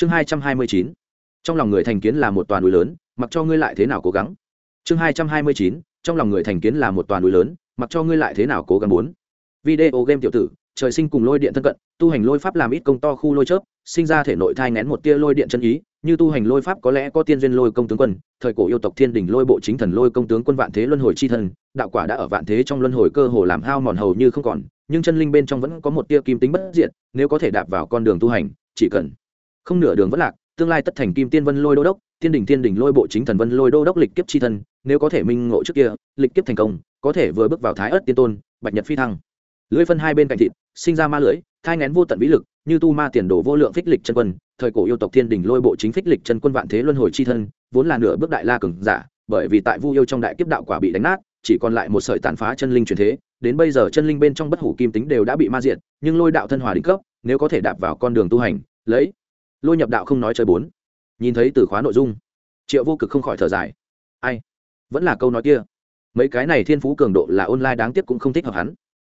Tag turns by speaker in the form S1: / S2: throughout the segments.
S1: chương hai trăm hai mươi chín. Trong lòng người thành kiến là một toàn núi lớn, mặc cho ngươi lại thế nào cố gắng. Chương hai trăm hai mươi chín. Trong lòng người thành kiến là một toàn núi lớn, mặc cho ngươi lại thế nào cố gắng muốn. Video game tiểu tử, trời sinh cùng lôi điện thân cận, tu hành lôi pháp làm ít công to khu lôi chớp, sinh ra thể nội thai ngén một tia lôi điện chân ý, như tu hành lôi pháp có lẽ có tiên duyên lôi công tướng quân, thời cổ yêu tộc thiên đình lôi bộ chính thần lôi công tướng quân vạn thế luân hồi chi thần, đạo quả đã ở vạn thế trong luân hồi cơ hồ làm hao mòn hầu như không còn, nhưng chân linh bên trong vẫn có một tia kim tính bất diệt, nếu có thể đạp vào con đường tu hành, chỉ cần không nửa đường vẫn lạc, tương lai tất thành kim tiên vân lôi đô đốc, thiên đình thiên đình lôi bộ chính thần vân lôi đô đốc lịch kiếp chi thân, nếu có thể minh ngộ trước kia, lịch kiếp thành công, có thể vừa bước vào thái ớt tiên tôn, bạch nhật phi thăng. Lưỡi phân hai bên cạnh thịt, sinh ra ma lưỡi, thai ngén vô tận vĩ lực, như tu ma tiền đồ vô lượng phích lịch chân quân, thời cổ yêu tộc thiên đình lôi bộ chính phích lịch chân quân vạn thế luân hồi chi thân, vốn là nửa bước đại la cường giả, bởi vì tại vu yêu trong đại kiếp đạo quả bị đánh nát, chỉ còn lại một sợi tàn phá chân linh truyền thế, đến bây giờ chân linh bên trong bất hủ kim tính đều đã bị ma diệt, nhưng lôi đạo thân hòa đỉnh cấp, nếu có thể đạp vào con đường tu hành, lấy lôi nhập đạo không nói chơi bốn. Nhìn thấy từ khóa nội dung, triệu vô cực không khỏi thở dài. Ai? Vẫn là câu nói kia. Mấy cái này thiên phú cường độ là online đáng tiếc cũng không thích hợp hắn,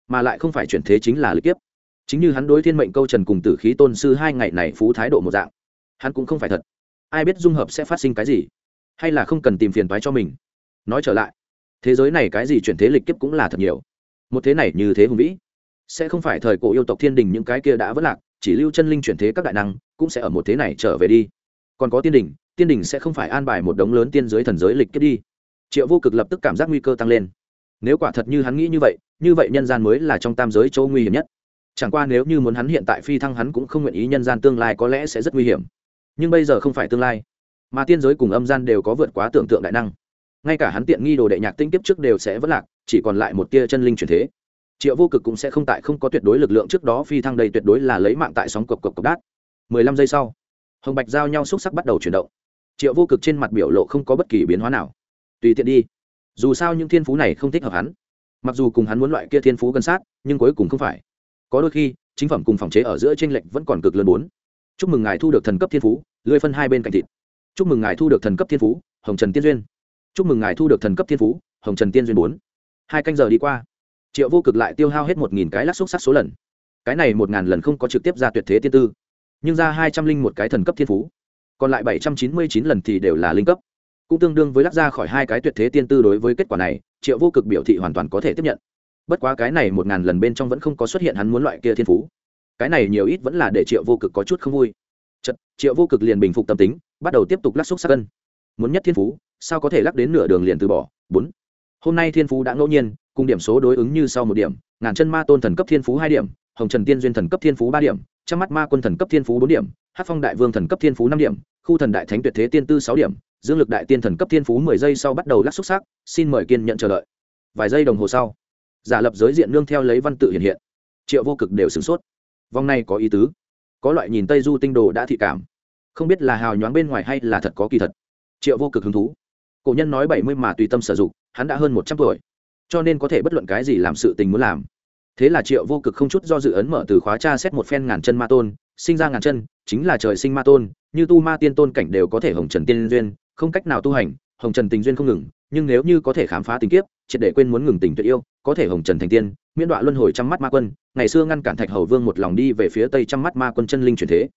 S1: mà lại không phải chuyển thế chính là lịch tiếp. chính như hắn đối thiên mệnh câu trần cùng tử khí tôn sư hai ngày này phú thái độ một dạng, hắn cũng không phải thật. Ai biết dung hợp sẽ phát sinh cái gì? Hay là không cần tìm phiền toái cho mình? Nói trở lại, thế giới này cái gì chuyển thế lịch kiếp cũng là thật nhiều. Một thế này như thế hùng vĩ, sẽ không phải thời cổ yêu tộc thiên đình những cái kia đã vất lạc chỉ lưu chân linh chuyển thế các đại năng, cũng sẽ ở một thế này trở về đi. Còn có tiên đình tiên đình sẽ không phải an bài một đống lớn tiên giới thần giới lịch kiếp đi. Triệu vô cực lập tức cảm giác nguy cơ tăng lên. Nếu quả thật như hắn nghĩ như vậy như vậy nhân gian mới là trong tam giới chỗ nguy hiểm nhất. Chẳng qua nếu như muốn hắn hiện tại phi thăng hắn cũng không nguyện ý nhân gian tương lai có lẽ sẽ rất nguy hiểm. Nhưng bây giờ không phải tương lai, mà tiên giới cùng âm gian đều có vượt quá tưởng tượng đại năng. Ngay cả hắn tiện nghi đồ đệ nhạc tinh kiếp trước đều sẽ vất lạc, chỉ còn lại một tia chân linh chuyển thế triệu vô cực cũng sẽ không tại không có tuyệt đối lực lượng trước đó phi thăng đây tuyệt đối là lấy mạng tại sóng cộc cộc cộc đát. Mười lăm giây sau, hồng bạch giao nhau xúc sắc bắt đầu chuyển động. Triệu vô cực trên mặt biểu lộ không có bất kỳ biến hóa nào. Tùy tiện đi. Dù sao những thiên phú này không thích hợp hắn. Mặc dù cùng hắn muốn loại kia thiên phú gần sát, nhưng cuối cùng không phải. Có đôi khi, chính phẩm cùng phòng chế ở giữa tranh lệch vẫn còn cực lớn bốn. Chúc mừng ngài thu được thần cấp thiên phú lưới phân hai bên cạnh thịt. Chúc mừng ngài thu được thần cấp thiên phú, hồng trần tiên duyên. Chúc mừng ngài thu được thần cấp thiên phú, hồng trần tiên duyên bốn. Hai canh giờ đi qua triệu vô cực lại tiêu hao hết một nghìn cái lắc xúc sắc số lần. Cái này một ngàn lần không có trực tiếp ra tuyệt thế tiên tư nhưng ra hai trăm linh một cái thần cấp thiên phú. Còn lại bảy trăm chín mươi chín lần thì đều là linh cấp. Cũng tương đương với lắc ra khỏi hai cái tuyệt thế tiên tư đối với kết quả này triệu vô cực biểu thị hoàn toàn có thể tiếp nhận. Bất quá cái này một ngàn lần bên trong vẫn không có xuất hiện hắn muốn loại kia thiên phú. Cái này nhiều ít vẫn là để triệu vô cực có chút không vui. Chật, triệu vô cực liền bình phục tâm tính bắt đầu tiếp tục lắc xúc sắc cân. Muốn nhất thiên phú sao có thể lắc đến nửa đường liền từ bỏ? Bốn. Hôm nay thiên phú đã ngẫu nhiên cùng điểm số đối ứng như sau một điểm, ngàn chân ma tôn thần cấp thiên phú hai điểm, hồng trần tiên duyên thần cấp thiên phú ba điểm, trăm mắt ma quân thần cấp thiên phú bốn điểm, hát phong đại vương thần cấp thiên phú năm điểm, khu thần đại thánh tuyệt thế tiên tư sáu điểm, dương lực đại tiên thần cấp thiên phú mười giây sau bắt đầu lắc xúc sắc xin mời kiên nhận chờ đợi. Vài giây đồng hồ sau, giả lập giới diện nương theo lấy văn tự hiện hiện. Triệu vô cực đều sửng sốt. Vòng này có ý tứ? Có loại nhìn tây du tinh đồ đã thị cảm. Không biết là hào nhoáng bên ngoài hay là thật có kỳ thật. Triệu vô cực hứng thú. Cổ nhân nói bảy mươi mà tùy tâm sử dụng, hắn đã hơn một trăm tuổi cho nên có thể bất luận cái gì làm sự tình muốn làm. Thế là triệu vô cực không chút do dự ấn mở từ khóa tra xét một phen ngàn chân ma tôn, sinh ra ngàn chân, chính là trời sinh ma tôn, như tu ma tiên tôn cảnh đều có thể hồng trần tiên duyên, không cách nào tu hành, hồng trần tình duyên không ngừng, nhưng nếu như có thể khám phá tình kiếp, triệt để quên muốn ngừng tình tuyệt yêu, có thể hồng trần thành tiên, miễn đoạn luân hồi trăm mắt ma quân, ngày xưa ngăn cản thạch hầu vương một lòng đi về phía tây trăm mắt ma quân chân linh truyền thế.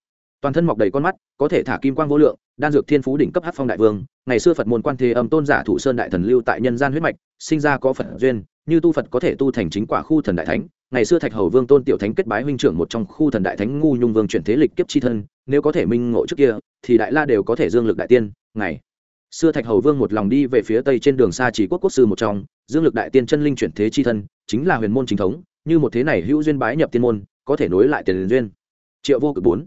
S1: Toàn thân mọc đầy con mắt, có thể thả kim quang vô lượng đan dược thiên phú đỉnh cấp hát phong đại vương, ngày xưa phật môn quan thế âm tôn giả thủ sơn đại thần lưu tại nhân gian huyết mạch, sinh ra có phật duyên, như tu phật có thể tu thành chính quả khu thần đại thánh. Ngày xưa thạch hầu vương tôn tiểu thánh kết bái huynh trưởng một trong khu thần đại thánh ngu nhung vương chuyển thế lịch kiếp chi thân, nếu có thể minh ngộ trước kia, thì đại la đều có thể dương lực đại tiên. Ngày xưa thạch hầu vương một lòng đi về phía tây trên đường xa chỉ quốc quốc sư một trong, dương lực đại tiên chân linh chuyển thế chi thân, chính là huyền môn chính thống, như một thế này hữu duyên bái nhập tiên môn, có thể nối lại tiền duyên. Triệu vô cực bốn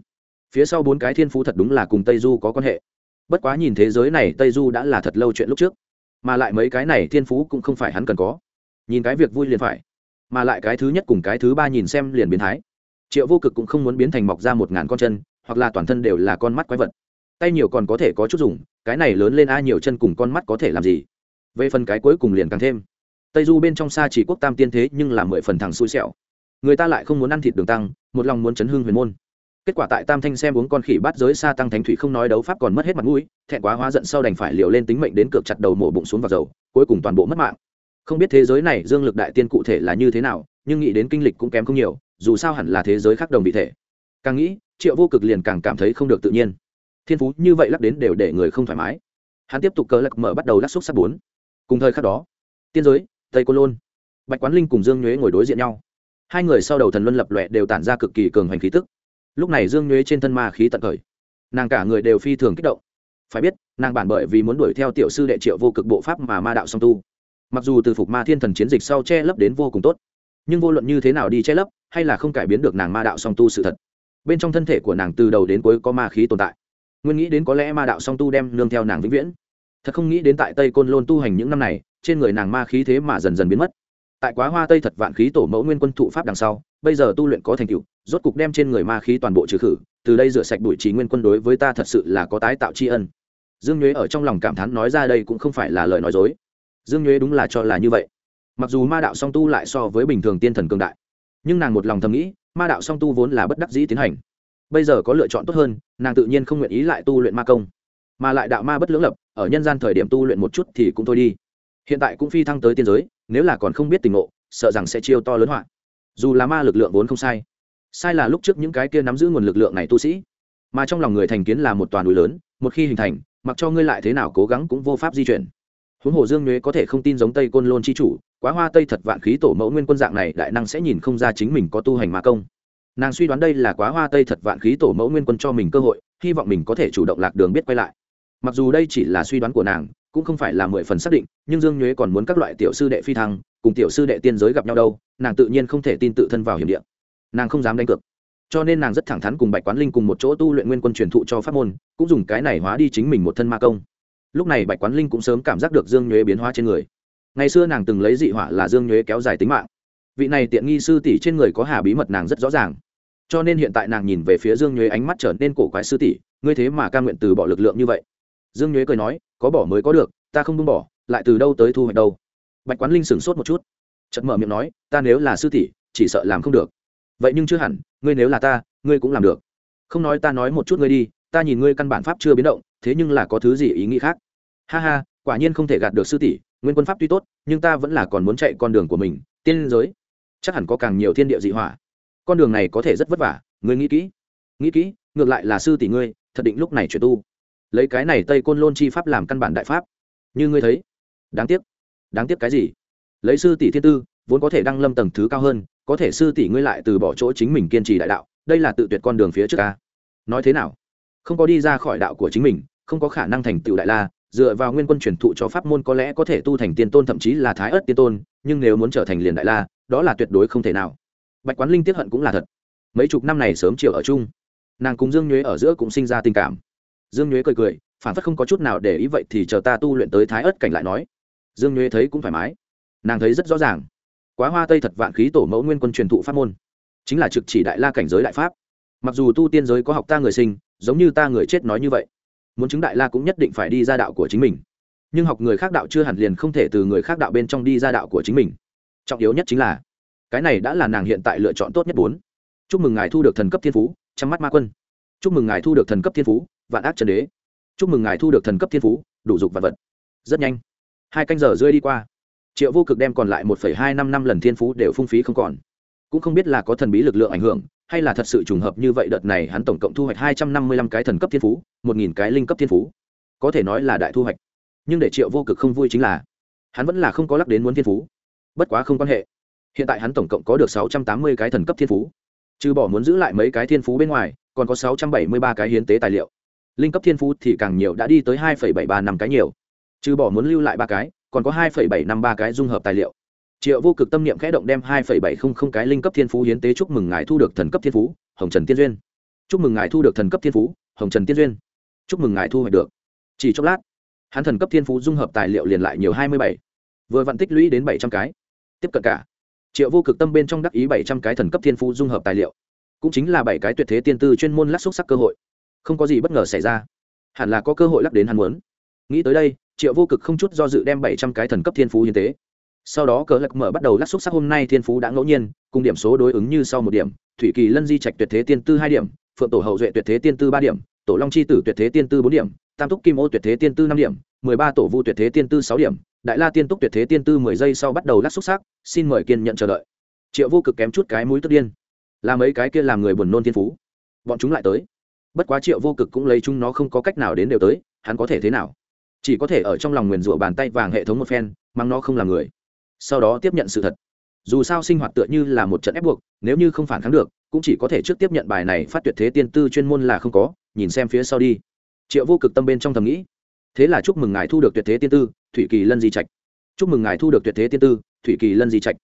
S1: phía sau bốn cái thiên phú thật đúng là cùng tây du có quan hệ. Bất quá nhìn thế giới này, tây du đã là thật lâu chuyện lúc trước, mà lại mấy cái này thiên phú cũng không phải hắn cần có. Nhìn cái việc vui liền phải, mà lại cái thứ nhất cùng cái thứ ba nhìn xem liền biến thái. Triệu vô cực cũng không muốn biến thành mọc ra một ngàn con chân, hoặc là toàn thân đều là con mắt quái vật. Tay nhiều còn có thể có chút dùng, cái này lớn lên a nhiều chân cùng con mắt có thể làm gì? Về phần cái cuối cùng liền càng thêm. Tây du bên trong xa chỉ quốc tam tiên thế nhưng là mười phần thằng xui xẻo. Người ta lại không muốn ăn thịt đường tăng, một lòng muốn chấn hương huyền môn kết quả tại tam thanh xem uống con khỉ bát giới xa tăng thánh thủy không nói đấu pháp còn mất hết mặt mũi, thẹn quá hóa giận sau đành phải liều lên tính mệnh đến cược chặt đầu mổ bụng xuống vào dầu, cuối cùng toàn bộ mất mạng. Không biết thế giới này dương lực đại tiên cụ thể là như thế nào, nhưng nghĩ đến kinh lịch cũng kém không nhiều, dù sao hẳn là thế giới khác đồng vị thể. Càng nghĩ, triệu vô cực liền càng cảm thấy không được tự nhiên. Thiên phú như vậy lắc đến đều để người không thoải mái. Hắn tiếp tục cờ lạc mở bắt đầu lắc xúc sắc bốn. Cùng thời khắc đó, tiên giới, tây cô lôn, bạch quán linh cùng dương nhuế ngồi đối diện nhau. Hai người sau đầu thần luân lập lọe đều tản ra cực kỳ cường hoành khí tức lúc này dương nhuế trên thân ma khí tận khởi nàng cả người đều phi thường kích động phải biết nàng bản bởi vì muốn đuổi theo tiểu sư đệ triệu vô cực bộ pháp mà ma đạo song tu mặc dù từ phục ma thiên thần chiến dịch sau che lấp đến vô cùng tốt nhưng vô luận như thế nào đi che lấp hay là không cải biến được nàng ma đạo song tu sự thật bên trong thân thể của nàng từ đầu đến cuối có ma khí tồn tại nguyên nghĩ đến có lẽ ma đạo song tu đem nương theo nàng vĩnh viễn thật không nghĩ đến tại tây côn lôn tu hành những năm này trên người nàng ma khí thế mà dần dần biến mất tại quá hoa tây thật vạn khí tổ mẫu nguyên quân thụ pháp đằng sau, bây giờ tu luyện có thành tựu, rốt cục đem trên người ma khí toàn bộ trừ khử, từ đây rửa sạch bụi trí nguyên quân đối với ta thật sự là có tái tạo tri ân. Dương nhuế ở trong lòng cảm thán nói ra đây cũng không phải là lời nói dối. Dương nhuế đúng là cho là như vậy. Mặc dù ma đạo song tu lại so với bình thường tiên thần cương đại, nhưng nàng một lòng thầm nghĩ, ma đạo song tu vốn là bất đắc dĩ tiến hành. Bây giờ có lựa chọn tốt hơn, nàng tự nhiên không nguyện ý lại tu luyện ma công. Mà lại đạo ma bất lưỡng lập, ở nhân gian thời điểm tu luyện một chút thì cũng thôi đi. Hiện tại cũng phi thăng tới tiên giới nếu là còn không biết tình ngộ, sợ rằng sẽ chiêu to lớn họa. Dù là ma lực lượng vốn không sai sai là lúc trước những cái kia nắm giữ nguồn lực lượng này tu sĩ. Mà trong lòng người thành kiến là một toàn núi lớn, một khi hình thành, mặc cho ngươi lại thế nào cố gắng cũng vô pháp di chuyển. Huống hồ dương nhuế có thể không tin giống tây côn lôn chi chủ, quá hoa tây thật vạn khí tổ mẫu nguyên quân dạng này đại năng sẽ nhìn không ra chính mình có tu hành ma công. Nàng suy đoán đây là quá hoa tây thật vạn khí tổ mẫu nguyên quân cho mình cơ hội, hy vọng mình có thể chủ động lạc đường biết quay lại. Mặc dù đây chỉ là suy đoán của nàng cũng không phải là mười phần xác định, nhưng dương nhuế còn muốn các loại tiểu sư đệ phi thăng, cùng tiểu sư đệ tiên giới gặp nhau đâu, nàng tự nhiên không thể tin tự thân vào hiểm địa. Nàng không dám đánh cược. Cho nên nàng rất thẳng thắn cùng bạch quán linh cùng một chỗ tu luyện nguyên quân truyền thụ cho pháp môn, cũng dùng cái này hóa đi chính mình một thân ma công. Lúc này bạch quán linh cũng sớm cảm giác được dương nhuế biến hóa trên người. Ngày xưa nàng từng lấy dị hỏa là dương nhuế kéo dài tính mạng. Vị này tiện nghi sư tỷ trên người có hà bí mật nàng rất rõ ràng. Cho nên hiện tại nàng nhìn về phía dương nhuế ánh mắt trở nên cổ quái sư tỷ, ngươi thế mà ca nguyện từ bỏ lực lượng như vậy? Dương nhuế cười nói, có bỏ mới có được, ta không buông bỏ, lại từ đâu tới thu hoạch đâu? Bạch quán linh sửng sốt một chút, chợt mở miệng nói, ta nếu là sư tỷ, chỉ sợ làm không được. Vậy nhưng chưa hẳn, ngươi nếu là ta, ngươi cũng làm được. Không nói ta nói một chút ngươi đi, ta nhìn ngươi căn bản pháp chưa biến động, thế nhưng là có thứ gì ý nghĩ khác? Ha ha, quả nhiên không thể gạt được sư tỷ, nguyên quân pháp tuy tốt, nhưng ta vẫn là còn muốn chạy con đường của mình, tiên giới. Chắc hẳn có càng nhiều thiên địa dị hỏa. Con đường này có thể rất vất vả, ngươi nghĩ kỹ. Nghĩ kỹ, ngược lại là sư tỷ ngươi, thật định lúc này chuyển tu lấy cái này tây côn lôn chi pháp làm căn bản đại pháp. Như ngươi thấy. Đáng tiếc. Đáng tiếc cái gì? Lấy sư tỷ thiên tư, vốn có thể đăng lâm tầng thứ cao hơn, có thể sư tỷ ngươi lại từ bỏ chỗ chính mình kiên trì đại đạo, đây là tự tuyệt con đường phía trước ca nói thế nào? Không có đi ra khỏi đạo của chính mình, không có khả năng thành tựu đại la, dựa vào nguyên quân truyền thụ cho pháp môn có lẽ có thể tu thành tiên tôn thậm chí là thái ớt tiên tôn, nhưng nếu muốn trở thành liền đại la, đó là tuyệt đối không thể nào. Bạch quán linh tiếp hận cũng là thật. Mấy chục năm này sớm chiều ở chung, nàng cùng dương nhuế ở giữa cũng sinh ra tình cảm dương nhuế cười cười, phản phất không có chút nào để ý vậy thì chờ ta tu luyện tới thái ớt cảnh lại nói. Dương nhuế thấy cũng thoải mái. Nàng thấy rất rõ ràng. Quá hoa tây thật vạn khí tổ mẫu nguyên quân truyền thụ pháp môn. Chính là trực chỉ đại la cảnh giới đại pháp. Mặc dù tu tiên giới có học ta người sinh, giống như ta người chết nói như vậy. Muốn chứng đại la cũng nhất định phải đi ra đạo của chính mình. Nhưng học người khác đạo chưa hẳn liền không thể từ người khác đạo bên trong đi ra đạo của chính mình. Trọng yếu nhất chính là, cái này đã là nàng hiện tại lựa chọn tốt nhất bốn. Chúc mừng ngài thu được thần cấp thiên phú chăm mắt ma quân. Chúc mừng ngài thu được thần cấp thiên phú vạn ác chân đế. Chúc mừng ngài thu được thần cấp thiên phú, đủ dục vật vật. Rất nhanh. Hai canh giờ rơi đi qua. Triệu vô cực đem còn lại một hai năm năm lần thiên phú đều phung phí không còn. Cũng không biết là có thần bí lực lượng ảnh hưởng, hay là thật sự trùng hợp như vậy đợt này hắn tổng cộng thu hoạch hai trăm năm mươi lăm cái thần cấp thiên phú, một nghìn cái linh cấp thiên phú. Có thể nói là đại thu hoạch. Nhưng để triệu vô cực không vui chính là, hắn vẫn là không có lắc đến muốn thiên phú. Bất quá không quan hệ. Hiện tại hắn tổng cộng có được sáu trăm tám mươi cái thần cấp thiên phú. Trừ bỏ muốn giữ lại mấy cái thiên phú bên ngoài, còn có sáu trăm bảy mươi ba cái hiến tế tài liệu linh cấp thiên phú thì càng nhiều đã đi tới hai bảy ba năm cái nhiều. Trừ bỏ muốn lưu lại ba cái, còn có hai bảy năm ba cái dung hợp tài liệu. Triệu vô cực tâm niệm khẽ động đem hai bảy không không cái linh cấp thiên phú hiến tế chúc mừng ngài thu được thần cấp thiên phú, hồng trần tiên duyên. Chúc mừng ngài thu được thần cấp thiên phú, hồng trần tiên duyên. Chúc mừng ngài thu hoạch được. Chỉ chốc lát, hắn thần cấp thiên phú dung hợp tài liệu liền lại nhiều hai mươi bảy. Vừa vặn tích lũy đến bảy trăm cái. Tiếp cận cả. Triệu vô cực tâm bên trong đắc ý bảy trăm cái thần cấp thiên phú dung hợp tài liệu. Cũng chính là bảy cái tuyệt thế tiên tư chuyên môn lắc xúc sắc cơ hội không có gì bất ngờ xảy ra. Hẳn là có cơ hội lắc đến hắn muốn. Nghĩ tới đây, triệu vô cực không chút do dự đem bảy trăm cái thần cấp thiên phú hiến tế. Sau đó cờ lạc mở bắt đầu lắc xúc sắc hôm nay thiên phú đã ngẫu nhiên, cùng điểm số đối ứng như sau một điểm. Thủy kỳ lân di trạch tuyệt thế tiên tư hai điểm, phượng tổ hậu duệ tuyệt thế tiên tư ba điểm, tổ long c h i tử tuyệt thế tiên tư bốn điểm, tam túc kim ô tuyệt thế tiên tư năm điểm, mười ba tổ vu tuyệt thế tiên tư sáu điểm, đại la tiên túc tuyệt thế tiên tư mười giây sau bắt đầu lắc xúc sắc, xin mời kiên nhận chờ đợi. Triệu vô cực kém chút cái mũi tức điên. Là mấy cái kia làm người buồn nôn thiên phú. Bọn chúng lại tới bất quá triệu vô cực cũng lấy chúng nó không có cách nào đến đều tới, hắn có thể thế nào? Chỉ có thể ở trong lòng nguyền rủa bàn tay vàng hệ thống một phen mang nó không là người. Sau đó tiếp nhận sự thật. Dù sao sinh hoạt tựa như là một trận ép buộc, nếu như không phản kháng được, cũng chỉ có thể trước tiếp nhận bài này phát tuyệt thế tiên tư chuyên môn là không có, nhìn xem phía sau đi. Triệu vô cực tâm bên trong thầm nghĩ. Thế là chúc mừng ngài thu được tuyệt thế tiên tư, thủy kỳ lân di trạch. Chúc mừng ngài thu được tuyệt thế tiên tư, thủy kỳ lân di trạch.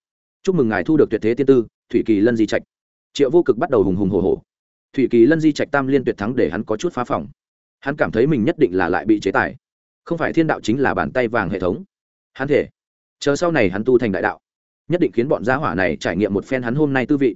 S1: Chúc mừng ngài thu được tuyệt thế tiên tư, thủy kỳ lân di trạch. Triệu vô cực bắt đầu hùng hùng hồ hồ thủy kỳ lân di trạch tam liên tuyệt thắng để hắn có chút phá phòng. Hắn cảm thấy mình nhất định là lại bị chế tài. Không phải thiên đạo chính là bàn tay vàng hệ thống. Hắn thể. Chờ sau này hắn tu thành đại đạo. Nhất định khiến bọn gia hỏa này trải nghiệm một phen hắn hôm nay tư vị.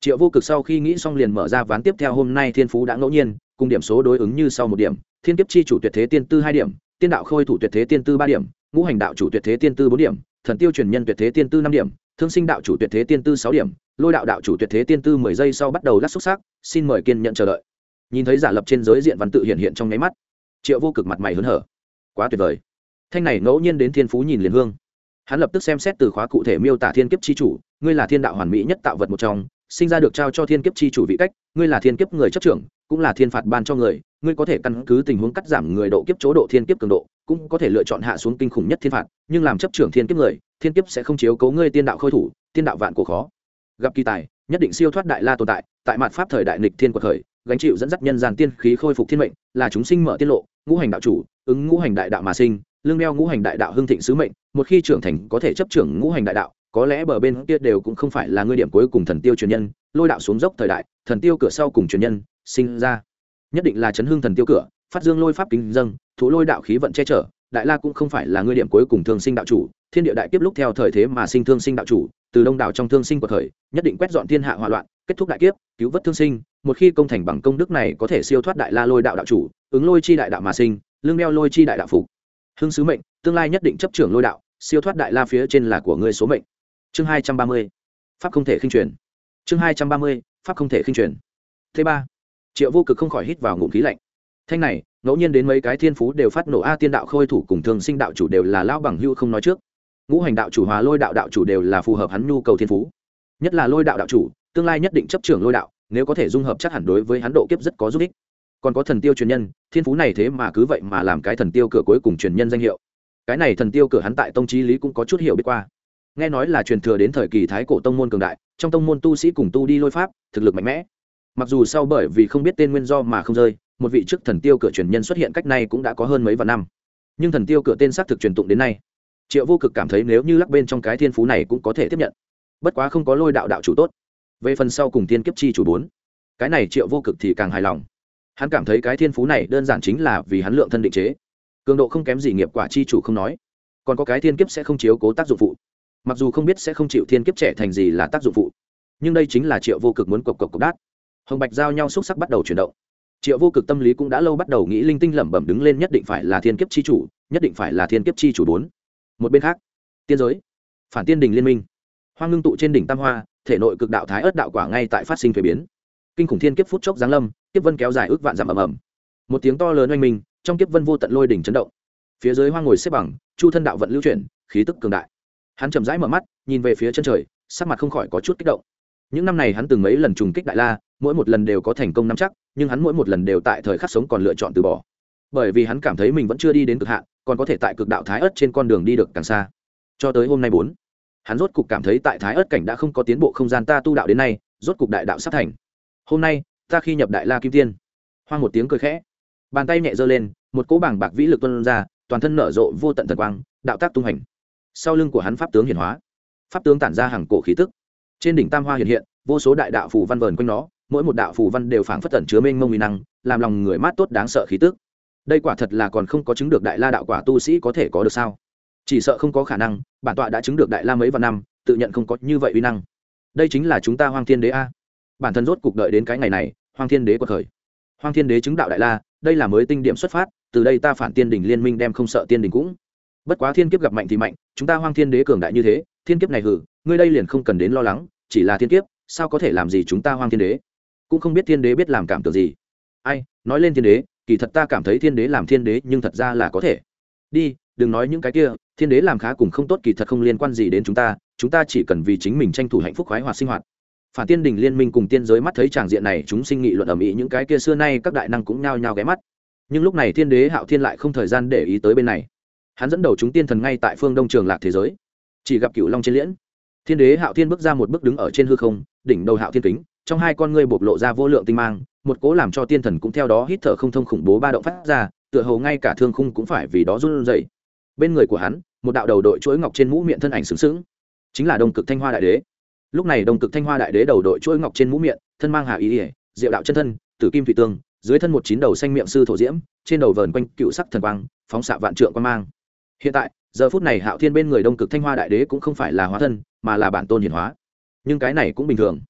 S1: Triệu vô cực sau khi nghĩ xong liền mở ra ván tiếp theo hôm nay thiên phú đã ngẫu nhiên, cùng điểm số đối ứng như sau một điểm, thiên kiếp chi chủ tuyệt thế tiên tư hai điểm, tiên đạo khôi thủ tuyệt thế tiên tư ba điểm, ngũ hành đạo chủ tuyệt thế tiên tư bốn điểm, thần tiêu truyền nhân tuyệt thế tiên tư năm điểm, thương sinh đạo chủ tuyệt thế tiên tư sáu điểm lôi đạo đạo chủ tuyệt thế tiên tư mười giây sau bắt đầu lắc xúc xác, xin mời kiên nhận chờ đợi. Nhìn thấy giả lập trên giới diện văn tự hiện hiện trong nháy mắt, triệu vô cực mặt mày hớn hở. Quá tuyệt vời. Thanh này ngẫu nhiên đến thiên phú nhìn liền hương. Hắn lập tức xem xét từ khóa cụ thể miêu tả thiên kiếp chi chủ, ngươi là thiên đạo hoàn mỹ nhất tạo vật một trong, sinh ra được trao cho thiên kiếp chi chủ vị cách, ngươi là thiên kiếp người chấp trưởng, cũng là thiên phạt ban cho người, ngươi có thể căn cứ tình huống cắt giảm người độ kiếp chỗ độ thiên kiếp cường độ, cũng có thể lựa chọn hạ xuống kinh khủng nhất thiên phạt, nhưng làm chấp trưởng thiên kiếp người, thiên kiếp sẽ không chiếu cấu ngươi tiên đạo khôi thủ, tiên đạo vạn cổ khó gặp kỳ tài, nhất định siêu thoát đại la tồn tại tại mặt pháp thời đại nịch thiên quật khởi gánh chịu dẫn dắt nhân gian tiên khí khôi phục thiên mệnh, là chúng sinh mở tiết lộ, ngũ hành đạo chủ, ứng ngũ hành đại đạo mà sinh, lương đeo ngũ hành đại đạo hưng thịnh sứ mệnh, một khi trưởng thành có thể chấp trưởng ngũ hành đại đạo, có lẽ bờ bên kia đều cũng không phải là ngươi điểm cuối cùng thần tiêu truyền nhân, lôi đạo xuống dốc thời đại, thần tiêu cửa sau cùng truyền nhân, sinh ra. Nhất định là chấn hương thần tiêu cửa, phát dương lôi pháp kính dâng thủ lôi đạo khí vận che chở đại la cũng không phải là ngươi điểm cuối cùng thương sinh đạo chủ, thiên địa đại kiếp lúc theo thời thế mà sinh thương sinh đạo chủ, từ đông đảo trong thương sinh của thời, nhất định quét dọn thiên hạ hỏa loạn, kết thúc đại kiếp, cứu vớt thương sinh, một khi công thành bằng công đức này có thể siêu thoát đại la lôi đạo đạo chủ, ứng lôi chi đại đạo mà sinh, lương đeo lôi chi đại đạo phục. Hưng sứ mệnh, tương lai nhất định chấp trưởng lôi đạo, siêu thoát đại la phía trên là của ngươi số mệnh. Chương hai trăm ba mươi, pháp không thể khinh truyền. Chương hai trăm ba mươi, pháp không thể khinh truyền. Thứ ba, triệu vô cực không khỏi hít vào ngụm khí lạnh thanh này, ngẫu nhiên đến mấy cái thiên phú đều phát nổ a tiên đạo khôi thủ cùng thường sinh đạo chủ đều là lão bằng hưu không nói trước. Ngũ hành đạo chủ, hòa lôi đạo đạo chủ đều là phù hợp hắn nhu cầu thiên phú. Nhất là lôi đạo đạo chủ, tương lai nhất định chấp trưởng lôi đạo, nếu có thể dung hợp chắc hẳn đối với hắn độ kiếp rất có giúp ích. Còn có thần tiêu truyền nhân, thiên phú này thế mà cứ vậy mà làm cái thần tiêu cửa cuối cùng truyền nhân danh hiệu. Cái này thần tiêu cửa hắn tại tông trí lý cũng có chút hiểu biết qua. Nghe nói là truyền thừa đến thời kỳ thái cổ tông môn cường đại, trong tông môn tu sĩ cùng tu đi lôi pháp, thực lực mạnh mẽ. Mặc dù sau bởi vì không biết tên nguyên do mà không rơi một vị chức thần tiêu cửa truyền nhân xuất hiện cách này cũng đã có hơn mấy vạn năm. Nhưng thần tiêu cửa tên xác thực truyền tụng đến nay, triệu vô cực cảm thấy nếu như lắc bên trong cái thiên phú này cũng có thể tiếp nhận. Bất quá không có lôi đạo đạo chủ tốt. Về phần sau cùng tiên kiếp chi chủ bốn, cái này triệu vô cực thì càng hài lòng. Hắn cảm thấy cái thiên phú này đơn giản chính là vì hắn lượng thân định chế. Cường độ không kém gì nghiệp quả chi chủ không nói. Còn có cái thiên kiếp sẽ không chiếu cố tác dụng phụ. Mặc dù không biết sẽ không chịu thiên kiếp trẻ thành gì là tác dụng phụ, nhưng đây chính là triệu vô cực muốn cộc cộc cộc đát. Hồng bạch giao nhau xúc sắc bắt đầu chuyển động triệu vô cực tâm lý cũng đã lâu bắt đầu nghĩ linh tinh lẩm bẩm đứng lên nhất định phải là thiên kiếp chi chủ, nhất định phải là thiên kiếp chi chủ bốn. Một bên khác, tiên giới, phản tiên đình liên minh. Hoa ngưng tụ trên đỉnh tam hoa, thể nội cực đạo thái ớt đạo quả ngay tại phát sinh thuế biến. Kinh khủng thiên kiếp phút chốc giáng lâm, kiếp vân kéo dài ước vạn dặm ầm ầm. Một tiếng to lớn oanh minh, trong kiếp vân vô tận lôi đỉnh chấn động. Phía dưới hoang ngồi xếp bằng, chu thân đạo vận lưu chuyển, khí tức cường đại. Hắn chậm rãi mở mắt, nhìn về phía chân trời, sắc mặt không khỏi có chút kích động. Những năm này hắn từng mấy lần trùng kích đại la, mỗi một lần đều có thành công nắm chắc nhưng hắn mỗi một lần đều tại thời khắc sống còn lựa chọn từ bỏ. Bởi vì hắn cảm thấy mình vẫn chưa đi đến cực hạn, còn có thể tại cực đạo thái ớt trên con đường đi được càng xa. Cho tới hôm nay bốn, hắn rốt cục cảm thấy tại thái ớt cảnh đã không có tiến bộ không gian ta tu đạo đến nay, rốt cục đại đạo sắp thành. Hôm nay, ta khi nhập đại la kim tiên, hoang một tiếng cười khẽ. Bàn tay nhẹ giơ lên, một cỗ bảng bạc vĩ lực tuân ra, toàn thân nở rộ vô tận thần quang, đạo tác tung hành. Sau lưng của hắn pháp tướng hiển hóa, pháp tướng tản ra hàng cổ khí tức. Trên đỉnh tam hoa hiện hiện, vô số đại đạo phù văn vờn quanh nó mỗi một đạo phù văn đều phảng phất tẩn chứa mênh mông uy năng, làm lòng người mát tốt đáng sợ khí tức. Đây quả thật là còn không có chứng được đại la đạo quả tu sĩ có thể có được sao? Chỉ sợ không có khả năng, bản tọa đã chứng được đại la mấy vạn năm, tự nhận không có như vậy uy năng. Đây chính là chúng ta hoang thiên đế a. Bản thân rốt cuộc đợi đến cái ngày này, hoang thiên đế quật khởi. Hoang thiên đế chứng đạo đại la, đây là mới tinh điểm xuất phát, từ đây ta phản tiên đỉnh liên minh đem không sợ tiên đỉnh cũng. Bất quá thiên kiếp gặp mạnh thì mạnh, chúng ta hoang thiên đế cường đại như thế, thiên kiếp này hử, ngươi đây liền không cần đến lo lắng, chỉ là thiên kiếp, sao có thể làm gì chúng ta hoang thiên đế? Cũng không biết thiên đế biết làm cảm tưởng gì. Ai, nói lên thiên đế, kỳ thật ta cảm thấy thiên đế làm thiên đế nhưng thật ra là có thể. Đi, đừng nói những cái kia, thiên đế làm khá cùng không tốt kỳ thật không liên quan gì đến chúng ta chúng ta chỉ cần vì chính mình tranh thủ hạnh phúc khoái hoạt sinh hoạt. Phản tiên đình liên minh cùng tiên giới mắt thấy tràng diện này, chúng sinh nghị luận ầm ĩ những cái kia xưa nay các đại năng cũng nhao nhao ghé mắt. Nhưng lúc này thiên đế hạo thiên lại không thời gian để ý tới bên này. Hắn dẫn đầu chúng tiên thần ngay tại phương đông trường lạc thế giới. Chỉ gặp cựu long trên liễn. Thiên đế hạo thiên bước ra một bước đứng ở trên hư không, đỉnh đầu hạo thiên kính trong hai con ngươi bộc lộ ra vô lượng tinh mang, một cố làm cho tiên thần cũng theo đó hít thở không thông khủng bố ba động phát ra, tựa hồ ngay cả thương khung cũng phải vì đó run dậy bên người của hắn, một đạo đầu đội chuỗi ngọc trên mũ miệng thân ảnh sướng sướng chính là đông cực thanh hoa đại đế. Lúc này đông cực thanh hoa đại đế đầu đội chuỗi ngọc trên mũ miệng, thân mang hạ ý ỉa diệu đạo chân thân, tử kim thủy tương, dưới thân một chín đầu xanh miệng sư thổ diễm, trên đầu vờn quanh cựu sắc thần quang, phóng xạ vạn trượng quan mang. Hiện tại, giờ phút này hạo thiên bên người đông cực thanh hoa đại đế cũng không phải là hóa thân, mà là bản tôn hiển hóa. Nhưng cái này cũng bình thường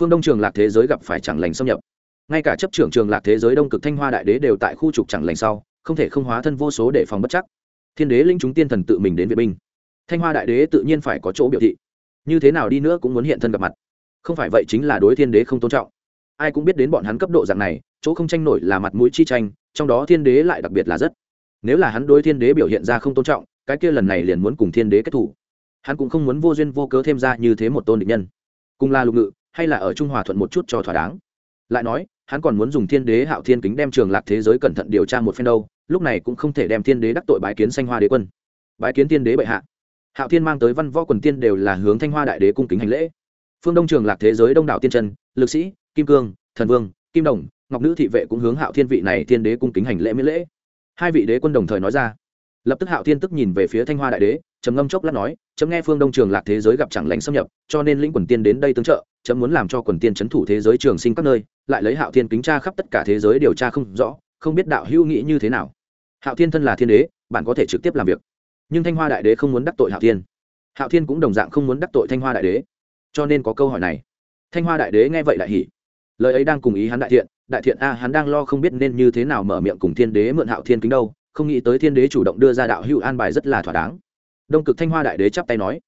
S1: phương đông trường lạc thế giới gặp phải chẳng lành xâm nhập. Ngay cả chấp trưởng trường lạc thế giới đông cực thanh hoa đại đế đều tại khu trục chẳng lành sau, không thể không hóa thân vô số để phòng bất chắc. Thiên đế linh chúng tiên thần tự mình đến vệ binh. Thanh hoa đại đế tự nhiên phải có chỗ biểu thị. Như thế nào đi nữa cũng muốn hiện thân gặp mặt. Không phải vậy chính là đối thiên đế không tôn trọng. Ai cũng biết đến bọn hắn cấp độ dạng này, chỗ không tranh nổi là mặt mũi chi tranh, trong đó thiên đế lại đặc biệt là rất. Nếu là hắn đối thiên đế biểu hiện ra không tôn trọng, cái kia lần này liền muốn cùng thiên đế kết thủ. Hắn cũng không muốn vô duyên vô cớ thêm ra như thế một tôn địch nhân. Cùng là lục ngự hay là ở trung hòa thuận một chút cho thỏa đáng? Lại nói, hắn còn muốn dùng thiên đế hạo thiên kính đem trường lạc thế giới cẩn thận điều tra một phen đâu, lúc này cũng không thể đem thiên đế đắc tội bái kiến sanh hoa đế quân. Bái kiến thiên đế bệ hạ. Hạo thiên mang tới văn võ quần tiên đều là hướng thanh hoa đại đế cung kính hành lễ. Phương đông trường lạc thế giới đông đảo tiên trần lực sĩ, kim cương, thần vương, kim đồng, ngọc nữ thị vệ cũng hướng hạo thiên vị này thiên đế cung kính hành lễ miễn lễ. Hai vị đế quân đồng thời nói ra. Lập tức hạo thiên tức nhìn về phía thanh hoa đại đế trầm ngâm chốc lát nói, chấm nghe phương đông trường lạc thế giới gặp chẳng lành xâm nhập, cho nên lĩnh quần tiên đến đây tương trợ, chấm muốn làm cho quần tiên c h ấ n thủ thế giới trường sinh các nơi, lại lấy hạo thiên kính tra khắp tất cả thế giới điều tra không rõ, không biết đạo hữu nghĩ như thế nào. Hạo thiên thân là thiên đế, bạn có thể trực tiếp làm việc. Nhưng thanh hoa đại đế không muốn đắc tội hạo thiên. Hạo thiên cũng đồng dạng không muốn đắc tội thanh hoa đại đế. Cho nên có câu hỏi này. Thanh hoa đại đế nghe vậy đại hỉ. Lời ấy đang cùng ý hắn đại thiện đại thiện a, hắn đang lo không biết nên như thế nào mở miệng cùng thiên đế mượn hạo thiên kính đâu, không nghĩ tới thiên đế chủ động đưa ra đạo hữu an bài rất là thỏa đáng đông cực thanh hoa đại đế chắp tay nói.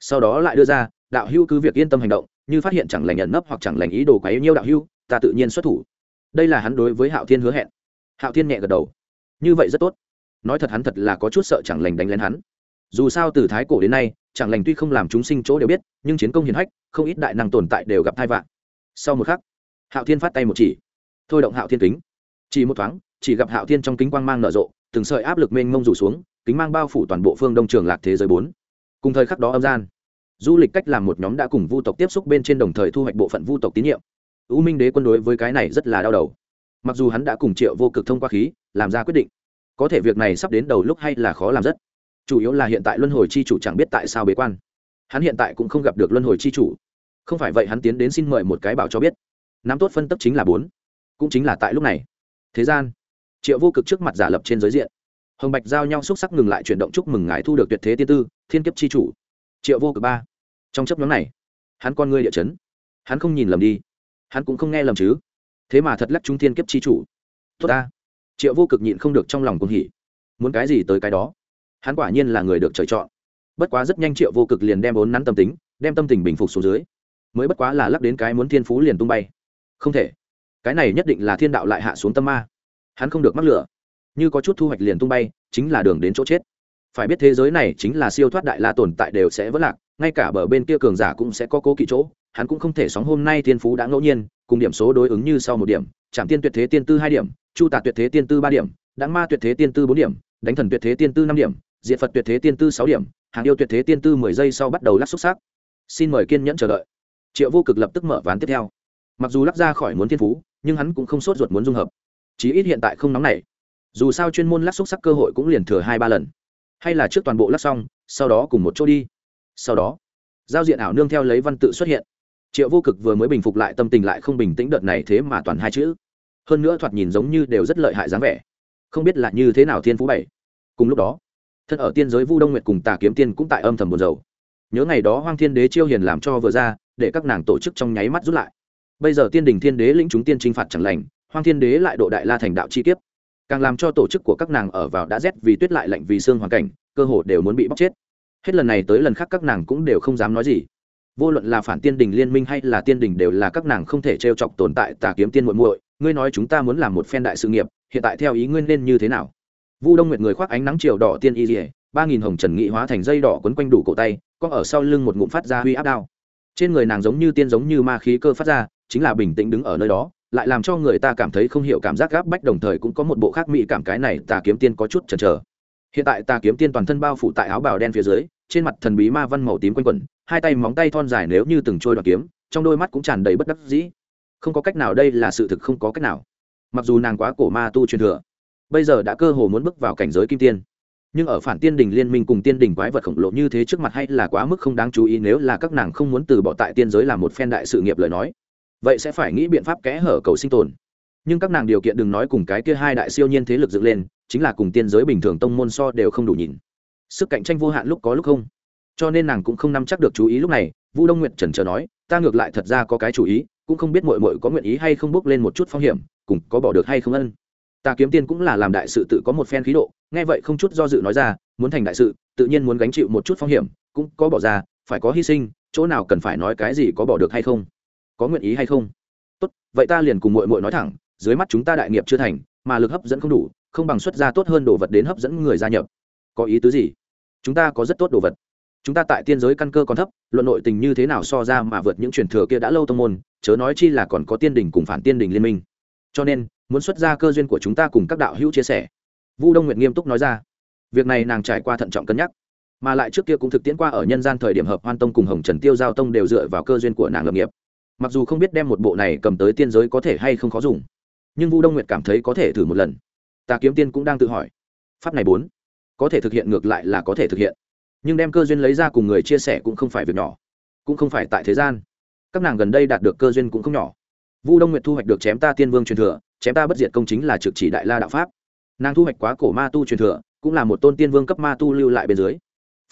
S1: Sau đó lại đưa ra, đạo hưu cứ việc yên tâm hành động, như phát hiện chẳng lành nhận nấp hoặc chẳng lành ý đồ quá yêu nhiêu đạo hưu ta tự nhiên xuất thủ. Đây là hắn đối với hạo thiên hứa hẹn. Hạo thiên nhẹ gật đầu. Như vậy rất tốt. Nói thật hắn thật là có chút sợ chẳng lành đánh lén hắn. Dù sao từ thái cổ đến nay, chẳng lành tuy không làm chúng sinh chỗ đều biết, nhưng chiến công hiển hách, không ít đại năng tồn tại đều gặp thai vạn sau một khắc, hạo thiên phát tay một chỉ. Thôi động hạo thiên kính. Chỉ một thoáng, chỉ gặp hạo thiên trong kính quang mang nở rộ, từng sợi áp lực mênh mông rủ xuống kính mang bao phủ toàn bộ phương đông trường lạc thế giới bốn. Cùng thời khắc đó âm gian, du lịch cách làm một nhóm đã cùng vu tộc tiếp xúc bên trên đồng thời thu hoạch bộ phận vu tộc tín nhiệm. U minh đế quân đối với cái này rất là đau đầu. Mặc dù hắn đã cùng triệu vô cực thông qua khí, làm ra quyết định, có thể việc này sắp đến đầu lúc hay là khó làm rất. Chủ yếu là hiện tại luân hồi chi chủ chẳng biết tại sao bế quan. Hắn hiện tại cũng không gặp được luân hồi chi chủ. Không phải vậy hắn tiến đến xin mời một cái bảo cho biết. Nắm tốt phân tấp chính là bốn. Cũng chính là tại lúc này. Thế gian, triệu vô cực trước mặt giả lập trên giới diện hồng bạch giao nhau xúc sắc ngừng lại chuyển động chúc mừng ngài thu được tuyệt thế tiên tư, thiên kiếp chi chủ. Triệu vô cực ba. Trong chấp nhóm này, hắn con ngươi địa chấn. Hắn không nhìn lầm đi. Hắn cũng không nghe lầm chứ. Thế mà thật lắc chúng thiên kiếp chi chủ. Tốt ta. Triệu vô cực nhịn không được trong lòng cuồng hỉ. Muốn cái gì tới cái đó? Hắn quả nhiên là người được trời chọn. Bất quá rất nhanh triệu vô cực liền đem bốn nắn tâm tính, đem tâm tình bình phục xuống dưới. Mới bất quá là lắc đến cái muốn thiên phú liền tung bay. Không thể. Cái này nhất định là thiên đạo lại hạ xuống tâm ma. Hắn không được mắc lửa như có chút thu hoạch liền tung bay, chính là đường đến chỗ chết. Phải biết thế giới này chính là siêu thoát đại la tồn tại đều sẽ vỡ lạc, ngay cả bờ bên kia cường giả cũng sẽ có cố kỵ chỗ, hắn cũng không thể sóng hôm nay thiên phú đã ngẫu nhiên, cùng điểm số đối ứng như sau một điểm trạm tiên tuyệt thế tiên tư hai điểm, chu tạ tuyệt thế tiên tư ba điểm đáng ma tuyệt thế tiên tư bốn điểm, đánh thần tuyệt thế tiên tư năm điểm diện phật tuyệt thế tiên tư sáu điểm, hàng yêu tuyệt thế tiên tư mười giây sau bắt đầu lắc xúc xác xin mời kiên nhẫn chờ đợi. Triệu vô cực lập tức mở ván tiếp theo. Mặc dù lắc ra khỏi muốn thiên phú, nhưng hắn cũng không sốt ruột muốn dung hợp. Chí ít hiện tại không nóng này dù sao chuyên môn lắc xúc sắc cơ hội cũng liền thừa hai ba lần. Hay là trước toàn bộ lắc xong, sau đó cùng một chỗ đi. Sau đó, giao diện ảo nương theo lấy văn tự xuất hiện. Triệu vô cực vừa mới bình phục lại tâm tình lại không bình tĩnh đợt này thế mà toàn hai chữ. Hơn nữa thoạt nhìn giống như đều rất lợi hại dáng vẻ. Không biết là như thế nào thiên phú bảy. Cùng lúc đó, thân ở tiên giới vu đông nguyệt cùng tà kiếm tiên cũng tại âm thầm buồn dầu nhớ ngày đó hoang thiên đế chiêu hiền làm cho vừa ra, để các nàng tổ chức trong nháy mắt rút lại. Bây giờ tiên đình thiên đế lĩnh chúng tiên t r phạt chẳng lành, hoang thiên đế lại độ đại la thành đạo chi kiếp càng làm cho tổ chức của các nàng ở vào đã rét vì tuyết lại lạnh vì xương hoàn cảnh, cơ hồ đều muốn bị bóc chết. Hết lần này tới lần khác các nàng cũng đều không dám nói gì. Vô luận là phản tiên đình liên minh hay là tiên đình đều là các nàng không thể t r e o chọc tồn tại tà kiếm tiên muội muội, ngươi nói chúng ta muốn làm một phen đại sự nghiệp, hiện tại theo ý ngươi nên như thế nào? Vu đông nguyệt người khoác ánh nắng chiều đỏ tiên y dỉa ba nghìn hồng trần nghị hóa thành dây đỏ quấn quanh đủ cổ tay, có ở sau lưng một ngụm phát ra huy áp đao. Trên người nàng giống như tiên giống như ma khí cơ phát ra, chính là bình tĩnh đứng ở nơi đó lại làm cho người ta cảm thấy không hiểu cảm giác gáp bách, đồng thời cũng có một bộ khác mỹ cảm cái này, tà kiếm tiên có chút chần chờ. Hiện tại tà kiếm tiên toàn thân bao phủ tại áo bào đen phía dưới, trên mặt thần bí ma văn màu tím quanh quẩn, hai tay móng tay thon dài nếu như từng trôi đoạt kiếm, trong đôi mắt cũng tràn đầy bất đắc dĩ. Không có cách nào, đây là sự thực không có cách nào. Mặc dù nàng quá cổ ma tu truyền thừa, bây giờ đã cơ hồ muốn bước vào cảnh giới kim tiên. Nhưng ở phản tiên đình liên minh cùng tiên đình quái vật khổng lồ như thế trước mặt hay là quá mức không đáng chú ý, nếu là các nàng không muốn từ bỏ tại tiên giới làm một phen đại sự nghiệp lời nói vậy sẽ phải nghĩ biện pháp kẽ hở cầu sinh tồn. Nhưng các nàng điều kiện đừng nói cùng cái kia hai đại siêu nhiên thế lực dựng lên, chính là cùng tiên giới bình thường tông môn so đều không đủ nhìn. Sức cạnh tranh vô hạn lúc có lúc không. Cho nên nàng cũng không nắm chắc được chú ý lúc này, vu đông nguyệt trần trờ nói, ta ngược lại thật ra có cái chú ý, cũng không biết mội mội có nguyện ý hay không bước lên một chút phong hiểm, cùng có bỏ được hay không ân. Ta kiếm tiên cũng là làm đại sự tự có một phen khí độ, nghe vậy không chút do dự nói ra, muốn thành đại sự, tự nhiên muốn gánh chịu một chút phong hiểm, cũng có bỏ ra, phải có hy sinh, chỗ nào cần phải nói cái gì có bỏ được hay không? Có nguyện ý hay không? Tốt, vậy ta liền cùng mội mội nói thẳng, dưới mắt chúng ta đại nghiệp chưa thành, mà lực hấp dẫn không đủ, không bằng xuất ra tốt hơn đồ vật đến hấp dẫn người gia nhập. Có ý tứ gì? Chúng ta có rất tốt đồ vật. Chúng ta tại tiên giới căn cơ còn thấp, luận nội tình như thế nào so ra mà vượt những truyền thừa kia đã lâu tông môn, chớ nói chi là còn có tiên đình cùng phản tiên đình liên minh. Cho nên, muốn xuất ra cơ duyên của chúng ta cùng các đạo hữu chia sẻ. Vu đông nguyệt nghiêm túc nói ra. Việc này nàng trải qua thận trọng cân nhắc. Mà lại trước kia cũng thực tiễn qua ở nhân gian thời điểm hợp hoan tông cùng hồng trần tiêu giao tông đều dựa vào cơ duyên của nàng lập nghiệp mặc dù không biết đem một bộ này cầm tới tiên giới có thể hay không khó dùng, nhưng vu đông nguyệt cảm thấy có thể thử một lần. Tà kiếm tiên cũng đang tự hỏi, pháp này bốn, có thể thực hiện ngược lại là có thể thực hiện. Nhưng đem cơ duyên lấy ra cùng người chia sẻ cũng không phải việc nhỏ, cũng không phải tại thế gian. Các nàng gần đây đạt được cơ duyên cũng không nhỏ. Vu đông nguyệt thu hoạch được chém ta tiên vương truyền thừa, chém ta bất diệt công chính là trực chỉ đại la đạo pháp. Nàng thu hoạch quá cổ ma tu truyền thừa, cũng là một tôn tiên vương cấp ma tu lưu lại bên dưới.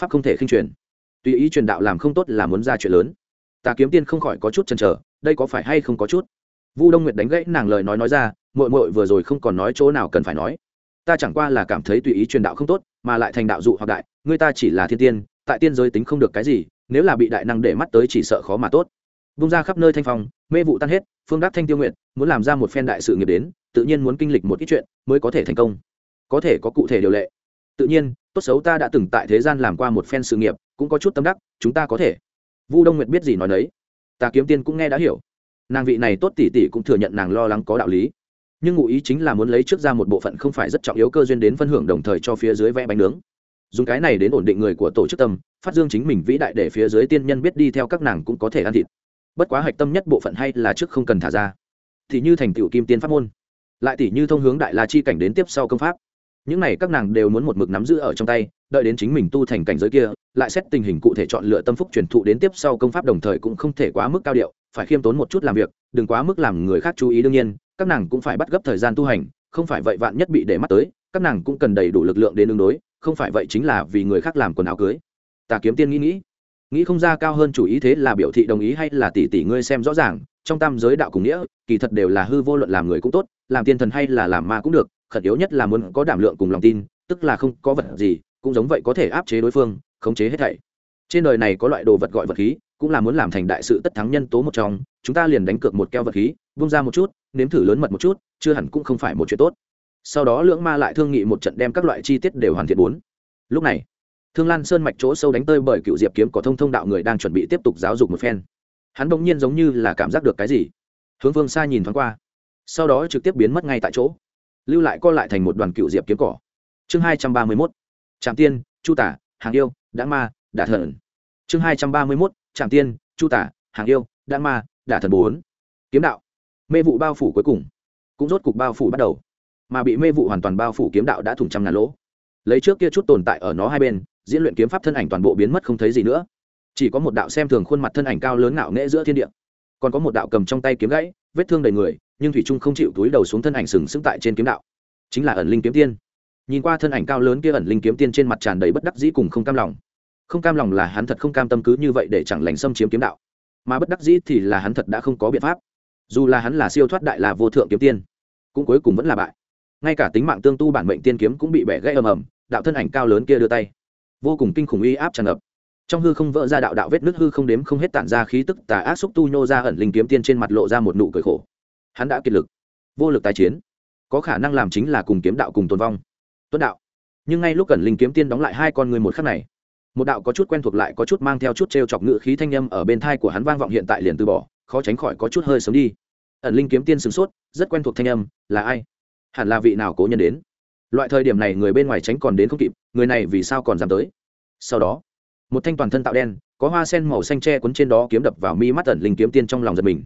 S1: Pháp không thể khinh truyền. Tùy ý truyền đạo làm không tốt là muốn ra chuyện lớn ta kiếm tiên không khỏi có chút chần chờ, đây có phải hay không có chút? Vu đông nguyệt đánh gãy nàng lời nói nói ra mội mội vừa rồi không còn nói chỗ nào cần phải nói. Ta chẳng qua là cảm thấy tùy ý truyền đạo không tốt, mà lại thành đạo dụ hoặc đại, người ta chỉ là thiên tiên, tại tiên giới tính không được cái gì, nếu là bị đại năng để mắt tới chỉ sợ khó mà tốt. Bung ra khắp nơi thanh phong, mê vụ tan hết, phương đắc thanh tiêu nguyện muốn làm ra một phen đại sự nghiệp đến, tự nhiên muốn kinh lịch một ít chuyện mới có thể thành công. Có thể có cụ thể điều lệ. Tự nhiên, tốt xấu ta đã từng tại thế gian làm qua một phen sự nghiệp, cũng có chút tâm đắc, chúng ta có thể vu đông nguyệt biết gì nói đấy ta kiếm tiên cũng nghe đã hiểu. Nàng vị này tốt tỉ tỉ cũng thừa nhận nàng lo lắng có đạo lý. Nhưng ngụ ý chính là muốn lấy trước ra một bộ phận không phải rất trọng yếu cơ duyên đến phân hưởng đồng thời cho phía dưới vẽ bánh nướng. Dùng cái này đến ổn định người của tổ chức tâm, phát dương chính mình vĩ đại để phía dưới tiên nhân biết đi theo các nàng cũng có thể ăn thịt. Bất quá hạch tâm nhất bộ phận hay là trước không cần thả ra. Thì như thành tựu kim tiên pháp môn, lại tỷ như thông hướng đại la chi cảnh đến tiếp sau công pháp. Những này các nàng đều muốn một mực nắm giữ ở trong tay đợi đến chính mình tu thành cảnh giới kia, lại xét tình hình cụ thể chọn lựa tâm phúc truyền thụ đến tiếp sau công pháp đồng thời cũng không thể quá mức cao điệu, phải khiêm tốn một chút làm việc, đừng quá mức làm người khác chú ý đương nhiên, các nàng cũng phải bắt gấp thời gian tu hành, không phải vậy vạn nhất bị để mắt tới, các nàng cũng cần đầy đủ lực lượng đến ứng đối, không phải vậy chính là vì người khác làm quần áo cưới. Tà kiếm tiên nghĩ nghĩ. Nghĩ không ra cao hơn chủ ý thế là biểu thị đồng ý hay là tỷ tỷ ngươi xem rõ ràng, trong tam giới đạo cùng nghĩa, kỳ thật đều là hư vô luận làm người cũng tốt, làm tiên thần hay là làm ma cũng được, khẩn yếu nhất là muốn có đảm lượng cùng lòng tin, tức là không có vật gì cũng giống vậy có thể áp chế đối phương, khống chế hết thảy. Trên đời này có loại đồ vật gọi vật khí, cũng là muốn làm thành đại sự tất thắng nhân tố một trong, chúng ta liền đánh cược một keo vật khí, vung ra một chút, nếm thử lớn mật một chút, chưa hẳn cũng không phải một chuyện tốt. Sau đó lưỡng ma lại thương nghị một trận đem các loại chi tiết đều hoàn thiện bốn. Lúc này, thương lan sơn mạch chỗ sâu đánh tơi bởi cựu diệp kiếm có thông thông đạo người đang chuẩn bị tiếp tục giáo dục một phen. Hắn bỗng nhiên giống như là cảm giác được cái gì. Hướng vương xa nhìn thoáng qua. Sau đó trực tiếp biến mất ngay tại chỗ. Lưu lại co lại thành một đoàn cựu diệp kiếm cỏ. Chương hai trăm ba mươi mốt trạm tiên, chu tả, hàng yêu đã ma, đả thần. Chương hai trăm ba mươi mốt, trạm tiên, chu tả, hàng yêu đã ma, đả thần bốn. Kiếm đạo. Mê vụ bao phủ cuối cùng. Cũng rốt cục bao phủ bắt đầu. Mà bị mê vụ hoàn toàn bao phủ kiếm đạo đã thủng trăm ngàn lỗ. Lấy trước kia chút tồn tại ở nó hai bên, diễn luyện kiếm pháp thân ảnh toàn bộ biến mất không thấy gì nữa. Chỉ có một đạo xem thường khuôn mặt thân ảnh cao lớn ngạo nghễ giữa thiên địa. Còn có một đạo cầm trong tay kiếm gãy, vết thương đầy người, nhưng thủy trung không chịu túi đầu xuống thân ảnh sừng sững tại trên kiếm đạo. Chính là ẩn linh kiếm tiên nhìn qua thân ảnh cao lớn kia ẩn linh kiếm tiên trên mặt tràn đầy bất đắc dĩ cùng không cam lòng. Không cam lòng là hắn thật không cam tâm cứ như vậy để chẳng lành xâm chiếm kiếm đạo. Mà bất đắc dĩ thì là hắn thật đã không có biện pháp. Dù là hắn là siêu thoát đại là vô thượng kiếm tiên, cũng cuối cùng vẫn là bại. Ngay cả tính mạng tương tu bản mệnh tiên kiếm cũng bị bẻ gãy ầm ầm, đạo thân ảnh cao lớn kia đưa tay. Vô cùng kinh khủng uy áp tràn ngập. Trong hư không vỡ ra đạo đạo vết nước hư không đếm không hết tản ra khí tức tà ác xúc tu nhô ra ẩn linh kiếm tiên trên mặt lộ ra một nụ cười khổ. Hắn đã kiệt lực, vô lực tái chiến. Có khả năng làm chính là cùng kiếm đạo cùng tồn vong tuấn đạo. Nhưng ngay lúc cần linh kiếm tiên đóng lại hai con người một khắc này, một đạo có chút quen thuộc lại có chút mang theo chút t r e o chọc ngự khí thanh â m ở bên thai của hắn vang vọng hiện tại liền từ bỏ, khó tránh khỏi có chút hơi sớm đi. Ẩn linh kiếm tiên sửng sốt, rất quen thuộc thanh âm, là ai? Hẳn là vị nào cố nhân đến? Loại thời điểm này người bên ngoài tránh còn đến không kịp, người này vì sao còn dám tới? Sau đó, một thanh toàn thân tạo đen, có hoa sen màu xanh tre cuốn trên đó kiếm đập vào mi mắt ẩn linh kiếm tiên trong lòng giật mình.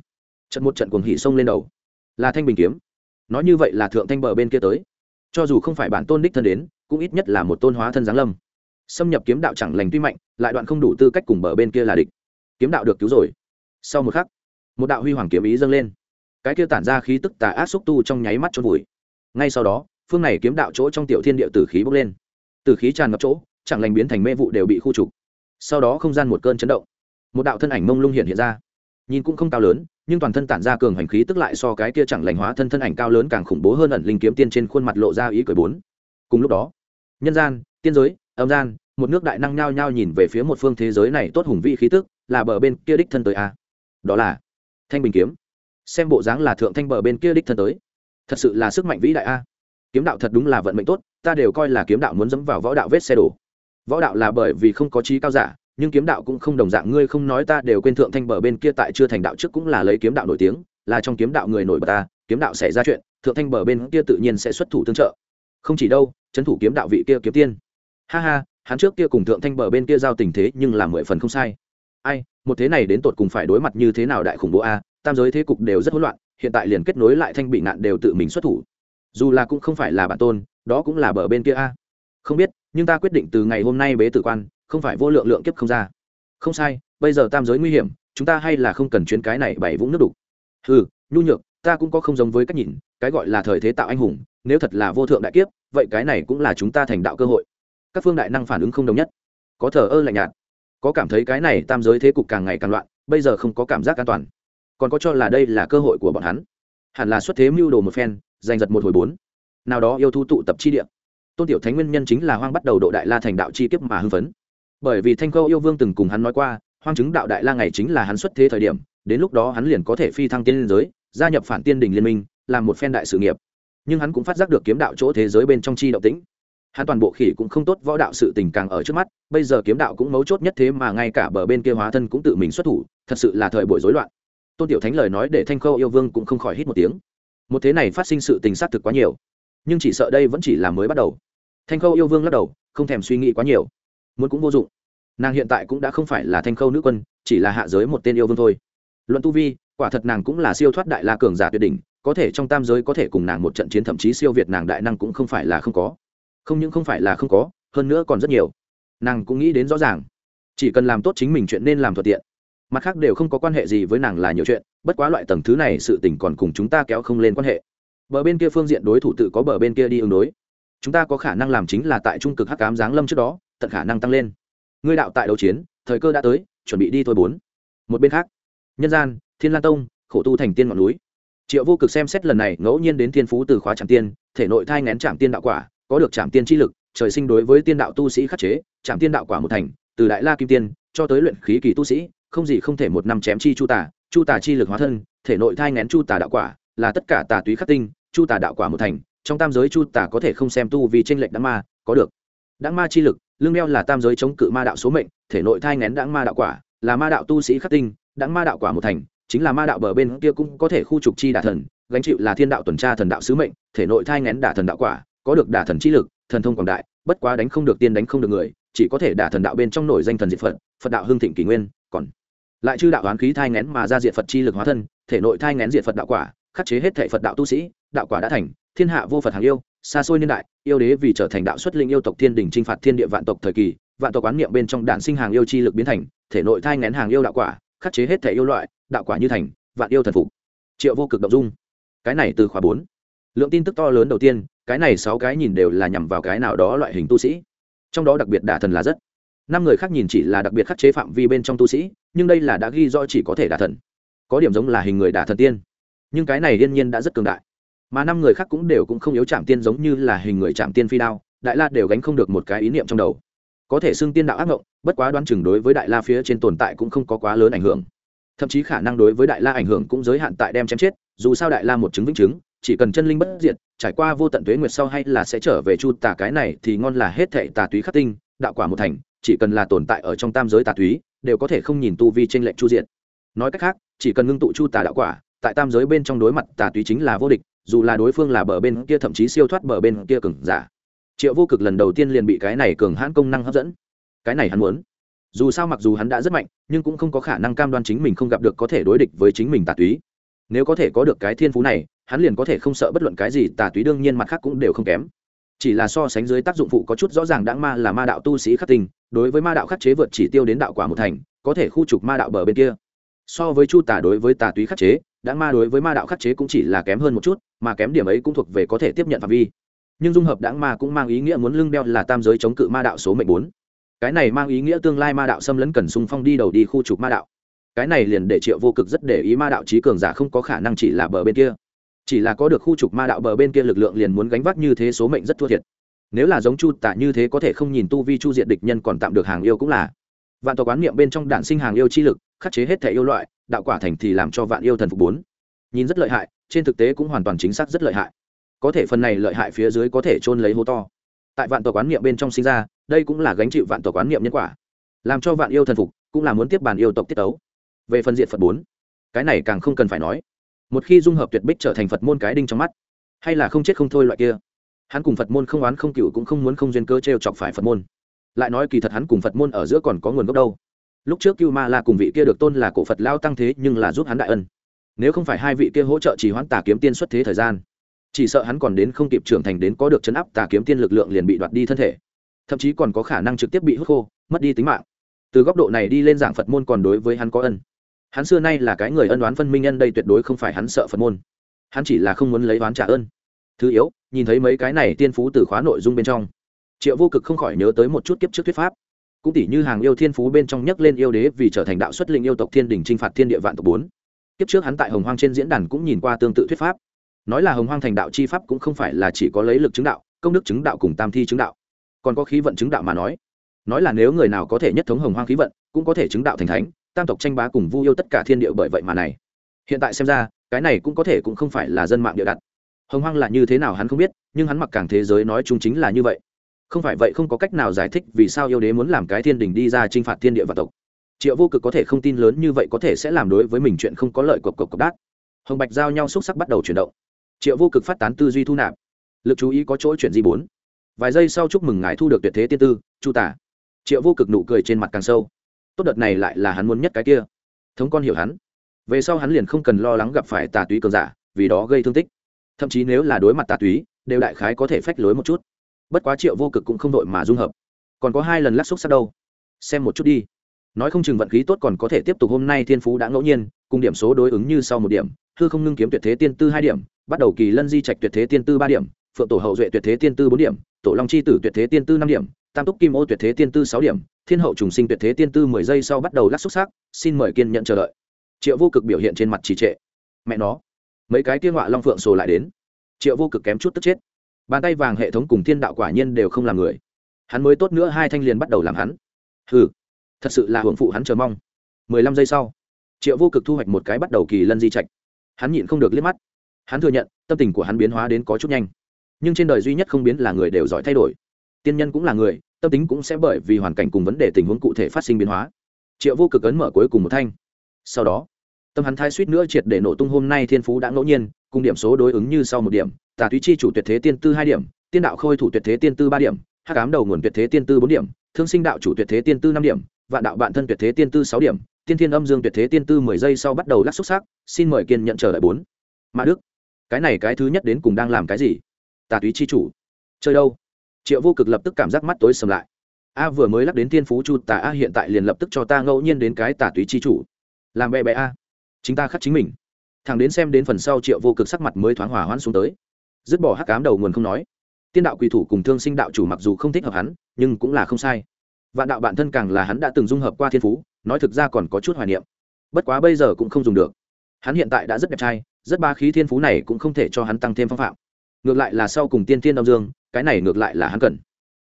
S1: Trận một trận cuồng hỉ sông lên đầu. Là thanh bình kiếm. Nói như vậy là thượng thanh bờ bên kia tới cho dù không phải bản tôn đích thân đến, cũng ít nhất là một tôn hóa thân giáng lâm. Xâm nhập kiếm đạo chẳng lành tuy mạnh, lại đoạn không đủ tư cách cùng bờ bên kia là địch. Kiếm đạo được cứu rồi. Sau một khắc, một đạo huy hoàng kiếm ý dâng lên. Cái kia tản ra khí tức tà ác xúc tu trong nháy mắt trôn vùi. Ngay sau đó, phương này kiếm đạo chỗ trong tiểu thiên địa tử khí bốc lên. Tử khí tràn ngập chỗ, chẳng lành biến thành mê vụ đều bị khu trục. Sau đó không gian một cơn chấn động. Một đạo thân ảnh mông lung hiện hiện ra. Nhìn cũng không cao lớn nhưng toàn thân tản ra cường hành khí tức lại so cái kia chẳng lành hóa thân thân ảnh cao lớn càng khủng bố hơn ẩn linh kiếm tiên trên khuôn mặt lộ ra ý cười bốn. Cùng lúc đó, nhân gian, tiên giới, âm gian, một nước đại năng nhao nhao nhìn về phía một phương thế giới này tốt hùng vị khí tức, là bờ bên kia đích thân tới a. Đó là thanh bình kiếm. Xem bộ dáng là thượng thanh bờ bên kia đích thân tới. Thật sự là sức mạnh vĩ đại a. Kiếm đạo thật đúng là vận mệnh tốt, ta đều coi là kiếm đạo muốn dẫm vào võ đạo vết xe đổ. Võ đạo là bởi vì không có trí cao giả nhưng kiếm đạo cũng không đồng dạng, ngươi không nói ta đều quên thượng thanh bờ bên kia tại chưa thành đạo trước cũng là lấy kiếm đạo nổi tiếng, là trong kiếm đạo người nổi bật ta, kiếm đạo xảy ra chuyện, thượng thanh bờ bên kia tự nhiên sẽ xuất thủ tương trợ. Không chỉ đâu, trấn thủ kiếm đạo vị kia kiếm tiên. Ha ha, hắn trước kia cùng thượng thanh bờ bên kia giao tình thế nhưng là mười phần không sai. Ai, một thế này đến tột cùng phải đối mặt như thế nào đại khủng bố a, tam giới thế cục đều rất hỗn loạn, hiện tại liền kết nối lại thanh bị nạn đều tự mình xuất thủ. Dù là cũng không phải là bản tôn, đó cũng là bờ bên kia a. Không biết, nhưng ta quyết định từ ngày hôm nay bế tử quan không phải vô lượng lượng kiếp không ra. Không sai, bây giờ tam giới nguy hiểm, chúng ta hay là không cần chuyến cái này bảy vũng nước đục. Ừ nhu nhược, ta cũng có không giống với cách nhìn, cái gọi là thời thế tạo anh hùng, nếu thật là vô thượng đại kiếp, vậy cái này cũng là chúng ta thành đạo cơ hội. Các phương đại năng phản ứng không đồng nhất. Có thờ ơ lạnh nhạt. Có cảm thấy cái này tam giới thế cục càng ngày càng loạn, bây giờ không có cảm giác an toàn. Còn có cho là đây là cơ hội của bọn hắn. Hẳn là xuất thế mưu đồ một phen, giành giật một hồi bốn. Nào đó yêu thu tụ tập chi địa. Tôn tiểu thánh nguyên nhân chính là hoang bắt đầu độ đại la thành đạo chi kiếp mà hưng phấn bởi vì thanh khâu yêu vương từng cùng hắn nói qua, hoang chứng đạo đại la ngày chính là hắn xuất thế thời điểm, đến lúc đó hắn liền có thể phi thăng tiên liên giới, gia nhập phản tiên đình liên minh, làm một phen đại sự nghiệp. Nhưng hắn cũng phát giác được kiếm đạo chỗ thế giới bên trong chi động tĩnh. Hắn toàn bộ khỉ cũng không tốt, võ đạo sự tình càng ở trước mắt, bây giờ kiếm đạo cũng mấu chốt nhất thế mà ngay cả bờ bên kia hóa thân cũng tự mình xuất thủ, thật sự là thời buổi rối loạn. Tôn tiểu thánh lời nói để thanh khâu yêu vương cũng không khỏi hít một tiếng. Một thế này phát sinh sự tình xác thực quá nhiều, nhưng chỉ sợ đây vẫn chỉ là mới bắt đầu. Thanh khâu yêu vương lắc đầu, không thèm suy nghĩ quá nhiều muốn cũng vô dụng. Nàng hiện tại cũng đã không phải là thanh khâu nữ quân, chỉ là hạ giới một tên yêu vương thôi. Luận tu vi, quả thật nàng cũng là siêu thoát đại la cường giả tuyệt đỉnh, có thể trong tam giới có thể cùng nàng một trận chiến thậm chí siêu việt nàng đại năng cũng không phải là không có. Không những không phải là không có, hơn nữa còn rất nhiều. Nàng cũng nghĩ đến rõ ràng. Chỉ cần làm tốt chính mình chuyện nên làm thuận tiện. Mặt khác đều không có quan hệ gì với nàng là nhiều chuyện, bất quá loại tầng thứ này sự tình còn cùng chúng ta kéo không lên quan hệ. Bờ bên kia phương diện đối thủ tự có bờ bên kia đi ứng đối. Chúng ta có khả năng làm chính là tại trung cực hắc cám giáng lâm trước đó tận khả năng tăng lên. Ngươi đạo tại đấu chiến, thời cơ đã tới, chuẩn bị đi thôi bốn. Một bên khác, nhân gian, thiên lan tông, khổ tu thành tiên ngọn núi. Triệu vô cực xem xét lần này, ngẫu nhiên đến thiên phú từ khóa trạm tiên, thể nội thai ngén trạm tiên đạo quả, có được trạm tiên chi lực, trời sinh đối với tiên đạo tu sĩ khắc chế trạm tiên đạo quả một thành, từ đại la kim tiên cho tới luyện khí kỳ tu sĩ, không gì không thể một năm chém chi chu tả chu tả chi lực hóa thân, thể nội thai ngén chu tả đạo quả, là tất cả tà túy khắc tinh, chu tả đạo quả một thành, trong tam giới chu tả có thể không xem tu vì tranh lệch đãng ma, có được. Đãng ma chi lực lương đeo là tam giới chống cự ma đạo số mệnh, thể nội thai ngén đáng ma đạo quả, là ma đạo tu sĩ khắc tinh đáng ma đạo quả một thành, chính là ma đạo bờ bên kia cũng có thể khu trục chi đả thần, gánh chịu là thiên đạo tuần tra thần đạo sứ mệnh, thể nội thai ngén đả thần đạo quả, có được đả thần chi lực, thần thông quảng đại, bất quá đánh không được tiên đánh không được người, chỉ có thể đả thần đạo bên trong nổi danh thần diệt phật phật đạo hương thịnh kỷ nguyên, còn lại chư đạo oán khí thai ngén mà ra diệt phật chi lực hóa thân, thể nội thai ngén diệt phật đạo quả, khắc chế hết thể phật đạo tu sĩ, đạo quả đã thành thiên hạ vô phật hàng yêu, xa xôi niên đại, yêu đế vì trở thành đạo xuất linh yêu tộc thiên đình t r i n h phạt thiên địa vạn tộc thời kỳ, vạn tộc quán niệm bên trong đạn sinh hàng yêu chi lực biến thành, thể nội thai ngén hàng yêu đạo quả, khắc chế hết thể yêu loại, đạo quả như thành, vạn yêu thần phục. Triệu vô cực động dung. Cái này từ khóa bốn. Lượng tin tức to lớn đầu tiên, cái này sáu cái nhìn đều là nhằm vào cái nào đó loại hình tu sĩ. Trong đó đặc biệt đả thần là rất. Năm người khác nhìn chỉ là đặc biệt khắc chế phạm vi bên trong tu sĩ, nhưng đây là đã ghi do chỉ có thể đả thần. Có điểm giống là hình người đả thần tiên. Nhưng cái này đương nhiên đã rất cường đại mà năm người khác cũng đều cũng không yếu chạm tiên giống như là hình người chạm tiên phi đao, đại la đều gánh không được một cái ý niệm trong đầu. Có thể xưng tiên đạo ác mộng bất quá đoán chừng đối với đại la phía trên tồn tại cũng không có quá lớn ảnh hưởng. Thậm chí khả năng đối với đại la ảnh hưởng cũng giới hạn tại đem chém chết, dù sao đại la một chứng vĩnh chứng, chỉ cần chân linh bất diệt, trải qua vô tận tuế nguyệt sau hay là sẽ trở về chu tà cái này thì ngon là hết thệ tà túy khắc tinh, đạo quả một thành, chỉ cần là tồn tại ở trong tam giới tà túy, đều có thể không nhìn tu vi trên lệnh chu diện. Nói cách khác, chỉ cần ngưng tụ chu tà đạo quả tại tam giới bên trong đối mặt tà túy chính là vô địch dù là đối phương là bờ bên kia thậm chí siêu thoát bờ bên kia cường giả. Triệu vô cực lần đầu tiên liền bị cái này cường hãn công năng hấp dẫn. Cái này hắn muốn. Dù sao mặc dù hắn đã rất mạnh nhưng cũng không có khả năng cam đoan chính mình không gặp được có thể đối địch với chính mình tà túy. Nếu có thể có được cái thiên phú này hắn liền có thể không sợ bất luận cái gì tà túy đương nhiên mặt khác cũng đều không kém. Chỉ là so sánh dưới tác dụng phụ có chút rõ ràng đáng ma là ma đạo tu sĩ khắc tình, đối với ma đạo khắc chế vượt chỉ tiêu đến đạo quả một thành có thể khu trục ma đạo bờ bên kia. So với chu tả đối với tà túy khắc chế đã ma đối với ma đạo khắc chế cũng chỉ là kém hơn một chút, mà kém điểm ấy cũng thuộc về có thể tiếp nhận phạm vi. Nhưng dung hợp đáng ma cũng mang ý nghĩa muốn lưng đeo là tam giới chống cự ma đạo số mệnh bốn. Cái này mang ý nghĩa tương lai ma đạo xâm lấn cần sung phong đi đầu đi khu trục ma đạo. Cái này liền để triệu vô cực rất để ý ma đạo trí cường giả không có khả năng chỉ là bờ bên kia. Chỉ là có được khu trục ma đạo bờ bên kia lực lượng liền muốn gánh vác như thế số mệnh rất thua thiệt. Nếu là giống chu tạ như thế có thể không nhìn tu vi chu diện địch nhân còn tạm được hàng yêu cũng là vạn tộc quán niệm bên trong đạn sinh hàng yêu chi lực, khắc chế hết thể yêu loại, đạo quả thành thì làm cho vạn yêu thần phục bốn. Nhìn rất lợi hại, trên thực tế cũng hoàn toàn chính xác rất lợi hại. Có thể phần này lợi hại phía dưới có thể trôn lấy hố to. Tại vạn tộc quán niệm bên trong sinh ra, đây cũng là gánh chịu vạn tộc quán niệm nhân quả. Làm cho vạn yêu thần phục, cũng là muốn tiếp bàn yêu tộc tiết tấu. Về phần diện phật bốn, cái này càng không cần phải nói. Một khi dung hợp tuyệt bích trở thành phật môn cái đinh trong mắt, hay là không chết không thôi loại kia, hắn cùng phật môn không oán không cựu cũng không muốn không duyên cơ t r e o chọc phải phật môn lại nói kỳ thật hắn cùng phật môn ở giữa còn có nguồn gốc đâu. Lúc trước cưu ma la cùng vị kia được tôn là cổ phật lao tăng thế nhưng là giúp hắn đại ân. Nếu không phải hai vị kia hỗ trợ chỉ hoãn tà kiếm tiên xuất thế thời gian, chỉ sợ hắn còn đến không kịp trưởng thành đến có được chấn áp tà kiếm tiên lực lượng liền bị đoạt đi thân thể. Thậm chí còn có khả năng trực tiếp bị hút khô, mất đi tính mạng. Từ góc độ này đi lên giảng phật môn còn đối với hắn có ân. Hắn xưa nay là cái người ân đoán phân minh nhân đây tuyệt đối không phải hắn sợ phật môn. Hắn chỉ là không muốn lấy oán trả ơn. Thứ yếu, nhìn thấy mấy cái này tiên phú từ khóa nội dung bên trong triệu vô cực không khỏi nhớ tới một chút kiếp trước thuyết pháp. Cũng tỷ như hàng yêu thiên phú bên trong nhấc lên yêu đế vì trở thành đạo xuất linh yêu tộc thiên đình t r i n h phạt thiên địa vạn tộc bốn. Kiếp trước hắn tại hồng hoang trên diễn đàn cũng nhìn qua tương tự thuyết pháp. Nói là hồng hoang thành đạo chi pháp cũng không phải là chỉ có lấy lực chứng đạo, công đức chứng đạo cùng tam thi chứng đạo. Còn có khí vận chứng đạo mà nói. Nói là nếu người nào có thể nhất thống hồng hoang khí vận, cũng có thể chứng đạo thành thánh, tam tộc tranh bá cùng vu yêu tất cả thiên địa bởi vậy mà này. Hiện tại xem ra, cái này cũng có thể cũng không phải là dân mạng địa đặt. Hồng hoang là như thế nào hắn không biết, nhưng hắn mặc càng thế giới nói chung chính là như vậy không phải vậy không có cách nào giải thích vì sao yêu đế muốn làm cái thiên đình đi ra t r i n h phạt thiên địa và tộc. Triệu vô cực có thể không tin lớn như vậy có thể sẽ làm đối với mình chuyện không có lợi cộc cộc cộc đát. Hồng bạch giao nhau xúc sắc bắt đầu chuyển động. Triệu vô cực phát tán tư duy thu nạp. Lực chú ý có chỗ chuyện gì bốn. Vài giây sau chúc mừng ngài thu được tuyệt thế tiên tư, chu tả. Triệu vô cực nụ cười trên mặt càng sâu. Tốt đợt này lại là hắn muốn nhất cái kia. Thống con hiểu hắn. Về sau hắn liền không cần lo lắng gặp phải tà túy cường giả, vì đó gây thương tích. Thậm chí nếu là đối mặt tà túy, đều đại khái có thể phách lối một chút bất quá triệu vô cực cũng không đội mà dung hợp. Còn có hai lần lắc xúc sắc đâu? Xem một chút đi. Nói không chừng vận khí tốt còn có thể tiếp tục hôm nay thiên phú đã ngẫu nhiên, cùng điểm số đối ứng như sau một điểm, hư không ngưng kiếm tuyệt thế tiên tư hai điểm, bắt đầu kỳ lân di trạch tuyệt thế tiên tư ba điểm, phượng tổ hậu duệ tuyệt thế tiên tư bốn điểm, tổ long c h i tử tuyệt thế tiên tư năm điểm, tam túc kim ô tuyệt thế tiên tư sáu điểm, thiên hậu trùng sinh tuyệt thế tiên tư mười giây sau bắt đầu lắc xúc xác xin mời kiên nhận chờ đợi. Triệu vô cực biểu hiện trên mặt trì trệ. Mẹ nó, mấy cái tiên họa long phượng sồ lại đến. Triệu vô cực kém chút tức chết bàn tay vàng hệ thống cùng thiên đạo quả nhiên đều không làm người. Hắn mới tốt nữa, hai thanh liền bắt đầu làm hắn. Ừ thật sự là hưởng phụ hắn chờ mong. Mười lăm giây sau, triệu vô cực thu hoạch một cái bắt đầu kỳ lân di trạch. Hắn nhịn không được liếc mắt. Hắn thừa nhận, tâm tình của hắn biến hóa đến có chút nhanh. Nhưng trên đời duy nhất không biến là người đều giỏi thay đổi. Tiên nhân cũng là người, tâm tính cũng sẽ bởi vì hoàn cảnh cùng vấn đề tình huống cụ thể phát sinh biến hóa. Triệu vô cực ấn mở cuối cùng một thanh. Sau đó, tâm hắn thai suýt nữa triệt để nổ tung hôm nay thiên phú đã ngẫu nhiên, cùng điểm số đối ứng như sau một điểm tà túy chi chủ tuyệt thế tiên tư hai điểm, tiên đạo khôi thủ tuyệt thế tiên tư ba điểm, hắc ám đầu nguồn tuyệt thế tiên tư bốn điểm, thương sinh đạo chủ tuyệt thế tiên tư năm điểm, vạn đạo bạn thân tuyệt thế tiên tư sáu điểm, tiên thiên âm dương tuyệt thế tiên tư mười giây sau bắt đầu lắc xúc xác, xin mời kiên nhận chờ lại bốn. Mã đức, cái này cái thứ nhất đến cùng đang làm cái gì? Tà túy chi chủ, chơi đâu? Triệu vô cực lập tức cảm giác mắt tối sầm lại. A vừa mới lắc đến thiên phú chu tà a hiện tại liền lập tức cho ta ngẫu nhiên đến cái tà túy chi chủ. Làm bè bè a. Chính ta khắc chính mình. Thằng đến xem đến phần sau triệu vô cực sắc mặt mới thoáng hỏa hoãn xuống tới dứt bỏ hắc cám đầu nguồn không nói. Tiên đạo quỳ thủ cùng thương sinh đạo chủ mặc dù không thích hợp hắn, nhưng cũng là không sai. Vạn đạo bản thân càng là hắn đã từng dung hợp qua thiên phú, nói thực ra còn có chút hoài niệm. Bất quá bây giờ cũng không dùng được. Hắn hiện tại đã rất đẹp trai, rất ba khí thiên phú này cũng không thể cho hắn tăng thêm phong phạm. Ngược lại là sau cùng tiên thiên âm dương, cái này ngược lại là hắn cần.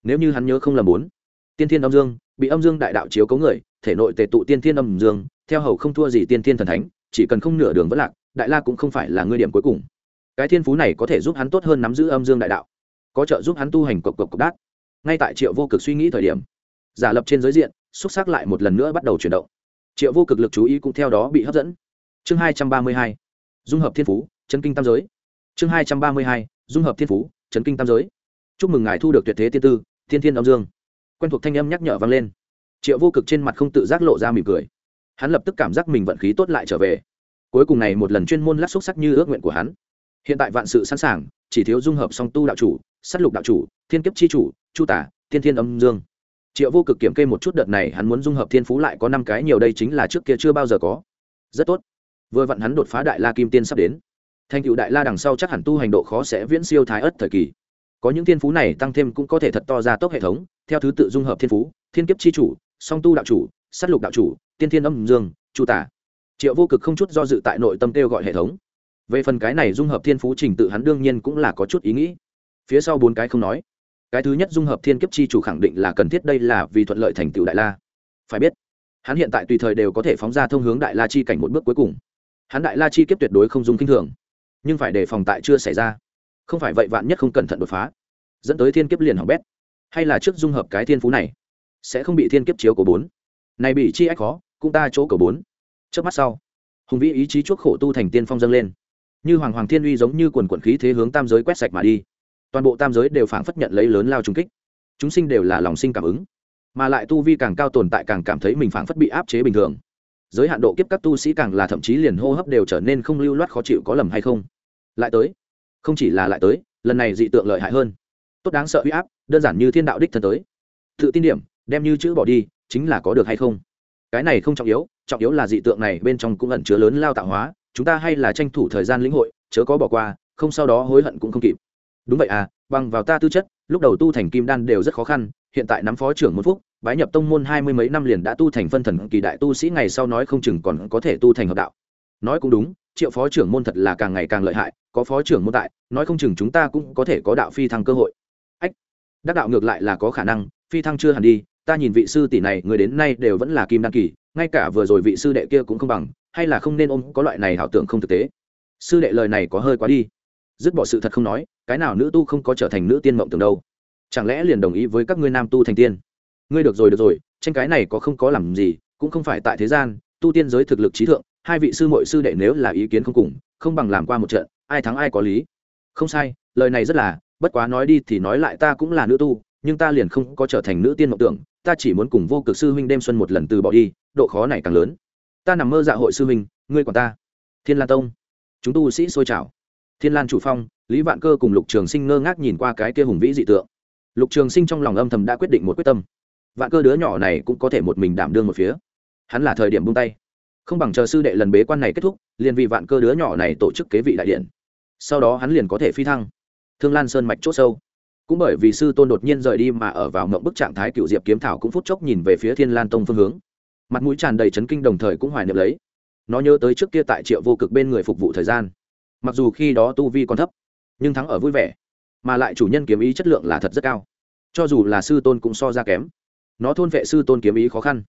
S1: Nếu như hắn nhớ không lầm bốn tiên thiên âm dương, bị âm dương đại đạo chiếu cấu người, thể nội tề tụ tiên thiên âm dương, theo hầu không thua gì tiên thiên thần thánh, chỉ cần không nửa đường vẫn lạc, đại la cũng không phải là ngươi điểm cuối cùng cái thiên phú này có thể giúp hắn tốt hơn nắm giữ âm dương đại đạo, có trợ giúp hắn tu hành cộc cộc cộc đát. Ngay tại triệu vô cực suy nghĩ thời điểm, giả lập trên giới diện, xúc xác lại một lần nữa bắt đầu chuyển động. Triệu vô cực lực chú ý cũng theo đó bị hấp dẫn. Chương hai trăm ba mươi hai, dung hợp thiên phú, chấn kinh tam giới. Chương hai trăm ba mươi hai, dung hợp thiên phú, chấn kinh tam giới. Chúc mừng ngài thu được tuyệt thế tiên tư, thiên thiên âm dương. Quen thuộc thanh âm nhắc nhở vang lên. Triệu vô cực trên mặt không tự giác lộ ra mỉm cười. Hắn lập tức cảm giác mình vận khí tốt lại trở về. Cuối cùng này một lần chuyên môn lắc xúc sắc như ước nguyện của hắn hiện tại vạn sự sẵn sàng, chỉ thiếu dung hợp song tu đạo chủ s á t lục đạo chủ, thiên kiếp c h i chủ, chu tả thiên thiên âm dương. Triệu vô cực kiểm kê một chút đợt này hắn muốn dung hợp thiên phú lại có năm cái, nhiều đây chính là trước kia chưa bao giờ có. Rất tốt. Vừa vặn hắn đột phá đại la kim tiên sắp đến. Thành cựu đại la đằng sau chắc hẳn tu hành độ khó sẽ viễn siêu thái ất thời kỳ. Có những thiên phú này tăng thêm cũng có thể thật to ra tốc hệ thống, theo thứ tự dung hợp thiên phú, thiên kiếp c h i chủ, song tu đạo chủ s á t lục đạo chủ, tiên thiên âm dương, chu tả. Triệu vô cực không chút do dự tại nội tâm kêu gọi hệ thống về phần cái này dung hợp thiên phú trình tự hắn đương nhiên cũng là có chút ý nghĩ. Phía sau bốn cái không nói. Cái thứ nhất dung hợp thiên kiếp chi chủ khẳng định là cần thiết đây là vì thuận lợi thành tựu đại la. Phải biết, hắn hiện tại tùy thời đều có thể phóng ra thông hướng đại la chi cảnh một bước cuối cùng. Hắn đại la chi kiếp tuyệt đối không dung kinh thường. Nhưng phải đề phòng tại chưa xảy ra. Không phải vậy vạn nhất không cẩn thận đột phá, dẫn tới thiên kiếp liền hỏng bét. Hay là trước dung hợp cái thiên phú này, sẽ không bị thiên kiếp chiếu của bốn. Này bị chi ách khó, cũng ta chỗ cầu bốn. Trước mắt sau, hùng vĩ ý chí chuốc khổ tu thành tiên phong dâng lên như hoàng hoàng thiên uy giống như quần quần khí thế hướng tam giới quét sạch mà đi. Toàn bộ tam giới đều phảng phất nhận lấy lớn lao trung kích. Chúng sinh đều là lòng sinh cảm ứng, mà lại tu vi càng cao tồn tại càng cảm thấy mình phảng phất bị áp chế bình thường. Giới hạn độ kiếp các tu sĩ càng là thậm chí liền hô hấp đều trở nên không lưu loát khó chịu có lầm hay không. Lại tới, không chỉ là lại tới, lần này dị tượng lợi hại hơn. Tốt đáng sợ uy áp, đơn giản như thiên đạo đích thân tới. Tự tin điểm, đem như chữ bỏ đi, chính là có được hay không? Cái này không trọng yếu trọng yếu là dị tượng này bên trong cũng ẩn chứa lớn lao tạo hóa chúng ta hay là tranh thủ thời gian lĩnh hội, chớ có bỏ qua, không sau đó hối hận cũng không kịp. Đúng vậy à bằng vào ta tư chất, lúc đầu tu thành kim đan đều rất khó khăn, hiện tại nắm phó trưởng môn phúc, bái nhập tông môn hai mươi mấy năm liền đã tu thành phân thần kỳ đại tu sĩ ngày sau nói không chừng còn có thể tu thành hợp đạo. Nói cũng đúng, triệu phó trưởng môn thật là càng ngày càng lợi hại, có phó trưởng môn tại, nói không chừng chúng ta cũng có thể có đạo phi thăng cơ hội. Ách, đắc đạo ngược lại là có khả năng, phi thăng chưa hẳn đi, ta nhìn vị sư tỷ này, người đến nay đều vẫn là kim đan kỳ ngay cả vừa rồi vị sư đệ kia cũng không bằng, hay là không nên ôm, có loại này ảo tưởng không thực tế. Sư đệ lời này có hơi quá đi. Dứt bỏ sự thật không nói, cái nào nữ tu không có trở thành nữ tiên mộng tưởng đâu. Chẳng lẽ liền đồng ý với các ngươi nam tu thành tiên? Ngươi được rồi được rồi, tranh cái này có không có làm gì, cũng không phải tại thế gian, tu tiên giới thực lực trí thượng, hai vị sư mội sư đệ nếu là ý kiến không cùng, không bằng làm qua một trận, ai thắng ai có lý. Không sai, lời này rất là, bất quá nói đi thì nói lại ta cũng là nữ tu, nhưng ta liền không có trở thành nữ tiên mộng tưởng ta chỉ muốn cùng vô cực sư huynh đêm xuân một lần từ bỏ đi, độ khó này càng lớn. Ta nằm mơ dạ hội sư huynh, ngươi còn ta. Thiên lan tông. Chúng tu sĩ sôi trào. Thiên lan chủ phong, lý vạn cơ cùng lục trường sinh ngơ ngác nhìn qua cái kia hùng vĩ dị tượng. Lục trường sinh trong lòng âm thầm đã quyết định một quyết tâm. Vạn cơ đứa nhỏ này cũng có thể một mình đảm đương một phía. Hắn là thời điểm buông tay. Không bằng chờ sư đệ lần bế quan này kết thúc, liền vì vạn cơ đứa nhỏ này tổ chức kế vị đại điện. Sau đó hắn liền có thể phi thăng. Thương lan sơn mạch c h ỗ sâu cũng bởi vì sư tôn đột nhiên rời đi mà ở vào mộng bức trạng thái cựu diệp kiếm thảo cũng phút chốc nhìn về phía thiên lan tông phương hướng. Mặt mũi tràn đầy chấn kinh đồng thời cũng hoài niệm lấy. Nó nhớ tới trước kia tại triệu vô cực bên người phục vụ thời gian. Mặc dù khi đó tu vi còn thấp, nhưng thắng ở vui vẻ, mà lại chủ nhân kiếm ý chất lượng là thật rất cao. Cho dù là sư tôn cũng so ra kém. Nó thôn vệ sư tôn kiếm ý khó khăn.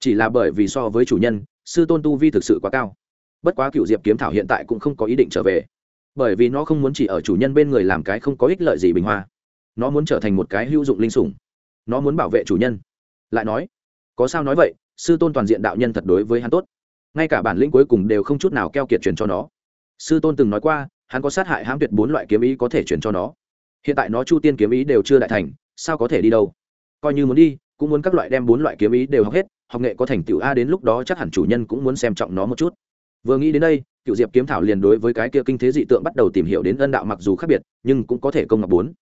S1: Chỉ là bởi vì so với chủ nhân, sư tôn tu vi thực sự quá cao. Bất quá cựu diệp kiếm thảo hiện tại cũng không có ý định trở về. Bởi vì nó không muốn chỉ ở chủ nhân bên người làm cái không có ích lợi gì bình hoa nó muốn trở thành một cái hữu dụng linh sủng. Nó muốn bảo vệ chủ nhân. Lại nói, có sao nói vậy, sư tôn toàn diện đạo nhân thật đối với hắn tốt. Ngay cả bản lĩnh cuối cùng đều không chút nào keo kiệt truyền cho nó. Sư tôn từng nói qua, hắn có sát hại hãm tuyệt bốn loại kiếm ý có thể truyền cho nó. Hiện tại nó chu tiên kiếm ý đều chưa đại thành, sao có thể đi đâu? Coi như muốn đi, cũng muốn các loại đem bốn loại kiếm ý đều học hết, học nghệ có thành tựu a đến lúc đó chắc hẳn chủ nhân cũng muốn xem trọng nó một chút. Vừa nghĩ đến đây cựu diệp kiếm thảo liền đối với cái kia kinh thế dị tượng bắt đầu tìm hiểu đến ân đạo mặc dù khác biệt, nhưng cũng có thể công ngọc bốn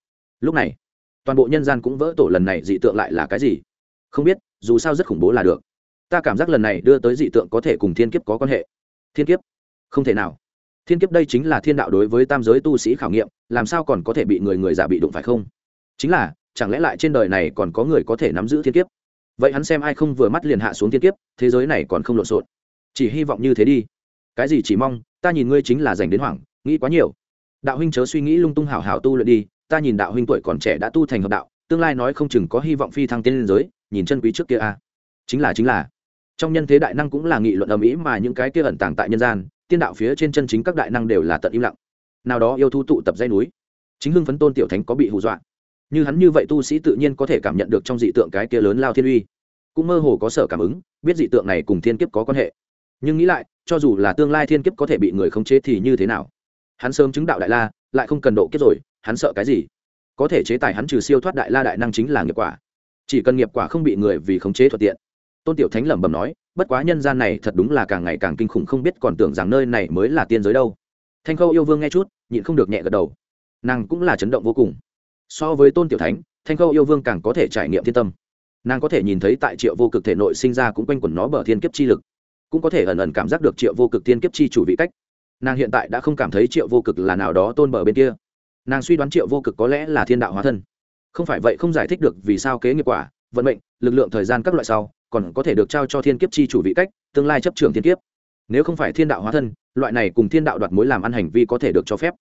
S1: lúc này, toàn bộ nhân gian cũng vỡ tổ lần này dị tượng lại là cái gì? Không biết, dù sao rất khủng bố là được. Ta cảm giác lần này đưa tới dị tượng có thể cùng thiên kiếp có quan hệ. Thiên kiếp? Không thể nào. Thiên kiếp đây chính là thiên đạo đối với tam giới tu sĩ khảo nghiệm, làm sao còn có thể bị người người giả bị đụng phải không? Chính là, chẳng lẽ lại trên đời này còn có người có thể nắm giữ thiên kiếp? Vậy hắn xem ai không vừa mắt liền hạ xuống thiên kiếp, thế giới này còn không lộn xộn. Chỉ hy vọng như thế đi. Cái gì chỉ mong, ta nhìn ngươi chính là dành đến hoảng, nghĩ quá nhiều. Đạo huynh chớ suy nghĩ lung tung hảo hảo tu luyện đi ta nhìn đạo huynh tuổi còn trẻ đã tu thành hợp đạo, tương lai nói không chừng có hy vọng phi thăng tiên liên giới, nhìn chân quý trước kia a. À. chính là chính là. Trong nhân thế đại năng cũng là nghị luận ầm ĩ mà những cái kia ẩn tàng tại nhân gian, tiên đạo phía trên chân chính các đại năng đều là tận im lặng. Nào đó yêu thu tụ tập dây núi. Chính hưng phấn tôn tiểu thánh có bị hù dọa. Như hắn như vậy tu sĩ tự nhiên có thể cảm nhận được trong dị tượng cái kia lớn lao thiên uy. Cũng mơ hồ có sở cảm ứng, biết dị tượng này cùng thiên kiếp có quan hệ. Nhưng nghĩ lại, cho dù là tương lai thiên kiếp có thể bị người khống chế thì như thế nào? Hắn sớm chứng đạo đại la, lại không cần độ kiếp rồi hắn sợ cái gì? Có thể chế tài hắn trừ siêu thoát đại la đại năng chính là nghiệp quả. Chỉ cần nghiệp quả không bị người vì khống chế thuận tiện. Tôn tiểu thánh lẩm bẩm nói, bất quá nhân gian này thật đúng là càng ngày càng kinh khủng không biết còn tưởng rằng nơi này mới là tiên giới đâu. Thanh khâu yêu vương nghe chút, nhịn không được nhẹ gật đầu. Nàng cũng là chấn động vô cùng. So với tôn tiểu thánh, thanh khâu yêu vương càng có thể trải nghiệm thiên tâm. Nàng có thể nhìn thấy tại triệu vô cực thể nội sinh ra cũng quanh quẩn nó bờ thiên kiếp chi lực. Cũng có thể ẩn ẩn cảm giác được triệu vô cực thiên kiếp chi chủ vị cách. Nàng hiện tại đã không cảm thấy triệu vô cực là nào đó tôn bờ bên kia nàng suy đoán triệu vô cực có lẽ là thiên đạo hóa thân. Không phải vậy không giải thích được vì sao kế nghiệp quả, vận mệnh, lực lượng thời gian các loại sau, còn có thể được trao cho thiên kiếp chi chủ vị cách, tương lai chấp trường thiên kiếp. Nếu không phải thiên đạo hóa thân, loại này cùng thiên đạo đoạt mối làm ăn hành vi có thể được cho phép.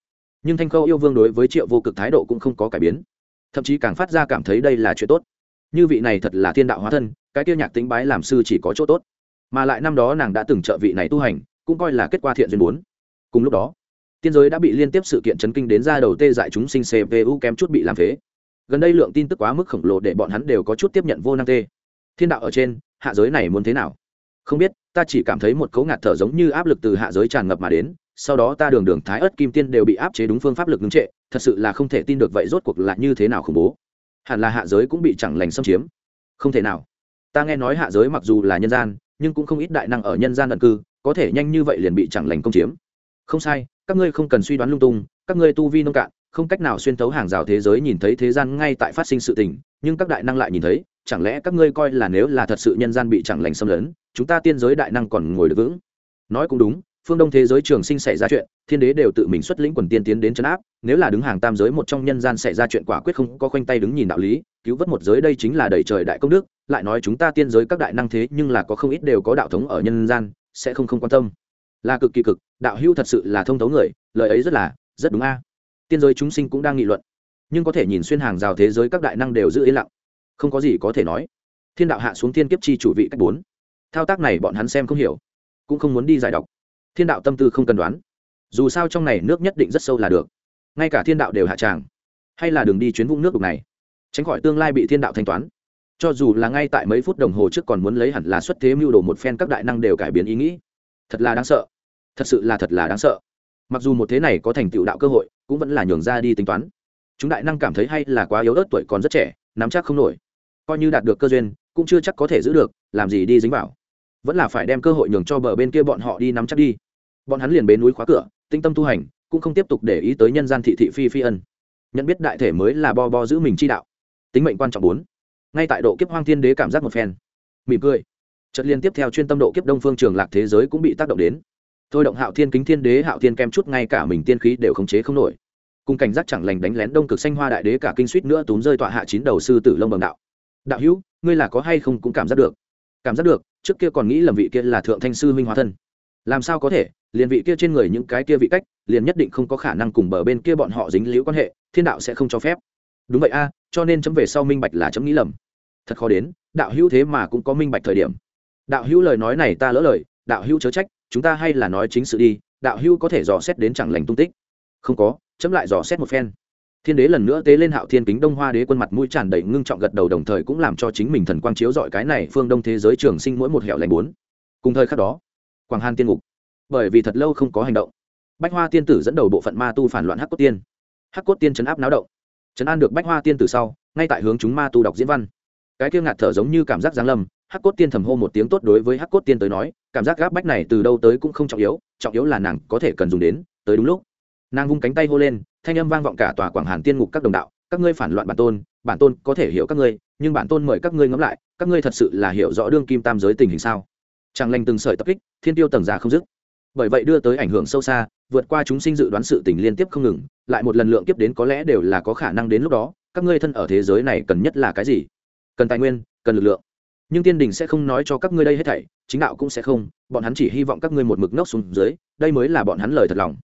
S1: Nhưng thanh khâu yêu vương đối với triệu vô cực thái độ cũng không có cải biến. Thậm chí càng phát ra cảm thấy đây là chuyện tốt. Như vị này thật là thiên đạo hóa thân, cái tiêu nhạc tính bái làm sư chỉ có chỗ tốt. Mà lại năm đó nàng đã từng trợ vị này tu hành, cũng coi là kết quả thiện duyên muốn. cùng lúc đó tiên giới đã bị liên tiếp sự kiện chấn kinh đến ra đầu tê dại chúng sinh cpu kém chút bị làm phế. Gần đây lượng tin tức quá mức khổng lồ để bọn hắn đều có chút tiếp nhận vô năng tê. Thiên đạo ở trên, hạ giới này muốn thế nào? Không biết, ta chỉ cảm thấy một cấu ngạt thở giống như áp lực từ hạ giới tràn ngập mà đến, sau đó ta đường đường thái ớt kim tiên đều bị áp chế đúng phương pháp lực ngưng trệ, thật sự là không thể tin được vậy rốt cuộc là như thế nào khủng bố. Hẳn là hạ giới cũng bị chẳng lành xâm chiếm. Không thể nào. Ta nghe nói hạ giới mặc dù là nhân gian, nhưng cũng không ít đại năng ở nhân gian ẩn cư, có thể nhanh như vậy liền bị chẳng lành công chiếm. Không sai các ngươi không cần suy đoán lung tung, các ngươi tu vi nông cạn, không cách nào xuyên thấu hàng rào thế giới nhìn thấy thế gian ngay tại phát sinh sự tình, nhưng các đại năng lại nhìn thấy, chẳng lẽ các ngươi coi là nếu là thật sự nhân gian bị chẳng lành xâm lấn, chúng ta tiên giới đại năng còn ngồi được vững? Nói cũng đúng, phương đông thế giới trường sinh xảy ra chuyện, thiên đế đều tự mình xuất lĩnh quần tiên tiến đến chấn áp, nếu là đứng hàng tam giới một trong nhân gian xảy ra chuyện quả quyết không có khoanh tay đứng nhìn đạo lý, cứu vớt một giới đây chính là đầy trời đại công đức, lại nói chúng ta tiên giới các đại năng thế nhưng là có không ít đều có đạo thống ở nhân gian, sẽ không không quan tâm là cực kỳ cực, đạo hữu thật sự là thông thấu người, lời ấy rất là, rất đúng a. Tiên giới chúng sinh cũng đang nghị luận, nhưng có thể nhìn xuyên hàng rào thế giới các đại năng đều giữ yên lặng. Không có gì có thể nói. Thiên đạo hạ xuống thiên kiếp chi chủ vị cách bốn. Thao tác này bọn hắn xem không hiểu, cũng không muốn đi giải đọc. Thiên đạo tâm tư không cần đoán. Dù sao trong này nước nhất định rất sâu là được. Ngay cả thiên đạo đều hạ tràng. Hay là đường đi chuyến vũng nước đục này. Tránh khỏi tương lai bị thiên đạo thanh toán. Cho dù là ngay tại mấy phút đồng hồ trước còn muốn lấy hẳn là xuất thế mưu đồ một phen các đại năng đều cải biến ý nghĩ. Thật là đáng sợ thật sự là thật là đáng sợ. Mặc dù một thế này có thành tựu đạo cơ hội, cũng vẫn là nhường ra đi tính toán. Chúng đại năng cảm thấy hay là quá yếu ớt tuổi còn rất trẻ, nắm chắc không nổi. Coi như đạt được cơ duyên, cũng chưa chắc có thể giữ được, làm gì đi dính vào. Vẫn là phải đem cơ hội nhường cho bờ bên kia bọn họ đi nắm chắc đi. Bọn hắn liền bến núi khóa cửa, tinh tâm tu hành, cũng không tiếp tục để ý tới nhân gian thị thị phi phi ân. Nhận biết đại thể mới là bo bo giữ mình chi đạo. Tính mệnh quan trọng bốn. Ngay tại độ kiếp hoang thiên đế cảm giác một phen. Mỉm cười. Trận liên tiếp theo chuyên tâm độ kiếp đông phương trường lạc thế giới cũng bị tác động đến thôi động hạo thiên kính thiên đế, hạo thiên kem chút ngay cả mình tiên khí đều khống chế không nổi. Cùng cảnh giác chẳng lành đánh lén đông cực xanh hoa đại đế, cả kinh suýt nữa túm rơi tọa hạ chín đầu sư tử lông bằng đạo. Đạo hữu, ngươi là có hay không cũng cảm giác được? Cảm giác được, trước kia còn nghĩ lầm vị kia là thượng thanh sư huynh hóa thân. Làm sao có thể? Liền vị kia trên người những cái kia vị cách, liền nhất định không có khả năng cùng bờ bên kia bọn họ dính liễu quan hệ, thiên đạo sẽ không cho phép. Đúng vậy a, cho nên chấm về sau minh bạch là chấm nghĩ lầm. Thật khó đến, đạo hữu thế mà cũng có minh bạch thời điểm. Đạo hữu lời nói này ta lỡ lời, đạo hữu chớ trách chúng ta hay là nói chính sự đi, đạo hưu có thể dò xét đến chẳng lành tung tích. Không có, chấm lại dò xét một phen. Thiên đế lần nữa tế lên hạo thiên kính đông hoa đế quân mặt mũi tràn đầy ngưng trọng gật đầu đồng thời cũng làm cho chính mình thần quang chiếu dọi cái này phương đông thế giới trường sinh mỗi một hẻo lành bốn. Cùng thời khắc đó, quảng hàn tiên ngục. Bởi vì thật lâu không có hành động, bách hoa tiên tử dẫn đầu bộ phận ma tu phản loạn hắc cốt tiên. Hắc cốt tiên chấn áp náo động. Chấn an được bách hoa tiên tử sau, ngay tại hướng chúng ma tu đọc diễn văn. Cái kia ngạt thở giống như cảm giác giáng lâm hắc cốt tiên thầm hô một tiếng tốt đối với hắc cốt tiên tới nói, cảm giác gáp bách này từ đâu tới cũng không trọng yếu trọng yếu là nàng có thể cần dùng đến, tới đúng lúc. Nàng vung cánh tay hô lên, thanh âm vang vọng cả tòa quảng hàn tiên ngục các đồng đạo, các ngươi phản loạn bản tôn bản tôn có thể hiểu các ngươi, nhưng bản tôn mời các ngươi ngẫm lại, các ngươi thật sự là hiểu rõ đương kim tam giới tình hình sao? Chẳng lành từng sợi tập kích, thiên tiêu tầng già không dứt. Bởi vậy đưa tới ảnh hưởng sâu xa, vượt qua chúng sinh dự đoán sự tình liên tiếp không ngừng, lại một lần lượng tiếp đến có lẽ đều là có khả năng đến lúc đó, các ngươi thân ở thế giới này cần nhất là cái gì? Cần tài nguyên, cần lực lượng nhưng tiên đình sẽ không nói cho các ngươi đây hết thảy, chính đạo cũng sẽ không, bọn hắn chỉ hy vọng các ngươi một mực nốc xuống dưới, đây mới là bọn hắn lời thật lòng.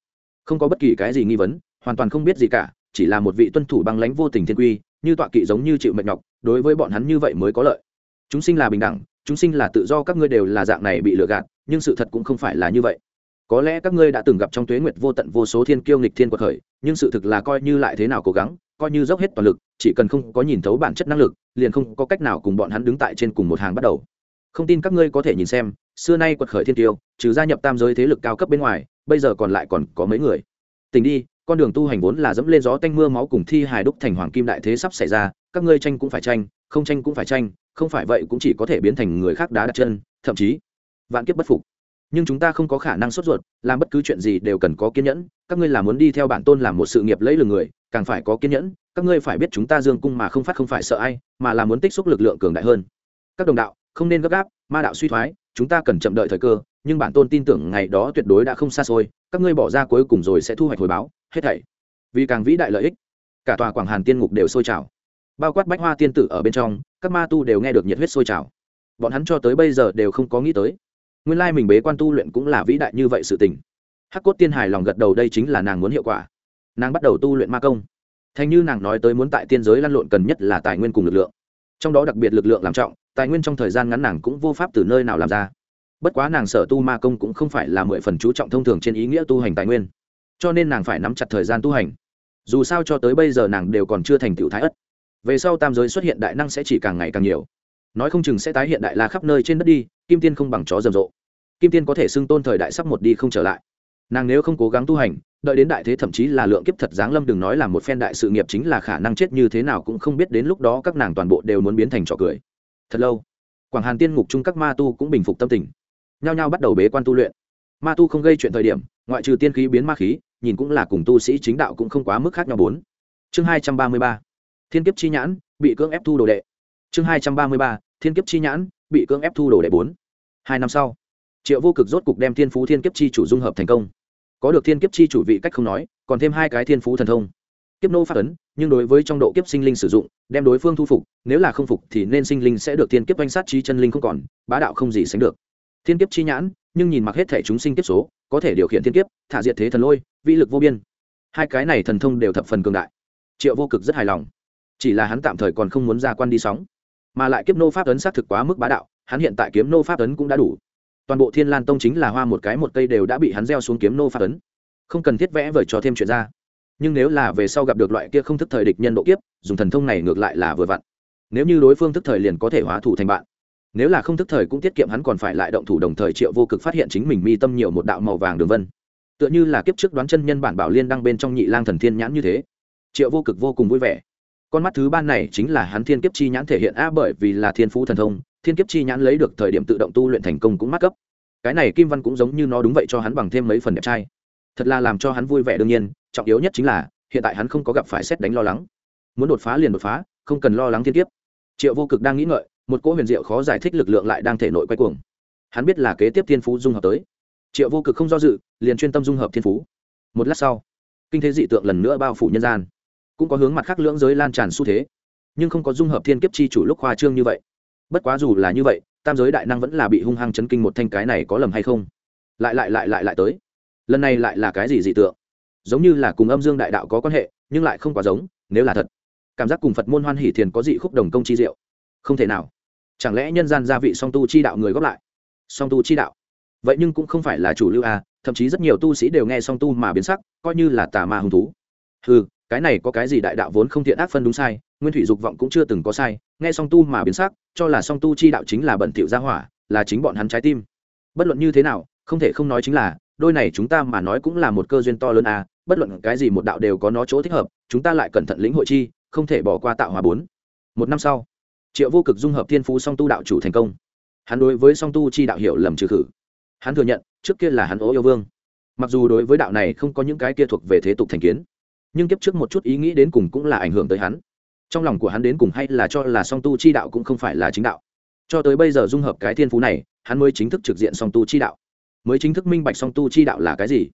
S1: Không có bất kỳ cái gì nghi vấn, hoàn toàn không biết gì cả, chỉ là một vị tuân thủ băng lãnh vô tình thiên quy, như tọa kỵ giống như chịu mệt nhọc, đối với bọn hắn như vậy mới có lợi. Chúng sinh là bình đẳng, chúng sinh là tự do, các ngươi đều là dạng này bị lừa gạt, nhưng sự thật cũng không phải là như vậy. Có lẽ các ngươi đã từng gặp trong tuế nguyệt vô tận vô số thiên kiêu nghịch thiên quật khởi, nhưng sự thực là coi như lại thế nào cố gắng coi như dốc hết toàn lực, chỉ cần không có nhìn thấu bản chất năng lực, liền không có cách nào cùng bọn hắn đứng tại trên cùng một hàng bắt đầu. Không tin các ngươi có thể nhìn xem, xưa nay quật khởi thiên tiêu, trừ gia nhập tam giới thế lực cao cấp bên ngoài, bây giờ còn lại còn có mấy người. Tình đi, con đường tu hành vốn là dẫm lên gió tanh mưa máu cùng thi hài đúc thành hoàng kim đại thế sắp xảy ra, các ngươi tranh cũng phải tranh, không tranh cũng phải tranh, không phải vậy cũng chỉ có thể biến thành người khác đá đặt chân, thậm chí vạn kiếp bất phục. Nhưng chúng ta không có khả năng sốt ruột, làm bất cứ chuyện gì đều cần có kiên nhẫn, các ngươi là muốn đi theo bản tôn làm một sự nghiệp lấy lừng người càng phải có kiên nhẫn, các ngươi phải biết chúng ta dương cung mà không phát không phải sợ ai, mà là muốn tích xúc lực lượng cường đại hơn. Các đồng đạo, không nên gấp gáp, ma đạo suy thoái, chúng ta cần chậm đợi thời cơ, nhưng bản tôn tin tưởng ngày đó tuyệt đối đã không xa xôi, các ngươi bỏ ra cuối cùng rồi sẽ thu hoạch hồi báo, hết thảy. Vì càng vĩ đại lợi ích, cả tòa quảng hàn tiên ngục đều sôi trào. Bao quát bách hoa tiên tử ở bên trong, các ma tu đều nghe được nhiệt huyết sôi trào. Bọn hắn cho tới bây giờ đều không có nghĩ tới. Nguyên lai mình bế quan tu luyện cũng là vĩ đại như vậy sự tình. Hắc cốt tiên hài lòng gật đầu đây chính là nàng muốn hiệu quả nàng bắt đầu tu luyện ma công. Thành như nàng nói tới muốn tại tiên giới lăn lộn cần nhất là tài nguyên cùng lực lượng. Trong đó đặc biệt lực lượng làm trọng, tài nguyên trong thời gian ngắn nàng cũng vô pháp từ nơi nào làm ra. Bất quá nàng sở tu ma công cũng không phải là mười phần chú trọng thông thường trên ý nghĩa tu hành tài nguyên. Cho nên nàng phải nắm chặt thời gian tu hành. Dù sao cho tới bây giờ nàng đều còn chưa thành tựu thái ất. Về sau tam giới xuất hiện đại năng sẽ chỉ càng ngày càng nhiều. Nói không chừng sẽ tái hiện đại la khắp nơi trên đất đi, kim tiên không bằng chó rầm rộ. Kim tiên có thể xưng tôn thời đại sắp một đi không trở lại. Nàng nếu không cố gắng tu hành đợi đến đại thế thậm chí là lượng kiếp thật giáng lâm, đừng nói là một phen đại sự nghiệp chính là khả năng chết như thế nào cũng không biết đến lúc đó các nàng toàn bộ đều muốn biến thành trò cười. Thật lâu, quảng hàn tiên ngục chung các ma tu cũng bình phục tâm tình. Nhao nhao bắt đầu bế quan tu luyện. Ma tu không gây chuyện thời điểm, ngoại trừ tiên khí biến ma khí, nhìn cũng là cùng tu sĩ chính đạo cũng không quá mức khác nhau bốn. Chương hai trăm ba mươi ba, thiên kiếp chi nhãn, bị cưỡng ép thu đồ đệ. Chương hai trăm ba mươi ba, thiên kiếp chi nhãn, bị cưỡng ép thu đồ đệ bốn. Hai năm sau, triệu vô cực rốt cục đem thiên phú thiên kiếp chi chủ dung hợp thành công có được thiên kiếp chi chủ vị cách không nói, còn thêm hai cái thiên phú thần thông. Kiếp nô phát ấn, nhưng đối với trong độ kiếp sinh linh sử dụng, đem đối phương thu phục, nếu là không phục thì nên sinh linh sẽ được thiên kiếp oanh sát trí chân linh không còn, bá đạo không gì sánh được. Thiên kiếp chi nhãn, nhưng nhìn mặc hết thể chúng sinh kiếp số, có thể điều khiển thiên kiếp, thả diệt thế thần lôi, vĩ lực vô biên. Hai cái này thần thông đều thập phần cường đại. Triệu vô cực rất hài lòng. Chỉ là hắn tạm thời còn không muốn ra quan đi sóng. Mà lại kiếp nô pháp ấn xác thực quá mức bá đạo, hắn hiện tại kiếm nô pháp ấn cũng đã đủ toàn bộ thiên lan tông chính là hoa một cái một cây đều đã bị hắn gieo xuống kiếm nô phát ấn. Không cần thiết vẽ vời cho thêm chuyện ra. Nhưng nếu là về sau gặp được loại kia không thức thời địch nhân độ kiếp, dùng thần thông này ngược lại là vừa vặn. Nếu như đối phương thức thời liền có thể hóa thủ thành bạn. Nếu là không thức thời cũng tiết kiệm hắn còn phải lại động thủ đồng thời triệu vô cực phát hiện chính mình mi tâm nhiều một đạo màu vàng đường vân. Tựa như là kiếp trước đoán chân nhân bản bảo liên đăng bên trong nhị lang thần thiên nhãn như thế. Triệu vô cực vô cùng vui vẻ. Con mắt thứ ban này chính là hắn thiên kiếp chi nhãn thể hiện a bởi vì là thiên phú thần thông thiên kiếp chi nhãn lấy được thời điểm tự động tu luyện thành công cũng mắc cấp. Cái này kim văn cũng giống như nó đúng vậy cho hắn bằng thêm mấy phần đẹp trai. Thật là làm cho hắn vui vẻ đương nhiên, trọng yếu nhất chính là, hiện tại hắn không có gặp phải xét đánh lo lắng. Muốn đột phá liền đột phá, không cần lo lắng thiên kiếp. Triệu vô cực đang nghĩ ngợi, một cỗ huyền diệu khó giải thích lực lượng lại đang thể nội quay cuồng. Hắn biết là kế tiếp thiên phú dung hợp tới. Triệu vô cực không do dự, liền chuyên tâm dung hợp thiên phú. Một lát sau, kinh thế dị tượng lần nữa bao phủ nhân gian. Cũng có hướng mặt khác lưỡng giới lan tràn xu thế, nhưng không có dung hợp thiên kiếp chi chủ lúc khoa trương như vậy bất quá dù là như vậy, tam giới đại năng vẫn là bị hung hăng chấn kinh một thanh cái này có lầm hay không? Lại lại lại lại lại tới. Lần này lại là cái gì dị tượng? Giống như là cùng âm dương đại đạo có quan hệ, nhưng lại không quá giống, nếu là thật. Cảm giác cùng phật môn hoan hỷ thiền có dị khúc đồng công chi diệu. Không thể nào. Chẳng lẽ nhân gian gia vị song tu chi đạo người góp lại? Song tu chi đạo. Vậy nhưng cũng không phải là chủ lưu a thậm chí rất nhiều tu sĩ đều nghe song tu mà biến sắc, coi như là tà ma hung thú. Ừ cái này có cái gì đại đạo vốn không thiện ác phân đúng sai nguyên thủy dục vọng cũng chưa từng có sai, nghe song tu mà biến sắc, cho là song tu chi đạo chính là bẩn thỉu gia hỏa, là chính bọn hắn trái tim. Bất luận như thế nào, không thể không nói chính là, đôi này chúng ta mà nói cũng là một cơ duyên to lớn à bất luận cái gì một đạo đều có nó chỗ thích hợp, chúng ta lại cẩn thận lĩnh hội chi, không thể bỏ qua tạo hòa bốn. Một năm sau, triệu vô cực dung hợp thiên phú song tu đạo chủ thành công. Hắn đối với song tu chi đạo hiểu lầm trừ khử. Hắn thừa nhận, trước kia là hắn ố yêu vương. Mặc dù đối với đạo này không có những cái kia thuộc về thế tục thành kiến, nhưng kiếp trước một chút ý nghĩ đến cùng cũng là ảnh hưởng tới hắn trong lòng của hắn đến cùng hay là cho là song tu chi đạo cũng không phải là chính đạo. Cho tới bây giờ dung hợp cái thiên phú này, hắn mới chính thức trực diện song tu chi đạo. Mới chính thức minh bạch song tu chi đạo là cái gì.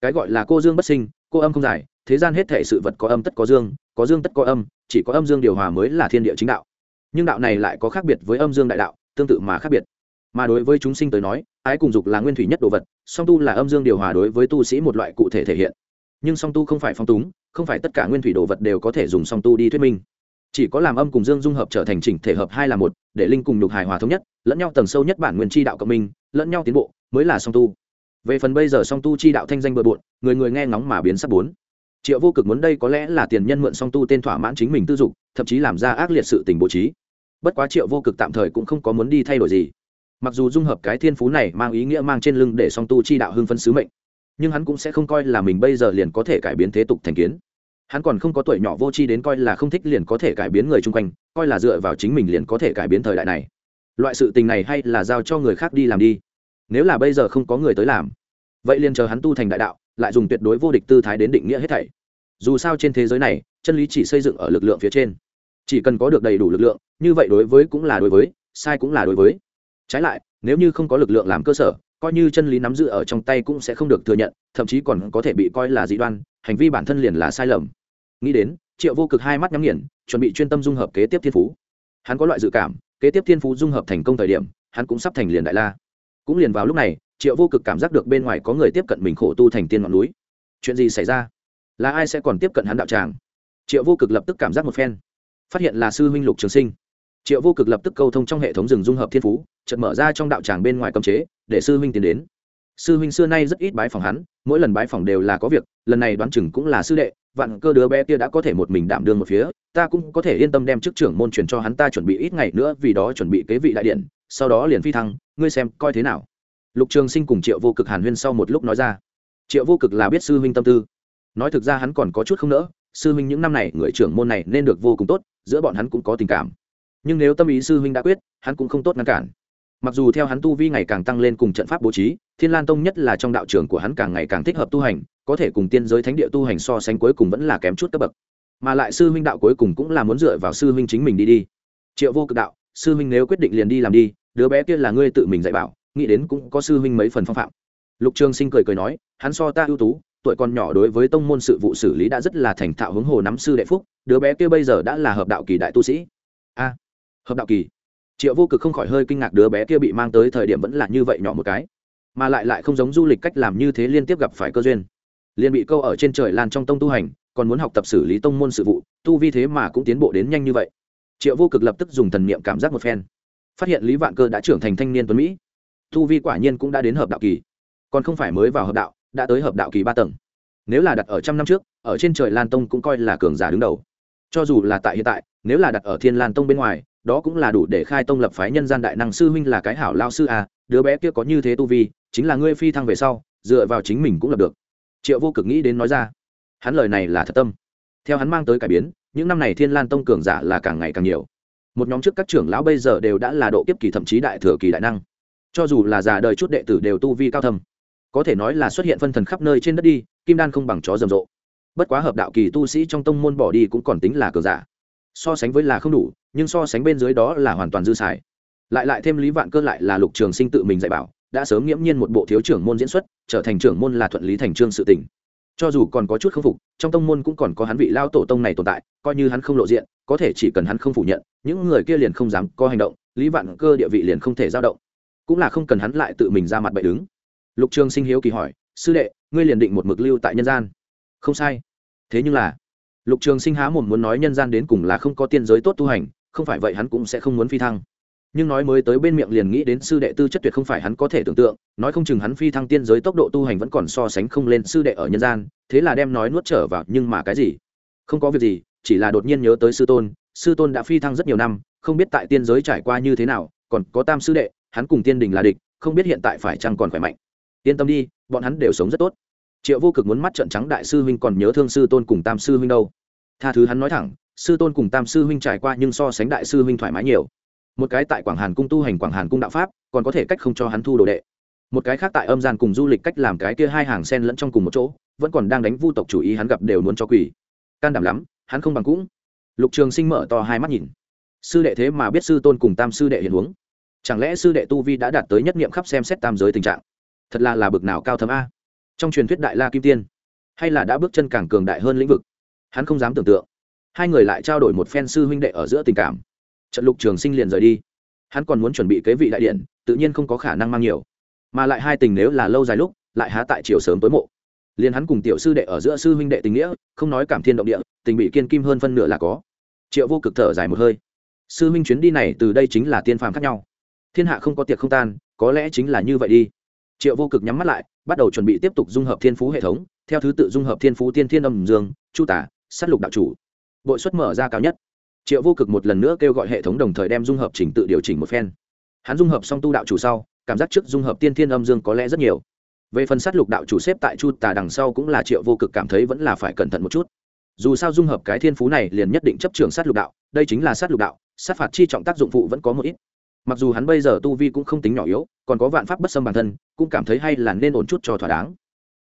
S1: Cái gọi là cô dương bất sinh, cô âm không giải, thế gian hết thể sự vật có âm tất có dương có dương tất có âm, chỉ có âm dương điều hòa mới là thiên địa chính đạo. Nhưng đạo này lại có khác biệt với âm dương đại đạo, tương tự mà khác biệt. Mà đối với chúng sinh tới nói, ái cùng dục là nguyên thủy nhất đồ vật, song tu là âm dương điều hòa đối với tu sĩ một loại cụ thể thể hiện. Nhưng song tu không phải phong túng, không phải tất cả nguyên thủy đồ vật đều có thể dùng song tu đi thuyết minh chỉ có làm âm cùng dương dung hợp trở thành chỉnh thể hợp hai là một, để linh cùng nhục hài hòa thống nhất, lẫn nhau tầng sâu nhất bản nguyên chi đạo cộng minh, lẫn nhau tiến bộ, mới là song tu. Về phần bây giờ song tu chi đạo thanh danh bừa bộn, người người nghe ngóng mà biến sắc bốn. Triệu vô cực muốn đây có lẽ là tiền nhân mượn song tu tên thỏa mãn chính mình tư dục, thậm chí làm ra ác liệt sự tình bố trí. Bất quá triệu vô cực tạm thời cũng không có muốn đi thay đổi gì. Mặc dù dung hợp cái thiên phú này mang ý nghĩa mang trên lưng để song tu chi đạo hưng phân sứ mệnh, nhưng hắn cũng sẽ không coi là mình bây giờ liền có thể cải biến thế tục thành kiến hắn còn không có tuổi nhỏ vô tri đến coi là không thích liền có thể cải biến người chung quanh, coi là dựa vào chính mình liền có thể cải biến thời đại này. Loại sự tình này hay là giao cho người khác đi làm đi. Nếu là bây giờ không có người tới làm, vậy liền chờ hắn tu thành đại đạo, lại dùng tuyệt đối vô địch tư thái đến định nghĩa hết thảy. Dù sao trên thế giới này, chân lý chỉ xây dựng ở lực lượng phía trên. Chỉ cần có được đầy đủ lực lượng, như vậy đối với cũng là đối với, sai cũng là đối với. Trái lại, nếu như không có lực lượng làm cơ sở coi như chân lý nắm giữ ở trong tay cũng sẽ không được thừa nhận, thậm chí còn có thể bị coi là dị đoan, hành vi bản thân liền là sai lầm. Nghĩ đến, triệu vô cực hai mắt nhắm nghiền, chuẩn bị chuyên tâm dung hợp kế tiếp thiên phú. Hắn có loại dự cảm, kế tiếp thiên phú dung hợp thành công thời điểm, hắn cũng sắp thành liền đại la. Cũng liền vào lúc này, triệu vô cực cảm giác được bên ngoài có người tiếp cận mình khổ tu thành tiên ngọn núi. Chuyện gì xảy ra? Là ai sẽ còn tiếp cận hắn đạo tràng? Triệu vô cực lập tức cảm giác một phen. Phát hiện là sư huynh lục trường sinh. Triệu vô cực lập tức câu thông trong hệ thống rừng dung hợp thiên phú, chợt mở ra trong đạo tràng bên ngoài cấm chế để sư huynh tiến đến. Sư huynh xưa nay rất ít bái phòng hắn, mỗi lần bái phòng đều là có việc, lần này đoán chừng cũng là sư đệ, vạn cơ đứa bé kia đã có thể một mình đảm đương một phía, ta cũng có thể yên tâm đem chức trưởng môn truyền cho hắn ta chuẩn bị ít ngày nữa, vì đó chuẩn bị kế vị đại điện, sau đó liền phi thăng, ngươi xem coi thế nào. Lục trường sinh cùng triệu vô cực hàn huyên sau một lúc nói ra. Triệu vô cực là biết sư huynh tâm tư. Nói thực ra hắn còn có chút không nỡ, sư huynh những năm này người trưởng môn này nên được vô cùng tốt, giữa bọn hắn cũng có tình cảm. Nhưng nếu tâm ý sư huynh đã quyết, hắn cũng không tốt ngăn cản mặc dù theo hắn tu vi ngày càng tăng lên cùng trận pháp bố trí, thiên lan tông nhất là trong đạo trường của hắn càng ngày càng thích hợp tu hành, có thể cùng tiên giới thánh địa tu hành so sánh cuối cùng vẫn là kém chút cấp bậc. Mà lại sư huynh đạo cuối cùng cũng là muốn dựa vào sư huynh chính mình đi đi. Triệu vô cực đạo, sư huynh nếu quyết định liền đi làm đi, đứa bé kia là ngươi tự mình dạy bảo, nghĩ đến cũng có sư huynh mấy phần phong phạm. Lục trường sinh cười cười nói, hắn so ta ưu tú, tuổi còn nhỏ đối với tông môn sự vụ xử lý đã rất là thành thạo hướng hồ nắm sư đệ phúc, đứa bé kia bây giờ đã là hợp đạo kỳ đại tu sĩ. A, hợp đạo kỳ triệu vô cực không khỏi hơi kinh ngạc đứa bé kia bị mang tới thời điểm vẫn là như vậy nhỏ một cái, mà lại lại không giống du lịch cách làm như thế liên tiếp gặp phải cơ duyên. Liền bị câu ở trên trời lan trong tông tu hành, còn muốn học tập xử lý tông môn sự vụ, tu vi thế mà cũng tiến bộ đến nhanh như vậy. Triệu vô cực lập tức dùng thần niệm cảm giác một phen, phát hiện lý vạn cơ đã trưởng thành thanh niên tuấn mỹ. Tu vi quả nhiên cũng đã đến hợp đạo kỳ, còn không phải mới vào hợp đạo, đã tới hợp đạo kỳ ba tầng. Nếu là đặt ở trăm năm trước, ở trên trời lan tông cũng coi là cường giả đứng đầu. Cho dù là tại hiện tại, nếu là đặt ở thiên lan tông bên ngoài đó cũng là đủ để khai tông lập phái nhân gian đại năng sư huynh là cái hảo lao sư à đứa bé kia có như thế tu vi, chính là ngươi phi thăng về sau, dựa vào chính mình cũng lập được. Triệu vô cực nghĩ đến nói ra, hắn lời này là thật tâm. Theo hắn mang tới cải biến, những năm này thiên lan tông cường giả là càng ngày càng nhiều. Một nhóm trước các trưởng lão bây giờ đều đã là độ kiếp kỳ thậm chí đại thừa kỳ đại năng. Cho dù là già đời chút đệ tử đều tu vi cao thâm, có thể nói là xuất hiện phân thần khắp nơi trên đất đi, kim đan không bằng chó rầm rộ. Bất quá hợp đạo kỳ tu sĩ trong tông môn bỏ đi cũng còn tính là cường giả so sánh với là không đủ, nhưng so sánh bên dưới đó là hoàn toàn dư xài. Lại lại thêm lý vạn cơ lại là lục trường sinh tự mình dạy bảo, đã sớm nghiễm nhiên một bộ thiếu trưởng môn diễn xuất, trở thành trưởng môn là thuận lý thành trương sự tỉnh cho dù còn có chút k phục, trong tông môn cũng còn có hắn vị lao tổ tông này tồn tại, coi như hắn không lộ diện, có thể chỉ cần hắn không phủ nhận, những người kia liền không dám có hành động, lý vạn cơ địa vị liền không thể giao động. Cũng là không cần hắn lại tự mình ra mặt bậy đứng. Lục trường sinh hiếu kỳ hỏi, sư đệ, ngươi liền định một mực lưu tại nhân gian? Không sai. Thế nhưng là lục trường sinh há mồm muốn nói nhân gian đến cùng là không có tiên giới tốt tu hành, không phải vậy hắn cũng sẽ không muốn phi thăng. Nhưng nói mới tới bên miệng liền nghĩ đến sư đệ tư chất tuyệt không phải hắn có thể tưởng tượng, nói không chừng hắn phi thăng tiên giới tốc độ tu hành vẫn còn so sánh không lên sư đệ ở nhân gian, thế là đem nói nuốt trở vào, nhưng mà cái gì? Không có việc gì, chỉ là đột nhiên nhớ tới sư tôn sư tôn đã phi thăng rất nhiều năm, không biết tại tiên giới trải qua như thế nào, còn có tam sư đệ, hắn cùng tiên đình là địch, không biết hiện tại phải chăng còn khỏe mạnh. Yên tâm đi, bọn hắn đều sống rất tốt triệu vô cực muốn mắt trận trắng đại sư huynh còn nhớ thương sư tôn cùng tam sư huynh đâu. Tha thứ hắn nói thẳng, sư tôn cùng tam sư huynh trải qua nhưng so sánh đại sư huynh thoải mái nhiều. Một cái tại quảng hàn cung tu hành quảng hàn cung đạo pháp, còn có thể cách không cho hắn thu đồ đệ. Một cái khác tại âm gian cùng du lịch cách làm cái kia hai hàng sen lẫn trong cùng một chỗ, vẫn còn đang đánh vu tộc chủ ý hắn gặp đều muốn cho quỷ. Can đảm lắm, hắn không bằng cũng. Lục trường sinh mở to hai mắt nhìn. Sư đệ thế mà biết sư tôn cùng tam sư đệ hiện huống. Chẳng lẽ sư đệ tu vi đã đạt tới nhất niệm khắp xem xét tam giới tình trạng? Thật là là bực nào cao thấm a trong truyền thuyết đại la kim tiên, hay là đã bước chân càng cường đại hơn lĩnh vực, hắn không dám tưởng tượng. Hai người lại trao đổi một phen sư huynh đệ ở giữa tình cảm. Trận lục trường sinh liền rời đi. Hắn còn muốn chuẩn bị kế vị đại điện, tự nhiên không có khả năng mang nhiều. Mà lại hai tình nếu là lâu dài lúc, lại há tại chiều sớm tối mộ. Liền hắn cùng tiểu sư đệ ở giữa sư huynh đệ tình nghĩa, không nói cảm thiên động địa, tình bị kiên kim hơn phân nửa là có. Triệu vô cực thở dài một hơi. Sư huynh chuyến đi này từ đây chính là tiên phàm khác nhau. Thiên hạ không có tiệc không tan, có lẽ chính là như vậy đi. Triệu vô cực nhắm mắt lại bắt đầu chuẩn bị tiếp tục dung hợp thiên phú hệ thống, theo thứ tự dung hợp thiên phú tiên thiên âm dương, chu tả s á t lục đạo chủ. Bội suất mở ra cao nhất. Triệu vô cực một lần nữa kêu gọi hệ thống đồng thời đem dung hợp trình tự điều chỉnh một phen. Hắn dung hợp xong tu đạo chủ sau, cảm giác trước dung hợp tiên thiên âm dương có lẽ rất nhiều. Về phần sát lục đạo chủ xếp tại chu tà đằng sau cũng là triệu vô cực cảm thấy vẫn là phải cẩn thận một chút. Dù sao dung hợp cái thiên phú này liền nhất định chấp trường sát lục đạo, đây chính là sát lục đạo, sát phạt chi trọng tác dụng phụ vẫn có một ít mặc dù hắn bây giờ tu vi cũng không tính nhỏ yếu, còn có vạn pháp bất xâm bản thân, cũng cảm thấy hay là nên ổn chút cho thỏa đáng.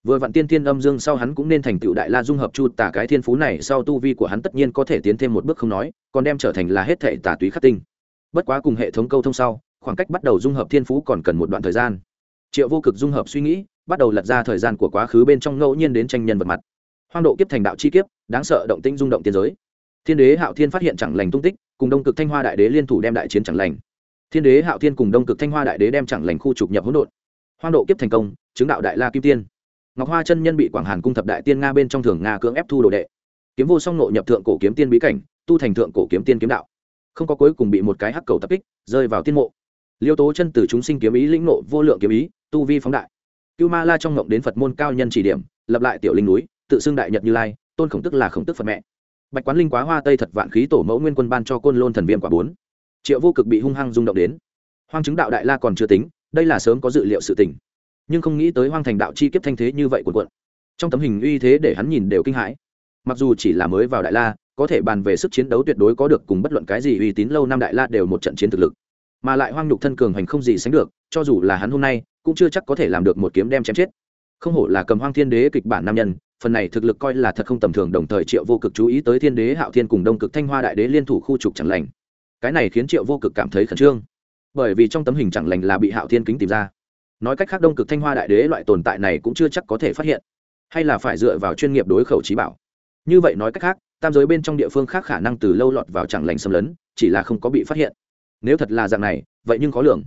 S1: Vừa vạn tiên thiên âm dương sau hắn cũng nên thành tựu đại la dung hợp chu tả cái thiên phú này, sau tu vi của hắn tất nhiên có thể tiến thêm một bước không nói, còn đem trở thành là hết thể tả túy khắc tinh. Bất quá cùng hệ thống câu thông sau, khoảng cách bắt đầu dung hợp thiên phú còn cần một đoạn thời gian. Triệu vô cực dung hợp suy nghĩ, bắt đầu lật ra thời gian của quá khứ bên trong ngẫu nhiên đến tranh nhân vật mặt. Hoang độ kiếp thành đạo chi kiếp, đáng sợ động tĩnh rung động tiên giới. Thiên đế hạo thiên phát hiện chẳng lành tung tích, cùng đông cực thanh hoa đại đế liên thủ đem đại chiến chẳng lành thiên đế hạo thiên cùng đông cực thanh hoa đại đế đem chẳng lành khu trục nhập hỗn độn. Hoang độ kiếp thành công, chứng đạo đại la kim tiên. Ngọc hoa chân nhân bị quảng hàn cung thập đại tiên nga bên trong thường nga cưỡng ép thu đồ đệ. Kiếm vô song nộ nhập thượng cổ kiếm tiên bí cảnh, tu thành thượng cổ kiếm tiên kiếm đạo. Không có cuối cùng bị một cái hắc cầu tập kích, rơi vào tiên mộ. Liêu tố chân từ chúng sinh kiếm ý lĩnh nộ vô lượng kiếm ý, tu vi phóng đại. Cưu ma la trong ngộng đến phật môn cao nhân chỉ điểm, lập lại tiểu linh núi, tự xưng đại nhật như lai, tôn khổng tức là khổng tức phật mẹ. Bạch quán linh quá hoa tây thật vạn khí tổ mẫu nguyên quân ban cho côn lôn thần viêm quả bốn triệu vô cực bị hung hăng rung động đến. Hoang chứng đạo đại la còn chưa tính, đây là sớm có dự liệu sự tình. Nhưng không nghĩ tới hoang thành đạo chi kiếp thanh thế như vậy cuộn cuộn. Trong tấm hình uy thế để hắn nhìn đều kinh hãi. Mặc dù chỉ là mới vào đại la, có thể bàn về sức chiến đấu tuyệt đối có được cùng bất luận cái gì uy tín lâu năm đại la đều một trận chiến thực lực. Mà lại hoang nhục thân cường hành không gì sánh được, cho dù là hắn hôm nay, cũng chưa chắc có thể làm được một kiếm đem chém chết. Không hổ là cầm hoang thiên đế kịch bản nam nhân, phần này thực lực coi là thật không tầm thường, đồng thời triệu vô cực chú ý tới thiên đế hạo thiên cùng đông cực thanh hoa đại đế liên thủ khu trục chẳng lành cái này khiến triệu vô cực cảm thấy khẩn trương. Bởi vì trong tấm hình chẳng lành là bị hạo thiên kính tìm ra. Nói cách khác đông cực thanh hoa đại đế loại tồn tại này cũng chưa chắc có thể phát hiện, hay là phải dựa vào chuyên nghiệp đối khẩu trí bảo. Như vậy nói cách khác, tam giới bên trong địa phương khác khả năng từ lâu lọt vào chẳng lành xâm lấn, chỉ là không có bị phát hiện. Nếu thật là dạng này, vậy nhưng khó lường.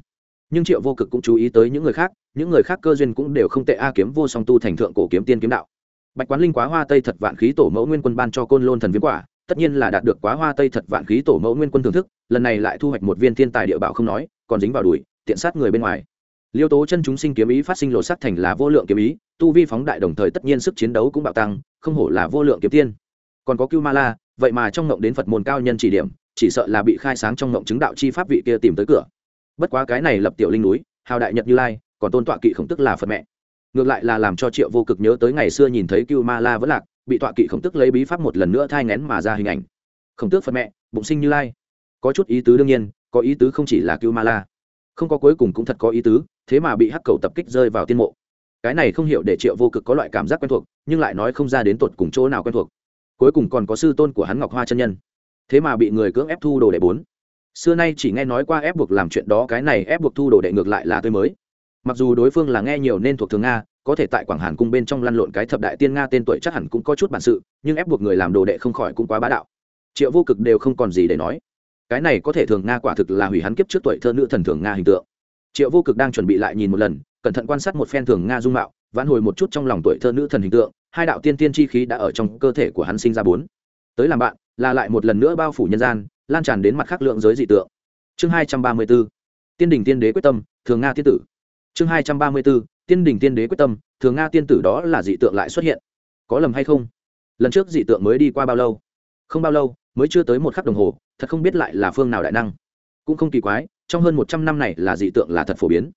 S1: Nhưng triệu vô cực cũng chú ý tới những người khác, những người khác cơ duyên cũng đều không tệ a kiếm vô song tu thành thượng cổ kiếm tiên kiếm đạo. Bạch quán linh quá hoa tây thật vạn khí tổ mẫu nguyên quân ban cho côn lôn thần viêm quả tất nhiên là đạt được quá hoa tây thật vạn khí tổ mẫu nguyên quân thưởng thức, lần này lại thu hoạch một viên thiên tài địa bảo không nói, còn dính vào đùi, tiện sát người bên ngoài. Liêu tố chân chúng sinh kiếm ý phát sinh lộ sắc thành là vô lượng kiếm ý, tu vi phóng đại đồng thời tất nhiên sức chiến đấu cũng bạo tăng, không hổ là vô lượng kiếm tiên. Còn có cưu ma la, vậy mà trong ngộng đến phật môn cao nhân chỉ điểm, chỉ sợ là bị khai sáng trong ngộng chứng đạo chi pháp vị kia tìm tới cửa. Bất quá cái này lập tiểu linh núi, hào đại nhật như lai, còn tôn tọa kỵ khổng tức là phật mẹ. Ngược lại là làm cho triệu vô cực nhớ tới ngày xưa nhìn thấy cưu ma la vẫn lạc bị tọa kỵ khổng tức lấy bí pháp một lần nữa thai ngén mà ra hình ảnh. Khổng tước phật mẹ, bụng sinh như lai. Có chút ý tứ đương nhiên, có ý tứ không chỉ là cưu ma la. Không có cuối cùng cũng thật có ý tứ, thế mà bị hắc cầu tập kích rơi vào tiên mộ. Cái này không hiểu để triệu vô cực có loại cảm giác quen thuộc, nhưng lại nói không ra đến tột cùng chỗ nào quen thuộc. Cuối cùng còn có sư tôn của hắn ngọc hoa chân nhân. Thế mà bị người cưỡng ép thu đồ đệ bốn. Xưa nay chỉ nghe nói qua ép buộc làm chuyện đó, cái này ép buộc thu đồ đệ ngược lại là tôi mới. Mặc dù đối phương là nghe nhiều nên thuộc thường nga có thể tại quảng hàn cung bên trong lăn lộn cái thập đại tiên nga tên tuổi chắc hẳn cũng có chút bản sự, nhưng ép buộc người làm đồ đệ không khỏi cũng quá bá đạo. Triệu vô cực đều không còn gì để nói. Cái này có thể thường nga quả thực là hủy hắn kiếp trước tuổi thơ nữ thần thường nga hình tượng. Triệu vô cực đang chuẩn bị lại nhìn một lần, cẩn thận quan sát một phen thường nga dung mạo, vãn hồi một chút trong lòng tuổi thơ nữ thần hình tượng, hai đạo tiên tiên chi khí đã ở trong cơ thể của hắn sinh ra bốn. Tới làm bạn, là lại một lần nữa bao phủ nhân gian, lan tràn đến mặt khác lượng giới dị tượng. Chương hai trăm ba mươi b ố tiên đình tiên đế quyết tâm, thường nga tiên tử. Chương hai trăm ba mươi b ố tiên đình tiên đế quyết tâm, thường nga tiên tử đó là dị tượng lại xuất hiện. Có lầm hay không? Lần trước dị tượng mới đi qua bao lâu? Không bao lâu, mới chưa tới một khắc đồng hồ, thật không biết lại là phương nào đại năng. Cũng không kỳ quái, trong hơn một trăm năm này là dị tượng là thật phổ biến.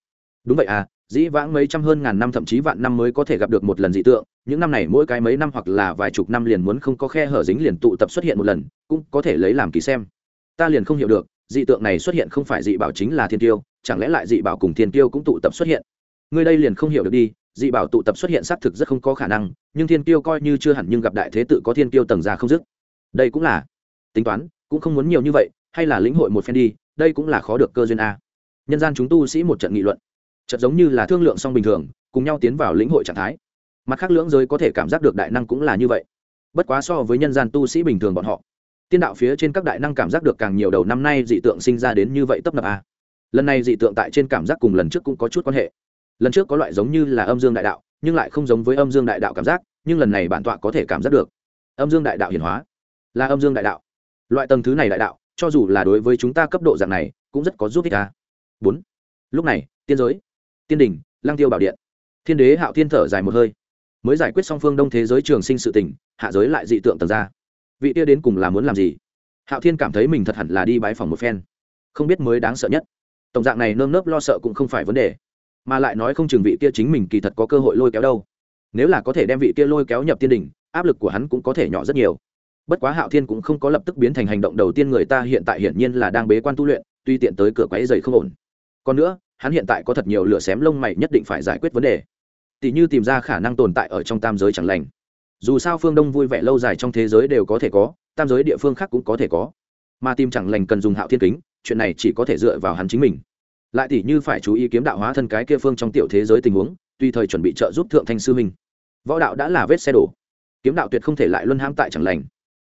S1: Đúng vậy à dĩ vãng mấy trăm hơn ngàn năm, thậm chí vạn năm mới có thể gặp được một lần dị tượng. Những năm này mỗi cái mấy năm hoặc là vài chục năm liền muốn không có khe hở dính liền tụ tập xuất hiện một lần, cũng có thể lấy làm kỳ xem. Ta liền không hiểu được, dị tượng này xuất hiện không phải dị bảo chính là thiên tiêu, chẳng lẽ lại dị bảo cùng thiên tiêu cũng tụ tập xuất hiện? Người đây liền không hiểu được đi, dị bảo tụ tập xuất hiện xác thực rất không có khả năng, nhưng thiên tiêu coi như chưa hẳn nhưng gặp đại thế tự có thiên tiêu tầng ra không dứt. Đây cũng là tính toán, cũng không muốn nhiều như vậy, hay là lĩnh hội một phen đi, đây cũng là khó được cơ duyên a. Nhân gian chúng tu sĩ một trận nghị luận. Trận giống như là thương lượng song bình thường, cùng nhau tiến vào lĩnh hội trạng thái. Mặt khác lưỡng giới có thể cảm giác được đại năng cũng là như vậy. Bất quá so với nhân gian tu sĩ bình thường bọn họ, tiên đạo phía trên các đại năng cảm giác được càng nhiều đầu năm nay dị tượng sinh ra đến như vậy tấp nập a. Lần này dị tượng tại trên cảm giác cùng lần trước cũng có chút quan hệ lần trước có loại giống như là âm dương đại đạo, nhưng lại không giống với âm dương đại đạo cảm giác, nhưng lần này bản tọa có thể cảm giác được. Âm dương đại đạo hiển hóa. Là âm dương đại đạo. Loại tầng thứ này đại đạo, cho dù là đối với chúng ta cấp độ dạng này, cũng rất có giúp ích ta. Bốn. Lúc này, tiên giới. Tiên đình lang tiêu bảo điện. Thiên đế hạo thiên thở dài một hơi. Mới giải quyết song phương đông thế giới trường sinh sự tình, hạ giới lại dị tượng tầng ra. Vị tia đến cùng là muốn làm gì? Hạo thiên cảm thấy mình thật hẳn là đi bái phòng một phen. Không biết mới đáng sợ nhất. Tổng dạng này nơm nớp lo sợ cũng không phải vấn đề mà lại nói không chừng vị kia chính mình kỳ thật có cơ hội lôi kéo đâu. Nếu là có thể đem vị kia lôi kéo nhập tiên đình áp lực của hắn cũng có thể nhỏ rất nhiều. Bất quá hạo thiên cũng không có lập tức biến thành hành động đầu tiên người ta hiện tại hiển nhiên là đang bế quan tu luyện, tuy tiện tới cửa quáy dày không ổn. Còn nữa, hắn hiện tại có thật nhiều lửa xém lông mày nhất định phải giải quyết vấn đề. Tỷ như tìm ra khả năng tồn tại ở trong tam giới chẳng lành. Dù sao phương đông vui vẻ lâu dài trong thế giới đều có thể có, tam giới địa phương khác cũng có thể có. Mà tìm chẳng lành cần dùng hạo thiên kính, chuyện này chỉ có thể dựa vào hắn chính mình lại tỷ như phải chú ý kiếm đạo hóa thân cái kia phương trong tiểu thế giới tình huống, tùy thời chuẩn bị trợ giúp thượng thanh sư minh. Võ đạo đã là vết xe đổ. Kiếm đạo tuyệt không thể lại luân hãm tại chẳng lành.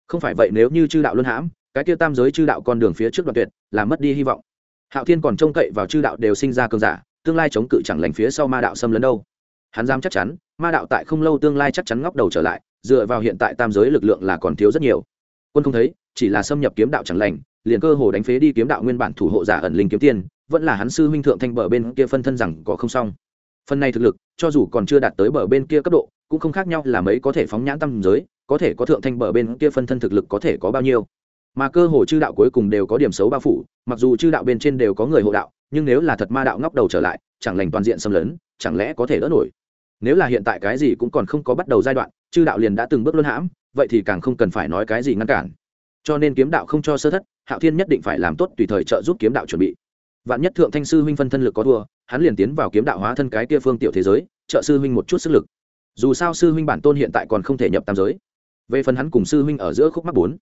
S1: Không phải vậy nếu như chư đạo luân hãm, cái kia tam giới chư đạo con đường phía trước đoạn tuyệt, là mất đi hy vọng. Hạo thiên còn trông cậy vào chư đạo đều sinh ra cơn giả, tương lai chống cự chẳng lành phía sau ma đạo xâm lấn đâu. Hắn dám chắc chắn, ma đạo tại không lâu tương lai chắc chắn ngóc đầu trở lại, dựa vào hiện tại tam giới lực lượng là còn thiếu rất nhiều. Quân không thấy, chỉ là xâm nhập kiếm đạo chẳng lành, liền cơ hồ đánh phế đi kiếm đạo nguyên bản thủ hộ giả ẩn linh kiếm tiên vẫn là hắn sư huynh thượng thanh bờ bên kia phân thân rằng có không xong. Phần này thực lực, cho dù còn chưa đạt tới bờ bên kia cấp độ, cũng không khác nhau là mấy có thể phóng nhãn tâm giới, có thể có thượng thanh bờ bên kia phân thân thực lực có thể có bao nhiêu. Mà cơ hồ chư đạo cuối cùng đều có điểm xấu bao phủ, mặc dù chư đạo bên trên đều có người hộ đạo, nhưng nếu là thật ma đạo ngóc đầu trở lại, chẳng lành toàn diện xâm lấn, chẳng lẽ có thể đỡ nổi? Nếu là hiện tại cái gì cũng còn không có bắt đầu giai đoạn, chư đạo liền đã từng bước luân hãm, vậy thì càng không cần phải nói cái gì ngăn cản. Cho nên kiếm đạo không cho sơ thất, hạo thiên nhất định phải làm tốt tùy thời trợ giúp kiếm đạo chuẩn bị vạn nhất thượng thanh sư huynh phân thân lực có thua, hắn liền tiến vào kiếm đạo hóa thân cái kia phương tiểu thế giới, trợ sư huynh một chút sức lực. Dù sao sư huynh bản tôn hiện tại còn không thể nhập tam giới. Về phần hắn cùng sư huynh ở giữa khúc mắc bốn,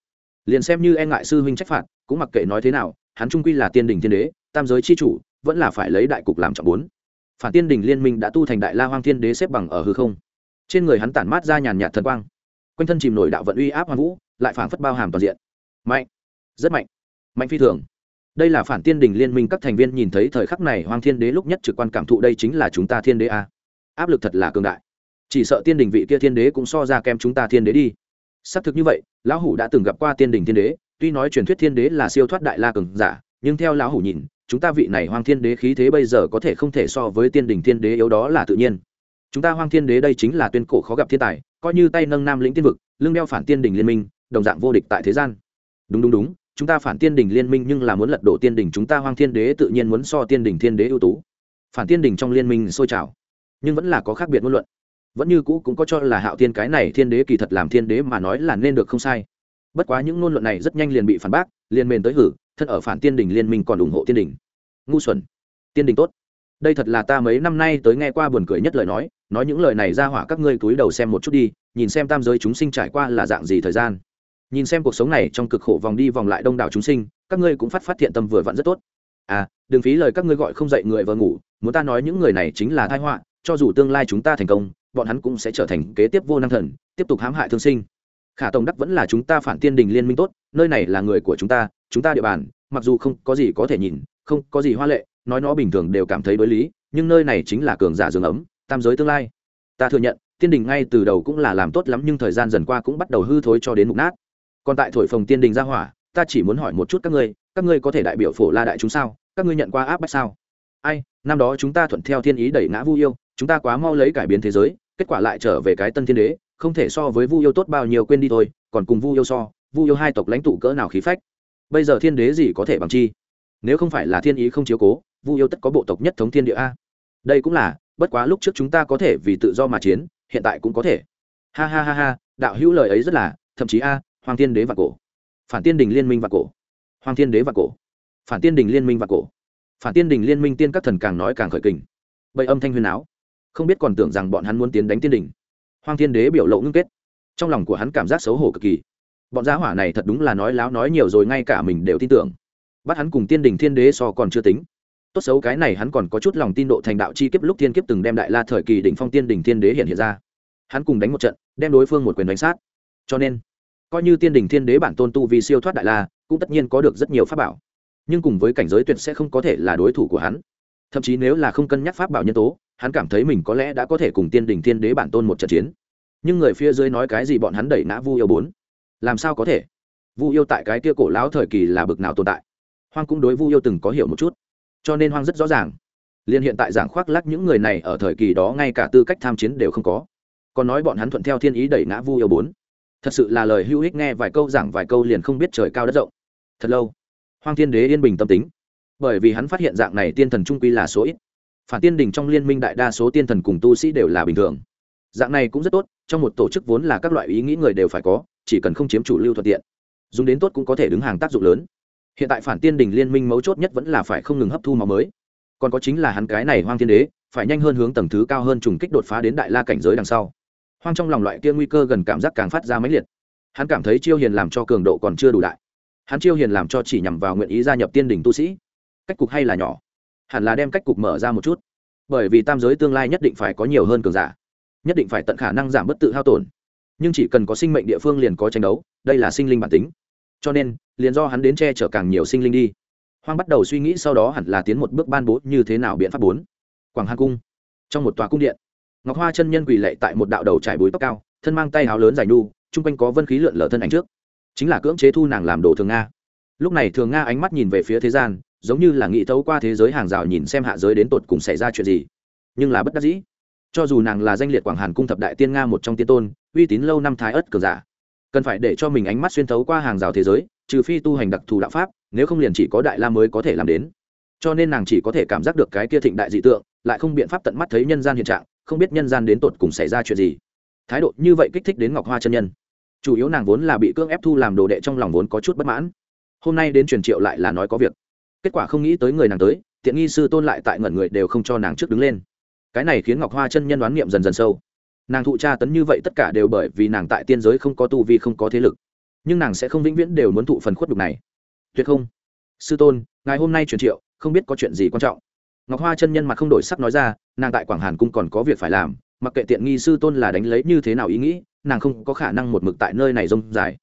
S1: liền xem như e ngại sư huynh trách phạt, cũng mặc kệ nói thế nào, hắn trung quy là tiên đình thiên đế, tam giới c h i chủ, vẫn là phải lấy đại cục làm trọng bốn. Phản tiên đình liên minh đã tu thành đại la hoang thiên đế xếp bằng ở hư không. Trên người hắn tản mát ra nhàn nhạt thần quang. Quanh thân chìm nổi đạo vận uy áp hoàng vũ, lại phản phất bao hàm toàn diện. Mạnh, rất mạnh. Mạnh phi thường đây là phản tiên đình liên minh các thành viên nhìn thấy thời khắc này hoang thiên đế lúc nhất trực quan cảm thụ đây chính là chúng ta thiên đế a. Áp lực thật là cường đại. Chỉ sợ tiên đình vị kia thiên đế cũng so ra kem chúng ta thiên đế đi. Xác thực như vậy, lão hủ đã từng gặp qua tiên đình thiên đế, tuy nói truyền thuyết thiên đế là siêu thoát đại la cường giả, nhưng theo lão hủ nhìn, chúng ta vị này hoang thiên đế khí thế bây giờ có thể không thể so với tiên đình thiên đế yếu đó là tự nhiên. Chúng ta hoang thiên đế đây chính là tuyên cổ khó gặp thiên tài, coi như tay nâng nam lĩnh tiên vực, lưng đeo phản tiên đình liên minh, đồng dạng vô địch tại thế gian. Đúng đúng đúng chúng ta phản tiên đình liên minh nhưng là muốn lật đổ tiên đình, chúng ta hoang thiên đế tự nhiên muốn so tiên đình thiên đế ưu tú. Phản tiên đình trong liên minh sôi trào, nhưng vẫn là có khác biệt ngôn luận. Vẫn như cũ cũng có cho là hạo tiên cái này thiên đế kỳ thật làm thiên đế mà nói là nên được không sai. Bất quá những ngôn luận này rất nhanh liền bị phản bác, liền mền tới hử thân ở phản tiên đình liên minh còn ủng hộ tiên đình. Ngu xuẩn. Tiên đình tốt. Đây thật là ta mấy năm nay tới nghe qua buồn cười nhất lời nói nói những lời này ra hỏa các ngươi cúi đầu xem một chút đi, nhìn xem tam giới chúng sinh trải qua là dạng gì thời gian nhìn xem cuộc sống này trong cực khổ vòng đi vòng lại đông đảo chúng sinh, các ngươi cũng phát phát thiện tâm vừa vặn rất tốt. À đừng phí lời các ngươi gọi không dậy người vợ ngủ, muốn ta nói những người này chính là thai họa, cho dù tương lai chúng ta thành công, bọn hắn cũng sẽ trở thành kế tiếp vô năng thần, tiếp tục hãm hại thương sinh. Khả tổng đắc vẫn là chúng ta phản tiên đình liên minh tốt, nơi này là người của chúng ta chúng ta địa bàn, mặc dù không có gì có thể nhìn, không có gì hoa lệ, nói nó bình thường đều cảm thấy đối lý, nhưng nơi này chính là cường giả dương ấm, tam giới tương lai. Ta thừa nhận, tiên đình ngay từ đầu cũng là làm tốt lắm nhưng thời gian dần qua cũng bắt đầu hư thối cho đến mục nát còn tại thổi phồng tiên đình ra hỏa, ta chỉ muốn hỏi một chút các ngươi các ngươi có thể đại biểu phổ la đại chúng sao? Các ngươi nhận qua áp bách sao? Ai, năm đó chúng ta thuận theo thiên ý đẩy ngã vu yêu, chúng ta quá mau lấy cải biến thế giới, kết quả lại trở về cái tân thiên đế, không thể so với vu yêu tốt bao nhiêu quên đi thôi, còn cùng vu yêu so, vu yêu hai tộc lãnh tụ cỡ nào khí phách? Bây giờ thiên đế gì có thể bằng chi? Nếu không phải là thiên ý không chiếu cố, vu yêu tất có bộ tộc nhất thống thiên địa a. Đây cũng là, bất quá lúc trước chúng ta có thể vì tự do mà chiến, hiện tại cũng có thể. Ha ha ha ha, đạo hữu lời ấy rất là, thậm chí a hoàng thiên đế và cổ. Phản tiên đình liên minh và cổ. Hoàng thiên đế và cổ. Phản tiên đình liên minh và cổ. Phản tiên đình liên minh tiên các thần càng nói càng khởi kình. Bậy âm thanh huyền áo không biết còn tưởng rằng bọn hắn muốn tiến đánh tiên đình. Hoàng thiên đế biểu lộ ngưng kết. Trong lòng của hắn cảm giác xấu hổ cực kỳ. Bọn giá hỏa này thật đúng là nói láo nói nhiều rồi ngay cả mình đều tin tưởng. Bắt hắn cùng tiên đình thiên đế so còn chưa tính. Tốt xấu cái này hắn còn có chút lòng tin độ thành đạo chi kiếp lúc thiên kiếp từng đem đại la thời kỳ đỉnh phong tiên đình thiên đế hiện hiện ra. Hắn cùng đánh một trận, đem đối phương một quyền đánh sát. Cho nên coi như tiên đình thiên đế bản tôn tu vì siêu thoát đại la, cũng tất nhiên có được rất nhiều pháp bảo. Nhưng cùng với cảnh giới tuyệt sẽ không có thể là đối thủ của hắn. Thậm chí nếu là không cân nhắc pháp bảo nhân tố, hắn cảm thấy mình có lẽ đã có thể cùng tiên đình thiên đế bản tôn một trận chiến. Nhưng người phía dưới nói cái gì bọn hắn đẩy nã vu yêu bốn. Làm sao có thể? Vu yêu tại cái kia cổ lão thời kỳ là bực nào tồn tại? Hoang cũng đối vu yêu từng có hiểu một chút. Cho nên hoang rất rõ ràng. Liên hiện tại giảng khoác lắc những người này ở thời kỳ đó ngay cả tư cách tham chiến đều không có. Còn nói bọn hắn thuận theo thiên ý đẩy ngã vu yêu bốn thật sự là lời hữu ích nghe vài câu giảng vài câu liền không biết trời cao đất rộng. Thật lâu hoàng thiên đế yên bình tâm tính, bởi vì hắn phát hiện dạng này tiên thần trung quy là số ít. Phản tiên đình trong liên minh đại đa số tiên thần cùng tu sĩ đều là bình thường. Dạng này cũng rất tốt, trong một tổ chức vốn là các loại ý nghĩ người đều phải có, chỉ cần không chiếm chủ lưu thuận tiện, dùng đến tốt cũng có thể đứng hàng tác dụng lớn. Hiện tại phản tiên đình liên minh mấu chốt nhất vẫn là phải không ngừng hấp thu máu mới. Còn có chính là hắn cái này hoang thiên đế, phải nhanh hơn hướng tầng thứ cao hơn trùng kích đột phá đến đại la cảnh giới đằng sau hoang trong lòng loại kia nguy cơ gần cảm giác càng phát ra mãnh liệt. Hắn cảm thấy chiêu hiền làm cho cường độ còn chưa đủ đại. Hắn chiêu hiền làm cho chỉ nhằm vào nguyện ý gia nhập tiên đình tu sĩ. Cách cục hay là nhỏ? Hẳn là đem cách cục mở ra một chút. Bởi vì tam giới tương lai nhất định phải có nhiều hơn cường giả. Nhất định phải tận khả năng giảm bất tự hao tổn. Nhưng chỉ cần có sinh mệnh địa phương liền có tranh đấu, đây là sinh linh bản tính. Cho nên, liền do hắn đến che chở càng nhiều sinh linh đi. Hoang bắt đầu suy nghĩ sau đó hẳn là tiến một bước ban bố như thế nào biện pháp bốn. Quảng hà cung. Trong một tòa cung điện ngọc hoa chân nhân quỳ lệ tại một đạo đầu trải bùi tóc cao, thân mang tay áo lớn dài nhu chung quanh có vân khí lượn lở thân ảnh trước. Chính là cưỡng chế thu nàng làm đồ thường nga. Lúc này thường nga ánh mắt nhìn về phía thế gian, giống như là nghĩ thấu qua thế giới hàng rào nhìn xem hạ giới đến tột cùng xảy ra chuyện gì. Nhưng là bất đắc dĩ. Cho dù nàng là danh liệt quảng hàn cung thập đại tiên nga một trong tiên tôn, uy tín lâu năm thái ất cường giả, cần phải để cho mình ánh mắt xuyên thấu qua hàng rào thế giới, trừ phi tu hành đặc thù đạo pháp, nếu không liền chỉ có đại la mới có thể làm đến. Cho nên nàng chỉ có thể cảm giác được cái kia thịnh đại dị tượng, lại không biện pháp tận mắt thấy nhân gian hiện trạng không biết nhân gian đến tột cùng xảy ra chuyện gì. Thái độ như vậy kích thích đến ngọc hoa chân nhân. Chủ yếu nàng vốn là bị cưỡng ép thu làm đồ đệ trong lòng vốn có chút bất mãn. Hôm nay đến truyền triệu lại là nói có việc. Kết quả không nghĩ tới người nàng tới, tiện nghi sư tôn lại tại ngẩn người đều không cho nàng trước đứng lên. Cái này khiến ngọc hoa chân nhân đoán niệm dần dần sâu. Nàng thụ tra tấn như vậy tất cả đều bởi vì nàng tại tiên giới không có tu vi, không có thế lực. Nhưng nàng sẽ không vĩnh viễn đều muốn thụ phần khuất đục này. Tuyệt không. Sư tôn, ngày hôm nay truyền triệu, không biết có chuyện gì quan trọng ngọc hoa chân nhân mặt không đổi sắc nói ra, nàng tại quảng hàn cung còn có việc phải làm, mặc kệ tiện nghi sư tôn là đánh lấy như thế nào ý nghĩ, nàng không có khả năng một mực tại nơi này rông dài.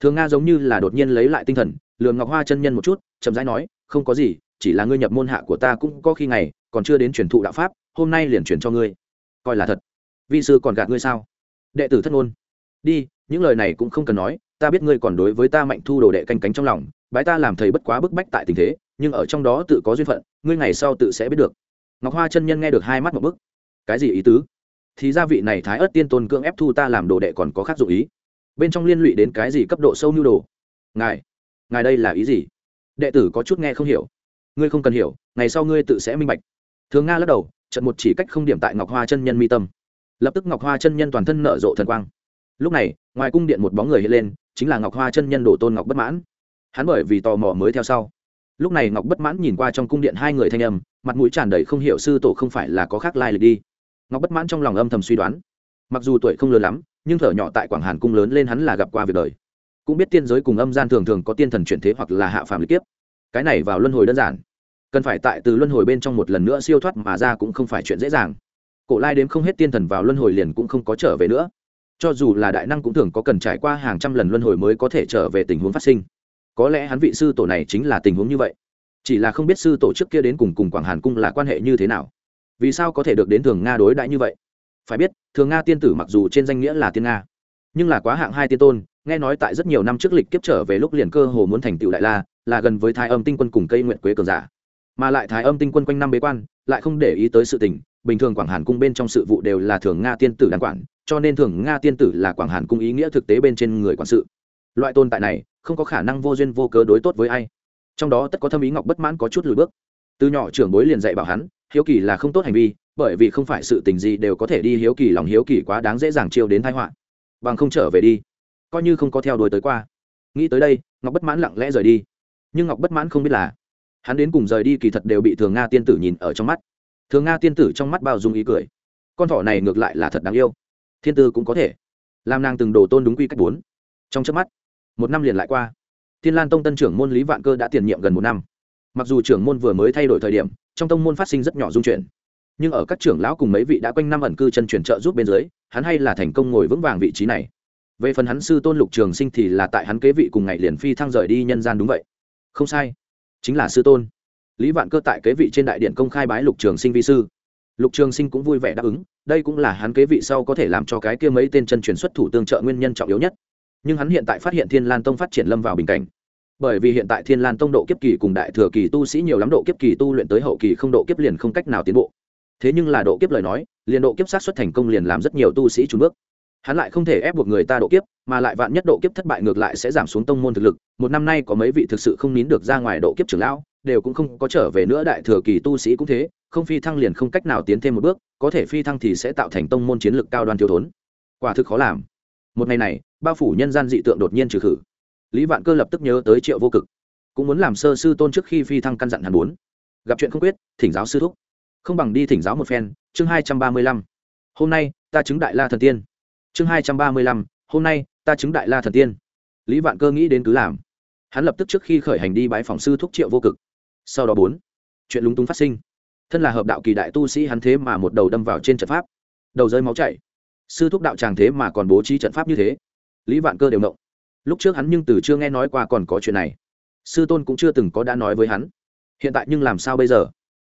S1: Thường nga giống như là đột nhiên lấy lại tinh thần lường ngọc hoa chân nhân một chút, chậm rãi nói, không có gì, chỉ là ngươi nhập môn hạ của ta cũng có khi ngày, còn chưa đến truyền thụ đạo pháp, hôm nay liền truyền cho ngươi. Coi là thật. Vị sư còn gạt ngươi sao? Đệ tử thất ngôn. Đi, những lời này cũng không cần nói, ta biết ngươi còn đối với ta mạnh thu đồ đệ canh cánh trong lòng, bái ta làm thầy bất quá bức bách tại tình thế nhưng ở trong đó tự có duyên phận, ngươi ngày sau tự sẽ biết được. Ngọc hoa chân nhân nghe được hai mắt một bức. Cái gì ý tứ? Thì gia vị này thái ớt tiên tôn cưỡng ép thu ta làm đồ đệ còn có khác dụ ý. Bên trong liên lụy đến cái gì cấp độ sâu nhu đồ? Ngài ngài đây là ý gì? Đệ tử có chút nghe không hiểu. Ngươi không cần hiểu, ngày sau ngươi tự sẽ minh bạch. Thường nga lắc đầu, trận một chỉ cách không điểm tại ngọc hoa chân nhân mi tâm. Lập tức ngọc hoa chân nhân toàn thân nở rộ thần quang. Lúc này, ngoài cung điện một bóng người hiện lên, chính là ngọc hoa chân nhân đổ tôn ngọc bất mãn. Hắn bởi vì tò mò mới theo sau lúc này ngọc bất mãn nhìn qua trong cung điện hai người thanh âm, mặt mũi tràn đầy không hiểu sư tổ không phải là có khác lai lịch đi. Ngọc bất mãn trong lòng âm thầm suy đoán. Mặc dù tuổi không lớn lắm, nhưng thở nhỏ tại quảng hàn cung lớn lên hắn là gặp qua việc đời. Cũng biết tiên giới cùng âm gian thường thường có tiên thần chuyển thế hoặc là hạ phàm lịch kiếp. Cái này vào luân hồi đơn giản. Cần phải tại từ luân hồi bên trong một lần nữa siêu thoát mà ra cũng không phải chuyện dễ dàng. Cổ lai đếm không hết tiên thần vào luân hồi liền cũng không có trở về nữa. Cho dù là đại năng cũng thường có cần trải qua hàng trăm lần luân hồi mới có thể trở về tình huống phát sinh có lẽ hắn vị sư tổ này chính là tình huống như vậy. Chỉ là không biết sư tổ trước kia đến cùng cùng quảng hàn cung là quan hệ như thế nào. Vì sao có thể được đến thường nga đối đãi như vậy? Phải biết, thường nga tiên tử mặc dù trên danh nghĩa là tiên nga, nhưng là quá hạng hai tiên tôn, nghe nói tại rất nhiều năm trước lịch kiếp trở về lúc liền cơ hồ muốn thành tựu đại la, là gần với thái âm tinh quân cùng cây nguyện quế cường giả. Mà lại thái âm tinh quân quanh năm bế quan, lại không để ý tới sự tình, bình thường quảng hàn cung bên trong sự vụ đều là thường nga tiên tử đàn quản, cho nên thường nga tiên tử là quảng hàn cung ý nghĩa thực tế bên trên người quản sự. Loại tồn tại này không có khả năng vô duyên vô cớ đối tốt với ai. Trong đó tất có thâm ý ngọc bất mãn có chút lùi bước. Từ nhỏ trưởng bối liền dạy bảo hắn, hiếu kỳ là không tốt hành vi, bởi vì không phải sự tình gì đều có thể đi hiếu kỳ lòng hiếu kỳ quá đáng dễ dàng chiêu đến thái họa. Bằng không trở về đi, coi như không có theo đuổi tới qua. Nghĩ tới đây, ngọc bất mãn lặng lẽ rời đi. Nhưng ngọc bất mãn không biết là, hắn đến cùng rời đi kỳ thật đều bị thường nga tiên tử nhìn ở trong mắt. Thường nga tiên tử trong mắt bao dung ý cười. Con thỏ này ngược lại là thật đáng yêu. Thiên tư cũng có thể. Làm nàng từng đồ tôn đúng quy cách bốn. Trong trước mắt một năm liền lại qua. Thiên lan tông tân trưởng môn lý vạn cơ đã tiền nhiệm gần một năm. Mặc dù trưởng môn vừa mới thay đổi thời điểm, trong tông môn phát sinh rất nhỏ dung chuyển. Nhưng ở các trưởng lão cùng mấy vị đã quanh năm ẩn cư chân truyền trợ giúp bên dưới, hắn hay là thành công ngồi vững vàng vị trí này. Về phần hắn sư tôn lục trường sinh thì là tại hắn kế vị cùng ngày liền phi thăng rời đi nhân gian đúng vậy. Không sai, chính là sư tôn. Lý vạn cơ tại kế vị trên đại điện công khai bái lục trường sinh vi sư. Lục trường sinh cũng vui vẻ đáp ứng, đây cũng là hắn kế vị sau có thể làm cho cái kia mấy tên chân truyền xuất thủ tương trợ nguyên nhân trọng yếu nhất nhưng hắn hiện tại phát hiện thiên lan tông phát triển lâm vào bình cảnh. Bởi vì hiện tại thiên lan tông độ kiếp kỳ cùng đại thừa kỳ tu sĩ nhiều lắm, độ kiếp kỳ tu luyện tới hậu kỳ không độ kiếp liền không cách nào tiến bộ. Thế nhưng là độ kiếp lời nói, liền độ kiếp sát xuất thành công liền làm rất nhiều tu sĩ trùn bước. Hắn lại không thể ép buộc người ta độ kiếp, mà lại vạn nhất độ kiếp thất bại ngược lại sẽ giảm xuống tông môn thực lực. Một năm nay có mấy vị thực sự không nín được ra ngoài độ kiếp trưởng lão, đều cũng không có trở về nữa, đại thừa kỳ tu sĩ cũng thế, không phi thăng liền không cách nào tiến thêm một bước, có thể phi thăng thì sẽ tạo thành tông môn chiến lực cao đoan thiếu thốn. Quả thực khó làm một ngày này, bao phủ nhân gian dị tượng đột nhiên trừ khử. Lý vạn cơ lập tức nhớ tới triệu vô cực, cũng muốn làm sơ sư tôn trước khi phi thăng căn dặn hàn bốn gặp chuyện không quyết, thỉnh giáo sư thúc. Không bằng đi thỉnh giáo một phen, chương hai trăm ba mươi lăm. Hôm nay, ta chứng đại la thần tiên. Chương hai trăm ba mươi lăm, hôm nay, ta chứng đại la thần tiên. Lý vạn cơ nghĩ đến cứ làm. Hắn lập tức trước khi khởi hành đi bãi phòng sư thúc triệu vô cực. Sau đó bốn, chuyện lúng túng phát sinh. Thân là hợp đạo kỳ đại tu sĩ hắn thế mà một đầu đâm vào trên trận pháp. Đầu rơi máu chảy sư thúc đạo tràng thế mà còn bố trí trận pháp như thế. Lý vạn cơ đều nộng lúc trước hắn nhưng từ chưa nghe nói qua còn có chuyện này. Sư tôn cũng chưa từng có đã nói với hắn. Hiện tại nhưng làm sao bây giờ?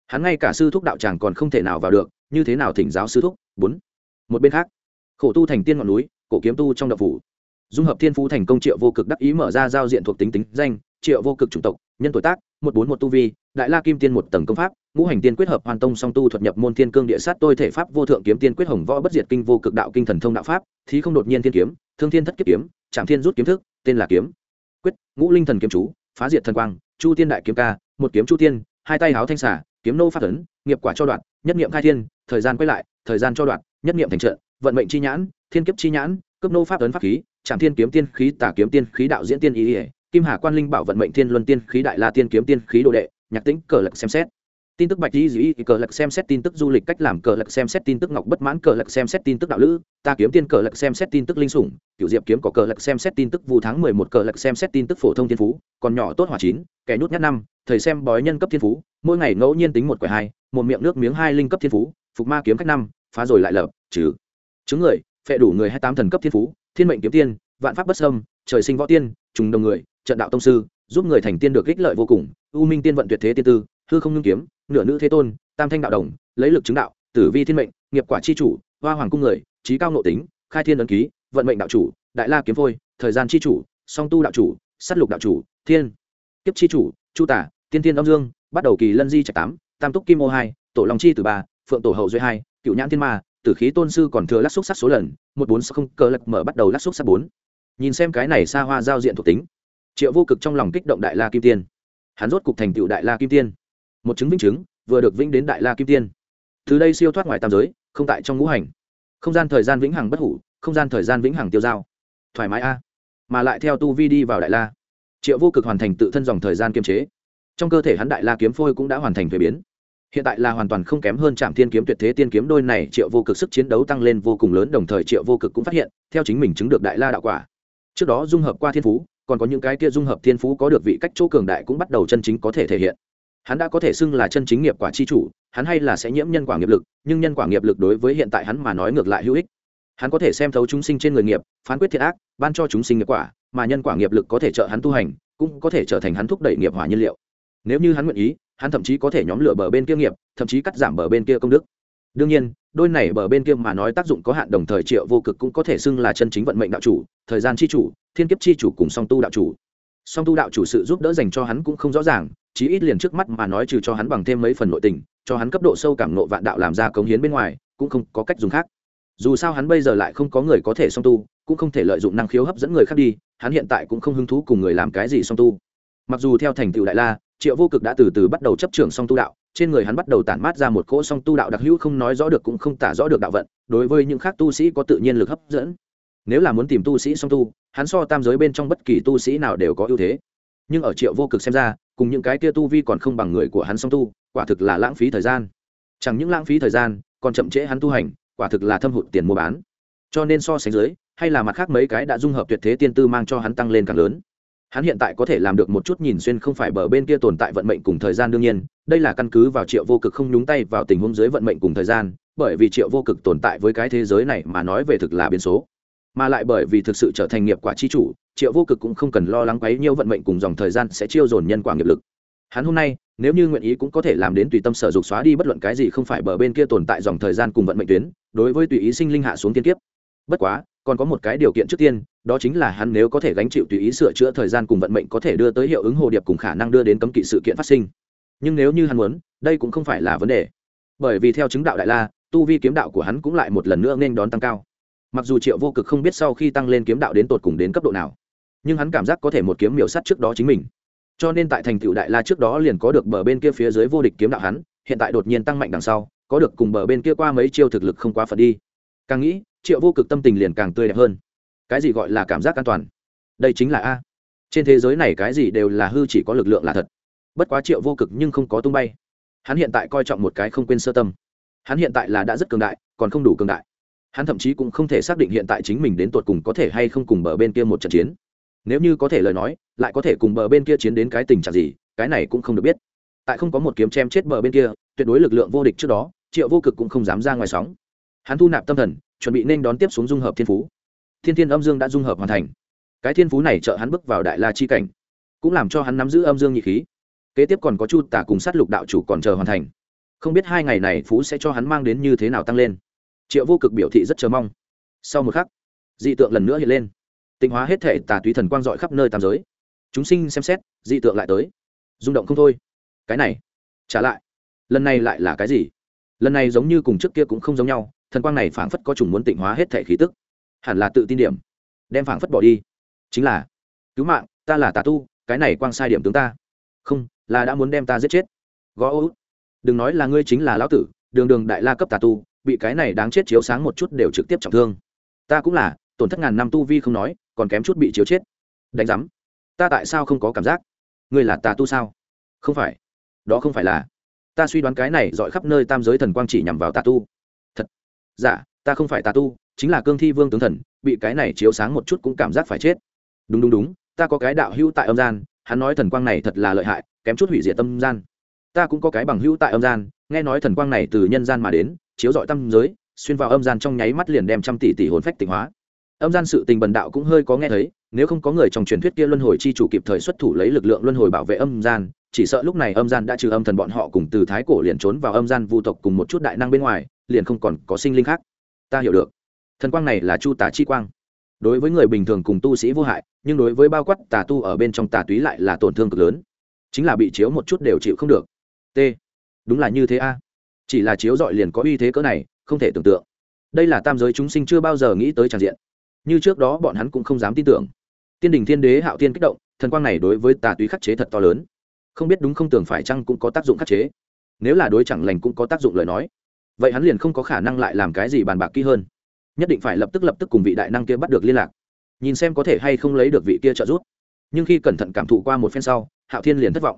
S1: Hắn ngay cả sư thúc đạo tràng còn không thể nào vào được, như thế nào thỉnh giáo sư thúc? Bốn. Một bên khác, khổ tu thành tiên ngọn núi, cổ kiếm tu trong đập phủ. Dung hợp thiên phú thành công triệu vô cực đắc ý mở ra giao diện thuộc tính tính danh, triệu vô cực chủng tộc, nhân tuổi tác, một bốn một tu vi, đại la kim tiên một tầng công pháp ngũ hành tiên quyết hợp hoàn tông song tu thuật nhập môn thiên cương địa sát tôi thể pháp vô thượng kiếm tiên quyết hồng võ bất diệt kinh vô cực đạo kinh thần thông đạo pháp, thí không đột nhiên thiên kiếm, thương thiên thất kiếp kiếm trạm thiên rút kiếm thức, tên là kiếm. Quyết, ngũ linh thần kiếm chú, phá diệt thần quang, chu tiên đại kiếm ca, một kiếm chu tiên, hai tay háo thanh xả kiếm nô phát ấn, nghiệp quả cho đoạn, nhất niệm khai thiên, thời gian quay lại, thời gian cho đoạn, nhất niệm thành trận, vận mệnh chi nhãn, thiên kiếp chi nhãn cấp nô pháp ấn pháp khí trạm thiên kiếm tiên khí tả kiếm tiên khí đạo diễn tiên ý ỉa kim hà quan linh bảo vận mệnh thiên luân tiên khí đại la tiên kiếm tiên khí đồ đệ, nhạc tĩnh cờ lật xem xét tin tức bạch di dĩ, cờ lật xem xét tin tức du lịch cách làm, cờ lật xem xét tin tức ngọc bất mãn, cờ lật xem xét tin tức đạo lữ, ta kiếm tiên, cờ lật xem xét tin tức linh sủng cựu diệp kiếm có cờ lật xem xét tin tức vu tháng mười một, cờ lật xem xét tin tức phổ thông thiên phú, còn nhỏ tốt hỏa chín, kẻ nhút nhát năm, thầy xem bói nhân cấp thiên phú, mỗi ngày ngẫu nhiên tính một quẻ hai, một miệng nước miếng hai linh cấp thiên phú, phục ma kiếm cách năm, phá rồi lại lợp trừ. Chứng người, phệ đủ người hai tám thần cấp thiên phú, thiên mệnh kiếm tiên, vạn pháp bất sâm, trời sinh võ tiên, trùng đồng người, trận đạo tông sư, giúp người thành tiên được ích lợi vô cùng, u minh tiên vận tuyệt thế tiên tư, hư không ngưng kiếm nửa nữ thế tôn, tam thanh đạo đồng, lấy lực chứng đạo, tử vi thiên mệnh, nghiệp quả chi chủ, hoa hoàng cung người, trí cao nội tính, khai thiên ấn ký, vận mệnh đạo chủ, đại la kiếm phôi, thời gian chi chủ, song tu đạo chủ s á t lục đạo chủ, thiên, kiếp chi chủ, chu tả, tiên tiên âm dương, bắt đầu kỳ lân di trạch tám, tam túc kim ô hai, tổ long chi từ ba, phượng tổ hậu duy hai, cựu nhãn thiên ma, tử khí tôn sư còn thừa lắc xúc sắc số lần, một bốn sáu không cơ lật mở bắt đầu lắc xúc sắc bốn. Nhìn xem cái này xa hoa giao diện thuộc tính, triệu vô cực trong lòng kích động đại la kim tiên. Hắn rốt cục thành tựu đại la kim tiên một chứng vĩnh chứng vừa được vĩnh đến đại la kim tiên. Từ đây siêu thoát ngoài tam giới, không tại trong ngũ hành. Không gian thời gian vĩnh hằng bất hủ, không gian thời gian vĩnh hằng tiêu dao. Thoải mái a. Mà lại theo tu vi đi vào đại la. Triệu vô cực hoàn thành tự thân dòng thời gian kiềm chế. Trong cơ thể hắn đại la kiếm phôi cũng đã hoàn thành thuế biến. Hiện tại là hoàn toàn không kém hơn trạm thiên kiếm tuyệt thế tiên kiếm đôi này, triệu vô cực sức chiến đấu tăng lên vô cùng lớn, đồng thời triệu vô cực cũng phát hiện, theo chính mình chứng được đại la đạo quả. Trước đó dung hợp qua thiên phú, còn có những cái kia dung hợp thiên phú có được vị cách chỗ cường đại cũng bắt đầu chân chính có thể thể hiện hắn đã có thể xưng là chân chính nghiệp quả chi chủ, hắn hay là sẽ nhiễm nhân quả nghiệp lực, nhưng nhân quả nghiệp lực đối với hiện tại hắn mà nói ngược lại hữu ích. Hắn có thể xem thấu chúng sinh trên người nghiệp, phán quyết thiện ác, ban cho chúng sinh nghiệp quả, mà nhân quả nghiệp lực có thể trợ hắn tu hành, cũng có thể trở thành hắn thúc đẩy nghiệp hỏa nhiên liệu. Nếu như hắn nguyện ý, hắn thậm chí có thể nhóm lửa bờ bên kia nghiệp, thậm chí cắt giảm bờ bên kia công đức. Đương nhiên, đôi này bờ bên kia mà nói tác dụng có hạn đồng thời triệu vô cực cũng có thể xưng là chân chính vận mệnh đạo chủ, thời gian chi chủ, thiên kiếp chi chủ cùng song tu đạo chủ song tu đạo chủ sự giúp đỡ dành cho hắn cũng không rõ ràng, chí ít liền trước mắt mà nói trừ cho hắn bằng thêm mấy phần nội tình, cho hắn cấp độ sâu cảm nộ vạn đạo làm ra cống hiến bên ngoài, cũng không có cách dùng khác. Dù sao hắn bây giờ lại không có người có thể song tu, cũng không thể lợi dụng năng khiếu hấp dẫn người khác đi, hắn hiện tại cũng không hứng thú cùng người làm cái gì song tu. Mặc dù theo thành tựu đại la, triệu vô cực đã từ từ bắt đầu chấp trưởng song tu đạo, trên người hắn bắt đầu tản mát ra một cỗ song tu đạo đặc hữu không nói rõ được cũng không tả rõ được đạo vận, đối với những khác tu sĩ có tự nhiên lực hấp dẫn nếu là muốn tìm tu sĩ song tu, hắn so tam giới bên trong bất kỳ tu sĩ nào đều có ưu thế. Nhưng ở triệu vô cực xem ra, cùng những cái kia tu vi còn không bằng người của hắn song tu, quả thực là lãng phí thời gian. Chẳng những lãng phí thời gian, còn chậm trễ hắn tu hành, quả thực là thâm hụt tiền mua bán. Cho nên so sánh dưới, hay là mặt khác mấy cái đã dung hợp tuyệt thế tiên tư mang cho hắn tăng lên càng lớn. Hắn hiện tại có thể làm được một chút nhìn xuyên không phải bờ bên kia tồn tại vận mệnh cùng thời gian đương nhiên, đây là căn cứ vào triệu vô cực không nhúng tay vào tình huống dưới vận mệnh cùng thời gian, bởi vì triệu vô cực tồn tại với cái thế giới này mà nói về thực là biến số mà lại bởi vì thực sự trở thành nghiệp quả chi chủ, triệu vô cực cũng không cần lo lắng quấy nhiều vận mệnh cùng dòng thời gian sẽ chiêu dồn nhân quả nghiệp lực. Hắn hôm nay, nếu như nguyện ý cũng có thể làm đến tùy tâm sở dục xóa đi bất luận cái gì không phải bờ bên kia tồn tại dòng thời gian cùng vận mệnh tuyến, đối với tùy ý sinh linh hạ xuống tiên kiếp. Bất quá, còn có một cái điều kiện trước tiên, đó chính là hắn nếu có thể gánh chịu tùy ý sửa chữa thời gian cùng vận mệnh có thể đưa tới hiệu ứng hồ điệp cùng khả năng đưa đến cấm kỵ sự kiện phát sinh. Nhưng nếu như hắn muốn, đây cũng không phải là vấn đề. Bởi vì theo chứng đạo đại la, tu vi kiếm đạo của hắn cũng lại một lần nữa nên đón tăng cao mặc dù triệu vô cực không biết sau khi tăng lên kiếm đạo đến tột cùng đến cấp độ nào, nhưng hắn cảm giác có thể một kiếm miểu sắt trước đó chính mình. Cho nên tại thành tựu đại la trước đó liền có được bờ bên kia phía dưới vô địch kiếm đạo hắn, hiện tại đột nhiên tăng mạnh đằng sau, có được cùng bờ bên kia qua mấy chiêu thực lực không quá phật đi. Càng nghĩ, triệu vô cực tâm tình liền càng tươi đẹp hơn. Cái gì gọi là cảm giác an toàn? Đây chính là a. Trên thế giới này cái gì đều là hư chỉ có lực lượng là thật. Bất quá triệu vô cực nhưng không có tung bay. Hắn hiện tại coi trọng một cái không quên sơ tâm. Hắn hiện tại là đã rất cường đại, còn không đủ cường đại hắn thậm chí cũng không thể xác định hiện tại chính mình đến tột cùng có thể hay không cùng bờ bên kia một trận chiến. Nếu như có thể lời nói, lại có thể cùng bờ bên kia chiến đến cái tình trạng gì, cái này cũng không được biết. Tại không có một kiếm chém chết bờ bên kia, tuyệt đối lực lượng vô địch trước đó, triệu vô cực cũng không dám ra ngoài sóng. Hắn thu nạp tâm thần, chuẩn bị nên đón tiếp xuống dung hợp thiên phú. Thiên thiên âm dương đã dung hợp hoàn thành. Cái thiên phú này trợ hắn bước vào đại la chi cảnh, cũng làm cho hắn nắm giữ âm dương nhị khí. Kế tiếp còn có chu tả cùng sát lục đạo chủ còn chờ hoàn thành. Không biết hai ngày này phú sẽ cho hắn mang đến như thế nào tăng lên triệu vô cực biểu thị rất chờ mong. Sau một khắc, dị tượng lần nữa hiện lên. Tịnh hóa hết thể tà túy thần quang dọi khắp nơi tam giới. Chúng sinh xem xét, dị tượng lại tới. Rung động không thôi. Cái này, trả lại. Lần này lại là cái gì? Lần này giống như cùng trước kia cũng không giống nhau, thần quang này phảng phất có chủng muốn tịnh hóa hết thể khí tức. Hẳn là tự tin điểm. Đem phảng phất bỏ đi. Chính là, cứu mạng, ta là tà tu, cái này quang sai điểm tướng ta. Không, là đã muốn đem ta giết chết. Gõ ô đừng nói là ngươi chính là lão tử, đường đường đại la cấp tà tu bị cái này đáng chết chiếu sáng một chút đều trực tiếp trọng thương. Ta cũng là, tổn thất ngàn năm tu vi không nói, còn kém chút bị chiếu chết. Đánh giám. Ta tại sao không có cảm giác? Ngươi là tà tu sao? Không phải. Đó không phải là. Ta suy đoán cái này dọi khắp nơi tam giới thần quang chỉ nhằm vào tà tu. Thật. Dạ ta không phải tà tu, chính là cương thi vương tướng thần, bị cái này chiếu sáng một chút cũng cảm giác phải chết. Đúng đúng đúng, ta có cái đạo hữu tại âm gian, hắn nói thần quang này thật là lợi hại, kém chút hủy diệt tâm gian. Ta cũng có cái bằng hữu tại âm gian, nghe nói thần quang này từ nhân gian mà đến chiếu dọi tâm giới, xuyên vào âm gian trong nháy mắt liền đem trăm tỷ tỷ hồn phách tịnh hóa. Âm gian sự tình bần đạo cũng hơi có nghe thấy, nếu không có người trong truyền thuyết kia luân hồi chi chủ kịp thời xuất thủ lấy lực lượng luân hồi bảo vệ âm gian, chỉ sợ lúc này âm gian đã trừ âm thần bọn họ cùng từ thái cổ liền trốn vào âm gian vu tộc cùng một chút đại năng bên ngoài, liền không còn có sinh linh khác. Ta hiểu được. Thần quang này là chu tả chi quang. Đối với người bình thường cùng tu sĩ vô hại, nhưng đối với bao quát tà tu ở bên trong tà túy lại là tổn thương cực lớn. Chính là bị chiếu một chút đều chịu không được. T. Đúng là như thế a chỉ là chiếu dọi liền có uy thế cỡ này, không thể tưởng tượng. Đây là tam giới chúng sinh chưa bao giờ nghĩ tới tràn diện. Như trước đó bọn hắn cũng không dám tin tưởng. Tiên đình thiên đế hạo tiên kích động, thần quang này đối với tà túy khắc chế thật to lớn. Không biết đúng không tưởng phải chăng cũng có tác dụng khắc chế. Nếu là đối chẳng lành cũng có tác dụng lời nói. Vậy hắn liền không có khả năng lại làm cái gì bàn bạc kỹ hơn. Nhất định phải lập tức lập tức cùng vị đại năng kia bắt được liên lạc. Nhìn xem có thể hay không lấy được vị kia trợ giúp. Nhưng khi cẩn thận cảm thụ qua một phen sau, hạo thiên liền thất vọng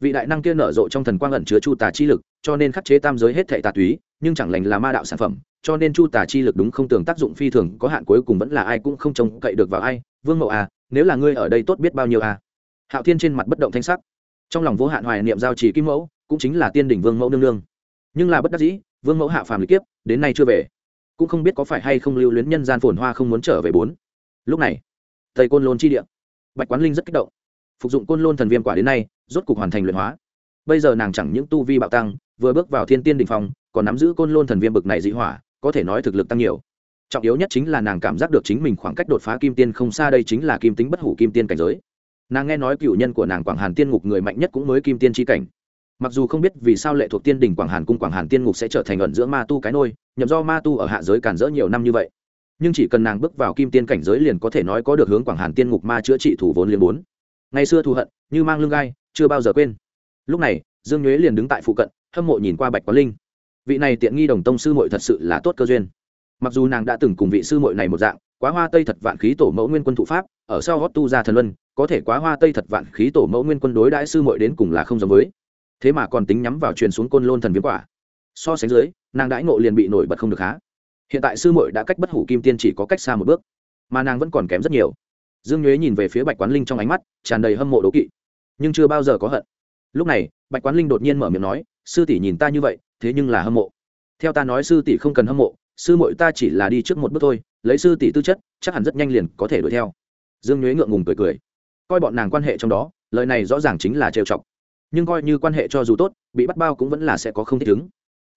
S1: vị đại năng kia nở rộ trong thần quang ẩn chứa chu tà chi lực, cho nên khắc chế tam giới hết thệ tà túy, nhưng chẳng lành là ma đạo sản phẩm, cho nên chu tà chi lực đúng không tưởng tác dụng phi thường, có hạn cuối cùng vẫn là ai cũng không trông cậy được vào ai. Vương mậu à nếu là ngươi ở đây tốt biết bao nhiêu à? Hạo thiên trên mặt bất động thanh sắc. Trong lòng vô hạn hoài niệm giao trì kim mẫu, cũng chính là tiên đỉnh vương mẫu nương nương. Nhưng là bất đắc dĩ, vương mẫu hạ phàm lịch kiếp, đến nay chưa về. Cũng không biết có phải hay không lưu luyến nhân gian phồn hoa không muốn trở về bốn. Lúc này thầy côn lôn chi địa. Bạch quán linh rất kích động phục dụng côn lôn thần viêm quả đến nay, rốt cục hoàn thành luyện hóa. Bây giờ nàng chẳng những tu vi bạo tăng, vừa bước vào thiên tiên đình phong, còn nắm giữ côn lôn thần viêm bực này dị hỏa, có thể nói thực lực tăng nhiều. Trọng yếu nhất chính là nàng cảm giác được chính mình khoảng cách đột phá kim tiên không xa đây chính là kim tính bất hủ kim tiên cảnh giới. Nàng nghe nói cựu nhân của nàng quảng hàn tiên ngục người mạnh nhất cũng mới kim tiên tri cảnh. Mặc dù không biết vì sao lệ thuộc tiên đình quảng hàn cung quảng hàn tiên ngục sẽ trở thành ẩn giữa ma tu cái nôi, nhậm do ma tu ở hạ giới cản rỡ nhiều năm như vậy. Nhưng chỉ cần nàng bước vào kim tiên cảnh giới liền có thể nói có được hướng quảng hàn tiên ngục ma chữa trị thủ vốn liên bốn ngày xưa thù hận, như mang lương gai, chưa bao giờ quên. Lúc này, dương nhuế liền đứng tại phụ cận, hâm mộ nhìn qua bạch quán linh. Vị này tiện nghi đồng tông sư mội thật sự là tốt cơ duyên. Mặc dù nàng đã từng cùng vị sư mội này một dạng, quá hoa tây thật vạn khí tổ mẫu nguyên quân thụ pháp, ở sau hót tu ra thần luân, có thể quá hoa tây thật vạn khí tổ mẫu nguyên quân đối đãi sư mội đến cùng là không giống với. Thế mà còn tính nhắm vào truyền xuống côn lôn thần viêm quả. So sánh dưới, nàng đãi ngộ liền bị nổi bật không được há. Hiện tại sư mội đã cách bất hủ kim tiên chỉ có cách xa một bước, mà nàng vẫn còn kém rất nhiều dương nhuế nhìn về phía bạch quán linh trong ánh mắt tràn đầy hâm mộ đố kỵ, nhưng chưa bao giờ có hận. Lúc này, bạch quán linh đột nhiên mở miệng nói, sư tỷ nhìn ta như vậy, thế nhưng là hâm mộ. Theo ta nói sư tỷ không cần hâm mộ, sư mội ta chỉ là đi trước một bước thôi, lấy sư tỷ tư chất, chắc hẳn rất nhanh liền có thể đuổi theo. Dương nhuế ngượng ngùng cười cười. Coi bọn nàng quan hệ trong đó, lời này rõ ràng chính là trêu chọc. Nhưng coi như quan hệ cho dù tốt, bị bắt bao cũng vẫn là sẽ có không thích ứng.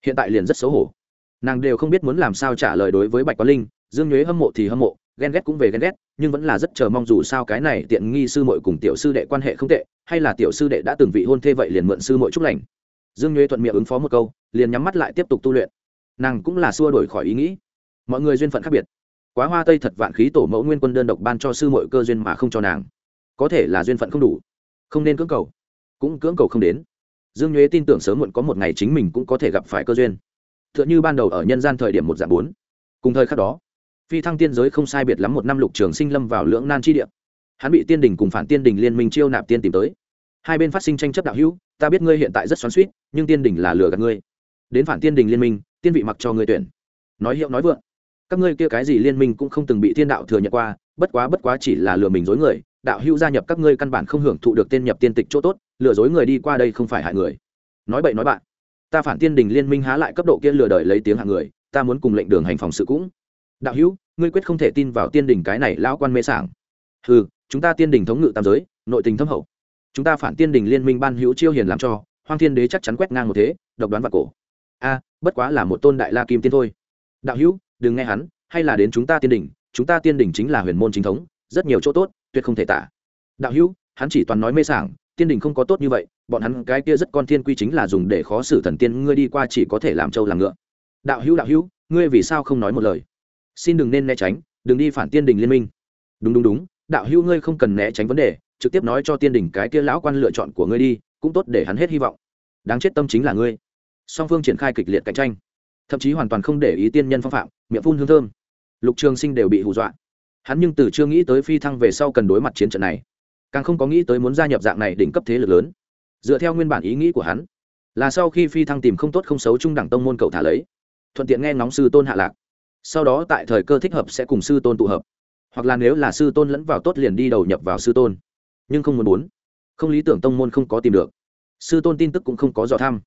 S1: Hiện tại liền rất xấu hổ. Nàng đều không biết muốn làm sao trả lời đối với bạch quán linh, dương nhuế hâm mộ thì hâm mộ ghen ghét cũng về ghen ghét, nhưng vẫn là rất chờ mong dù sao cái này tiện nghi sư muội cùng tiểu sư đệ quan hệ không tệ, hay là tiểu sư đệ đã từng vị hôn thê vậy liền mượn sư muội chúc lành. Dương nhuế thuận miệng ứng phó một câu, liền nhắm mắt lại tiếp tục tu luyện. Nàng cũng là xua đổi khỏi ý nghĩ. Mọi người duyên phận khác biệt. Quá hoa tây thật vạn khí tổ mẫu nguyên quân đơn độc ban cho sư muội cơ duyên mà không cho nàng. Có thể là duyên phận không đủ. Không nên cưỡng cầu. Cũng cưỡng cầu không đến. Dương nhuế tin tưởng sớm muộn có một ngày chính mình cũng có thể gặp phải cơ duyên. T h ư ợ n h ư ban đầu ở nhân gian thời điểm một dạng bốn. Cùng thời khắc đó phi thăng tiên giới không sai biệt lắm một năm lục trường sinh lâm vào lưỡng nan chi địa. Hắn bị tiên đình cùng phản tiên đình liên minh chiêu nạp tiên tìm tới. Hai bên phát sinh tranh chấp đạo hữu, ta biết ngươi hiện tại rất xoắn suýt nhưng tiên đình là lừa gạt ngươi. Đến phản tiên đình liên minh, tiên vị mặc cho ngươi tuyển. Nói hiệu nói vượng. Các ngươi kia cái gì liên minh cũng không từng bị thiên đạo thừa nhận qua, bất quá bất quá chỉ là lừa mình dối người, đạo hữu gia nhập các ngươi căn bản không hưởng thụ được tên nhập tiên tịch chỗ tốt, lừa dối người đi qua đây không phải hại người. Nói bậy nói bạn. Ta phản tiên đình liên minh há lại cấp độ kia lừa đời lấy tiếng hạng người, ta muốn cùng lệnh đường hành phòng sự cũng đạo hữu, ngươi quyết không thể tin vào tiên đình cái này lão quan mê sảng. Ừ chúng ta tiên đình thống ngự tam giới, nội tình thâm hậu. Chúng ta phản tiên đình liên minh ban hữu chiêu hiền làm cho, hoang thiên đế chắc chắn quét ngang một thế, độc đoán vào cổ. A, bất quá là một tôn đại la kim tiên thôi. Đạo hữu, đừng nghe hắn, hay là đến chúng ta tiên đình chúng ta tiên đình chính là huyền môn chính thống, rất nhiều chỗ tốt, tuyệt không thể tả. Đạo hữu, hắn chỉ toàn nói mê sảng, tiên đình không có tốt như vậy, bọn hắn cái kia rất con thiên quy chính là dùng để khó xử thần tiên, ngươi đi qua chỉ có thể làm trâu làm ngựa. Đạo hữu đạo hữu, ngươi vì sao không nói một lời? Xin đừng nên né tránh, đừng đi phản tiên đình liên minh. Đúng đúng đúng, đạo hữu ngươi không cần né tránh vấn đề, trực tiếp nói cho tiên đình cái kia lão quan lựa chọn của ngươi đi, cũng tốt để hắn hết hy vọng. Đáng chết tâm chính là ngươi. Song phương triển khai kịch liệt cạnh tranh. Thậm chí hoàn toàn không để ý tiên nhân phong phạm, miệng phun hương thơm. Lục trường sinh đều bị hù dọa. Hắn nhưng từ chưa nghĩ tới phi thăng về sau cần đối mặt chiến trận này, càng không có nghĩ tới muốn gia nhập dạng này đỉnh cấp thế lực lớn. Dựa theo nguyên bản ý nghĩ của hắn, là sau khi phi thăng tìm không tốt không xấu trung đẳng tông môn cậu thả lấy. Thuận tiện nghe ngóng sư tôn hạ lạc sau đó tại thời cơ thích hợp sẽ cùng sư tôn tụ hợp. Hoặc là nếu là sư tôn lẫn vào tốt liền đi đầu nhập vào sư tôn. Nhưng không muốn muốn. Không lý tưởng tông môn không có tìm được. Sư tôn tin tức cũng không có dò thăm.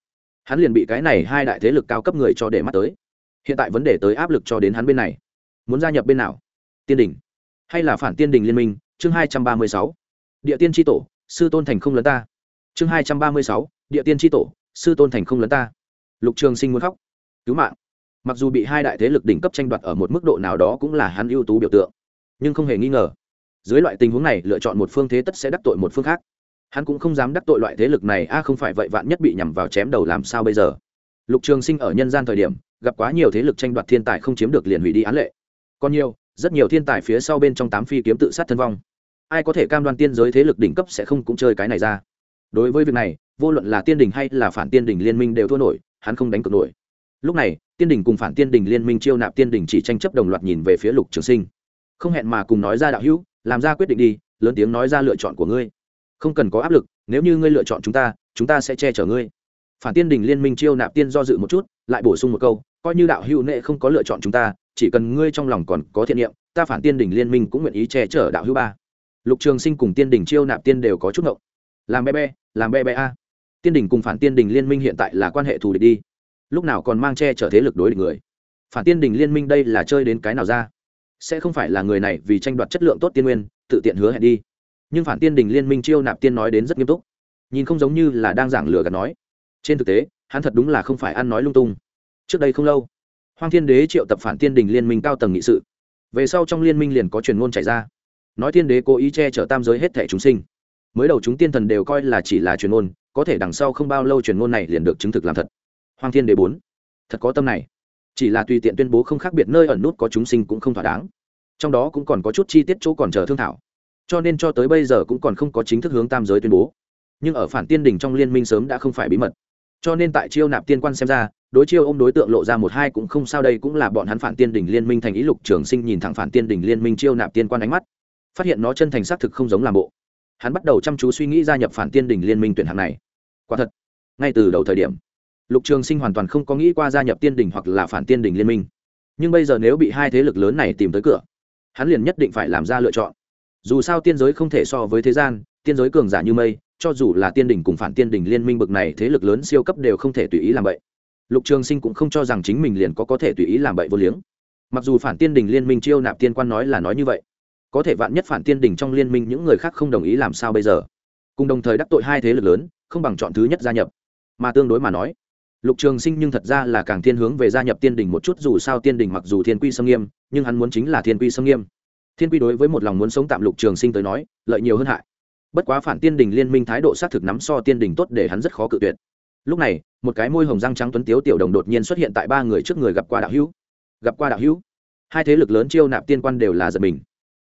S1: Hắn liền bị cái này hai đại thế lực cao cấp người cho để mắt tới. Hiện tại vấn đề tới áp lực cho đến hắn bên này. Muốn gia nhập bên nào? Tiên đình. Hay là phản tiên đình liên minh? Chương hai trăm ba mươi sáu. Địa tiên tri tổ, sư tôn thành không lấn ta. Chương hai trăm ba mươi sáu. Địa tiên tri tổ, sư tôn thành không lấn ta. Lục trường sinh muốn khóc. Cứu mạng mặc dù bị hai đại thế lực đỉnh cấp tranh đoạt ở một mức độ nào đó cũng là hắn ưu tú biểu tượng, nhưng không hề nghi ngờ, dưới loại tình huống này, lựa chọn một phương thế tất sẽ đắc tội một phương khác. Hắn cũng không dám đắc tội loại thế lực này, a, không phải vậy vạn nhất bị nhằm vào chém đầu làm sao bây giờ? Lục trường sinh ở nhân gian thời điểm, gặp quá nhiều thế lực tranh đoạt thiên tài không chiếm được liền hủy đi án lệ. Còn nhiều, rất nhiều thiên tài phía sau bên trong tám phi kiếm tự sát thân vong. Ai có thể cam đoan tiên giới thế lực đỉnh cấp sẽ không cũng chơi cái này ra? Đối với việc này, vô luận là tiên đình hay là phản tiên đình liên minh đều thua nổi, hắn không đánh cược nổi. Lúc này tiên đình cùng phản tiên đình liên minh chiêu nạp tiên đình chỉ tranh chấp đồng loạt nhìn về phía lục trường sinh. Không hẹn mà cùng nói ra đạo hữu, làm ra quyết định đi, lớn tiếng nói ra lựa chọn của ngươi. Không cần có áp lực, nếu như ngươi lựa chọn chúng ta chúng ta sẽ che chở ngươi. Phản tiên đình liên minh chiêu nạp tiên do dự một chút, lại bổ sung một câu, coi như đạo hữu nệ không có lựa chọn chúng ta, chỉ cần ngươi trong lòng còn có thiện niệm, ta phản tiên đình liên minh cũng nguyện ý che chở đạo hữu ba. Lục trường sinh cùng tiên đình chiêu nạp tiên đều có chút ngộng. Làm be be làm be be a. Tiên đình cùng phản tiên đình liên minh hiện tại là quan hệ thù địch đi lúc nào còn mang che chở thế lực đối địch người. Phản tiên đình liên minh đây là chơi đến cái nào ra? Sẽ không phải là người này vì tranh đoạt chất lượng tốt tiên nguyên, tự tiện hứa hẹn đi. Nhưng phản tiên đình liên minh chiêu nạp tiên nói đến rất nghiêm túc. Nhìn không giống như là đang giảng lừa gạt nói. Trên thực tế, hắn thật đúng là không phải ăn nói lung tung. Trước đây không lâu hoàng thiên đế triệu tập phản tiên đình liên minh cao tầng nghị sự. Về sau trong liên minh liền có truyền ngôn chạy ra. Nói thiên đế cố ý che chở tam giới hết thể chúng sinh. Mới đầu chúng tiên thần đều coi là chỉ là truyền ngôn, có thể đằng sau không bao lâu truyền ngôn này liền được chứng thực làm thật hoàng thiên đế bốn. Thật có tâm này. Chỉ là tùy tiện tuyên bố không khác biệt nơi ẩn nút có chúng sinh cũng không thỏa đáng. Trong đó cũng còn có chút chi tiết chỗ còn chờ thương thảo. Cho nên cho tới bây giờ cũng còn không có chính thức hướng tam giới tuyên bố. Nhưng ở phản tiên đình trong liên minh sớm đã không phải bí mật. Cho nên tại chiêu nạp tiên quan xem ra, đối chiêu ôm đối tượng lộ ra một hai cũng không sao đây cũng là bọn hắn phản tiên đình liên minh thành ý lục trường sinh nhìn thẳng phản tiên đình liên minh chiêu nạp tiên quan ánh mắt. Phát hiện nó chân thành xác thực không giống làm bộ. Hắn bắt đầu chăm chú suy nghĩ gia nhập phản tiên đình liên minh tuyển hạng này. Quả thật, ngay từ đầu thời điểm lục trường sinh hoàn toàn không có nghĩ qua gia nhập tiên đình hoặc là phản tiên đình liên minh. Nhưng bây giờ nếu bị hai thế lực lớn này tìm tới cửa, hắn liền nhất định phải làm ra lựa chọn. Dù sao tiên giới không thể so với thế gian, tiên giới cường giả như mây, cho dù là tiên đình cùng phản tiên đình liên minh bực này thế lực lớn siêu cấp đều không thể tùy ý làm vậy. Lục trường sinh cũng không cho rằng chính mình liền có có thể tùy ý làm bậy vô liếng. Mặc dù phản tiên đình liên minh chiêu nạp tiên quan nói là nói như vậy, có thể vạn nhất phản tiên đình trong liên minh những người khác không đồng ý làm sao bây giờ? Cùng đồng thời đắc tội hai thế lực lớn, không bằng chọn thứ nhất gia nhập. Mà tương đối mà nói lục trường sinh nhưng thật ra là càng thiên hướng về gia nhập tiên đình một chút, dù sao tiên đình mặc dù thiên quy sâm nghiêm, nhưng hắn muốn chính là thiên quy sâm nghiêm. Thiên quy đối với một lòng muốn sống tạm lục trường sinh tới nói, lợi nhiều hơn hại. Bất quá phản tiên đình liên minh thái độ xác thực nắm so tiên đình tốt để hắn rất khó cự tuyệt. Lúc này, một cái môi hồng răng trắng tuấn tiếu tiểu đồng đột nhiên xuất hiện tại ba người trước người gặp qua đạo hữu. Gặp qua đạo hữu. Hai thế lực lớn chiêu nạp tiên quan đều là giật mình.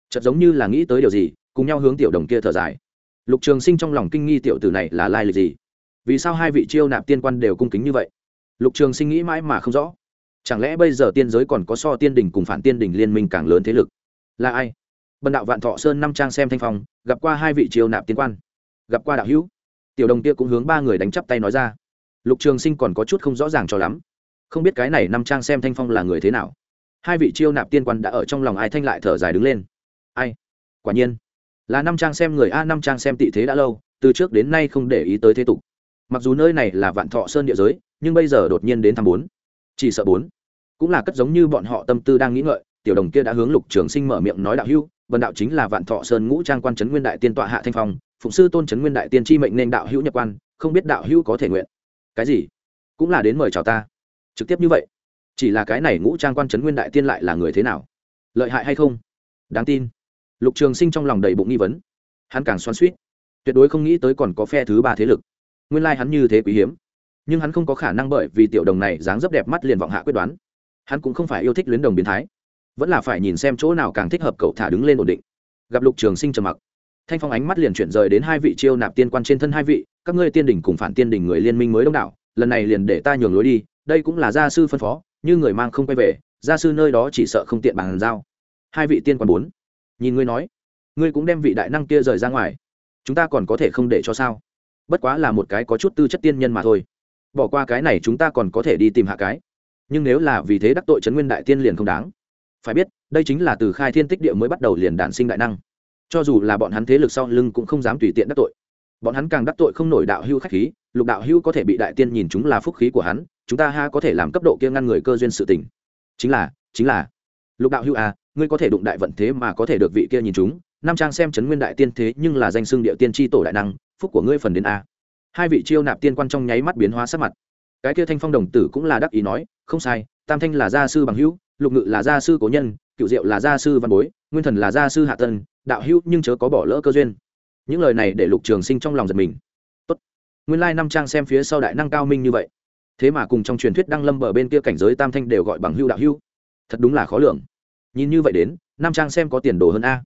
S1: Chợt giống như là nghĩ tới điều gì, cùng nhau hướng tiểu đồng kia thở dài. Lục trường sinh trong lòng kinh nghi tiểu tử này là lai lịch gì? Vì sao hai vị chiêu nạp tiên quan đều cung kính như vậy? Lục trường sinh nghĩ mãi mà không rõ. Chẳng lẽ bây giờ tiên giới còn có so tiên đình cùng phản tiên đình liên minh càng lớn thế lực? Là ai? Bần đạo vạn thọ sơn năm trang xem thanh phong, gặp qua hai vị chiêu nạp tiên quan. Gặp qua đạo hữu. Tiểu đồng kia cũng hướng ba người đánh chắp tay nói ra. Lục trường sinh còn có chút không rõ ràng cho lắm. Không biết cái này năm trang xem thanh phong là người thế nào. Hai vị chiêu nạp tiên quan đã ở trong lòng ai thanh lại thở dài đứng lên. Ai? Quả nhiên. Là năm trang xem người a, năm trang xem tị thế đã lâu, từ trước đến nay không để ý tới thế tục mặc dù nơi này là vạn thọ sơn địa giới, nhưng bây giờ đột nhiên đến thăm bốn. Chỉ sợ bốn. Cũng là cất giống như bọn họ tâm tư đang nghĩ ngợi, tiểu đồng kia đã hướng lục trường sinh mở miệng nói đạo hưu vần đạo chính là vạn thọ sơn ngũ trang quan trấn nguyên đại tiên tọa hạ thanh phong, phụng sư tôn trấn nguyên đại tiên chi mệnh nên đạo hữu nhập quan, không biết đạo hữu có thể nguyện. Cái gì? Cũng là đến mời chào ta. Trực tiếp như vậy? Chỉ là cái này ngũ trang quan trấn nguyên đại tiên lại là người thế nào? Lợi hại hay không? Đáng tin. Lục trường sinh trong lòng đầy bụng nghi vấn. Hắn càng xoan suýt tuyệt đối không nghĩ tới còn có phe thứ ba thế lực nguyên lai hắn như thế quý hiếm. Nhưng hắn không có khả năng bởi vì tiểu đồng này dáng dấp đẹp mắt liền vọng hạ quyết đoán. Hắn cũng không phải yêu thích luyến đồng biến thái. Vẫn là phải nhìn xem chỗ nào càng thích hợp cậu thả đứng lên ổn định. Gặp lục trường sinh trầm mặc. Thanh phong ánh mắt liền chuyển rời đến hai vị chiêu nạp tiên quan trên thân hai vị, các ngươi tiên đình cùng phản tiên đình người liên minh mới đông đảo, lần này liền để ta nhường lối đi, đây cũng là gia sư phân phó, như người mang không quay về, gia sư nơi đó chỉ sợ không tiện bàn giao. Hai vị tiên quan bốn, nhìn ngươi nói, ngươi cũng đem vị đại năng kia rời ra ngoài, chúng ta còn có thể không để cho sao? Bất quá là một cái có chút tư chất tiên nhân mà thôi. Bỏ qua cái này chúng ta còn có thể đi tìm hạ cái. Nhưng nếu là vì thế đắc tội trấn nguyên đại tiên liền không đáng. Phải biết, đây chính là từ khai thiên tích địa mới bắt đầu liền đản sinh đại năng. Cho dù là bọn hắn thế lực sau lưng cũng không dám tùy tiện đắc tội. Bọn hắn càng đắc tội không nổi đạo hưu khách khí, lục đạo hưu có thể bị đại tiên nhìn chúng là phúc khí của hắn, chúng ta ha có thể làm cấp độ kia ngăn người cơ duyên sự tình. Chính là chính là. Lục đạo hưu à ngươi có thể đụng đại vận thế mà có thể được vị kia nhìn chúng nam trang xem chấn nguyên đại tiên thế nhưng là danh xưng địa tiên tri tổ đại năng, phúc của ngươi phần đến a. Hai vị chiêu nạp tiên quan trong nháy mắt biến hóa sắc mặt. Cái kia thanh phong đồng tử cũng là đắc ý nói, không sai, tam thanh là gia sư bằng hữu, lục ngự là gia sư cố nhân cựu diệu là gia sư văn bối, nguyên thần là gia sư hạ tân đạo hữu nhưng chớ có bỏ lỡ cơ duyên. Những lời này để lục trường sinh trong lòng giật mình. Tốt. Nguyên lai năm trang xem phía sau đại năng cao minh như vậy. Thế mà cùng trong truyền thuyết đăng lâm bờ bên kia cảnh giới tam thanh đều gọi bằng hữu đạo hữu. Thật đúng là khó lường. Nhìn như vậy đến, nam trang xem có tiền đồ hơn a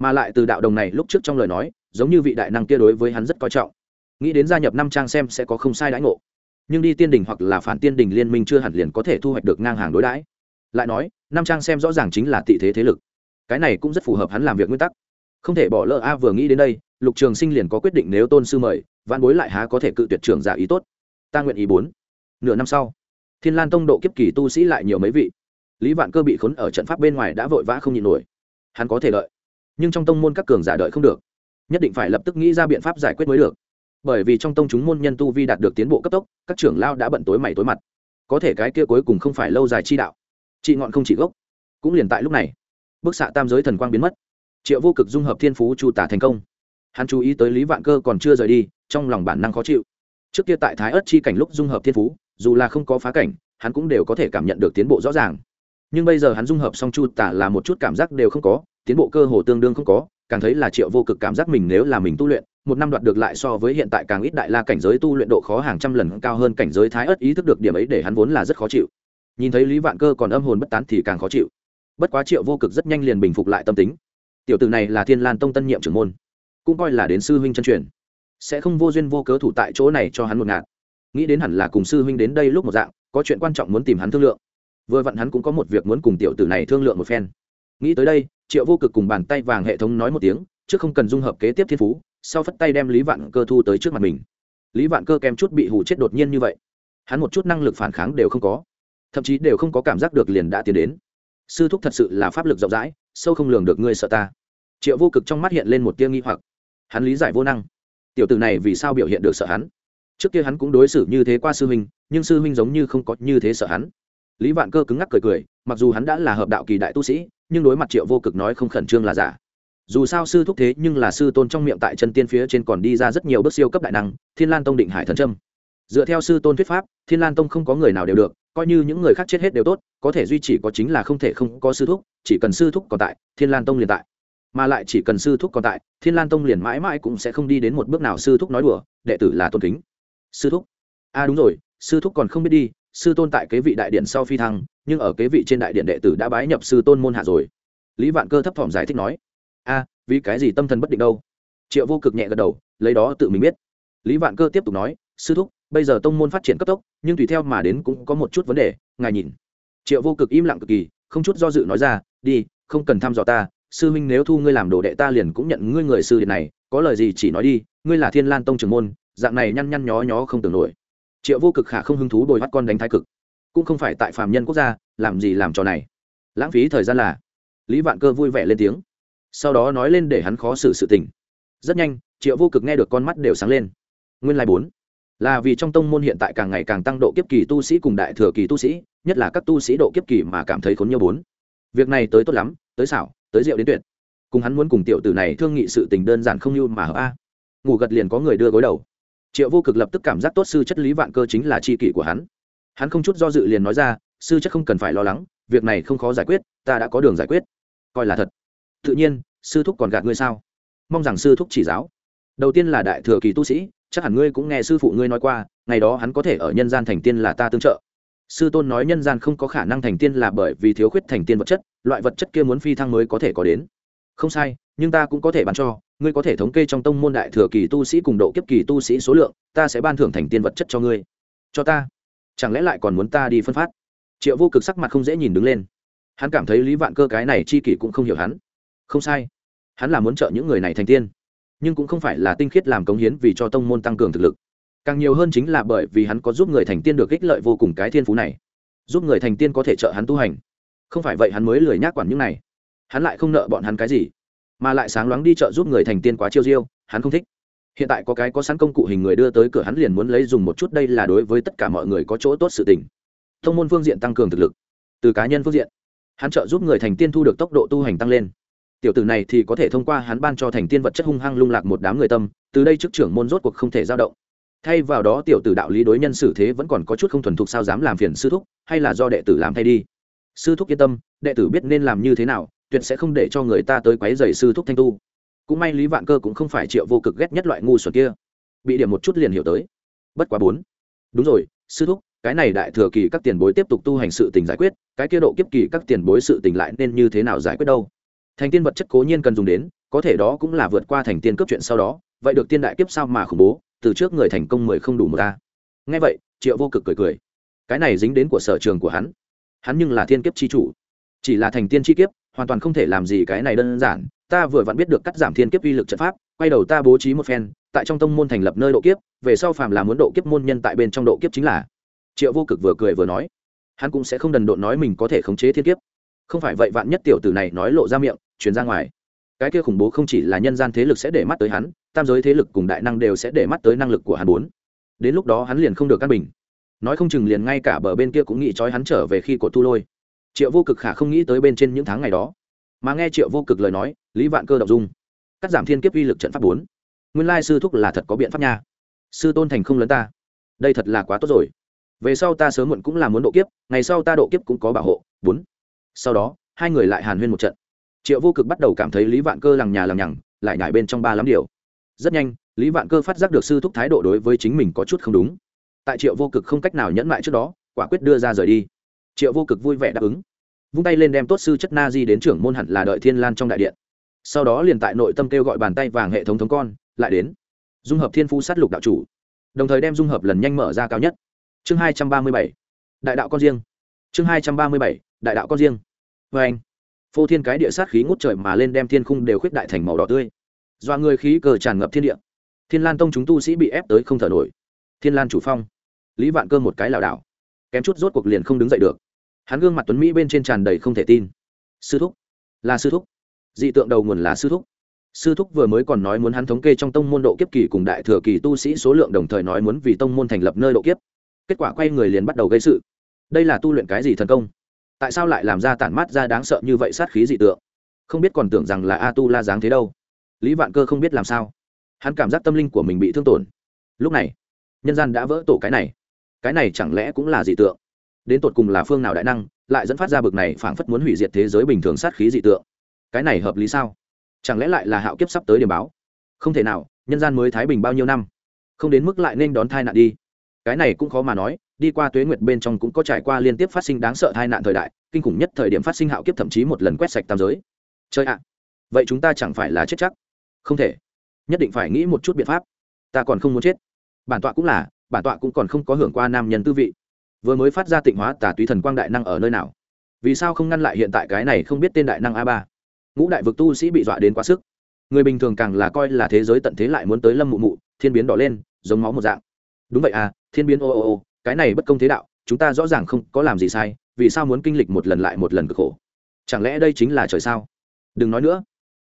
S1: mà lại từ đạo đồng này lúc trước trong lời nói, giống như vị đại năng kia đối với hắn rất coi trọng. Nghĩ đến gia nhập năm trang xem sẽ có không sai đãi ngộ. Nhưng đi tiên đình hoặc là phản tiên đình liên minh chưa hẳn liền có thể thu hoạch được ngang hàng đối đãi. Lại nói, năm trang xem rõ ràng chính là tị thế thế lực. Cái này cũng rất phù hợp hắn làm việc nguyên tắc. Không thể bỏ lỡ a vừa nghĩ đến đây, lục trường sinh liền có quyết định nếu tôn sư mời văn bối lại há có thể cự tuyệt trưởng giả ý tốt. Ta nguyện ý bốn. Nửa năm sau, thiên lan tông độ kiếp kỳ tu sĩ lại nhiều mấy vị. Lý vạn cơ bị khốn ở trận pháp bên ngoài đã vội vã không nhịn nổi. Hắn có thể lợi nhưng trong tông môn các cường giả đợi không được. Nhất định phải lập tức nghĩ ra biện pháp giải quyết mới được. Bởi vì trong tông chúng môn nhân tu vi đạt được tiến bộ cấp tốc, các trưởng lao đã bận tối mày tối mặt. Có thể cái kia cuối cùng không phải lâu dài chi đạo. Trị ngọn không chỉ gốc. Cũng liền tại lúc này, bức xạ tam giới thần quang biến mất. Triệu vô cực dung hợp thiên phú chu tả thành công. Hắn chú ý tới lý vạn cơ còn chưa rời đi, trong lòng bản năng khó chịu. Trước kia tại thái ất chi cảnh lúc dung hợp thiên phú, dù là không có phá cảnh, hắn cũng đều có thể cảm nhận được tiến bộ rõ ràng. Nhưng bây giờ hắn dung hợp song chu tả là một chút cảm giác đều không có tiến bộ cơ hồ tương đương không có, càng thấy là triệu vô cực cảm giác mình nếu là mình tu luyện, một năm đoạt được lại so với hiện tại càng ít đại la cảnh giới tu luyện độ khó hàng trăm lần cao hơn cảnh giới thái ất ý thức được điểm ấy để hắn vốn là rất khó chịu. Nhìn thấy lý vạn cơ còn âm hồn bất tán thì càng khó chịu. Bất quá triệu vô cực rất nhanh liền bình phục lại tâm tính. Tiểu tử này là thiên lan tông tân nhiệm trưởng môn, cũng coi là đến sư huynh chân truyền. Sẽ không vô duyên vô cớ thủ tại chỗ này cho hắn một ngạt. Nghĩ đến hẳn là cùng sư huynh đến đây lúc một dạng, có chuyện quan trọng muốn tìm hắn thương lượng. Vừa vặn hắn cũng có một việc muốn cùng tiểu tử này thương lượng một phen. Nghĩ tới đây triệu vô cực cùng bàn tay vàng hệ thống nói một tiếng trước không cần dung hợp kế tiếp thiên phú, sau phất tay đem lý vạn cơ thu tới trước mặt mình. Lý vạn cơ kèm chút bị hủ chết đột nhiên như vậy. Hắn một chút năng lực phản kháng đều không có, thậm chí đều không có cảm giác được liền đã tiến đến. Sư thúc thật sự là pháp lực rộng rãi, sâu không lường được ngươi sợ ta. Triệu vô cực trong mắt hiện lên một tia nghi hoặc. Hắn lý giải vô năng. Tiểu tử này vì sao biểu hiện được sợ hắn? Trước kia hắn cũng đối xử như thế qua sư huynh, nhưng sư huynh giống như không có như thế sợ hắn. Lý vạn cơ cứng ngắc cười cười mặc dù hắn đã là hợp đạo kỳ đại tu sĩ, nhưng đối mặt triệu vô cực nói không khẩn trương là giả. Dù sao sư thúc thế nhưng là sư tôn trong miệng tại chân tiên phía trên còn đi ra rất nhiều bước siêu cấp đại năng, thiên lan tông định hải thần trâm dựa theo sư tôn thuyết pháp, thiên lan tông không có người nào đều được, coi như những người khác chết hết đều tốt, có thể duy trì có chính là không thể không có sư thúc, chỉ cần sư thúc còn tại, thiên lan tông liền tại. Mà lại chỉ cần sư thúc còn tại, thiên lan tông liền mãi mãi cũng sẽ không đi đến một bước nào sư thúc nói đùa, đệ tử là tôn kính. Sư thúc. A à đúng rồi, sư thúc còn không biết đi, sư tôn tại kế vị đại điện sau phi thăng nhưng ở kế vị trên đại điện đệ tử đã bái nhập sư tôn môn hạ rồi. Lý vạn cơ thấp thỏm giải thích nói, a, vì cái gì tâm thần bất định đâu? Triệu vô cực nhẹ gật đầu, lấy đó tự mình biết. Lý vạn cơ tiếp tục nói, sư thúc, bây giờ tông môn phát triển cấp tốc, nhưng tùy theo mà đến cũng có một chút vấn đề, ngài nhìn. Triệu vô cực im lặng cực kỳ, không chút do dự nói ra, đi, không cần thăm dò ta, sư huynh nếu thu ngươi làm đồ đệ ta liền cũng nhận ngươi người sư điện này, có lời gì chỉ nói đi, ngươi là thiên lan tông trưởng môn, dạng này nhăn nhăn nhó nhó không tưởng nổi. Triệu vô cực khả không hứng thú bồi bắt con đánh thái cực cũng không phải tại phàm nhân quốc gia, làm gì làm trò này. Lãng phí thời gian là. Lý vạn cơ vui vẻ lên tiếng. Sau đó nói lên để hắn khó xử sự tình. Rất nhanh, triệu vô cực nghe được con mắt đều sáng lên. Nguyên lai bốn. Là vì trong tông môn hiện tại càng ngày càng tăng độ kiếp kỳ tu sĩ cùng đại thừa kỳ tu sĩ, nhất là các tu sĩ độ kiếp kỳ mà cảm thấy khốn nhiều bốn. Việc này tới tốt lắm, tới xảo, tới rượu đến tuyệt. Cùng hắn muốn cùng tiểu tử này thương nghị sự tình đơn giản không như mà hợp a. Ngủ gật liền có người đưa gối đầu. Triệu vô cực lập tức cảm giác tốt sư chất lý vạn cơ chính là c h i kỷ của hắn hắn không chút do dự liền nói ra, sư chất không cần phải lo lắng, việc này không khó giải quyết, ta đã có đường giải quyết. Coi là thật. Tự nhiên, sư thúc còn gạt ngươi sao? Mong rằng sư thúc chỉ giáo. Đầu tiên là đại thừa kỳ tu sĩ, chắc hẳn ngươi cũng nghe sư phụ ngươi nói qua, ngày đó hắn có thể ở nhân gian thành tiên là ta tương trợ. Sư tôn nói nhân gian không có khả năng thành tiên là bởi vì thiếu khuyết thành tiên vật chất, loại vật chất kia muốn phi thăng mới có thể có đến. Không sai, nhưng ta cũng có thể bán cho, ngươi có thể thống kê trong tông môn đại thừa kỳ tu sĩ cùng độ kiếp kỳ tu sĩ số lượng, ta sẽ ban thưởng thành tiên vật chất cho ngươi. Cho ta chẳng lẽ lại còn muốn ta đi phân phát? Triệu vô cực sắc mặt không dễ nhìn đứng lên. Hắn cảm thấy lý vạn cơ cái này chi kỷ cũng không hiểu hắn. Không sai. Hắn là muốn trợ những người này thành tiên. Nhưng cũng không phải là tinh khiết làm cống hiến vì cho tông môn tăng cường thực lực. Càng nhiều hơn chính là bởi vì hắn có giúp người thành tiên được ích lợi vô cùng cái thiên phú này. Giúp người thành tiên có thể trợ hắn tu hành. Không phải vậy hắn mới lười nhác quản những này. Hắn lại không nợ bọn hắn cái gì. Mà lại sáng loáng đi chợ giúp người thành tiên quá chiêu diêu, hắn không thích hiện tại có cái có sẵn công cụ hình người đưa tới cửa hắn liền muốn lấy dùng một chút, đây là đối với tất cả mọi người có chỗ tốt sự tình. Thông môn phương diện tăng cường thực lực. Từ cá nhân phương diện, hắn trợ giúp người thành tiên thu được tốc độ tu hành tăng lên. Tiểu tử này thì có thể thông qua hắn ban cho thành tiên vật chất hung hăng lung lạc một đám người tâm, từ đây chức trưởng môn rốt cuộc không thể giao động. Thay vào đó tiểu tử đạo lý đối nhân xử thế vẫn còn có chút không thuần thục sao dám làm phiền sư thúc, hay là do đệ tử làm thay đi. Sư thúc yên tâm, đệ tử biết nên làm như thế nào, tuyệt sẽ không để cho người ta tới quấy rầy sư thúc thanh tu cũng may lý vạn cơ cũng không phải triệu vô cực ghét nhất loại ngu xuẩn kia. Bị điểm một chút liền hiểu tới. Bất quá bốn. Đúng rồi, sư thúc, cái này đại thừa kỳ các tiền bối tiếp tục tu hành sự tình giải quyết, cái kia độ kiếp kỳ các tiền bối sự tình lại nên như thế nào giải quyết đâu? Thành tiên vật chất cố nhiên cần dùng đến, có thể đó cũng là vượt qua thành tiên cấp chuyện sau đó, vậy được tiên đại kiếp sao mà khủng bố, từ trước người thành công mười không đủ một ta. Nghe vậy, triệu vô cực cười cười. Cái này dính đến của sở trường của hắn. Hắn nhưng là thiên kiếp chi chủ. Chỉ là thành tiên chi kiếp hoàn toàn không thể làm gì cái này đơn giản, ta vừa vặn biết được cắt giảm thiên kiếp uy lực trận pháp, quay đầu ta bố trí một phen, tại trong tông môn thành lập nơi độ kiếp, về sau phàm là muốn độ kiếp môn nhân tại bên trong độ kiếp chính là. Triệu vô cực vừa cười vừa nói, hắn cũng sẽ không đần độn nói mình có thể khống chế thiên kiếp. Không phải vậy vạn nhất tiểu tử này nói lộ ra miệng chuyển ra ngoài. Cái kia khủng bố không chỉ là nhân gian thế lực sẽ để mắt tới hắn, tam giới thế lực cùng đại năng đều sẽ để mắt tới năng lực của hắn bốn. Đến lúc đó hắn liền không được căn bình. Nói không chừng liền ngay cả bờ bên kia cũng nghĩ trói hắn trở về khi cột tu lôi triệu vô cực khả không nghĩ tới bên trên những tháng ngày đó. Mà nghe triệu vô cực lời nói, lý vạn cơ đ dung. Cắt giảm thiên kiếp uy lực trận pháp bốn. Nguyên lai sư thúc là thật có biện pháp nha. Sư tôn thành không lớn ta. Đây thật là quá tốt rồi. Về sau ta sớm muộn cũng là muốn độ kiếp, ngày sau ta độ kiếp cũng có bảo hộ, bốn. Sau đó, hai người lại hàn huyên một trận. Triệu vô cực bắt đầu cảm thấy lý vạn cơ lằng nhà lằng nhằng, lại nhải bên trong ba lắm điều. Rất nhanh, lý vạn cơ phát giác được sư thúc thái độ đối với chính mình có chút không đúng. Tại triệu vô cực không cách nào nhẫn mại trước đó, quả quyết đưa ra rời đi triệu vô cực vui vẻ đáp ứng. Vung tay lên đem tốt sư chất na di đến trưởng môn hẳn là đợi thiên lan trong đại điện. Sau đó liền tại nội tâm kêu gọi bàn tay vàng hệ thống thống con, lại đến. Dung hợp thiên phu sát lục đạo chủ. Đồng thời đem dung hợp lần nhanh mở ra cao nhất. Chương hai trăm ba mươi bảy. Đại đạo con riêng. Chương hai trăm ba mươi bảy. Đại đạo con riêng. Vê anh, phô thiên cái địa sát khí ngút trời mà lên đem thiên khung đều khuyết đại thành màu đỏ tươi. Do người khí cờ tràn ngập thiên địa. Thiên lan tông chúng tu sĩ bị ép tới không thở nổi. Thiên lan chủ phong. Lý vạn cơ một cái lảo đảo kém chút rốt cuộc liền không đứng dậy được. Hắn gương mặt tuấn mỹ bên trên tràn đầy không thể tin. Sư thúc, là sư thúc. Dị tượng đầu nguồn là sư thúc. Sư thúc vừa mới còn nói muốn hắn thống kê trong tông môn độ kiếp kỳ cùng đại thừa kỳ tu sĩ số lượng đồng thời nói muốn vì tông môn thành lập nơi độ kiếp. Kết quả quay người liền bắt đầu gây sự. Đây là tu luyện cái gì thần công? Tại sao lại làm ra tản mát ra đáng sợ như vậy sát khí dị tượng? Không biết còn tưởng rằng là a tu la dáng thế đâu. Lý vạn cơ không biết làm sao. Hắn cảm giác tâm linh của mình bị thương tổn. Lúc này, nhân gian đã vỡ tổ cái này cái này chẳng lẽ cũng là dị tượng? Đến tột cùng là phương nào đại năng lại dẫn phát ra bực này phảng phất muốn hủy diệt thế giới bình thường sát khí dị tượng? Cái này hợp lý sao? Chẳng lẽ lại là hạo kiếp sắp tới điểm báo? Không thể nào, nhân gian mới thái bình bao nhiêu năm? Không đến mức lại nên đón thai nạn đi. Cái này cũng khó mà nói, đi qua tuế nguyệt bên trong cũng có trải qua liên tiếp phát sinh đáng sợ thai nạn thời đại, kinh khủng nhất thời điểm phát sinh hạo kiếp thậm chí một lần quét sạch tam giới. Chơi ạ! Vậy chúng ta chẳng phải là chết chắc? Không thể. Nhất định phải nghĩ một chút biện pháp. Ta còn không muốn chết. Bản tọa cũng là bản tọa cũng còn không có hưởng qua nam nhân tư vị. Vừa mới phát ra tịnh hóa tà túy thần quang đại năng ở nơi nào? Vì sao không ngăn lại hiện tại cái này không biết tên đại năng a ba? Ngũ đại vực tu sĩ bị dọa đến quá sức. Người bình thường càng là coi là thế giới tận thế lại muốn tới lâm mụ mụ, thiên biến đỏ lên, giống máu một dạng. Đúng vậy à thiên biến ô ô ô, cái này bất công thế đạo, chúng ta rõ ràng không có làm gì sai, vì sao muốn kinh lịch một lần lại một lần cực khổ? Chẳng lẽ đây chính là trời sao? Đừng nói nữa.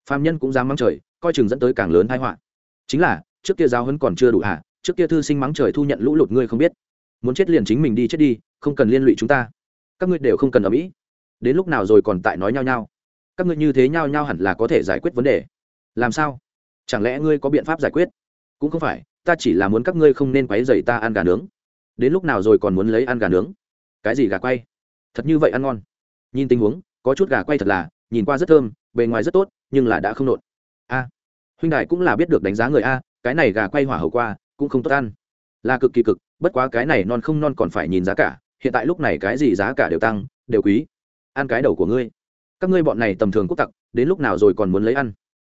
S1: Phạm nhân cũng dám mắng trời, coi chừng dẫn tới càng lớn thái họa. Chính là, trước kia giáo hấn còn chưa đủ hả? Trước kia thư sinh mắng trời thu nhận lũ lụt ngươi không biết. Muốn chết liền chính mình đi chết đi, không cần liên lụy chúng ta. Các ngươi đều không cần ở mỹ. Đến lúc nào rồi còn tại nói nhau nhau các ngươi như thế nhau nhau hẳn là có thể giải quyết vấn đề. Làm sao? Chẳng lẽ ngươi có biện pháp giải quyết? Cũng không phải, ta chỉ là muốn các ngươi không nên quấy dày ta ăn gà nướng. Đến lúc nào rồi còn muốn lấy ăn gà nướng? Cái gì gà quay? Thật như vậy ăn ngon. Nhìn tình huống, có chút gà quay thật là, nhìn qua rất thơm, bề ngoài rất tốt, nhưng là đã không nộn. A, huynh đại cũng là biết được đánh giá người a, cái này gà quay hỏa hầu qua cũng không tốt ăn. Là cực kỳ cực, bất quá cái này non không non còn phải nhìn giá cả, hiện tại lúc này cái gì giá cả đều tăng, đều quý. Ăn cái đầu của ngươi. Các ngươi bọn này tầm thường quốc tặc, đến lúc nào rồi còn muốn lấy ăn?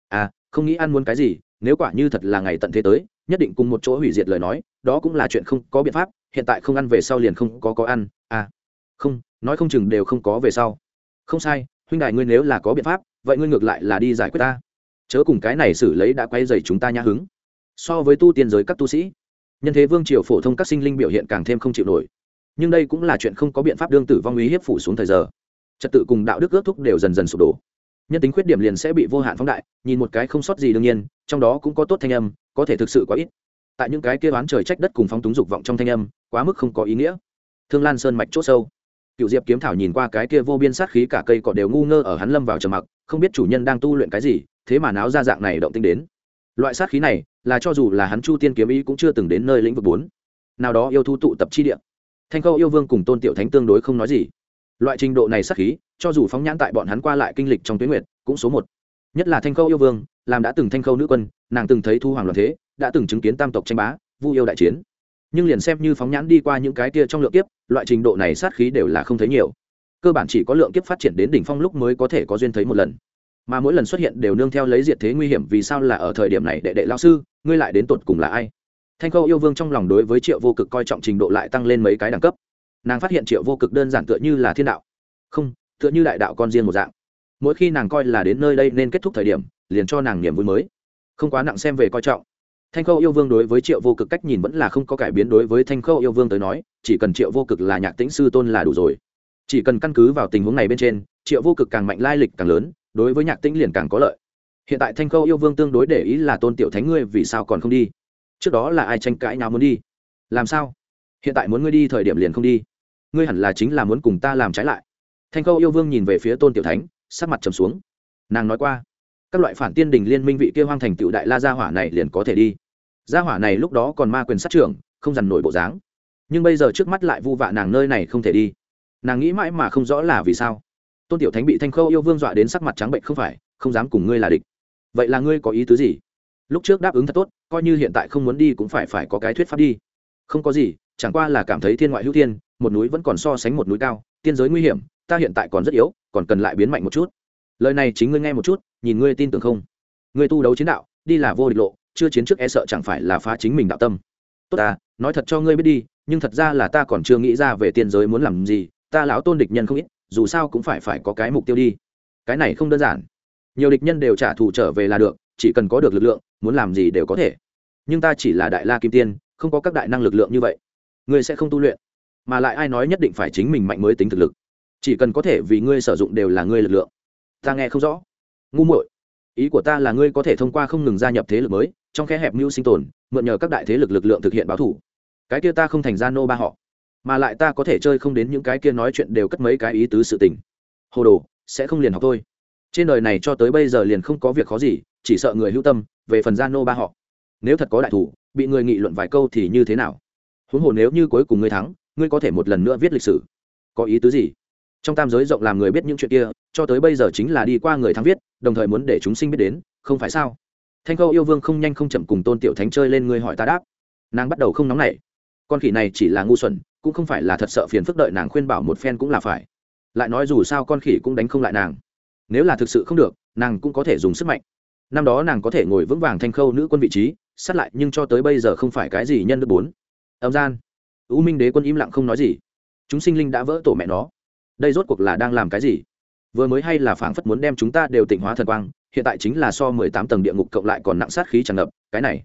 S1: À không nghĩ ăn muốn cái gì, nếu quả như thật là ngày tận thế tới, nhất định cùng một chỗ hủy diệt lời nói, đó cũng là chuyện không có biện pháp, hiện tại không ăn về sau liền không có có ăn à. Không, nói không chừng đều không có về sau. Không sai, huynh đại ngươi nếu là có biện pháp, vậy ngươi ngược lại là đi giải quyết ta. Chớ cùng cái này xử lấy đã quay dày chúng ta nhã hứng so với tu tiên giới các tu sĩ. Nhân thế vương triều phổ thông các sinh linh biểu hiện càng thêm không chịu nổi. Nhưng đây cũng là chuyện không có biện pháp đương tử vong ý hiếp phủ xuống thời giờ. Trật tự cùng đạo đức ước thúc đều dần dần sụp đổ. Nhân tính khuyết điểm liền sẽ bị vô hạn phóng đại, nhìn một cái không sót gì đương nhiên, trong đó cũng có tốt thanh âm, có thể thực sự quá ít. Tại những cái kia oán trời trách đất cùng phóng túng dục vọng trong thanh âm, quá mức không có ý nghĩa. Thương lan sơn mạch c h ỗ sâu. Cựu diệp kiếm thảo nhìn qua cái kia vô biên sát khí cả cây cỏ đều ngu ngơ ở hắn lâm vào trầm mặc, không biết chủ nhân đang tu luyện cái gì, thế mà náo ra dạng này động tinh đến loại sát khí này là cho dù là hắn chu tiên kiếm ý cũng chưa từng đến nơi lĩnh vực bốn. Nào đó yêu thu tụ tập chi địa. Thanh khâu yêu vương cùng tôn tiểu thánh tương đối không nói gì. Loại trình độ này sát khí, cho dù phóng nhãn tại bọn hắn qua lại kinh lịch trong tuyến nguyệt, cũng số một. Nhất là thanh khâu yêu vương, làm đã từng thanh khâu nữ quân, nàng từng thấy thu hoàng loạn thế, đã từng chứng kiến tam tộc tranh bá, vu yêu đại chiến. Nhưng liền xem như phóng nhãn đi qua những cái kia trong lượng kiếp, loại trình độ này sát khí đều là không thấy nhiều. Cơ bản chỉ có lượng kiếp phát triển đến đỉnh phong lúc mới có thể có duyên thấy một lần mà mỗi lần xuất hiện đều nương theo lấy diệt thế nguy hiểm vì sao là ở thời điểm này đệ đệ lao sư, ngươi lại đến tột cùng là ai? Thanh khâu yêu vương trong lòng đối với triệu vô cực coi trọng trình độ lại tăng lên mấy cái đẳng cấp. Nàng phát hiện triệu vô cực đơn giản tựa như là thiên đạo. Không, tựa như đại đạo con riêng một dạng. Mỗi khi nàng coi là đến nơi đây nên kết thúc thời điểm, liền cho nàng niềm vui mới. Không quá nặng xem về coi trọng. Thanh khâu yêu vương đối với triệu vô cực cách nhìn vẫn là không có cải biến đối với thanh khâu yêu vương tới nói, chỉ cần triệu vô cực là nhạc tĩnh sư tôn là đủ rồi. Chỉ cần căn cứ vào tình huống này bên trên, triệu vô cực càng mạnh lai lịch càng lớn đối với nhạc tĩnh liền càng có lợi. Hiện tại thanh khâu yêu vương tương đối để ý là tôn tiểu thánh ngươi vì sao còn không đi? Trước đó là ai tranh cãi nào muốn đi? Làm sao? Hiện tại muốn ngươi đi thời điểm liền không đi. Ngươi hẳn là chính là muốn cùng ta làm trái lại. Thanh khâu yêu vương nhìn về phía tôn tiểu thánh, sắc mặt trầm xuống. Nàng nói qua, các loại phản tiên đình liên minh vị kia hoang thành tựu đại la gia hỏa này liền có thể đi. Gia hỏa này lúc đó còn ma quyền sát trưởng, không dằn nổi bộ dáng. Nhưng bây giờ trước mắt lại vu vạ nàng nơi này không thể đi. Nàng nghĩ mãi mà không rõ là vì sao tôn tiểu thánh bị thanh khâu yêu vương dọa đến sắc mặt trắng bệnh không phải, không dám cùng ngươi là địch. Vậy là ngươi có ý tứ gì? Lúc trước đáp ứng thật tốt, coi như hiện tại không muốn đi cũng phải phải có cái thuyết pháp đi. Không có gì, chẳng qua là cảm thấy thiên ngoại hữu thiên, một núi vẫn còn so sánh một núi cao, tiên giới nguy hiểm, ta hiện tại còn rất yếu, còn cần lại biến mạnh một chút. Lời này chính ngươi nghe một chút, nhìn ngươi tin tưởng không? Ngươi tu đấu chiến đạo, đi là vô địch lộ, chưa chiến trước e sợ chẳng phải là phá chính mình đạo tâm. Tốt ta, nói thật cho ngươi biết đi, nhưng thật ra là ta còn chưa nghĩ ra về tiên giới muốn làm gì, ta lão tôn địch nhân không ít dù sao cũng phải phải có cái mục tiêu đi. Cái này không đơn giản. Nhiều địch nhân đều trả thù trở về là được, chỉ cần có được lực lượng, muốn làm gì đều có thể. Nhưng ta chỉ là đại la kim tiên, không có các đại năng lực lượng như vậy. Ngươi sẽ không tu luyện. Mà lại ai nói nhất định phải chính mình mạnh mới tính thực lực. Chỉ cần có thể vì ngươi sử dụng đều là ngươi lực lượng. Ta nghe không rõ. Ngu muội, ý của ta là ngươi có thể thông qua không ngừng gia nhập thế lực mới, trong khe hẹp mưu sinh tồn, mượn nhờ các đại thế lực lực lượng thực hiện báo thủ. Cái kia ta không thành ra nô ba họ mà lại ta có thể chơi không đến những cái kia nói chuyện đều cất mấy cái ý tứ sự tình. Hồ đồ, sẽ không liền học thôi. Trên đời này cho tới bây giờ liền không có việc khó gì, chỉ sợ người hữu tâm, về phần gia nô ba họ. Nếu thật có đại thủ, bị người nghị luận vài câu thì như thế nào? Huống hồ nếu như cuối cùng ngươi thắng, ngươi có thể một lần nữa viết lịch sử. Có ý tứ gì? Trong tam giới rộng làm người biết những chuyện kia, cho tới bây giờ chính là đi qua người thắng viết, đồng thời muốn để chúng sinh biết đến, không phải sao? Thanh khâu yêu vương không nhanh không chậm cùng tôn tiểu thánh chơi lên ngươi hỏi ta đáp. Nàng bắt đầu không nóng nảy. Con khỉ này chỉ là ngu xuẩn cũng không phải là thật sợ phiền phức đợi nàng khuyên bảo một phen cũng là phải. Lại nói dù sao con khỉ cũng đánh không lại nàng. Nếu là thực sự không được, nàng cũng có thể dùng sức mạnh. Năm đó nàng có thể ngồi vững vàng thanh khâu nữ quân vị trí, sát lại nhưng cho tới bây giờ không phải cái gì nhân đức bốn. Âm gian. U minh đế quân im lặng không nói gì. Chúng sinh linh đã vỡ tổ mẹ nó. Đây rốt cuộc là đang làm cái gì? Vừa mới hay là phảng phất muốn đem chúng ta đều tịnh hóa thần quang, hiện tại chính là so mười tám tầng địa ngục cộng lại còn nặng sát khí tràn ngập. Cái này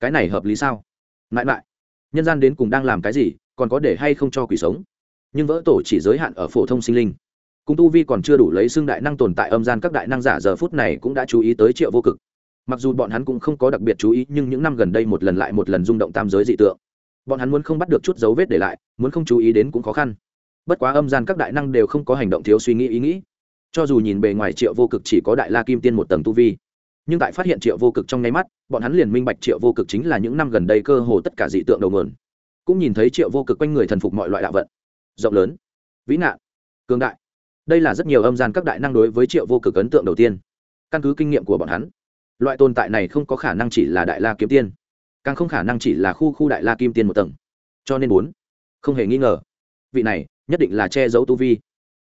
S1: cái này hợp lý sao? Mãi mãi nhân gian đến cùng đang làm cái gì? Còn có để hay không cho quỷ sống. Nhưng vỡ tổ chỉ giới hạn ở phổ thông sinh linh. Cung tu vi còn chưa đủ lấy xương đại năng tồn tại âm gian các đại năng giả giờ phút này cũng đã chú ý tới triệu vô cực. Mặc dù bọn hắn cũng không có đặc biệt chú ý, nhưng những năm gần đây một lần lại một lần rung động tam giới dị tượng. Bọn hắn muốn không bắt được chút dấu vết để lại, muốn không chú ý đến cũng khó khăn. Bất quá âm gian các đại năng đều không có hành động thiếu suy nghĩ ý nghĩ. Cho dù nhìn bề ngoài triệu vô cực chỉ có đại la kim tiên một tầng tu vi, nhưng tại phát hiện triệu vô cực trong nháy mắt, bọn hắn liền minh bạch triệu vô cực chính là những năm gần đây cơ hồ tất cả dị tượng đầu nguồn cũng nhìn thấy triệu vô cực quanh người thần phục mọi loại đạo vận. Rộng lớn, vĩ nạn, cường đại. Đây là rất nhiều âm gian các đại năng đối với triệu vô cực ấn tượng đầu tiên. Căn cứ kinh nghiệm của bọn hắn, loại tồn tại này không có khả năng chỉ là đại la kiếm tiên, càng không khả năng chỉ là khu khu đại la kim tiên một tầng. Cho nên bốn, không hề nghi ngờ, vị này nhất định là che giấu tu vi.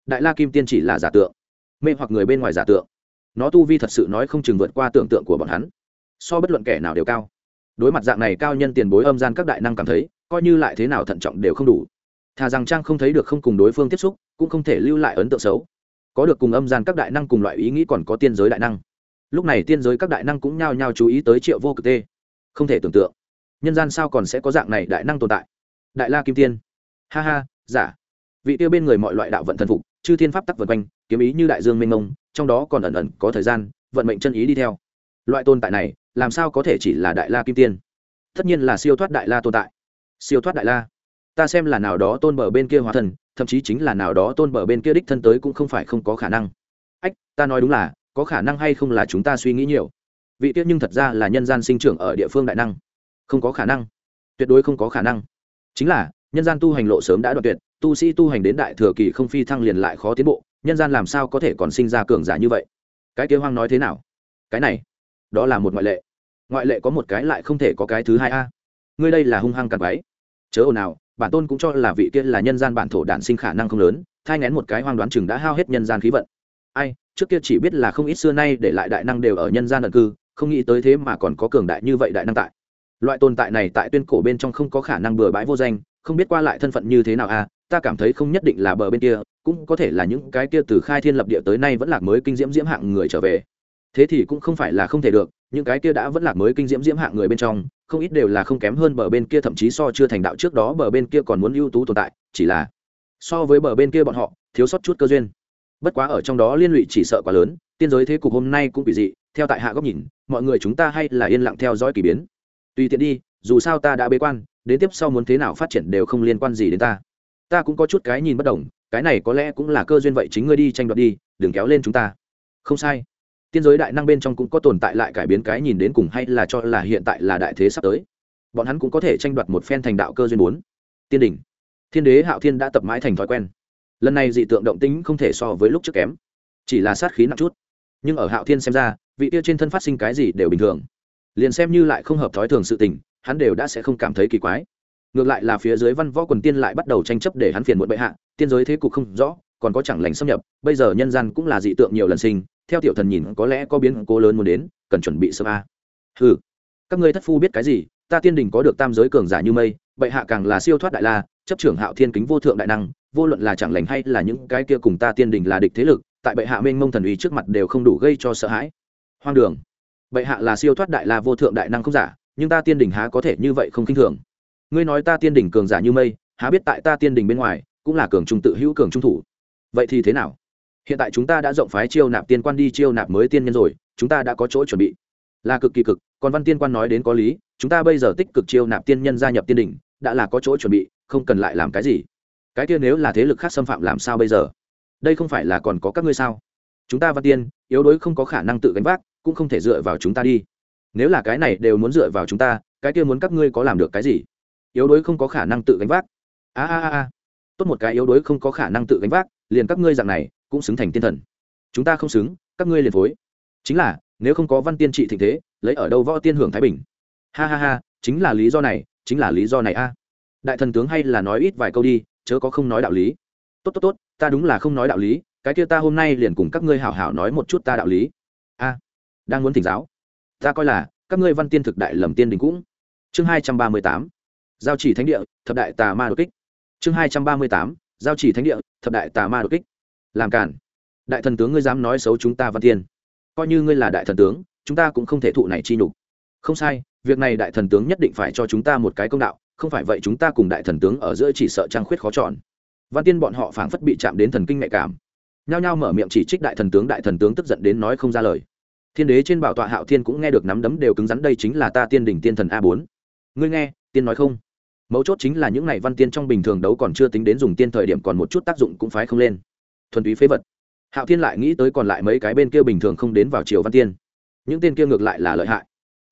S1: Đại la kim tiên chỉ là giả tượng, mê hoặc người bên ngoài giả tượng. Nó tu vi thật sự nói không chừng vượt qua tưởng tượng của bọn hắn. So bất luận kẻ nào đều cao. Đối mặt dạng này cao nhân tiền bối âm gian các đại năng cảm thấy coi như lại thế nào thận trọng đều không đủ. Thà rằng trang không thấy được không cùng đối phương tiếp xúc, cũng không thể lưu lại ấn tượng xấu. Có được cùng âm gian các đại năng cùng loại ý nghĩ còn có tiên giới đại năng. Lúc này tiên giới các đại năng cũng nhao nhao chú ý tới triệu vô cực tê. Không thể tưởng tượng, nhân gian sao còn sẽ có dạng này đại năng tồn tại. Đại la kim tiên. Ha ha, giả. Vị tiêu bên người mọi loại đạo vận thần phục, chư thiên pháp tắc vượt quanh, kiếm ý như đại dương mênh mông, trong đó còn ẩn ẩn có thời gian, vận mệnh chân ý đi theo. Loại tồn tại này, làm sao có thể chỉ là đại la kim tiên? Tất nhiên là siêu thoát đại la tồn tại siêu thoát đại la. Ta xem là nào đó tôn bờ bên kia hóa thần, thậm chí chính là nào đó tôn bờ bên kia đích thân tới cũng không phải không có khả năng. Ách, ta nói đúng là, có khả năng hay không là chúng ta suy nghĩ nhiều. Vị tiết nhưng thật ra là nhân gian sinh trưởng ở địa phương đại năng. Không có khả năng. Tuyệt đối không có khả năng. Chính là, nhân gian tu hành lộ sớm đã đoạn tuyệt, tu sĩ tu hành đến đại thừa kỳ không phi thăng liền lại khó tiến bộ, nhân gian làm sao có thể còn sinh ra cường giả như vậy? Cái kế hoang nói thế nào? Cái này, đó là một ngoại lệ. Ngoại lệ có một cái lại không thể có cái thứ hai a ngươi đây là hung hăng cặn váy chớ ồn nào bản tôn cũng cho là vị kia là nhân gian bản thổ đản sinh khả năng không lớn, thai ngén một cái hoang đoán chừng đã hao hết nhân gian khí vận. Ai, trước kia chỉ biết là không ít xưa nay để lại đại năng đều ở nhân gian ẩn cư, không nghĩ tới thế mà còn có cường đại như vậy đại năng tại. Loại tồn tại này tại tuyên cổ bên trong không có khả năng bừa bãi vô danh, không biết qua lại thân phận như thế nào à ta cảm thấy không nhất định là bờ bên kia, cũng có thể là những cái kia từ khai thiên lập địa tới nay vẫn lạc mới kinh diễm diễm hạng người trở về. Thế thì cũng không phải là không thể được những cái kia đã vẫn lạc mới kinh diễm diễm hạng người bên trong, không ít đều là không kém hơn bờ bên kia, thậm chí so chưa thành đạo trước đó bờ bên kia còn muốn ưu tú tồn tại, chỉ là so với bờ bên kia bọn họ, thiếu sót chút cơ duyên. Bất quá ở trong đó liên lụy chỉ sợ quá lớn, tiên giới thế cục hôm nay cũng bị dị, theo tại hạ góc nhìn, mọi người chúng ta hay là yên lặng theo dõi k ỳ biến. Tùy tiện đi, dù sao ta đã bế quan, đến tiếp sau muốn thế nào phát triển đều không liên quan gì đến ta. Ta cũng có chút cái nhìn bất đồng, cái này có lẽ cũng là cơ duyên vậy chính ngươi đi tranh đoạt đi, đừng kéo lên chúng ta. Không sai tiên giới đại năng bên trong cũng có tồn tại lại cải biến cái nhìn đến cùng hay là cho là hiện tại là đại thế sắp tới. Bọn hắn cũng có thể tranh đoạt một phen thành đạo cơ duyên bốn. Tiên đỉnh. Thiên đế hạo thiên đã tập mãi thành thói quen. Lần này dị tượng động tính không thể so với lúc trước kém. Chỉ là sát khí nặng chút. Nhưng ở hạo thiên xem ra, vị tiêu trên thân phát sinh cái gì đều bình thường. Liền xem như lại không hợp thói thường sự tình, hắn đều đã sẽ không cảm thấy kỳ quái. Ngược lại là phía dưới văn võ quần tiên lại bắt đầu tranh chấp để hắn phiền muộn bệ hạ, tiên giới thế cục không rõ, còn có chẳng lành xâm nhập, bây giờ nhân gian cũng là dị tượng nhiều lần sinh theo tiểu thần nhìn có lẽ có biến cố lớn muốn đến, cần chuẩn bị sớm a. À. ừ các ngươi thất phu biết cái gì, ta tiên đình có được tam giới cường giả như mây, bệ hạ càng là siêu thoát đại la, chấp trưởng hạo thiên kính vô thượng đại năng, vô luận là chẳng lành hay là những cái kia cùng ta tiên đình là địch thế lực, tại bệ hạ mênh mông thần uy trước mặt đều không đủ gây cho sợ hãi. Hoang đường, bệ hạ là siêu thoát đại la vô thượng đại năng không giả, nhưng ta tiên đình há có thể như vậy không kinh thường. Ngươi nói ta tiên đình cường giả như mây, há biết tại ta tiên đình bên ngoài, cũng là cường trung tự hữu cường trung thủ. Vậy thì thế nào? Hiện tại chúng ta đã rộng phái chiêu nạp tiên quan đi chiêu nạp mới tiên nhân rồi, chúng ta đã có chỗ chuẩn bị. Là cực kỳ cực, còn văn tiên quan nói đến có lý, chúng ta bây giờ tích cực chiêu nạp tiên nhân gia nhập tiên đình đã là có chỗ chuẩn bị, không cần lại làm cái gì. Cái kia nếu là thế lực khác xâm phạm làm sao bây giờ? Đây không phải là còn có các ngươi sao? Chúng ta văn tiên, yếu đuối không có khả năng tự gánh vác, cũng không thể dựa vào chúng ta đi. Nếu là cái này đều muốn dựa vào chúng ta, cái kia muốn các ngươi có làm được cái gì? Yếu đuối không có khả năng tự gánh vác. A a a. Tốt một cái yếu đuối không có khả năng tự gánh vác, liền các ngươi dạng này cũng xứng thành tiên thần. Chúng ta không xứng, các ngươi liền phối. Chính là, nếu không có văn tiên trị thịnh thế, lấy ở đâu võ tiên hưởng thái bình? Ha ha ha, chính là lý do này, chính là lý do này a. Đại thần tướng hay là nói ít vài câu đi, chớ có không nói đạo lý. Tốt tốt tốt, ta đúng là không nói đạo lý, cái kia ta hôm nay liền cùng các ngươi hảo hảo nói một chút ta đạo lý. A, đang muốn thỉnh giáo. Ta coi là, các ngươi văn tiên thực đại lầm tiên đình cũng. Chương hai trăm ba mươi tám, giao chỉ thánh địa, thập đại tà ma đột kích. Chương hai trăm ba mươi tám, giao chỉ thánh địa, thập đại tà ma đột kích làm cản đại thần tướng ngươi dám nói xấu chúng ta văn tiên coi như ngươi là đại thần tướng, chúng ta cũng không thể thụ này chi nhục. Không sai, việc này đại thần tướng nhất định phải cho chúng ta một cái công đạo, không phải vậy chúng ta cùng đại thần tướng ở giữa chỉ sợ trang khuyết khó chọn văn tiên bọn họ phảng phất bị chạm đến thần kinh nhạy cảm. Nhao nhao mở miệng chỉ trích đại thần tướng, đại thần tướng tức giận đến nói không ra lời. Thiên đế trên bảo tọa hạo thiên cũng nghe được nắm đấm đều cứng rắn, đây chính là ta tiên đỉnh tiên thần a bốn. Ngươi nghe, tiên nói không? Mấu chốt chính là những này văn tiên trong bình thường đấu còn chưa tính đến dùng tiên thời điểm còn một chút tác dụng cũng phái không lên thuần túy phế vật. Hạo thiên lại nghĩ tới còn lại mấy cái bên kia bình thường không đến vào triều văn tiên. Những tên kia ngược lại là lợi hại.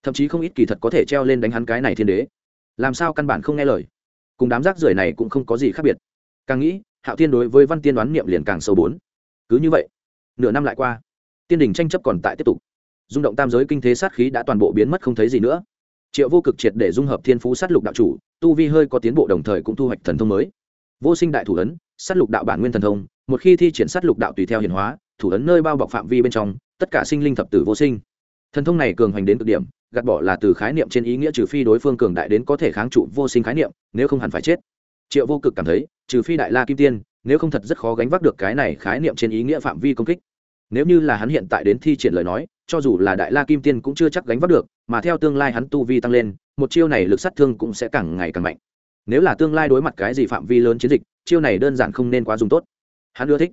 S1: Thậm chí không ít kỳ thật có thể treo lên đánh hắn cái này thiên đế. Làm sao căn bản không nghe lời. Cùng đám rác rưởi này cũng không có gì khác biệt. Càng nghĩ, hạo thiên đối với văn tiên đoán niệm liền càng sâu bốn. Cứ như vậy, nửa năm lại qua. Tiên đình tranh chấp còn tại tiếp tục. Rung động tam giới kinh thế sát khí đã toàn bộ biến mất không thấy gì nữa. Triệu vô cực triệt để dung hợp thiên phú sát lục đạo chủ, tu vi hơi có tiến bộ đồng thời cũng thu hoạch thần thông mới. Vô sinh đại thủ ấn, sát lục đạo bản nguyên thần thông một khi thi triển sát lục đạo tùy theo hiển hóa, thủ ấn nơi bao bọc phạm vi bên trong, tất cả sinh linh thập tử vô sinh. Thần thông này cường hoành đến cực điểm, gạt bỏ là từ khái niệm trên ý nghĩa trừ phi đối phương cường đại đến có thể kháng trụ vô sinh khái niệm, nếu không hẳn phải chết. Triệu vô cực cảm thấy, trừ phi đại la kim tiên, nếu không thật rất khó gánh vác được cái này khái niệm trên ý nghĩa phạm vi công kích. Nếu như là hắn hiện tại đến thi triển lời nói, cho dù là đại la kim tiên cũng chưa chắc gánh vác được, mà theo tương lai hắn tu vi tăng lên, một chiêu này lực sát thương cũng sẽ càng ngày càng mạnh. Nếu là tương lai đối mặt cái gì phạm vi lớn chiến dịch, chiêu này đơn giản không nên quá dùng tốt hắn ưa thích.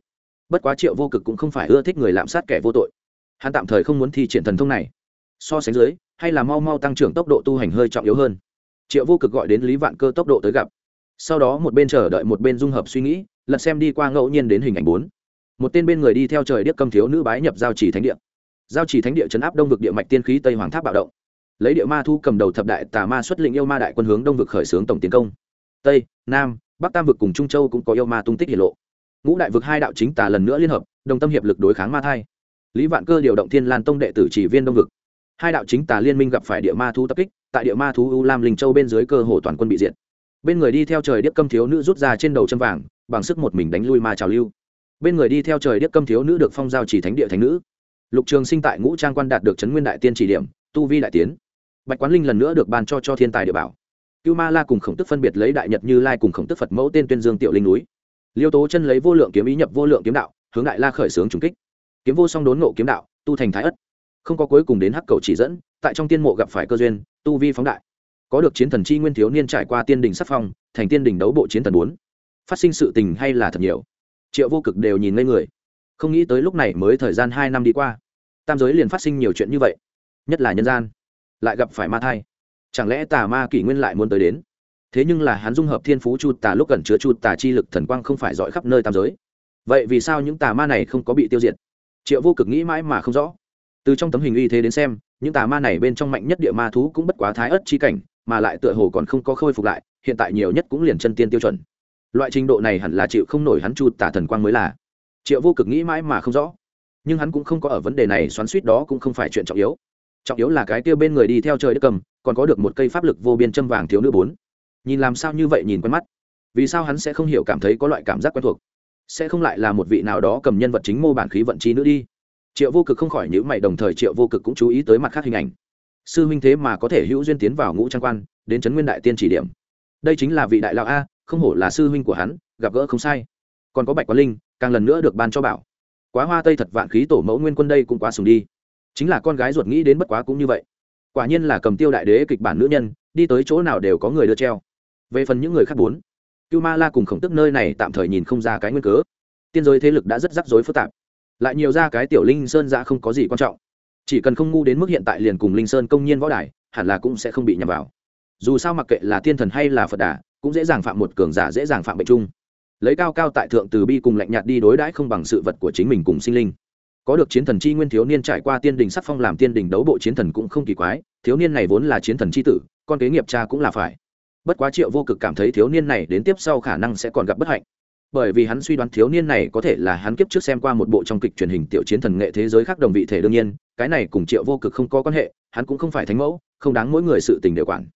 S1: Bất quá triệu vô cực cũng không phải ưa thích người lạm sát kẻ vô tội. Hắn tạm thời không muốn thi triển thần thông này. So sánh dưới, hay là mau mau tăng trưởng tốc độ tu hành hơi trọng yếu hơn. Triệu vô cực gọi đến lý vạn cơ tốc độ tới gặp. Sau đó một bên chờ đợi một bên dung hợp suy nghĩ, lật xem đi qua ngẫu nhiên đến hình ảnh bốn. Một tên bên người đi theo trời điếc cầm thiếu nữ bái nhập giao chỉ thánh địa. Giao chỉ thánh địa chấn áp đông vực địa mạch tiên khí tây hoàng tháp bạo động. Lấy địa ma thu cầm đầu thập đại tà ma xuất lĩnh yêu ma đại quân hướng đông vực khởi xướng tổng tiến công. Tây, nam, bắc tam vực cùng trung châu cũng có yêu ma tung tích hiển lộ ngũ đại vực hai đạo chính tà lần nữa liên hợp, đồng tâm hiệp lực đối kháng ma thai. Lý vạn cơ điều động thiên lan tông đệ tử chỉ viên đông vực. Hai đạo chính tà liên minh gặp phải địa ma thú tập kích, tại địa ma thú u lam linh châu bên dưới cơ hồ toàn quân bị diệt. Bên người đi theo trời điếc câm thiếu nữ rút ra trên đầu chân vàng, bằng sức một mình đánh lui ma trào lưu. Bên người đi theo trời điếc câm thiếu nữ được phong giao chỉ thánh địa thánh nữ. Lục trường sinh tại ngũ trang quan đạt được trấn nguyên đại tiên chỉ điểm, tu vi đại tiến. Bạch quán linh lần nữa được ban cho cho thiên tài địa bảo. Cưu ma la cùng khổng tức phân biệt lấy đại nhật như lai cùng khổng tức phật mẫu tên tuyên dương tiểu linh núi liêu tố chân lấy vô lượng kiếm ý nhập vô lượng kiếm đạo, hướng đại la khởi xướng trùng kích. Kiếm vô song đốn ngộ kiếm đạo, tu thành thái ất. Không có cuối cùng đến hắc cầu chỉ dẫn, tại trong tiên mộ gặp phải cơ duyên, tu vi phóng đại. Có được chiến thần chi nguyên thiếu niên trải qua tiên đình sắc phong, thành tiên đình đấu bộ chiến thần bốn. Phát sinh sự tình hay là thật nhiều? Triệu vô cực đều nhìn ngây người. Không nghĩ tới lúc này mới thời gian hai năm đi qua. Tam giới liền phát sinh nhiều chuyện như vậy. Nhất là nhân gian. Lại gặp phải ma thai. Chẳng lẽ tà ma kỷ nguyên lại muốn tới đến? Thế nhưng là hắn dung hợp thiên phú chu tà lúc cần chứa chu tà chi lực thần quang không phải dọi khắp nơi tam giới. Vậy vì sao những tà ma này không có bị tiêu diệt? Triệu vô cực nghĩ mãi mà không rõ. Từ trong tấm hình uy thế đến xem, những tà ma này bên trong mạnh nhất địa ma thú cũng bất quá thái ất chi cảnh, mà lại tựa hồ còn không có khôi phục lại, hiện tại nhiều nhất cũng liền chân tiên tiêu chuẩn. Loại trình độ này hẳn là chịu không nổi hắn chu tả thần quang mới là. Triệu vô cực nghĩ mãi mà không rõ. Nhưng hắn cũng không có ở vấn đề này xoắn suýt đó cũng không phải chuyện trọng yếu. Trọng yếu là cái kia bên người đi theo trời đất cầm, còn có được một cây pháp lực vô biên châm vàng thiếu nữ bốn nhìn làm sao như vậy nhìn quen mắt. Vì sao hắn sẽ không hiểu cảm thấy có loại cảm giác quen thuộc? Sẽ không lại là một vị nào đó cầm nhân vật chính mô bản khí vận trí nữa đi? Triệu vô cực không khỏi nhữ mày, đồng thời triệu vô cực cũng chú ý tới mặt khác hình ảnh. Sư huynh thế mà có thể hữu duyên tiến vào ngũ trang quan, đến trấn nguyên đại tiên chỉ điểm. Đây chính là vị đại lão a, không hổ là sư huynh của hắn, gặp gỡ không sai. Còn có bạch quán linh, càng lần nữa được ban cho bảo. Quá hoa tây thật vạn khí tổ mẫu nguyên quân đây cũng quá sùng đi. Chính là con gái ruột nghĩ đến bất quá cũng như vậy. Quả nhiên là cầm tiêu đại đế kịch bản nữ nhân, đi tới chỗ nào đều có người đưa treo về phần những người khác bốn cưu ma la cùng khổng tức nơi này tạm thời nhìn không ra cái nguyên cớ. Tiên giới thế lực đã rất rắc rối phức tạp. Lại nhiều ra cái tiểu linh sơn ra không có gì quan trọng. Chỉ cần không ngu đến mức hiện tại liền cùng linh sơn công nhiên võ đài, hẳn là cũng sẽ không bị nhầm vào. Dù sao mặc kệ là tiên thần hay là phật đà, cũng dễ dàng phạm một cường giả, dễ dàng phạm bệnh chung. Lấy cao cao tại thượng từ bi cùng lạnh nhạt đi đối đãi không bằng sự vật của chính mình cùng sinh linh. Có được chiến thần chi nguyên thiếu niên trải qua tiên đình sắc phong làm tiên đình đấu bộ chiến thần cũng không kỳ quái, thiếu niên này vốn là chiến thần chi tử, con kế nghiệp cha cũng là phải bất quá triệu vô cực cảm thấy thiếu niên này đến tiếp sau khả năng sẽ còn gặp bất hạnh. Bởi vì hắn suy đoán thiếu niên này có thể là hắn kiếp trước xem qua một bộ trong kịch truyền hình tiểu chiến thần nghệ thế giới khác đồng vị thể đương nhiên, cái này cùng triệu vô cực không có quan hệ, hắn cũng không phải thánh mẫu, không đáng mỗi người sự tình đều quản.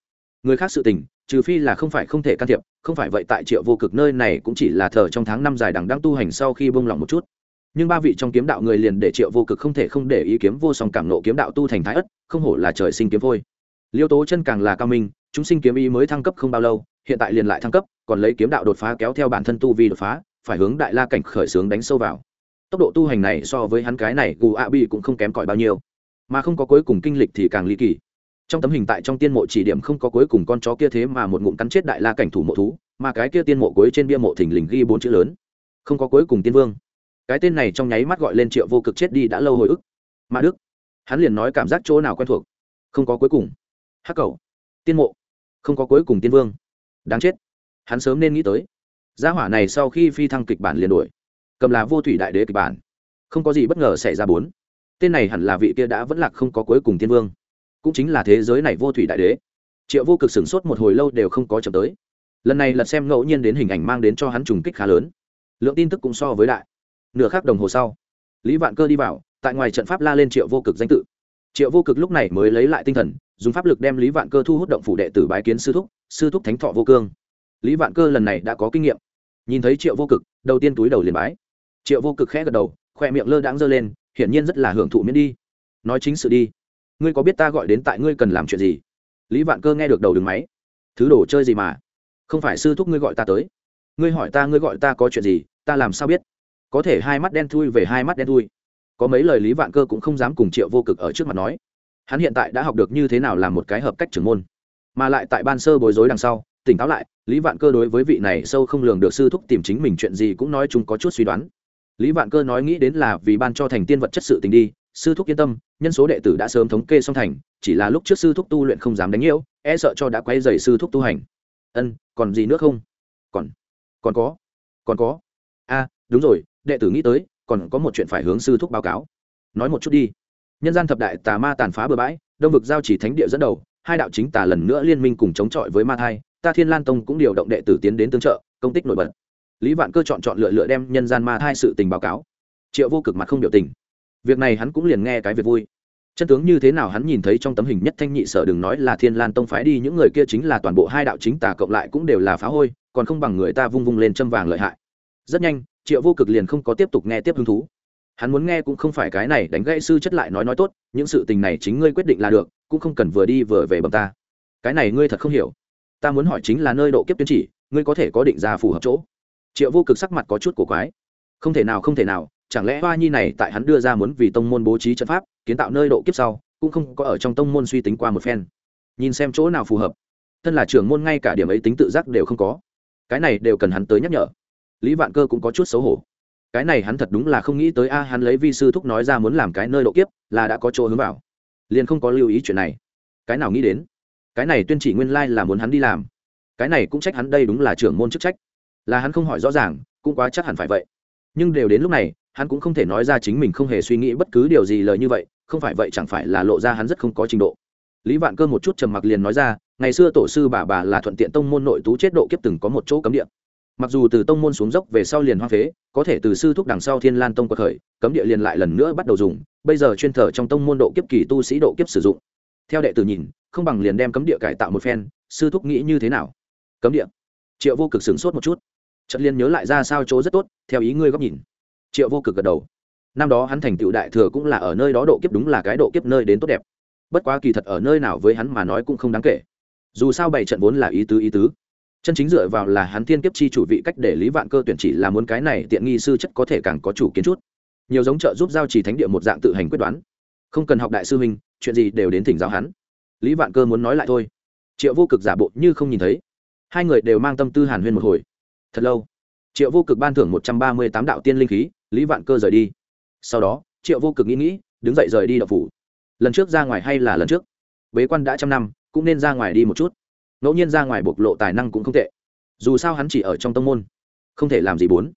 S1: Người khác sự tình, trừ phi là không phải không thể can thiệp, không phải vậy tại triệu vô cực nơi này cũng chỉ là thờ trong tháng năm dài đằng đang tu hành sau khi bông lỏng một chút. Nhưng ba vị trong kiếm đạo người liền để triệu vô cực không thể không để ý kiếm vô song cảm nộ kiếm đạo tu thành thái ất, không hổ là trời sinh kiếm vôi liêu tố chân càng là cao minh, chúng sinh kiếm ý mới thăng cấp không bao lâu, hiện tại liền lại thăng cấp, còn lấy kiếm đạo đột phá kéo theo bản thân tu vi đột phá, phải hướng đại la cảnh khởi xướng đánh sâu vào. Tốc độ tu hành này so với hắn cái này gù a bi cũng không kém cỏi bao nhiêu, mà không có cuối cùng kinh lịch thì càng ly kỳ. Trong tấm hình tại trong tiên mộ chỉ điểm không có cuối cùng con chó kia thế mà một ngụm cắn chết đại la cảnh thủ mộ thú, mà cái kia tiên mộ cuối trên bia mộ thình lình ghi bốn chữ lớn. Không có cuối cùng tiên vương. Cái tên này trong nháy mắt gọi lên triệu vô cực chết đi đã lâu hồi ức. Mà đức, hắn liền nói cảm giác chỗ nào quen thuộc. Không có cuối cùng hắc cầu. Tiên mộ. Không có cuối cùng tiên vương. Đáng chết. Hắn sớm nên nghĩ tới. Gia hỏa này sau khi phi thăng kịch bản liền đuổi. Cầm là vô thủy đại đế kịch bản. Không có gì bất ngờ xảy ra bốn. Tên này hẳn là vị kia đã vẫn lạc không có cuối cùng tiên vương. Cũng chính là thế giới này vô thủy đại đế. Triệu vô cực sửng sốt một hồi lâu đều không có chậm tới. Lần này lật xem ngẫu nhiên đến hình ảnh mang đến cho hắn trùng kích khá lớn. Lượng tin tức cũng so với đại. Nửa khắc đồng hồ sau, lý vạn cơ đi vào, tại ngoài trận pháp la lên triệu vô cực danh tự. Triệu vô cực lúc này mới lấy lại tinh thần dùng pháp lực đem lý vạn cơ thu hút động phủ đệ tử bái kiến sư thúc sư thúc thánh thọ vô cương. Lý vạn cơ lần này đã có kinh nghiệm. Nhìn thấy triệu vô cực, đầu tiên túi đầu liền bái. Triệu vô cực khẽ gật đầu, khoe miệng lơ đãng giơ lên, hiển nhiên rất là hưởng thụ miễn đi. Nói chính sự đi. Ngươi có biết ta gọi đến tại ngươi cần làm chuyện gì? Lý vạn cơ nghe được đầu đường máy. Thứ đồ chơi gì mà? Không phải sư thúc ngươi gọi ta tới. Ngươi hỏi ta ngươi gọi ta có chuyện gì, ta làm sao biết? Có thể hai mắt đen thui về hai mắt đen thui. Có mấy lời lý vạn cơ cũng không dám cùng triệu vô cực ở trước mặt nói hắn hiện tại đã học được như thế nào làm một cái hợp cách trưởng môn. Mà lại tại ban sơ bối rối đằng sau, tỉnh táo lại, lý vạn cơ đối với vị này sâu không lường được sư thúc tìm chính mình chuyện gì cũng nói chung có chút suy đoán. Lý vạn cơ nói nghĩ đến là vì ban cho thành tiên vật chất sự tình đi, sư thúc yên tâm, nhân số đệ tử đã sớm thống kê xong thành, chỉ là lúc trước sư thúc tu luyện không dám đánh nhiễu e sợ cho đã quay dày sư thúc tu hành. Ân, còn gì nữa không? Còn còn có còn có. A đúng rồi, đệ tử nghĩ tới, còn có một chuyện phải hướng sư thúc báo cáo. Nói một chút đi nhân gian thập đại tà ma tàn phá bừa bãi, đông vực giao chỉ thánh địa dẫn đầu, hai đạo chính tà lần nữa liên minh cùng chống chọi với ma thai, ta thiên lan tông cũng điều động đệ tử tiến đến tương trợ, công tích nổi bật. Lý vạn cơ chọn chọn lựa lựa đem nhân gian ma thai sự tình báo cáo. Triệu vô cực mặt không biểu tình. Việc này hắn cũng liền nghe cái việc vui. Chân tướng như thế nào hắn nhìn thấy trong tấm hình nhất thanh nhị sở đừng nói là thiên lan tông phái đi, những người kia chính là toàn bộ hai đạo chính tà cộng lại cũng đều là phá hôi, còn không bằng người ta vung vung lên châm vàng lợi hại. Rất nhanh, triệu vô cực liền không có tiếp tục nghe tiếp hứng thú hắn muốn nghe cũng không phải cái này, đánh gãy sư chất lại nói nói tốt, những sự tình này chính ngươi quyết định là được, cũng không cần vừa đi vừa về bằng ta. Cái này ngươi thật không hiểu. Ta muốn hỏi chính là nơi độ kiếp tuyên chỉ, ngươi có thể có định ra phù hợp chỗ. Triệu vô cực sắc mặt có chút cổ quái. Không thể nào, không thể nào, chẳng lẽ hoa nhi này tại hắn đưa ra muốn vì tông môn bố trí trận pháp, kiến tạo nơi độ kiếp sau, cũng không có ở trong tông môn suy tính qua một phen. Nhìn xem chỗ nào phù hợp. Thân là trưởng môn ngay cả điểm ấy tính tự giác đều không có. Cái này đều cần hắn tới nhắc nhở. Lý vạn cơ cũng có chút xấu hổ cái này hắn thật đúng là không nghĩ tới a, hắn lấy vi sư thúc nói ra muốn làm cái nơi độ kiếp, là đã có chỗ hướng vào. Liền không có lưu ý chuyện này. Cái nào nghĩ đến? Cái này tuyên chỉ nguyên lai là muốn hắn đi làm. Cái này cũng trách hắn đây đúng là trưởng môn chức trách. Là hắn không hỏi rõ ràng, cũng quá chắc hẳn phải vậy. Nhưng đều đến lúc này, hắn cũng không thể nói ra chính mình không hề suy nghĩ bất cứ điều gì lời như vậy, không phải vậy chẳng phải là lộ ra hắn rất không có trình độ. Lý vạn cơ một chút trầm mặc liền nói ra, ngày xưa tổ sư bà bà là thuận tiện tông môn nội tú chết độ kiếp từng có một chỗ cấm địa mặc dù từ tông môn xuống dốc về sau liền hoa phế, có thể từ sư thúc đằng sau thiên lan tông quật khởi, cấm địa liền lại lần nữa bắt đầu dùng, bây giờ chuyên thờ trong tông môn độ kiếp kỳ tu sĩ độ kiếp sử dụng. Theo đệ tử nhìn, không bằng liền đem cấm địa cải tạo một phen, sư thúc nghĩ như thế nào? Cấm địa. Triệu vô cực sửng sốt một chút. Trận liên nhớ lại ra sao chỗ rất tốt, theo ý ngươi góc nhìn. Triệu vô cực gật đầu. Năm đó hắn thành tựu đại thừa cũng là ở nơi đó độ kiếp đúng là cái độ kiếp nơi đến tốt đẹp. Bất quá kỳ thật ở nơi nào với hắn mà nói cũng không đáng kể. Dù sao bảy trận vốn là ý tứ ý tứ chân chính dựa vào là hắn thiên kiếp chi chủ vị cách để lý vạn cơ tuyển chỉ là muốn cái này tiện nghi sư chất có thể càng có chủ kiến chút. Nhiều giống trợ giúp giao trì thánh địa một dạng tự hành quyết đoán. Không cần học đại sư huynh, chuyện gì đều đến thỉnh giáo hắn. Lý vạn cơ muốn nói lại thôi. Triệu vô cực giả bộ như không nhìn thấy. Hai người đều mang tâm tư hàn huyên một hồi. Thật lâu, triệu vô cực ban thưởng một trăm ba mươi tám đạo tiên linh khí, lý vạn cơ rời đi. Sau đó, triệu vô cực nghĩ nghĩ, đứng dậy rời đi đậu phủ. Lần trước ra ngoài hay là lần trước? Bế quan đã trăm năm, cũng nên ra ngoài đi một chút ngẫu nhiên ra ngoài bộc lộ tài năng cũng không tệ. Dù sao hắn chỉ ở trong tông môn, không thể làm gì bốn.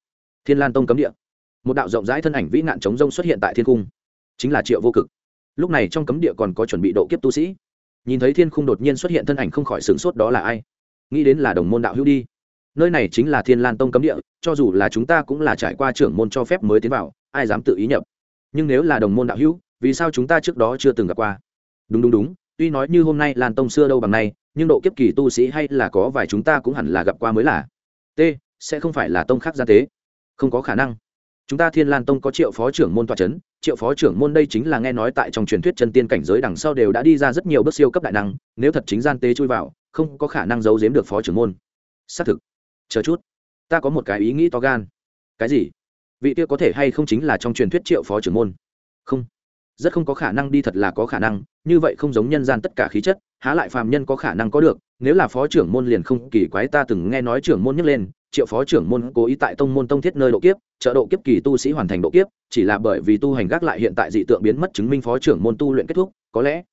S1: Thiên lan tông cấm địa. Một đạo rộng rãi thân ảnh vĩ nạn chống rông xuất hiện tại thiên cung chính là triệu vô cực. Lúc này trong cấm địa còn có chuẩn bị độ kiếp tu sĩ. Nhìn thấy thiên khung đột nhiên xuất hiện thân ảnh không khỏi sửng sốt đó là ai? Nghĩ đến là đồng môn đạo hữu đi. Nơi này chính là thiên lan tông cấm địa, cho dù là chúng ta cũng là trải qua trưởng môn cho phép mới tiến vào, ai dám tự ý nhập? Nhưng nếu là đồng môn đạo hữu, vì sao chúng ta trước đó chưa từng gặp qua? Đúng đúng đúng tuy nói như hôm nay lan tông xưa đâu bằng nay, nhưng độ kiếp kỳ tu sĩ hay là có vài chúng ta cũng hẳn là gặp qua mới là. T, sẽ không phải là tông khác gia tế. Không có khả năng. Chúng ta thiên lan tông có triệu phó trưởng môn tòa c h ấ n triệu phó trưởng môn đây chính là nghe nói tại trong truyền thuyết chân tiên cảnh giới đằng sau đều đã đi ra rất nhiều bước siêu cấp đại năng, nếu thật chính gian tế chui vào, không có khả năng giấu giếm được phó trưởng môn. Xác thực. Chờ chút. Ta có một cái ý nghĩ to gan. Cái gì? Vị kia có thể hay không chính là trong truyền thuyết triệu phó trưởng môn? Không rất không có khả năng đi thật là có khả năng, như vậy không giống nhân gian tất cả khí chất, há lại phàm nhân có khả năng có được, nếu là phó trưởng môn liền không kỳ quái, ta từng nghe nói trưởng môn nhắc lên, triệu phó trưởng môn cố ý tại tông môn tông thiết nơi độ kiếp, trợ độ kiếp kỳ tu sĩ hoàn thành độ kiếp, chỉ là bởi vì tu hành gác lại hiện tại dị tượng biến mất chứng minh phó trưởng môn tu luyện kết thúc, có lẽ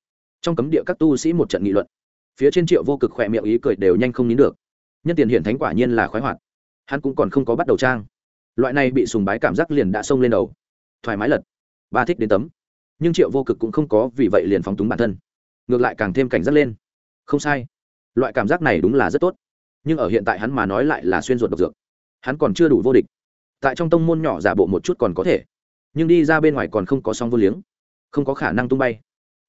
S1: trong cấm địa các tu sĩ một trận nghị luận. Phía trên triệu vô cực khỏe miệng ý cười đều nhanh không nín được. Nhân tiền hiển thánh quả nhiên là khoái hoạt. Hắn cũng còn không có bắt đầu trang. Loại này bị sùng bái cảm giác liền đã xông lên đầu. Thoải mái lật. Ba thích đến tấm nhưng triệu vô cực cũng không có vì vậy liền phóng túng bản thân. Ngược lại càng thêm cảnh giác lên. Không sai. Loại cảm giác này đúng là rất tốt. Nhưng ở hiện tại hắn mà nói lại là xuyên ruột độc dược. Hắn còn chưa đủ vô địch. Tại trong tông môn nhỏ giả bộ một chút còn có thể. Nhưng đi ra bên ngoài còn không có song vô liếng. Không có khả năng tung bay.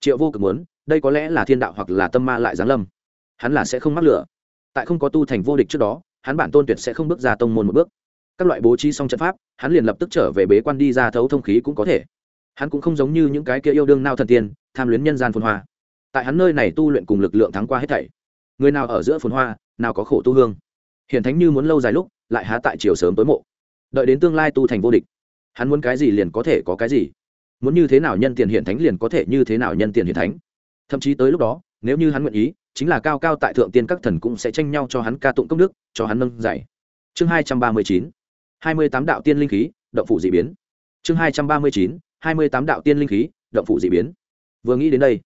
S1: Triệu vô cực muốn, đây có lẽ là thiên đạo hoặc là tâm ma lại giáng lâm. Hắn là sẽ không mắc lửa. Tại không có tu thành vô địch trước đó, hắn bản tôn tuyệt sẽ không bước ra tông môn một bước. Các loại bố trí xong trận pháp, hắn liền lập tức trở về bế quan đi ra thấu thông khí cũng có thể hắn cũng không giống như những cái kia yêu đương nao thần tiên, tham luyến nhân gian phồn hoa. Tại hắn nơi này tu luyện cùng lực lượng thắng qua hết thảy. Người nào ở giữa phồn hoa, nào có khổ tu hương. Hiển thánh như muốn lâu dài lúc, lại há tại chiều sớm tối mộ. Đợi đến tương lai tu thành vô địch, hắn muốn cái gì liền có thể có cái gì. Muốn như thế nào nhân tiền hiển thánh liền có thể như thế nào nhân tiền hiển thánh. Thậm chí tới lúc đó, nếu như hắn nguyện ý, chính là cao cao tại thượng tiên các thần cũng sẽ tranh nhau cho hắn ca tụng công đức, cho hắn nâng giải. chương hai trăm ba mươi chín, hai mươi tám đạo tiên linh khí, động phủ d ị biến. Chương hai trăm ba mươi chín hai mươi tám đạo tiên linh khí, động phủ d ị biến. Vừa nghĩ đến đây,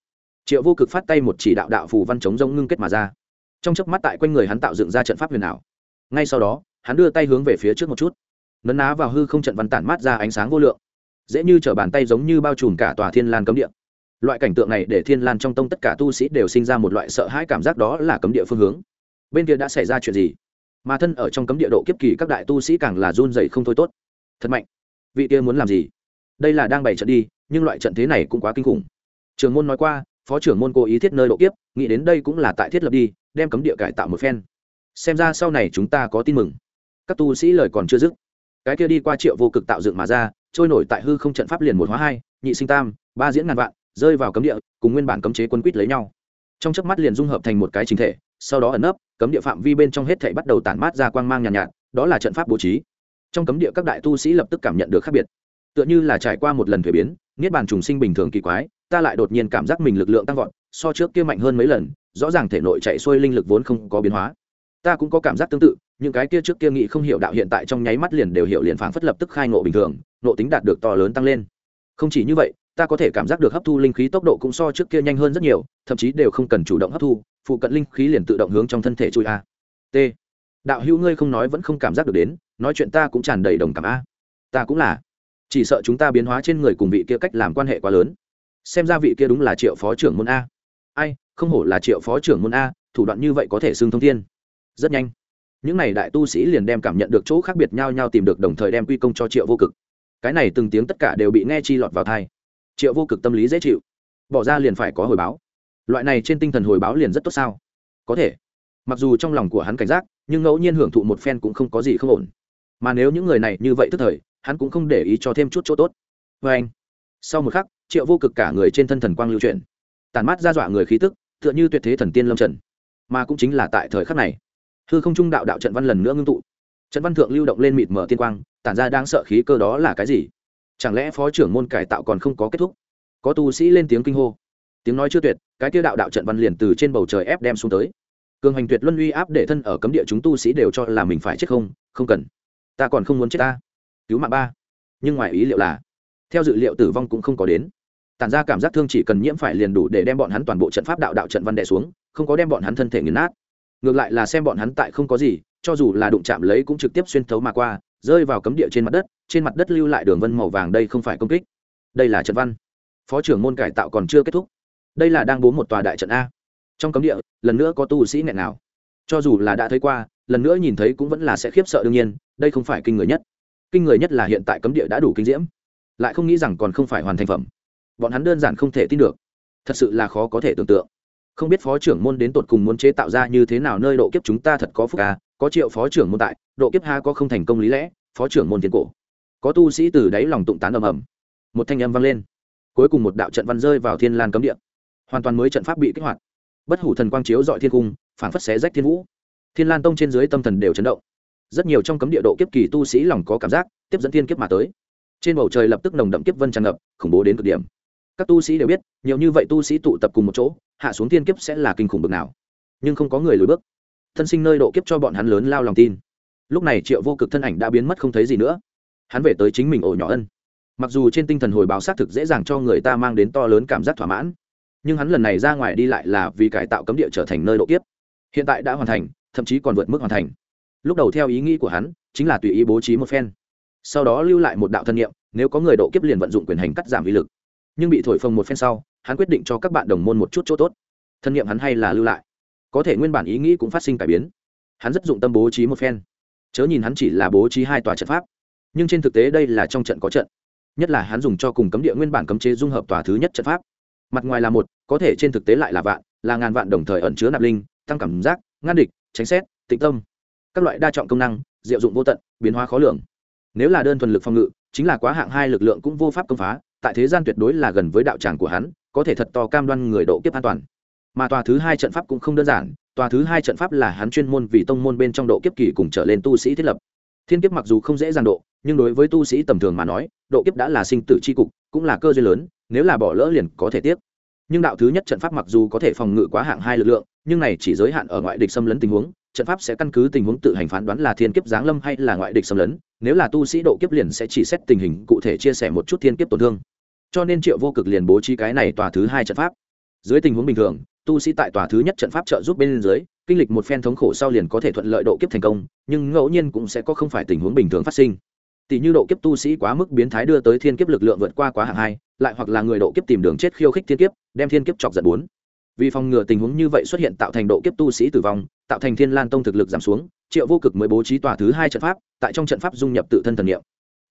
S1: triệu vô cực phát tay một chỉ đạo đạo phù văn chống rông ngưng kết mà ra. Trong chớp mắt tại quanh người hắn tạo dựng ra trận pháp huyền ảo. Ngay sau đó, hắn đưa tay hướng về phía trước một chút. Nấn ná vào hư không trận văn tản mát ra ánh sáng vô lượng. Dễ như t bàn tay giống như bao trùm cả tòa thiên lan cấm địa. Loại cảnh tượng này để thiên lan trong tông tất cả tu sĩ đều sinh ra một loại sợ hãi cảm giác đó là cấm địa phương hướng. Bên kia đã xảy ra chuyện gì? Mà thân ở trong cấm địa độ kiếp kỳ các đại tu sĩ càng là run dày không thôi tốt. Thật mạnh. Vị kia muốn làm gì? Đây là đang bày trận đi nhưng loại trận thế này cũng quá kinh khủng. Trường môn nói qua phó trưởng môn cố ý thiết nơi độ kiếp nghĩ đến đây cũng là tại thiết lập đi đem cấm địa cải tạo một phen. Xem ra sau này chúng ta có tin mừng. Các tu sĩ lời còn chưa dứt cái kia đi qua triệu vô cực tạo dựng mà ra trôi nổi tại hư không trận pháp liền một hóa hai nhị sinh tam ba diễn ngàn vạn rơi vào cấm địa cùng nguyên bản cấm chế quân quýt lấy nhau. Trong chớp mắt liền dung hợp thành một cái chính thể sau đó ẩn nấp cấm địa phạm vi bên trong hết thảy bắt đầu tản mát ra quang mang nhàn nhạt, nhạt đó là trận pháp bố trí. Trong cấm địa các đại tu sĩ lập tức cảm nhận được khác biệt tựa như là trải qua một lần thuế biến, niết bàn trùng sinh bình thường kỳ quái, ta lại đột nhiên cảm giác mình lực lượng tăng vọt, so trước kia mạnh hơn mấy lần, rõ ràng thể nội chạy xuôi linh lực vốn không có biến hóa. Ta cũng có cảm giác tương tự, những cái kia trước kia nghĩ không hiểu đạo hiện tại trong nháy mắt liền đều hiểu liền phảng phất lập tức khai ngộ bình thường nộ tính đạt được to lớn tăng lên. Không chỉ như vậy, ta có thể cảm giác được hấp thu linh khí tốc độ cũng so trước kia nhanh hơn rất nhiều, thậm chí đều không cần chủ động hấp thu, phụ cận linh khí liền tự động hướng trong thân thể chui a. T. Đạo hữu ngươi không nói vẫn không cảm giác được đến, nói chuyện ta cũng tràn đầy đồng cảm a. Ta cũng là chỉ sợ chúng ta biến hóa trên người cùng vị kia cách làm quan hệ quá lớn. Xem ra vị kia đúng là triệu phó trưởng môn a. Ai, không hổ là triệu phó trưởng môn a, thủ đoạn như vậy có thể xưng thông thiên. Rất nhanh. Những n à y đại tu sĩ liền đem cảm nhận được chỗ khác biệt nhau nhau tìm được đồng thời đem quy công cho triệu vô cực. Cái này từng tiếng tất cả đều bị nghe chi lọt vào thai triệu vô cực tâm lý dễ chịu. Bỏ ra liền phải có hồi báo. Loại này trên tinh thần hồi báo liền rất tốt sao? Có thể. Mặc dù trong lòng của hắn cảnh giác, nhưng ngẫu nhiên hưởng thụ một phen cũng không có gì không ổn. Mà nếu những người này như vậy tức thời hắn cũng không để ý cho thêm chút chỗ tốt. Vê anh, sau một khắc, triệu vô cực cả người trên thân thần quang lưu chuyển. Tàn mát ra dọa người khí tức, tựa như tuyệt thế thần tiên lâm trần. Mà cũng chính là tại thời khắc này, hư không trung đạo đạo trận văn lần nữa ngưng tụ. Trận văn thượng lưu động lên mịt mở tiên quang, tản ra đang sợ khí cơ đó là cái gì? Chẳng lẽ phó trưởng môn cải tạo còn không có kết thúc? Có tu sĩ lên tiếng kinh hô. Tiếng nói chưa tuyệt, cái tiêu đạo đạo trận văn liền từ trên bầu trời ép đem xuống tới. Cường hành tuyệt luân uy áp để thân ở cấm địa chúng tu sĩ đều cho là mình phải chết không? Không cần. Ta còn không muốn chết ta cứu mạng ba. Nhưng ngoài ý liệu là, theo dự liệu tử vong cũng không có đến. Tản ra cảm giác thương chỉ cần nhiễm phải liền đủ để đem bọn hắn toàn bộ trận pháp đạo đạo trận văn đè xuống, không có đem bọn hắn thân thể nghiền nát. Ngược lại là xem bọn hắn tại không có gì, cho dù là đụng chạm lấy cũng trực tiếp xuyên thấu mà qua, rơi vào cấm địa trên mặt đất, trên mặt đất lưu lại đường vân màu vàng đây không phải công kích. Đây là trận văn. Phó trưởng môn cải tạo còn chưa kết thúc. Đây là đang bố một tòa đại trận a. Trong cấm địa, lần nữa có tu sĩ nghẹn nào cho dù là đã thấy qua, lần nữa nhìn thấy cũng vẫn là sẽ khiếp sợ đương nhiên, đây không phải kinh người nhất kinh người nhất là hiện tại cấm địa đã đủ kinh diễm, lại không nghĩ rằng còn không phải hoàn thành phẩm. Bọn hắn đơn giản không thể tin được. Thật sự là khó có thể tưởng tượng. Không biết phó trưởng môn đến tột cùng muốn chế tạo ra như thế nào nơi độ kiếp chúng ta thật có phúc à có triệu phó trưởng môn tại, độ kiếp ha có không thành công lý lẽ, phó trưởng môn tiến cổ. Có tu sĩ từ đáy lòng tụng tán ầm ầm. Một thanh âm vang lên. Cuối cùng một đạo trận văn rơi vào thiên lan cấm địa. Hoàn toàn mới trận pháp bị kích hoạt. Bất hủ thần quang chiếu dọi thiên cung, phảng phất xé rách thiên vũ. Thiên lan tông trên dưới tâm thần đều chấn động rất nhiều trong cấm địa độ kiếp kỳ tu sĩ lòng có cảm giác, tiếp dẫn thiên kiếp mà tới. Trên bầu trời lập tức nồng đậm kiếp vân tràn ngập, khủng bố đến cực điểm. Các tu sĩ đều biết, nhiều như vậy tu sĩ tụ tập cùng một chỗ, hạ xuống thiên kiếp sẽ là kinh khủng bực nào. Nhưng không có người lùi bước. Thân sinh nơi độ kiếp cho bọn hắn lớn lao lòng tin. Lúc này triệu vô cực thân ảnh đã biến mất không thấy gì nữa. Hắn về tới chính mình ổ nhỏ ân. Mặc dù trên tinh thần hồi báo xác thực dễ dàng cho người ta mang đến to lớn cảm giác thỏa mãn, nhưng hắn lần này ra ngoài đi lại là vì cải tạo cấm địa trở thành nơi độ kiếp. Hiện tại đã hoàn thành, thậm chí còn vượt mức hoàn thành lúc đầu theo ý nghĩ của hắn, chính là tùy ý bố trí một phen. Sau đó lưu lại một đạo thân nhiệm nếu có người độ kiếp liền vận dụng quyền hành cắt giảm uy lực. Nhưng bị thổi phồng một phen sau, hắn quyết định cho các bạn đồng môn một chút chỗ tốt. Thân nhiệm hắn hay là lưu lại. Có thể nguyên bản ý nghĩ cũng phát sinh cải biến. Hắn rất dụng tâm bố trí một phen. Chớ nhìn hắn chỉ là bố trí hai tòa trận pháp. Nhưng trên thực tế đây là trong trận có trận. Nhất là hắn dùng cho cùng cấm địa nguyên bản cấm chế dung hợp tòa thứ nhất trận pháp. Mặt ngoài là một, có thể trên thực tế lại là vạn, là ngàn vạn đồng thời ẩn chứa nạp linh, tăng cảm giác, ngăn địch, tránh xét, tịnh tâm các loại đa trọng công năng, diệu dụng vô tận, biến hóa khó lường. Nếu là đơn thuần lực phòng ngự, chính là quá hạng hai lực lượng cũng vô pháp công phá, tại thế gian tuyệt đối là gần với đạo tràng của hắn, có thể thật to cam đoan người độ kiếp an toàn. Mà tòa thứ hai trận pháp cũng không đơn giản, tòa thứ hai trận pháp là hắn chuyên môn vì tông môn bên trong độ kiếp kỳ cùng trở lên tu sĩ thiết lập. Thiên kiếp mặc dù không dễ dàng độ, nhưng đối với tu sĩ tầm thường mà nói, độ kiếp đã là sinh tử c h i cục, cũng là cơ duyên lớn, nếu là bỏ lỡ liền có thể tiếp nhưng đạo thứ nhất trận pháp mặc dù có thể phòng ngự quá hạng hai lực lượng, nhưng này chỉ giới hạn ở ngoại địch xâm lấn tình huống trận pháp sẽ căn cứ tình huống tự hành phán đoán là thiên kiếp giáng lâm hay là ngoại địch xâm lấn. Nếu là tu sĩ độ kiếp liền sẽ chỉ xét tình hình, cụ thể chia sẻ một chút thiên kiếp tổn thương. Cho nên triệu vô cực liền bố trí cái này tòa thứ hai trận pháp. Dưới tình huống bình thường, tu sĩ tại tòa thứ nhất trận pháp trợ giúp bên dưới, kinh lịch một phen thống khổ sau liền có thể thuận lợi độ kiếp thành công, nhưng ngẫu nhiên cũng sẽ có không phải tình huống bình thường phát sinh. Tỷ như độ kiếp tu sĩ quá mức biến thái đưa tới thiên kiếp lực lượng vượt qua quá hạng hai, lại hoặc là người độ kiếp tìm đường chết khiêu khích thiên kiếp, đem thiên kiếp chọc giận bốn. Vì phòng ngừa tình huống như vậy xuất hiện tạo thành độ kiếp tu sĩ tử vong tạo thành thiên lan tông thực lực giảm xuống, triệu vô cực mới bố trí tòa thứ hai trận pháp, tại trong trận pháp dung nhập tự thân thần niệm.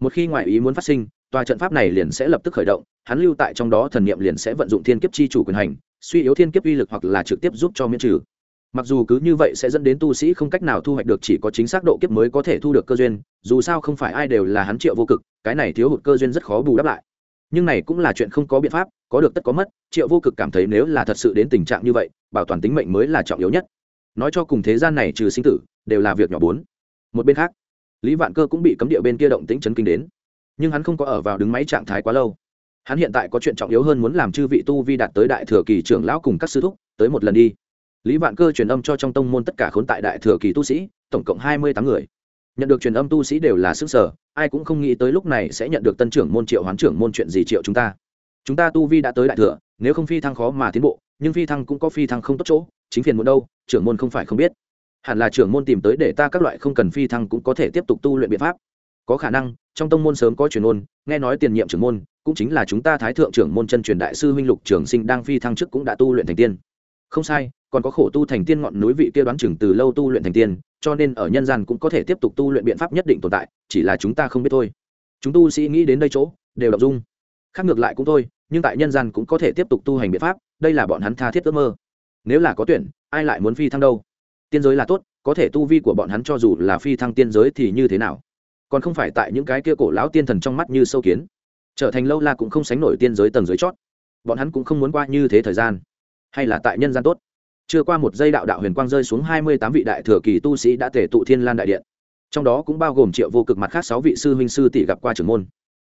S1: Một khi ngoại ý muốn phát sinh, tòa trận pháp này liền sẽ lập tức khởi động, hắn lưu tại trong đó thần niệm liền sẽ vận dụng thiên kiếp chi chủ quyền hành, suy yếu thiên kiếp uy lực hoặc là trực tiếp giúp cho miễn trừ. Mặc dù cứ như vậy sẽ dẫn đến tu sĩ không cách nào thu hoạch được chỉ có chính xác độ kiếp mới có thể thu được cơ duyên, dù sao không phải ai đều là hắn triệu vô cực, cái này thiếu hụt cơ duyên rất khó bù đắp lại. Nhưng này cũng là chuyện không có biện pháp, có được tất có mất, triệu vô cực cảm thấy nếu là thật sự đến tình trạng như vậy, bảo toàn tính mệnh mới là trọng yếu nhất nói cho cùng thế gian này trừ sinh tử, đều là việc nhỏ bốn. Một bên khác, lý vạn cơ cũng bị cấm địa bên kia động tĩnh chấn kinh đến. Nhưng hắn không có ở vào đứng máy trạng thái quá lâu. Hắn hiện tại có chuyện trọng yếu hơn muốn làm chư vị tu vi đạt tới đại thừa kỳ trưởng lão cùng các sư thúc, tới một lần đi. Lý vạn cơ truyền âm cho trong tông môn tất cả khốn tại đại thừa kỳ tu sĩ, tổng cộng hai mươi tám người. Nhận được truyền âm tu sĩ đều là sức sở, ai cũng không nghĩ tới lúc này sẽ nhận được tân trưởng môn triệu hoán trưởng môn chuyện gì triệu chúng ta. Chúng ta tu vi đã tới đại thừa, nếu không phi thăng khó mà tiến bộ, nhưng phi thăng cũng có phi thăng không tốt chỗ, chính phiền muốn đâu trưởng môn không phải không biết. Hẳn là trưởng môn tìm tới để ta các loại không cần phi thăng cũng có thể tiếp tục tu luyện biện pháp. Có khả năng, trong tông môn sớm có truyền ôn nghe nói tiền nhiệm trưởng môn, cũng chính là chúng ta thái thượng trưởng môn chân truyền đại sư huynh lục trường sinh đang phi thăng trước cũng đã tu luyện thành tiên. Không sai, còn có khổ tu thành tiên ngọn núi vị kia đoán chừng từ lâu tu luyện thành tiên, cho nên ở nhân gian cũng có thể tiếp tục tu luyện biện pháp nhất định tồn tại, chỉ là chúng ta không biết thôi. Chúng tu sĩ nghĩ đến đây chỗ, đều đọc dung. Khác ngược lại cũng thôi, nhưng tại nhân gian cũng có thể tiếp tục tu hành biện pháp, đây là bọn hắn tha thiết ước mơ. Nếu là có tuyển ai lại muốn phi thăng đâu? Tiên giới là tốt, có thể tu vi của bọn hắn cho dù là phi thăng tiên giới thì như thế nào? Còn không phải tại những cái kia cổ lão tiên thần trong mắt như sâu kiến. Trở thành lâu la cũng không sánh nổi tiên giới tầng dưới chót. Bọn hắn cũng không muốn qua như thế thời gian. Hay là tại nhân gian tốt. Chưa qua một giây đạo đạo huyền quang rơi xuống hai mươi tám vị đại thừa kỳ tu sĩ đã tể tụ thiên lan đại điện. Trong đó cũng bao gồm triệu vô cực mặt khác sáu vị sư huynh sư tỷ gặp qua trưởng môn.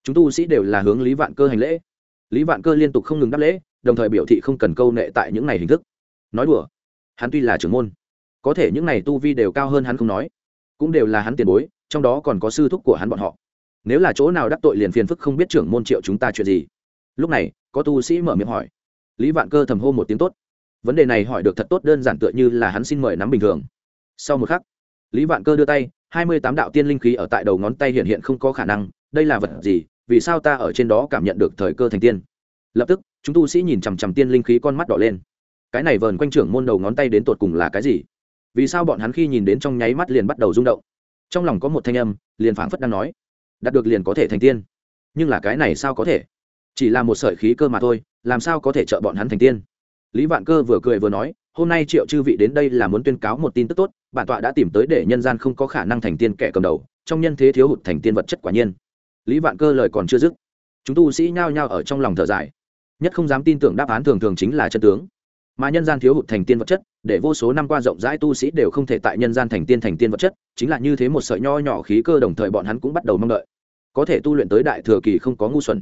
S1: Chúng tu sĩ đều là hướng lý vạn cơ hành lễ. Lý vạn cơ liên tục không ngừng đáp lễ, đồng thời biểu thị không cần câu nệ tại những ngày hình thức. Nói đùa hắn tuy là trưởng môn, có thể những này tu vi đều cao hơn hắn không nói, cũng đều là hắn tiền bối, trong đó còn có sư thúc của hắn bọn họ. Nếu là chỗ nào đắc tội liền phiền phức không biết trưởng môn triệu chúng ta chuyện gì. Lúc này, có tu sĩ mở miệng hỏi. Lý vạn cơ thầm hô một tiếng tốt. Vấn đề này hỏi được thật tốt, đơn giản tựa như là hắn xin mời nắm bình thường. Sau một khắc, lý vạn cơ đưa tay, hai mươi tám đạo tiên linh khí ở tại đầu ngón tay hiện hiện không có khả năng, đây là vật gì, vì sao ta ở trên đó cảm nhận được thời cơ thành tiên? Lập tức, chúng tu sĩ nhìn chằm chằm tiên linh khí con mắt đỏ lên cái này vờn quanh trưởng môn đầu ngón tay đến tột cùng là cái gì? Vì sao bọn hắn khi nhìn đến trong nháy mắt liền bắt đầu rung động? Trong lòng có một thanh âm, liền phảng phất đang nói, đạt được liền có thể thành tiên. Nhưng là cái này sao có thể? Chỉ là một sợi khí cơ mà thôi, làm sao có thể trợ bọn hắn thành tiên? Lý vạn cơ vừa cười vừa nói, hôm nay triệu chư vị đến đây là muốn tuyên cáo một tin tức tốt, bản tọa đã tìm tới để nhân gian không có khả năng thành tiên kẻ cầm đầu, trong nhân thế thiếu hụt thành tiên vật chất quả nhiên. Lý vạn cơ lời còn chưa dứt, chúng tu sĩ nhao nhao ở trong lòng thở dài, nhất không dám tin tưởng đáp án thường thường chính là chân tướng mà nhân gian thiếu hụt thành tiên vật chất, để vô số năm qua rộng rãi tu sĩ đều không thể tại nhân gian thành tiên thành tiên vật chất, chính là như thế một sợi nho nhỏ khí cơ đồng thời bọn hắn cũng bắt đầu mong đợi. Có thể tu luyện tới đại thừa kỳ không có ngu xuẩn.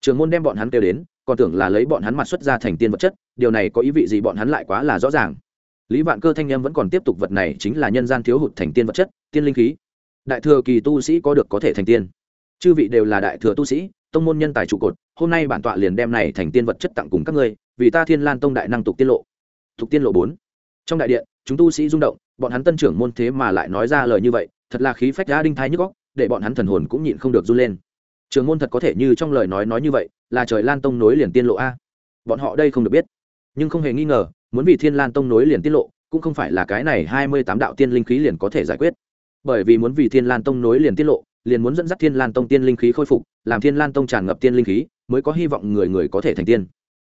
S1: Trường môn đem bọn hắn kêu đến, còn tưởng là lấy bọn hắn mặt xuất ra thành tiên vật chất, điều này có ý vị gì bọn hắn lại quá là rõ ràng. Lý vạn cơ thanh em vẫn còn tiếp tục vật này chính là nhân gian thiếu hụt thành tiên vật chất, tiên linh khí. Đại thừa kỳ tu sĩ có được có thể thành tiên. Chư vị đều là đại thừa tu sĩ, tông môn nhân tài trụ cột, hôm nay bản tọa liền đem này thành tiên vật chất tặng cùng các ngươi vì ta thiên lan tông đại năng tục tiên lộ. Tục tiên lộ bốn. Trong đại điện, chúng tu sĩ rung động, bọn hắn tân trưởng môn thế mà lại nói ra lời như vậy, thật là khí phách đã đinh thái nhức góc để bọn hắn thần hồn cũng nhịn không được run lên. Trường môn thật có thể như trong lời nói nói như vậy, là trời lan tông nối liền tiên lộ a. Bọn họ đây không được biết. Nhưng không hề nghi ngờ, muốn vì thiên lan tông nối liền tiên lộ, cũng không phải là cái này hai mươi tám đạo tiên linh khí liền có thể giải quyết. Bởi vì muốn vì thiên lan tông nối liền tiết lộ, liền muốn dẫn dắt thiên lan tông tiên linh khí khôi phục, làm thiên lan tông tràn ngập tiên linh khí, mới có hy vọng người người có thể thành tiên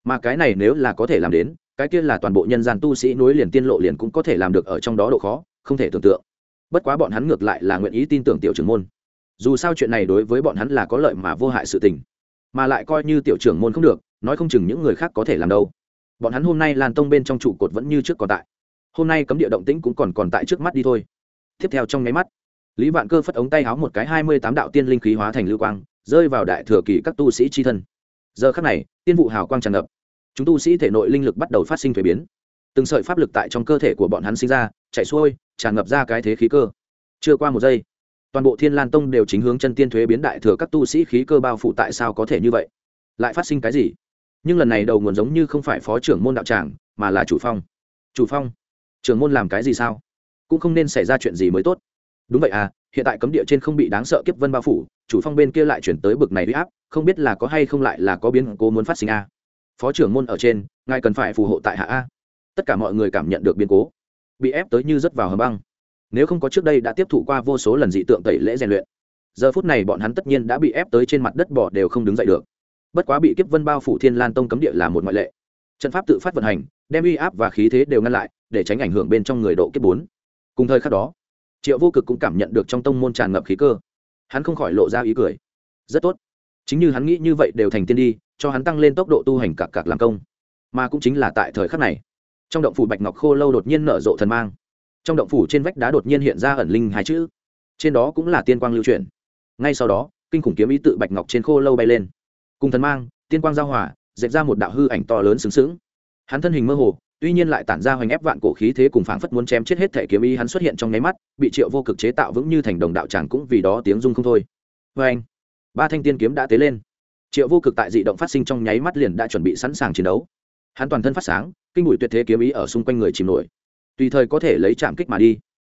S1: mà cái này nếu là có thể làm đến, cái kia là toàn bộ nhân gian tu sĩ núi liền tiên lộ liền cũng có thể làm được ở trong đó độ khó, không thể tưởng tượng. Bất quá bọn hắn ngược lại là nguyện ý tin tưởng tiểu trưởng môn. Dù sao chuyện này đối với bọn hắn là có lợi mà vô hại sự tình, mà lại coi như tiểu trưởng môn không được, nói không chừng những người khác có thể làm đâu. Bọn hắn hôm nay lan tông bên trong trụ cột vẫn như trước còn tại. Hôm nay cấm địa động tĩnh cũng còn còn tại trước mắt đi thôi. Tiếp theo trong nháy mắt, lý vạn cơ phất ống tay háo một cái hai mươi tám đạo tiên linh khí hóa thành lưu quang, rơi vào đại thừa kỳ các tu sĩ c h i thân. Giờ khắc này, tiên vụ hào quang tràn ngập chúng tu sĩ thể nội linh lực bắt đầu phát sinh thuế biến. Từng sợi pháp lực tại trong cơ thể của bọn hắn sinh ra, chạy xuôi, tràn ngập ra cái thế khí cơ. Chưa qua một giây, toàn bộ thiên lan tông đều chính hướng chân tiên thuế biến đại thừa các tu sĩ khí cơ bao phủ tại sao có thể như vậy? Lại phát sinh cái gì? Nhưng lần này đầu nguồn giống như không phải phó trưởng môn đạo tràng, mà là chủ phong. Chủ phong? Trưởng môn làm cái gì sao? Cũng không nên xảy ra chuyện gì mới tốt. Đúng vậy à hiện tại cấm địa trên không bị đáng sợ kiếp vân bao phủ, chủ phong bên kia lại chuyển tới bực này huy áp, không biết là có hay không lại là có biến cố muốn phát sinh a phó trưởng môn ở trên, ngài cần phải phù hộ tại hạ a. Tất cả mọi người cảm nhận được biến cố. Bị ép tới như rất vào hầm băng. Nếu không có trước đây đã tiếp thụ qua vô số lần dị tượng tẩy lễ rèn luyện, giờ phút này bọn hắn tất nhiên đã bị ép tới trên mặt đất bỏ đều không đứng dậy được. Bất quá bị kiếp vân bao phủ thiên lan tông cấm địa là một ngoại lệ. Trận pháp tự phát vận hành, đem uy áp và khí thế đều ngăn lại, để tránh ảnh hưởng bên trong người độ kiếp bốn. Cùng thời khắc đó, triệu vô cực cũng cảm nhận được trong tông môn tràn ngập khí cơ. Hắn không khỏi lộ ra ý cười. Rất tốt. Chính như hắn nghĩ như vậy đều thành tiên đi cho hắn tăng lên tốc độ tu hành cặc cặc làm công. Mà cũng chính là tại thời khắc này, trong động phủ bạch ngọc khô lâu đột nhiên nở rộ thần mang. Trong động phủ trên vách đá đột nhiên hiện ra ẩn linh hai chữ. Trên đó cũng là tiên quang lưu truyền ngay sau đó, kinh khủng kiếm ý tự bạch ngọc trên khô lâu bay lên. Cùng thần mang, tiên quang giao hòa dẹp ra một đạo hư ảnh to lớn xứng xứng hắn thân hình mơ hồ, tuy nhiên lại tản ra hoành ép vạn cổ khí thế cùng phảng phất muốn chém chết hết thể kiếm ý hắn xuất hiện trong nháy mắt, bị triệu vô cực chế tạo vững như thành đồng đạo tràng cũng vì đó tiếng rung không thôi. Vê anh ba thanh tiên kiếm đã tế lên triệu vô cực tại dị động phát sinh trong nháy mắt liền đã chuẩn bị sẵn sàng chiến đấu. Hắn toàn thân phát sáng, kinh bụi tuyệt thế kiếm ý ở xung quanh người chìm nổi. Tùy thời có thể lấy chạm kích mà đi.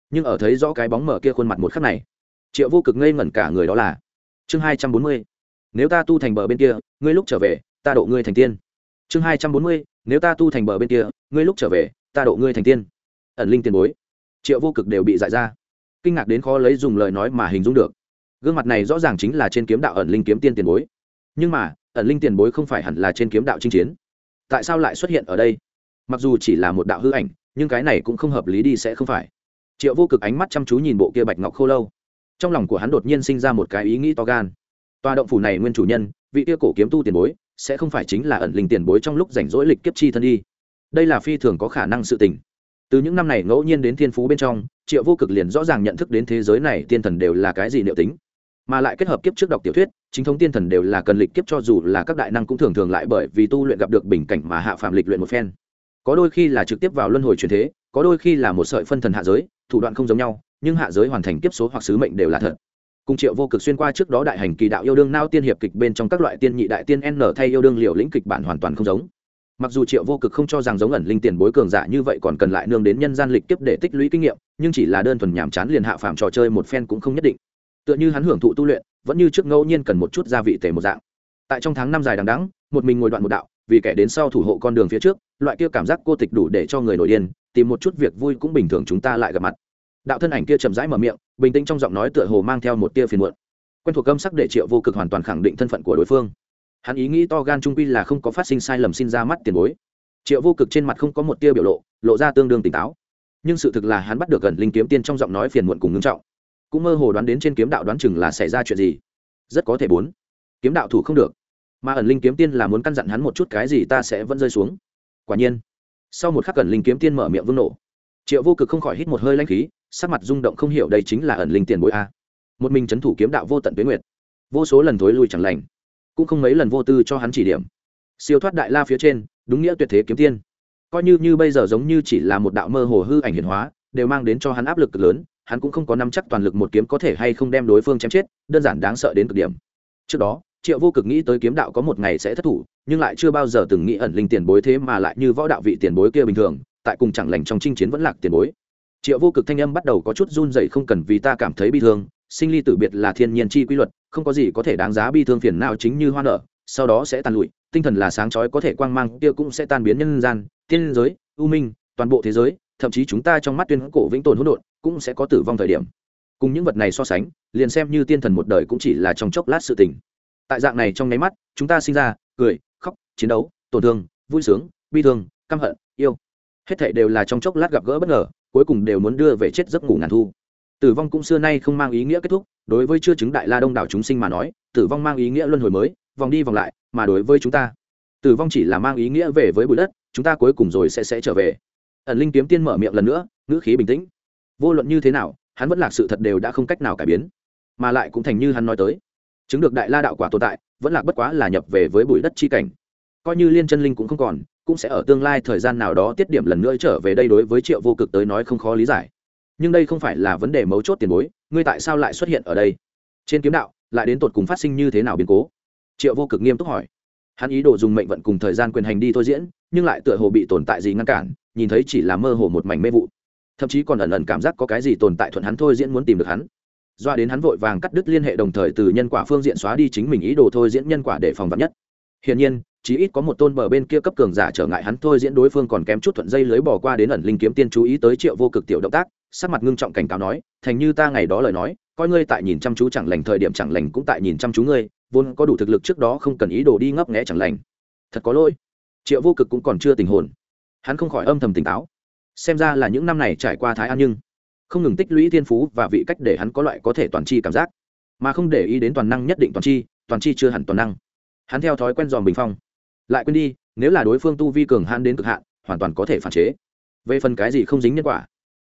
S1: Nhưng ở thấy rõ cái bóng mở kia khuôn mặt một khắc này, triệu vô cực ngây ngẩn cả người đó là, chương hai trăm bốn mươi, nếu ta tu thành bờ bên kia, ngươi lúc trở về, ta độ ngươi thành tiên. Chương hai trăm bốn mươi, nếu ta tu thành bờ bên kia, ngươi lúc trở về, ta độ ngươi thành tiên. Ẩn linh tiền bối. Triệu vô cực đều bị dại ra. Kinh ngạc đến khó lấy dùng lời nói mà hình dung được. Gương mặt này rõ ràng chính là trên kiếm đạo ẩn linh kiếm tiên tiền bối nhưng mà, ẩn linh tiền bối không phải hẳn là trên kiếm đạo chinh chiến. Tại sao lại xuất hiện ở đây? Mặc dù chỉ là một đạo hư ảnh, nhưng cái này cũng không hợp lý đi sẽ không phải. Triệu vô cực ánh mắt chăm chú nhìn bộ kia bạch ngọc khô lâu. Trong lòng của hắn đột nhiên sinh ra một cái ý nghĩ to gan. Tòa động phủ này nguyên chủ nhân, vị kia cổ kiếm tu tiền bối, sẽ không phải chính là ẩn linh tiền bối trong lúc rảnh rỗi lịch kiếp chi thân đi. Đây là phi thường có khả năng sự tình. Từ những năm này ngẫu nhiên đến thiên phú bên trong, triệu vô cực liền rõ ràng nhận thức đến thế giới này tiên thần đều là cái gì liệu tính mà lại kết hợp kiếp trước đọc tiểu thuyết, chính thống tiên thần đều là cần lịch kiếp cho dù là các đại năng cũng thường thường lại bởi vì tu luyện gặp được bình cảnh mà hạ phạm lịch luyện một phen. Có đôi khi là trực tiếp vào luân hồi truyền thế, có đôi khi là một sợi phân thần hạ giới, thủ đoạn không giống nhau, nhưng hạ giới hoàn thành kiếp số hoặc sứ mệnh đều là thật. Cùng triệu vô cực xuyên qua trước đó đại hành kỳ đạo yêu đương nao tiên hiệp kịch bên trong các loại tiên nhị đại tiên n thay yêu đương liều lĩnh kịch bản hoàn toàn không giống. Mặc dù triệu vô cực không cho rằng giống ẩn linh tiền bối cường giả như vậy còn cần lại nương đến nhân gian lịch kiếp để tích lũy kinh nghiệm, nhưng chỉ là đơn thuần nhàm chán liền hạ phạm trò chơi một phen cũng không nhất định tựa như hắn hưởng thụ tu luyện, vẫn như trước ngẫu nhiên cần một chút gia vị tề một dạng. Tại trong tháng năm dài đằng đẵng, một mình ngồi đoạn một đạo, vì kẻ đến sau thủ hộ con đường phía trước, loại kia cảm giác cô tịch đủ để cho người nổi điên, tìm một chút việc vui cũng bình thường chúng ta lại gặp mặt. Đạo thân ảnh kia chậm rãi mở miệng, bình tĩnh trong giọng nói tựa hồ mang theo một tia phiền muộn. Quen thuộc âm sắc để triệu vô cực hoàn toàn khẳng định thân phận của đối phương. Hắn ý nghĩ to gan trung quy là không có phát sinh sai lầm xin ra mắt tiền bối. Triệu vô cực trên mặt không có một tia biểu lộ lộ ra tương đương tỉnh táo. Nhưng sự thực là hắn bắt được gần linh kiếm tiên trong giọng nói phiền muộn cùng ngưng trọng cũng mơ hồ đoán đến trên kiếm đạo đoán chừng là xảy ra chuyện gì. Rất có thể bốn. Kiếm đạo thủ không được. Mà ẩn linh kiếm tiên là muốn căn dặn hắn một chút cái gì ta sẽ vẫn rơi xuống. Quả nhiên, sau một khắc ẩn linh kiếm tiên mở miệng vương nổ. Triệu vô cực không khỏi hít một hơi lanh khí, sắc mặt rung động không hiểu đây chính là ẩn linh tiền bối a. Một mình c h ấ n thủ kiếm đạo vô tận tuyến nguyệt. Vô số lần thối lui chẳng lành. Cũng không mấy lần vô tư cho hắn chỉ điểm. Siêu thoát đại la phía trên, đúng nghĩa tuyệt thế kiếm tiên. Coi như như bây giờ giống như chỉ là một đạo mơ hồ hư ảnh hiển hóa, đều mang đến cho hắn áp lực cực lớn hắn cũng không có nắm chắc toàn lực một kiếm có thể hay không đem đối phương chém chết, đơn giản đáng sợ đến cực điểm. Trước đó, triệu vô cực nghĩ tới kiếm đạo có một ngày sẽ thất thủ, nhưng lại chưa bao giờ từng nghĩ ẩn linh tiền bối thế mà lại như võ đạo vị tiền bối kia bình thường, tại cùng chẳng lành trong chinh chiến vẫn lạc tiền bối. Triệu vô cực thanh âm bắt đầu có chút run dậy không cần vì ta cảm thấy bi thương, sinh ly tử biệt là thiên nhiên chi quy luật, không có gì có thể đáng giá bi thương phiền nào chính như hoa nở, sau đó sẽ tàn lụi, tinh thần là sáng chói có thể quang mang kia cũng sẽ tan biến nhân gian tiên giới, u minh, toàn bộ thế giới, thậm chí chúng ta trong mắt tuyên cổ vĩnh tồn hỗn độn cũng sẽ có tử vong thời điểm. Cùng những vật này so sánh, liền xem như tiên thần một đời cũng chỉ là trong chốc lát sự tình. Tại dạng này trong nháy mắt, chúng ta sinh ra cười, khóc, chiến đấu, tổn thương, vui sướng, bi thương, căm hận, yêu. Hết thảy đều là trong chốc lát gặp gỡ bất ngờ, cuối cùng đều muốn đưa về chết giấc ngủ ngàn thu. Tử vong cũng xưa nay không mang ý nghĩa kết thúc, đối với chưa chứng đại la đông đảo chúng sinh mà nói, tử vong mang ý nghĩa luân hồi mới, vòng đi vòng lại, mà đối với chúng ta, tử vong chỉ là mang ý nghĩa về với bụi đất, chúng ta cuối cùng rồi sẽ sẽ trở về. Ẩn linh kiếm tiên mở miệng lần nữa, ngữ khí bình tĩnh vô luận như thế nào, hắn vẫn lạc sự thật đều đã không cách nào cải biến, mà lại cũng thành như hắn nói tới. Chứng được đại la đạo quả tồn tại, vẫn lạc bất quá là nhập về với bụi đất chi cảnh. Coi như liên chân linh cũng không còn, cũng sẽ ở tương lai thời gian nào đó tiết điểm lần nữa trở về đây đối với triệu vô cực tới nói không khó lý giải. Nhưng đây không phải là vấn đề mấu chốt tiền bối, ngươi tại sao lại xuất hiện ở đây? Trên kiếm đạo, lại đến tột cùng phát sinh như thế nào biến cố? Triệu vô cực nghiêm túc hỏi. Hắn ý đồ dùng mệnh vận cùng thời gian quyền hành đi thôi diễn, nhưng lại tựa hồ bị tồn tại gì ngăn cản, nhìn thấy chỉ là mơ hồ một mảnh mê vụ thậm chí còn ẩn ẩn cảm giác có cái gì tồn tại thuận hắn thôi diễn muốn tìm được hắn. Doa đến hắn vội vàng cắt đứt liên hệ đồng thời từ nhân quả phương diện xóa đi chính mình ý đồ thôi diễn nhân quả để phòng vật nhất. Hiển nhiên, chí ít có một tôn bờ bên kia cấp cường giả trở ngại hắn thôi diễn đối phương còn kém chút thuận dây lưới bỏ qua đến ẩn linh kiếm tiên chú ý tới triệu vô cực tiểu động tác, sắc mặt ngưng trọng cảnh cáo nói, thành như ta ngày đó lời nói, coi ngươi tại nhìn chăm chú chẳng lành thời điểm chẳng lành cũng tại nhìn chăm chú ngươi, vốn có đủ thực lực trước đó không cần ý đồ đi ngấp nghẽ chẳng lành. Thật có lỗi. Triệu vô cực cũng còn chưa tình hồn. Hắn không khỏi âm thầm tỉnh táo xem ra là những năm này trải qua thái an nhưng không ngừng tích lũy thiên phú và vị cách để hắn có loại có thể toàn chi cảm giác. Mà không để ý đến toàn năng nhất định toàn chi toàn chi chưa hẳn toàn năng. Hắn theo thói quen dòm bình phong. Lại quên đi, nếu là đối phương tu vi cường hắn đến cực hạn, hoàn toàn có thể phản chế. Về phần cái gì không dính nhân quả,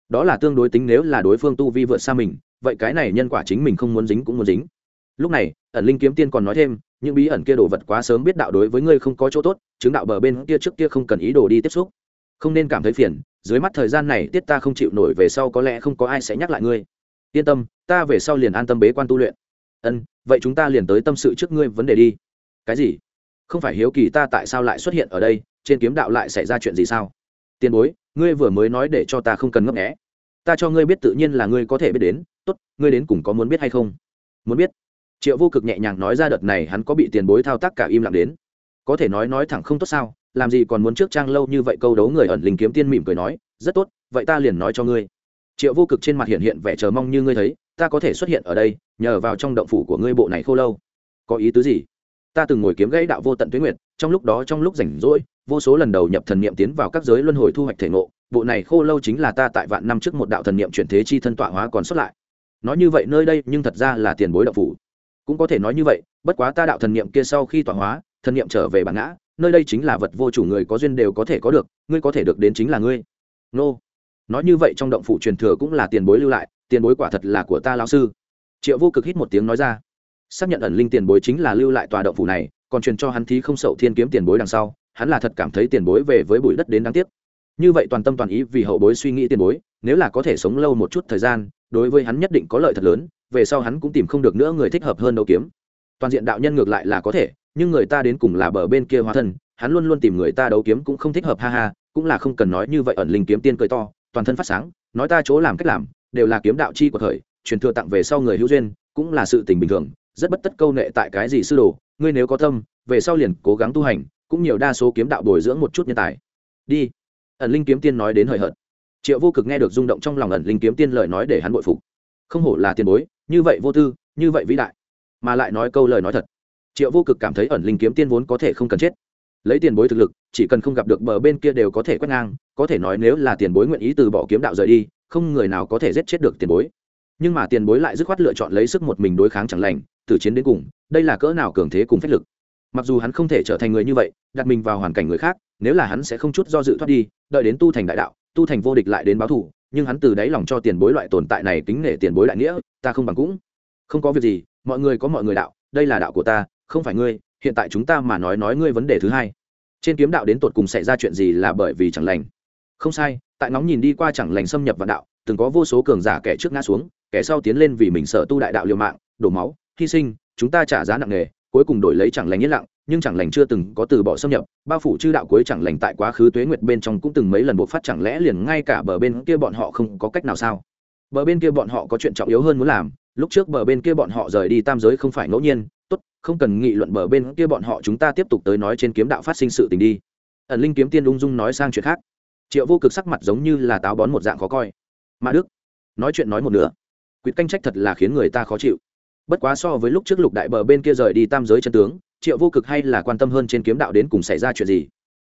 S1: đó là tương đối tính nếu là đối phương tu vi vượt xa mình, vậy cái này nhân quả chính mình không muốn dính cũng muốn dính. Lúc này, ẩn linh kiếm tiên còn nói thêm, những bí ẩn kia đồ vật quá sớm biết đạo đối với ngươi không có chỗ tốt, chứng đạo bờ bên kia trước kia không cần ý đồ đi tiếp xúc. Không nên cảm thấy phiền dưới mắt thời gian này tiết ta không chịu nổi về sau có lẽ không có ai sẽ nhắc lại ngươi. Yên tâm, ta về sau liền an tâm bế quan tu luyện. Ân, vậy chúng ta liền tới tâm sự trước ngươi vấn đề đi. Cái gì? Không phải hiếu kỳ ta tại sao lại xuất hiện ở đây, trên kiếm đạo lại xảy ra chuyện gì sao? Tiền bối, ngươi vừa mới nói để cho ta không cần ngấp nghẽ ta cho ngươi biết tự nhiên là ngươi có thể biết đến. Tốt, ngươi đến cùng có muốn biết hay không? Muốn biết. Triệu vô cực nhẹ nhàng nói ra đợt này hắn có bị tiền bối thao tác cả im lặng đến. Có thể nói nói thẳng không tốt sao? Làm gì còn muốn trước trang lâu như vậy câu đấu người ẩn linh kiếm tiên mỉm cười nói, rất tốt, vậy ta liền nói cho ngươi. Triệu vô cực trên mặt hiện hiện vẻ chờ mong như ngươi thấy, ta có thể xuất hiện ở đây, nhờ vào trong động phủ của ngươi bộ này khô lâu. Có ý tứ gì? Ta từng ngồi kiếm gãy đạo vô tận tuyến nguyệt, trong lúc đó trong lúc rảnh rỗi, vô số lần đầu nhập thần niệm tiến vào các giới luân hồi thu hoạch thể ngộ, bộ này khô lâu chính là ta tại vạn năm trước một đạo thần niệm chuyển thế chi thân tọa hóa còn xuất lại. Nói như vậy nơi đây, nhưng thật ra là tiền bối đạo phủ. Cũng có thể nói như vậy, bất quá ta đạo thần niệm kia sau khi tọa hóa, thần niệm trở về bản ngã nơi đây chính là vật vô chủ người có duyên đều có thể có được, ngươi có thể được đến chính là ngươi. Nô. Nói như vậy trong động phủ truyền thừa cũng là tiền bối lưu lại, tiền bối quả thật là của ta lão sư. Triệu vô cực hít một tiếng nói ra. Xác nhận ẩn linh tiền bối chính là lưu lại tòa động phủ này, còn truyền cho hắn thí không sậu thiên kiếm tiền bối đằng sau, hắn là thật cảm thấy tiền bối về với bụi đất đến đáng tiếc. Như vậy toàn tâm toàn ý vì hậu bối suy nghĩ tiền bối, nếu là có thể sống lâu một chút thời gian, đối với hắn nhất định có lợi thật lớn, về sau hắn cũng tìm không được nữa người thích hợp hơn đấu kiếm. Toàn diện đạo nhân ngược lại là có thể nhưng người ta đến cùng là bờ bên kia hóa thân, hắn luôn luôn tìm người ta đấu kiếm cũng không thích hợp, ha ha, cũng là không cần nói như vậy, ẩn linh kiếm tiên cười to, toàn thân phát sáng, nói ta chỗ làm cách làm, đều là kiếm đạo chi của thời, truyền thừa tặng về sau người hữu duyên, cũng là sự tình bình thường, rất bất tất câu nệ tại cái gì sư đồ, ngươi nếu có tâm, về sau liền cố gắng tu hành, cũng nhiều đa số kiếm đạo bồi dưỡng một chút nhân tài. Đi. Ẩn linh kiếm tiên nói đến hời hợt. Triệu vô cực nghe được rung động trong lòng ẩn linh kiếm tiên lời nói để hắn bội phục. Không hổ là tiền bối, như vậy vô tư, như vậy vĩ đại. Mà lại nói câu lời nói thật triệu vô cực cảm thấy ẩn linh kiếm tiên vốn có thể không cần chết. Lấy tiền bối thực lực, chỉ cần không gặp được bờ bên kia đều có thể quét ngang, có thể nói nếu là tiền bối nguyện ý từ bỏ kiếm đạo rời đi, không người nào có thể giết chết được tiền bối. Nhưng mà tiền bối lại dứt khoát lựa chọn lấy sức một mình đối kháng chẳng lành, từ chiến đến cùng, đây là cỡ nào cường thế cùng phách lực. Mặc dù hắn không thể trở thành người như vậy, đặt mình vào hoàn cảnh người khác, nếu là hắn sẽ không chút do dự thoát đi, đợi đến tu thành đại đạo, tu thành vô địch lại đến báo thù, nhưng hắn từ đáy lòng cho tiền bối loại tồn tại này tính nể tiền bối đại nghĩa, ta không bằng cũng. Không có việc gì, mọi người có mọi người đạo, đây là đạo của ta không phải ngươi, hiện tại chúng ta mà nói nói ngươi vấn đề thứ hai. Trên kiếm đạo đến tột cùng xảy ra chuyện gì là bởi vì chẳng lành? Không sai, tại ngóng nhìn đi qua chẳng lành xâm nhập vào đạo, từng có vô số cường giả kẻ trước ngã xuống, kẻ sau tiến lên vì mình sợ tu đại đạo liều mạng, đổ máu, hy sinh, chúng ta trả giá nặng nề, cuối cùng đổi lấy chẳng lành yên lặng, nhưng chẳng lành chưa từng có từ bỏ xâm nhập. Bao phủ chư đạo cuối chẳng lành tại quá khứ tuế nguyệt bên trong cũng từng mấy lần buộc phát chẳng lẽ liền ngay cả bờ bên kia bọn họ không có cách nào sao? Bờ bên kia bọn họ có chuyện trọng yếu hơn muốn làm, lúc trước bờ bên kia bọn họ rời đi tam giới không phải ngẫu nhiên tốt, không cần nghị luận bờ bên kia bọn họ, chúng ta tiếp tục tới nói trên kiếm đạo phát sinh sự tình đi. Ẩn linh kiếm tiên ung dung nói sang chuyện khác. Triệu vô cực sắc mặt giống như là táo bón một dạng khó coi. Mà đức, nói chuyện nói một nửa. Quyệt canh trách thật là khiến người ta khó chịu. Bất quá so với lúc trước lục đại bờ bên kia rời đi tam giới chân tướng, triệu vô cực hay là quan tâm hơn trên kiếm đạo đến cùng xảy ra chuyện gì?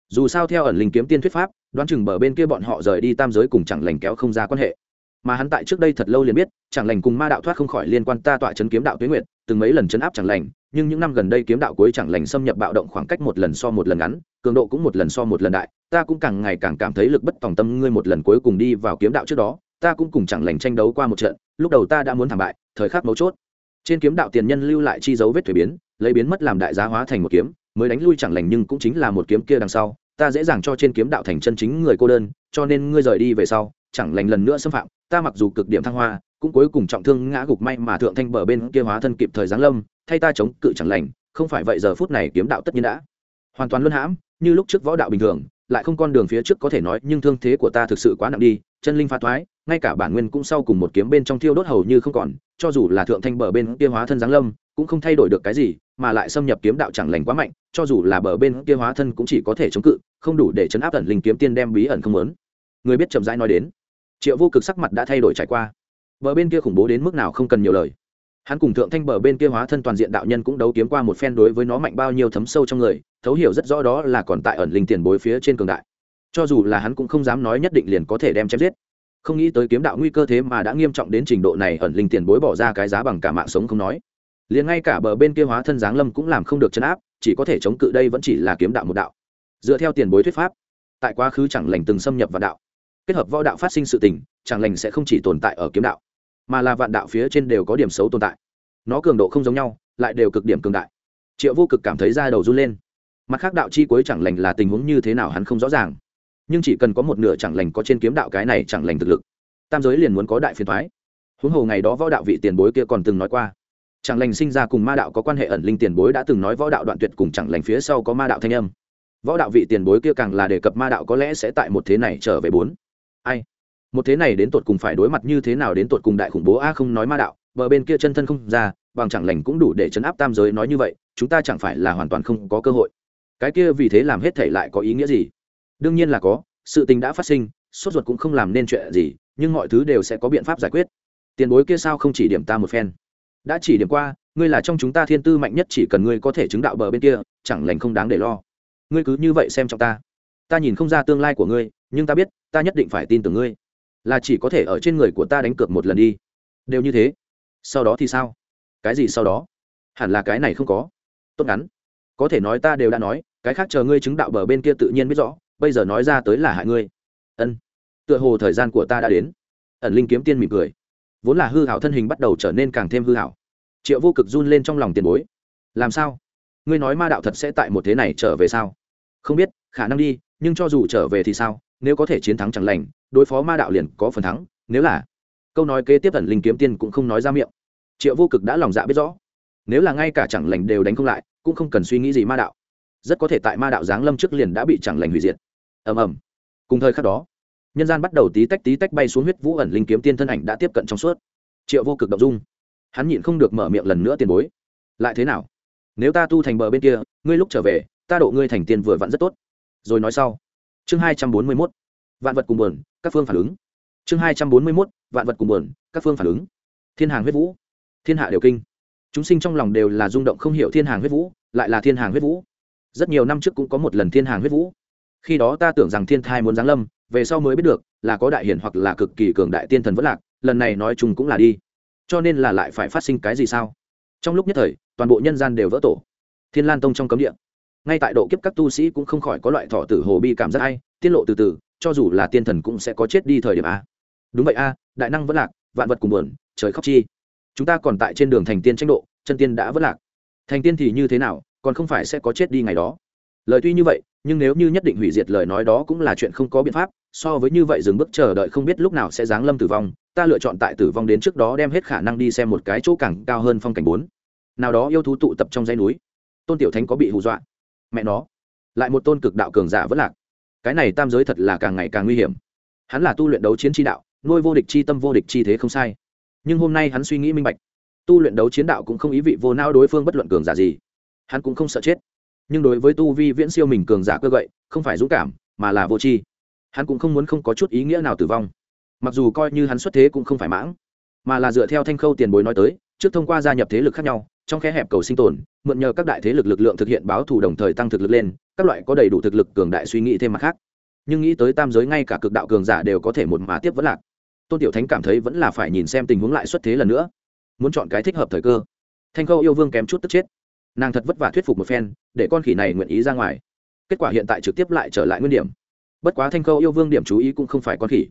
S1: Dù sao theo ẩn linh kiếm tiên thuyết pháp, đoán chừng bờ bên kia bọn họ rời đi tam giới cùng chẳng lành kéo không ra quan hệ. Mà hắn tại trước đây thật lâu liền biết, chẳng lành cùng ma đạo thoát không khỏi liên quan ta tọa chấn kiếm đạo tuyến nguyệt từng mấy lần chấn áp chẳng lành, nhưng những năm gần đây kiếm đạo cuối chẳng lành xâm nhập bạo động khoảng cách một lần so một lần ngắn, cường độ cũng một lần so một lần đại, ta cũng càng ngày càng cảm thấy lực bất tòng tâm ngươi một lần cuối cùng đi vào kiếm đạo trước đó, ta cũng cùng chẳng lành tranh đấu qua một trận, lúc đầu ta đã muốn thảm bại, thời khắc mấu chốt. Trên kiếm đạo tiền nhân lưu lại chi dấu vết thuế biến, lấy biến mất làm đại giá hóa thành một kiếm, mới đánh lui chẳng lành nhưng cũng chính là một kiếm kia đằng sau, ta dễ dàng cho trên kiếm đạo thành chân chính người cô đơn, cho nên ngươi rời đi về sau, chẳng lành lần nữa xâm phạm, ta mặc dù cực điểm thăng hoa cũng cuối cùng trọng thương ngã gục may mà thượng thanh bờ bên kia hóa thân kịp thời giáng lâm, thay ta chống cự chẳng lành, không phải vậy giờ phút này kiếm đạo tất nhiên đã hoàn toàn luân hãm, như lúc trước võ đạo bình thường, lại không con đường phía trước có thể nói, nhưng thương thế của ta thực sự quá nặng đi, chân linh pha thoái, ngay cả bản nguyên cũng sau cùng một kiếm bên trong thiêu đốt hầu như không còn, cho dù là thượng thanh bờ bên kia hóa thân giáng lâm, cũng không thay đổi được cái gì, mà lại xâm nhập kiếm đạo chẳng lành quá mạnh, cho dù là bờ bên kia hóa thân cũng chỉ có thể chống cự, không đủ để chấn áp ẩn linh kiếm tiên đem bí ẩn không lớn người biết chậm rãi nói đến. Triệu vô cực sắc mặt đã thay đổi trải qua bờ bên kia khủng bố đến mức nào không cần nhiều lời. Hắn cùng thượng thanh bờ bên kia hóa thân toàn diện đạo nhân cũng đấu kiếm qua một phen đối với nó mạnh bao nhiêu thấm sâu trong người, thấu hiểu rất rõ đó là còn tại ẩn linh tiền bối phía trên cường đại. Cho dù là hắn cũng không dám nói nhất định liền có thể đem chém giết. Không nghĩ tới kiếm đạo nguy cơ thế mà đã nghiêm trọng đến trình độ này, ẩn linh tiền bối bỏ ra cái giá bằng cả mạng sống không nói. Liền ngay cả bờ bên kia hóa thân giáng lâm cũng làm không được chấn áp, chỉ có thể chống cự đây vẫn chỉ là kiếm đạo một đạo. Dựa theo tiền bối thuyết pháp, tại quá khứ chẳng lành từng xâm nhập vào đạo. Kết hợp võ đạo phát sinh sự tình, chẳng lành sẽ không chỉ tồn tại ở kiếm đạo mà là vạn đạo phía trên đều có điểm xấu tồn tại. Nó cường độ không giống nhau, lại đều cực điểm cường đại. Triệu vô cực cảm thấy da đầu run lên. Mặt khác đạo chi cuối chẳng lành là tình huống như thế nào hắn không rõ ràng. Nhưng chỉ cần có một nửa chẳng lành có trên kiếm đạo cái này chẳng lành thực lực, tam giới liền muốn có đại phiền thoái huống hồ ngày đó võ đạo vị tiền bối kia còn từng nói qua. Chẳng lành sinh ra cùng ma đạo có quan hệ ẩn linh tiền bối đã từng nói võ đạo đoạn tuyệt cùng chẳng lành phía sau có ma đạo thanh âm. Võ đạo vị tiền bối kia càng là đề cập ma đạo có lẽ sẽ tại một thế này trở về bốn. Ai? Một thế này đến tột cùng phải đối mặt như thế nào đến tột cùng đại khủng bố a không nói ma đạo, bờ bên kia chân thân không ra, bằng chẳng lành cũng đủ để chấn áp tam giới nói như vậy, chúng ta chẳng phải là hoàn toàn không có cơ hội. Cái kia vì thế làm hết thể lại có ý nghĩa gì? Đương nhiên là có, sự tình đã phát sinh, sốt ruột cũng không làm nên chuyện gì, nhưng mọi thứ đều sẽ có biện pháp giải quyết. Tiền bối kia sao không chỉ điểm ta một phen? Đã chỉ điểm qua, ngươi là trong chúng ta thiên tư mạnh nhất chỉ cần ngươi có thể chứng đạo bờ bên kia, chẳng lành không đáng để lo. Ngươi cứ như vậy xem trọng ta. Ta nhìn không ra tương lai của ngươi, nhưng ta biết, ta nhất định phải tin tưởng ngươi là chỉ có thể ở trên người của ta đánh cược một lần đi. Đều như thế. Sau đó thì sao? Cái gì sau đó? Hẳn là cái này không có. Tốt ngắn. Có thể nói ta đều đã nói, cái khác chờ ngươi chứng đạo bờ bên kia tự nhiên biết rõ, bây giờ nói ra tới là hại ngươi. Ân. Tựa hồ thời gian của ta đã đến. Ẩn linh kiếm tiên mỉm cười. Vốn là hư hảo thân hình bắt đầu trở nên càng thêm hư hảo. Triệu vô cực run lên trong lòng tiền bối. Làm sao? Ngươi nói ma đạo thật sẽ tại một thế này trở về sao? Không biết, khả năng đi nhưng cho dù trở về thì sao, nếu có thể chiến thắng chẳng lành, đối phó ma đạo liền có phần thắng, nếu là, câu nói kế tiếp ẩn linh kiếm tiên cũng không nói ra miệng. Triệu vô cực đã lòng dạ biết rõ, nếu là ngay cả chẳng lành đều đánh không lại, cũng không cần suy nghĩ gì ma đạo. Rất có thể tại ma đạo giáng lâm trước liền đã bị chẳng lành hủy diệt. Ầm ầm. Cùng thời khắc đó, nhân gian bắt đầu tí tách tí tách bay xuống huyết vũ ẩn linh kiếm tiên thân ảnh đã tiếp cận trong suốt. Triệu vô cực động dung. Hắn nhịn không được mở miệng lần nữa tiền bối. Lại thế nào? Nếu ta tu thành bờ bên kia, ngươi lúc trở về, ta độ ngươi thành tiền vừa vặn rất tốt rồi nói sau. Chương hai trăm bốn mươi mốt, vạn vật cùng buồn, các phương phản ứng. Chương hai trăm bốn mươi mốt, vạn vật cùng buồn, các phương phản ứng. Thiên hàng huyết vũ, thiên hạ đều kinh. Chúng sinh trong lòng đều là rung động không hiểu thiên hàng huyết vũ, lại là thiên hàng huyết vũ. Rất nhiều năm trước cũng có một lần thiên hàng huyết vũ. Khi đó ta tưởng rằng thiên thai muốn giáng lâm, về sau mới biết được, là có đại hiển hoặc là cực kỳ cường đại tiên thần vẫn lạc, lần này nói chung cũng là đi. Cho nên là lại phải phát sinh cái gì sao? Trong lúc nhất thời, toàn bộ nhân gian đều vỡ tổ. Thiên lan tông trong cấm địa ngay tại độ kiếp các tu sĩ cũng không khỏi có loại thọ tử hồ bi cảm giác hay, tiết lộ từ từ, cho dù là tiên thần cũng sẽ có chết đi thời điểm a. Đúng vậy a, đại năng vẫn lạc, vạn vật cùng buồn, trời khóc chi. Chúng ta còn tại trên đường thành tiên tranh độ, chân tiên đã vẫn lạc. Thành tiên thì như thế nào, còn không phải sẽ có chết đi ngày đó. Lời tuy như vậy, nhưng nếu như nhất định hủy diệt lời nói đó cũng là chuyện không có biện pháp, so với như vậy dừng bước chờ đợi không biết lúc nào sẽ giáng lâm tử vong, ta lựa chọn tại tử vong đến trước đó đem hết khả năng đi xem một cái chỗ càng cao hơn phong cảnh bốn. Nào đó yêu thú tụ tập trong dãy núi. Tôn tiểu thánh có bị hù dọa mẹ nó. Lại một tôn cực đạo cường giả vẫn lạc. Cái này tam giới thật là càng ngày càng nguy hiểm. Hắn là tu luyện đấu chiến tri đạo, nuôi vô địch chi tâm vô địch chi thế không sai. Nhưng hôm nay hắn suy nghĩ minh bạch. Tu luyện đấu chiến đạo cũng không ý vị vô não đối phương bất luận cường giả gì. Hắn cũng không sợ chết. Nhưng đối với tu vi viễn siêu mình cường giả cơ gậy, không phải dũng cảm, mà là vô tri. Hắn cũng không muốn không có chút ý nghĩa nào tử vong. Mặc dù coi như hắn xuất thế cũng không phải mãng, mà là dựa theo thanh khâu tiền bối nói tới, trước thông qua gia nhập thế lực khác nhau trong khe hẹp cầu sinh tồn, mượn nhờ các đại thế lực lực lượng thực hiện báo thù đồng thời tăng thực lực lên, các loại có đầy đủ thực lực cường đại suy nghĩ thêm mặt khác. Nhưng nghĩ tới tam giới ngay cả cực đạo cường giả đều có thể một mà tiếp vẫn lạc. Tôn tiểu thánh cảm thấy vẫn là phải nhìn xem tình huống lại xuất thế lần nữa. Muốn chọn cái thích hợp thời cơ. Thanh khâu yêu vương kém chút tức chết. Nàng thật vất vả thuyết phục một phen, để con khỉ này nguyện ý ra ngoài. Kết quả hiện tại trực tiếp lại trở lại nguyên điểm. Bất quá thanh khâu yêu vương điểm chú ý cũng không phải con khỉ.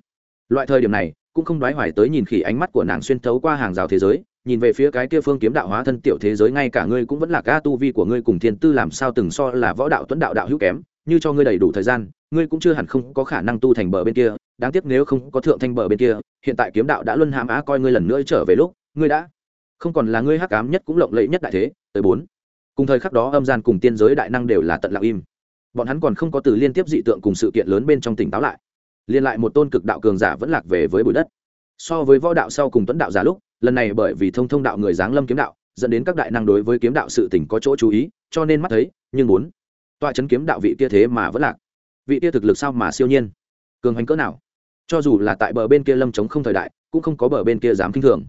S1: Loại thời điểm này, cũng không đoái hoài tới nhìn khỉ ánh mắt của nàng xuyên thấu qua hàng rào thế giới nhìn về phía cái kia phương kiếm đạo hóa thân tiểu thế giới ngay cả ngươi cũng vẫn là ca tu vi của ngươi cùng thiên tư làm sao từng so là võ đạo, tuấn đạo đạo hữu kém, như cho ngươi đầy đủ thời gian, ngươi cũng chưa hẳn không có khả năng tu thành bờ bên kia. Đáng tiếc nếu không có thượng thanh bờ bên kia, hiện tại kiếm đạo đã luân hãm á coi ngươi lần nữa trở về lúc, ngươi đã không còn là ngươi hắc ám nhất cũng lộng lẫy nhất đại thế, tới bốn. Cùng thời khắc đó âm gian cùng tiên giới đại năng đều là tận lặng im. Bọn hắn còn không có từ liên tiếp dị tượng cùng sự kiện lớn bên trong tỉnh táo lại. Liên lại một tôn cực đạo cường giả vẫn lạc về với bụi đất. So với võ đạo sau cùng tuấn đạo giả lúc lần này bởi vì thông thông đạo người giáng lâm kiếm đạo, dẫn đến các đại năng đối với kiếm đạo sự tỉnh có chỗ chú ý, cho nên mắt thấy, nhưng muốn tọa chấn kiếm đạo vị kia thế mà vẫn lạc. Vị kia thực lực sao mà siêu nhiên? Cường hành cỡ nào? Cho dù là tại bờ bên kia lâm chống không thời đại, cũng không có bờ bên kia dám kinh thường.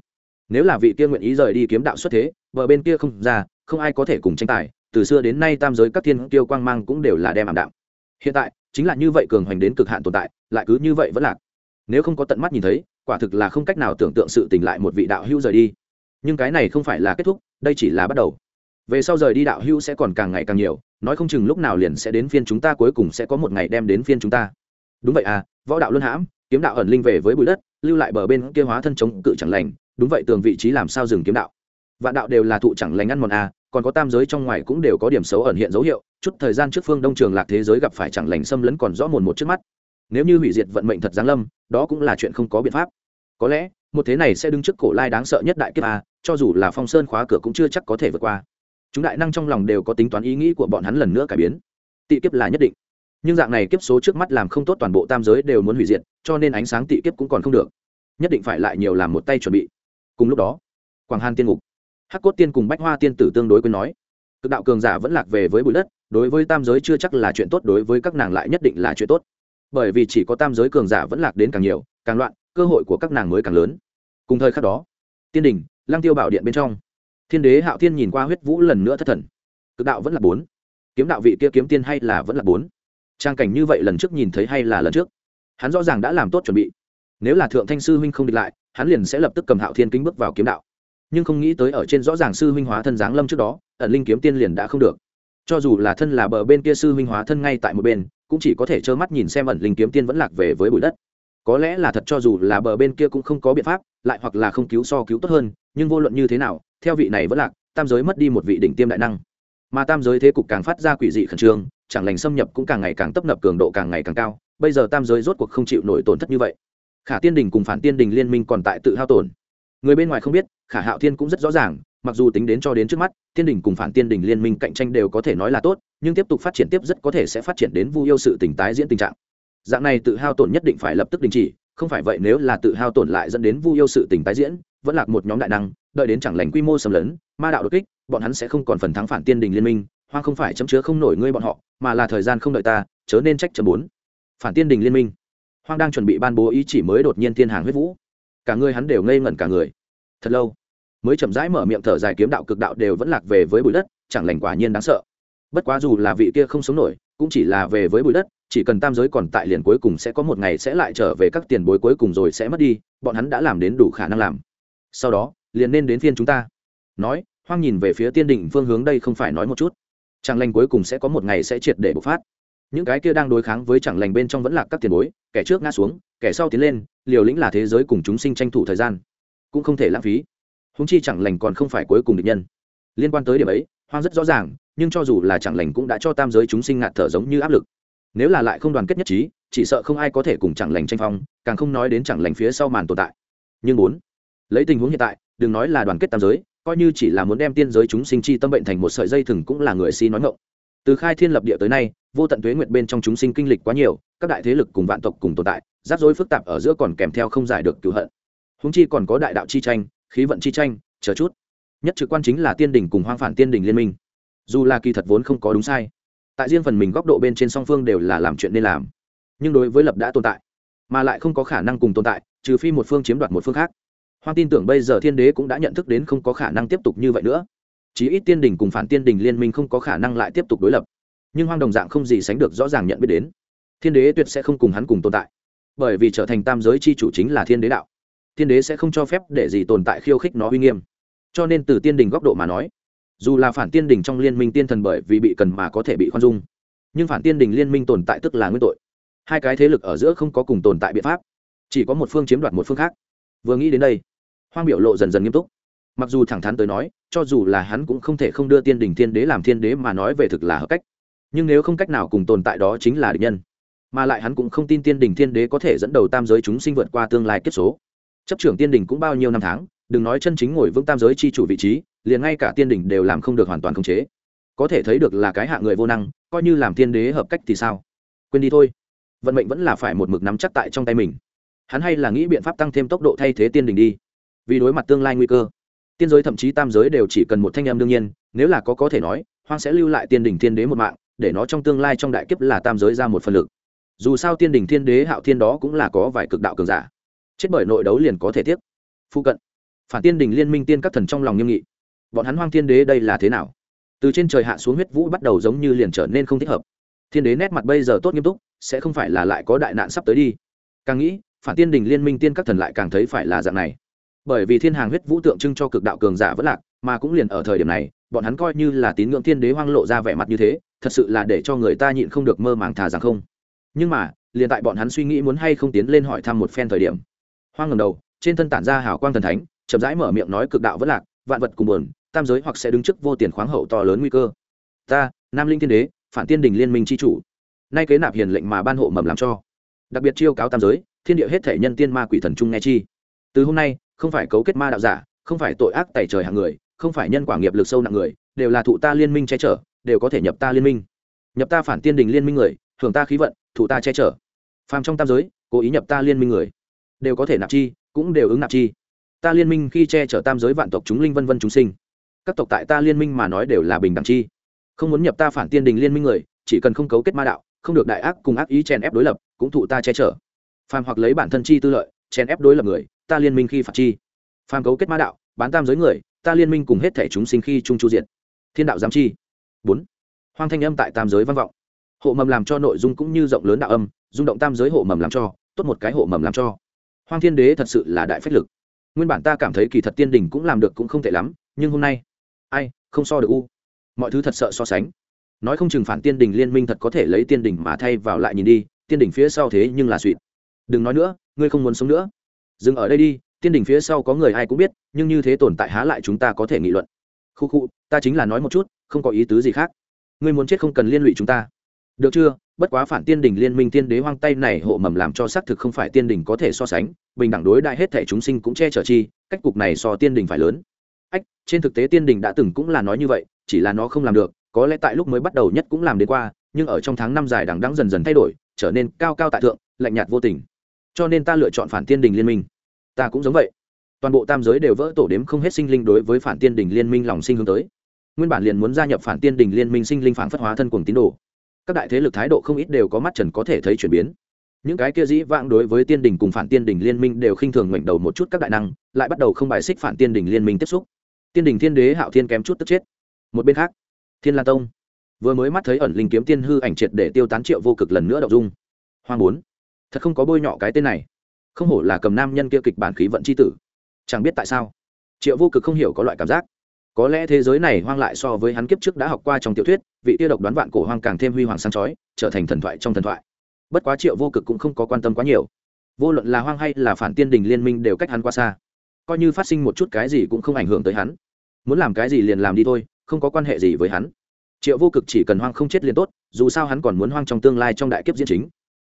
S1: Nếu là vị kia nguyện ý rời đi kiếm đạo xuất thế, bờ bên kia không ra, không ai có thể cùng tranh tài. Từ xưa đến nay tam giới các thiên tiêu quang mang cũng đều là đem ảm đạm. Hiện tại, chính là như vậy cường hoành đến cực hạn tồn tại, lại cứ như vậy vẫn lạc. Nếu không có tận mắt nhìn thấy quả thực là không cách nào tưởng tượng sự tình lại một vị đạo hữu rời đi. Nhưng cái này không phải là kết thúc, đây chỉ là bắt đầu. Về sau rời đi đạo hữu sẽ còn càng ngày càng nhiều, nói không chừng lúc nào liền sẽ đến phiên chúng ta, cuối cùng sẽ có một ngày đem đến phiên chúng ta. Đúng vậy à võ đạo luân hãm, kiếm đạo ẩn linh về với bụi đất, lưu lại bờ bên kia hóa thân chống cự chẳng lành, đúng vậy tường vị trí làm sao dừng kiếm đạo. Vạn đạo đều là thụ chẳng lành ăn mòn à còn có tam giới trong ngoài cũng đều có điểm xấu ẩn hiện dấu hiệu, chút thời gian trước phương đông trường lạc thế giới gặp phải chẳng lành xâm lấn còn rõ mồn một trước mắt nếu như hủy diệt vận mệnh thật giáng lâm, đó cũng là chuyện không có biện pháp. Có lẽ, một thế này sẽ đứng trước cổ lai đáng sợ nhất đại kiếp a, cho dù là phong sơn khóa cửa cũng chưa chắc có thể vượt qua. Chúng đại năng trong lòng đều có tính toán ý nghĩ của bọn hắn lần nữa cải biến. Tị kiếp là nhất định. Nhưng dạng này kiếp số trước mắt làm không tốt toàn bộ tam giới đều muốn hủy diệt, cho nên ánh sáng tị kiếp cũng còn không được. Nhất định phải lại nhiều làm một tay chuẩn bị. Cùng lúc đó, quảng hàn tiên ngục. Hắc cốt tiên cùng bách hoa tiên tử tương đối quên nói, cực đạo cường giả vẫn lạc về với bụi đất, đối với tam giới chưa chắc là chuyện tốt, đối với các nàng lại nhất định là chuyện tốt bởi vì chỉ có tam giới cường giả vẫn lạc đến càng nhiều, càng loạn, cơ hội của các nàng mới càng lớn. Cùng thời khắc đó, tiên đình lang tiêu bảo điện bên trong, thiên đế hạo thiên nhìn qua huyết vũ lần nữa thất thần. Cực đạo vẫn là bốn. Kiếm đạo vị kia kiếm tiên hay là vẫn là bốn. Trang cảnh như vậy lần trước nhìn thấy hay là lần trước? Hắn rõ ràng đã làm tốt chuẩn bị. Nếu là thượng thanh sư huynh không địch lại, hắn liền sẽ lập tức cầm hạo thiên kính bước vào kiếm đạo. Nhưng không nghĩ tới ở trên rõ ràng sư huynh hóa thân giáng lâm trước đó, ẩn linh kiếm tiên liền đã không được. Cho dù là thân là bờ bên kia sư huynh hóa thân ngay tại một bên cũng chỉ có thể trơ mắt nhìn xem ẩn linh kiếm tiên vẫn lạc về với bụi đất. Có lẽ là thật cho dù là bờ bên kia cũng không có biện pháp, lại hoặc là không cứu so cứu tốt hơn, nhưng vô luận như thế nào, theo vị này vẫn lạc, tam giới mất đi một vị đỉnh tiêm đại năng. Mà tam giới thế cục càng phát ra quỷ dị khẩn trương, chẳng lành xâm nhập cũng càng ngày càng tấp nập cường độ càng ngày càng cao, bây giờ tam giới rốt cuộc không chịu nổi tổn thất như vậy. Khả tiên đình cùng phản tiên đình liên minh còn tại tự hao tổn. Người bên ngoài không biết, khả hạo thiên cũng rất rõ ràng, mặc dù tính đến cho đến trước mắt, tiên đình cùng phản tiên đình liên minh cạnh tranh đều có thể nói là tốt nhưng tiếp tục phát triển tiếp rất có thể sẽ phát triển đến vu yêu sự tình tái diễn tình trạng. Dạng này tự hao tổn nhất định phải lập tức đình chỉ, không phải vậy nếu là tự hao tổn lại dẫn đến vu yêu sự tình tái diễn, vẫn là một nhóm đại năng, đợi đến chẳng lành quy mô xâm lấn, ma đạo đột kích, bọn hắn sẽ không còn phần thắng phản tiên đình liên minh, hoang không phải chấm chứa không nổi ngươi bọn họ, mà là thời gian không đợi ta, chớ nên trách chấm bốn. Phản tiên đình liên minh. Hoang đang chuẩn bị ban bố ý chỉ mới đột nhiên thiên hàng huyết vũ. Cả người hắn đều ngây ngẩn cả người. Thật lâu, mới chậm rãi mở miệng thở dài kiếm đạo cực đạo đều vẫn lạc về với bụi đất, chẳng lành quả nhiên đáng sợ bất quá dù là vị kia không sống nổi, cũng chỉ là về với bụi đất, chỉ cần tam giới còn tại liền cuối cùng sẽ có một ngày sẽ lại trở về các tiền bối cuối cùng rồi sẽ mất đi, bọn hắn đã làm đến đủ khả năng làm. Sau đó, liền nên đến phiên chúng ta. Nói, hoang nhìn về phía tiên định phương hướng đây không phải nói một chút. Chẳng lành cuối cùng sẽ có một ngày sẽ triệt để bộc phát. Những cái kia đang đối kháng với chẳng lành bên trong vẫn là các tiền bối, kẻ trước ngã xuống, kẻ sau tiến lên, liều lĩnh là thế giới cùng chúng sinh tranh thủ thời gian. Cũng không thể lãng phí. Húng chi chẳng lành còn không phải cuối cùng địch nhân. Liên quan tới điểm ấy, hoang rất rõ ràng nhưng cho dù là chẳng lành cũng đã cho tam giới chúng sinh ngạt thở giống như áp lực. Nếu là lại không đoàn kết nhất trí, chỉ sợ không ai có thể cùng chẳng lành tranh phong, càng không nói đến chẳng lành phía sau màn tồn tại. Nhưng bốn, lấy tình huống hiện tại, đừng nói là đoàn kết tam giới, coi như chỉ là muốn đem tiên giới chúng sinh chi tâm bệnh thành một sợi dây thừng cũng là người si nói ngộng từ khai thiên lập địa tới nay, vô tận tuế nguyện bên trong chúng sinh kinh lịch quá nhiều, các đại thế lực cùng vạn tộc cùng tồn tại, rắc rối phức tạp ở giữa còn kèm theo không giải được cựu hận. Húng chi còn có đại đạo chi tranh, khí vận chi tranh, chờ chút. Nhất trực quan chính là tiên đình cùng hoang phản tiên đình liên minh dù là kỳ thật vốn không có đúng sai, tại riêng phần mình góc độ bên trên song phương đều là làm chuyện nên làm, nhưng đối với lập đã tồn tại, mà lại không có khả năng cùng tồn tại, trừ phi một phương chiếm đoạt một phương khác. Hoang tin tưởng bây giờ thiên đế cũng đã nhận thức đến không có khả năng tiếp tục như vậy nữa. Chí ít tiên đình cùng phản tiên đình liên minh không có khả năng lại tiếp tục đối lập, nhưng hoang đồng dạng không gì sánh được rõ ràng nhận biết đến, thiên đế tuyệt sẽ không cùng hắn cùng tồn tại, bởi vì trở thành tam giới c h i chủ chính là thiên đế đạo. Thiên đế sẽ không cho phép để gì tồn tại khiêu khích nó uy nghiêm. Cho nên từ tiên đình góc độ mà nói dù là phản tiên đình trong liên minh tiên thần bởi vì bị cần mà có thể bị khoan dung, nhưng phản tiên đình liên minh tồn tại tức là nguyên tội. Hai cái thế lực ở giữa không có cùng tồn tại biện pháp, chỉ có một phương chiếm đoạt một phương khác. Vừa nghĩ đến đây, hoang biểu lộ dần dần nghiêm túc. Mặc dù thẳng thắn tới nói, cho dù là hắn cũng không thể không đưa tiên đình thiên đế làm thiên đế mà nói về thực là hợp cách. Nhưng nếu không cách nào cùng tồn tại đó chính là địch nhân, mà lại hắn cũng không tin tiên đình thiên đế có thể dẫn đầu tam giới chúng sinh vượt qua tương lai kiếp số. Chấp trưởng tiên đình cũng bao nhiêu năm tháng đừng nói chân chính ngồi vững tam giới chi chủ vị trí, liền ngay cả tiên đỉnh đều làm không được hoàn toàn khống chế. Có thể thấy được là cái hạ người vô năng, coi như làm tiên đế hợp cách thì sao? Quên đi thôi. Vận mệnh vẫn là phải một mực nắm chắc tại trong tay mình. Hắn hay là nghĩ biện pháp tăng thêm tốc độ thay thế tiên đình đi. Vì đối mặt tương lai nguy cơ, tiên giới thậm chí tam giới đều chỉ cần một thanh em đương nhiên, nếu là có có thể nói, hoang sẽ lưu lại tiên đình thiên đế một mạng, để nó trong tương lai trong đại kiếp là tam giới ra một phần lực. Dù sao tiên đình thiên đế hạo thiên đó cũng là có vài cực đạo cường giả. Chết bởi nội đấu liền có thể tiếp phụ cận phản tiên đình liên minh tiên các thần trong lòng nghiêm nghị. Bọn hắn hoang thiên đế đây là thế nào? Từ trên trời hạ xuống huyết vũ bắt đầu giống như liền trở nên không thích hợp. Thiên đế nét mặt bây giờ tốt nghiêm túc, sẽ không phải là lại có đại nạn sắp tới đi. Càng nghĩ, phản tiên đình liên minh tiên các thần lại càng thấy phải là dạng này. Bởi vì thiên hàng huyết vũ tượng trưng cho cực đạo cường giả vẫn lạc, mà cũng liền ở thời điểm này, bọn hắn coi như là tín ngưỡng thiên đế hoang lộ ra vẻ mặt như thế, thật sự là để cho người ta nhịn không được mơ màng thà rằng không. Nhưng mà, liền tại bọn hắn suy nghĩ muốn hay không tiến lên hỏi thăm một phen thời điểm, hoang ngầm đầu, trên thân tản ra hào quang thần thánh chậm rãi mở miệng nói cực đạo vẫn lạc, vạn vật cùng buồn, tam giới hoặc sẽ đứng trước vô tiền khoáng hậu to lớn nguy cơ. Ta, nam linh thiên đế, phản tiên đình liên minh c chủ. Nay kế nạp hiền lệnh mà ban hộ mầm làm cho. Đặc biệt chiêu cáo tam giới, thiên địa hết thể nhân tiên ma quỷ thần trung nghe chi. Từ hôm nay, không phải cấu kết ma đạo giả, không phải tội ác tẩy trời hàng người, không phải nhân quả nghiệp lực sâu nặng người, đều là thụ ta liên minh che chở, đều có thể nhập ta liên minh. Nhập ta phản tiên đình liên minh người thường ta khí vận, thụ ta che chở. Phàm trong tam giới, cố ý nhập ta liên minh người. Đều có thể nạp chi, cũng đều ứng nạp chi ta liên minh khi che chở tam giới vạn tộc chúng linh vân vân chúng sinh. Các tộc tại ta liên minh mà nói đều là bình đẳng chi. Không muốn nhập ta phản tiên đình liên minh người, chỉ cần không cấu kết ma đạo, không được đại ác cùng ác ý chèn ép đối lập, cũng thụ ta che chở. Phàm hoặc lấy bản thân chi tư lợi, chèn ép đối lập người, ta liên minh khi phạt chi. Phàm cấu kết ma đạo, bán tam giới người, ta liên minh cùng hết thể chúng sinh khi trung chu diện thiên đạo giám chi. Bốn. Hoang thanh âm tại tam giới văn vọng. Hộ mầm làm cho nội dung cũng như rộng lớn đạo âm, rung động tam giới hộ mầm làm cho, tốt một cái hộ mầm làm cho. Hoang thiên đế thật sự là đại phách lực nguyên bản ta cảm thấy kỳ thật tiên đình cũng làm được cũng không tệ lắm, nhưng hôm nay, ai, không so được u. Mọi thứ thật sợ so sánh. Nói không chừng phản tiên đình liên minh thật có thể lấy tiên đình mà thay vào lại nhìn đi, tiên đình phía sau thế nhưng là suỵt đừng nói nữa, ngươi không muốn sống nữa. Dừng ở đây đi, tiên đình phía sau có người ai cũng biết, nhưng như thế tồn tại há lại chúng ta có thể nghị luận. Khu khu, ta chính là nói một chút, không có ý tứ gì khác. Ngươi muốn chết không cần liên lụy chúng ta. Được chưa? Bất quá phản tiên đình liên minh tiên đế hoang tay này hộ mầm làm cho xác thực không phải tiên đình có thể so sánh, bình đẳng đối đại hết thể chúng sinh cũng che chở chi, cách cục này so tiên đình phải lớn. Ách, trên thực tế tiên đình đã từng cũng là nói như vậy, chỉ là nó không làm được, có lẽ tại lúc mới bắt đầu nhất cũng làm đến qua, nhưng ở trong tháng năm dài đằng đẵng dần dần thay đổi, trở nên cao cao tại thượng, lạnh nhạt vô tình. Cho nên ta lựa chọn phản tiên đình liên minh. Ta cũng giống vậy. Toàn bộ tam giới đều vỡ tổ đếm không hết sinh linh đối với phản tiên đình liên minh lòng sinh hướng tới. Nguyên bản liền muốn gia nhập phản tiên đình liên minh sinh linh phản phất hóa thân cùng tín đồ các đại thế lực thái độ không ít đều có mắt trần có thể thấy chuyển biến. Những cái kia dĩ vãng đối với tiên đình cùng phản tiên đình liên minh đều khinh thường ngoảnh đầu một chút các đại năng, lại bắt đầu không bài xích phản tiên đình liên minh tiếp xúc. Tiên đình thiên đế hạo thiên kém chút tức chết. Một bên khác, thiên la tông vừa mới mắt thấy ẩn linh kiếm tiên hư ảnh triệt để tiêu tán triệu vô cực lần nữa đậu dung. Hoang bốn, thật không có bôi nhọ cái tên này. Không hổ là cầm nam nhân kia kịch bản khí vận c h i tử. Chẳng biết tại sao, triệu vô cực không hiểu có loại cảm giác có lẽ thế giới này hoang lại so với hắn kiếp trước đã học qua trong tiểu thuyết, vị tiêu độc đoán vạn cổ hoang càng thêm huy hoàng sáng chói, trở thành thần thoại trong thần thoại. Bất quá triệu vô cực cũng không có quan tâm quá nhiều. Vô luận là hoang hay là phản tiên đình liên minh đều cách hắn qua xa. Coi như phát sinh một chút cái gì cũng không ảnh hưởng tới hắn. Muốn làm cái gì liền làm đi thôi, không có quan hệ gì với hắn. Triệu vô cực chỉ cần hoang không chết liền tốt, dù sao hắn còn muốn hoang trong tương lai trong đại kiếp diễn chính.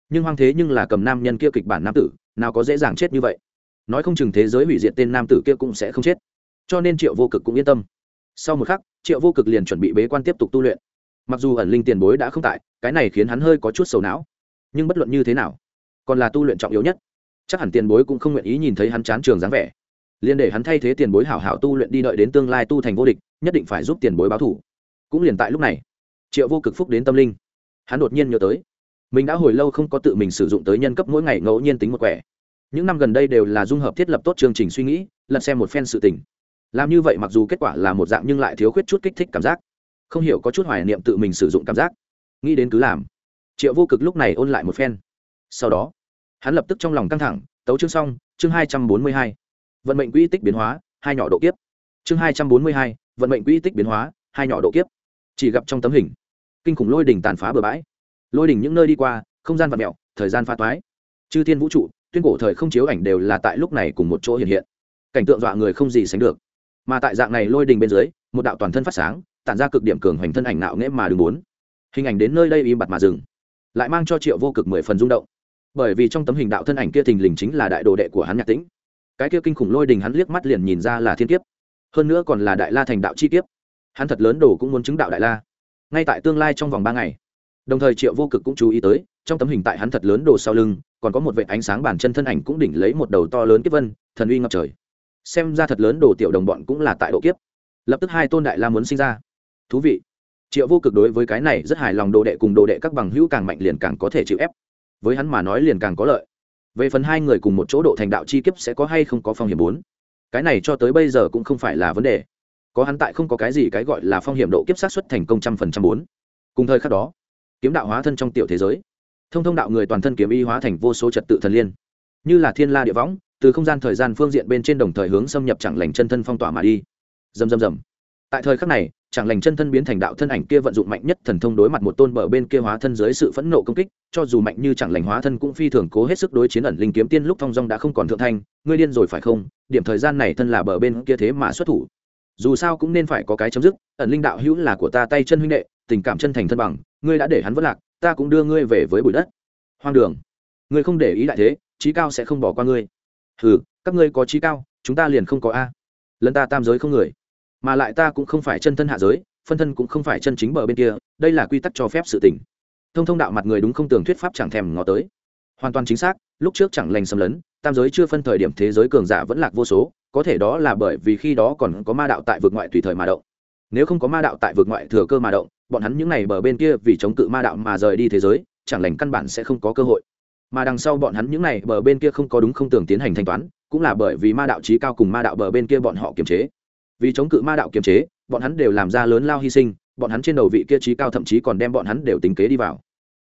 S1: Nhưng hoang thế nhưng là cầm nam nhân kia kịch bản nam tử, nào có dễ dàng chết như vậy. Nói không chừng thế giới hủy diệt tên nam tử kia cũng sẽ không chết cho nên triệu vô cực cũng yên tâm. Sau một khắc, triệu vô cực liền chuẩn bị bế quan tiếp tục tu luyện. Mặc dù ẩn linh tiền bối đã không tại, cái này khiến hắn hơi có chút sầu não. Nhưng bất luận như thế nào, còn là tu luyện trọng yếu nhất, chắc hẳn tiền bối cũng không nguyện ý nhìn thấy hắn chán trường dáng vẻ. Liền để hắn thay thế tiền bối hảo hảo tu luyện đi đợi đến tương lai tu thành vô địch, nhất định phải giúp tiền bối báo thủ cũng liền tại lúc này, triệu vô cực phúc đến tâm linh. Hắn đột nhiên nhớ tới, mình đã hồi lâu không có tự mình sử dụng tới nhân cấp mỗi ngày ngẫu nhiên tính một quẻ. Những năm gần đây đều là dung hợp thiết lập tốt chương trình suy nghĩ, lật xem một phen sự tình làm như vậy mặc dù kết quả là một dạng nhưng lại thiếu khuyết chút kích thích cảm giác. Không hiểu có chút hoài niệm tự mình sử dụng cảm giác. Nghĩ đến cứ làm. Triệu vô cực lúc này ôn lại một phen. Sau đó, hắn lập tức trong lòng căng thẳng, tấu chương xong, chương hai trăm bốn mươi hai. Vận mệnh quỹ tích biến hóa, hai nhỏ độ kiếp. Chương hai trăm bốn mươi hai, vận mệnh quỹ tích biến hóa, hai nhỏ độ kiếp. Chỉ gặp trong tấm hình, kinh khủng lôi đỉnh tàn phá bừa bãi. Lôi đỉnh những nơi đi qua, không gian vật mẹo thời gian pha toái. Chư thiên vũ trụ, tuyên cổ thời không chiếu ảnh đều là tại lúc này cùng một chỗ hiện hiện. Cảnh tượng dọa người không gì sánh được mà tại dạng này lôi đình bên dưới, một đạo toàn thân phát sáng, tản ra cực điểm cường hoành thân ảnh nạo nghễ mà đường bốn. Hình ảnh đến nơi đây im bặt mà dừng, lại mang cho triệu vô cực mười phần rung động. Bởi vì trong tấm hình đạo thân ảnh kia thình lình chính là đại đồ đệ của hắn nhạc tĩnh. Cái kia kinh khủng lôi đình hắn liếc mắt liền nhìn ra là thiên kiếp, hơn nữa còn là đại la thành đạo chi kiếp. Hắn thật lớn đồ cũng muốn chứng đạo đại la. Ngay tại tương lai trong vòng ba ngày, đồng thời triệu vô cực cũng chú ý tới, trong tấm hình tại hắn thật lớn đồ sau lưng, còn có một vệ ánh sáng bản chân thân ảnh cũng đỉnh lấy một đầu to lớn kiếp vân, thần uy ngập trời xem ra thật lớn đồ tiểu đồng bọn cũng là tại độ kiếp. Lập tức hai tôn đại la muốn sinh ra. Thú vị. Triệu vô cực đối với cái này rất hài lòng, đồ đệ cùng đồ đệ các bằng hữu càng mạnh liền càng có thể chịu ép. Với hắn mà nói liền càng có lợi. Về phần hai người cùng một chỗ độ thành đạo chi kiếp sẽ có hay không có phong hiểm bốn. Cái này cho tới bây giờ cũng không phải là vấn đề. Có hắn tại không có cái gì cái gọi là phong hiểm độ kiếp sát xuất thành công trăm phần trăm bốn. Cùng thời khắc đó, kiếm đạo hóa thân trong tiểu thế giới. Thông thông đạo người toàn thân kiếm y hóa thành vô số trật tự thần liên. Như là thiên la địa võng từ không gian thời gian phương diện bên trên đồng thời hướng xâm nhập chẳng lành chân thân phong tỏa mà đi. Dầm dầm dầm tại thời khắc này, chẳng lành chân thân biến thành đạo thân ảnh kia vận dụng mạnh nhất thần thông đối mặt một tôn bờ bên kia hóa thân dưới sự phẫn nộ công kích, cho dù mạnh như chẳng lành hóa thân cũng phi thường cố hết sức đối chiến ẩn linh kiếm tiên lúc thong dong đã không còn thượng thanh, ngươi điên rồi phải không? Điểm thời gian này thân là bờ bên kia thế mà xuất thủ. Dù sao cũng nên phải có cái chấm dứt, ẩn linh đạo hữu là của ta tay chân huynh đệ, tình cảm chân thành thân bằng, ngươi đã để hắn vất lạc, ta cũng đưa ngươi về với bụi đất. Hoang đường. Ngươi không để ý đại thế trí cao sẽ không bỏ qua ngươi hừ, các ngươi có trí cao, chúng ta liền không có a. Lần ta tam giới không người. Mà lại ta cũng không phải chân thân hạ giới, phân thân cũng không phải chân chính bờ bên kia, đây là quy tắc cho phép sự tình. Thông thông đạo mặt người đúng không tường thuyết pháp chẳng thèm ngó tới. Hoàn toàn chính xác, lúc trước chẳng lành xâm lấn, tam giới chưa phân thời điểm thế giới cường giả vẫn lạc vô số, có thể đó là bởi vì khi đó còn có ma đạo tại vực ngoại tùy thời mà động. Nếu không có ma đạo tại vực ngoại thừa cơ mà động, bọn hắn những n à y bờ bên kia vì chống cự ma đạo mà rời đi thế giới, chẳng lành căn bản sẽ không có cơ hội mà đằng sau bọn hắn những này bờ bên kia không có đúng không tưởng tiến hành thanh toán, cũng là bởi vì ma đạo trí cao cùng ma đạo bờ bên kia bọn họ kiềm chế. Vì chống cự ma đạo kiềm chế, bọn hắn đều làm ra lớn lao hy sinh, bọn hắn trên đầu vị kia trí cao thậm chí còn đem bọn hắn đều tính kế đi vào.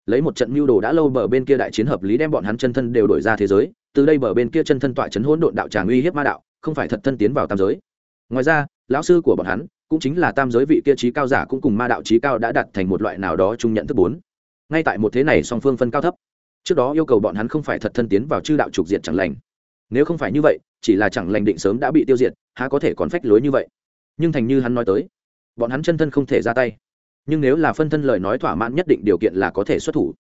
S1: Lấy một trận mưu đồ đã lâu bờ bên kia đại chiến hợp lý đem bọn hắn chân thân đều đổi ra thế giới, từ đây bờ bên kia chân thân tọa chấn hỗn độn đạo tràng uy hiếp ma đạo, không phải thật thân tiến vào tam giới. Ngoài ra, lão sư của bọn hắn, cũng chính là tam giới vị kia trí cao giả cũng cùng ma đạo trí cao đã đặt thành một loại nào đó chung nhận thức bốn. Ngay tại một thế này song phương phân cao thấp trước đó yêu cầu bọn hắn không phải thật thân tiến vào chư đạo trục diện chẳng lành. Nếu không phải như vậy, chỉ là chẳng lành định sớm đã bị tiêu diệt, há có thể còn phách lối như vậy? Nhưng thành như hắn nói tới, bọn hắn chân thân không thể ra tay. Nhưng nếu là phân thân lời nói thỏa mãn nhất định điều kiện là có thể xuất thủ.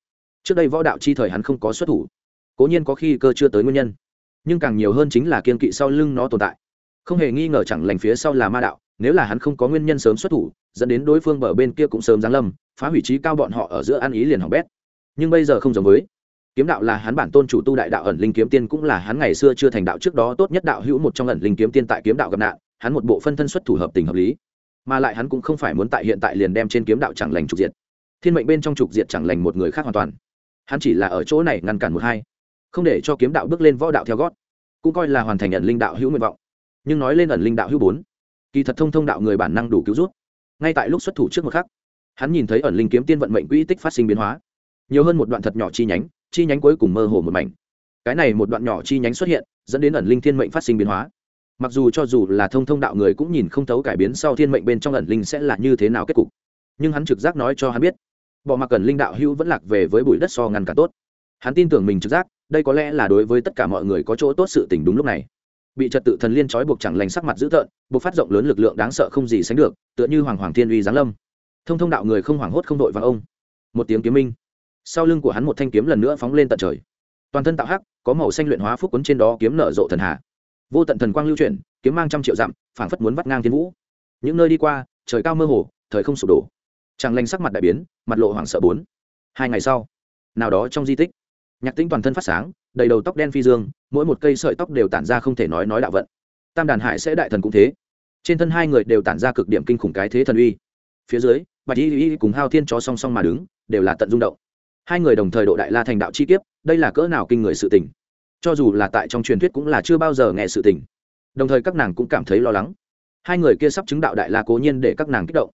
S1: Trước đây võ đạo chi thời hắn không có xuất thủ. Cố nhiên có khi cơ chưa tới nguyên nhân. Nhưng càng nhiều hơn chính là kiên kỵ sau lưng nó tồn tại. Không hề nghi ngờ chẳng lành phía sau là ma đạo, nếu là hắn không có nguyên nhân sớm xuất thủ, dẫn đến đối phương bờ bên kia cũng sớm giáng lâm, phá hủy trí cao bọn họ ở giữa ăn ý liền hỏng bét. Nhưng bây giờ không giống với kiếm đạo là hắn bản tôn chủ tu đại đạo ẩn linh kiếm tiên cũng là hắn ngày xưa chưa thành đạo trước đó tốt nhất đạo hữu một trong ẩn linh kiếm tiên tại kiếm đạo gặp nạn, hắn một bộ phân thân xuất thủ hợp tình hợp lý. Mà lại hắn cũng không phải muốn tại hiện tại liền đem trên kiếm đạo chẳng lành trục diệt. Thiên mệnh bên trong trục diệt chẳng lành một người khác hoàn toàn. Hắn chỉ là ở chỗ này ngăn cản một hai. Không để cho kiếm đạo bước lên võ đạo theo gót, cũng coi là hoàn thành ẩn linh đạo hữu nguyện vọng. Nhưng nói lên ẩn linh đạo hữu bốn, kỳ thật thông thông đạo người bản năng đủ cứu rút ngay tại lúc xuất thủ trước một khắc, hắn nhìn thấy ẩn linh kiếm tiên vận mệnh quỹ tích phát sinh biến hóa. Nhiều hơn một đoạn thật nhỏ chi nhánh chi nhánh cuối cùng mơ hồ một mảnh. Cái này một đoạn nhỏ chi nhánh xuất hiện, dẫn đến ẩn linh thiên mệnh phát sinh biến hóa. Mặc dù cho dù là thông thông đạo người cũng nhìn không thấu cải biến sau thiên mệnh bên trong ẩn linh sẽ là như thế nào kết cục. Nhưng hắn trực giác nói cho hắn biết, bỏ mặc ẩn linh đạo hữu vẫn lạc về với bụi đất so ngăn cả tốt. Hắn tin tưởng mình trực giác, đây có lẽ là đối với tất cả mọi người có chỗ tốt sự tình đúng lúc này. Bị trật tự thần liên trói buộc chẳng lành sắc mặt dữ tợn, buộc phát rộng lớn lực lượng đáng sợ không gì sánh được, tựa như hoàng hoàng thiên uy giáng lâm. Thông thông đạo người không hoảng hốt không đội vào ông. Một tiếng kiếm minh sau lưng của hắn một thanh kiếm lần nữa phóng lên tận trời. Toàn thân tạo hắc, có màu xanh luyện hóa phúc quấn trên đó kiếm nở rộ thần hạ vô tận thần quang lưu chuyển, kiếm mang trăm triệu dặm, phảng phất muốn vắt ngang thiên vũ. Những nơi đi qua, trời cao mơ hồ, thời không sụp đổ. Chàng lanh sắc mặt đại biến, mặt lộ hoảng sợ bốn. Hai ngày sau, nào đó trong di tích, nhạc tính toàn thân phát sáng, đầy đầu tóc đen phi dương, mỗi một cây sợi tóc đều tản ra không thể nói nói đạo vận. Tam đàn hải sẽ đại thần cũng thế. Trên thân hai người đều tản ra cực điểm kinh khủng cái thế thần uy. Phía dưới, bạch y y cùng hao thiên chó song song mà đứng, đều là tận rung động hai người đồng thời độ đại la thành đạo chi kiếp, đây là cỡ nào kinh người sự tình. Cho dù là tại trong truyền thuyết cũng là chưa bao giờ nghe sự tình. Đồng thời các nàng cũng cảm thấy lo lắng. Hai người kia sắp chứng đạo đại la cố nhiên để các nàng kích động.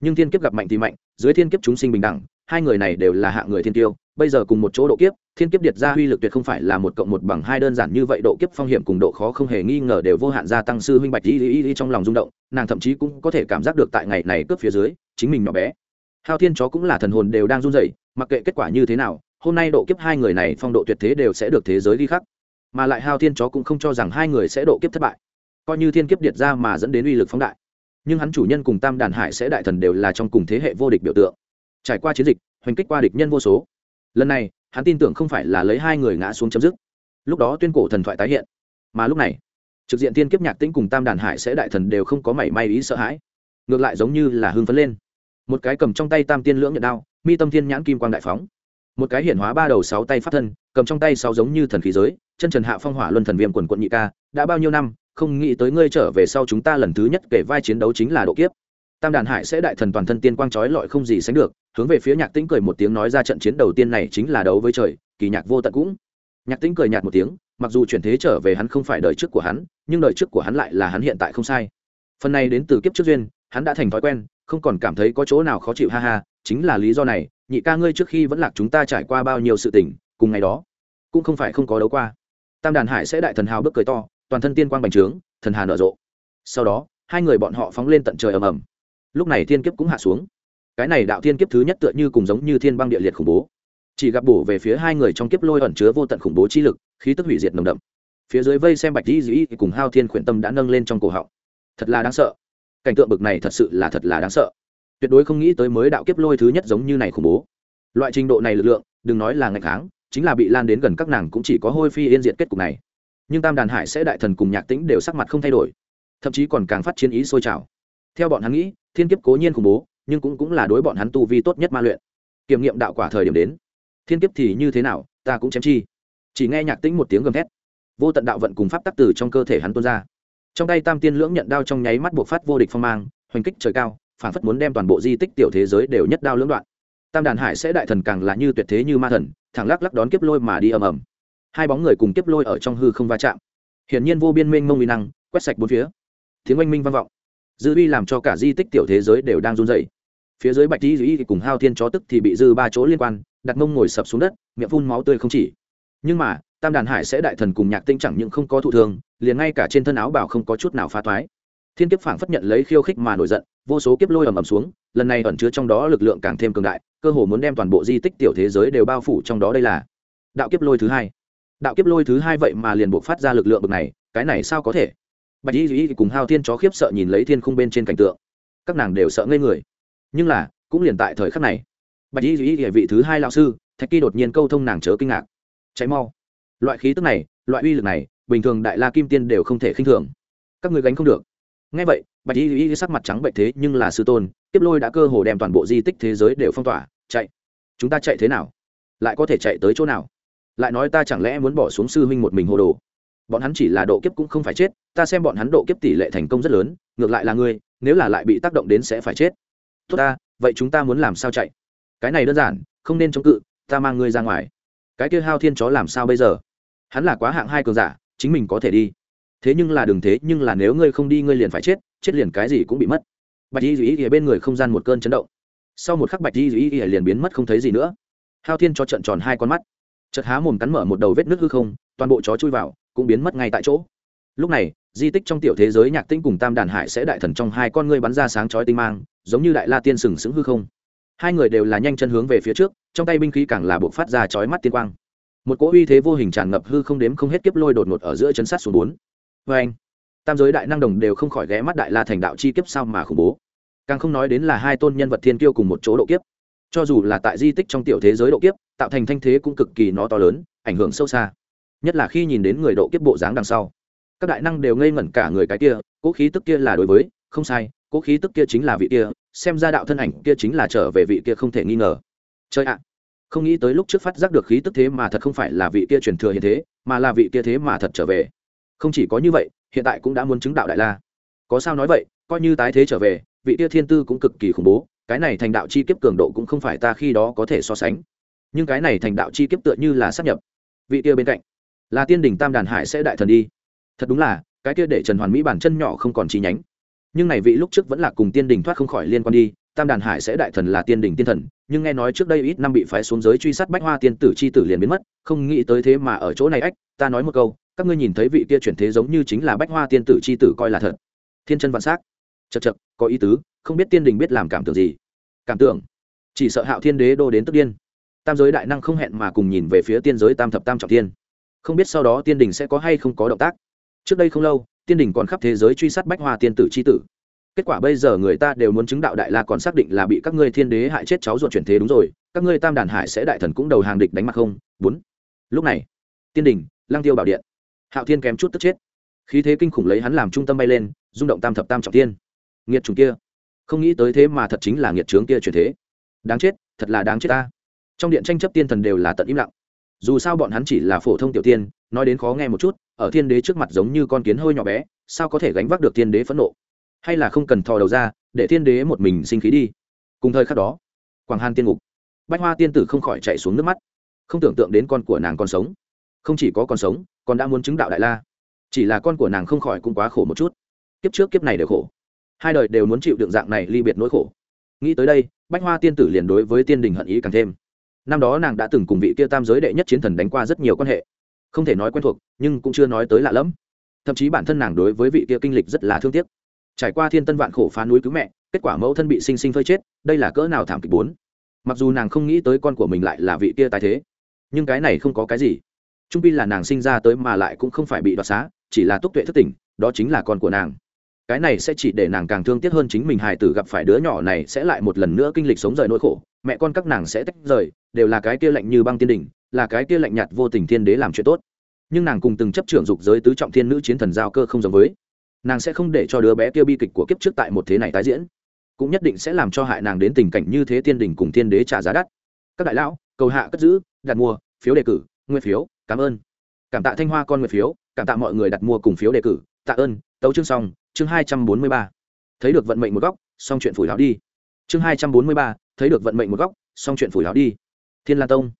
S1: Nhưng thiên kiếp gặp mạnh thì mạnh, dưới thiên kiếp chúng sinh bình đẳng, hai người này đều là hạ người thiên tiêu, bây giờ cùng một chỗ độ kiếp, thiên kiếp điệt ra uy lực tuyệt không phải là một cộng một bằng hai đơn giản như vậy độ kiếp phong hiểm cùng độ khó không hề nghi ngờ đều vô hạn gia tăng sư huynh bạch y y y trong lòng rung động, nàng thậm chí cũng có thể cảm giác được tại ngày này cướp phía dưới, chính mình nhỏ bé. Hao thiên chó cũng là thần hồn đều đang run rẩy mặc kệ kết quả như thế nào, hôm nay độ kiếp hai người này phong độ tuyệt thế đều sẽ được thế giới ghi khắc. Mà lại hao thiên chó cũng không cho rằng hai người sẽ độ kiếp thất bại. Coi như thiên kiếp điệt ra mà dẫn đến uy lực phóng đại. Nhưng hắn chủ nhân cùng tam đàn hải sẽ đại thần đều là trong cùng thế hệ vô địch biểu tượng. Trải qua chiến dịch, hoành kích qua địch nhân vô số. Lần này, hắn tin tưởng không phải là lấy hai người ngã xuống chấm dứt. Lúc đó tuyên cổ thần thoại tái hiện. Mà lúc này, trực diện thiên kiếp nhạc tĩnh cùng tam đàn hải sẽ đại thần đều không có mảy may ý sợ hãi. Ngược lại giống như là hưng phấn lên một cái cầm trong tay tam tiên lưỡng nhận đao, mi tâm thiên nhãn kim quang đại phóng. Một cái hiển hóa ba đầu sáu tay phát thân, cầm trong tay sáu giống như thần khí giới, chân trần hạ phong hỏa luân thần viêm quần quận nhị ca, đã bao nhiêu năm, không nghĩ tới ngươi trở về sau chúng ta lần thứ nhất kể vai chiến đấu chính là độ kiếp. Tam đàn hải sẽ đại thần toàn thân tiên quang trói lọi không gì sánh được, hướng về phía nhạc tĩnh cười một tiếng nói ra trận chiến đầu tiên này chính là đấu với trời, kỳ nhạc vô tận cũng. Nhạc tĩnh cười nhạt một tiếng, mặc dù chuyển thế trở về hắn không phải đời trước của hắn, nhưng đời trước của hắn lại là hắn hiện tại không sai. Phần này đến từ kiếp trước duyên, hắn đã thành thói quen không còn cảm thấy có chỗ nào khó chịu, ha ha, chính là lý do này, nhị ca ngươi trước khi vẫn lạc chúng ta trải qua bao nhiêu sự tình, cùng ngày đó, cũng không phải không có đấu qua. Tam đàn hải sẽ đại thần hào bước cười to, toàn thân tiên quang bành trướng, thần hà nở rộ. Sau đó, hai người bọn họ phóng lên tận trời ầm ầm. Lúc này thiên kiếp cũng hạ xuống. Cái này đạo thiên kiếp thứ nhất tựa như cùng giống như thiên băng địa liệt khủng bố. Chỉ gặp bổ về phía hai người trong kiếp lôi ẩn chứa vô tận khủng bố chi lực, khí tức hủy diệt nồng đậm. Phía dưới vây xem bạch di dĩ cùng hao thiên khuyển tâm đã nâng lên trong cổ họng. Thật là đáng sợ cảnh tượng bực này thật sự là thật là đáng sợ. Tuyệt đối không nghĩ tới mới đạo kiếp lôi thứ nhất giống như này khủng bố. Loại trình độ này lực lượng, đừng nói là ngày tháng chính là bị lan đến gần các nàng cũng chỉ có hôi phi yên diện kết cục này. Nhưng tam đàn hải sẽ đại thần cùng nhạc tĩnh đều sắc mặt không thay đổi, thậm chí còn càng phát chiến ý sôi trào. Theo bọn hắn nghĩ, thiên kiếp cố nhiên khủng bố, nhưng cũng cũng là đối bọn hắn tu vi tốt nhất ma luyện. Kiểm nghiệm đạo quả thời điểm đến. Thiên kiếp thì như thế nào, ta cũng chém chi. Chỉ nghe nhạc tĩnh một tiếng gầm thét. Vô tận đạo vận cùng pháp tắc từ trong cơ thể hắn tuôn ra trong tay tam tiên lưỡng nhận đao trong nháy mắt buộc phát vô địch phong mang, hoành kích trời cao, phản phất muốn đem toàn bộ di tích tiểu thế giới đều nhất đao lưỡng đoạn. Tam đàn hải sẽ đại thần càng là như tuyệt thế như ma thần, thẳng lắc lắc đón kiếp lôi mà đi ầm ầm. Hai bóng người cùng kiếp lôi ở trong hư không va chạm. Hiển nhiên vô biên mênh mông uy năng, quét sạch bốn phía. Tiếng oanh minh vang vọng. Dư uy làm cho cả di tích tiểu thế giới đều đang run dày phía dưới bạch di thì cùng hao thiên chó tức thì bị dư ba chỗ liên quan, đặt mông ngồi sập xuống đất, miệng phun máu tươi không chỉ. Nhưng mà tam đàn hải sẽ đại thần cùng nhạc tinh chẳng những không có thụ thường liền ngay cả trên thân áo bảo không có chút nào phá toái thiên kiếp phảng phất nhận lấy khiêu khích mà nổi giận, vô số kiếp lôi ầm ầm xuống, lần này ẩn chứa trong đó lực lượng càng thêm cường đại, cơ hồ muốn đem toàn bộ di tích tiểu thế giới đều bao phủ trong đó đây là. Đạo kiếp lôi thứ hai. Đạo kiếp lôi thứ hai vậy mà liền buộc phát ra lực lượng bực này, cái này sao có thể? Bạch y duy cùng hao thiên chó khiếp sợ nhìn lấy thiên khung bên trên cảnh tượng. Các nàng đều sợ ngây người. Nhưng là, cũng liền tại thời khắc này, bạch y duy vị thứ hai lão sư, thạch kỳ đột nhiên câu thông nàng chớ kinh ngạc. Cháy mau loại khí tức này, loại uy lực này, bình thường đại la kim tiên đều không thể khinh thường. Các người gánh không được. Ngay vậy, bạch y y sắc mặt trắng bệnh thế nhưng là sư tôn tiếp lôi đã cơ hồ đem toàn bộ di tích thế giới đều phong tỏa, chạy. Chúng ta chạy thế nào? Lại có thể chạy tới chỗ nào? Lại nói ta chẳng lẽ muốn bỏ xuống sư huynh một mình hồ đồ? Bọn hắn chỉ là độ kiếp cũng không phải chết, ta xem bọn hắn độ kiếp tỷ lệ thành công rất lớn, ngược lại là ngươi, nếu là lại bị tác động đến sẽ phải chết. Tốt ta, vậy chúng ta muốn làm sao chạy? Cái này đơn giản, không nên chống cự, ta mang ngươi ra ngoài. Cái kia hao thiên chó làm sao bây giờ? Hắn là quá hạng hai cường giả, chính mình có thể đi. Thế nhưng là đừng thế, nhưng là nếu ngươi không đi, ngươi liền phải chết chết liền cái gì cũng bị mất. Bạch y duy ý bên người không gian một cơn chấn động. Sau một khắc bạch y duy ý liền biến mất không thấy gì nữa. Hao thiên cho trận tròn hai con mắt. Chật há mồm cắn mở một đầu vết nước hư không, toàn bộ chó chui vào, cũng biến mất ngay tại chỗ. Lúc này, di tích trong tiểu thế giới nhạc tinh cùng tam đàn hải sẽ đại thần trong hai con ngươi bắn ra sáng chói tinh mang, giống như đại la tiên sừng sững hư không. Hai người đều là nhanh chân hướng về phía trước, trong tay binh khí càng là buộc phát ra chói mắt tiên quang một cỗ uy thế vô hình tràn ngập hư không đếm không hết kiếp lôi đột ngột ở giữa chấn sát xuống bốn. Vê anh, tam giới đại năng đồng đều không khỏi ghé mắt đại la thành đạo chi kiếp sao mà khủng bố. Càng không nói đến là hai tôn nhân vật thiên kiêu cùng một chỗ độ kiếp. Cho dù là tại di tích trong tiểu thế giới độ kiếp, tạo thành thanh thế cũng cực kỳ nó to lớn, ảnh hưởng sâu xa. Nhất là khi nhìn đến người độ kiếp bộ dáng đằng sau. Các đại năng đều ngây ngẩn cả người cái kia cỗ khí tức kia là đối với, không sai cỗ khí tức kia chính là vị kia, xem ra đạo thân ảnh kia chính là trở về vị kia không thể nghi ngờ. Chơi ạ! Không nghĩ tới lúc trước phát giác được khí tức thế mà thật không phải là vị kia truyền thừa hiện thế, mà là vị kia thế mà thật trở về. Không chỉ có như vậy, hiện tại cũng đã muốn chứng đạo đại la. Có sao nói vậy, coi như tái thế trở về, vị kia thiên tư cũng cực kỳ khủng bố, cái này thành đạo chi kiếp cường độ cũng không phải ta khi đó có thể so sánh. Nhưng cái này thành đạo chi kiếp tựa như là sắp nhập. Vị kia bên cạnh, là tiên đình tam đàn hải sẽ đại thần đi. Thật đúng là, cái kia để trần hoàn mỹ bản chân nhỏ không còn chi nhánh. Nhưng này vị lúc trước vẫn là cùng tiên đình thoát không khỏi liên quan đi tam đàn hải sẽ đại thần là tiên đình tiên thần, nhưng nghe nói trước đây ít năm bị phái xuống giới truy sát bách hoa tiên tử c h i tử liền biến mất, không nghĩ tới thế mà ở chỗ này ách, ta nói một câu, các ngươi nhìn thấy vị kia chuyển thế giống như chính là bách hoa tiên tử c h i tử coi là thật. Thiên chân vạn s á c chật chật có ý tứ, không biết tiên đình biết làm cảm tưởng gì. Cảm tưởng. Chỉ sợ hạo thiên đế đô đến tức điên. Tam giới đại năng không hẹn mà cùng nhìn về phía tiên giới tam thập tam trọng tiên không biết sau đó tiên đình sẽ có hay không có động tác. Trước đây không lâu, tiên đình còn khắp thế giới truy sát bách hoa tiên tử c tử kết quả bây giờ người ta đều muốn chứng đạo đại la còn xác định là bị các ngươi thiên đế hại chết cháu ruột chuyển thế đúng rồi, các ngươi tam đàn hải sẽ đại thần cũng đầu hàng địch đánh mặt không? Bốn. Lúc này, tiên đình lang tiêu bảo điện, hạo thiên kém chút tức chết. Khí thế kinh khủng lấy hắn làm trung tâm bay lên, rung động tam thập tam trọng tiên nghiệt trùng kia, không nghĩ tới thế mà thật chính là nghiệt trướng kia chuyển thế. Đáng chết, thật là đáng chết ta. Trong điện tranh chấp tiên thần đều là tận im lặng. Dù sao bọn hắn chỉ là phổ thông tiểu tiên, nói đến khó nghe một chút, ở thiên đế trước mặt giống như con kiến hơi nhỏ bé, sao có thể gánh vác được thiên đế phẫn nộ? Hay là không cần thò đầu ra, để thiên đế một mình sinh khí đi. Cùng thời khắc đó, quảng hàn tiên ngục, bách hoa tiên tử không khỏi chạy xuống nước mắt. Không tưởng tượng đến con của nàng còn sống. Không chỉ có còn sống, còn đã muốn chứng đạo đại la. Chỉ là con của nàng không khỏi cũng quá khổ một chút. Kiếp trước kiếp này đều khổ. Hai đời đều muốn chịu đựng dạng này ly biệt nỗi khổ. Nghĩ tới đây, bách hoa tiên tử liền đối với tiên đình hận ý càng thêm. Năm đó nàng đã từng cùng vị kia tam giới đệ nhất chiến thần đánh qua rất nhiều quan hệ. Không thể nói quen thuộc, nhưng cũng chưa nói tới lạ lẫm. Thậm chí bản thân nàng đối với vị kia kinh lịch rất là thương tiếc trải qua thiên tân vạn khổ phá núi cứu mẹ, kết quả mẫu thân bị sinh sinh phơi chết, đây là cỡ nào thảm kịch bốn. Mặc dù nàng không nghĩ tới con của mình lại là vị kia tài thế, nhưng cái này không có cái gì. Trung pi là nàng sinh ra tới mà lại cũng không phải bị đoạt xá, chỉ là túc tuệ thất tỉnh, đó chính là con của nàng. Cái này sẽ chỉ để nàng càng thương tiếc hơn chính mình hài tử gặp phải đứa nhỏ này sẽ lại một lần nữa kinh lịch sống rời nỗi khổ, mẹ con các nàng sẽ tách rời, đều là cái kia lạnh như băng tiên đỉnh, là cái kia lạnh nhạt vô tình thiên đế làm chuyện tốt. Nhưng nàng cùng từng chấp trưởng dục giới tứ trọng thiên nữ chiến thần giao cơ không giống với nàng sẽ không để cho đứa bé kia bi kịch của kiếp trước tại một thế này tái diễn, cũng nhất định sẽ làm cho hại nàng đến tình cảnh như thế tiên đình cùng thiên đế trả giá đắt. Các đại lão, cầu hạ cất giữ, đặt mua, phiếu đề cử nguyên phiếu, cảm ơn. Cảm tạ thanh hoa con nguyên phiếu, cảm tạ mọi người đặt mua cùng phiếu đề cử, tạ ơn, tấu chương xong, chương hai trăm bốn mươi ba. Thấy được vận mệnh một góc, xong chuyện phủi láo đi. Chương hai trăm bốn mươi ba, thấy được vận mệnh một góc, xong chuyện phủi láo đi. Thiên la tông.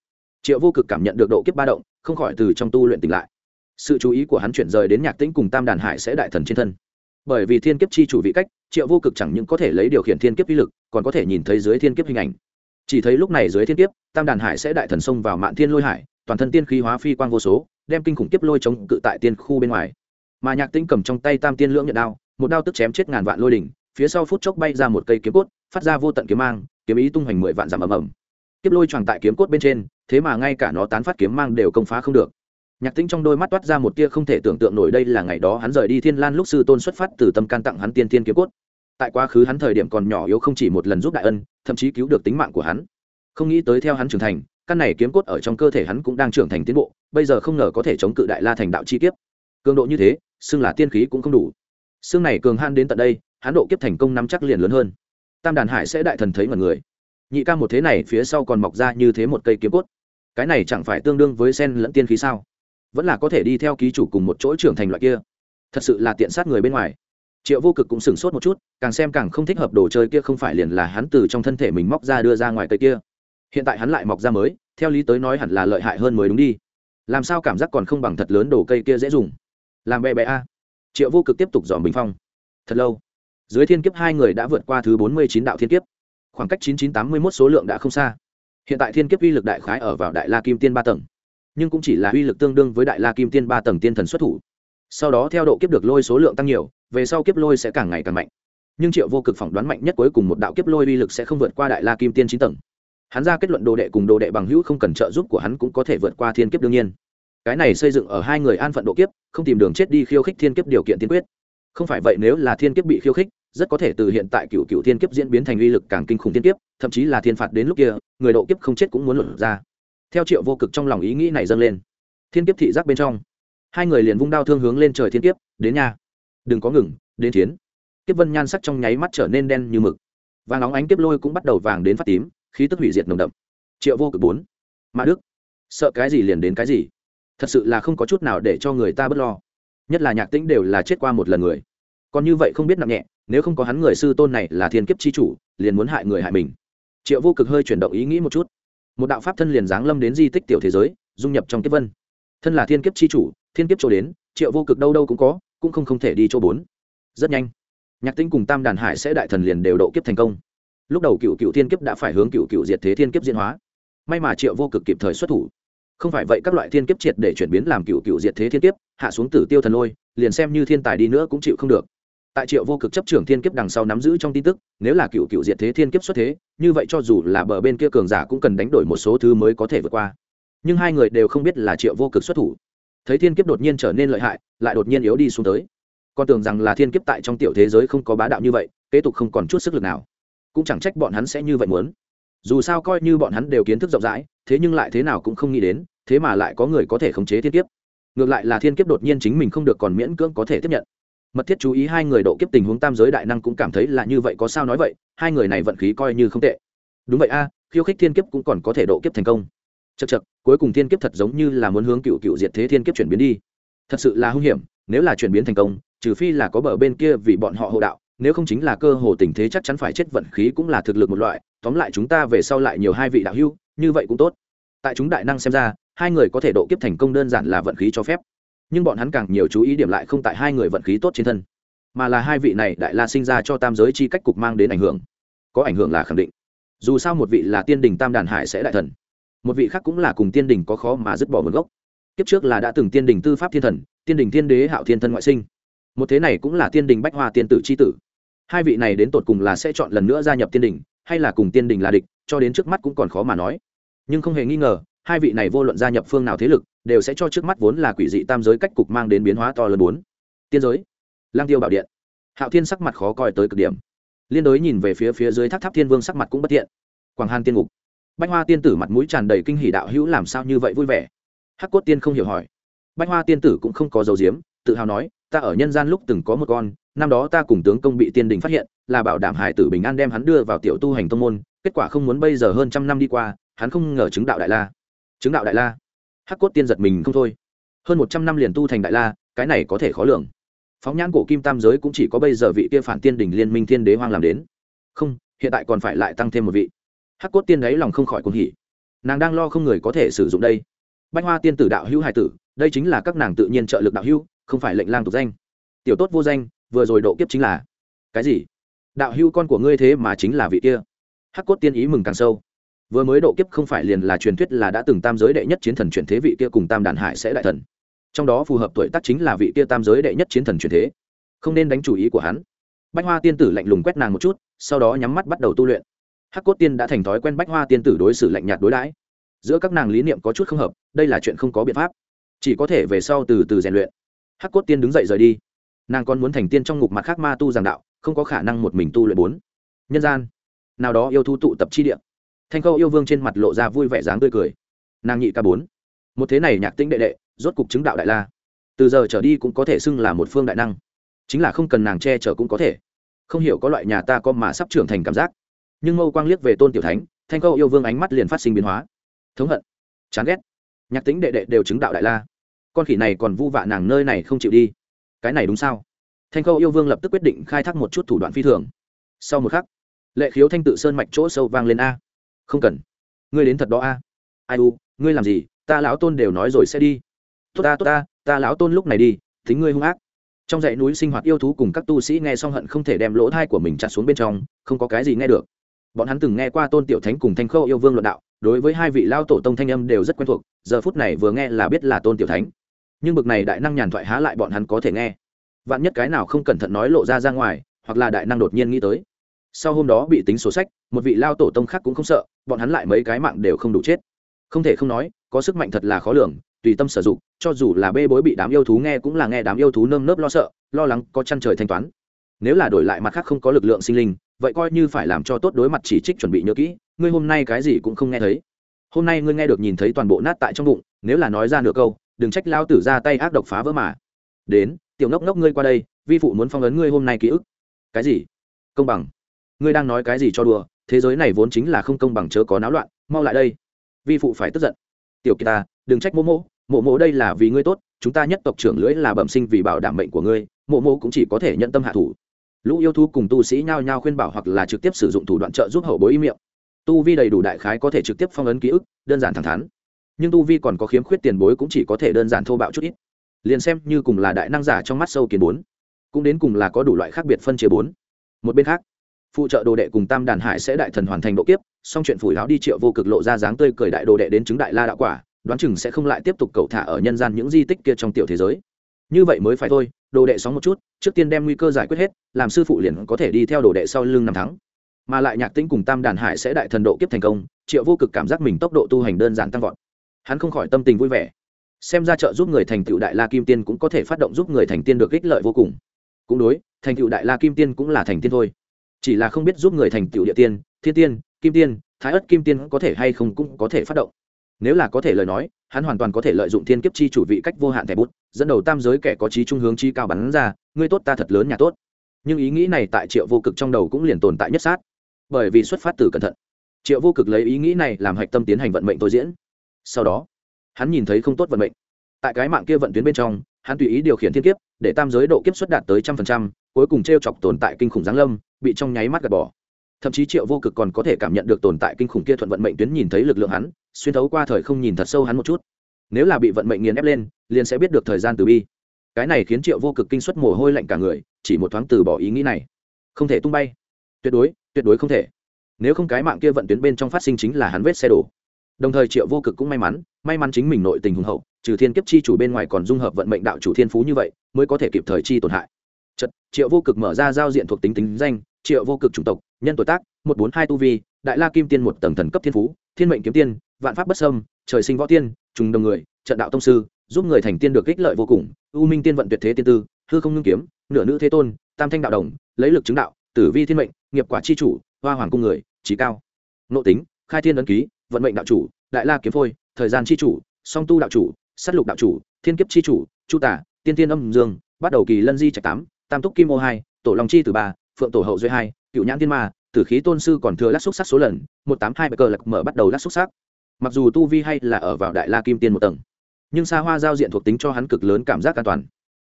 S1: Triệu vô cực cảm nhận được độ kiếp ba động, không khỏi từ trong tu luyện tỉnh lại sự chú ý của hắn chuyển rời đến nhạc tĩnh cùng tam đàn hải sẽ đại thần trên thân. Bởi vì thiên kiếp chi chủ vị cách, triệu vô cực chẳng những có thể lấy điều khiển thiên kiếp uy lực, còn có thể nhìn thấy dưới thiên kiếp hình ảnh. Chỉ thấy lúc này dưới thiên kiếp, tam đàn hải sẽ đại thần xông vào mạn thiên lôi hải, toàn thân tiên khí hóa phi quang vô số, đem kinh khủng kiếp lôi chống cự tại tiên khu bên ngoài. Mà nhạc tĩnh cầm trong tay tam tiên lưỡng nhận đao, một đao tức chém chết ngàn vạn lôi đỉnh, phía sau phút chốc bay ra một cây kiếm cốt, phát ra vô tận kiếm mang, kiếm ý tung hoành mười vạn giảm ầm ầm. Kiếp lôi tròn tại kiếm cốt bên trên, thế mà ngay cả nó tán phát kiếm mang đều công phá không được nhạc tĩnh trong đôi mắt toát ra một tia không thể tưởng tượng nổi đây là ngày đó hắn rời đi thiên lan lúc sư tôn xuất phát từ tâm can tặng hắn tiên tiên kiếm cốt. Tại quá khứ hắn thời điểm còn nhỏ yếu không chỉ một lần giúp đại ân, thậm chí cứu được tính mạng của hắn. Không nghĩ tới theo hắn trưởng thành, căn này kiếm cốt ở trong cơ thể hắn cũng đang trưởng thành tiến bộ, bây giờ không ngờ có thể chống cự đại la thành đạo chi kiếp. Cường độ như thế, xưng là tiên khí cũng không đủ. Xương này cường han đến tận đây, hắn độ kiếp thành công nắm chắc liền lớn hơn. Tam đàn hải sẽ đại thần thấy mọi người. Nhị ca một thế này phía sau còn mọc ra như thế một cây kiếm cốt. Cái này chẳng phải tương đương với sen lẫn tiên khí sao? Vẫn là có thể đi theo ký chủ cùng một chỗ trưởng thành loại kia. Thật sự là tiện sát người bên ngoài. Triệu vô cực cũng sửng sốt một chút, càng xem càng không thích hợp đồ chơi kia không phải liền là hắn từ trong thân thể mình móc ra đưa ra ngoài cây kia. Hiện tại hắn lại mọc ra mới, theo lý tới nói hẳn là lợi hại hơn mới đúng đi. Làm sao cảm giác còn không bằng thật lớn đồ cây kia dễ dùng. Làm bè bè a. Triệu vô cực tiếp tục dòm bình phong. Thật lâu. Dưới thiên kiếp hai người đã vượt qua thứ bốn mươi chín đạo thiên kiếp. Khoảng cách chín chín tám mươi mốt số lượng đã không xa. Hiện tại thiên kiếp uy lực đại khái ở vào đại la kim tiên ba tầng nhưng cũng chỉ là uy lực tương đương với đại la kim tiên ba tầng tiên thần xuất thủ. Sau đó theo độ kiếp được lôi số lượng tăng nhiều, về sau kiếp lôi sẽ càng ngày càng mạnh. Nhưng triệu vô cực phỏng đoán mạnh nhất cuối cùng một đạo kiếp lôi uy lực sẽ không vượt qua đại la kim tiên chín tầng. Hắn ra kết luận đồ đệ cùng đồ đệ bằng hữu không cần trợ giúp của hắn cũng có thể vượt qua thiên kiếp đương nhiên. Cái này xây dựng ở hai người an phận độ kiếp, không tìm đường chết đi khiêu khích thiên kiếp điều kiện tiên quyết. Không phải vậy nếu là thiên kiếp bị khiêu khích, rất có thể từ hiện tại cựu cựu thiên kiếp diễn biến thành uy lực càng kinh khủng thiên kiếp, thậm chí là thiên phạt đến lúc kia, người độ kiếp không chết cũng muốn luận ra theo triệu vô cực trong lòng ý nghĩ này dâng lên, thiên kiếp thị giác bên trong, hai người liền vung đao thương hướng lên trời thiên kiếp, đến nhà. Đừng có ngừng, đến chiến. Kiếp vân nhan sắc trong nháy mắt trở nên đen như mực. Vàng nóng ánh kiếp lôi cũng bắt đầu vàng đến phát tím, khí tức hủy diệt nồng đậm. Triệu vô cực bốn, mã đức, sợ cái gì liền đến cái gì. Thật sự là không có chút nào để cho người ta bớt lo. Nhất là nhạc tĩnh đều là chết qua một lần người. Còn như vậy không biết nặng nhẹ, nếu không có hắn người sư tôn này là thiên kiếp chi chủ, liền muốn hại người hại mình. Triệu vô cực hơi chuyển động ý nghĩ một chút một đạo pháp thân liền giáng lâm đến di tích tiểu thế giới, dung nhập trong kiếp vân. Thân là thiên kiếp chi chủ, thiên kiếp chỗ đến, triệu vô cực đâu đâu cũng có, cũng không không thể đi chỗ bốn. Rất nhanh, nhạc tĩnh cùng tam đàn hải sẽ đại thần liền đều độ kiếp thành công. Lúc đầu cựu cựu thiên kiếp đã phải hướng cựu cựu diệt thế thiên kiếp diễn hóa. May mà triệu vô cực kịp thời xuất thủ. Không phải vậy các loại thiên kiếp triệt để chuyển biến làm cựu cựu diệt thế thiên kiếp, hạ xuống tử tiêu thần lôi, liền xem như thiên tài đi nữa cũng chịu không được tại triệu vô cực chấp trưởng thiên kiếp đằng sau nắm giữ trong tin tức, nếu là cựu cựu diệt thế thiên kiếp xuất thế, như vậy cho dù là bờ bên kia cường giả cũng cần đánh đổi một số thứ mới có thể vượt qua. Nhưng hai người đều không biết là triệu vô cực xuất thủ. Thấy thiên kiếp đột nhiên trở nên lợi hại, lại đột nhiên yếu đi xuống tới. Con tưởng rằng là thiên kiếp tại trong tiểu thế giới không có bá đạo như vậy, kế tục không còn chút sức lực nào. Cũng chẳng trách bọn hắn sẽ như vậy muốn. Dù sao coi như bọn hắn đều kiến thức rộng rãi, thế nhưng lại thế nào cũng không nghĩ đến, thế mà lại có người có thể khống chế thiên kiếp. Ngược lại là thiên kiếp đột nhiên chính mình không được còn miễn cưỡng có thể tiếp nhận mật thiết chú ý hai người độ kiếp tình huống tam giới đại năng cũng cảm thấy là như vậy, có sao nói vậy, hai người này vận khí coi như không tệ. Đúng vậy a, khiêu khích thiên kiếp cũng còn có thể độ kiếp thành công. Chật chật cuối cùng thiên kiếp thật giống như là muốn hướng cựu cựu diệt thế thiên kiếp chuyển biến đi. Thật sự là hung hiểm, nếu là chuyển biến thành công, trừ phi là có bờ bên kia vì bọn họ hộ đạo, nếu không chính là cơ hồ tình thế chắc chắn phải chết, vận khí cũng là thực lực một loại, tóm lại chúng ta về sau lại nhiều hai vị đạo hưu như vậy cũng tốt. Tại chúng đại năng xem ra, hai người có thể độ kiếp thành công đơn giản là vận khí cho phép nhưng bọn hắn càng nhiều chú ý điểm lại không tại hai người vận khí tốt trên thân, mà là hai vị này đại la sinh ra cho tam giới chi cách cục mang đến ảnh hưởng. Có ảnh hưởng là khẳng định. Dù sao một vị là tiên đình tam đàn hải sẽ đại thần, một vị khác cũng là cùng tiên đình có khó mà dứt bỏ nguồn gốc. Kiếp trước là đã từng tiên đình tư pháp thiên thần, tiên đình tiên đế hạo thiên thân ngoại sinh. Một thế này cũng là tiên đình bách hoa tiên tử c h i tử. Hai vị này đến tột cùng là sẽ chọn lần nữa gia nhập tiên đình, hay là cùng tiên đình là địch, cho đến trước mắt cũng còn khó mà nói. Nhưng không hề nghi ngờ, hai vị này vô luận gia nhập phương nào thế lực đều sẽ cho trước mắt vốn là quỷ dị tam giới cách cục mang đến biến hóa to lớn bốn. Tiên giới. Lang tiêu bảo điện. Hạo thiên sắc mặt khó coi tới cực điểm. Liên đối nhìn về phía phía dưới tháp tháp thiên vương sắc mặt cũng bất thiện. Quảng hàn tiên ngục. Bách hoa tiên tử mặt mũi tràn đầy kinh hỷ đạo hữu làm sao như vậy vui vẻ? Hắc cốt tiên không hiểu hỏi. Bách hoa tiên tử cũng không có dấu diếm, tự hào nói, ta ở nhân gian lúc từng có một con, năm đó ta cùng tướng công bị tiên đình phát hiện, là bảo đảm hải tử bình an đem hắn đưa vào tiểu tu hành tông môn, kết quả không muốn bây giờ hơn trăm năm đi qua, hắn không ngờ chứng đạo đại la. Chứng đạo đại la hắc cốt tiên giật mình không thôi. Hơn một trăm năm liền tu thành đại la, cái này có thể khó lường. Phóng nhãn cổ kim tam giới cũng chỉ có bây giờ vị kia phản tiên đình liên minh thiên đế hoang làm đến. Không, hiện tại còn phải lại tăng thêm một vị. Hắc cốt tiên đấy lòng không khỏi cuồng hỉ. Nàng đang lo không người có thể sử dụng đây. Bách hoa tiên tử đạo hữu hải tử, đây chính là các nàng tự nhiên trợ lực đạo hữu, không phải lệnh lang tục danh. Tiểu tốt vô danh, vừa rồi độ kiếp chính là. Cái gì? Đạo hữu con của ngươi thế mà chính là vị kia. Hắc cốt tiên ý mừng càng sâu vừa mới độ kiếp không phải liền là truyền thuyết là đã từng tam giới đệ nhất chiến thần chuyển thế vị kia cùng tam đàn hải sẽ đại thần. Trong đó phù hợp tuổi tác chính là vị kia tam giới đệ nhất chiến thần chuyển thế. Không nên đánh chủ ý của hắn. Bách hoa tiên tử lạnh lùng quét nàng một chút, sau đó nhắm mắt bắt đầu tu luyện. Hắc cốt tiên đã thành thói quen bách hoa tiên tử đối xử lạnh nhạt đối đãi. Giữa các nàng lý niệm có chút không hợp, đây là chuyện không có biện pháp. Chỉ có thể về sau từ từ rèn luyện. Hắc cốt tiên đứng dậy rời đi. Nàng còn muốn thành tiên trong ngục mặt khác ma tu giảng đạo, không có khả năng một mình tu luyện bốn. Nhân gian, nào đó yêu thu tụ tập chi địa thanh khâu yêu vương trên mặt lộ ra vui vẻ dáng tươi cười. Nàng nhị ca bốn. Một thế này nhạc tĩnh đệ đệ, rốt cục chứng đạo đại la. Từ giờ trở đi cũng có thể xưng là một phương đại năng. Chính là không cần nàng che chở cũng có thể. Không hiểu có loại nhà ta có mà sắp trưởng thành cảm giác. Nhưng mâu quang liếc về tôn tiểu thánh, thanh khâu yêu vương ánh mắt liền phát sinh biến hóa. Thống hận. Chán ghét. Nhạc tính đệ đệ đều chứng đạo đại la. Con khỉ này còn vu vạ nàng nơi này không chịu đi. Cái này đúng sao? Thanh khâu yêu vương lập tức quyết định khai thác một chút thủ đoạn phi thường. Sau một khắc, lệ khiếu thanh tự sơn mạch chỗ sâu vang lên a không cần. Ngươi đến thật đó a. Ai u, ngươi làm gì? Ta lão tôn đều nói rồi sẽ đi. Tốt ta tốt ta ta lão tôn lúc này đi, thính ngươi hung ác. Trong dãy núi sinh hoạt yêu thú cùng các tu sĩ nghe xong hận không thể đem lỗ thai của mình chặt xuống bên trong, không có cái gì nghe được. Bọn hắn từng nghe qua tôn tiểu thánh cùng thanh khâu yêu vương luận đạo, đối với hai vị lao tổ tông thanh âm đều rất quen thuộc, giờ phút này vừa nghe là biết là tôn tiểu thánh. Nhưng bực này đại năng nhàn thoại há lại bọn hắn có thể nghe. Vạn nhất cái nào không cẩn thận nói lộ ra ra ngoài, hoặc là đại năng đột nhiên nghĩ tới sau hôm đó bị tính sổ sách, một vị lao tổ tông khác cũng không sợ, bọn hắn lại mấy cái mạng đều không đủ chết. Không thể không nói, có sức mạnh thật là khó lường, tùy tâm sử dụng, cho dù là bê bối bị đám yêu thú nghe cũng là nghe đám yêu thú nơm nớp lo sợ, lo lắng có chăn trời thanh toán. Nếu là đổi lại mặt khác không có lực lượng sinh linh, vậy coi như phải làm cho tốt đối mặt chỉ trích chuẩn bị nhớ kỹ, ngươi hôm nay cái gì cũng không nghe thấy. Hôm nay ngươi nghe được nhìn thấy toàn bộ nát tại trong bụng, nếu là nói ra nửa câu, đừng trách lao tử ra tay ác độc phá vỡ mà. Đến, tiểu ngốc ngốc ngươi qua đây, vi phụ muốn phong ấn ngươi hôm nay ký ức. Cái gì? Công bằng ngươi đang nói cái gì cho đùa, thế giới này vốn chính là không công bằng chớ có náo loạn, mau lại đây. Vi phụ phải tức giận. Tiểu kỳ ta, đừng trách mô mô mộ mộ đây là vì ngươi tốt, chúng ta nhất tộc trưởng lưỡi là bẩm sinh vì bảo đảm mệnh của ngươi, mộ mộ cũng chỉ có thể nhận tâm hạ thủ. Lũ yêu thú cùng tu sĩ nhao nhao khuyên bảo hoặc là trực tiếp sử dụng thủ đoạn trợ giúp hậu bối ý miệng. Tu vi đầy đủ đại khái có thể trực tiếp phong ấn ký ức, đơn giản thẳng thắn. Nhưng tu vi còn có khiếm khuyết tiền bối cũng chỉ có thể đơn giản thô bạo chút ít. Liền xem như cùng là đại năng giả trong mắt sâu kiến bốn, cũng đến cùng là có đủ loại khác biệt phân chia bốn. Một bên khác phụ trợ đồ đệ cùng tam đàn hải sẽ đại thần hoàn thành độ kiếp xong chuyện phủi láo đi triệu vô cực lộ ra dáng tươi cười đại đồ đệ đến chứng đại la đạo quả, đoán chừng sẽ không lại tiếp tục cầu thả ở nhân gian những di tích kia trong tiểu thế giới. Như vậy mới phải thôi, đồ đệ sóng một chút, trước tiên đem nguy cơ giải quyết hết, làm sư phụ liền có thể đi theo đồ đệ sau lưng năm tháng mà lại nhạc tĩnh cùng tam đàn hải sẽ đại thần độ kiếp thành công, triệu vô cực cảm giác mình tốc độ tu hành đơn giản tăng vọt. Hắn không khỏi tâm tình vui vẻ. Xem ra trợ giúp người thành tựu đại la kim tiên cũng có thể phát động giúp người thành tiên được ích lợi vô cùng. Cũng đối, thành tựu đại la kim tiên cũng là thành tiên thôi chỉ là không biết giúp người thành tựu địa tiên, thiên tiên, kim tiên, thái ất kim tiên có thể hay không cũng có thể phát động. Nếu là có thể lời nói, hắn hoàn toàn có thể lợi dụng thiên kiếp chi chủ vị cách vô hạn thẻ bút, dẫn đầu tam giới kẻ có trí trung hướng chi cao bắn ra, ngươi tốt ta thật lớn nhà tốt. Nhưng ý nghĩ này tại triệu vô cực trong đầu cũng liền tồn tại nhất sát. Bởi vì xuất phát từ cẩn thận, triệu vô cực lấy ý nghĩ này làm hạch tâm tiến hành vận mệnh tôi diễn. Sau đó, hắn nhìn thấy không tốt vận mệnh. Tại cái mạng kia vận tuyến bên trong, hắn tùy ý điều khiển thiên kiếp, để tam giới độ kiếp xuất đạt tới trăm phần trăm cuối cùng t r e o chọc tồn tại kinh khủng giáng lâm, bị trong nháy mắt gạt bỏ. Thậm chí triệu vô cực còn có thể cảm nhận được tồn tại kinh khủng kia thuận vận mệnh tuyến nhìn thấy lực lượng hắn, xuyên thấu qua thời không nhìn thật sâu hắn một chút. Nếu là bị vận mệnh nghiền ép lên, liền sẽ biết được thời gian từ bi. Cái này khiến triệu vô cực kinh suất mồ hôi lạnh cả người, chỉ một thoáng từ bỏ ý nghĩ này. Không thể tung bay. Tuyệt đối tuyệt đối không thể. Nếu không cái mạng kia vận tuyến bên trong phát sinh chính là hắn vết xe đổ. Đồng thời triệu vô cực cũng may mắn may mắn chính mình nội tình hùng hậu, trừ thiên kiếp chi chủ bên ngoài còn dung hợp vận mệnh đạo chủ thiên phú như vậy, mới có thể kịp thời chi tổn hại. Chật, triệu vô cực mở ra giao diện thuộc tính tính danh triệu vô cực chủng tộc nhân tuổi tác một bốn hai tu vi đại la kim tiên một tầng thần cấp thiên phú thiên mệnh kiếm tiên vạn pháp bất sâm trời sinh võ tiên trùng đồng người trận đạo tông sư giúp người thành tiên được ích lợi vô cùng u minh tiên vận tuyệt thế tiên tư hư không ngưng kiếm nửa nữ thế tôn tam thanh đạo đồng lấy lực chứng đạo tử vi thiên mệnh nghiệp quả chi chủ hoa hoàng cung người trí cao. Nội tính khai thiên ấn ký vận mệnh đạo chủ đại la kiếm phôi thời gian chi chủ song tu đạo chủ sát lục đạo chủ thiên kiếp chi chủ chu tả tiên tiên âm dương bắt đầu kỳ lân di trạch tám tam túc kim ô hai, tổ long chi từ ba, phượng tổ hậu duy hai cựu nhãn tiên ma, tử khí tôn sư còn thừa lát xúc sắc số lần, một tám hai bờ cờ lạc mở bắt đầu lát xúc sắc. Mặc dù tu vi hay là ở vào đại la kim tiên một tầng, nhưng xa hoa giao diện thuộc tính cho hắn cực lớn cảm giác an toàn.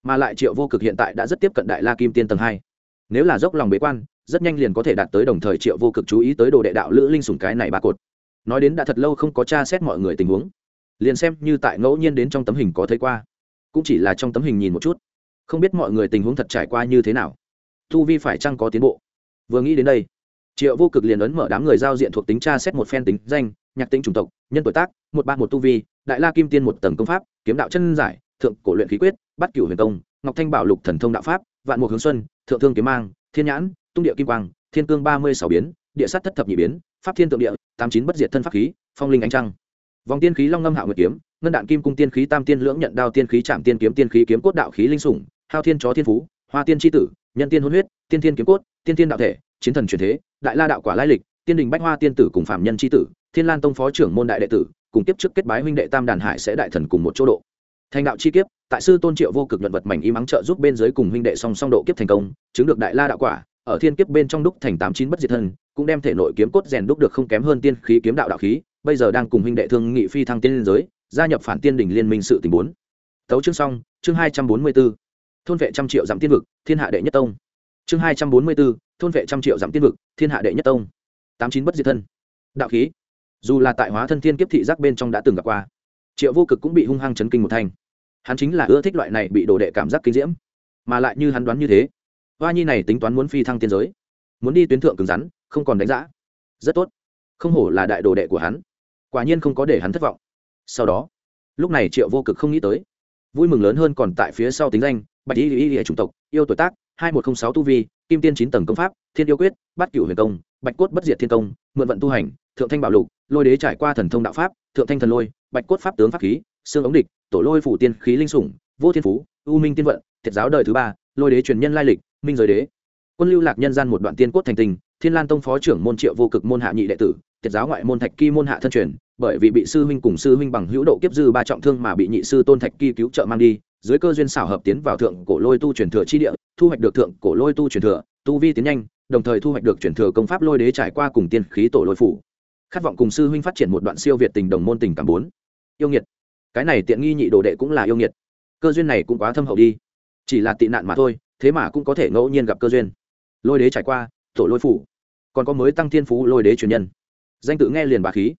S1: Mà lại triệu vô cực hiện tại đã rất tiếp cận đại la kim tiên tầng hai. Nếu là dốc lòng bế quan, rất nhanh liền có thể đạt tới đồng thời triệu vô cực chú ý tới đồ đệ đạo lữ linh sùng cái này ba cột. Nói đến đã thật lâu không có tra xét mọi người tình huống, liền xem như tại ngẫu nhiên đến trong tấm hình có thấy qua. Cũng chỉ là trong tấm hình nhìn một chút không biết mọi người tình huống thật trải qua như thế nào. Thu vi phải chăng có tiến bộ? Vừa nghĩ đến đây, triệu vô cực liền ấn mở đám người giao diện thuộc tính tra xét một phen tính danh, nhạc tính chủng tộc, nhân tuổi tác, một ba một tu vi, đại la kim tiên một tầng công pháp, kiếm đạo chân giải, thượng cổ luyện khí quyết bắt cửu huyền công, ngọc thanh bảo lục thần thông đạo pháp, vạn mục hướng xuân, thượng thương kiếm mang, thiên nhãn, tung địa kim quang, thiên cương ba mươi sáu biến, địa sát thất thập nhị biến, pháp thiên tượng địa, tám chín bất diệt thân pháp khí, phong linh ánh trăng. Vòng tiên khí long ngâm hạo nguyệt kiếm, ngân đạn kim cung tiên khí tam tiên lưỡng nhận đao tiên khí trạm tiên kiếm tiên khí kiếm cốt đạo khí linh sủng hao thiên chó thiên phú, hoa tiên tri tử, nhân tiên hôn huyết, tiên tiên kiếm cốt, tiên tiên đạo thể, chiến thần truyền thế, đại la đạo quả lai lịch, tiên đình bách hoa tiên tử cùng phạm nhân tri tử, thiên lan tông phó trưởng môn đại đệ tử, cùng tiếp trước kết bái huynh đệ tam đàn hải sẽ đại thần cùng một chỗ độ thành đạo chi kiếp, tại sư tôn triệu vô cực luận vật mảnh y mắng trợ giúp bên dưới cùng huynh đệ song song độ kiếp thành công, chứng được đại la đạo quả, ở thiên kiếp bên trong đúc thành tám chín bất diệt thân cũng đem thể nội kiếm cốt rèn đúc được không kém hơn tiên khí kiếm đạo đạo khí, bây giờ đang cùng huynh đệ thương nghị phi thăng tiên liên giới, gia nhập phản tiên đình liên minh sự tình bốn tấu chương xong, chương hai trăm bốn mươi 244 thôn vệ trăm triệu giảm tiên vực, thiên hạ đệ nhất tông. Chương hai trăm bốn mươi bốn, thôn vệ trăm triệu giảm tiên vực, thiên hạ đệ nhất tông. Tám chín bất diệt thân. Đạo khí. Dù là tại hóa thân thiên kiếp thị giác bên trong đã từng gặp qua, triệu vô cực cũng bị hung hăng chấn kinh một thanh. Hắn chính là ưa thích loại này bị đồ đệ cảm giác kinh diễm, mà lại như hắn đoán như thế, hoa nhi này tính toán muốn phi thăng tiên giới, muốn đi tuyến thượng cứng rắn, không còn đánh giá. Rất tốt. Không hổ là đại đồ đệ của hắn. Quả nhiên không có để hắn thất vọng. Sau đó, lúc này triệu vô cực không nghĩ tới, vui mừng lớn hơn còn tại phía sau tính danh bạch y y y chủng tộc, yêu tuổi tác, hai một trăm sáu tu vi, kim tiên chín tầng công pháp, thiên yêu quyết, bát cửu huyền công, bạch cốt bất diệt thiên công, mượn vận tu hành, thượng thanh bảo lục, lôi đế trải qua thần thông đạo pháp, thượng thanh thần lôi, bạch cốt pháp tướng pháp khí, xương ống địch, tổ lôi phủ tiên khí linh sủng, vô thiên phú, u minh tiên vận, thiệt giáo đời thứ ba, lôi đế truyền nhân lai lịch, minh giới đế. Quân lưu lạc nhân gian một đoạn tiên cốt thành tình, thiên lan tông phó trưởng môn triệu vô cực môn hạ nhị đệ tử, thiệt giáo ngoại môn thạch kỳ môn hạ thân truyền, bởi vì bị sư huynh cùng sư huynh bằng hữu độ kiếp dư ba trọng thương mà bị nhị sư tôn thạch kỳ cứu trợ mang đi dưới cơ duyên xảo hợp tiến vào thượng cổ lôi tu truyền thừa chi địa, thu hoạch được thượng cổ lôi tu truyền thừa, tu vi tiến nhanh, đồng thời thu hoạch được truyền thừa công pháp lôi đế trải qua cùng tiên khí tổ lôi phủ. Khát vọng cùng sư huynh phát triển một đoạn siêu việt tình đồng môn tình cảm bốn. Yêu nghiệt. Cái này tiện nghi nhị đồ đệ cũng là yêu nghiệt. Cơ duyên này cũng quá thâm hậu đi. Chỉ là tị nạn mà thôi, thế mà cũng có thể ngẫu nhiên gặp cơ duyên. Lôi đế trải qua, tổ lôi phủ. Còn có mới tăng thiên phú lôi đế truyền nhân. Danh tự nghe liền bà khí.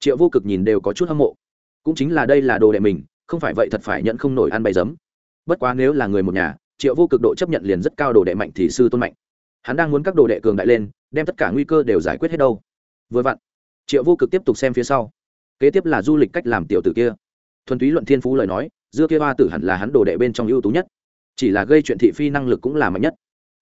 S1: Triệu vô cực nhìn đều có chút hâm mộ. Cũng chính là đây là đồ đệ mình không phải vậy thật phải nhận không nổi ăn bay giấm. Bất quá nếu là người một nhà, triệu vô cực độ chấp nhận liền rất cao đồ đệ mạnh thì sư tôn mạnh. Hắn đang muốn các đồ đệ cường đại lên, đem tất cả nguy cơ đều giải quyết hết đâu. Vừa vặn, triệu vô cực tiếp tục xem phía sau. Kế tiếp là du lịch cách làm tiểu tử kia. Thuần túy luận thiên phú lời nói dưa kia ba tử hẳn là hắn đồ đệ bên trong ưu tú nhất. Chỉ là gây chuyện thị phi năng lực cũng là mạnh nhất.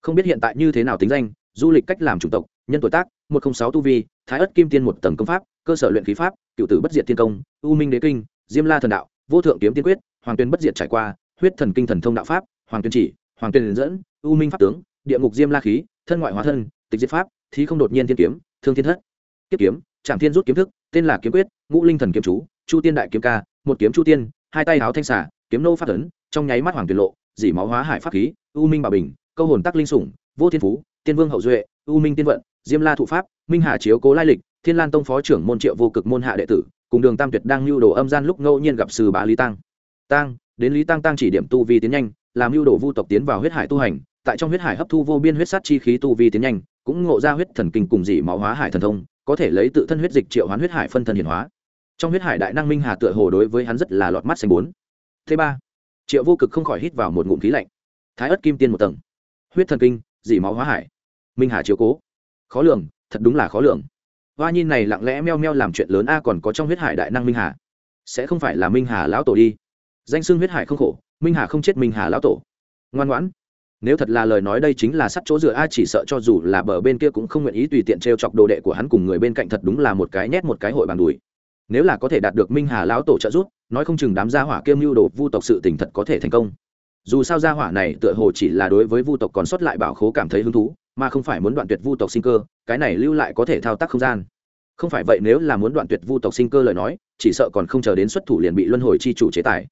S1: Không biết hiện tại như thế nào tính danh, du lịch cách làm chủng tộc, nhân tuổi tác, một trăm sáu tu vi, thái ất kim tiên một tầng công pháp, cơ sở luyện khí pháp, cựu tử bất diệt thiên công, u minh đế kinh, diêm la thần đạo vô thượng kiếm tiên quyết, hoàng tuyên bất diệt trải qua, huyết thần kinh thần thông đạo pháp, hoàng tuyên chỉ, hoàng tuyên dẫn, u minh pháp tướng, địa ngục diêm la khí, thân ngoại hóa thân, tịch diệt pháp, thí không đột nhiên thiên kiếm, thương thiên thất, kiếp kiếm trạm thiên rút kiếm thức, tên là kiếm quyết, ngũ linh thần kiếm chú, chu tiên đại kiếm ca, một kiếm chu tiên, hai tay áo thanh xả kiếm nô phát ấn, trong nháy mắt hoàng tuyệt lộ dỉ máu hóa hải pháp khí, u minh bảo bình, câu hồn tắc linh sủng, vô thiên phú, tiên vương hậu duệ, u minh tiên vận, diêm la thụ pháp, minh hà chiếu cố lai lịch, thiên lan tông phó trưởng môn triệu vô cực môn hạ đệ tử cùng đường tam tuyệt đang lưu đồ âm gian lúc ngẫu nhiên gặp sư bá lý tăng. Tăng, đến lý tăng tăng chỉ điểm tu vi tiến nhanh, làm lưu đồ vu tộc tiến vào huyết hải tu hành, tại trong huyết hải hấp thu vô biên huyết sát chi khí tu vi tiến nhanh, cũng ngộ ra huyết thần kinh cùng dị máu hóa hải thần thông, có thể lấy tự thân huyết dịch triệu hoán huyết hải phân thân hiển hóa. Trong huyết hải đại năng minh hà tựa hồ đối với hắn rất là lọt mắt xanh bốn. Thứ ba, triệu vô cực không khỏi hít vào một ngụm khí lạnh. Thái ất kim tiên một tầng. Huyết thần kinh, dị máu hóa hải. Minh hà chiếu cố. Khó lường, thật đúng là khó lường hoa nhi này lặng lẽ meo meo làm chuyện lớn a còn có trong huyết hải đại năng minh hà. Sẽ không phải là minh hà lão tổ đi. Danh xưng huyết hải không khổ, minh hà không chết minh hà lão tổ. Ngoan ngoãn. Nếu thật là lời nói đây chính là sắt chỗ dựa, a chỉ sợ cho dù là bờ bên kia cũng không nguyện ý tùy tiện t r e o chọc đồ đệ của hắn cùng người bên cạnh thật đúng là một cái nhét một cái hội bàn đùi. Nếu là có thể đạt được minh hà lão tổ trợ giúp, nói không chừng đám gia hỏa kiêm mưu đồ vu tộc sự tình thật có thể thành công. Dù sao gia hỏa này tựa hồ chỉ là đối với vu tộc còn sót lại bảo khố cảm thấy hứng thú mà không phải muốn đoạn tuyệt vu tộc sinh cơ, cái này lưu lại có thể thao tác không gian. Không phải vậy nếu là muốn đoạn tuyệt vu tộc sinh cơ lời nói, chỉ sợ còn không chờ đến xuất thủ liền bị luân hồi chi chủ chế tài.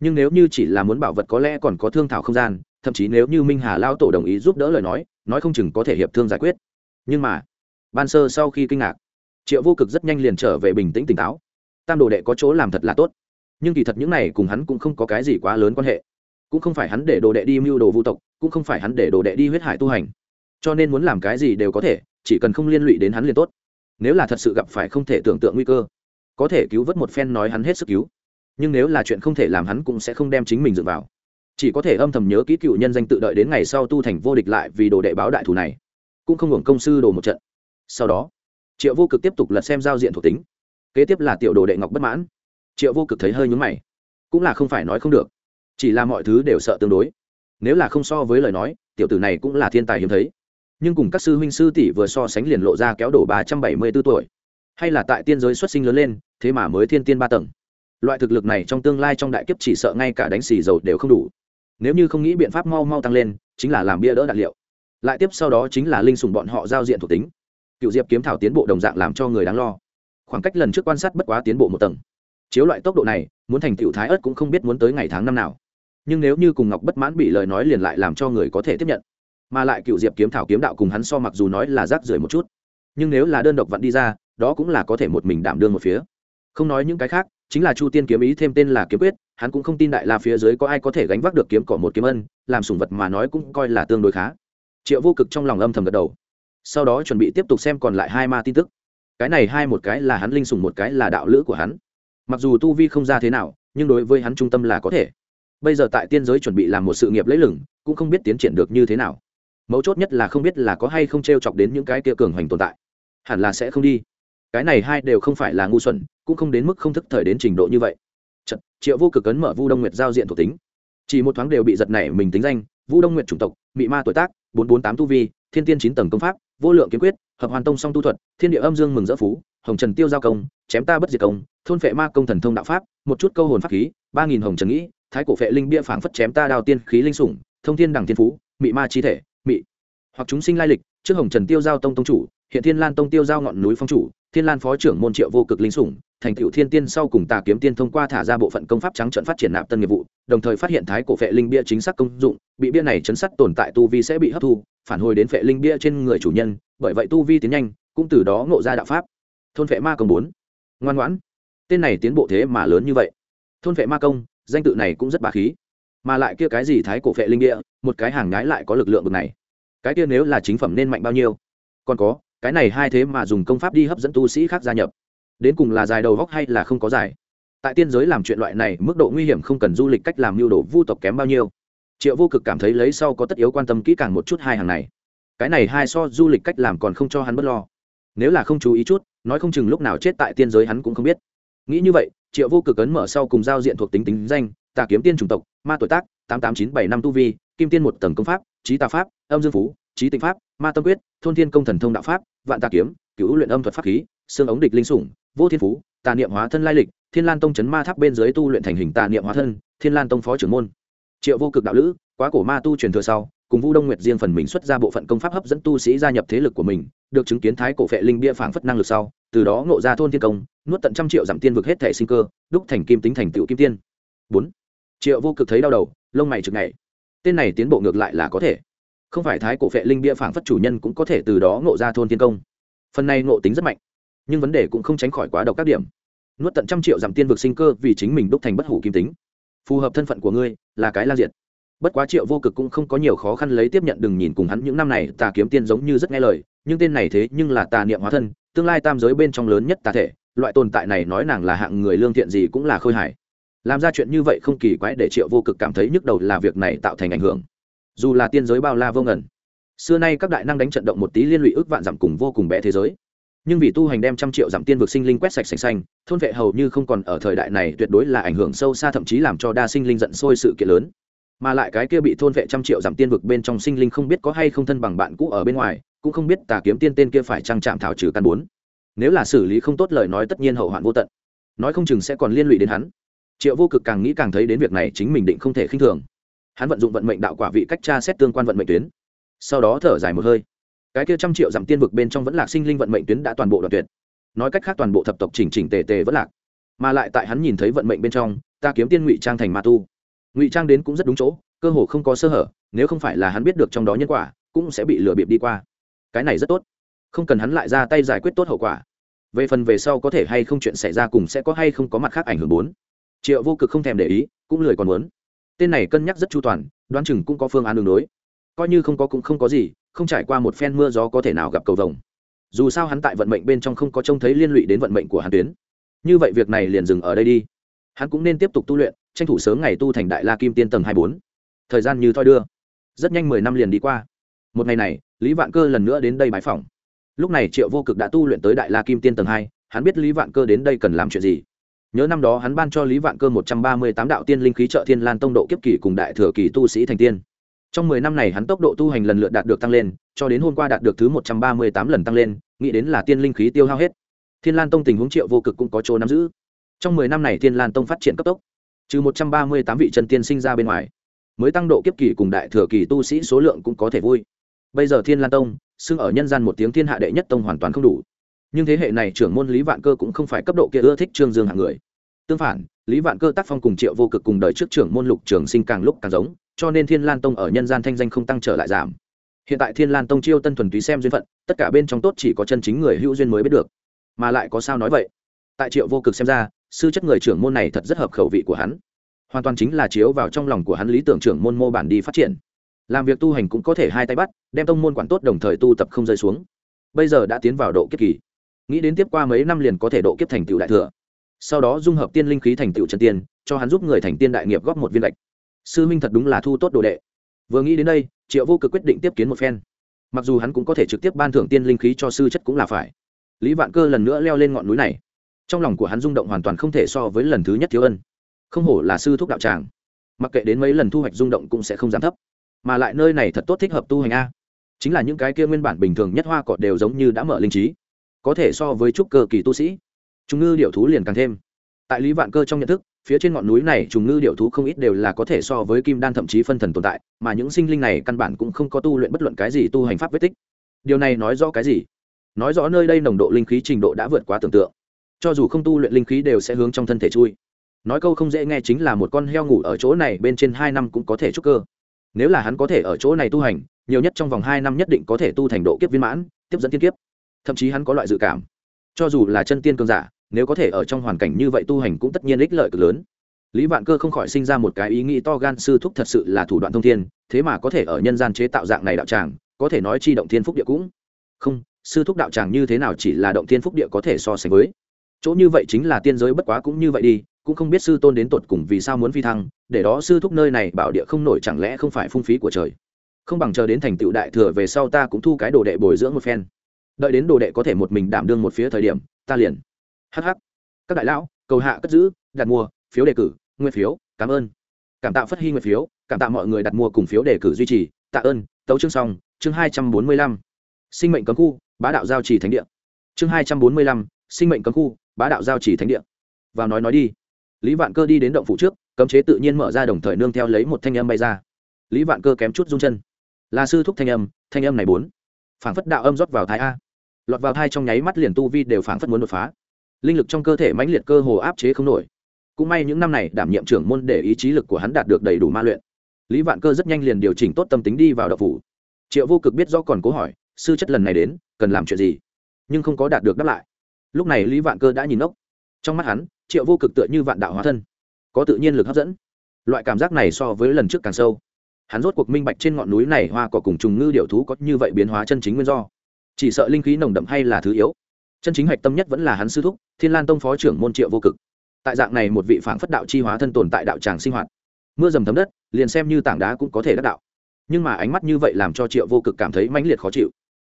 S1: Nhưng nếu như chỉ là muốn bảo vật có lẽ còn có thương thảo không gian, thậm chí nếu như minh hà lao tổ đồng ý giúp đỡ lời nói nói không chừng có thể hiệp thương giải quyết. Nhưng mà, ban sơ sau khi kinh ngạc, triệu vô cực rất nhanh liền trở về bình tĩnh tỉnh táo. Tam đồ đệ có chỗ làm thật là tốt. Nhưng kỳ thật những này cùng hắn cũng không có cái gì quá lớn quan hệ. Cũng không phải hắn để đồ đệ đi mưu đồ vu tộc, cũng không phải hắn để đồ đệ đi huyết hải tu hành cho nên muốn làm cái gì đều có thể, chỉ cần không liên lụy đến hắn liền tốt. Nếu là thật sự gặp phải không thể tưởng tượng nguy cơ, có thể cứu vớt một phen nói hắn hết sức cứu. Nhưng nếu là chuyện không thể làm hắn cũng sẽ không đem chính mình dựa vào. Chỉ có thể âm thầm nhớ kỹ cựu nhân danh tự đợi đến ngày sau tu thành vô địch lại vì đồ đệ báo đại thù này. Cũng không hưởng công sư đồ một trận. Sau đó, triệu vô cực tiếp tục lật xem giao diện thuộc tính. Kế tiếp là tiểu đồ đệ ngọc bất mãn. Triệu vô cực thấy hơi nhúng mày. Cũng là không phải nói không được. Chỉ là mọi thứ đều sợ tương đối. Nếu là không so với lời nói, tiểu tử này cũng là thiên tài hiếm thấy nhưng cùng các sư huynh sư tỷ vừa so sánh liền lộ ra kéo đổ ba trăm bảy mươi b ố tuổi. Hay là tại tiên giới xuất sinh lớn lên, thế mà mới thiên tiên ba tầng. Loại thực lực này trong tương lai trong đại kiếp chỉ sợ ngay cả đánh xì dầu đều không đủ. Nếu như không nghĩ biện pháp mau mau tăng lên, chính là làm bia đỡ đạn liệu. Lại tiếp sau đó chính là linh sùng bọn họ giao diện thuộc tính. Cựu diệp kiếm thảo tiến bộ đồng dạng làm cho người đáng lo. Khoảng cách lần trước quan sát bất quá tiến bộ một tầng. Chiếu loại tốc độ này, muốn thành cựu thái ớt cũng không biết muốn tới ngày tháng năm nào. Nhưng nếu như cùng ngọc bất mãn bị lời nói liền lại làm cho người có thể tiếp nhận mà lại cựu diệp kiếm thảo kiếm đạo cùng hắn so mặc dù nói là rác rưởi một chút, nhưng nếu là đơn độc vặn đi ra, đó cũng là có thể một mình đảm đương một phía. Không nói những cái khác, chính là chu tiên kiếm ý thêm tên là kiếm quyết, hắn cũng không tin đại la phía dưới có ai có thể gánh vác được kiếm cỏ một kiếm ân, làm sùng vật mà nói cũng coi là tương đối khá. Triệu vô cực trong lòng âm thầm gật đầu. Sau đó chuẩn bị tiếp tục xem còn lại hai ma tin tức. Cái này hai một cái là hắn linh sủng, một cái là đạo lữ của hắn. Mặc dù tu vi không ra thế nào, nhưng đối với hắn trung tâm là có thể. Bây giờ tại tiên giới chuẩn bị làm một sự nghiệp lấy lửng cũng không biết tiến triển được như thế nào mấu chốt nhất là không biết là có hay không t r e o chọc đến những cái kia cường hoành tồn tại. Hẳn là sẽ không đi. Cái này hai đều không phải là ngu xuẩn cũng không đến mức không thức thời đến trình độ như vậy. Chật, triệu vô cực ấn mở vu đông nguyệt giao diện thuộc tính. Chỉ một thoáng đều bị giật nảy mình tính danh vu đông nguyệt chủng tộc mị ma tuổi tác bốn bốn tám tu vi thiên tiên chín tầng công pháp vô lượng kiếm quyết hợp hoàn tông song tu thuật thiên địa âm dương mừng dỡ phú hồng trần tiêu giao công chém ta bất diệt công thôn phệ ma công thần thông đạo pháp một chút câu hồn pháp khí ba nghìn hồng trần nghĩ thái cổ phệ linh bia phảng phất chém ta đào tiên khí linh sủng thông thiên đẳng thiên phú mị ma chi thể mị. Hoặc chúng sinh lai lịch, trước hồng trần tiêu giao tông tông chủ, hiện thiên lan tông tiêu giao ngọn núi phong chủ, thiên lan phó trưởng môn triệu vô cực linh sủng, thành cựu thiên tiên sau cùng tà kiếm tiên thông qua thả ra bộ phận công pháp trắng trận phát triển nạp tân nghiệp vụ, đồng thời phát hiện thái cổ phệ linh bia chính xác công dụng, bị bia này chấn sát tồn tại tu vi sẽ bị hấp thu, phản hồi đến phệ linh bia trên người chủ nhân, bởi vậy tu vi tiến nhanh, cũng từ đó ngộ ra đạo pháp. Thôn phệ ma công bốn. Ngoan ngoãn. Tên này tiến bộ thế mà lớn như vậy. Thôn phệ ma công, danh tự này cũng rất bá khí mà lại kia cái gì thái cổ phệ linh địa, một cái hàng nhái lại có lực lượng bực này. Cái kia nếu là chính phẩm nên mạnh bao nhiêu? Còn có, cái này hai thế mà dùng công pháp đi hấp dẫn tu sĩ khác gia nhập. Đến cùng là dài đầu góc hay là không có dài? Tại tiên giới làm chuyện loại này, mức độ nguy hiểm không cần du lịch cách làm mưu đồ vu tộc kém bao nhiêu. Triệu vô cực cảm thấy lấy sau có tất yếu quan tâm kỹ càng một chút hai hàng này. Cái này hai so du lịch cách làm còn không cho hắn b ấ t lo. Nếu là không chú ý chút, nói không chừng lúc nào chết tại tiên giới hắn cũng không biết. Nghĩ như vậy, triệu vô cực ấn mở sau cùng giao diện thuộc tính tính danh, tà kiếm tiên chủng tộc ma tuổi tác, tám tám chín bảy năm tu vi, kim tiên một tầng công pháp, trí tà pháp, âm dương phú, trí tịnh pháp, ma tâm quyết, thôn thiên công thần thông đạo pháp, vạn tà kiếm cứu luyện âm thuật pháp khí, xương ống địch linh sủng, vô thiên phú, tà niệm hóa thân lai lịch, thiên lan tông c ma tháp bên dưới tu luyện thành hình tà niệm hóa thân, thiên lan tông phó trưởng môn. Triệu vô cực đạo lữ, quá cổ ma tu truyền thừa sau, cùng vu đông nguyệt riêng phần mình xuất ra bộ phận công pháp hấp dẫn tu sĩ gia nhập thế lực của mình, được chứng kiến thái cổ phệ linh bia phảng phất năng lực sau, từ đó ngộ ra thôn thiên công, nuốt tận trăm triệu giảm tiên vực hết thể sinh cơ, đúc thành kim tính thành tựu kim tiên. Bốn triệu vô cực thấy đau đầu, lông mày chực ngày tên này tiến bộ ngược lại là có thể. Không phải thái cổ phệ linh bia phảng phất chủ nhân cũng có thể từ đó ngộ ra thôn thiên công. Phần này ngộ tính rất mạnh, nhưng vấn đề cũng không tránh khỏi quá độc các điểm. Nuốt tận trăm triệu giảm tiên vực sinh cơ vì chính mình đúc thành bất hủ kim tính. Phù hợp thân phận của ngươi, là cái lan diệt. bất quá triệu vô cực cũng không có nhiều khó khăn lấy tiếp nhận đừng nhìn cùng hắn những năm này tà kiếm tiên giống như rất nghe lời, nhưng tên này thế nhưng là tà niệm hóa thân, tương lai tam giới bên trong lớn nhất tà thể, loại tồn tại này nói nàng là hạng người lương thiện gì cũng là khôi hài làm ra chuyện như vậy không kỳ quái để triệu vô cực cảm thấy nhức đầu là việc này tạo thành ảnh hưởng. Dù là tiên giới bao la vô ngẩn xưa nay các đại năng đánh trận động một tí liên lụy ước vạn giảm cùng vô cùng bé thế giới. Nhưng vì tu hành đem trăm triệu giảm tiên vực sinh linh quét sạch sành xanh, thôn vệ hầu như không còn ở thời đại này tuyệt đối là ảnh hưởng sâu xa thậm chí làm cho đa sinh linh giận sôi sự kiện lớn. Mà lại cái kia bị thôn vệ trăm triệu giảm tiên vực bên trong sinh linh không biết có hay không thân bằng bạn cũ ở bên ngoài, cũng không biết tà kiếm tiên tên kia phải trăng chạm thảo trừ căn bốn. Nếu là xử lý không tốt lời nói tất nhiên hậu hoạn vô tận. Nói không chừng sẽ còn liên lụy đến hắn triệu vô cực càng nghĩ càng thấy đến việc này chính mình định không thể khinh thường. Hắn vận dụng vận mệnh đạo quả vị cách tra xét tương quan vận mệnh tuyến. Sau đó thở dài một hơi. Cái kia trăm triệu giảm tiên vực bên trong vẫn lạc sinh linh vận mệnh tuyến đã toàn bộ đoạn tuyệt. Nói cách khác toàn bộ thập tộc chỉnh chỉnh tề tề vẫn lạc. Mà lại tại hắn nhìn thấy vận mệnh bên trong, ta kiếm tiên ngụy trang thành ma tu. Ngụy trang đến cũng rất đúng chỗ, cơ hồ không có sơ hở, nếu không phải là hắn biết được trong đó nhân quả, cũng sẽ bị lừa bịp đi qua. Cái này rất tốt. Không cần hắn lại ra tay giải quyết tốt hậu quả. Về phần về sau có thể hay không chuyện xảy ra cùng sẽ có hay không có mặt khác ảnh hưởng bốn triệu vô cực không thèm để ý, cũng lười còn muốn. Tên này cân nhắc rất chu toàn, đoán chừng cũng có phương án đường đối. Coi như không có cũng không có gì, không trải qua một phen mưa gió có thể nào gặp cầu vồng. Dù sao hắn tại vận mệnh bên trong không có trông thấy liên lụy đến vận mệnh của hàn tuyến. Như vậy việc này liền dừng ở đây đi. Hắn cũng nên tiếp tục tu luyện, tranh thủ sớm ngày tu thành đại la kim tiên tầng hai bốn. Thời gian như thoi đưa. Rất nhanh mười năm liền đi qua. Một ngày này, lý vạn cơ lần nữa đến đây bãi phòng lúc này triệu vô cực đã tu luyện tới đại la kim tiên tầng hai, hắn biết lý vạn cơ đến đây cần làm chuyện gì nhớ năm đó hắn ban cho lý vạn cơ một trăm ba mươi tám đạo tiên linh khí trợ thiên lan tông độ kiếp kỳ cùng đại thừa kỳ tu sĩ thành tiên. Trong mười năm này hắn tốc độ tu hành lần lượt đạt được tăng lên, cho đến hôm qua đạt được thứ một trăm ba mươi tám lần tăng lên, nghĩ đến là tiên linh khí tiêu hao hết. Thiên lan tông tình huống triệu vô cực cũng có chỗ nắm giữ. Trong mười năm này thiên lan tông phát triển cấp tốc, trừ một trăm ba mươi tám vị chân tiên sinh ra bên ngoài, mới tăng độ kiếp kỳ cùng đại thừa kỳ tu sĩ số lượng cũng có thể vui. Bây giờ thiên lan tông, xưng ở nhân gian một tiếng thiên hạ đệ nhất tông hoàn toàn không đủ nhưng thế hệ này trưởng môn lý vạn cơ cũng không phải cấp độ kia ưa thích trương dương hạng người. Tương phản, lý vạn cơ tác phong cùng triệu vô cực cùng đời trước trưởng môn lục trường sinh càng lúc càng giống, cho nên thiên lan tông ở nhân gian thanh danh không tăng trở lại giảm. Hiện tại thiên lan tông chiêu tân thuần túy xem duyên phận, tất cả bên trong tốt chỉ có chân chính người hữu duyên mới biết được. Mà lại có sao nói vậy? Tại triệu vô cực xem ra, sư chất người trưởng môn này thật rất hợp khẩu vị của hắn. Hoàn toàn chính là chiếu vào trong lòng của hắn lý tưởng trưởng môn mô bản đi phát triển. Làm việc tu hành cũng có thể hai tay bắt, đem tông môn quản tốt đồng thời tu tập không rơi xuống. Bây giờ đã tiến vào độ kiết kỳ nghĩ đến tiếp qua mấy năm liền có thể độ kiếp thành tựu đại thừa. Sau đó dung hợp tiên linh khí thành tựu chân tiên, cho hắn giúp người thành tiên đại nghiệp góp một viên lệch sư minh thật đúng là thu tốt đồ đệ. Vừa nghĩ đến đây, triệu vô cực quyết định tiếp kiến một phen. Mặc dù hắn cũng có thể trực tiếp ban thưởng tiên linh khí cho sư chất cũng là phải. Lý vạn cơ lần nữa leo lên ngọn núi này. Trong lòng của hắn rung động hoàn toàn không thể so với lần thứ nhất thiếu ân. Không hổ là sư thúc đạo tràng. Mặc kệ đến mấy lần thu hoạch rung động cũng sẽ không giảm thấp. Mà lại nơi này thật tốt thích hợp tu hành a. Chính là những cái kia nguyên bản bình thường nhất hoa cọt đều giống như đã mở linh trí có thể so với trúc cơ kỳ tu sĩ. Trùng ngư điệu thú liền càng thêm. Tại lý vạn cơ trong nhận thức, phía trên ngọn núi này trùng ngư điệu thú không ít đều là có thể so với kim đan thậm chí phân thần tồn tại, mà những sinh linh này căn bản cũng không có tu luyện bất luận cái gì tu hành pháp vết tích. Điều này nói rõ cái gì? Nói rõ nơi đây nồng độ linh khí trình độ đã vượt quá tưởng tượng. Cho dù không tu luyện linh khí đều sẽ hướng trong thân thể chui. Nói câu không dễ nghe chính là một con heo ngủ ở chỗ này bên trên hai năm cũng có thể trúc cơ. Nếu là hắn có thể ở chỗ này tu hành, nhiều nhất trong vòng hai năm nhất định có thể tu thành độ kiếp viên mãn, tiếp dẫn tiên kiếp thậm chí hắn có loại dự cảm. Cho dù là chân tiên cường giả, nếu có thể ở trong hoàn cảnh như vậy tu hành cũng tất nhiên ích lợi cực lớn. Lý vạn cơ không khỏi sinh ra một cái ý nghĩ to gan, sư thúc thật sự là thủ đoạn thông thiên, thế mà có thể ở nhân gian chế tạo dạng này đạo tràng, có thể nói chi động thiên phúc địa cũng. Không, sư thúc đạo tràng như thế nào chỉ là động thiên phúc địa có thể so sánh với. Chỗ như vậy chính là tiên giới bất quá cũng như vậy đi, cũng không biết sư tôn đến tột cùng vì sao muốn phi thăng, để đó sư thúc nơi này bảo địa không nổi chẳng lẽ không phải phung phí của trời. Không bằng chờ đến thành tựu đại thừa về sau ta cũng thu cái đồ đệ bồi dưỡng một phen đợi đến đồ đệ có thể một mình đảm đương một phía thời điểm, ta liền. Hh các đại lão, cầu hạ cất giữ, đặt mua, phiếu đề cử nguyên phiếu, cảm ơn. Cảm tạ phất hy nguyên phiếu, cảm tạ mọi người đặt mua cùng phiếu đề cử duy trì, tạ ơn, tấu chương xong, chương hai trăm bốn mươi lăm. Sinh mệnh cấm khu, bá đạo giao trì thánh địa. Chương hai trăm bốn mươi lăm, sinh mệnh cấm khu, bá đạo giao trì thánh địa. Vào nói nói đi. Lý vạn cơ đi đến động phủ trước, cấm chế tự nhiên mở ra đồng thời nương theo lấy một thanh âm bay ra. Lý vạn cơ kém chút rung chân. Là sư thúc thanh âm thanh âm này bốn. Phảng phất đạo âm rót vào thái a lọt vào thai trong nháy mắt liền tu vi đều phảng phất muốn đột phá. Linh lực trong cơ thể mãnh liệt cơ hồ áp chế không nổi. Cũng may những năm này, đảm nhiệm trưởng môn để ý chí lực của hắn đạt được đầy đủ ma luyện. Lý vạn cơ rất nhanh liền điều chỉnh tốt tâm tính đi vào đậu phủ. Triệu vô cực biết do còn cố hỏi, sư chất lần này đến, cần làm chuyện gì? Nhưng không có đạt được đáp lại. Lúc này lý vạn cơ đã nhìn ốc trong mắt hắn, triệu vô cực tựa như vạn đạo hóa thân, có tự nhiên lực hấp dẫn. Loại cảm giác này so với lần trước càng sâu. Hắn rốt cuộc minh bạch trên ngọn núi này hoa cỏ cùng trùng ngư điệu thú có như vậy biến hóa chân chính nguyên do chỉ sợ linh khí nồng đậm hay là thứ yếu. Chân chính hạch tâm nhất vẫn là hắn sư thúc, thiên lan tông phó trưởng môn triệu vô cực. Tại dạng này một vị phảng phất đạo chi hóa thân tồn tại đạo tràng sinh hoạt, mưa dầm thấm đất, liền xem như tảng đá cũng có thể đắc đạo. Nhưng mà ánh mắt như vậy làm cho triệu vô cực cảm thấy mãnh liệt khó chịu.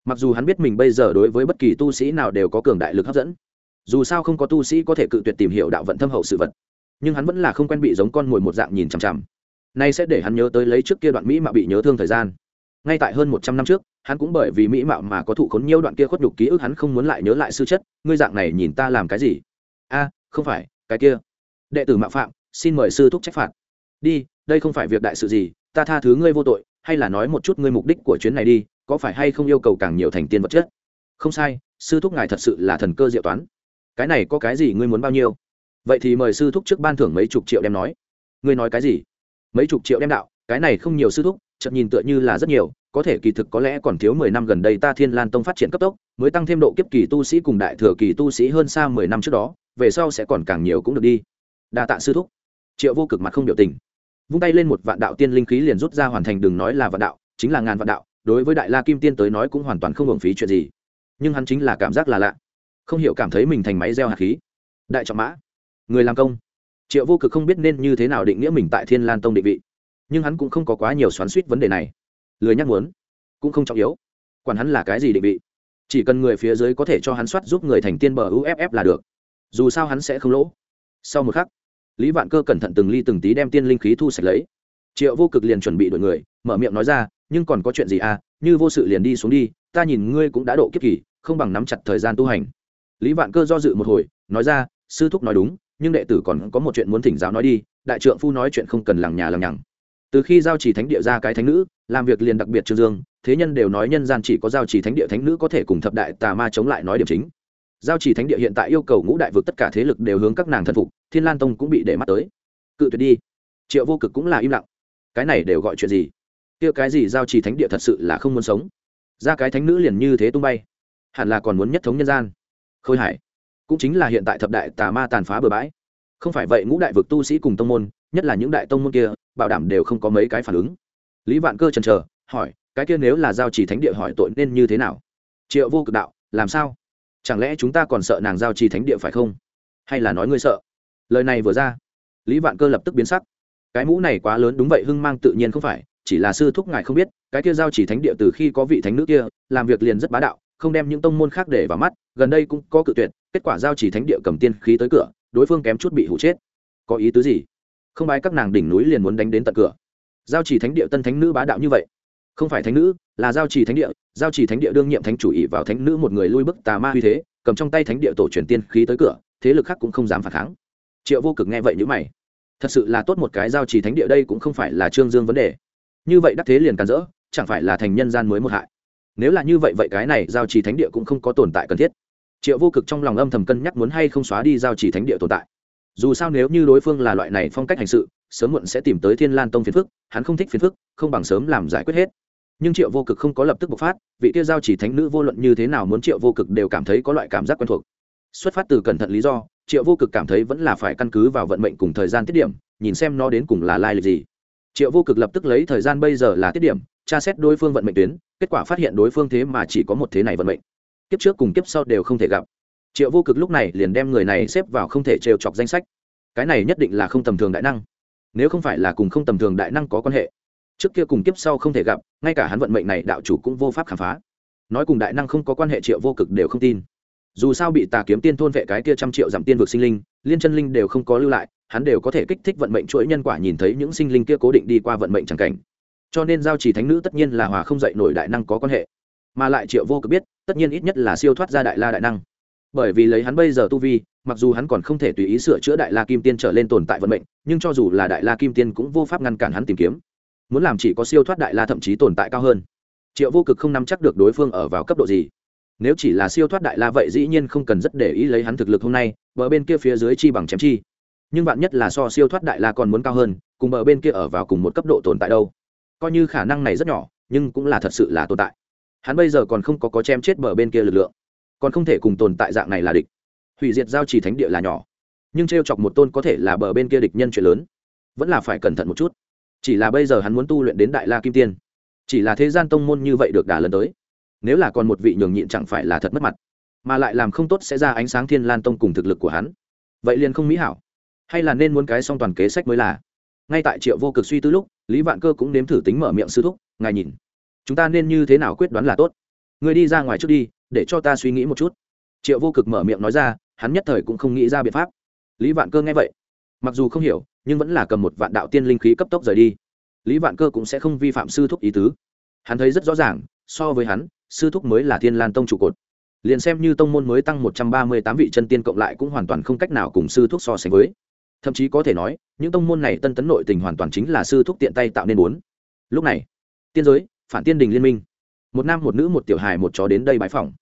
S1: Mặc dù hắn biết mình bây giờ đối với bất kỳ tu sĩ nào đều có cường đại lực hấp dẫn, dù sao không có tu sĩ có thể cự tuyệt tìm hiểu đạo vận thâm hậu sự vật, nhưng hắn vẫn là không quen bị giống con mồi một dạng nhìn chằm chằm. Nay sẽ để hắn nhớ tới lấy trước kia đoạn mỹ mà bị nhớ thương thời gian ngay tại hơn một trăm năm trước, hắn cũng bởi vì mỹ mạo mà có thụ khốn nhiều đoạn kia khuất nhục ký ức, hắn không muốn lại nhớ lại sư chất. Ngươi dạng này nhìn ta làm cái gì? A, không phải, cái kia. Đệ tử mạo phạm, xin mời sư thúc trách phạt. Đi, đây không phải việc đại sự gì, ta tha thứ ngươi vô tội, hay là nói một chút ngươi mục đích của chuyến này đi, có phải hay không yêu cầu càng nhiều thành tiên vật chất? Không sai, sư thúc ngài thật sự là thần cơ diệu toán. Cái này có cái gì ngươi muốn bao nhiêu? Vậy thì mời sư thúc trước ban thưởng mấy chục triệu đem nói. Ngươi nói cái gì? Mấy chục triệu đem đạo, cái này không nhiều sư thúc chợt nhìn tựa như là rất nhiều có thể kỳ thực có lẽ còn thiếu mười năm gần đây ta Thiên Lan Tông phát triển cấp tốc, mới tăng thêm độ kiếp kỳ tu sĩ cùng đại thừa kỳ tu sĩ hơn xa mười năm trước đó, về sau sẽ còn càng nhiều cũng được đi. Đa tạ sư thúc. Triệu Vô Cực mặt không biểu tình. Vung tay lên một vạn đạo tiên linh khí liền rút ra hoàn thành đừng nói là vạn đạo, chính là ngàn vạn đạo, đối với Đại La Kim Tiên tới nói cũng hoàn toàn không hưởng phí chuyện gì. Nhưng hắn chính là cảm giác là lạ, không hiểu cảm thấy mình thành máy gieo hạt khí. Đại trọng mã, người làm công. Triệu Vô Cực không biết nên như thế nào định nghĩa mình tại Thiên Lan Tông định vị, nhưng hắn cũng không có quá nhiều xoắn xuýt vấn đề này. Lười nhắc muốn, cũng không trọng yếu. Quản hắn là cái gì định vị, chỉ cần người phía dưới có thể cho hắn soát giúp người thành tiên bờ uff là được. Dù sao hắn sẽ không lỗ. Sau một khắc, lý vạn cơ cẩn thận từng ly từng tí đem tiên linh khí thu sạch lấy. Triệu vô cực liền chuẩn bị đổi người, mở miệng nói ra, nhưng còn có chuyện gì à? Như vô sự liền đi xuống đi, ta nhìn ngươi cũng đã độ kiếp kỳ, không bằng nắm chặt thời gian tu hành. Lý vạn cơ do dự một hồi, nói ra, sư thúc nói đúng, nhưng đệ tử còn có một chuyện muốn thỉnh giáo nói đi, đại trượng phu nói chuyện không cần lằng nhà lằng nhằng từ khi giao chỉ thánh địa ra cái thánh nữ, làm việc liền đặc biệt trương dương, thế nhân đều nói nhân gian chỉ có giao chỉ thánh địa thánh nữ có thể cùng thập đại tà ma chống lại nói điểm chính. Giao chỉ thánh địa hiện tại yêu cầu ngũ đại vực tất cả thế lực đều hướng các nàng thân phục, thiên lan tông cũng bị để mắt tới. Cự tuyệt đi. Triệu vô cực cũng là im lặng. Cái này đều gọi chuyện gì? Kia cái gì giao chỉ thánh địa thật sự là không muốn sống? Ra cái thánh nữ liền như thế tung bay. Hẳn là còn muốn nhất thống nhân gian. Khôi hải, cũng chính là hiện tại thập đại tà ma tàn phá bừa bãi. Không phải vậy ngũ đại vực tu sĩ cùng tông môn nhất là những đại tông môn kia, bảo đảm đều không có mấy cái phản ứng. Lý vạn cơ trần chờ, hỏi, cái kia nếu là giao chỉ thánh địa hỏi tội nên như thế nào? Triệu vô cực đạo, làm sao? Chẳng lẽ chúng ta còn sợ nàng giao trì thánh địa phải không? Hay là nói ngươi sợ? Lời này vừa ra, lý vạn cơ lập tức biến sắc. Cái mũ này quá lớn đúng vậy, hưng mang tự nhiên không phải, chỉ là sư thúc ngài không biết, cái kia giao chỉ thánh địa từ khi có vị thánh nữ kia, làm việc liền rất bá đạo, không đem những tông môn khác để vào mắt, gần đây cũng có cự tuyệt, kết quả giao chỉ thánh địa cầm tiên khí tới cửa, đối phương kém chút bị hụ chết. Có ý tứ gì? Không bái các nàng đỉnh núi liền muốn đánh đến tận cửa. Giao chỉ thánh địa tân thánh nữ bá đạo như vậy. Không phải thánh nữ, là giao chỉ thánh địa, giao chỉ thánh địa đương nhiệm thánh chủ ý vào thánh nữ một người lui bức tà ma uy thế, cầm trong tay thánh địa tổ truyền tiên khí tới cửa, thế lực khác cũng không dám phản kháng. Triệu vô cực nghe vậy như mày. Thật sự là tốt một cái giao chỉ thánh địa đây cũng không phải là trương dương vấn đề. Như vậy đắc thế liền càn rỡ, chẳng phải là thành nhân gian mới một hại. Nếu là như vậy vậy cái này giao chỉ thánh địa cũng không có tồn tại cần thiết. Triệu vô cực trong lòng âm thầm cân nhắc muốn hay không xóa đi giao chỉ thánh địa tồn tại dù sao nếu như đối phương là loại này phong cách hành sự, sớm muộn sẽ tìm tới thiên lan tông phiền phức, hắn không thích phiền phức, không bằng sớm làm giải quyết hết. Nhưng triệu vô cực không có lập tức bộc phát, vị tiêu giao chỉ thánh nữ vô luận như thế nào muốn triệu vô cực đều cảm thấy có loại cảm giác quen thuộc. Xuất phát từ cẩn thận lý do, triệu vô cực cảm thấy vẫn là phải căn cứ vào vận mệnh cùng thời gian tiết điểm, nhìn xem nó đến cùng là lai lịch gì. Triệu vô cực lập tức lấy thời gian bây giờ là tiết điểm, tra xét đối phương vận mệnh tuyến, kết quả phát hiện đối phương thế mà chỉ có một thế này vận mệnh. Kiếp trước cùng kiếp sau đều không thể gặp triệu vô cực lúc này liền đem người này xếp vào không thể trêu chọc danh sách. Cái này nhất định là không tầm thường đại năng. Nếu không phải là cùng không tầm thường đại năng có quan hệ, trước kia cùng kiếp sau không thể gặp, ngay cả hắn vận mệnh này đạo chủ cũng vô pháp khám phá. Nói cùng đại năng không có quan hệ triệu vô cực đều không tin. Dù sao bị tà kiếm tiên thôn vệ cái kia trăm triệu giảm tiên vực sinh linh, liên chân linh đều không có lưu lại, hắn đều có thể kích thích vận mệnh chuỗi nhân quả nhìn thấy những sinh linh kia cố định đi qua vận mệnh c cảnh. Cho nên giao chỉ thánh nữ tất nhiên là hòa không dạy nổi đại năng có quan hệ. Mà lại triệu vô cực biết, tất nhiên ít nhất là siêu thoát ra đại la đại năng bởi vì lấy hắn bây giờ tu vi, mặc dù hắn còn không thể tùy ý sửa chữa đại la kim tiên trở lên tồn tại vận mệnh, nhưng cho dù là đại la kim tiên cũng vô pháp ngăn cản hắn tìm kiếm. Muốn làm chỉ có siêu thoát đại la thậm chí tồn tại cao hơn. Triệu vô cực không nắm chắc được đối phương ở vào cấp độ gì. Nếu chỉ là siêu thoát đại la vậy dĩ nhiên không cần rất để ý lấy hắn thực lực hôm nay, bờ bên kia phía dưới chi bằng chém chi. Nhưng bạn nhất là so siêu thoát đại la còn muốn cao hơn, cùng bờ bên kia ở vào cùng một cấp độ tồn tại đâu. Coi như khả năng này rất nhỏ, nhưng cũng là thật sự là tồn tại. Hắn bây giờ còn không có có chém chết bờ bên kia lực lượng còn không thể cùng tồn tại dạng này là địch. Hủy diệt giao trì thánh địa là nhỏ, nhưng t r e o chọc một tôn có thể là bờ bên kia địch nhân chuyện lớn, vẫn là phải cẩn thận một chút. Chỉ là bây giờ hắn muốn tu luyện đến đại la kim tiên, chỉ là thế gian tông môn như vậy được đà lần tới, nếu là còn một vị nhường nhịn chẳng phải là thật mất mặt, mà lại làm không tốt sẽ ra ánh sáng thiên lan tông cùng thực lực của hắn. Vậy liền không mỹ hảo. Hay là nên muốn cái song toàn kế sách mới là. Ngay tại triệu vô cực suy tư lúc, lý vạn cơ cũng nếm thử tính mở miệng sư thúc, ngài nhìn, chúng ta nên như thế nào quyết đoán là tốt? Người đi ra ngoài trước đi để cho ta suy nghĩ một chút. Triệu vô cực mở miệng nói ra, hắn nhất thời cũng không nghĩ ra biện pháp. Lý vạn cơ nghe vậy, mặc dù không hiểu, nhưng vẫn là cầm một vạn đạo tiên linh khí cấp tốc rời đi. Lý vạn cơ cũng sẽ không vi phạm sư thúc ý tứ. Hắn thấy rất rõ ràng, so với hắn, sư thúc mới là thiên lan tông trụ cột. Liền xem như tông môn mới tăng một trăm ba mươi tám vị chân tiên cộng lại cũng hoàn toàn không cách nào cùng sư thúc so sánh với. Thậm chí có thể nói, những tông môn này tân tấn nội tình hoàn toàn chính là sư thúc tiện tay tạo nên bốn. Lúc này, tiên giới, phản tiên đình liên minh một nam một nữ một tiểu hài một chó đến đây bãi phòng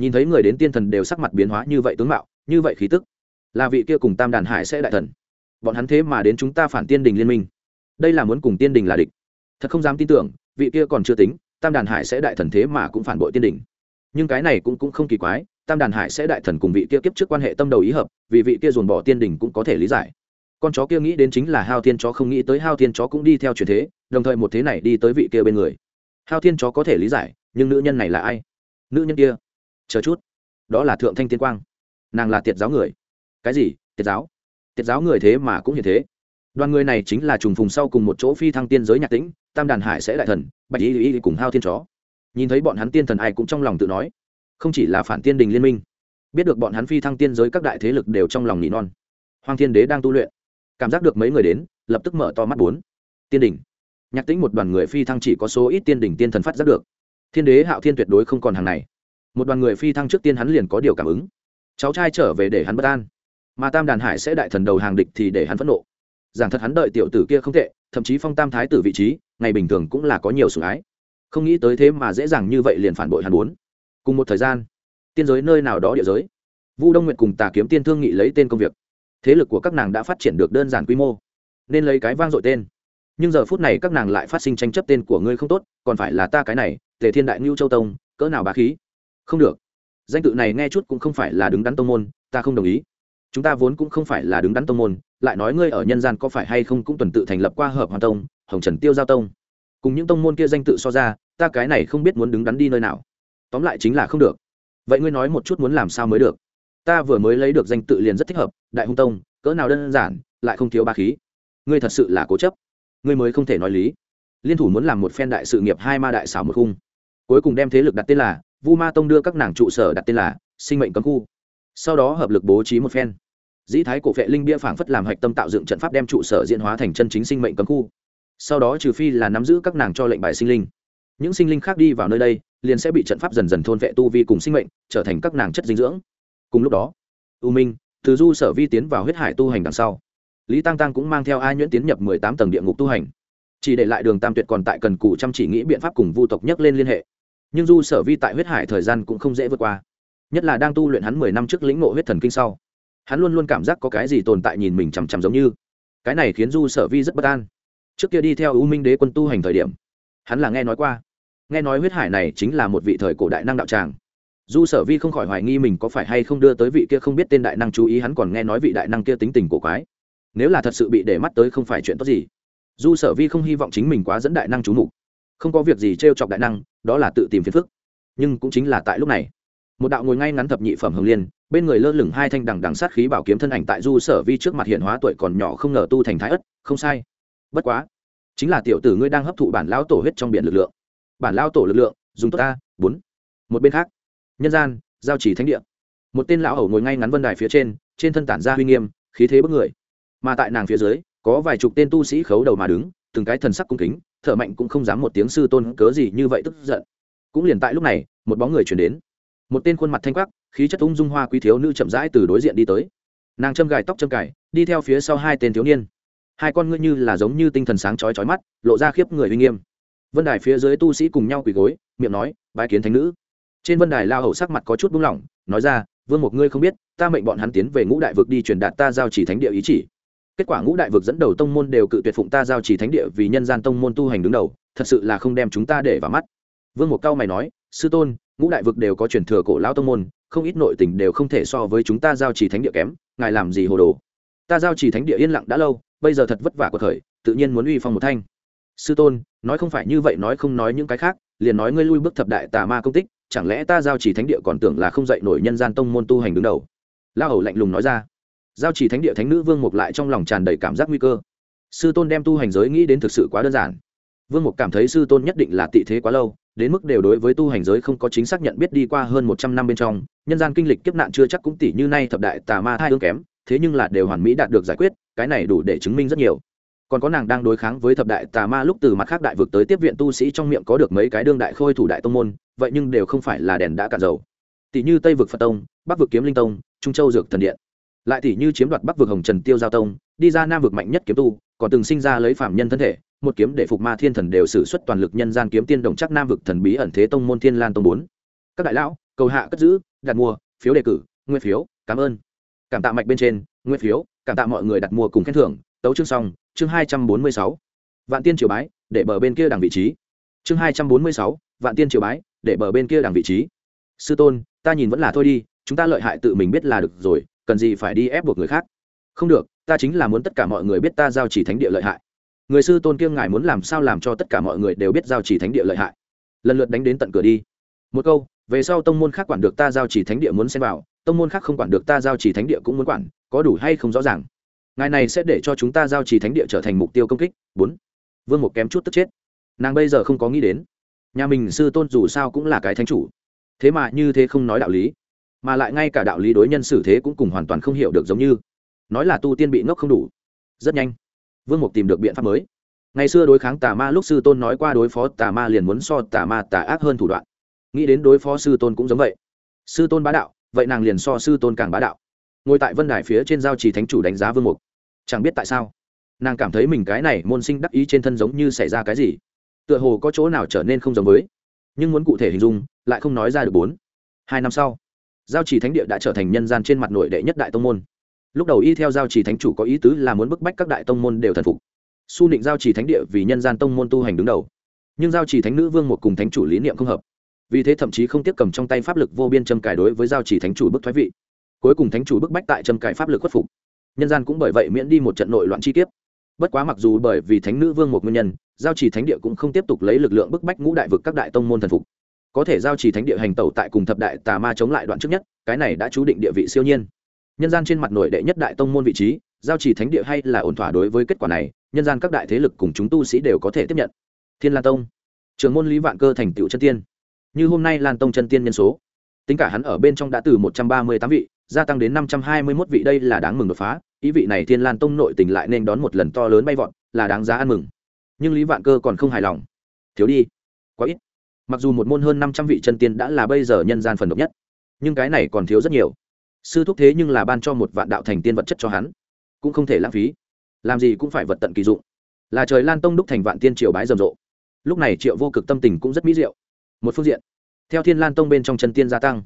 S1: nhìn thấy người đến tiên thần đều sắc mặt biến hóa như vậy tướng mạo, như vậy khí tức, là vị kia cùng tam đàn hải sẽ đại thần. Bọn hắn thế mà đến chúng ta phản tiên đình liên minh. Đây là muốn cùng tiên đình là địch. Thật không dám tin tưởng, vị kia còn chưa tính, tam đàn hải sẽ đại thần thế mà cũng phản bội tiên đình. Nhưng cái này cũng cũng không kỳ quái, tam đàn hải sẽ đại thần cùng vị kia kiếp trước quan hệ tâm đầu ý hợp, vì vị kia dồn bỏ tiên đình cũng có thể lý giải. Con chó kia nghĩ đến chính là hao thiên chó không nghĩ tới hao thiên chó cũng đi theo truyền thế, đồng thời một thế này đi tới vị kia bên người. Hao thiên chó có thể lý giải nhưng nữ nhân này là ai? Nữ nhân kia? Chờ chút. Đó là thượng thanh tiên quang. Nàng là tiệt giáo người. Cái gì? Tiệt giáo? Tiệt giáo người thế mà cũng như thế. Đoàn người này chính là trùng phùng sau cùng một chỗ phi thăng tiên giới nhạc tĩnh, tam đàn hải sẽ đại thần, bạch y y cùng hao thiên chó. Nhìn thấy bọn hắn tiên thần ai cũng trong lòng tự nói, không chỉ là phản tiên đình liên minh, biết được bọn hắn phi thăng tiên giới các đại thế lực đều trong lòng nỉ non. Hoàng thiên đế đang tu luyện, cảm giác được mấy người đến, lập tức mở to mắt bốn. Tiên đình. Nhạc tĩnh một đoàn người phi thăng chỉ có số ít tiên đình tiên thần phát giác được thiên đế hạo thiên tuyệt đối không còn hàng này. Một đoàn người phi thăng trước tiên hắn liền có điều cảm ứng. Cháu trai trở về để hắn bất an. Mà tam đàn hải sẽ đại thần đầu hàng địch thì để hắn phẫn nộ. Giảng thật hắn đợi tiểu tử kia không tệ, thậm chí phong tam thái tử vị trí, ngày bình thường cũng là có nhiều sủng ái. Không nghĩ tới thế mà dễ dàng như vậy liền phản bội hắn muốn. Cùng một thời gian, tiên giới nơi nào đó địa giới, vu đông nguyệt cùng tà kiếm tiên thương nghị lấy tên công việc. Thế lực của các nàng đã phát triển được đơn giản quy mô, nên lấy cái vang dội tên nhưng giờ phút này các nàng lại phát sinh tranh chấp tên của ngươi không tốt, còn phải là ta cái này, tề thiên đại ngưu châu tông, cỡ nào bá khí? Không được. Danh tự này nghe chút cũng không phải là đứng đắn tông môn, ta không đồng ý. Chúng ta vốn cũng không phải là đứng đắn tông môn, lại nói ngươi ở nhân gian có phải hay không cũng tuần tự thành lập qua hợp hoàn tông, hồng trần tiêu giao tông. Cùng những tông môn kia danh tự so ra, ta cái này không biết muốn đứng đắn đi nơi nào. Tóm lại chính là không được. Vậy ngươi nói một chút muốn làm sao mới được? Ta vừa mới lấy được danh tự liền rất thích hợp, đại hung tông, cỡ nào đơn giản, lại không thiếu ba khí. Ngươi thật sự là cố chấp ngươi mới không thể nói lý. Liên thủ muốn làm một phen đại sự nghiệp hai ma đại xảo một khung. Cuối cùng đem thế lực đặt tên là vu ma tông đưa các nàng trụ sở đặt tên là sinh mệnh cấm khu. Sau đó hợp lực bố trí một phen. Dĩ thái cổ phệ linh bia phảng phất làm hạch tâm tạo dựng trận pháp đem trụ sở diễn hóa thành chân chính sinh mệnh cấm khu. Sau đó trừ phi là nắm giữ các nàng cho lệnh bài sinh linh. Những sinh linh khác đi vào nơi đây, liền sẽ bị trận pháp dần dần thôn vệ tu vi cùng sinh mệnh, trở thành các nàng chất dinh dưỡng. Cùng lúc đó, u minh, từ du, sở vi tiến vào huyết hải tu hành đằng sau lý tăng tăng cũng mang theo ai nhuyễn tiến nhập mười tám tầng địa ngục tu hành. Chỉ để lại đường tam tuyệt còn tại cần cù chăm chỉ nghĩ biện pháp cùng vu tộc nhấc lên liên hệ. Nhưng du sở vi tại huyết hải thời gian cũng không dễ vượt qua. Nhất là đang tu luyện hắn mười năm trước lĩnh ngộ huyết thần kinh sau. Hắn luôn luôn cảm giác có cái gì tồn tại nhìn mình chằm chằm giống như. Cái này khiến du sở vi rất bất an. Trước kia đi theo u minh đế quân tu hành thời điểm, hắn là nghe nói qua. Nghe nói huyết hải này chính là một vị thời cổ đại năng đạo tràng. Du sở vi không khỏi hoài nghi mình có phải hay không đưa tới vị kia không biết tên đại năng chú ý, hắn còn nghe nói vị đại năng kia tính tình cổ quái nếu là thật sự bị để mắt tới không phải chuyện tốt gì. Du sở vi không hy vọng chính mình quá dẫn đại năng chú mục, không có việc gì t r e o chọc đại năng, đó là tự tìm phiền phức. Nhưng cũng chính là tại lúc này, một đạo ngồi ngay ngắn thập nhị phẩm hồng liên, bên người lơ lửng hai thanh đằng đằng sát khí bảo kiếm thân ảnh tại du sở vi trước mặt hiện hóa tuổi còn nhỏ không ngờ tu thành thái ất, không sai. Bất quá, chính là tiểu tử ngươi đang hấp thụ bản lao tổ huyết trong biển lực lượng. Bản lao tổ lực lượng, dùng tốt ta, bốn. Một bên khác, nhân gian, giao chỉ thánh địa. Một tên lão hầu ngồi ngay ngắn vân đài phía trên trên thân tản ra huy nghiêm, khí thế bức người mà tại nàng phía dưới, có vài chục tên tu sĩ khấu đầu mà đứng, từng cái thần sắc cung kính thợ mạnh cũng không dám một tiếng sư tôn cớ gì như vậy tức giận. Cũng liền tại lúc này, một bóng người chuyển đến. Một tên khuôn mặt thanh quắc, khí chất ung dung hoa quý thiếu nữ chậm rãi từ đối diện đi tới. Nàng châm gài tóc châm cài, đi theo phía sau hai tên thiếu niên. Hai con ngươi như là giống như tinh thần sáng chói chói mắt, lộ ra khiếp người uy nghiêm. Vân đài phía dưới tu sĩ cùng nhau quỳ gối, miệng nói, bái kiến thánh nữ. Trên vân đài lao hầu sắc mặt có chút buông lỏng, nói ra, vương một ngươi không biết, ta mệnh bọn hắn tiến về ngũ đại vực đi truyền đạt ta giao chỉ thánh địa ý chỉ kết quả ngũ đại vực dẫn đầu tông môn đều cự tuyệt phụng ta giao chỉ thánh địa vì nhân gian tông môn tu hành đứng đầu, thật sự là không đem chúng ta để vào mắt. Vương một cao mày nói, sư tôn, ngũ đại vực đều có truyền thừa cổ lão tông môn, không ít nội tình đều không thể so với chúng ta giao chỉ thánh địa kém, ngài làm gì hồ đồ? Ta giao chỉ thánh địa yên lặng đã lâu, bây giờ thật vất vả của thời tự nhiên muốn uy phong một thanh. Sư tôn, nói không phải như vậy, nói không nói những cái khác, liền nói ngươi lui bước thập đại tà ma công tích, chẳng lẽ ta giao chỉ thánh địa còn tưởng là không dạy nổi nhân gian tông môn tu hành đứng đầu? La hầu lạnh lùng nói ra giao chỉ thánh địa thánh nữ vương mục lại trong lòng tràn đầy cảm giác nguy cơ. Sư tôn đem tu hành giới nghĩ đến thực sự quá đơn giản. Vương mục cảm thấy sư tôn nhất định là tị thế quá lâu, đến mức đều đối với tu hành giới không có chính xác nhận biết đi qua hơn một trăm năm bên trong, nhân gian kinh lịch kiếp nạn chưa chắc cũng tỷ như nay thập đại tà ma hai ương kém, thế nhưng là đều hoàn mỹ đạt được giải quyết, cái này đủ để chứng minh rất nhiều. Còn có nàng đang đối kháng với thập đại tà ma lúc từ mặt khác đại vực tới tiếp viện tu sĩ trong miệng có được mấy cái đương đại khôi thủ đại tông môn, vậy nhưng đều không phải là đèn đã cạn dầu. Tỷ như tây vực phật tông, bắc vực kiếm linh tông, trung châu dược thần điện lại tỷ như chiếm đoạt bắc vực hồng trần tiêu giao tông, đi ra nam vực mạnh nhất kiếm tu, còn từng sinh ra lấy phạm nhân thân thể, một kiếm để phục ma thiên thần đều xử suất toàn lực nhân gian kiếm tiên đồng chắc nam vực thần bí ẩn thế tông môn thiên lan tông bốn. Các đại lão, cầu hạ cất giữ, đặt mua, phiếu đề cử nguyên phiếu, cảm ơn. Cảm tạ mạch bên trên nguyên phiếu, cảm tạ mọi người đặt mua cùng khen thưởng. Tấu chương xong, chương hai trăm bốn mươi sáu. Vạn tiên triều bái, để bờ bên kia đằng vị trí. Chương hai trăm bốn mươi sáu, vạn tiên triều bái, để bờ bên kia đằng vị trí. Sư tôn, ta nhìn vẫn là thôi đi, chúng ta lợi hại tự mình biết là được rồi cần gì phải đi ép buộc người khác? Không được, ta chính là muốn tất cả mọi người biết ta giao chỉ thánh địa lợi hại. Người sư tôn kiêng ngài muốn làm sao làm cho tất cả mọi người đều biết giao chỉ thánh địa lợi hại? Lần lượt đánh đến tận cửa đi. Một câu, về sau tông môn khác quản được ta giao chỉ thánh địa muốn xem vào, tông môn khác không quản được ta giao chỉ thánh địa cũng muốn quản, có đủ hay không rõ ràng? Ngài này sẽ để cho chúng ta giao chỉ thánh địa trở thành mục tiêu công kích. Bốn, vương một kém chút tức chết. Nàng bây giờ không có nghĩ đến. Nhà mình sư tôn dù sao cũng là cái thánh chủ. Thế mà như thế không nói đạo lý mà lại ngay cả đạo lý đối nhân xử thế cũng cùng hoàn toàn không hiểu được giống như. Nói là tu tiên bị ngốc không đủ. Rất nhanh, vương mục tìm được biện pháp mới. Ngày xưa đối kháng tà ma lúc sư tôn nói qua đối phó tà ma liền muốn so tà ma tà ác hơn thủ đoạn. Nghĩ đến đối phó sư tôn cũng giống vậy. Sư tôn bá đạo, vậy nàng liền so sư tôn càng bá đạo. Ngồi tại vân đài phía trên giao trì thánh chủ đánh giá vương mục. Chẳng biết tại sao, nàng cảm thấy mình cái này môn sinh đắc ý trên thân giống như xảy ra cái gì. Tựa hồ có chỗ nào trở nên không giống với. Nhưng muốn cụ thể hình dung, lại không nói ra được bốn, hai năm sau giao trì thánh địa đã trở thành nhân gian trên mặt nội đệ nhất đại tông môn. Lúc đầu y theo giao trì thánh chủ có ý tứ là muốn bức bách các đại tông môn đều thần phục. Su định giao trì thánh địa vì nhân gian tông môn tu hành đứng đầu. Nhưng giao trì thánh nữ vương một cùng thánh chủ lý niệm không hợp. Vì thế thậm chí không tiếp cầm trong tay pháp lực vô biên châm cải đối với giao trì thánh chủ bức thoái vị. Cuối cùng thánh chủ bức bách tại châm cải pháp lực khuất phục. Nhân gian cũng bởi vậy miễn đi một trận nội loạn chi tiết bất quá mặc dù bởi vì thánh nữ vương một nguyên nhân, giao trì thánh địa cũng không tiếp tục lấy lực lượng bức bách ngũ đại vực các đại tông môn thần phục có thể giao trì thánh địa hành tẩu tại cùng thập đại tà ma chống lại đoạn trước nhất, cái này đã chú định địa vị siêu nhiên. Nhân gian trên mặt nổi đệ nhất đại tông môn vị trí, giao trì thánh địa hay là ổn thỏa đối với kết quả này, nhân gian các đại thế lực cùng chúng tu sĩ đều có thể tiếp nhận. Thiên lan tông trường môn lý vạn cơ thành tựu chân tiên. Như hôm nay lan tông chân tiên nhân số, tính cả hắn ở bên trong đã từ một trăm ba mươi tám vị, gia tăng đến năm trăm hai mươi mốt vị đây là đáng mừng đột phá. Ý vị này thiên lan tông nội tình lại nên đón một lần to lớn bay vọt, là đáng giá ăn mừng. Nhưng lý vạn cơ còn không hài lòng. Thiếu đi. Quá ít mặc dù một môn hơn năm trăm vị chân tiên đã là bây giờ nhân gian phần độc nhất, nhưng cái này còn thiếu rất nhiều. Sư thúc thế nhưng là ban cho một vạn đạo thành tiên vật chất cho hắn, cũng không thể lãng phí. Làm gì cũng phải vật tận kỳ dụng. Là trời lan tông đúc thành vạn tiên triều bái rầm rộ. Lúc này triệu vô cực tâm tình cũng rất mỹ diệu. Một phương diện, theo thiên lan tông bên trong chân tiên gia tăng,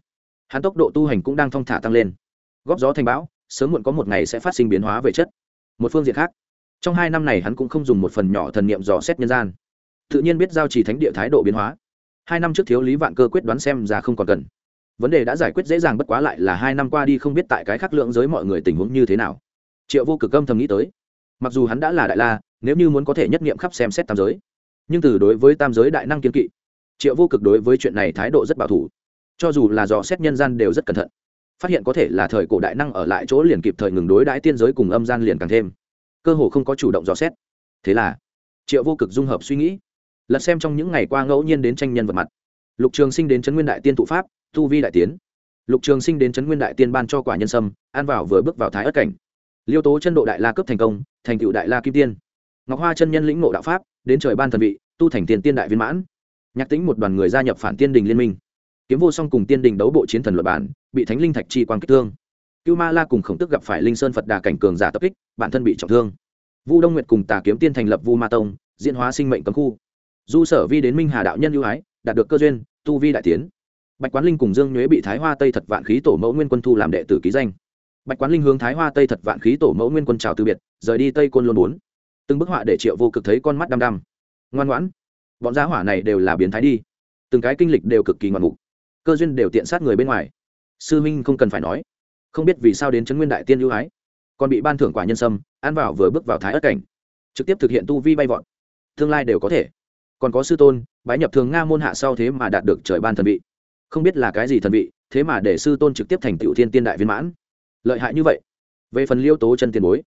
S1: hắn tốc độ tu hành cũng đang thong thả tăng lên. Góp gió thành bão, sớm muộn có một ngày sẽ phát sinh biến hóa về chất. Một phương diện khác, trong hai năm này hắn cũng không dùng một phần nhỏ thần niệm dò xét nhân gian. Tự nhiên biết giao trì thánh địa thái độ biến hóa hai năm trước thiếu lý vạn cơ quyết đoán xem ra không còn cần. Vấn đề đã giải quyết dễ dàng bất quá lại là hai năm qua đi không biết tại cái khác lượng giới mọi người tình huống như thế nào. Triệu vô cực âm thầm nghĩ tới. Mặc dù hắn đã là đại la, nếu như muốn có thể nhất nghiệm khắp xem xét tam giới. Nhưng từ đối với tam giới đại năng kiên kỵ, triệu vô cực đối với chuyện này thái độ rất bảo thủ. Cho dù là dò xét nhân gian đều rất cẩn thận. Phát hiện có thể là thời cổ đại năng ở lại chỗ liền kịp thời ngừng đối đãi tiên giới cùng âm gian liền càng thêm. Cơ hồ không có chủ động dò xét. Thế là, triệu vô cực dung hợp suy nghĩ lật xem trong những ngày qua ngẫu nhiên đến tranh nhân vật mặt. Lục trường sinh đến trấn nguyên đại tiên tụ pháp, tu vi đại tiến. Lục trường sinh đến trấn nguyên đại tiên ban cho quả nhân sâm, an vào vừa bước vào thái ất cảnh. Liêu tố chân độ đại la cấp thành công, thành cựu đại la kim tiên. Ngọc hoa chân nhân lĩnh ngộ đạo pháp, đến trời ban thần vị, tu thành tiền tiên đại viên mãn. Nhạc tính một đoàn người gia nhập phản tiên đình liên minh. Kiếm vô song cùng tiên đình đấu bộ chiến thần luật bản, bị thánh linh thạch chi quang kích thương. Cưu ma la cùng khổng tức gặp phải linh sơn phật đà cảnh cường giả tập kích, bản thân bị trọng thương. Vu đông nguyệt cùng tà kiếm tiên thành lập vu ma tông, diễn hóa sinh mệnh cấm khu du sở vi đến minh hà đạo nhân ưu ái, đạt được cơ duyên, tu vi đại tiến. Bạch quán linh cùng dương nhuế bị thái hoa tây thật vạn khí tổ mẫu nguyên quân thu làm đệ tử ký danh. Bạch quán linh hướng thái hoa tây thật vạn khí tổ mẫu nguyên quân chào từ biệt, rời đi tây côn luôn bốn. Từng bức họa để triệu vô cực thấy con mắt đăm đăm. Ngoan ngoãn, bọn giá hỏa này đều là biến thái đi. Từng cái kinh lịch đều cực kỳ ngoạn mục. Cơ duyên đều tiện sát người bên ngoài. Sư minh không cần phải nói. Không biết vì sao đến trấn nguyên đại tiên ưu ái. Còn bị ban thưởng quả nhân sâm an vào vừa bước vào thái ất cảnh. Trực tiếp thực hiện tu vi bay vọt. Tương lai đều có thể còn có sư tôn, bái nhập thường nga môn hạ sau thế mà đạt được trời ban thần vị. Không biết là cái gì thần vị, thế mà để sư tôn trực tiếp thành tựu thiên tiên đại viên mãn. Lợi hại như vậy. Về phần liêu tố chân tiền bối,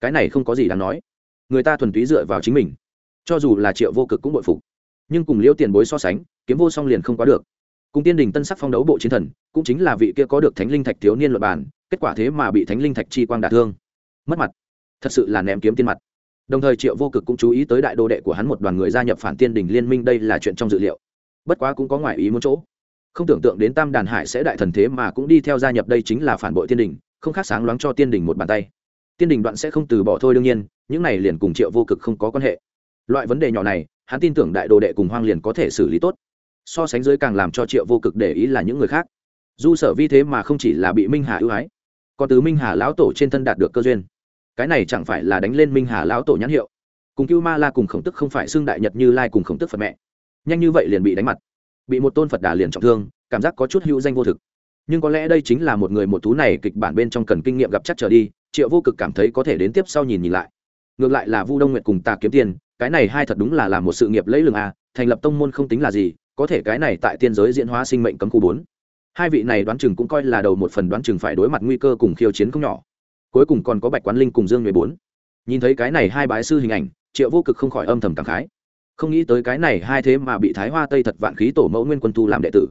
S1: cái này không có gì đáng nói. Người ta thuần túy dựa vào chính mình. Cho dù là triệu vô cực cũng bội phục. Nhưng cùng liêu tiền bối so sánh, kiếm vô song liền không quá được. Cùng tiên đình tân sắc phong đấu bộ chiến thần, cũng chính là vị kia có được thánh linh thạch thiếu niên luật bản kết quả thế mà bị thánh linh thạch chi quang đả thương. Mất mặt. Thật sự là ném kiếm tiên mặt đồng thời triệu vô cực cũng chú ý tới đại đô đệ của hắn một đoàn người gia nhập phản tiên đình liên minh đây là chuyện trong dự liệu. Bất quá cũng có ngoại ý muốn chỗ. Không tưởng tượng đến tam đàn hải sẽ đại thần thế mà cũng đi theo gia nhập đây chính là phản bội tiên đình, không khác sáng loáng cho tiên đình một bàn tay. Tiên đình đoạn sẽ không từ bỏ thôi đương nhiên, những này liền cùng triệu vô cực không có quan hệ. Loại vấn đề nhỏ này, hắn tin tưởng đại đồ đệ cùng hoang liền có thể xử lý tốt. So sánh dưới càng làm cho triệu vô cực để ý là những người khác. Du sở vi thế mà không chỉ là bị minh hà ưu ái, còn từ minh hà lão tổ trên thân đạt được cơ duyên cái này chẳng phải là đánh lên minh hà lão tổ nhãn hiệu. Cùng cưu ma la cùng khổng tức không phải xưng đại nhật như lai cùng khổng tức phật mẹ. Nhanh như vậy liền bị đánh mặt. Bị một tôn phật đà liền trọng thương, cảm giác có chút hữu danh vô thực. Nhưng có lẽ đây chính là một người một thú này kịch bản bên trong cần kinh nghiệm gặp chắc trở đi, triệu vô cực cảm thấy có thể đến tiếp sau nhìn nhìn lại. Ngược lại là vu đông nguyệt cùng tà kiếm tiền, cái này hai thật đúng là làm một sự nghiệp lấy lường a thành lập tông môn không tính là gì, có thể cái này tại tiên giới diễn hóa sinh mệnh cấm khu bốn. Hai vị này đoán chừng cũng coi là đầu một phần đoán chừng phải đối mặt nguy cơ cùng khiêu chiến không nhỏ cuối cùng còn có bạch quán linh cùng dương mười bốn. Nhìn thấy cái này hai bái sư hình ảnh, triệu vô cực không khỏi âm thầm cảm khái. Không nghĩ tới cái này hai thế mà bị thái hoa tây thật vạn khí tổ mẫu nguyên quân thu làm đệ tử.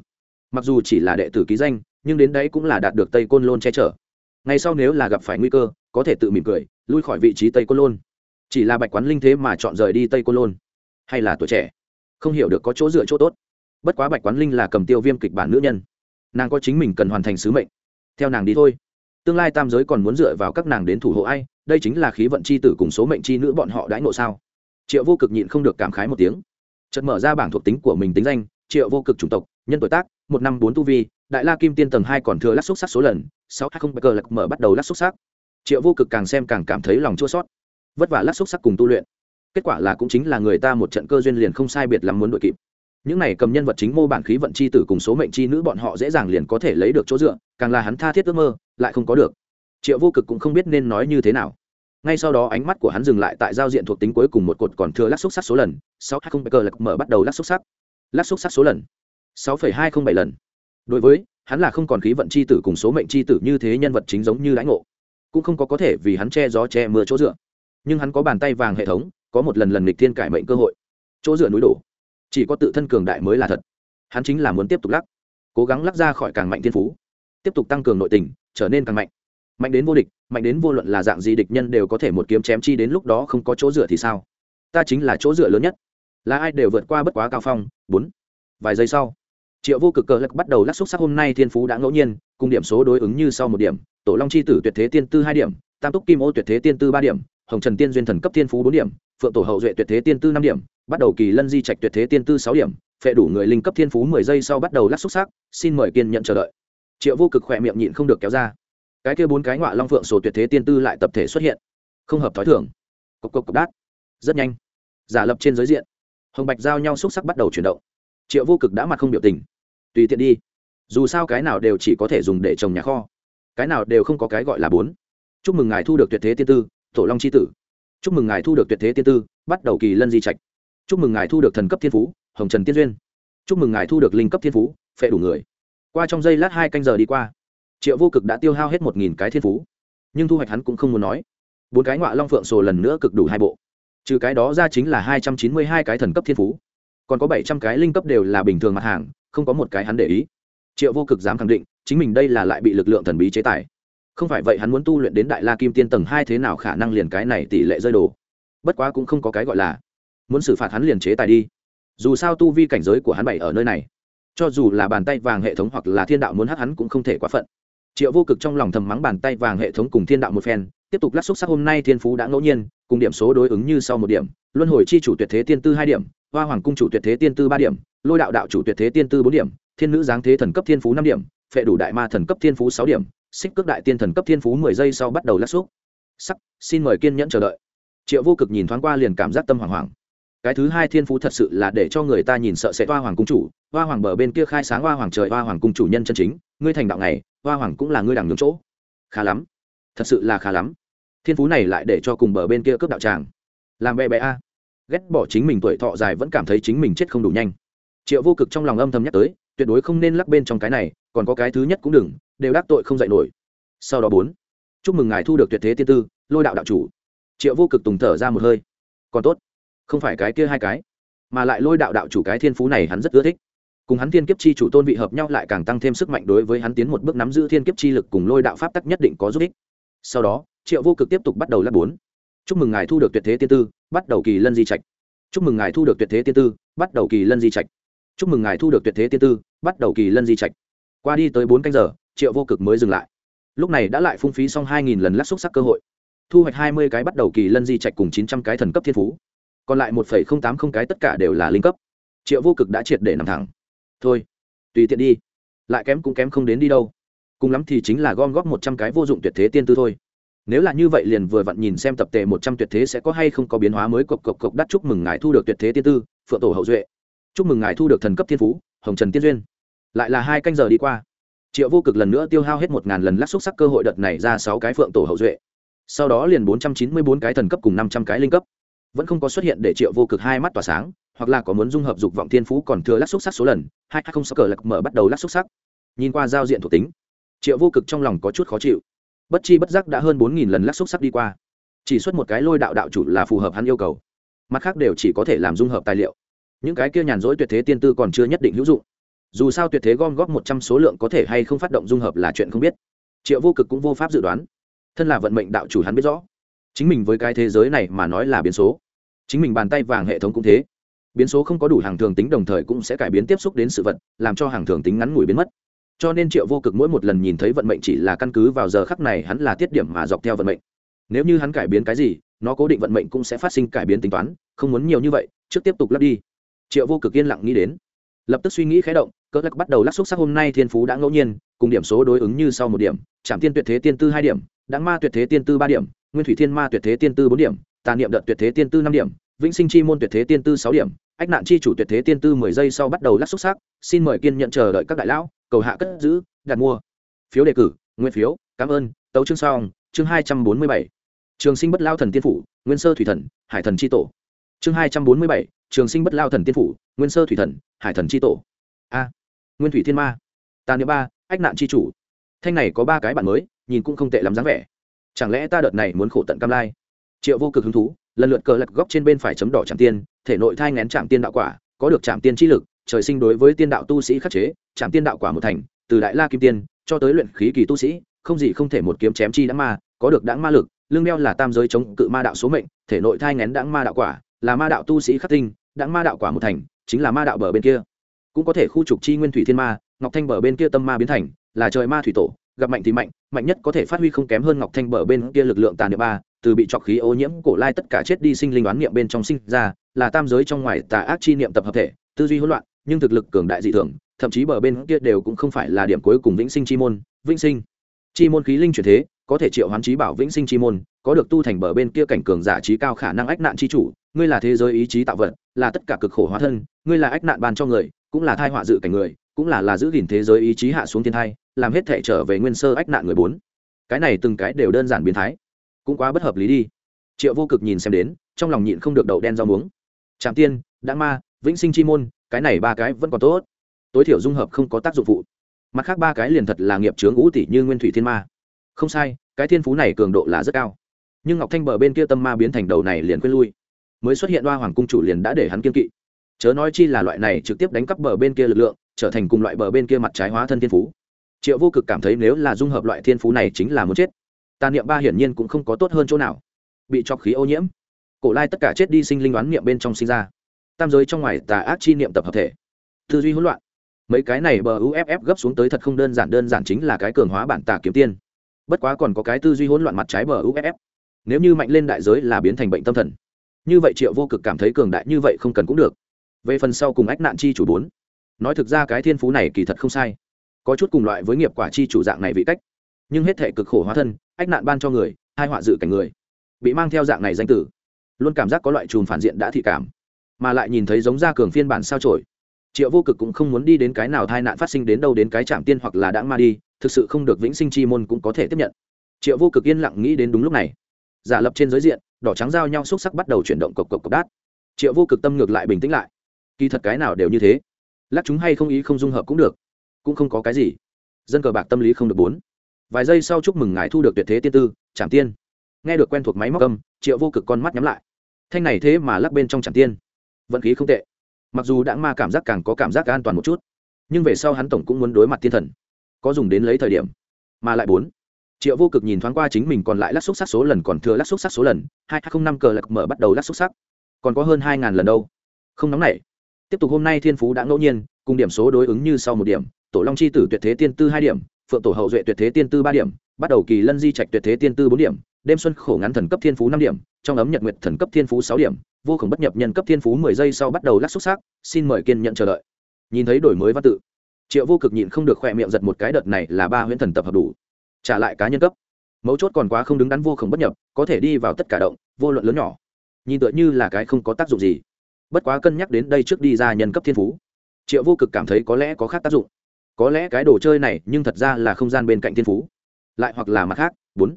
S1: Mặc dù chỉ là đệ tử ký danh, nhưng đến đấy cũng là đạt được tây côn lôn che chở. Ngay sau nếu là gặp phải nguy cơ, có thể tự mỉm cười, lui khỏi vị trí tây côn lôn. Chỉ là bạch quán linh thế mà chọn rời đi tây côn lôn. Hay là tuổi trẻ? Không hiểu được có chỗ dựa chỗ tốt. Bất quá bạch quán linh là cầm tiêu viêm kịch bản nữ nhân. Nàng có chính mình cần hoàn thành sứ mệnh. Theo nàng đi thôi tương lai tam giới còn muốn dựa vào các nàng đến thủ hộ ai, đây chính là khí vận c h i tử cùng số mệnh c h i nữ bọn họ đãi ngộ sao? Triệu vô cực nhịn không được cảm khái một tiếng. Chợt mở ra bảng thuộc tính của mình tính danh, triệu vô cực chủng tộc, nhân tuổi tác, một năm bốn tu vi, đại la kim tiên tầng hai còn thừa lắc xúc sắc số lần, sáu hai không cờ lạc mở bắt đầu lắc xúc sắc. Triệu vô cực càng xem càng cảm thấy lòng chua sót vất vả lắc xúc sắc cùng tu luyện. Kết quả là cũng chính là người ta một trận cơ duyên liền không sai biệt lắm muốn đội kịp. Những này cầm nhân vật chính mô bản khí vận c h i tử cùng số mệnh c h i nữ bọn họ dễ dàng liền có thể lấy được chỗ dựa, càng là hắn tha thiết ước mơ lại không có được. Triệu vô cực cũng không biết nên nói như thế nào. Ngay sau đó ánh mắt của hắn dừng lại tại giao diện thuộc tính cuối cùng một cột còn thừa lắc xúc sắc số lần, Sáu hai không cờ lạc mở bắt đầu lắc xúc sắc. Lắc xúc sắc số lần, sáu phẩy hai không bảy lần. Đối với, hắn là không còn khí vận c h i tử cùng số mệnh c h i tử như thế nhân vật chính giống như lãnh ngộ. Cũng không có có thể vì hắn che gió che mưa chỗ dựa. Nhưng hắn có bàn tay vàng hệ thống, có một lần lần lịch thiên cải mệnh cơ hội. Chỗ dựa núi đổ. Chỉ có tự thân cường đại mới là thật. Hắn chính là muốn tiếp tục lắc, cố gắng lắc ra khỏi càng mạnh thiên phú, tiếp tục tăng cường nội tình trở nên càng mạnh. Mạnh đến vô địch, mạnh đến vô luận là dạng gì địch nhân đều có thể một kiếm chém chi đến lúc đó không có chỗ dựa thì sao? Ta chính là chỗ dựa lớn nhất. Là ai đều vượt qua bất quá cao phong. Bốn. Vài giây sau, triệu vô cực cờ lắc bắt đầu lắc xúc sắc hôm nay thiên phú đã ngẫu nhiên, cùng điểm số đối ứng như sau một điểm, tổ long c h i tử tuyệt thế tiên tư hai điểm, tam túc kim ô tuyệt thế tiên tư ba điểm, hồng trần tiên duyên thần cấp thiên phú bốn điểm, phượng tổ hậu duệ tuyệt thế tiên tư năm điểm, bắt đầu kỳ lân di trạch tuyệt thế tiên tư sáu điểm, phệ đủ người linh cấp thiên phú mười giây sau bắt đầu lắc xúc sắc, xin mời kiên nhận chờ đợi triệu vô cực khỏe miệng nhịn không được kéo ra. Cái kia bốn cái ngọa long phượng sổ tuyệt thế tiên tư lại tập thể xuất hiện. Không hợp thói thường, cộc cộc cộc đát. Rất nhanh. Giả lập trên giới diện. Hồng bạch giao nhau xúc sắc bắt đầu chuyển động. Triệu vô cực đã mặt không biểu tình. Tùy tiện đi. Dù sao cái nào đều chỉ có thể dùng để trồng nhà kho. Cái nào đều không có cái gọi là bốn. Chúc mừng ngài thu được tuyệt thế tiên tư tổ long c h i tử. Chúc mừng ngài thu được tuyệt thế tiên tư bắt đầu kỳ lân di trạch. Chúc mừng ngài thu được thần cấp thiên phú hồng trần tiên duyên. Chúc mừng ngài thu được linh cấp thiên phú phệ đủ người qua trong giây lát hai canh giờ đi qua, triệu vô cực đã tiêu hao hết một nghìn cái thiên phú. Nhưng thu hoạch hắn cũng không muốn nói. Bốn cái ngọa long phượng sồ lần nữa cực đủ hai bộ. Trừ cái đó ra chính là hai trăm chín mươi hai cái thần cấp thiên phú. Còn có bảy trăm cái linh cấp đều là bình thường mặt hàng, không có một cái hắn để ý. Triệu vô cực dám khẳng định, chính mình đây là lại bị lực lượng thần bí chế tài. Không phải vậy hắn muốn tu luyện đến đại la kim tiên tầng hai thế nào khả năng liền cái này tỷ lệ rơi đồ bất quá cũng không có cái gọi là muốn xử phạt hắn liền chế tài đi. Dù sao tu vi cảnh giới của hắn bảy ở nơi này cho dù là bàn tay vàng hệ thống hoặc là thiên đạo muốn hắc hắn cũng không thể quá phận. Triệu vô cực trong lòng thầm mắng bàn tay vàng hệ thống cùng thiên đạo một phen, tiếp tục lắc xúc sắc hôm nay thiên phú đã ngẫu nhiên, cùng điểm số đối ứng như sau một điểm, luân hồi chi chủ tuyệt thế tiên tư hai điểm, hoa hoàng cung chủ tuyệt thế tiên tư ba điểm, lôi đạo đạo chủ tuyệt thế tiên tư bốn điểm, thiên nữ giáng thế thần cấp thiên phú năm điểm, phệ đủ đại ma thần cấp thiên phú sáu điểm, xích cước đại tiên thần cấp thiên phú mười giây sau bắt đầu lắc xúc. Sắc, xin mời kiên nhẫn chờ đợi. Triệu vô cực nhìn thoáng qua liền cảm giác tâm hoảng hoảng cái thứ hai thiên phú thật sự là để cho người ta nhìn sợ sẽ hoa hoàng cung chủ. Hoa hoàng bờ bên kia khai sáng hoa hoàng trời, hoa hoàng cung chủ nhân chân chính. Ngươi thành đạo này hoa hoàng cũng là ngươi đằng nhường chỗ. Khá lắm. Thật sự là khá lắm. Thiên phú này lại để cho cùng bờ bên kia cướp đạo tràng. Làm bé bé a. Ghét bỏ chính mình tuổi thọ dài vẫn cảm thấy chính mình chết không đủ nhanh. Triệu vô cực trong lòng âm thầm nhắc tới, tuyệt đối không nên lắc bên trong cái này, còn có cái thứ nhất cũng đừng, đều đắc tội không dạy nổi. Sau đó bốn, chúc mừng ngài thu được tuyệt thế tiên tư, lôi đạo đạo chủ. Triệu vô cực tùng thở ra một hơi. Còn tốt không phải cái kia hai cái, mà lại lôi đạo đạo chủ cái thiên phú này hắn rất ưa thích. Cùng hắn thiên kiếp chi chủ tôn vị hợp nhau lại càng tăng thêm sức mạnh đối với hắn tiến một bước nắm giữ thiên kiếp chi lực cùng lôi đạo pháp tắc nhất định có giúp ích. Sau đó, triệu vô cực tiếp tục bắt đầu lắp bốn. Chúc mừng ngài thu được tuyệt thế tiên tư, bắt đầu kỳ lân di trạch. Chúc mừng ngài thu được tuyệt thế tiên tư, bắt đầu kỳ lân di trạch. Chúc mừng ngài thu được tuyệt thế tiên tư, bắt đầu kỳ lân di trạch. Qua đi tới bốn canh giờ, triệu vô cực mới dừng lại. Lúc này đã lại phung phí xong hai nghìn lần lắc xúc sắc cơ hội. Thu hoạch hai mươi cái bắt đầu kỳ lân di trạch cùng chín trăm cái thần cấp thiên phú còn lại một phẩy không tám không cái tất cả đều là linh cấp. Triệu vô cực đã triệt để nằm thẳng. Thôi, tùy tiện đi. Lại kém cũng kém không đến đi đâu. Cùng lắm thì chính là gom góp một trăm cái vô dụng tuyệt thế tiên tư thôi. Nếu là như vậy liền vừa vặn nhìn xem tập tệ một trăm tuyệt thế sẽ có hay không có biến hóa mới cộc cộc cộc đắt chúc mừng ngài thu được tuyệt thế tiên tư, phượng tổ hậu duệ. Chúc mừng ngài thu được thần cấp thiên phú, hồng trần tiên duyên. Lại là hai canh giờ đi qua. Triệu vô cực lần nữa tiêu hao hết một ngàn lần lắc xúc sắc cơ hội đợt này ra sáu cái phượng tổ hậu duệ. Sau đó liền bốn trăm chín mươi bốn cái thần cấp cùng năm trăm cái linh cấp vẫn không có xuất hiện để triệu vô cực hai mắt tỏa sáng, hoặc là có muốn dung hợp dục vọng thiên phú còn thừa lắc xúc sắc số lần, hai không sáu cờ lạc mở bắt đầu lắc xúc sắc. Nhìn qua giao diện thuộc tính, triệu vô cực trong lòng có chút khó chịu. Bất chi bất giác đã hơn bốn nghìn lần lắc xúc sắc đi qua. Chỉ xuất một cái lôi đạo đạo chủ là phù hợp hắn yêu cầu. Mặt khác đều chỉ có thể làm dung hợp tài liệu. Những cái kia nhàn rỗi tuyệt thế tiên tư còn chưa nhất định hữu dụng. Dù sao tuyệt thế gom góp một trăm số lượng có thể hay không phát động dung hợp là chuyện không biết. Triệu vô cực cũng vô pháp dự đoán. Thân là vận mệnh đạo chủ hắn biết rõ chính mình với cái thế giới này mà nói là biến số. Chính mình bàn tay vàng hệ thống cũng thế. Biến số không có đủ hàng thường tính đồng thời cũng sẽ cải biến tiếp xúc đến sự vật, làm cho hàng thường tính ngắn ngủi biến mất. Cho nên triệu vô cực mỗi một lần nhìn thấy vận mệnh chỉ là căn cứ vào giờ khắc này hắn là tiết điểm mà dọc theo vận mệnh. Nếu như hắn cải biến cái gì, nó cố định vận mệnh cũng sẽ phát sinh cải biến tính toán, không muốn nhiều như vậy, trước tiếp tục lắp đi. Triệu vô cực yên lặng nghĩ đến. Lập tức suy nghĩ khé động cỡ lắc bắt đầu lắc xúc sắc hôm nay thiên phú đã ngẫu nhiên, cùng điểm số đối ứng như sau một điểm trạm tiên tuyệt thế tiên tư hai điểm đáng ma tuyệt thế tiên tư ba điểm nguyên thủy thiên ma tuyệt thế tiên tư bốn điểm, tà niệm đợt tuyệt thế tiên tư năm điểm, vĩnh sinh chi môn tuyệt thế tiên tư sáu điểm, ách nạn chi chủ tuyệt thế tiên tư mười giây sau bắt đầu lắc xúc xác xin mời kiên nhận chờ đợi các đại lão, cầu hạ cất giữ, đặt mua. Phiếu đề cử, nguyên phiếu, cảm ơn, tấu chương song chương hai trăm bốn mươi bảy. Trường sinh bất lao thần tiên phủ, nguyên sơ thủy thần, hải thần c h i tổ. Chương hai trăm bốn mươi bảy, trường sinh bất lao thần tiên phủ, nguyên sơ thủy thần, hải thần c h i tổ. A, nguyên thủy thiên ma. Tàn niệm ba, ách nạn c h i chủ. Thanh này có ba cái bạn mới, nhìn cũng không tệ lắm dáng vẻ chẳng lẽ ta đợt này muốn khổ tận cam lai? Triệu vô cực hứng thú, lần lượt cờ lật góc trên bên phải chấm đỏ trạm tiên, thể nội thai ngén trạm tiên đạo quả, có được trạm tiên trí lực, trời sinh đối với tiên đạo tu sĩ khắc chế trạm tiên đạo quả một thành, từ đại la kim tiên cho tới luyện khí kỳ tu sĩ, không gì không thể một kiếm chém chi đã ma, có được đáng ma lực, lương đeo là tam giới chống cự ma đạo số mệnh, thể nội thai ngén đáng ma đạo quả, là ma đạo tu sĩ khắc tinh, đáng ma đạo quả một thành, chính là ma đạo bờ bên kia. Cũng có thể khu trục chi nguyên thủy thiên ma, ngọc thanh bờ bên kia tâm ma biến thành, là trời ma thủy tổ gặp mạnh thì mạnh mạnh nhất có thể phát huy không kém hơn ngọc thanh bờ bên kia lực lượng tàn niệm ba, từ bị trọc khí ô nhiễm cổ lai tất cả chết đi sinh linh đoán niệm bên trong sinh ra, là tam giới trong ngoài tà ác chi niệm tập hợp thể, tư duy hỗn loạn, nhưng thực lực cường đại dị thường, thậm chí bờ bên kia đều cũng không phải là điểm cuối cùng vĩnh sinh chi môn, vĩnh sinh chi môn khí linh chuyển thế, có thể triệu hoán trí bảo vĩnh sinh chi môn, có được tu thành bờ bên kia cảnh cường giả trí cao khả năng ách nạn chi chủ, ngươi là thế giới ý chí tạo vật, là tất cả cực khổ hóa thân, ngươi là ách nạn ban cho người, cũng là thai họa dự cảnh người, cũng là là giữ gìn thế giới ý chí hạ xuống thiên thai làm hết thể trở về nguyên sơ ách nạn người bốn. Cái này từng cái đều đơn giản biến thái. Cũng quá bất hợp lý đi. Triệu vô cực nhìn xem đến, trong lòng nhịn không được đậu đen rau muống. Trạm tiên đã ma, vĩnh sinh chi môn, cái này ba cái vẫn còn tốt. Tối thiểu dung hợp không có tác dụng phụ. Mặt khác ba cái liền thật là nghiệp chướng ngũ tỷ như nguyên thủy thiên ma. Không sai, cái thiên phú này cường độ là rất cao. Nhưng ngọc thanh bờ bên kia tâm ma biến thành đầu này liền quên lui. Mới xuất hiện đoa hoàng cung chủ liền đã để hắn kiên kỵ. Chớ nói chi là loại này trực tiếp đánh cắp bờ bên kia lực lượng, trở thành cùng loại bờ bên kia mặt trái hóa thân thiên phú triệu vô cực cảm thấy nếu là dung hợp loại thiên phú này chính là muốn chết. Tà niệm ba hiển nhiên cũng không có tốt hơn chỗ nào. Bị chọc khí ô nhiễm. Cổ lai tất cả chết đi sinh linh đoán niệm bên trong sinh ra. Tam giới trong ngoài tà ác chi niệm tập hợp thể. Tư duy hỗn loạn. Mấy cái này bờ uff gấp xuống tới thật không đơn giản đơn giản chính là cái cường hóa bản tà kiếm tiên. Bất quá còn có cái tư duy hỗn loạn mặt trái bờ uff nếu như mạnh lên đại giới là biến thành bệnh tâm thần. Như vậy triệu vô cực cảm thấy cường đại như vậy không cần cũng được. Về phần sau cùng ách nạn chi chủ bốn. Nói thực ra cái thiên phú này kỳ thật không sai có chút cùng loại với nghiệp quả chi chủ dạng này vị cách. Nhưng hết thể cực khổ hóa thân, ách nạn ban cho người, hai họa dự cảnh người, bị mang theo dạng này danh tử, luôn cảm giác có loại chùm phản diện đã thị cảm, mà lại nhìn thấy giống ra cường phiên bản sao trổi triệu vô cực cũng không muốn đi đến cái nào tai nạn phát sinh đến đâu đến cái trạm tiên hoặc là đã ma đi, thực sự không được vĩnh sinh chi môn cũng có thể tiếp nhận. Triệu vô cực yên lặng nghĩ đến đúng lúc này. Giả lập trên giới diện, đỏ trắng giao nhau xúc sắc bắt đầu chuyển động cộc cộc cộc đát. Triệu vô cực tâm ngược lại bình tĩnh lại. Kỳ thật cái nào đều như thế. Lắc chúng hay không ý không dung hợp cũng được cũng không có cái gì. Dân cờ bạc tâm lý không được bốn. Vài giây sau chúc mừng ngài thu được tuyệt thế tiên tư, trảm tiên. Nghe được quen thuộc máy móc âm, triệu vô cực con mắt nhắm lại. Thanh này thế mà lắc bên trong trảm tiên. Vận khí không tệ. Mặc dù đã ma cảm giác càng có cảm giác an toàn một chút, nhưng về sau hắn tổng cũng muốn đối mặt thiên thần. Có dùng đến lấy thời điểm, mà lại bốn. Triệu vô cực nhìn thoáng qua chính mình còn lại lắc xúc sắc số lần còn thừa lắc xúc sắc số lần hai không năm cờ lạc mở bắt đầu lắc xúc sắc. Còn có hơn hai ngàn lần đâu. Không nóng nảy. Tiếp tục hôm nay thiên phú đã ngẫu nhiên, cùng điểm số đối ứng như sau một điểm tổ long chi tử tuyệt thế tiên tư hai điểm, phượng tổ hậu duệ tuyệt thế tiên tư ba điểm, bắt đầu kỳ lân di trạch tuyệt thế tiên tư bốn điểm, đêm xuân khổ ngắn thần cấp thiên phú năm điểm, trong ấm nhật nguyệt thần cấp thiên phú sáu điểm, vô khổng bất nhập nhân cấp thiên phú mười giây sau bắt đầu lắc xúc xác xin mời kiên nhận chờ đợi. Nhìn thấy đổi mới văn tự, triệu vô cực nhịn không được khỏe miệng giật một cái đợt này là ba huyễn thần tập hợp đủ. Trả lại cá nhân cấp. Mấu chốt còn quá không đứng đắn vô khổng bất nhập, có thể đi vào tất cả động, vô luận lớn nhỏ. Nhìn tựa như là cái không có tác dụng gì. Bất quá cân nhắc đến đây trước đi ra nhân cấp thiên phú. Triệu vô cực cảm thấy có lẽ có khác tác dụng có lẽ cái đồ chơi này nhưng thật ra là không gian bên cạnh thiên phú. Lại hoặc là mặt khác, bốn.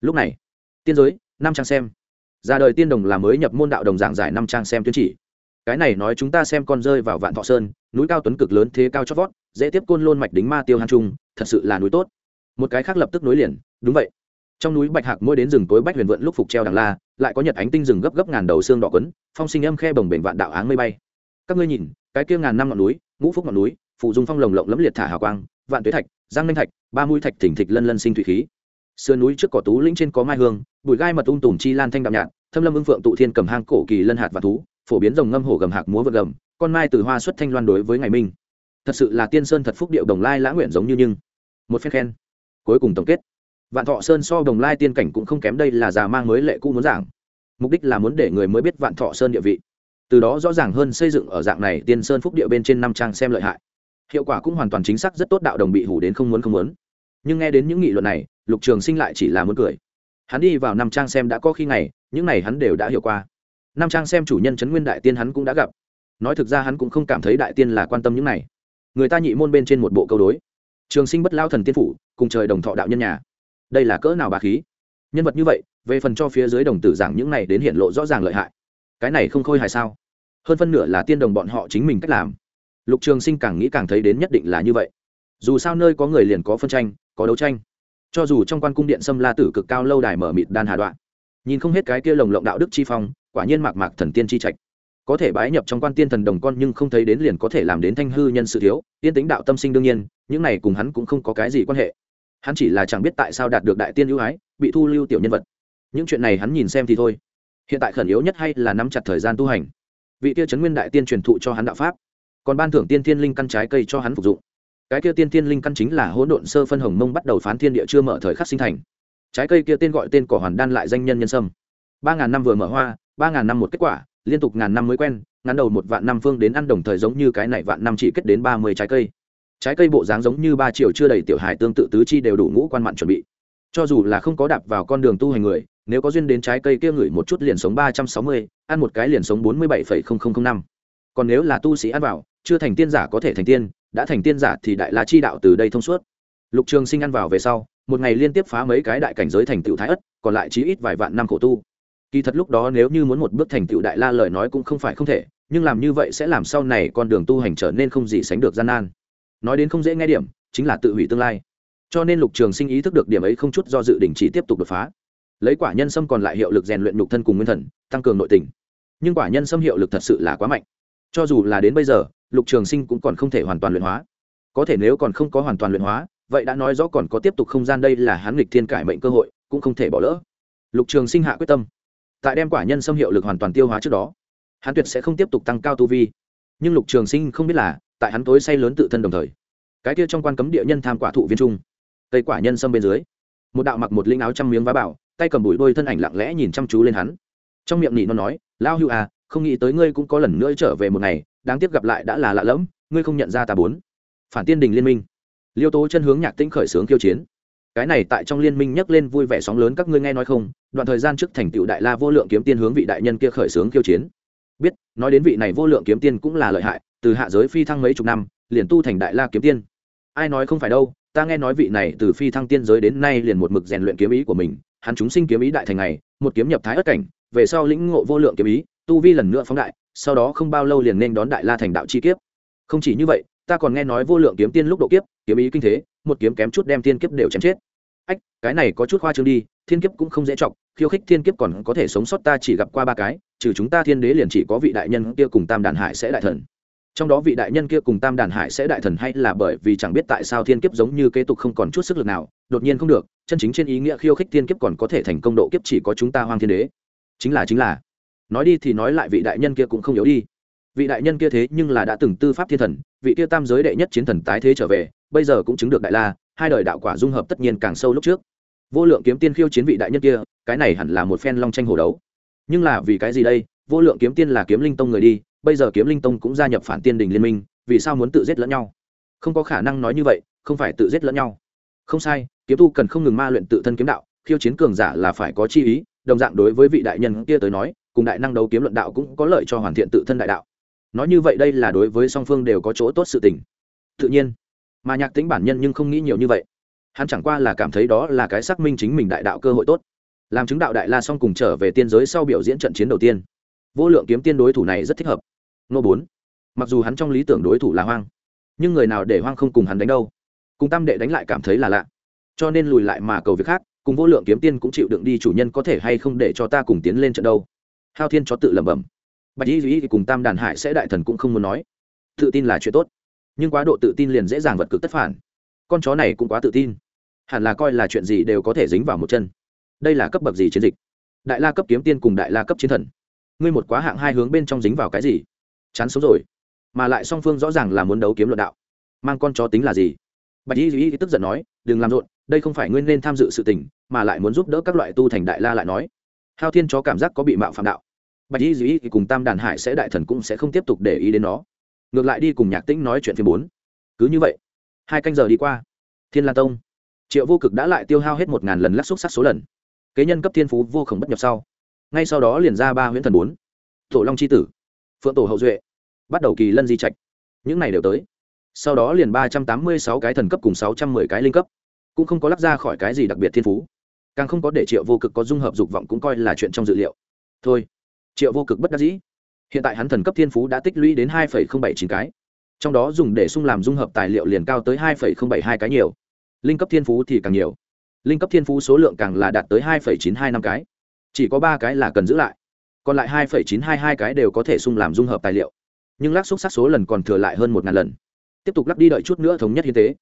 S1: Lúc này, tiên giới, năm trang xem. Ra đời tiên đồng là mới nhập môn đạo đồng giảng giải năm trang xem tuyến chỉ. Cái này nói chúng ta xem con rơi vào vạn thọ sơn, núi cao tuấn cực lớn thế cao chót vót, dễ tiếp côn lôn mạch đính ma tiêu hàn trung, thật sự là núi tốt. Một cái khác lập tức nối liền, đúng vậy. Trong núi bạch hạc mỗi đến rừng tối bách huyền vượn lúc phục treo đằng la, lại có nhật ánh tinh rừng gấp gấp ngàn đầu xương đỏ quấn, phong sinh âm khe bồng bềnh vạn đạo áng mây bay. Các ngươi nhìn, cái kia ngàn năm ngọn núi, ngũ phúc ngọn núi phụ dung phong lồng lộng lẫm liệt thả hào quang, vạn tuế thạch, giang minh thạch, ba mũi thạch thỉnh thịch lân lân sinh thủy khí. Sườn núi trước cỏ tú lĩnh trên có mai hương, bụi gai mật ung tùm chi lan thanh đạm nhạt, thâm lâm ưng phượng tụ thiên cầm hang cổ kỳ lân hạt và thú, phổ biến rồng ngâm hổ gầm hạc múa vượt gầm, con mai từ hoa xuất thanh loan đối với ngày minh. Thật sự là tiên sơn thật phúc điệu đồng lai lã nguyện giống như nhưng. Một phen khen. Cuối cùng tổng kết. Vạn thọ sơn so đồng lai tiên cảnh cũng không kém đây là già mang mới lệ cũ muốn giảng. Mục đích là muốn để người mới biết vạn thọ sơn địa vị. Từ đó rõ ràng hơn xây dựng ở dạng này tiên sơn phúc địa bên trên năm trang xem lợi hại hiệu quả cũng hoàn toàn chính xác, rất tốt, đạo đồng bị hủ đến không muốn không muốn. Nhưng nghe đến những nghị luận này, lục trường sinh lại chỉ là muốn cười. Hắn đi vào năm trang xem đã có khi ngày, những này hắn đều đã hiểu qua. Năm trang xem chủ nhân trấn nguyên đại tiên hắn cũng đã gặp. Nói thực ra hắn cũng không cảm thấy đại tiên là quan tâm những này. Người ta nhị môn bên trên một bộ câu đối. Trường sinh bất lao thần tiên phủ, cùng trời đồng thọ đạo nhân nhà. Đây là cỡ nào bà khí? Nhân vật như vậy, về phần cho phía dưới đồng tử giảng những này đến hiện lộ rõ ràng lợi hại. Cái này không khôi hài sao? Hơn phân nửa là tiên đồng bọn họ chính mình cách làm lục trường sinh càng nghĩ càng thấy đến nhất định là như vậy. Dù sao nơi có người liền có phân tranh, có đấu tranh. Cho dù trong quan cung điện sâm la tử cực cao lâu đài mở mịt đan hà đoạn, nhìn không hết cái kia lồng lộng đạo đức chi phong, quả nhiên mạc mạc thần tiên chi trạch. Có thể bái nhập trong quan tiên thần đồng con nhưng không thấy đến liền có thể làm đến thanh hư nhân sự thiếu, tiên tính đạo tâm sinh đương nhiên, những này cùng hắn cũng không có cái gì quan hệ. Hắn chỉ là chẳng biết tại sao đạt được đại tiên ưu ái, bị thu lưu tiểu nhân vật. Những chuyện này hắn nhìn xem thì thôi. Hiện tại khẩn yếu nhất hay là nắm chặt thời gian tu hành. Vị Tia trấn nguyên đại tiên truyền thụ cho hắn đạo pháp còn ban thưởng tiên thiên linh căn trái cây cho hắn phục dụng. Cái kia tiên thiên linh căn chính là hỗn độn sơ phân hồng mông bắt đầu phán thiên địa chưa mở thời khắc sinh thành. Trái cây kia tên gọi tên cỏ hoàn đan lại danh nhân nhân sâm. Ba ngàn năm vừa mở hoa, ba ngàn năm một kết quả, liên tục ngàn năm mới quen, ngắn đầu một vạn năm phương đến ăn đồng thời giống như cái này vạn năm chỉ kết đến ba mươi trái cây. Trái cây bộ dáng giống như ba triệu chưa đầy tiểu hài tương tự tứ chi đều đủ ngũ quan mặn chuẩn bị. Cho dù là không có đạp vào con đường tu hành người, nếu có duyên đến trái cây kia ngửi một chút liền sống ba trăm sáu mươi, ăn một cái liền sống bốn mươi bảy phẩy không không không năm. Còn nếu là tu sĩ ăn vào chưa thành tiên giả có thể thành tiên, đã thành tiên giả thì đại la chi đạo từ đây thông suốt. Lục trường sinh ăn vào về sau, một ngày liên tiếp phá mấy cái đại cảnh giới thành tựu thái ất, còn lại chí ít vài vạn năm khổ tu. Kỳ thật lúc đó nếu như muốn một bước thành tựu đại la lời nói cũng không phải không thể, nhưng làm như vậy sẽ làm sau này con đường tu hành trở nên không gì sánh được gian nan. Nói đến không dễ nghe điểm, chính là tự hủy tương lai. Cho nên lục trường sinh ý thức được điểm ấy không chút do dự đình chỉ tiếp tục đột phá. Lấy quả nhân sâm còn lại hiệu lực rèn luyện nhục thân cùng nguyên thần, tăng cường nội tình. Nhưng quả nhân sâm hiệu lực thật sự là quá mạnh. Cho dù là đến bây giờ lục trường sinh cũng còn không thể hoàn toàn luyện hóa. Có thể nếu còn không có hoàn toàn luyện hóa, vậy đã nói rõ còn có tiếp tục không gian đây là hán nghịch thiên cải mệnh cơ hội, cũng không thể bỏ lỡ. Lục trường sinh hạ quyết tâm. Tại đem quả nhân xâm hiệu lực hoàn toàn tiêu hóa trước đó hắn tuyệt sẽ không tiếp tục tăng cao tu vi. Nhưng lục trường sinh không biết là, tại hắn tối say lớn tự thân đồng thời, cái kia trong quan cấm địa nhân tham quả thụ viên trung, cây quả nhân xâm bên dưới, một đạo mặc một linh áo trăm miếng vá bảo, tay cầm bụi đôi thân ảnh lặng lẽ nhìn chăm chú lên hắn. Trong miệng nị nó nói lao hưu à không nghĩ tới ngươi cũng có lần nữa trở về một ngày đáng tiếc gặp lại đã là lạ lẫm, ngươi không nhận ra ta bốn. Phản tiên đình liên minh. Liêu tố chân hướng nhạc tĩnh khởi xướng kiêu chiến. Cái này tại trong liên minh nhắc lên vui vẻ sóng lớn các ngươi nghe nói không? Đoạn thời gian trước thành tựu đại la vô lượng kiếm tiên hướng vị đại nhân kia khởi xướng kiêu chiến. Biết, nói đến vị này vô lượng kiếm tiên cũng là lợi hại, từ hạ giới phi thăng mấy chục năm, liền tu thành đại la kiếm tiên. Ai nói không phải đâu, ta nghe nói vị này từ phi thăng tiên giới đến nay liền một mực rèn luyện kiếm ý của mình. Hắn chúng sinh kiếm ý đại thành ngày, một kiếm nhập thái ất cảnh, về sau lĩnh ngộ vô lượng kiếm ý, tu vi lần nữa phóng đại sau đó không bao lâu liền nên đón đại la thành đạo chi kiếp. Không chỉ như vậy, ta còn nghe nói vô lượng kiếm tiên lúc độ kiếp, kiếm ý kinh thế, một kiếm kém chút đem tiên kiếp đều chém chết. Ách, cái này có chút khoa trương đi, thiên kiếp cũng không dễ chọc, khiêu khích thiên kiếp còn có thể sống sót ta chỉ gặp qua ba cái, trừ chúng ta thiên đế liền chỉ có vị đại nhân kia cùng tam đàn hải sẽ đại thần. Trong đó vị đại nhân kia cùng tam đàn hải sẽ đại thần hay là bởi vì chẳng biết tại sao thiên kiếp giống như kế tục không còn chút sức lực nào, đột nhiên không được, chân chính trên ý nghĩa khiêu khích thiên kiếp còn có thể thành công độ kiếp chỉ có chúng ta hoang thiên đế. Chính là chính là nói đi thì nói lại vị đại nhân kia cũng không yếu đi. Vị đại nhân kia thế nhưng là đã từng tư pháp thiên thần, vị kia tam giới đệ nhất chiến thần tái thế trở về, bây giờ cũng chứng được đại la, hai đời đạo quả dung hợp tất nhiên càng sâu lúc trước. Vô lượng kiếm tiên khiêu chiến vị đại nhân kia, cái này hẳn là một phen long tranh hồ đấu. Nhưng là vì cái gì đây? Vô lượng kiếm tiên là kiếm linh tông người đi, bây giờ kiếm linh tông cũng gia nhập phản tiên đình liên minh, vì sao muốn tự giết lẫn nhau? Không có khả năng nói như vậy, không phải tự giết lẫn nhau. Không sai, kiếm tu cần không ngừng ma luyện tự thân kiếm đạo, khiêu chiến cường giả là phải có chi ý, đồng dạng đối với vị đại nhân kia tới nói cùng đại năng đấu kiếm luận đạo cũng có lợi cho hoàn thiện tự thân đại đạo. Nói như vậy đây là đối với song phương đều có chỗ tốt sự tình. Tự nhiên, mà nhạc tính bản nhân nhưng không nghĩ nhiều như vậy. Hắn chẳng qua là cảm thấy đó là cái xác minh chính mình đại đạo cơ hội tốt. Làm chứng đạo đại la xong cùng trở về tiên giới sau biểu diễn trận chiến đầu tiên. Vô lượng kiếm tiên đối thủ này rất thích hợp. Nô bốn, mặc dù hắn trong lý tưởng đối thủ là hoang, nhưng người nào để hoang không cùng hắn đánh đâu. Cùng tam đệ đánh lại cảm thấy là lạ. Cho nên lùi lại mà cầu việc khác, cùng vô lượng kiếm tiên cũng chịu đựng đi chủ nhân có thể hay không để cho ta cùng tiến lên trận đâu hao thiên chó tự lẩm bẩm. Bạch y duy cùng tam đàn hải sẽ đại thần cũng không muốn nói. Tự tin là chuyện tốt, nhưng quá độ tự tin liền dễ dàng vật cực tất phản. Con chó này cũng quá tự tin. Hẳn là coi là chuyện gì đều có thể dính vào một chân. Đây là cấp bậc gì chiến dịch? Đại la cấp kiếm tiên cùng đại la cấp chiến thần. Ngươi một quá hạng hai hướng bên trong dính vào cái gì? Chán sống rồi. Mà lại song phương rõ ràng là muốn đấu kiếm luận đạo. Mang con chó tính là gì? Bạch y duy tức giận nói, đừng làm rộn, đây không phải ngươi nên tham dự sự tình, mà lại muốn giúp đỡ các loại tu thành đại la lại nói. Hao thiên chó cảm giác có bị mạo phạm đạo bạch y dĩ cùng tam đàn hải sẽ đại thần cũng sẽ không tiếp tục để ý đến nó. Ngược lại đi cùng nhạc tĩnh nói chuyện phía bốn. Cứ như vậy, hai canh giờ đi qua. Thiên la tông. Triệu vô cực đã lại tiêu hao hết một ngàn lần lắc xúc sắc số lần. Kế nhân cấp thiên phú vô khổng bất nhập sau. Ngay sau đó liền ra ba huyễn thần bốn. Tổ long c h i tử. Phượng tổ hậu duệ. Bắt đầu kỳ lân di trạch. Những này đều tới. Sau đó liền ba trăm tám mươi sáu cái thần cấp cùng sáu trăm mười cái linh cấp. Cũng không có lắp ra khỏi cái gì đặc biệt thiên phú. Càng không có để triệu vô cực có dung hợp dục vọng cũng coi là chuyện trong dự liệu. Thôi triệu vô cực bất đắc dĩ. Hiện tại hắn thần cấp thiên phú đã tích lũy đến hai bảy chín cái. Trong đó dùng để sung làm dung hợp tài liệu liền cao tới hai bảy hai cái nhiều. Linh cấp thiên phú thì càng nhiều. Linh cấp thiên phú số lượng càng là đạt tới hai chín hai năm cái. Chỉ có ba cái là cần giữ lại. Còn lại hai chín hai hai cái đều có thể sung làm dung hợp tài liệu. Nhưng lắc xúc sắc số lần còn thừa lại hơn một ngàn lần. Tiếp tục lắc đi đợi chút nữa thống nhất hiến tế.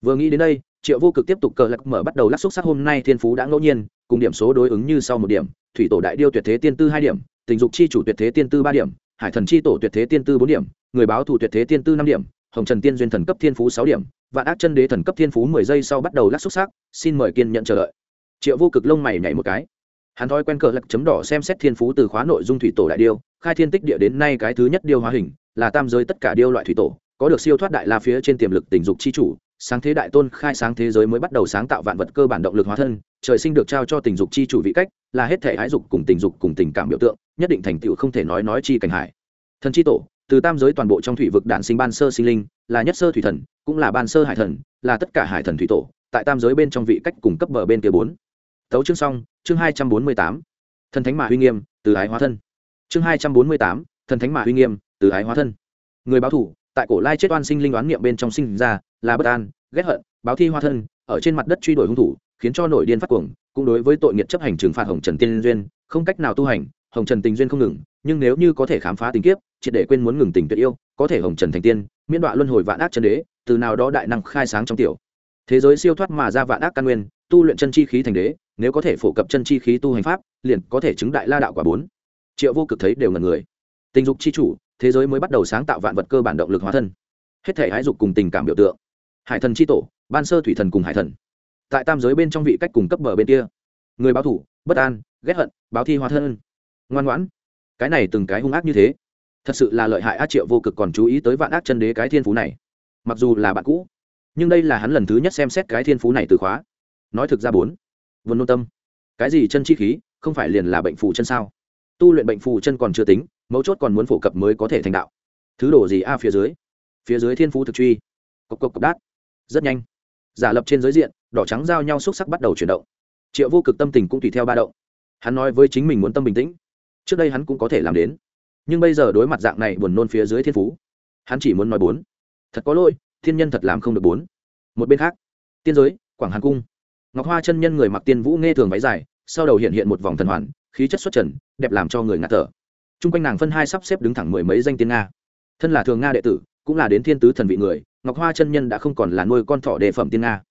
S1: Vừa nghĩ đến đây, triệu vô cực tiếp tục cờ lắc mở bắt đầu lắc xúc sắc hôm nay thiên phú đã ngẫu nhiên, cùng điểm số đối ứng như sau một điểm, thủy tổ đại điêu tuyệt thế tiên tư hai điểm tình dục chi chủ tuyệt thế tiên tư ba điểm, hải thần chi tổ tuyệt thế tiên tư bốn điểm, người báo thủ tuyệt thế tiên tư năm điểm, hồng trần tiên duyên thần cấp thiên phú sáu điểm, vạn ác chân đế thần cấp thiên phú mười giây sau bắt đầu lắc xúc sắc, xin mời kiên nhận chờ đợi. Triệu vô cực lông mày nhảy một cái. Hắn thói quen cờ lật chấm đỏ xem xét thiên phú từ khóa nội dung thủy tổ đại điêu, khai thiên tích địa đến nay cái thứ nhất điêu hóa hình, là tam giới tất cả điêu loại thủy tổ, có được siêu thoát đại la phía trên tiềm lực tình dục chi chủ sáng thế đại tôn khai sáng thế giới mới bắt đầu sáng tạo vạn vật cơ bản động lực hóa thân, trời sinh được trao cho tình dục chi chủ vị cách, là hết thể hái dục cùng tình dục cùng tình cảm biểu tượng, nhất định thành tựu không thể nói nói chi cảnh hải. Thần chi tổ, từ tam giới toàn bộ trong thủy vực đạn sinh ban sơ sinh linh, là nhất sơ thủy thần, cũng là ban sơ hải thần, là tất cả hải thần thủy tổ, tại tam giới bên trong vị cách cùng cấp bờ bên kia bốn. Tấu chương xong, chương hai trăm bốn mươi tám. Thần thánh mạ huy nghiêm, từ ái hóa thân. Chương hai trăm bốn mươi tám, thần thánh mạ huy nghiêm, từ ái hóa thân. Người báo thủ tại cổ lai chết oan sinh linh đoán niệm bên trong sinh ra, là bất an, ghét hận, báo thi hoa thân, ở trên mặt đất truy đuổi hung thủ, khiến cho nội điên phát cuồng, cũng đối với tội nghiệt chấp hành trừng phạt hồng trần tiên duyên, không cách nào tu hành, hồng trần tình duyên không ngừng, nhưng nếu như có thể khám phá tình kiếp, triệt để quên muốn ngừng tình tuyệt yêu, có thể hồng trần thành tiên, miễn đoạn luân hồi vạn ác chân đế, từ nào đó đại năng khai sáng trong tiểu. Thế giới siêu thoát mà ra vạn ác căn nguyên, tu luyện chân chi khí thành đế, nếu có thể phổ cập chân chi khí tu hành pháp, liền có thể chứng đại la đạo quả bốn. Triệu vô cực thấy đều ngần người. Tình dục chi chủ thế giới mới bắt đầu sáng tạo vạn vật cơ bản động lực hóa thân. Hết thể hái dục cùng tình cảm biểu tượng. Hải thần chi tổ, ban sơ thủy thần cùng hải thần. Tại tam giới bên trong vị cách cùng cấp bờ bên kia. Người báo thủ, bất an, ghét hận, báo thi hóa thân. Ngoan ngoãn. Cái này từng cái hung ác như thế. Thật sự là lợi hại ác triệu vô cực còn chú ý tới vạn ác chân đế cái thiên phú này. Mặc dù là bạn cũ, nhưng đây là hắn lần thứ nhất xem xét cái thiên phú này từ khóa. Nói thực ra bốn. Vườn nôn tâm. Cái gì chân chi khí, không phải liền là bệnh phù chân sao? Tu luyện bệnh phù chân còn chưa tính mấu chốt còn muốn phổ cập mới có thể thành đạo. Thứ đồ gì a, phía dưới. Phía dưới thiên phú thực truy. Cộc cộc cộc đát. Rất nhanh. Giả lập trên giới diện, đỏ trắng giao nhau xúc sắc bắt đầu chuyển động. Triệu vô cực tâm tình cũng tùy theo ba động. Hắn nói với chính mình muốn tâm bình tĩnh. Trước đây hắn cũng có thể làm đến. Nhưng bây giờ đối mặt dạng này buồn nôn phía dưới thiên phú, hắn chỉ muốn nói bốn. Thật có lỗi, thiên nhân thật làm không được bốn. Một bên khác, tiên giới, quảng hàn cung. Ngọc hoa chân nhân người mặc tiên vũ nghe thường váy dài, sau đầu hiện hiện một vòng thần hoàn, khí chất xuất trần, đẹp làm cho người ngạt thở chung quanh nàng phân hai sắp xếp đứng thẳng mười mấy danh tiên nga. Thân là thường nga đệ tử, cũng là đến thiên tứ thần vị người, ngọc hoa chân nhân đã không còn là nuôi con thỏ đề phẩm tiên nga.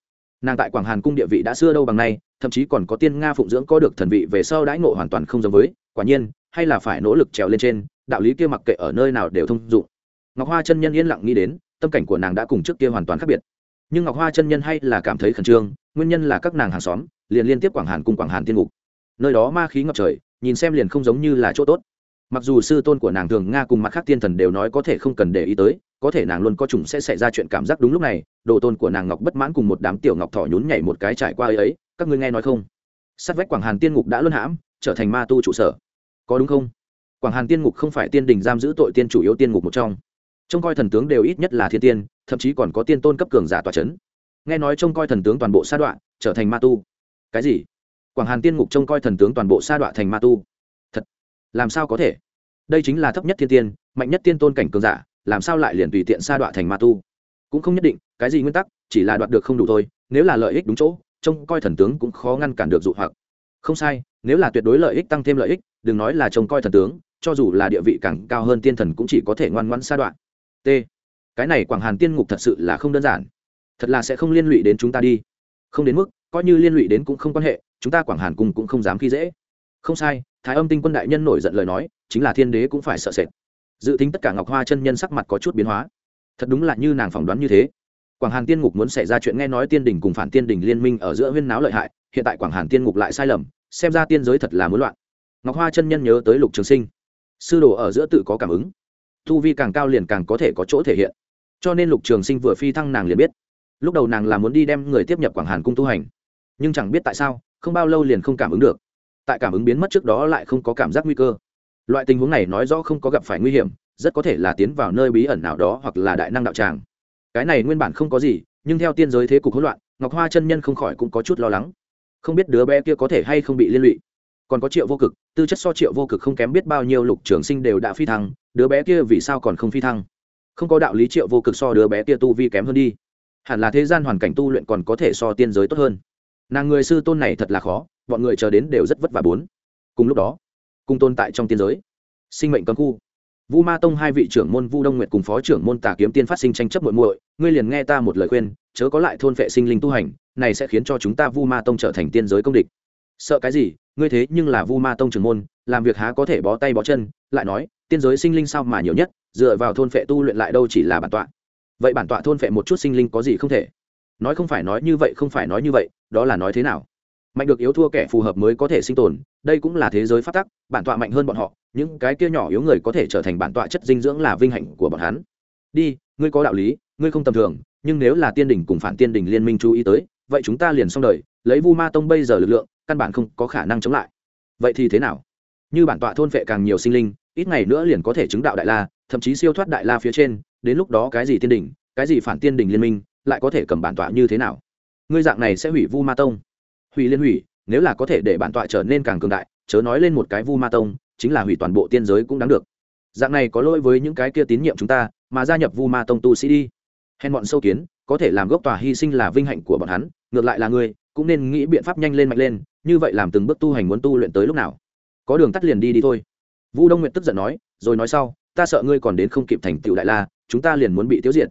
S1: Nàng tại quảng hàn cung địa vị đã xưa đâu bằng nay, thậm chí còn có tiên nga phụng dưỡng có được thần vị về sau đãi ngộ hoàn toàn không giống với, quả nhiên, hay là phải nỗ lực trèo lên trên, đạo lý kia mặc kệ ở nơi nào đều thông dụng. Ngọc hoa chân nhân yên lặng nghĩ đến, tâm cảnh của nàng đã cùng trước kia hoàn toàn khác biệt. Nhưng ngọc hoa chân nhân hay là cảm thấy khẩn trương, nguyên nhân là các nàng hàng xóm, liền liên tiếp quảng hàn cùng quảng hàn tiên ngục. Nơi đó ma khí ngập trời, nhìn xem liền không giống như là chỗ tốt mặc dù sư tôn của nàng thường nga cùng mặt khác tiên thần đều nói có thể không cần để ý tới, có thể nàng luôn có chủng sẽ xảy ra chuyện cảm giác đúng lúc này, đồ tôn của nàng ngọc bất mãn cùng một đám tiểu ngọc thỏ nhún nhảy một cái trải qua ấy ấy, các ngươi nghe nói không? Sát vách quảng hàn tiên ngục đã luân hãm, trở thành ma tu trụ sở. Có đúng không? Quảng hàn tiên ngục không phải tiên đình giam giữ tội tiên chủ yếu tiên ngục một trong. Trông coi thần tướng đều ít nhất là thiên tiên, thậm chí còn có tiên tôn cấp cường giả tòa c h ấ n nghe nói trông coi thần tướng toàn bộ sa đoạn trở thành ma tu. Cái gì? Quảng hàn tiên ngục trông coi thần tướng toàn bộ sa đoạn thành ma tu làm sao có thể? Đây chính là thấp nhất thiên tiên, mạnh nhất tiên tôn cảnh cường giả, làm sao lại liền tùy tiện sa đoạn thành ma tu? Cũng không nhất định, cái gì nguyên tắc, chỉ là đoạt được không đủ thôi, nếu là lợi ích đúng chỗ, trông coi thần tướng cũng khó ngăn cản được dụ hoặc. Không sai, nếu là tuyệt đối lợi ích tăng thêm lợi ích, đừng nói là trông coi thần tướng, cho dù là địa vị càng cao hơn tiên thần cũng chỉ có thể ngoan ngoãn sa đoạn t. Cái này quảng hàn tiên ngục thật sự là không đơn giản. Thật là sẽ không liên lụy đến chúng ta đi. Không đến mức, coi như liên lụy đến cũng không quan hệ, chúng ta quảng hàn cùng cũng không dám khi dễ. Không sai thái âm tinh quân đại nhân nổi giận lời nói, chính là thiên đế cũng phải sợ sệt. Dự tính tất cả ngọc hoa chân nhân sắc mặt có chút biến hóa. Thật đúng là như nàng phỏng đoán như thế. Quảng hàn tiên ngục muốn xảy ra chuyện nghe nói tiên đình cùng phản tiên đình liên minh ở giữa huyên náo lợi hại, hiện tại quảng hàn tiên ngục lại sai lầm, xem ra tiên giới thật là muốn loạn. Ngọc hoa chân nhân nhớ tới lục trường sinh. Sư đồ ở giữa tự có cảm ứng. Thu vi càng cao liền càng có thể có chỗ thể hiện. Cho nên lục trường sinh vừa phi thăng nàng liền biết. Lúc đầu nàng là muốn đi đem người tiếp nhập quảng hàn cung tu hành. Nhưng chẳng biết tại sao, không bao lâu liền không cảm ứng được tại cảm ứng biến mất trước đó lại không có cảm giác nguy cơ. Loại tình huống này nói rõ không có gặp phải nguy hiểm, rất có thể là tiến vào nơi bí ẩn nào đó hoặc là đại năng đạo tràng. Cái này nguyên bản không có gì, nhưng theo tiên giới thế cục hỗn loạn, ngọc hoa chân nhân không khỏi cũng có chút lo lắng. Không biết đứa bé kia có thể hay không bị liên lụy. Còn có triệu vô cực, tư chất so triệu vô cực không kém biết bao nhiêu lục trường sinh đều đã phi thăng, đứa bé kia vì sao còn không phi thăng? Không có đạo lý triệu vô cực so đứa bé kia tu vi kém hơn đi. Hẳn là thế gian hoàn cảnh tu luyện còn có thể so tiên giới tốt hơn nàng người sư tôn này thật là khó, bọn người chờ đến đều rất vất vả bốn. Cùng lúc đó, cùng tồn tại trong tiên giới, sinh mệnh cấm khu. Vu ma tông hai vị trưởng môn vu đông nguyệt cùng phó trưởng môn tà kiếm tiên phát sinh tranh chấp muội muội, ngươi liền nghe ta một lời khuyên, chớ có lại thôn vệ sinh linh tu hành, này sẽ khiến cho chúng ta vu ma tông trở thành tiên giới công địch. Sợ cái gì, ngươi thế nhưng là vu ma tông trưởng môn, làm việc há có thể bó tay bó chân, lại nói, tiên giới sinh linh sao mà nhiều nhất, dựa vào thôn phệ tu luyện lại đâu chỉ là bản tọa. Vậy bản tọa thôn phệ một chút sinh linh có gì không thể? Nói không phải nói như vậy, không phải nói như vậy, đó là nói thế nào? Mạnh được yếu thua kẻ phù hợp mới có thể sinh tồn, đây cũng là thế giới phát tắc, bản tọa mạnh hơn bọn họ, những cái kia nhỏ yếu người có thể trở thành bản tọa chất dinh dưỡng là vinh hạnh của bọn hắn. Đi, ngươi có đạo lý, ngươi không tầm thường, nhưng nếu là tiên đình cùng phản tiên đình liên minh chú ý tới, vậy chúng ta liền xong đời, lấy vu ma tông bây giờ lực lượng, căn bản không có khả năng chống lại. Vậy thì thế nào? Như bản tọa thôn vệ càng nhiều sinh linh, ít ngày nữa liền có thể chứng đạo đại la, thậm chí siêu thoát đại la phía trên, đến lúc đó cái gì tiên đình cái gì phản tiên đình liên minh lại có thể cầm bản tọa như thế nào? Ngươi dạng này sẽ hủy vu ma tông. Hủy liên hủy, nếu là có thể để bản tọa trở nên càng cường đại, chớ nói lên một cái vu ma tông, chính là hủy toàn bộ tiên giới cũng đáng được. Dạng này có lỗi với những cái kia tín nhiệm chúng ta, mà gia nhập vu ma tông tu sĩ đi. Hèn bọn sâu kiến, có thể làm gốc tòa hy sinh là vinh hạnh của bọn hắn, ngược lại là ngươi, cũng nên nghĩ biện pháp nhanh lên mạnh lên, như vậy làm từng bước tu hành muốn tu luyện tới lúc nào. Có đường tắt liền đi đi thôi. Vu đông nguyện tức giận nói, rồi nói sau, ta sợ ngươi còn đến không kịp thành tựu đại la, chúng ta liền muốn bị tiêu diệt.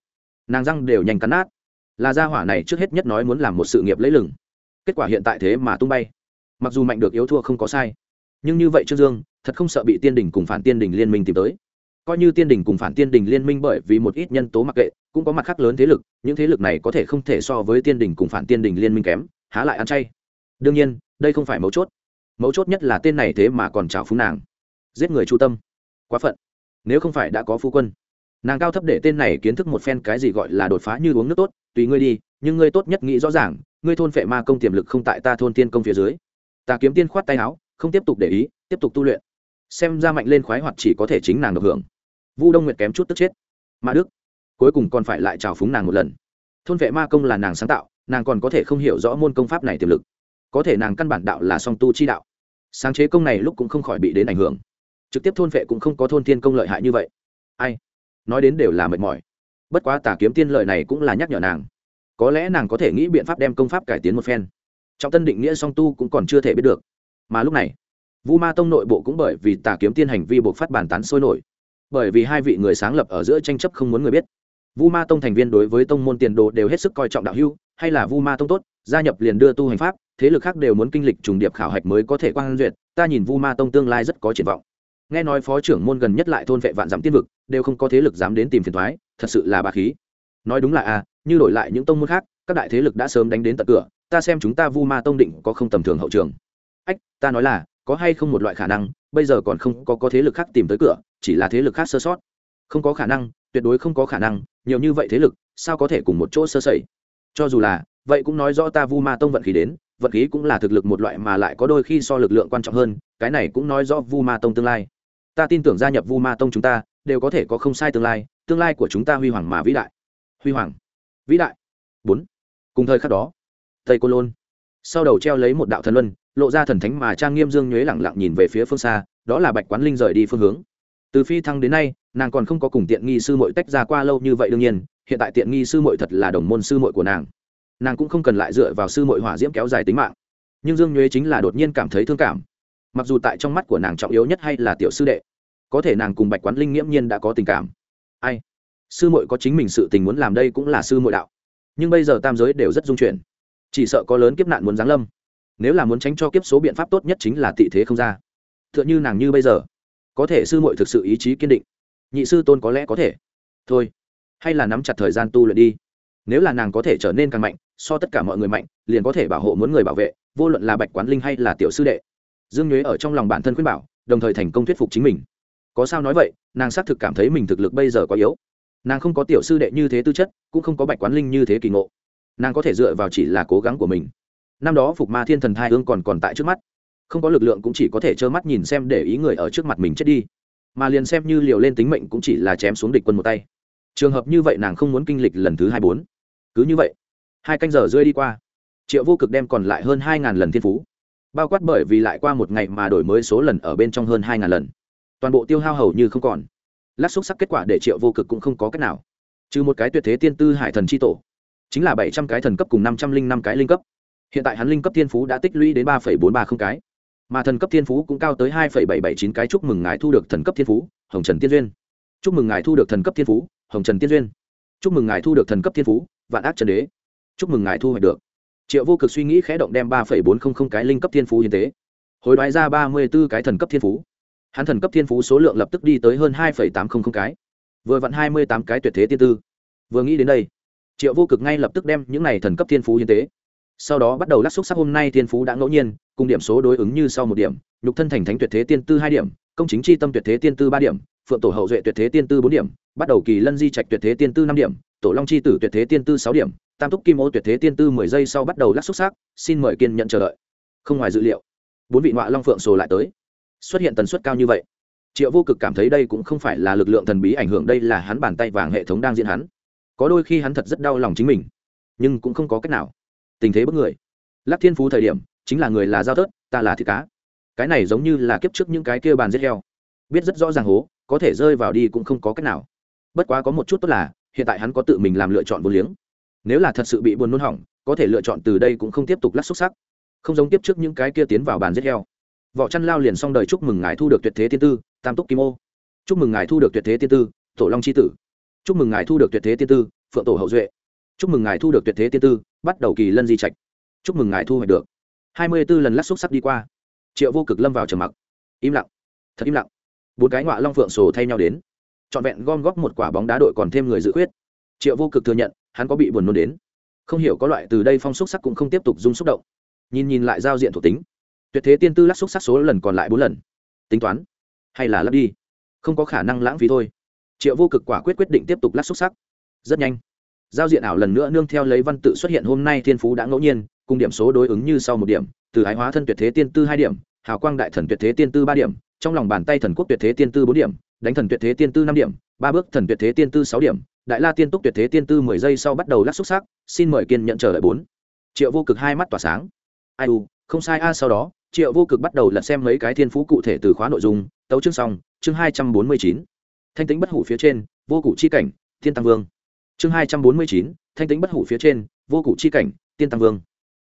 S1: Nàng răng đều nhanh cắn nát là gia hỏa này trước hết nhất nói muốn làm một sự nghiệp lấy lừng. Kết quả hiện tại thế mà tung bay. Mặc dù mạnh được yếu thua không có sai, nhưng như vậy trương dương, thật không sợ bị tiên đình cùng phản tiên đình liên minh tìm tới. Coi như tiên đình cùng phản tiên đình liên minh bởi vì một ít nhân tố mặc kệ, cũng có mặt khác lớn thế lực, những thế lực này có thể không thể so với tiên đình cùng phản tiên đình liên minh kém, há lại ăn chay. Đương nhiên, đây không phải mấu chốt. Mấu chốt nhất là tên này thế mà còn trào phúng nàng. Giết người chu tâm. Quá phận. Nếu không phải đã có phu quân, nàng cao thấp để tên này kiến thức một phen cái gì gọi là đột phá như uống nước tốt tùy ngươi đi, nhưng ngươi tốt nhất nghĩ rõ ràng, ngươi thôn phệ ma công tiềm lực không tại ta thôn tiên công phía dưới. Ta kiếm tiên khoát tay áo, không tiếp tục để ý, tiếp tục tu luyện. Xem ra mạnh lên khoái hoạt chỉ có thể chính nàng được hưởng. Vu đông nguyệt kém chút tức chết. Ma đức, cuối cùng còn phải lại trào phúng nàng một lần. Thôn vệ ma công là nàng sáng tạo, nàng còn có thể không hiểu rõ môn công pháp này tiềm lực. Có thể nàng căn bản đạo là song tu chi đạo. Sáng chế công này lúc cũng không khỏi bị đến ảnh hưởng. Trực tiếp thôn vệ cũng không có thôn tiên công lợi hại như vậy. Ai? Nói đến đều là mệt mỏi bất quá tà kiếm tiên lợi này cũng là nhắc nhở nàng. Có lẽ nàng có thể nghĩ biện pháp đem công pháp cải tiến một phen. Trong tân định nghĩa song tu cũng còn chưa thể biết được. Mà lúc này, vu ma tông nội bộ cũng bởi vì tà kiếm tiên hành vi buộc phát bàn tán sôi nổi. Bởi vì hai vị người sáng lập ở giữa tranh chấp không muốn người biết, vu ma tông thành viên đối với tông môn tiền đồ đều hết sức coi trọng đạo hưu hay là vu ma tông tốt, gia nhập liền đưa tu hành pháp, thế lực khác đều muốn kinh lịch trùng điệp khảo hạch mới có thể quan duyệt, ta nhìn vu ma tông tương lai rất có triển vọng nghe nói phó trưởng môn gần nhất lại thôn vệ vạn dặm tiên vực, đều không có thế lực dám đến tìm phiền thoái thật sự là bà khí. Nói đúng là a, như đổi lại những tông môn khác, các đại thế lực đã sớm đánh đến tận cửa, ta xem chúng ta vu ma tông định có không tầm thường hậu trường. Ách, ta nói là, có hay không một loại khả năng, bây giờ còn không có có thế lực khác tìm tới cửa, chỉ là thế lực khác sơ sót. Không có khả năng, tuyệt đối không có khả năng, nhiều như vậy thế lực, sao có thể cùng một chỗ sơ sẩy? Cho dù là, vậy cũng nói rõ ta vu ma tông vận khí đến, vận khí cũng là thực lực một loại mà lại có đôi khi so lực lượng quan trọng hơn, cái này cũng nói rõ vu ma tông tương lai ta tin tưởng gia nhập vu ma tông chúng ta đều có thể có không sai tương lai tương lai của chúng ta huy hoàng mà vĩ đại. Huy hoàng. Vĩ đại. Bốn. Cùng thời khắc đó, tây Côn lôn sau đầu treo lấy một đạo thần luân, lộ ra thần thánh mà trang nghiêm dương nhuế lẳng lặng nhìn về phía phương xa, đó là bạch quán linh rời đi phương hướng. Từ phi thăng đến nay, nàng còn không có cùng tiện nghi sư mội tách ra qua lâu như vậy đương nhiên, hiện tại tiện nghi sư mội thật là đồng môn sư mội của nàng. Nàng cũng không cần lại dựa vào sư mội hỏa diễm kéo dài tính mạng. Nhưng dương nhuế chính là đột nhiên cảm thấy thương cảm mặc dù tại trong mắt của nàng trọng yếu nhất hay là tiểu sư đệ, có thể nàng cùng bạch quán linh nghiễm nhiên đã có tình cảm. Ai? Sư muội có chính mình sự tình muốn làm đây cũng là sư muội đạo. Nhưng bây giờ tam giới đều rất dung chuyển. Chỉ sợ có lớn kiếp nạn muốn giáng lâm. Nếu là muốn tránh cho kiếp số biện pháp tốt nhất chính là tị thế không ra. T h ư ợ n h ư nàng như bây giờ, có thể sư muội thực sự ý chí kiên định. Nhị sư tôn có lẽ có thể. Thôi, hay là nắm chặt thời gian tu luyện đi. Nếu là nàng có thể trở nên càng mạnh, so tất cả mọi người mạnh, liền có thể bảo hộ muốn người bảo vệ, vô luận là bạch quán linh hay là tiểu sư đệ dương nhuế ở trong lòng bản thân khuyên bảo, đồng thời thành công thuyết phục chính mình. Có sao nói vậy, nàng xác thực cảm thấy mình thực lực bây giờ quá yếu. Nàng không có tiểu sư đệ như thế tư chất, cũng không có bạch quán linh như thế kỳ ngộ. Nàng có thể dựa vào chỉ là cố gắng của mình. Năm đó phục ma thiên thần thai ương còn còn tại trước mắt. Không có lực lượng cũng chỉ có thể trơ mắt nhìn xem để ý người ở trước mặt mình chết đi. Mà liền xem như liều lên tính mệnh cũng chỉ là chém xuống địch quân một tay. Trường hợp như vậy nàng không muốn kinh lịch lần thứ hai bốn. Cứ như vậy, hai canh giờ rơi đi qua, triệu vô cực đem còn lại hơn hai ngàn lần thiên phú bao quát bởi vì lại qua một ngày mà đổi mới số lần ở bên trong hơn hai ngàn lần. Toàn bộ tiêu hao hầu như không còn. Lát xúc sắc kết quả để triệu vô cực cũng không có cách nào. Trừ một cái tuyệt thế tiên tư hải thần c h i tổ, chính là bảy trăm cái thần cấp cùng năm trăm linh năm cái linh cấp. Hiện tại hắn linh cấp thiên phú đã tích lũy đến ba bốn ba không cái. Mà thần cấp thiên phú cũng cao tới hai bảy bảy chín cái. Chúc mừng ngài thu được thần cấp thiên phú, hồng trần tiên duyên. Chúc mừng ngài thu được thần cấp thiên phú, hồng trần tiên duyên. Chúc mừng ngài thu được thần cấp thiên phú, vạn ác trần đế. Chúc mừng ngài thu hoạch được triệu vô cực suy nghĩ khẽ động đem ba bốn trăm linh cái linh cấp thiên phú hiến tế. Hồi đoái ra ba mươi b ố cái thần cấp thiên phú. Hắn thần cấp thiên phú số lượng lập tức đi tới hơn hai tám trăm linh cái. Vừa vặn hai mươi tám cái tuyệt thế tiên tư. Vừa nghĩ đến đây, triệu vô cực ngay lập tức đem những này thần cấp thiên phú hiến tế. Sau đó bắt đầu lắc xúc sắc hôm nay thiên phú đã ngẫu nhiên, cùng điểm số đối ứng như sau một điểm, nhục thân thành thánh tuyệt thế tiên tư hai điểm, công chính chi tâm tuyệt thế tiên tư ba điểm, phượng tổ hậu duệ tuyệt thế tiên tư bốn điểm, bắt đầu kỳ lân di trạch tuyệt thế tiên tư năm điểm, tổ long chi tử tuyệt thế tiên tư sáu điểm tam túc kim ô tuyệt thế tiên tư mười giây sau bắt đầu lắc xúc sắc xin mời kiên nhận chờ đợi. Không ngoài dự liệu, bốn vị ngoại long phượng sồ lại tới. Xuất hiện tần suất cao như vậy, triệu vô cực cảm thấy đây cũng không phải là lực lượng thần bí ảnh hưởng, đây là hắn bàn tay vàng hệ thống đang diễn hắn. Có đôi khi hắn thật rất đau lòng chính mình, nhưng cũng không có cách nào. Tình thế bất người. Lắc thiên phú thời điểm, chính là người là giao tớt ta là thịt cá. Cái này giống như là kiếp trước những cái kia bàn giết heo. Biết rất rõ ràng hố, có thể rơi vào đi cũng không có cách nào. Bất quá có một chút tốt là, hiện tại hắn có tự mình làm lựa chọn vô liếng nếu là thật sự bị buồn nôn hỏng, có thể lựa chọn từ đây cũng không tiếp tục lắc xúc sắc. Không giống tiếp trước những cái kia tiến vào bàn giết heo. Võ chăn lao liền xong đời chúc mừng ngài thu được tuyệt thế tiên tư, tam túc kim ô. Chúc mừng ngài thu được tuyệt thế tiên tư, tổ long c h i tử. Chúc mừng ngài thu được tuyệt thế tiên tư, phượng tổ hậu duệ. Chúc mừng ngài thu được tuyệt thế tiên tư, bắt đầu kỳ lân di trạch. Chúc mừng ngài thu hoạch được. Hai mươi b ố lần lắc xúc sắc đi qua. Triệu vô cực lâm vào trầm mặc. Im lặng. Thật im lặng. Bốn cái ngoạ long phượng sổ thay nhau đến. Trọn vẹn gom góp một quả bóng đá đội còn thêm người dự khuyết. Triệu vô cực thừa nhận hắn có bị buồn nôn đến. Không hiểu có loại từ đây phong xúc sắc cũng không tiếp tục dung xúc động. Nhìn nhìn lại giao diện thuộc tính. Tuyệt thế tiên tư lắc xúc sắc số lần còn lại bốn lần. Tính toán. Hay là lắp đi. Không có khả năng lãng phí thôi. Triệu vô cực quả quyết quyết định tiếp tục lắc xúc sắc. Rất nhanh. Giao diện ảo lần nữa nương theo lấy văn tự xuất hiện hôm nay thiên phú đã ngẫu nhiên, cùng điểm số đối ứng như sau một điểm, từ ái hóa thân tuyệt thế tiên tư hai điểm, hào quang đại thần tuyệt thế tiên tư ba điểm trong lòng bàn tay thần quốc tuyệt thế tiên tư bốn điểm, đánh thần tuyệt thế tiên tư năm điểm, ba bước thần tuyệt thế tiên tư sáu điểm, đại la tiên túc tuyệt thế tiên tư mười giây sau bắt đầu lắc xúc sắc, xin mời kiên nhận chờ đợi bốn. Triệu vô cực hai mắt tỏa sáng. Ai u, không sai a, sau đó, triệu vô cực bắt đầu lật xem mấy cái thiên phú cụ thể từ khóa nội dung, tấu chương xong, chương hai trăm bốn mươi chín. Thanh tính bất hủ phía trên, vô cụ chi cảnh, thiên tăng vương. Chương hai trăm bốn mươi chín, thanh tính bất hủ phía trên, vô cụ chi cảnh tiên tăng vương.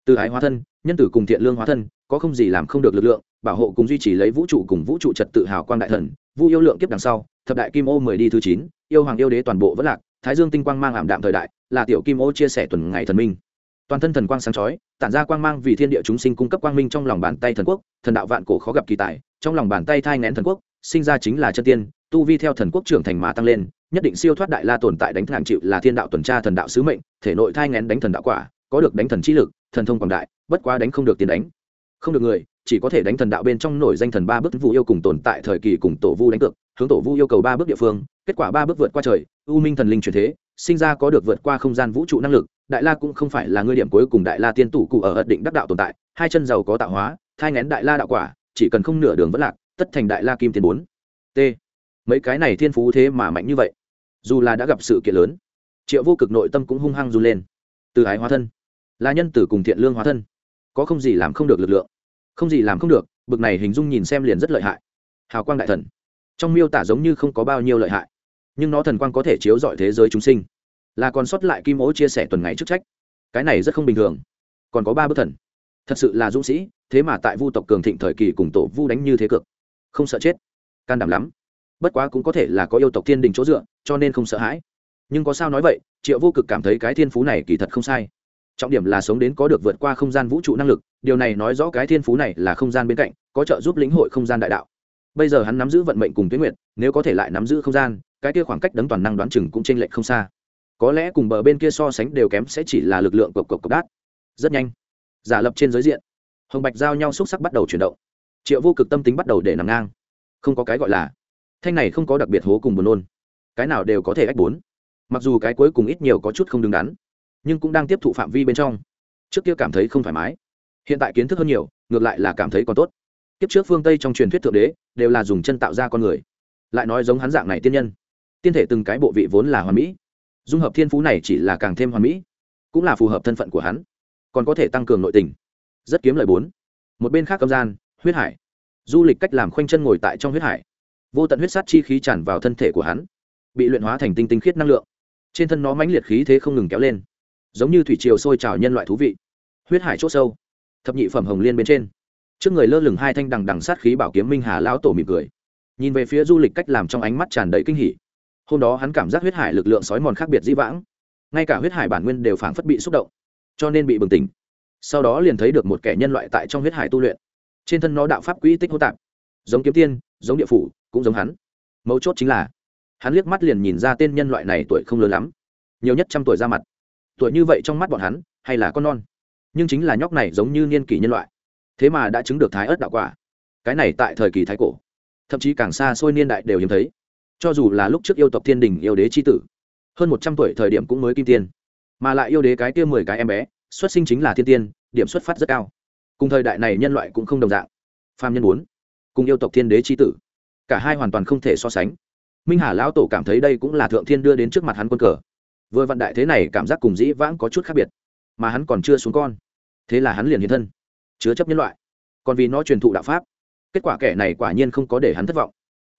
S1: Từ ái hóa thân, nhân tử cùng thiện lương hóa thân, có không gì làm không được lực lượng bảo hộ cùng duy trì lấy vũ trụ cùng vũ trụ trật tự hào quang đại thần, vu yêu lượng kiếp đằng sau, thập đại kim ô mười đi thứ chín, yêu hoàng yêu đế toàn bộ vẫn lạc, thái dương tinh quang mang ảm đạm thời đại, là tiểu kim ô chia sẻ tuần ngày thần minh. Toàn thân thần quang sáng chói, tản ra quang mang vì thiên địa chúng sinh cung cấp quang minh trong lòng bàn tay thần quốc, thần đạo vạn cổ khó gặp kỳ tài, trong lòng bàn tay thai ngén thần quốc, sinh ra chính là chân tiên, tu vi theo thần quốc trưởng thành mà tăng lên, nhất định siêu thoát đại la tồn tại đánh thẳng chịu là thiên đạo tuần tra thần đạo sứ mệnh, thể nội thai ngén đánh thần đạo quả, có được đánh thần trí lực, thần thông quảng đại, bất quá đánh không được tiền đánh. Không được người chỉ có thể đánh thần đạo bên trong nổi danh thần ba bước vũ yêu cùng tồn tại thời kỳ cùng tổ vu đánh cược, hướng tổ vu yêu cầu ba bước địa phương, kết quả ba bước vượt qua trời, u minh thần linh truyền thế, sinh ra có được vượt qua không gian vũ trụ năng lực, đại la cũng không phải là ngươi điểm cuối cùng đại la tiên tủ cụ ở ẩn định đắc đạo tồn tại, hai chân giàu có tạo hóa, thai ngén đại la đạo quả, chỉ cần không nửa đường vẫn lạc, tất thành đại la kim tiền bốn. T. Mấy cái này thiên phú thế mà mạnh như vậy, dù là đã gặp sự kiện lớn, triệu vô cực nội tâm cũng hung hăng run lên. Từ ái hóa thân, là nhân tử cùng thiện lương hóa thân, có không gì làm không được lực lượng không gì làm không được, bực này hình dung nhìn xem liền rất lợi hại. Hào quang đại thần. Trong miêu tả giống như không có bao nhiêu lợi hại. Nhưng nó thần quang có thể chiếu dọi thế giới chúng sinh. Là còn sót lại kim ố chia sẻ tuần ngày chức trách. Cái này rất không bình thường. Còn có ba bức thần. Thật sự là dũng sĩ, thế mà tại vu tộc cường thịnh thời kỳ cùng tổ vu đánh như thế cực. Không sợ chết. Can đảm lắm. Bất quá cũng có thể là có yêu tộc thiên đình chỗ dựa, cho nên không sợ hãi. Nhưng có sao nói vậy, triệu vô cực cảm thấy cái thiên phú này kỳ thật không sai trọng điểm là sống đến có được vượt qua không gian vũ trụ năng lực, điều này nói rõ cái thiên phú này là không gian bên cạnh, có trợ giúp lĩnh hội không gian đại đạo. Bây giờ hắn nắm giữ vận mệnh cùng tuyến nguyện, nếu có thể lại nắm giữ không gian, cái kia khoảng cách đấng toàn năng đoán chừng cũng chênh lệch không xa. Có lẽ cùng bờ bên kia so sánh đều kém sẽ chỉ là lực lượng cộc cộc cộc đát. Rất nhanh, giả lập trên giới diện, hồng bạch giao nhau xúc sắc bắt đầu chuyển động. Triệu vô cực tâm tính bắt đầu để nằm ngang. Không có cái gọi là, thanh này không có đặc biệt hố cùng buồn nôn. Cái nào đều có thể ách bốn. Mặc dù cái cuối cùng ít nhiều có chút không đứng đắn nhưng cũng đang tiếp thụ phạm vi bên trong. Trước kia cảm thấy không thoải mái, hiện tại kiến thức hơn nhiều, ngược lại là cảm thấy còn tốt. Kiếp trước phương tây trong truyền thuyết thượng đế đều là dùng chân tạo ra con người, lại nói giống hắn dạng này tiên nhân. Tiên thể từng cái bộ vị vốn là hoàn mỹ, dung hợp thiên phú này chỉ là càng thêm hoàn mỹ, cũng là phù hợp thân phận của hắn, còn có thể tăng cường nội tình. Rất kiếm lời bốn. Một bên khác cầm gian, huyết hải. Du lịch cách làm khoanh chân ngồi tại trong huyết hải. Vô tận huyết sát chi khí tràn vào thân thể của hắn, bị luyện hóa thành tinh tinh khiết năng lượng. Trên thân nó mãnh liệt khí thế không ngừng kéo lên giống như thủy triều sôi trào nhân loại thú vị. Huyết hải c h ỗ sâu, thập nhị phẩm hồng liên bên trên. Trước người lơ lửng hai thanh đằng đằng sát khí bảo kiếm minh hà lão tổ mỉm cười. Nhìn về phía du lịch cách làm trong ánh mắt tràn đầy kinh hỉ. Hôm đó hắn cảm giác huyết hải lực lượng sói mòn khác biệt dĩ vãng. Ngay cả huyết hải bản nguyên đều phảng phất bị xúc động, cho nên bị bừng tỉnh. Sau đó liền thấy được một kẻ nhân loại tại trong huyết hải tu luyện. Trên thân nó đạo pháp quỹ tích hô tạp. Giống kiếm tiên, giống địa phủ, cũng giống hắn. Mấu chốt chính là, hắn liếc mắt liền nhìn ra tên nhân loại này tuổi không lớn lắm. Nhiều nhất trăm tuổi ra mặt tuổi như vậy trong mắt bọn hắn, hay là con non? Nhưng chính là nhóc này giống như niên kỷ nhân loại. Thế mà đã chứng được thái ớt đạo quả. Cái này tại thời kỳ thái cổ. Thậm chí càng xa xôi niên đại đều hiếm thấy. Cho dù là lúc trước yêu tộc thiên đình, yêu đế c h i tử, hơn một trăm tuổi thời điểm cũng mới kim tiên. Mà lại yêu đế cái kia mười cái em bé, xuất sinh chính là thiên tiên, điểm xuất phát rất cao. Cùng thời đại này nhân loại cũng không đồng dạng. Phạm nhân bốn, cùng yêu tộc thiên đế c h i tử. Cả hai hoàn toàn không thể so sánh. Minh hà lão tổ cảm thấy đây cũng là thượng thiên đưa đến trước mặt hắn quân cờ vừa vạn đại thế này cảm giác cùng dĩ vãng có chút khác biệt, mà hắn còn chưa xuống con. Thế là hắn liền hiện thân, chứa chấp nhân loại. Còn vì nó truyền thụ đạo pháp, kết quả kẻ này quả nhiên không có để hắn thất vọng.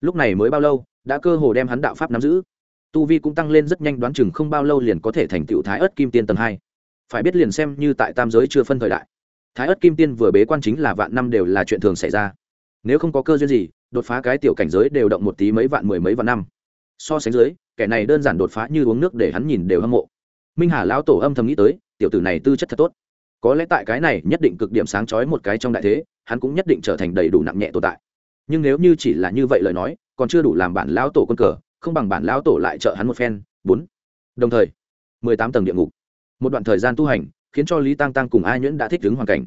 S1: Lúc này mới bao lâu, đã cơ hồ đem hắn đạo pháp nắm giữ. Tu vi cũng tăng lên rất nhanh, đoán chừng không bao lâu liền có thể thành tựu thái ớt kim tiên tầng hai. Phải biết liền xem như tại tam giới chưa phân thời đại, thái ớt kim tiên vừa bế quan chính là vạn năm đều là chuyện thường xảy ra. Nếu không có cơ duyên gì, đột phá cái tiểu cảnh giới đều động một tí mấy vạn, mười mấy vạn năm. So sánh dưới kẻ này đơn giản đột phá như uống nước để hắn nhìn đều hâm mộ. Minh hà lão tổ âm thầm nghĩ tới, tiểu tử này tư chất thật tốt. Có lẽ tại cái này nhất định cực điểm sáng trói một cái trong đại thế, hắn cũng nhất định trở thành đầy đủ nặng nhẹ tồn tại. Nhưng nếu như chỉ là như vậy lời nói, còn chưa đủ làm bản lão tổ quân cờ, không bằng bản lão tổ lại trợ hắn một phen. Bốn. Đồng thời, mười tám tầng địa ngục. Một đoạn thời gian tu hành, khiến cho lý tăng tăng cùng ai nhuyễn đã thích ứng hoàn cảnh.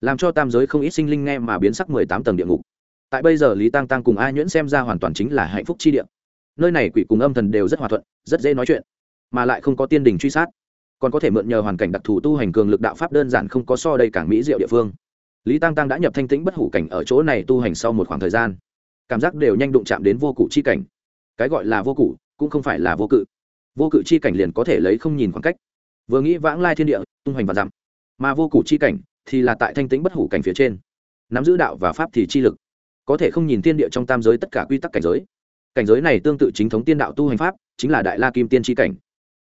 S1: Làm cho tam giới không ít sinh linh nghe mà biến sắc mười tám tầng địa ngục. Tại bây giờ lý tăng tăng cùng ai nhuyễn xem ra hoàn toàn chính là hạnh phúc chi địa nơi này quỷ cùng âm thần đều rất hòa thuận, rất dễ nói chuyện, mà lại không có tiên đình truy sát, còn có thể mượn nhờ hoàn cảnh đặc thù tu hành cường lực đạo pháp đơn giản không có so đây cảng mỹ diệu địa phương. Lý tăng tăng đã nhập thanh tĩnh bất hủ cảnh ở chỗ này tu hành sau một khoảng thời gian, cảm giác đều nhanh đụng chạm đến vô cụ chi cảnh. Cái gọi là vô cụ cũng không phải là vô cự. Vô cự chi cảnh liền có thể lấy không nhìn khoảng cách. Vừa nghĩ vãng lai thiên địa, tung hoành và dặm, mà vô cụ chi cảnh thì là tại thanh tĩnh bất hủ cảnh phía trên. Nắm giữ đạo và pháp thì chi lực, có thể không nhìn thiên địa trong tam giới tất cả quy tắc cảnh giới cảnh giới này tương tự chính thống tiên đạo tu hành pháp, chính là đại la kim tiên tri cảnh.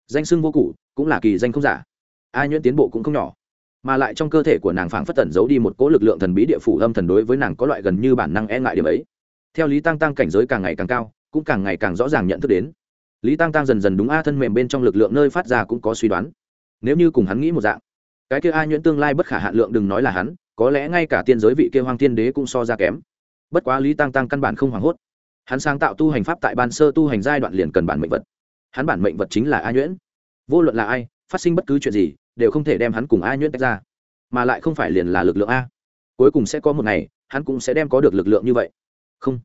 S1: Danh xưng vô cụ cũng là kỳ danh không giả. Ai nhuyễn tiến bộ cũng không nhỏ, mà lại trong cơ thể của nàng phảng phất tẩn giấu đi một cỗ lực lượng thần bí địa phủ âm thần đối với nàng có loại gần như bản năng e ngại điểm ấy. Theo lý tăng tăng cảnh giới càng ngày càng cao, cũng càng ngày càng rõ ràng nhận thức đến. Lý tăng tăng dần dần đúng a thân mềm bên trong lực lượng nơi phát ra cũng có suy đoán. Nếu như cùng hắn nghĩ một dạng, cái kia a nhuyễn tương lai bất khả hạn lượng đừng nói là hắn, có lẽ ngay cả tiên giới vị kia hoàng tiên đế cũng so ra kém. Bất quá lý tăng tăng căn bản không hoảng hốt hắn sáng tạo tu hành pháp tại ban sơ tu hành giai đoạn liền cần bản mệnh vật. Hắn bản mệnh vật chính là a nhuyễn. Vô luận là ai, phát sinh bất cứ chuyện gì, đều không thể đem hắn cùng a nhuyễn tách ra. Mà lại không phải liền là lực lượng a. Cuối cùng sẽ có một ngày, hắn cũng sẽ đem có được lực lượng như vậy. Không.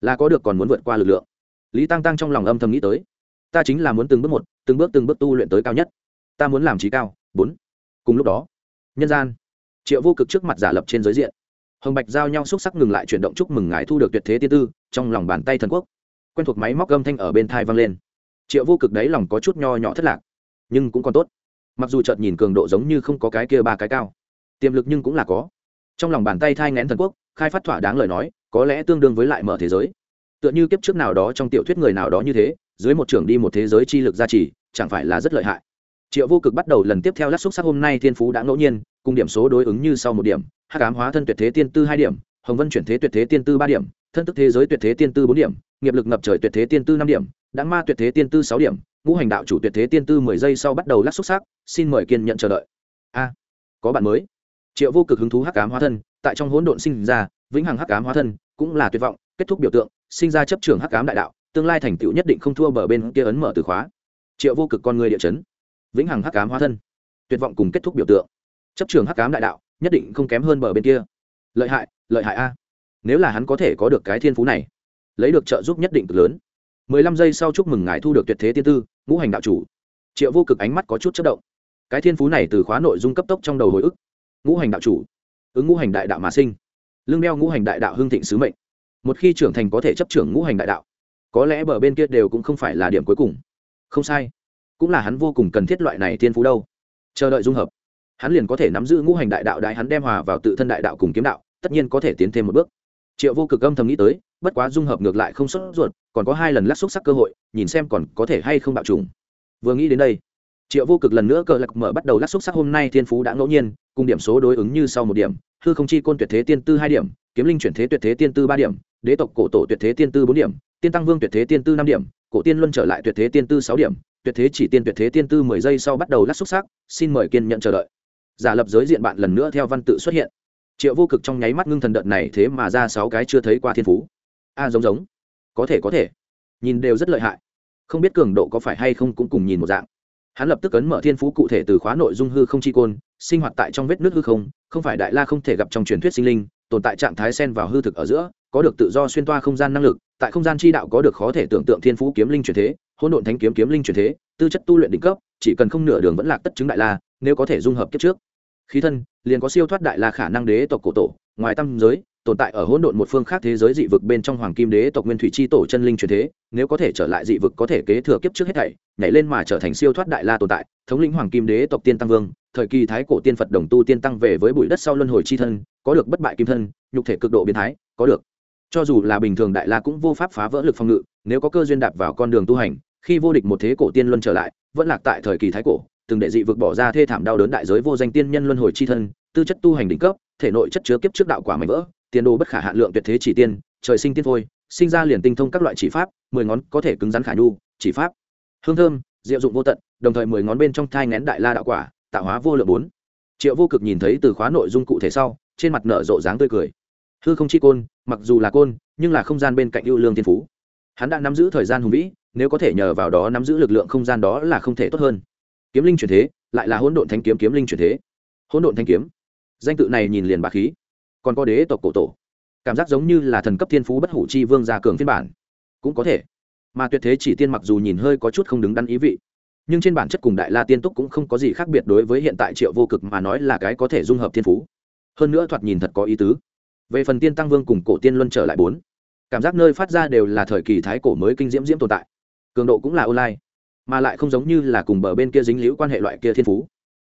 S1: Là có được còn muốn vượt qua lực lượng. Lý tăng tăng trong lòng âm thầm nghĩ tới. Ta chính là muốn từng bước một, từng bước từng bước tu luyện tới cao nhất. Ta muốn làm trí cao. Bốn. Cùng lúc đó, nhân gian, triệu vô cực trước mặt giả lập trên giới diện hồng bạch giao nhau xúc sắc ngừng lại chuyển động chúc mừng ngài thu được tuyệt thế tiên tư, trong lòng bàn tay thần quốc. Quen thuộc máy móc âm thanh ở bên thai vang lên. Triệu vô cực đấy lòng có chút nho nhỏ thất lạc, nhưng cũng còn tốt. Mặc dù chợt nhìn cường độ giống như không có cái kia ba cái cao, tiềm lực nhưng cũng là có. Trong lòng bàn tay thai ngén thần quốc, khai phát thỏa đáng lời nói, có lẽ tương đương với lại mở thế giới. Tựa như kiếp trước nào đó trong tiểu thuyết người nào đó như thế, dưới một trường đi một thế giới chi lực gia trì, chẳng phải là rất lợi hại. Triệu vô cực bắt đầu lần tiếp theo lát xúc sắc hôm nay thiên phú đã ngẫu nhiên, cùng điểm số đối ứng như sau một điểm hắc ám hóa thân tuyệt thế tiên tư hai điểm, hồng vân chuyển thế tuyệt thế tiên tư ba điểm, thân tức thế giới tuyệt thế tiên tư bốn điểm, nghiệp lực ngập trời tuyệt thế tiên tư năm điểm đáng ma tuyệt thế tiên tư sáu điểm, ngũ hành đạo chủ tuyệt thế tiên tư mười giây sau bắt đầu lắc xúc sắc, xin mời kiên nhận chờ đợi. A, có bạn mới. Triệu vô cực hứng thú hắc ám hóa thân, tại trong hỗn độn sinh ra, vĩnh hằng hắc ám hóa thân cũng là tuyệt vọng, kết thúc biểu tượng, sinh ra chấp trường hắc ám đại đạo, tương lai thành tựu nhất định không thua bờ bên kia ấn mở từ khóa. Triệu vô cực con người địa chấn, vĩnh hằng hắc ám hóa thân, tuyệt vọng cùng kết thúc biểu tượng. Chấp trường hắc ám đại đạo nhất định không kém hơn bờ bên kia. Lợi hại lợi hại a. Nếu là hắn có thể có được cái thiên phú này, lấy được trợ giúp nhất định cực lớn. Mười lăm giây sau chúc mừng ngài thu được tuyệt thế tiên tư, ngũ hành đạo chủ. Triệu vô cực ánh mắt có chút chất động. Cái thiên phú này từ khóa nội dung cấp tốc trong đầu hồi ức. Ngũ hành đạo chủ, ứng ngũ hành đại đạo mà sinh. Lưng đeo ngũ hành đại đạo hưng thịnh sứ mệnh. Một khi trưởng thành có thể chấp trưởng ngũ hành đại đạo. Có lẽ bờ bên kia đều cũng không phải là điểm cuối cùng. Không sai. Cũng là hắn vô cùng cần thiết loại này thiên phú đâu. Chờ đợi dung hợp hắn liền có thể nắm giữ ngũ hành đại đạo đại hắn đem hòa vào tự thân đại đạo cùng kiếm đạo, tất nhiên có thể tiến thêm một bước. Triệu vô cực âm thầm nghĩ tới, bất quá dung hợp ngược lại không sốt ruột, còn có hai lần lắc xúc sắc cơ hội, nhìn xem còn có thể hay không bạo trùng. Vừa nghĩ đến đây, triệu vô cực lần nữa cờ lạc mở bắt đầu lắc xúc sắc hôm nay thiên phú đã ngẫu nhiên, cùng điểm số đối ứng như sau một điểm, hư không chi côn tuyệt thế tiên tư hai điểm, kiếm linh chuyển thế tuyệt thế tiên tư ba điểm, đế tộc cổ tổ tuyệt thế tiên tư bốn điểm, tiên tăng vương tuyệt thế tiên tư năm điểm, cổ tiên luân trở lại tuyệt thế tiên tư sáu điểm, tuyệt thế chỉ tiên tuyệt thế tiên tư mười giây sau bắt đầu lắc xúc sắc, xin mời kiên nhận chờ đợi giả lập giới diện bạn lần nữa theo văn tự xuất hiện. Triệu vô cực trong nháy mắt ngưng thần đợt này thế mà ra sáu cái chưa thấy qua thiên phú. A, giống giống. Có thể có thể. Nhìn đều rất lợi hại. Không biết cường độ có phải hay không cũng cùng nhìn một dạng. Hắn lập tức ấn mở thiên phú cụ thể từ khóa nội dung hư không chi côn, sinh hoạt tại trong vết nước hư không không phải đại la không thể gặp trong truyền thuyết sinh linh, tồn tại trạng thái sen vào hư thực ở giữa, có được tự do xuyên toa không gian năng lực, tại không gian chi đạo có được khó thể tưởng tượng thiên phú kiếm linh truyền thế, hỗn độn thánh kiếm kiếm linh truyền thế, tư chất tu luyện đỉnh cấp chỉ cần không nửa đường vẫn lạc tất chứng đại la, nếu có thể dung hợp kiếp trước. Khí thân, liền có siêu thoát đại la khả năng đế tộc cổ tổ, ngoài tam giới, tồn tại ở hỗn độn một phương khác thế giới dị vực bên trong hoàng kim đế tộc nguyên thủy chi tổ chân linh truyền thế, nếu có thể trở lại dị vực có thể kế thừa kiếp trước hết thảy, nhảy lên mà trở thành siêu thoát đại la tồn tại, thống lĩnh hoàng kim đế tộc tiên tăng vương, thời kỳ thái cổ tiên phật đồng tu tiên tăng về với bụi đất sau luân hồi chi thân, có được bất bại kim thân, nhục thể cực độ biến thái, có được. Cho dù là bình thường đại la cũng vô pháp phá vỡ lực phòng ngự, nếu có cơ duyên đạp vào con đường tu hành, khi vô địch một thế cổ tiên luân trở lại vẫn lạc tại thời kỳ thái cổ, từng đệ dị vực bỏ ra thê thảm đau đớn đại giới vô danh tiên nhân luân hồi chi thân, tư chất tu hành đỉnh cấp, thể nội chất chứa kiếp trước đạo quả mạnh vỡ, tiền đồ bất khả hạn lượng tuyệt thế chỉ tiên, trời sinh tiên phôi, sinh ra liền tinh thông các loại chỉ pháp, mười ngón có thể cứng rắn khả nhu, chỉ pháp. Hương thơm, diệu dụng vô tận, đồng thời mười ngón bên trong thai ngén đại la đạo quả, tạo hóa vô lượng bốn. Triệu vô cực nhìn thấy từ khóa nội dung cụ thể sau, trên mặt nở rộ dáng tươi cười. Hư không chi côn, mặc dù là côn, nhưng là không gian bên cạnh ưu lương thiên phú. Hắn đã nắm giữ thời gian hùng vĩ nếu có thể nhờ vào đó nắm giữ lực lượng không gian đó là không thể tốt hơn. Kiếm linh chuyển thế, lại là hỗn độn thanh kiếm kiếm linh chuyển thế. Hỗn độn thanh kiếm. Danh tự này nhìn liền bà khí. Còn có đế tộc cổ tổ. Cảm giác giống như là thần cấp thiên phú bất hủ chi vương gia cường phiên bản. Cũng có thể. Mà tuyệt thế chỉ tiên mặc dù nhìn hơi có chút không đứng đắn ý vị, nhưng trên bản chất cùng đại la tiên túc cũng không có gì khác biệt đối với hiện tại triệu vô cực mà nói là cái có thể dung hợp thiên phú. Hơn nữa thoạt nhìn thật có ý tứ. Về phần tiên tăng vương cùng cổ tiên luân trở lại bốn, cảm giác nơi phát ra đều là thời kỳ thái cổ mới kinh diễm diễm tồn tại cường độ cũng là online, mà lại không giống như là cùng bờ bên kia dính liễu quan hệ loại kia thiên phú.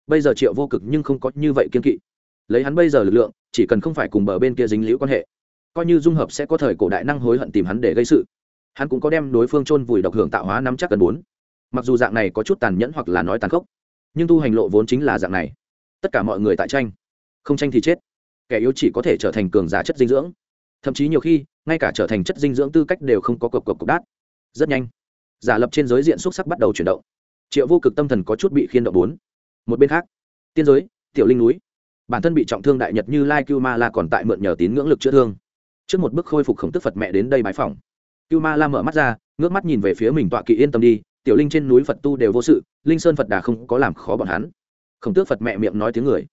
S1: Bây giờ triệu vô cực nhưng không có như vậy kiên kỵ. Lấy hắn bây giờ lực lượng, chỉ cần không phải cùng bờ bên kia dính liễu quan hệ, coi như dung hợp sẽ có thời cổ đại năng hối hận tìm hắn để gây sự. Hắn cũng có đem đối phương chôn vùi độc hưởng tạo hóa nắm chắc cần bốn mặc dù dạng này có chút tàn nhẫn hoặc là nói tàn khốc, nhưng tu hành lộ vốn chính là dạng này. Tất cả mọi người tại tranh, không tranh thì chết. Kẻ yếu chỉ có thể trở thành cường giả chất dinh dưỡng. Thậm chí nhiều khi, ngay cả trở thành chất dinh dưỡng tư cách đều không có cộc cộc cộc đát. Rất nhanh giả lập trên giới diện xúc sắc bắt đầu chuyển động. Triệu vô cực tâm thần có chút bị khiên động bốn. Một bên khác, tiên giới, tiểu linh núi. Bản thân bị trọng thương đại nhật như lai cưu ma la còn tại mượn nhờ tín ngưỡng lực chữa thương. Trước một bước khôi phục khổng tức phật mẹ đến đây bái phòng cưu ma la mở mắt ra, ngước mắt nhìn về phía mình tọa kỵ yên tâm đi, tiểu linh trên núi phật tu đều vô sự, linh sơn phật đà không có làm khó bọn hắn. Khổng tước phật mẹ miệng nói tiếng người.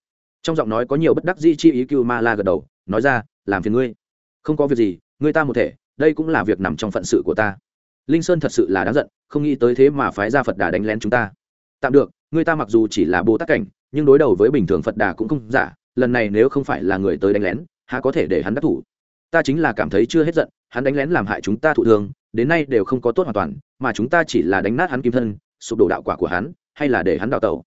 S1: Trong giọng nói có nhiều bất đắc di chi ý cưu ma la gật đầu, nói ra, làm phiền ngươi. Không có việc gì, ngươi ta một thể, đây cũng là việc nằm trong phận sự của ta linh sơn thật sự là đáng giận, không nghĩ tới thế mà phái ra phật đà đánh lén chúng ta. Tạm được, người ta mặc dù chỉ là bồ tát cảnh, nhưng đối đầu với bình thường phật đà cũng không giả, lần này nếu không phải là người tới đánh lén, há có thể để hắn đắc thủ? Ta chính là cảm thấy chưa hết giận, hắn đánh lén làm hại chúng ta thụ thương đến nay đều không có tốt hoàn toàn, mà chúng ta chỉ là đánh nát hắn kim thân, sụp đổ đạo quả của hắn, hay là để hắn đào tẩu?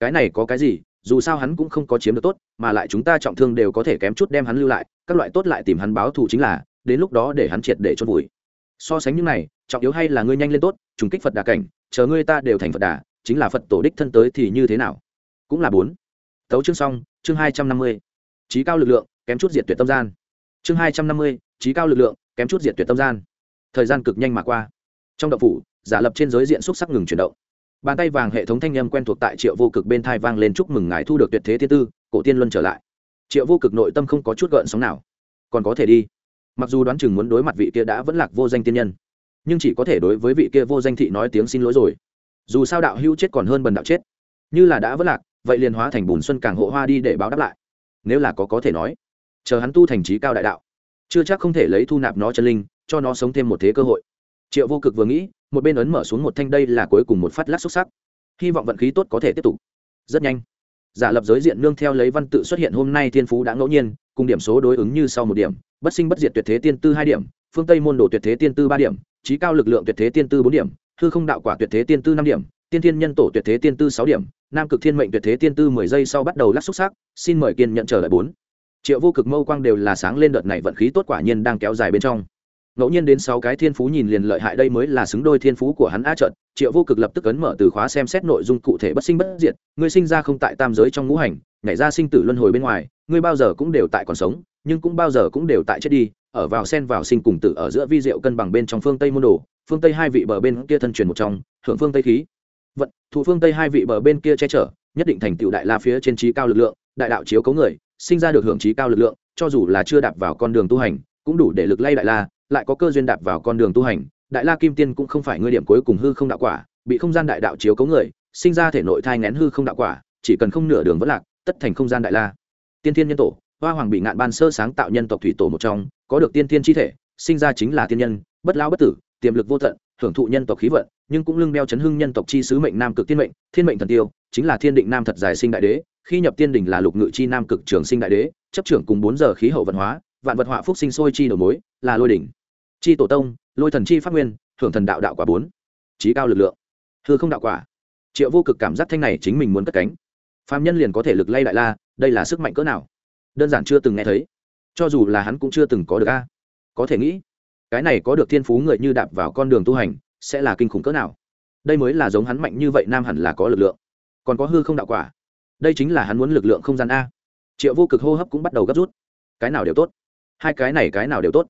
S1: Cái này có cái gì, dù sao hắn cũng không có chiếm được tốt, mà lại chúng ta trọng thương đều có thể kém chút đem hắn lưu lại, các loại tốt lại tìm hắn báo thù chính là, đến lúc đó để hắn triệt để chôn vùi so sánh những này, trọng yếu hay là ngươi nhanh lên tốt, trùng kích phật đà cảnh, chờ ngươi ta đều thành phật đà, chính là phật tổ đích thân tới thì như thế nào? Cũng là bốn. Tấu chương xong, chương hai trăm năm mươi. Trí cao lực lượng, kém chút diệt tuyệt tâm gian. Chương hai trăm năm mươi trí cao lực lượng, kém chút diệt tuyệt tâm gian. Thời gian cực nhanh mà qua. Trong động phủ, giả lập trên giới diện xúc sắc ngừng chuyển động. Bàn tay vàng hệ thống thanh â m quen thuộc tại triệu vô cực bên thai vang lên chúc mừng ngài thu được tuyệt thế thứ tư, cổ tiên luân trở lại. Triệu vô cực nội tâm không có chút gợn sóng nào. Còn có thể đi mặc dù đoán chừng muốn đối mặt vị kia đã vẫn lạc vô danh tiên nhân, nhưng chỉ có thể đối với vị kia vô danh thị nói tiếng xin lỗi rồi. Dù sao đạo hữu chết còn hơn bần đạo chết. Như là đã vẫn lạc, vậy liền hóa thành bùn xuân càng hộ hoa đi để báo đáp lại. Nếu là có có thể nói, chờ hắn tu thành trí cao đại đạo, chưa chắc không thể lấy thu nạp nó chân linh, cho nó sống thêm một thế cơ hội. Triệu vô cực vừa nghĩ, một bên ấn mở xuống một thanh đây là cuối cùng một phát lát xúc sắc. Hy vọng vận khí tốt có thể tiếp tục. Rất nhanh, giả lập giới diện nương theo lấy văn tự xuất hiện hôm nay thiên phú đã ngẫu nhiên cùng điểm số đối ứng như sau một điểm, bất sinh bất diệt tuyệt thế tiên tư hai điểm, phương tây môn đồ tuyệt thế tiên tư ba điểm, trí cao lực lượng tuyệt thế tiên tư bốn điểm, hư không đạo quả tuyệt thế tiên tư năm điểm, tiên thiên nhân tổ tuyệt thế tiên tư sáu điểm, nam cực thiên mệnh tuyệt thế tiên tư mười giây sau bắt đầu lắc xúc xác xin mời kiên nhận trở lại bốn. Triệu vô cực mâu quang đều là sáng lên đợt này vận khí tốt quả nhiên đang kéo dài bên trong. Ngẫu nhiên đến sáu cái thiên phú nhìn liền lợi hại đây mới là xứng đôi thiên phú của hắn a trận, triệu vô cực lập tức ấn mở từ khóa xem xét nội dung cụ thể bất sinh bất diệt, ngươi sinh ra không tại tam giới trong ngũ hành nhảy ra sinh tử luân hồi bên ngoài, ngươi bao giờ cũng đều tại còn sống, nhưng cũng bao giờ cũng đều tại chết đi, ở vào sen vào sinh cùng tử ở giữa vi diệu cân bằng bên trong phương tây môn đồ, phương tây hai vị bờ bên kia thân truyền một trong, hưởng phương tây khí. Vận thủ phương tây hai vị bờ bên kia che chở, nhất định thành tựu đại la phía trên trí cao lực lượng, đại đạo chiếu cấu người, sinh ra được hưởng trí cao lực lượng, cho dù là chưa đạp vào con đường tu hành, cũng đủ để lực lay đại la, lại có cơ duyên đạp vào con đường tu hành, đại la kim tiên cũng không phải ngươi điểm cuối cùng hư không đạo quả, bị không gian đại đạo chiếu cấu người, sinh ra thể nội thai ngén hư không đạo quả, chỉ cần không nửa đường vẫn lạc tất thành không gian đại la. Tiên thiên nhân tổ, hoa hoàng bị ngạn ban sơ sáng tạo nhân tộc thủy tổ một trong, có được tiên thiên chi thể, sinh ra chính là tiên nhân, bất lao bất tử, tiềm lực vô tận, hưởng thụ nhân tộc khí vận, nhưng cũng lưng beo chấn hưng nhân tộc chi sứ mệnh nam cực tiên mệnh, thiên mệnh thần tiêu, chính là thiên định nam thật dài sinh đại đế, khi nhập tiên đỉnh là lục ngự chi nam cực trường sinh đại đế, chấp trưởng cùng bốn giờ khí hậu vận hóa, vạn vật họa phúc sinh sôi chi đầu mối, là lôi đỉnh. Chi tổ tông, lôi thần chi pháp nguyên hưởng thần đạo đạo quả bốn. Trí cao lực lượng. Hư không đạo quả. Triệu vô cực cảm giác thanh này chính mình muốn cất cánh phạm nhân liền có thể lực lay đại la, đây là sức mạnh cỡ nào? Đơn giản chưa từng nghe thấy. Cho dù là hắn cũng chưa từng có được a. Có thể nghĩ, cái này có được thiên phú người như đạp vào con đường tu hành, sẽ là kinh khủng cỡ nào? Đây mới là giống hắn mạnh như vậy nam hẳn là có lực lượng. Còn có hư không đạo quả. Đây chính là hắn muốn lực lượng không gian a. Triệu vô cực hô hấp cũng bắt đầu gấp rút. Cái nào đều tốt. Hai cái này cái nào đều tốt.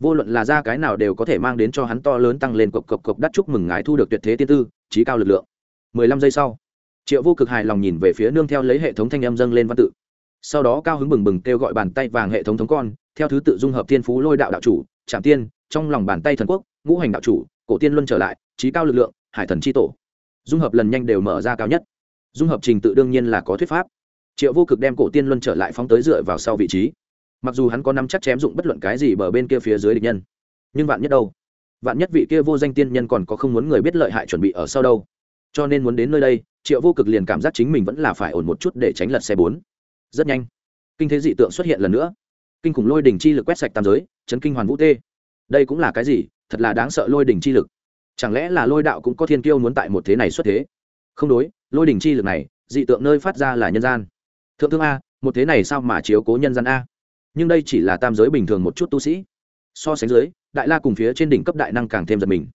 S1: Vô luận là ra cái nào đều có thể mang đến cho hắn to lớn tăng lên cộc cộc cộc đắt chúc mừng ngài thu được tuyệt thế tiên tư trí cao lực lượng. Mười lăm giây sau triệu vô cực hài lòng nhìn về phía nương theo lấy hệ thống thanh âm dâng lên văn tự. Sau đó cao hứng bừng bừng kêu gọi bàn tay vàng hệ thống thống con, theo thứ tự dung hợp thiên phú lôi đạo đạo chủ trạm tiên, trong lòng bàn tay thần quốc, ngũ hành đạo chủ, cổ tiên luân trở lại, trí cao lực lượng, hải thần c h i tổ. Dung hợp lần nhanh đều mở ra cao nhất. Dung hợp trình tự đương nhiên là có thuyết pháp. Triệu vô cực đem cổ tiên luân trở lại phóng tới dựa vào sau vị trí. Mặc dù hắn có năm chắc chém dụng bất luận cái gì bờ bên kia phía dưới địch nhân, nhưng vạn nhất đâu? Vạn nhất vị kia vô danh tiên nhân còn có không muốn người biết lợi hại chuẩn bị ở sau đâu? Cho nên muốn đến nơi đây, triệu vô cực liền cảm giác chính mình vẫn là phải ổn một chút để tránh lật xe bốn. Rất nhanh, kinh thế dị tượng xuất hiện lần nữa. Kinh khủng lôi đỉnh chi lực quét sạch tam giới, chấn kinh hoàn vũ tê. Đây cũng là cái gì? Thật là đáng sợ lôi đỉnh chi lực. Chẳng lẽ là lôi đạo cũng có thiên kiêu muốn tại một thế này xuất thế? Không đối, lôi đỉnh chi lực này, dị tượng nơi phát ra là nhân gian. Thượng thương a, một thế này sao mà chiếu cố nhân gian a? Nhưng đây chỉ là tam giới bình thường một chút tu sĩ. So sánh dưới, đại la cùng phía trên đỉnh cấp đại năng càng thêm giật mình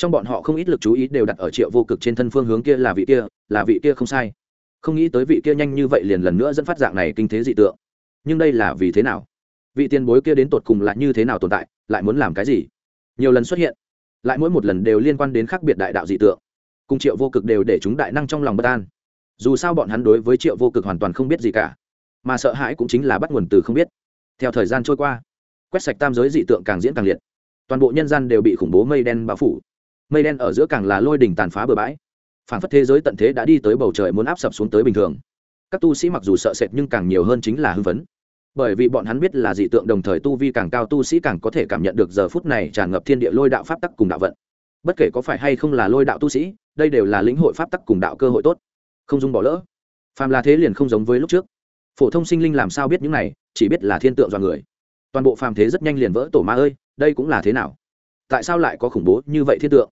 S1: trong bọn họ không ít lực chú ý đều đặt ở triệu vô cực trên thân phương hướng kia là vị kia, là vị kia không sai. Không nghĩ tới vị kia nhanh như vậy liền lần nữa dẫn phát dạng này kinh thế dị tượng. Nhưng đây là vì thế nào? Vị tiền bối kia đến tột cùng là như thế nào tồn tại, lại muốn làm cái gì? Nhiều lần xuất hiện, lại mỗi một lần đều liên quan đến khác biệt đại đạo dị tượng. Cùng triệu vô cực đều để chúng đại năng trong lòng bất an. Dù sao bọn hắn đối với triệu vô cực hoàn toàn không biết gì cả, mà sợ hãi cũng chính là bắt nguồn từ không biết. Theo thời gian trôi qua, quét sạch tam giới dị tượng càng diễn càng liệt. Toàn bộ nhân gian đều bị khủng bố mây đen bao phủ mây đen ở giữa càng là lôi đỉnh tàn phá bừa bãi. Phản phất thế giới tận thế đã đi tới bầu trời muốn áp sập xuống tới bình thường. Các tu sĩ mặc dù sợ sệt nhưng càng nhiều hơn chính là hưng phấn. Bởi vì bọn hắn biết là dị tượng đồng thời tu vi càng cao tu sĩ càng có thể cảm nhận được giờ phút này tràn ngập thiên địa lôi đạo pháp tắc cùng đạo vận. Bất kể có phải hay không là lôi đạo tu sĩ, đây đều là lĩnh hội pháp tắc cùng đạo cơ hội tốt. Không dung bỏ lỡ. Phàm là thế liền không giống với lúc trước. Phổ thông sinh linh làm sao biết những này, chỉ biết là thiên tượng do người. Toàn bộ phàm thế rất nhanh liền vỡ tổ ma ơi, đây cũng là thế nào? Tại sao lại có khủng bố như vậy thiên tượng?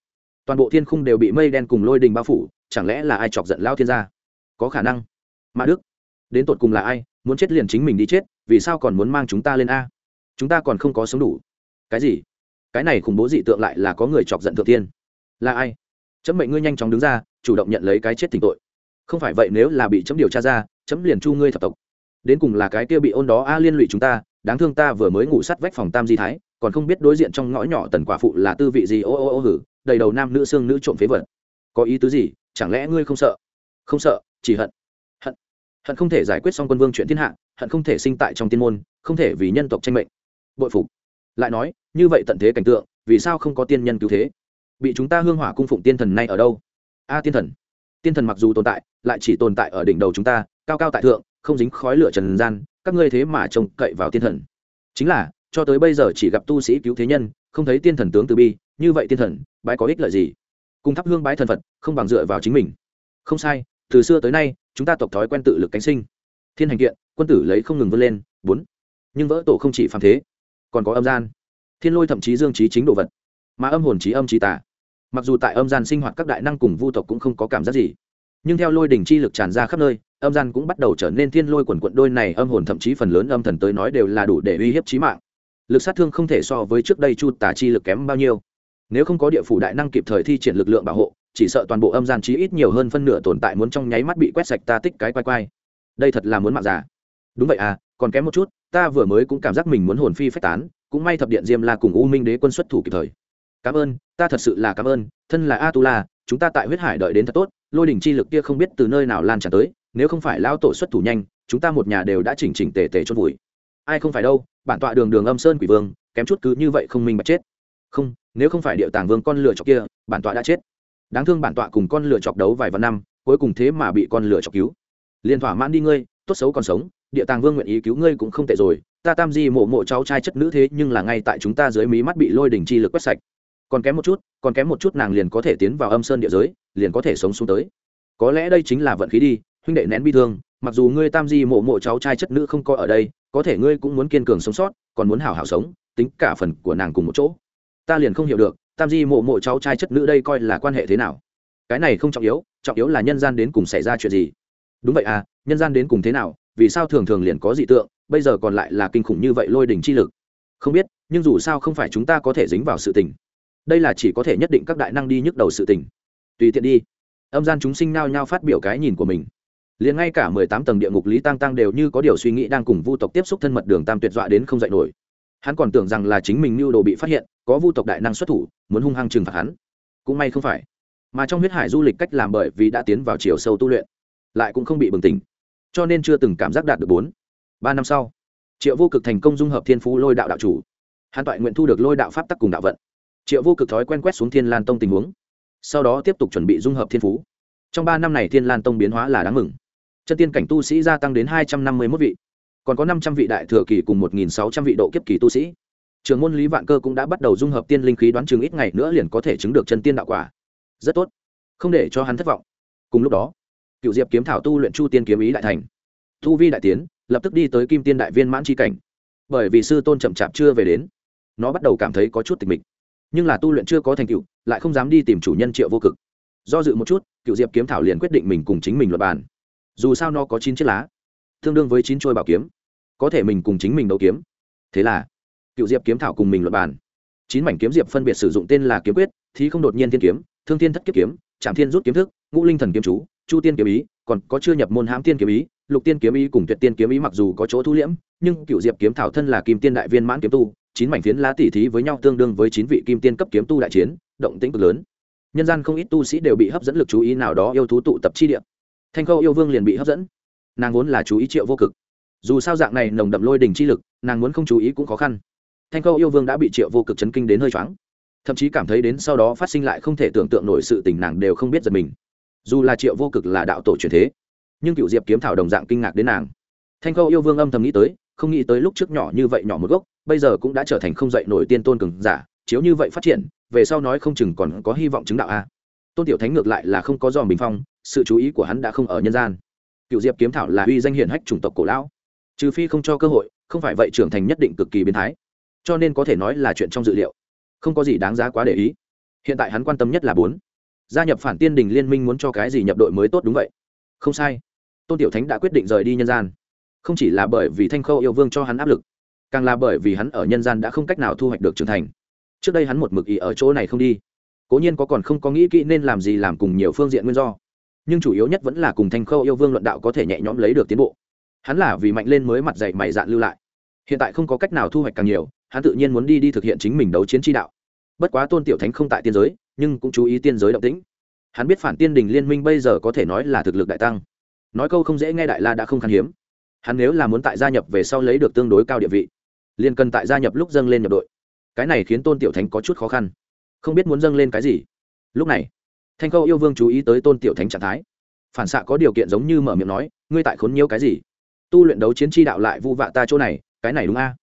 S1: Toàn bộ thiên khung đều bị mây đen cùng lôi đình bao phủ, chẳng lẽ là ai chọc giận lao thiên gia? Có khả năng. Mà đức, đến tột cùng là ai, muốn chết liền chính mình đi chết, vì sao còn muốn mang chúng ta lên a? Chúng ta còn không có sống đủ. Cái gì? Cái này khủng bố dị tượng lại là có người chọc giận thượng tiên là ai? Chấm mệnh ngươi nhanh chóng đứng ra, chủ động nhận lấy cái chết tình tội. Không phải vậy nếu là bị chấm điều tra ra, chấm liền chu ngươi thập tộc. Đến cùng là cái kia bị ôn đó a liên lụy chúng ta, đáng thương ta vừa mới ngủ sắt vách phòng tam di thái, còn không biết đối diện trong ngõ nhỏ tần quả phụ là tư vị gì, ô ô ô, hử đầy đầu nam nữ xương nữ trộm phế vật. Có ý tứ gì? Chẳng lẽ ngươi không sợ? Không sợ, chỉ hận. Hận. Hận không thể giải quyết xong quân vương chuyện thiên hạ, hận không thể sinh tại trong tiên môn, không thể vì nhân tộc tranh mệnh. Bội phục. Lại nói, như vậy tận thế cảnh tượng, vì sao không có tiên nhân cứu thế? Bị chúng ta hương hỏa cung phụng tiên thần nay ở đâu? A, tiên thần. Tiên thần mặc dù tồn tại, lại chỉ tồn tại ở đỉnh đầu chúng ta, cao cao tại thượng, không dính khói lửa trần gian, các ngươi thế mà trông cậy vào tiên thần. Chính là, cho tới bây giờ chỉ gặp tu sĩ cứu thế nhân, không thấy tiên thần tướng từ bi như vậy tiên thần, bái có ích lợi gì? Cùng thắp hương bái thần phật, không bằng dựa vào chính mình. Không sai, từ xưa tới nay, chúng ta tộc thói quen tự lực cánh sinh. Thiên hành kiện, quân tử lấy không ngừng vươn lên, bốn. Nhưng vỡ tổ không chỉ phạm thế, còn có âm gian. Thiên lôi thậm chí dương trí chính đồ vật, mà âm hồn trí âm trí tả mặc dù tại âm gian sinh hoạt các đại năng cùng vu tộc cũng không có cảm giác gì, nhưng theo lôi đỉnh chi lực tràn ra khắp nơi, âm gian cũng bắt đầu trở nên thiên lôi quần quận, đôi này âm hồn thậm chí phần lớn âm thần tới nói đều là đủ để uy hiếp trí mạng. Lực sát thương không thể so với trước đây chu tả chi lực kém bao nhiêu nếu không có địa phủ đại năng kịp thời thi triển lực lượng bảo hộ, chỉ sợ toàn bộ âm gian trí ít nhiều hơn phân nửa tồn tại muốn trong nháy mắt bị quét sạch ta tích cái quay quay. Đây thật là muốn mạng giả đúng vậy à còn kém một chút, ta vừa mới cũng cảm giác mình muốn hồn phi phách tán, cũng may thập điện diêm la cùng u minh đế quân xuất thủ kịp thời. Cảm ơn, ta thật sự là cảm ơn, thân là a tu la chúng ta tại huyết hải đợi đến thật tốt, lôi đỉnh chi lực kia không biết từ nơi nào lan tràn tới, nếu không phải lao tổ xuất thủ nhanh, chúng ta một nhà đều đã chỉnh chỉnh tề tề chôn vùi. Ai không phải đâu, bản tọa đường đường âm sơn quỷ vương, kém chút cứ như vậy không minh bạch chết không, nếu không phải địa tàng vương con lửa chọc kia, bản tọa đã chết. Đáng thương bản tọa cùng con lửa chọc đấu vài vạn năm, cuối cùng thế mà bị con lửa chọc cứu. Liền thỏa mãn đi ngươi, tốt xấu còn sống, địa tàng vương nguyện ý cứu ngươi cũng không tệ rồi. Ta tam di mộ mộ cháu trai chất nữ thế nhưng là ngay tại chúng ta dưới mí mắt bị lôi đỉnh chi lực quét sạch. Còn kém một chút, còn kém một chút nàng liền có thể tiến vào âm sơn địa giới, liền có thể sống xuống tới. Có lẽ đây chính là vận khí đi, huynh đệ nén bi thương, mặc dù ngươi tam di mộ mộ cháu trai chất nữ không có ở đây, có thể ngươi cũng muốn kiên cường sống sót, còn muốn hảo hảo sống, tính cả phần của nàng cùng một chỗ ta liền không hiểu được, tam di mộ mộ cháu trai chất nữ đây coi là quan hệ thế nào? Cái này không trọng yếu trọng yếu là nhân gian đến cùng xảy ra chuyện gì? Đúng vậy à nhân gian đến cùng thế nào, vì sao thường thường liền có dị tượng, bây giờ còn lại là kinh khủng như vậy lôi đỉnh chi lực? Không biết, nhưng dù sao không phải chúng ta có thể dính vào sự tình. Đây là chỉ có thể nhất định các đại năng đi nhức đầu sự tình. Tùy tiện đi. Âm gian chúng sinh nao nhao phát biểu cái nhìn của mình. Liền ngay cả mười tám tầng địa ngục lý tăng tăng đều như có điều suy nghĩ đang cùng vu tộc tiếp xúc thân mật đường tam tuyệt dọa đến không dạy nổi. Hắn còn tưởng rằng là chính mình mưu đồ bị phát hiện có vu tộc đại năng xuất thủ, muốn hung hăng trừng phạt hắn. Cũng may không phải. Mà trong huyết hải du lịch cách làm bởi vì đã tiến vào chiều sâu tu luyện, lại cũng không bị bừng tỉnh. Cho nên chưa từng cảm giác đạt được bốn, ba năm sau, triệu vô cực thành công dung hợp thiên phú lôi đạo đạo chủ. Hàn toại nguyện thu được lôi đạo pháp tắc cùng đạo vận. Triệu vô cực thói quen quét xuống thiên lan tông tình huống, sau đó tiếp tục chuẩn bị dung hợp thiên phú. Trong ba năm này thiên lan tông biến hóa là đáng mừng. Chân tiên cảnh tu sĩ gia tăng đến hai trăm năm mươi mốt vị, còn có năm trăm vị đại thừa kỳ cùng một nghìn sáu trăm vị độ kiếp kỳ tu sĩ trường môn lý vạn cơ cũng đã bắt đầu dung hợp tiên linh khí đoán chừng ít ngày nữa liền có thể chứng được chân tiên đạo quả. Rất tốt. Không để cho hắn thất vọng. Cùng lúc đó cựu diệp kiếm thảo tu luyện chu tiên kiếm ý đại thành. Thu vi đại tiến, lập tức đi tới kim tiên đại viên mãn tri cảnh. Bởi vì sư tôn chậm chạp chưa về đến, nó bắt đầu cảm thấy có chút tịch mịch. Nhưng là tu luyện chưa có thành tựu, lại không dám đi tìm chủ nhân triệu vô cực. Do dự một chút cựu diệp kiếm thảo liền quyết định mình cùng chính mình luật bàn. Dù sao nó có chín chiếc lá, tương đương với chín trôi bảo kiếm. Có thể mình cùng chính mình đấu kiếm. Thế là cựu diệp kiếm thảo cùng mình luật bàn. Chín mảnh kiếm diệp phân biệt sử dụng tên là kiếm quyết thì không đột nhiên thiên kiếm, thương thiên thất kiếp kiếm trạm thiên rút kiếm thức, ngũ linh thần kiếm chú, chu tiên kiếm ý, còn có chưa nhập môn hãm tiên kiếm ý, lục tiên kiếm ý cùng tuyệt tiên kiếm ý mặc dù có chỗ thu liễm, nhưng cựu diệp kiếm thảo thân là kim tiên đại viên mãn kiếm tu, chín mảnh phiến lá tỉ thí với nhau tương đương với chín vị kim tiên cấp kiếm tu đại chiến, động tĩnh cực lớn. Nhân gian không ít tu sĩ đều bị hấp dẫn lực chú ý nào đó yêu thú tụ tập chi địa. Thanh khâu yêu vương liền bị hấp dẫn. Nàng vốn là chú ý triệu vô cực. Dù sao dạng này nồng đậm lôi đình chi lực, nàng muốn không chú ý cũng khó khăn thanh khâu yêu vương đã bị triệu vô cực chấn kinh đến hơi choáng. Thậm chí cảm thấy đến sau đó phát sinh lại không thể tưởng tượng nổi sự tình nàng đều không biết giật mình. Dù là triệu vô cực là đạo tổ truyền thế, nhưng cựu diệp kiếm thảo đồng dạng kinh ngạc đến nàng. Thanh khâu yêu vương âm thầm nghĩ tới, không nghĩ tới lúc trước nhỏ như vậy nhỏ một gốc, bây giờ cũng đã trở thành không dậy nổi tiên tôn cường giả, chiếu như vậy phát triển, về sau nói không chừng còn có hy vọng chứng đạo a. Tôn tiểu thánh ngược lại là không có dòm bình phong, sự chú ý của hắn đã không ở nhân gian. Cựu diệp kiếm thảo là uy danh hiển hách chủng tộc cổ lão. Trừ phi không cho cơ hội, không phải vậy trưởng thành nhất định cực kỳ biến thái cho nên có thể nói là chuyện trong dự liệu. Không có gì đáng giá quá để ý. Hiện tại hắn quan tâm nhất là bốn. Gia nhập phản tiên đình liên minh muốn cho cái gì nhập đội mới tốt đúng vậy? Không sai. Tôn tiểu thánh đã quyết định rời đi nhân gian. Không chỉ là bởi vì thanh khâu yêu vương cho hắn áp lực, càng là bởi vì hắn ở nhân gian đã không cách nào thu hoạch được trưởng thành. Trước đây hắn một mực ý ở chỗ này không đi. Cố nhiên có còn không có nghĩ kỹ nên làm gì làm cùng nhiều phương diện nguyên do. Nhưng chủ yếu nhất vẫn là cùng thanh khâu yêu vương luận đạo có thể nhẹ nhõm lấy được tiến bộ. Hắn là vì mạnh lên mới mặt dạy mày dạn lưu lại. Hiện tại không có cách nào thu hoạch càng nhiều hắn tự nhiên muốn đi đi thực hiện chính mình đấu chiến tri đạo. Bất quá tôn tiểu thánh không tại tiên giới, nhưng cũng chú ý tiên giới động tĩnh. Hắn biết phản tiên đình liên minh bây giờ có thể nói là thực lực đại tăng. Nói câu không dễ nghe đại la đã không khan hiếm. Hắn nếu là muốn tại gia nhập về sau lấy được tương đối cao địa vị, liền cần tại gia nhập lúc dâng lên nhập đội. Cái này khiến tôn tiểu thánh có chút khó khăn. Không biết muốn dâng lên cái gì. Lúc này, thanh khâu yêu vương chú ý tới tôn tiểu thánh trạng thái. Phản xạ có điều kiện giống như mở miệng nói, ngươi tại khốn nhiễu cái gì? Tu luyện đấu chiến tri đạo lại vu vạ ta chỗ này, cái này đúng a?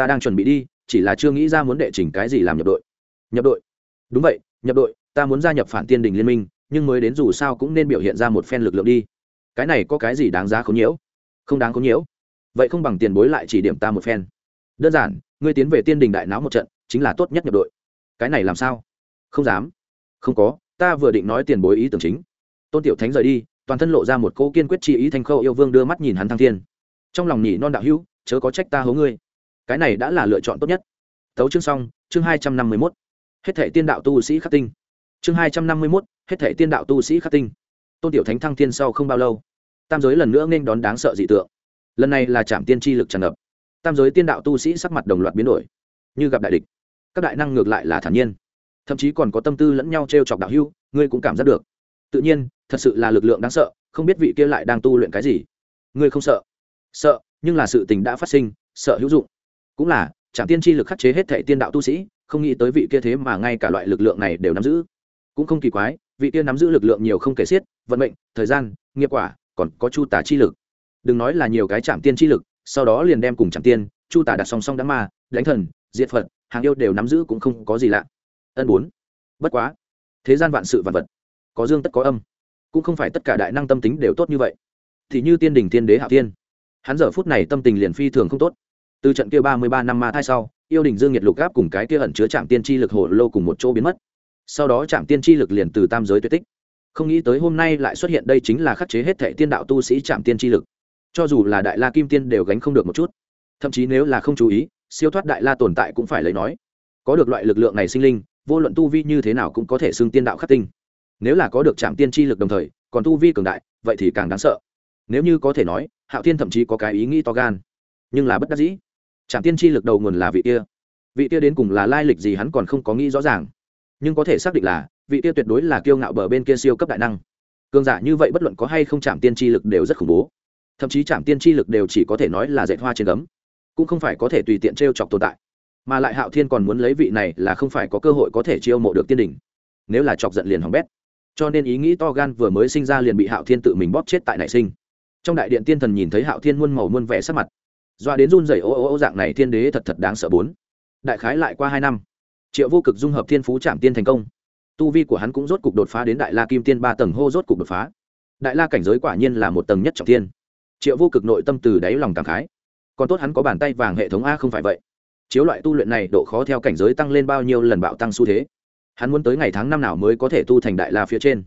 S1: Ta đang chuẩn bị đi, chỉ là chưa nghĩ ra muốn đệ chỉnh cái gì làm nhập đội. Nhập đội? Đúng vậy, nhập đội, ta muốn gia nhập phản tiên đình liên minh, nhưng mới đến dù sao cũng nên biểu hiện ra một phen lực lượng đi. Cái này có cái gì đáng giá khốn nhiễu? Không đáng khốn nhiễu. Vậy không bằng tiền bối lại chỉ điểm ta một phen. Đơn giản, ngươi tiến về tiên đình đại náo một trận, chính là tốt nhất nhập đội. Cái này làm sao? Không dám. Không có, ta vừa định nói tiền bối ý tưởng chính. Tôn tiểu thánh rời đi, toàn thân lộ ra một cô kiên quyết chi ý thanh khâu yêu vương đưa mắt nhìn hắn thăng thiên. Trong lòng nhỉ non đạo hữu, chớ có trách ta hố ngươi cái này đã là lựa chọn tốt nhất. Tấu chương xong, chương hai trăm năm mươi mốt. Hết thể tiên đạo tu sĩ khắc tinh. Chương hai trăm năm mươi mốt, hết thể tiên đạo tu sĩ khắc tinh. Tôn tiểu thánh thăng thiên sau không bao lâu, tam giới lần nữa nên đón đáng sợ dị tượng. Lần này là trạm tiên tri lực tràn ngập. Tam giới tiên đạo tu sĩ sắc mặt đồng loạt biến đổi, như gặp đại địch. Các đại năng ngược lại là thản nhiên, thậm chí còn có tâm tư lẫn nhau t r e o chọc đạo hưu ngươi cũng cảm giác được. Tự nhiên, thật sự là lực lượng đáng sợ, không biết vị kia lại đang tu luyện cái gì. Ngươi không sợ? Sợ, nhưng là sự tình đã phát sinh, sợ hữu dụng cũng là, trạm tiên tri lực khắc chế hết thệ tiên đạo tu sĩ, không nghĩ tới vị kia thế mà ngay cả loại lực lượng này đều nắm giữ. Cũng không kỳ quái, vị kia nắm giữ lực lượng nhiều không kể xiết, vận mệnh, thời gian, nghiệp quả, còn có chu tả chi lực. Đừng nói là nhiều cái trạm tiên chi lực, sau đó liền đem cùng trạm tiên, chu tả đặt song song đám ma đánh thần, diệt phật, hàng yêu đều nắm giữ cũng không có gì lạ. Ân bốn. Bất quá, thế gian vạn sự vạn vật, có dương tất có âm. Cũng không phải tất cả đại năng tâm tính đều tốt như vậy. Thì như tiên đình tiên đế hạ tiên hắn giờ phút này tâm tình liền phi thường không tốt từ trận kia ba mươi ba năm ma thai sau, yêu đình dương nhiệt lục gáp cùng cái kia ẩn chứa trạm tiên tri lực hồ lô cùng một chỗ biến mất. Sau đó trạm tiên tri lực liền từ tam giới tuyệt tích. Không nghĩ tới hôm nay lại xuất hiện đây chính là khắc chế hết thệ tiên đạo tu sĩ trạm tiên tri lực. Cho dù là đại la kim tiên đều gánh không được một chút. Thậm chí nếu là không chú ý, siêu thoát đại la tồn tại cũng phải lấy nói. Có được loại lực lượng này sinh linh, vô luận tu vi như thế nào cũng có thể xưng tiên đạo khắc tinh. Nếu là có được trạm tiên tri lực đồng thời, còn tu vi cường đại, vậy thì càng đáng sợ. Nếu như có thể nói, hạo thiên thậm chí có cái ý nghĩ to gan, nhưng là bất đắc dĩ trạm tiên tri lực đầu nguồn là vị kia. Vị kia đến cùng là lai lịch gì hắn còn không có nghĩ rõ ràng. Nhưng có thể xác định là, vị kia tuyệt đối là kiêu ngạo bờ bên kia siêu cấp đại năng. Cường giả như vậy bất luận có hay không chạm tiên tri lực đều rất khủng bố. Thậm chí chạm tiên tri lực đều chỉ có thể nói là dạy hoa trên gấm. Cũng không phải có thể tùy tiện t r e o chọc tồn tại. Mà lại hạo thiên còn muốn lấy vị này là không phải có cơ hội có thể chiêu mộ được tiên đình nếu là chọc giận liền hỏng bét. Cho nên ý nghĩ to gan vừa mới sinh ra liền bị hạo thiên tự mình bóp chết tại nảy sinh. Trong đại điện tiên thần nhìn thấy hạo thiên muôn màu muôn vẻ sắc mặt doa đến run rẩy ô ô ô dạng này thiên đế thật thật đáng sợ bốn. Đại khái lại qua hai năm, triệu vô cực dung hợp thiên phú trạm tiên thành công. Tu vi của hắn cũng rốt cục đột phá đến đại la kim tiên ba tầng hô rốt cục đột phá. Đại la cảnh giới quả nhiên là một tầng nhất trọng tiên triệu vô cực nội tâm từ đáy lòng cảm khái. Còn tốt hắn có bàn tay vàng hệ thống a không phải vậy. Chiếu loại tu luyện này độ khó theo cảnh giới tăng lên bao nhiêu lần bạo tăng xu thế. Hắn muốn tới ngày tháng năm nào mới có thể tu thành đại la phía trên.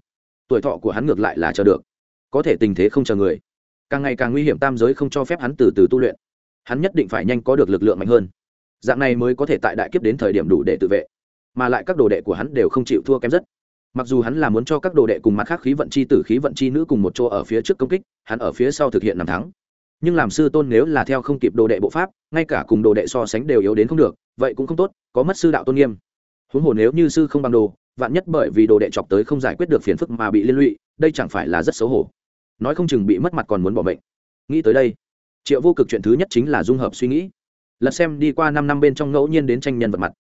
S1: Tuổi thọ của hắn ngược lại là chờ được. Có thể tình thế không chờ người. Càng ngày càng nguy hiểm tam giới không cho phép hắn từ từ tu luyện hắn nhất định phải nhanh có được lực lượng mạnh hơn. Dạng này mới có thể tại đại kiếp đến thời điểm đủ để tự vệ. Mà lại các đồ đệ của hắn đều không chịu thua kém rất. Mặc dù hắn là muốn cho các đồ đệ cùng mặt khác khí vận chi tử, khí vận chi nữ cùng một chỗ ở phía trước công kích, hắn ở phía sau thực hiện năm thắng. Nhưng làm sư tôn nếu là theo không kịp đồ đệ bộ pháp, ngay cả cùng đồ đệ so sánh đều yếu đến không được, vậy cũng không tốt, có mất sư đạo tôn nghiêm. Huống hồ nếu như sư không bằng đồ, vạn nhất bởi vì đồ đệ chọc tới không giải quyết được phiền phức mà bị liên lụy, đây chẳng phải là rất xấu hổ. Nói không chừng bị mất mặt còn muốn bỏ bệnh nghĩ tới đây triệu vô cực chuyện thứ nhất chính là dung hợp suy nghĩ. Lật xem đi qua năm năm bên trong ngẫu nhiên đến tranh nhân vật mặt.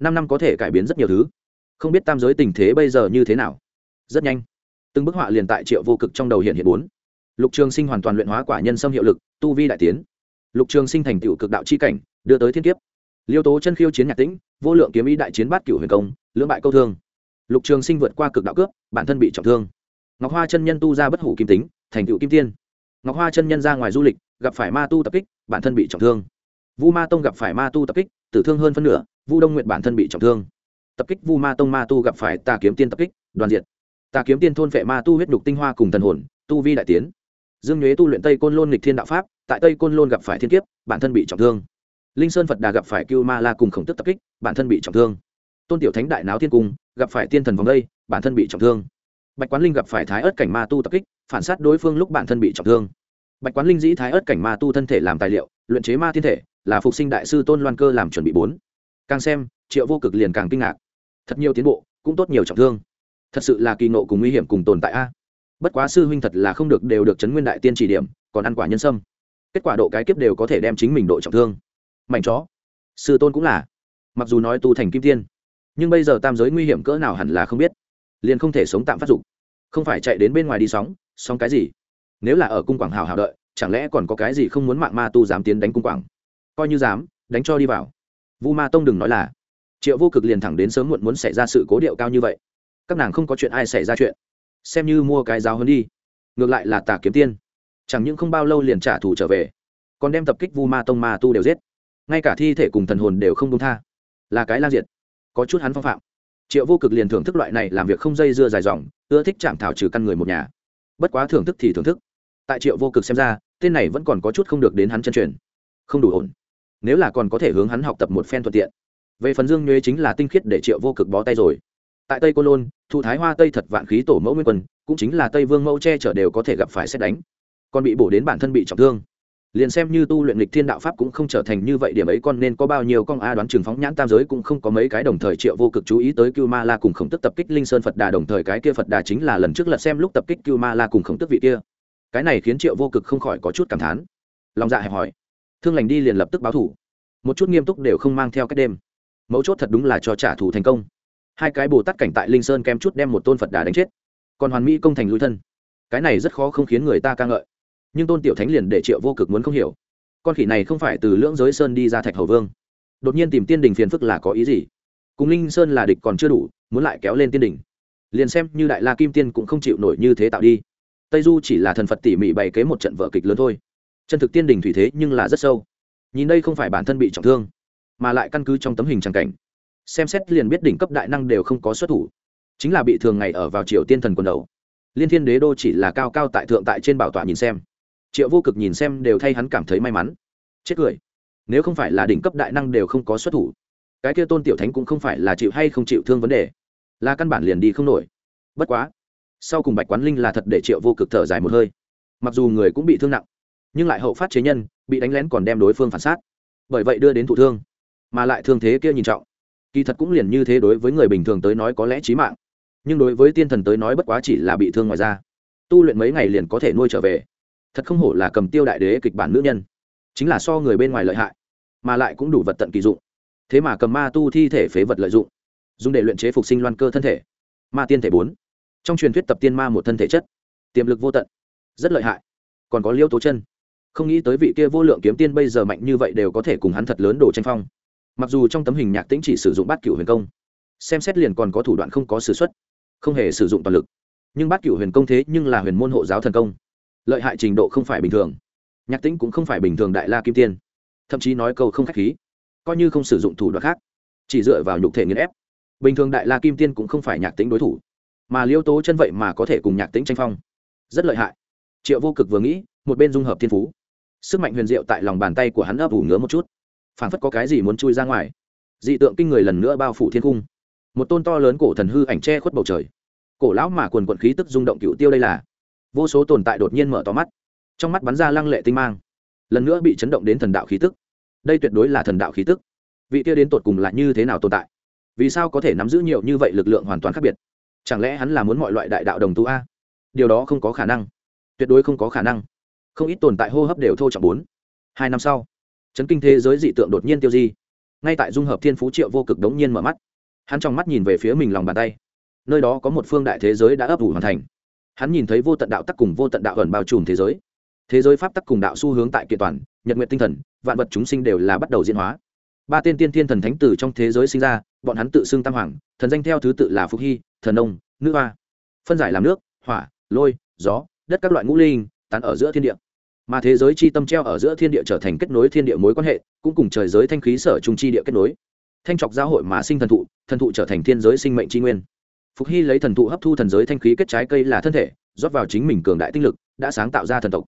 S1: Năm năm có thể cải biến rất nhiều thứ. Không biết tam giới tình thế bây giờ như thế nào. Rất nhanh. Từng bức họa liền tại triệu vô cực trong đầu hiện hiện bốn. Lục trường sinh hoàn toàn luyện hóa quả nhân xâm hiệu lực, tu vi đại tiến. Lục trường sinh thành tựu cực đạo chi cảnh, đưa tới thiên kiếp. Liêu tố chân khiêu chiến nhạc tĩnh, vô lượng kiếm ý đại chiến bát cửu huyền công, lưỡng bại câu thương. Lục trường sinh vượt qua cực đạo cướp, bản thân bị trọng thương. Ngọc hoa chân nhân tu ra bất hủ kim tính, thành tựu kim tiên ngọc hoa chân nhân ra ngoài du lịch, gặp phải ma tu tập kích, bản thân bị trọng thương. Vu ma tông gặp phải ma tu tập kích, tử thương hơn phân nửa, vu đông nguyện bản thân bị trọng thương. Tập kích vu ma tông ma tu gặp phải tà kiếm tiên tập kích, đoàn diệt. Tà kiếm tiên thôn vệ ma tu huyết đục tinh hoa cùng thần hồn, tu vi đại tiến. Dương nhuế tu luyện tây côn lôn nghịch thiên đạo pháp, tại tây côn lôn gặp phải thiên kiếp, bản thân bị trọng thương. Linh sơn phật đà gặp phải cưu ma la cùng khổng tức tập kích, bản thân bị trọng thương. Tôn tiểu thánh đại náo thiên cung, gặp phải tiên thần vòng đây, bản thân bị trọng thương bạch quán linh gặp phải thái ớt cảnh ma tu tập kích, phản sát đối phương lúc bản thân bị trọng thương. Bạch quán linh dĩ thái ớt cảnh ma tu thân thể làm tài liệu, luyện chế ma thiên thể, là phục sinh đại sư tôn loan cơ làm chuẩn bị bốn. Càng xem, triệu vô cực liền càng kinh ngạc. Thật nhiều tiến bộ, cũng tốt nhiều trọng thương. Thật sự là kỳ nộ cùng nguy hiểm cùng tồn tại a. Bất quá sư huynh thật là không được đều được chấn nguyên đại tiên chỉ điểm, còn ăn quả nhân sâm. Kết quả độ cái kiếp đều có thể đem chính mình độ trọng thương. Mảnh chó. Sư tôn cũng là. Mặc dù nói tu thành kim tiên, nhưng bây giờ tam giới nguy hiểm cỡ nào hẳn là không biết liền không thể sống tạm phát dục. Không phải chạy đến bên ngoài đi sóng sóng cái gì? Nếu là ở cung quảng hào hào đợi, chẳng lẽ còn có cái gì không muốn mạng ma tu dám tiến đánh cung quảng? Coi như dám, đánh cho đi vào. Vu ma tông đừng nói là. Triệu vô cực liền thẳng đến sớm muộn muốn xảy ra sự cố điệu cao như vậy. Các nàng không có chuyện ai xảy ra chuyện. Xem như mua cái giáo hơn đi. Ngược lại là tà kiếm tiên. Chẳng những không bao lâu liền trả thù trở về. Còn đem tập kích vu ma tông ma tu đều giết. Ngay cả thi thể cùng thần hồn đều không công tha. Là cái lan diệt. Có chút hắn phong phạm triệu vô cực liền thưởng thức loại này làm việc không dây dưa dài dòng, ưa thích chạm thảo trừ căn người một nhà. Bất quá thưởng thức thì thưởng thức. Tại triệu vô cực xem ra, tên này vẫn còn có chút không được đến hắn chân truyền. Không đủ ổn. Nếu là còn có thể hướng hắn học tập một phen thuận tiện. Về phần dương nhuế chính là tinh khiết để triệu vô cực bó tay rồi. Tại tây cô lôn, thu thái hoa tây thật vạn khí tổ mẫu nguyên quân, cũng chính là tây vương mẫu che chở đều có thể gặp phải xét đánh. Còn bị bổ đến bản thân bị trọng thương liền xem như tu luyện lịch thiên đạo pháp cũng không trở thành như vậy, điểm ấy con nên có bao nhiêu con a đoán trường phóng nhãn tam giới cũng không có mấy cái đồng thời triệu vô cực chú ý tới cưu ma la cùng khổng tức tập kích linh sơn phật đà đồng thời cái kia phật đà chính là lần trước lật xem lúc tập kích cưu ma la cùng khổng tức vị kia. Cái này khiến triệu vô cực không khỏi có chút cảm thán. Lòng dạ hẹp hỏi. Thương lành đi liền lập tức báo thủ. Một chút nghiêm túc đều không mang theo cách đêm. Mấu chốt thật đúng là cho trả thù thành công. Hai cái bồ tát cảnh tại linh sơn kem chút đem một tôn phật đà đánh chết. Còn hoàn mỹ công thành lui thân. Cái này rất khó không khiến người ta ca ngợi nhưng tôn tiểu thánh liền để triệu vô cực muốn không hiểu. Con khỉ này không phải từ lưỡng giới sơn đi ra thạch hầu vương. Đột nhiên tìm tiên đình phiền phức là có ý gì? Cùng linh sơn là địch còn chưa đủ, muốn lại kéo lên tiên đình. Liền xem như đại la kim tiên cũng không chịu nổi như thế tạo đi. Tây du chỉ là thần phật tỉ mỉ bày kế một trận vợ kịch lớn thôi. Chân thực tiên đình thủy thế nhưng là rất sâu. Nhìn đây không phải bản thân bị trọng thương, mà lại căn cứ trong tấm hình tràng cảnh. Xem xét liền biết đỉnh cấp đại năng đều không có xuất thủ. Chính là bị thường ngày ở vào triều tiên thần quần đầu. Liên thiên đế đô chỉ là cao cao tại thượng tại trên bảo tọa nhìn xem triệu vô cực nhìn xem đều thay hắn cảm thấy may mắn. Chết cười. Nếu không phải là đỉnh cấp đại năng đều không có xuất thủ, cái kia tôn tiểu thánh cũng không phải là chịu hay không chịu thương vấn đề. Là căn bản liền đi không nổi. Bất quá, sau cùng bạch quán linh là thật để triệu vô cực thở dài một hơi. Mặc dù người cũng bị thương nặng, nhưng lại hậu phát chế nhân, bị đánh lén còn đem đối phương phản sát. Bởi vậy đưa đến thụ thương, mà lại thương thế kia nhìn trọng. Kỳ thật cũng liền như thế đối với người bình thường tới nói có lẽ trí mạng, nhưng đối với tiên thần tới nói bất quá chỉ là bị thương ngoài ra tu luyện mấy ngày liền có thể nuôi trở về thật không hổ là cầm tiêu đại đế kịch bản nữ nhân, chính là so người bên ngoài lợi hại, mà lại cũng đủ vật tận kỳ dụng. Thế mà cầm ma tu thi thể phế vật lợi dụng, dùng để luyện chế phục sinh loan cơ thân thể. Ma tiên thể bốn. Trong truyền thuyết tập tiên ma một thân thể chất, tiềm lực vô tận, rất lợi hại. Còn có liêu tố chân. Không nghĩ tới vị kia vô lượng kiếm tiên bây giờ mạnh như vậy đều có thể cùng hắn thật lớn đồ tranh phong. Mặc dù trong tấm hình nhạc tĩnh chỉ sử dụng bát cửu huyền công, xem xét liền còn có thủ đoạn không có s ử x u ấ t không hề sử dụng toàn lực. Nhưng bát cửu huyền công thế nhưng là huyền môn hộ giáo thần công lợi hại trình độ không phải bình thường. Nhạc tĩnh cũng không phải bình thường đại la kim tiên. Thậm chí nói câu không k h á c h khí, coi như không sử dụng thủ đoạn khác, chỉ dựa vào nhục thể nghiền ép. Bình thường đại la kim tiên cũng không phải nhạc tĩnh đối thủ, mà liêu tố chân vậy mà có thể cùng nhạc tĩnh tranh phong. Rất lợi hại. Triệu vô cực vừa nghĩ, một bên dung hợp thiên phú. Sức mạnh huyền diệu tại lòng bàn tay của hắn ấp ủ ngứa một chút. Phảng phất có cái gì muốn chui ra ngoài. Dị tượng kinh người lần nữa bao phủ thiên cung. Một tôn to lớn cổ thần hư ảnh che khuất bầu trời. Cổ lão mà quần quận khí tức rung động cựu tiêu đây là vô số tồn tại đột nhiên mở to mắt. Trong mắt bắn ra lăng lệ tinh mang, lần nữa bị chấn động đến thần đạo khí tức. Đây tuyệt đối là thần đạo khí tức. Vị kia đến tột cùng là như thế nào tồn tại? Vì sao có thể nắm giữ nhiều như vậy lực lượng hoàn toàn khác biệt? Chẳng lẽ hắn là muốn mọi loại đại đạo đồng tu a? Điều đó không có khả năng. Tuyệt đối không có khả năng. Không ít tồn tại hô hấp đều thô trọng bốn, hai năm sau, chấn kinh thế giới dị tượng đột nhiên tiêu di. Ngay tại dung hợp thiên phú triệu vô cực đống nhiên mở mắt. Hắn trong mắt nhìn về phía mình lòng bàn tay. Nơi đó có một phương đại thế giới đã ấp ủ hoàn thành hắn nhìn thấy vô tận đạo tắc cùng vô tận đạo ẩn bao trùm thế giới. Thế giới pháp tắc cùng đạo xu hướng tại kiện toàn, nhật nguyện tinh thần, vạn vật chúng sinh đều là bắt đầu diễn hóa. Ba tên tiên thiên thần thánh tử trong thế giới sinh ra, bọn hắn tự xưng tam hoàng, thần danh theo thứ tự là phục hy, thần nông, nữ hoa. Phân giải làm nước, hỏa, lôi, gió, đất các loại ngũ linh, tán ở giữa thiên địa. Mà thế giới chi tâm treo ở giữa thiên địa trở thành kết nối thiên địa mối quan hệ, cũng cùng trời giới thanh khí sở trung chi địa kết nối. Thanh trọc giáo hội mà sinh thần thụ thần thụ trở thành thiên giới sinh mệnh tri nguyên phục hy lấy thần thụ hấp thu thần giới thanh khí kết trái cây là thân thể, rót vào chính mình cường đại tinh lực, đã sáng tạo ra thần tộc.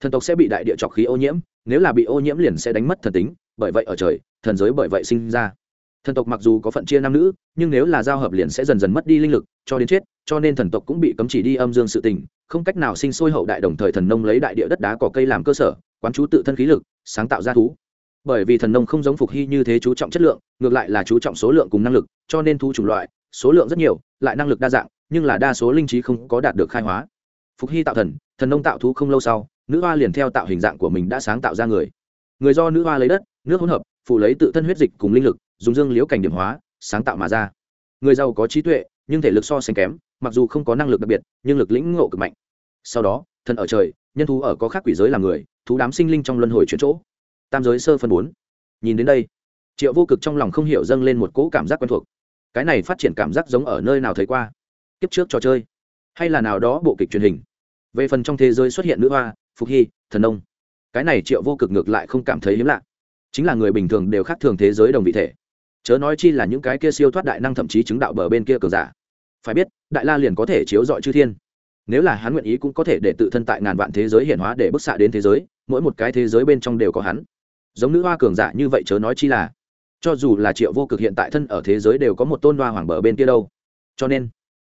S1: Thần tộc sẽ bị đại địa trọc khí ô nhiễm, nếu là bị ô nhiễm liền sẽ đánh mất thần tính, bởi vậy ở trời, thần giới bởi vậy sinh ra. Thần tộc mặc dù có phận chia nam nữ, nhưng nếu là giao hợp liền sẽ dần dần mất đi linh lực, cho đến chết, cho nên thần tộc cũng bị cấm chỉ đi âm dương sự tình, không cách nào sinh sôi hậu đại đồng thời thần nông lấy đại địa đất đá cỏ cây làm cơ sở, quán chú tự thân khí lực, sáng tạo ra thú. Bởi vì thần nông không giống phục hy như thế chú trọng chất lượng, ngược lại là chú trọng số lượng cùng năng lực, cho nên thú chủng loại số lượng rất nhiều, lại năng lực đa dạng, nhưng là đa số linh trí không có đạt được khai hóa. Phục hy tạo thần thần nông tạo thú không lâu sau, nữ hoa liền theo tạo hình dạng của mình đã sáng tạo ra người. Người do nữ hoa lấy đất, nước hỗn hợp, phụ lấy tự thân huyết dịch cùng linh lực, dùng dương liễu cảnh điểm hóa, sáng tạo mà ra. Người giàu có trí tuệ, nhưng thể lực so sánh kém, mặc dù không có năng lực đặc biệt, nhưng lực lĩnh ngộ cực mạnh. Sau đó, thần ở trời, nhân thú ở có khác quỷ giới làm người, thú đám sinh linh trong luân hồi chuyển chỗ. Tam giới sơ phân bốn. Nhìn đến đây, triệu vô cực trong lòng không hiểu dâng lên một cỗ cảm giác quen thuộc cái này phát triển cảm giác giống ở nơi nào thấy qua? Kiếp trước trò chơi, hay là nào đó bộ kịch truyền hình? Về phần trong thế giới xuất hiện nữ hoa, phục hy, thần nông, cái này triệu vô cực ngược lại không cảm thấy hiếm lạ. Chính là người bình thường đều khác thường thế giới đồng vị thể. Chớ nói chi là những cái kia siêu thoát đại năng thậm chí chứng đạo bờ bên kia cờ giả. Phải biết, đại la liền có thể chiếu dọi chư thiên. Nếu là hắn nguyện ý cũng có thể để tự thân tại ngàn vạn thế giới hiển hóa để bức xạ đến thế giới, mỗi một cái thế giới bên trong đều có hắn. Giống nữ hoa cường giả như vậy chớ nói chi là cho dù là triệu vô cực hiện tại thân ở thế giới đều có một tôn hoa hoàng bờ bên kia đâu. Cho nên,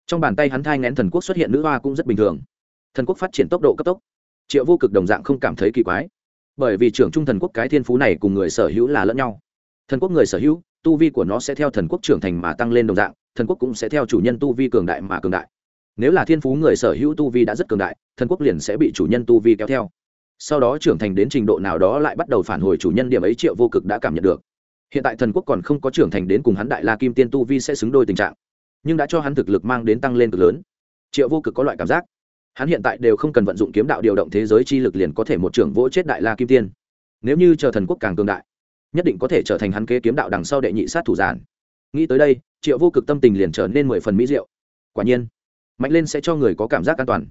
S1: trong bàn tay hắn thai ngén thần quốc xuất hiện nữ hoa cũng rất bình thường. Thần quốc phát triển tốc độ cấp tốc. Triệu vô cực đồng dạng không cảm thấy kỳ quái. Bởi vì trưởng trung thần quốc cái thiên phú này cùng người sở hữu là lẫn nhau. Thần quốc người sở hữu, tu vi của nó sẽ theo thần quốc trưởng thành mà tăng lên đồng dạng, thần quốc cũng sẽ theo chủ nhân tu vi cường đại mà cường đại. Nếu là thiên phú người sở hữu tu vi đã rất cường đại, thần quốc liền sẽ bị chủ nhân tu vi kéo theo. Sau đó trưởng thành đến trình độ nào đó lại bắt đầu phản hồi chủ nhân điểm ấy triệu vô cực đã cảm nhận được hiện tại thần quốc còn không có trưởng thành đến cùng hắn đại la kim tiên tu vi sẽ xứng đôi tình trạng, nhưng đã cho hắn thực lực mang đến tăng lên cực lớn. Triệu vô cực có loại cảm giác, hắn hiện tại đều không cần vận dụng kiếm đạo điều động thế giới chi lực liền có thể một trưởng vỗ chết đại la kim tiên. Nếu như chờ thần quốc càng cường đại, nhất định có thể trở thành hắn kế kiếm đạo đằng sau đệ nhị sát thủ giản. Nghĩ tới đây, triệu vô cực tâm tình liền trở nên mười phần mỹ diệu. Quả nhiên, mạnh lên sẽ cho người có cảm giác an toàn.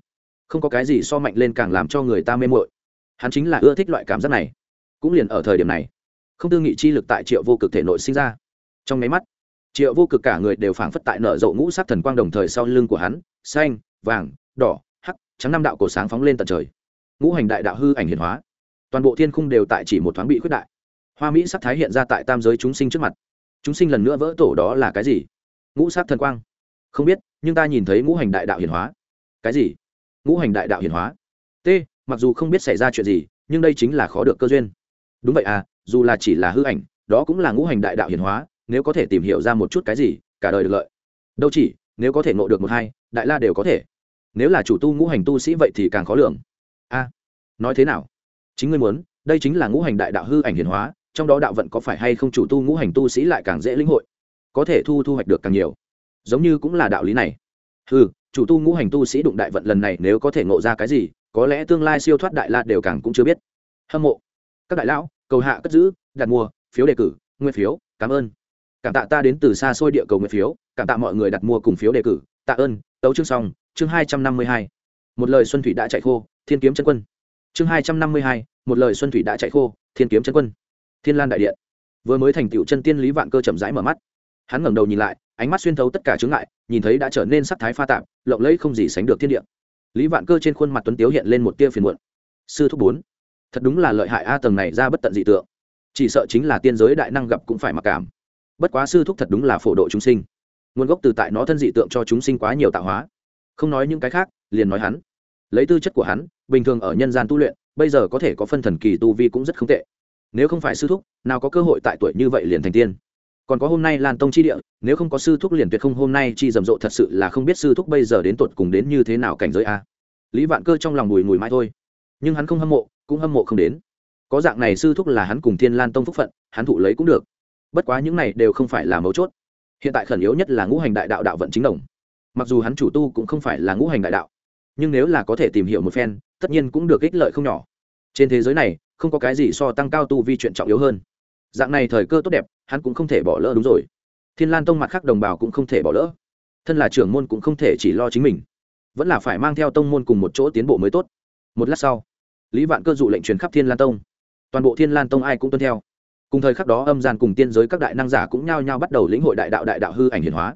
S1: Không có cái gì so mạnh lên càng làm cho người ta mê mội hắn chính là ưa thích loại cảm giác này. Cũng liền ở thời điểm này không tư nghị chi lực tại triệu vô cực thể nội sinh ra. Trong máy mắt, triệu vô cực cả người đều phảng phất tại nở rộ ngũ sát thần quang đồng thời sau lưng của hắn, xanh, vàng, đỏ, hắc, trắng năm đạo cổ sáng phóng lên tận trời. Ngũ hành đại đạo hư ảnh hiển hóa. Toàn bộ thiên khung đều tại chỉ một thoáng bị khuyết đại. Hoa mỹ sắc thái hiện ra tại tam giới chúng sinh trước mặt. Chúng sinh lần nữa vỡ tổ đó là cái gì? Ngũ sát thần quang. Không biết, nhưng ta nhìn thấy ngũ hành đại đạo hiển hóa. Cái gì? Ngũ hành đại đạo hiển hóa. T, mặc dù không biết xảy ra chuyện gì, nhưng đây chính là khó được cơ duyên đúng vậy à dù là chỉ là hư ảnh, đó cũng là ngũ hành đại đạo hiển hóa, nếu có thể tìm hiểu ra một chút cái gì, cả đời được lợi. Đâu chỉ, nếu có thể ngộ được một hai, đại la đều có thể. Nếu là chủ tu ngũ hành tu sĩ vậy thì càng khó lường. A, nói thế nào? Chính ngươi muốn, đây chính là ngũ hành đại đạo hư ảnh hiển hóa, trong đó đạo vận có phải hay không chủ tu ngũ hành tu sĩ lại càng dễ lĩnh hội? Có thể thu thu hoạch được càng nhiều. Giống như cũng là đạo lý này. Ừ chủ tu ngũ hành tu sĩ đụng đại vận lần này nếu có thể ngộ ra cái gì, có lẽ tương lai siêu thoát đại la đều càng cũng chưa biết. Hâm mộ. Các đại lão cầu hạ cất giữ, đặt mua, phiếu đề cử nguyên phiếu, cảm ơn. Cảm tạ ta đến từ xa xôi địa cầu nguyên phiếu, cảm tạ mọi người đặt mua cùng phiếu đề cử. Tạ ơn, tấu chương xong, chương hai trăm năm mươi hai. Một lời xuân thủy đã chạy khô, thiên kiếm chân quân. Chương hai trăm năm mươi hai, một lời xuân thủy đã chạy khô, thiên kiếm chân quân. Thiên lan đại điện. Vừa mới thành tựu chân tiên lý vạn cơ chậm rãi mở mắt. Hắn ngẩng đầu nhìn lại, ánh mắt xuyên thấu tất cả chướng ngại, nhìn thấy đã trở nên sắc thái pha tạp, lộng lẫy không gì sánh được thiên địa. Lý vạn cơ trên khuôn mặt tuấn tiếu hiện lên một tia phiền muộn. Sư thúc bốn thật đúng là lợi hại a tầng này ra bất tận dị tượng. Chỉ sợ chính là tiên giới đại năng gặp cũng phải mặc cảm. Bất quá sư thúc thật đúng là phổ độ chúng sinh. Nguồn gốc từ tại nó thân dị tượng cho chúng sinh quá nhiều tạo hóa. Không nói những cái khác, liền nói hắn. Lấy tư chất của hắn, bình thường ở nhân gian tu luyện, bây giờ có thể có phân thần kỳ tu vi cũng rất không tệ. Nếu không phải sư thúc, nào có cơ hội tại tuổi như vậy liền thành tiên. Còn có hôm nay lan tông chi địa, nếu không có sư thúc liền tuyệt không hôm nay chi rầm rộ thật sự là không biết sư thúc bây giờ đến tột cùng đến như thế nào cảnh giới a. Lý vạn cơ trong lòng bùi ngùi mãi thôi. Nhưng hắn không hâm mộ cũng hâm mộ không đến. Có dạng này sư thúc là hắn cùng thiên lan tông phúc phận, hắn thụ lấy cũng được. Bất quá những này đều không phải là mấu chốt. Hiện tại khẩn yếu nhất là ngũ hành đại đạo đạo vận chính đồng. Mặc dù hắn chủ tu cũng không phải là ngũ hành đại đạo, nhưng nếu là có thể tìm hiểu một phen, tất nhiên cũng được ích lợi không nhỏ. Trên thế giới này, không có cái gì so tăng cao tu vi chuyện trọng yếu hơn. Dạng này thời cơ tốt đẹp, hắn cũng không thể bỏ lỡ đúng rồi. Thiên lan tông mặt khác đồng bào cũng không thể bỏ lỡ. Thân là trưởng môn cũng không thể chỉ lo chính mình. Vẫn là phải mang theo tông môn cùng một chỗ tiến bộ mới tốt. Một lát sau lý vạn cơ dụ lệnh truyền khắp thiên lan tông. Toàn bộ thiên lan tông ai cũng tuân theo. Cùng thời khắc đó, âm gian cùng tiên giới các đại năng giả cũng nhao nhao bắt đầu lĩnh hội đại đạo đại đạo hư ảnh hiển hóa.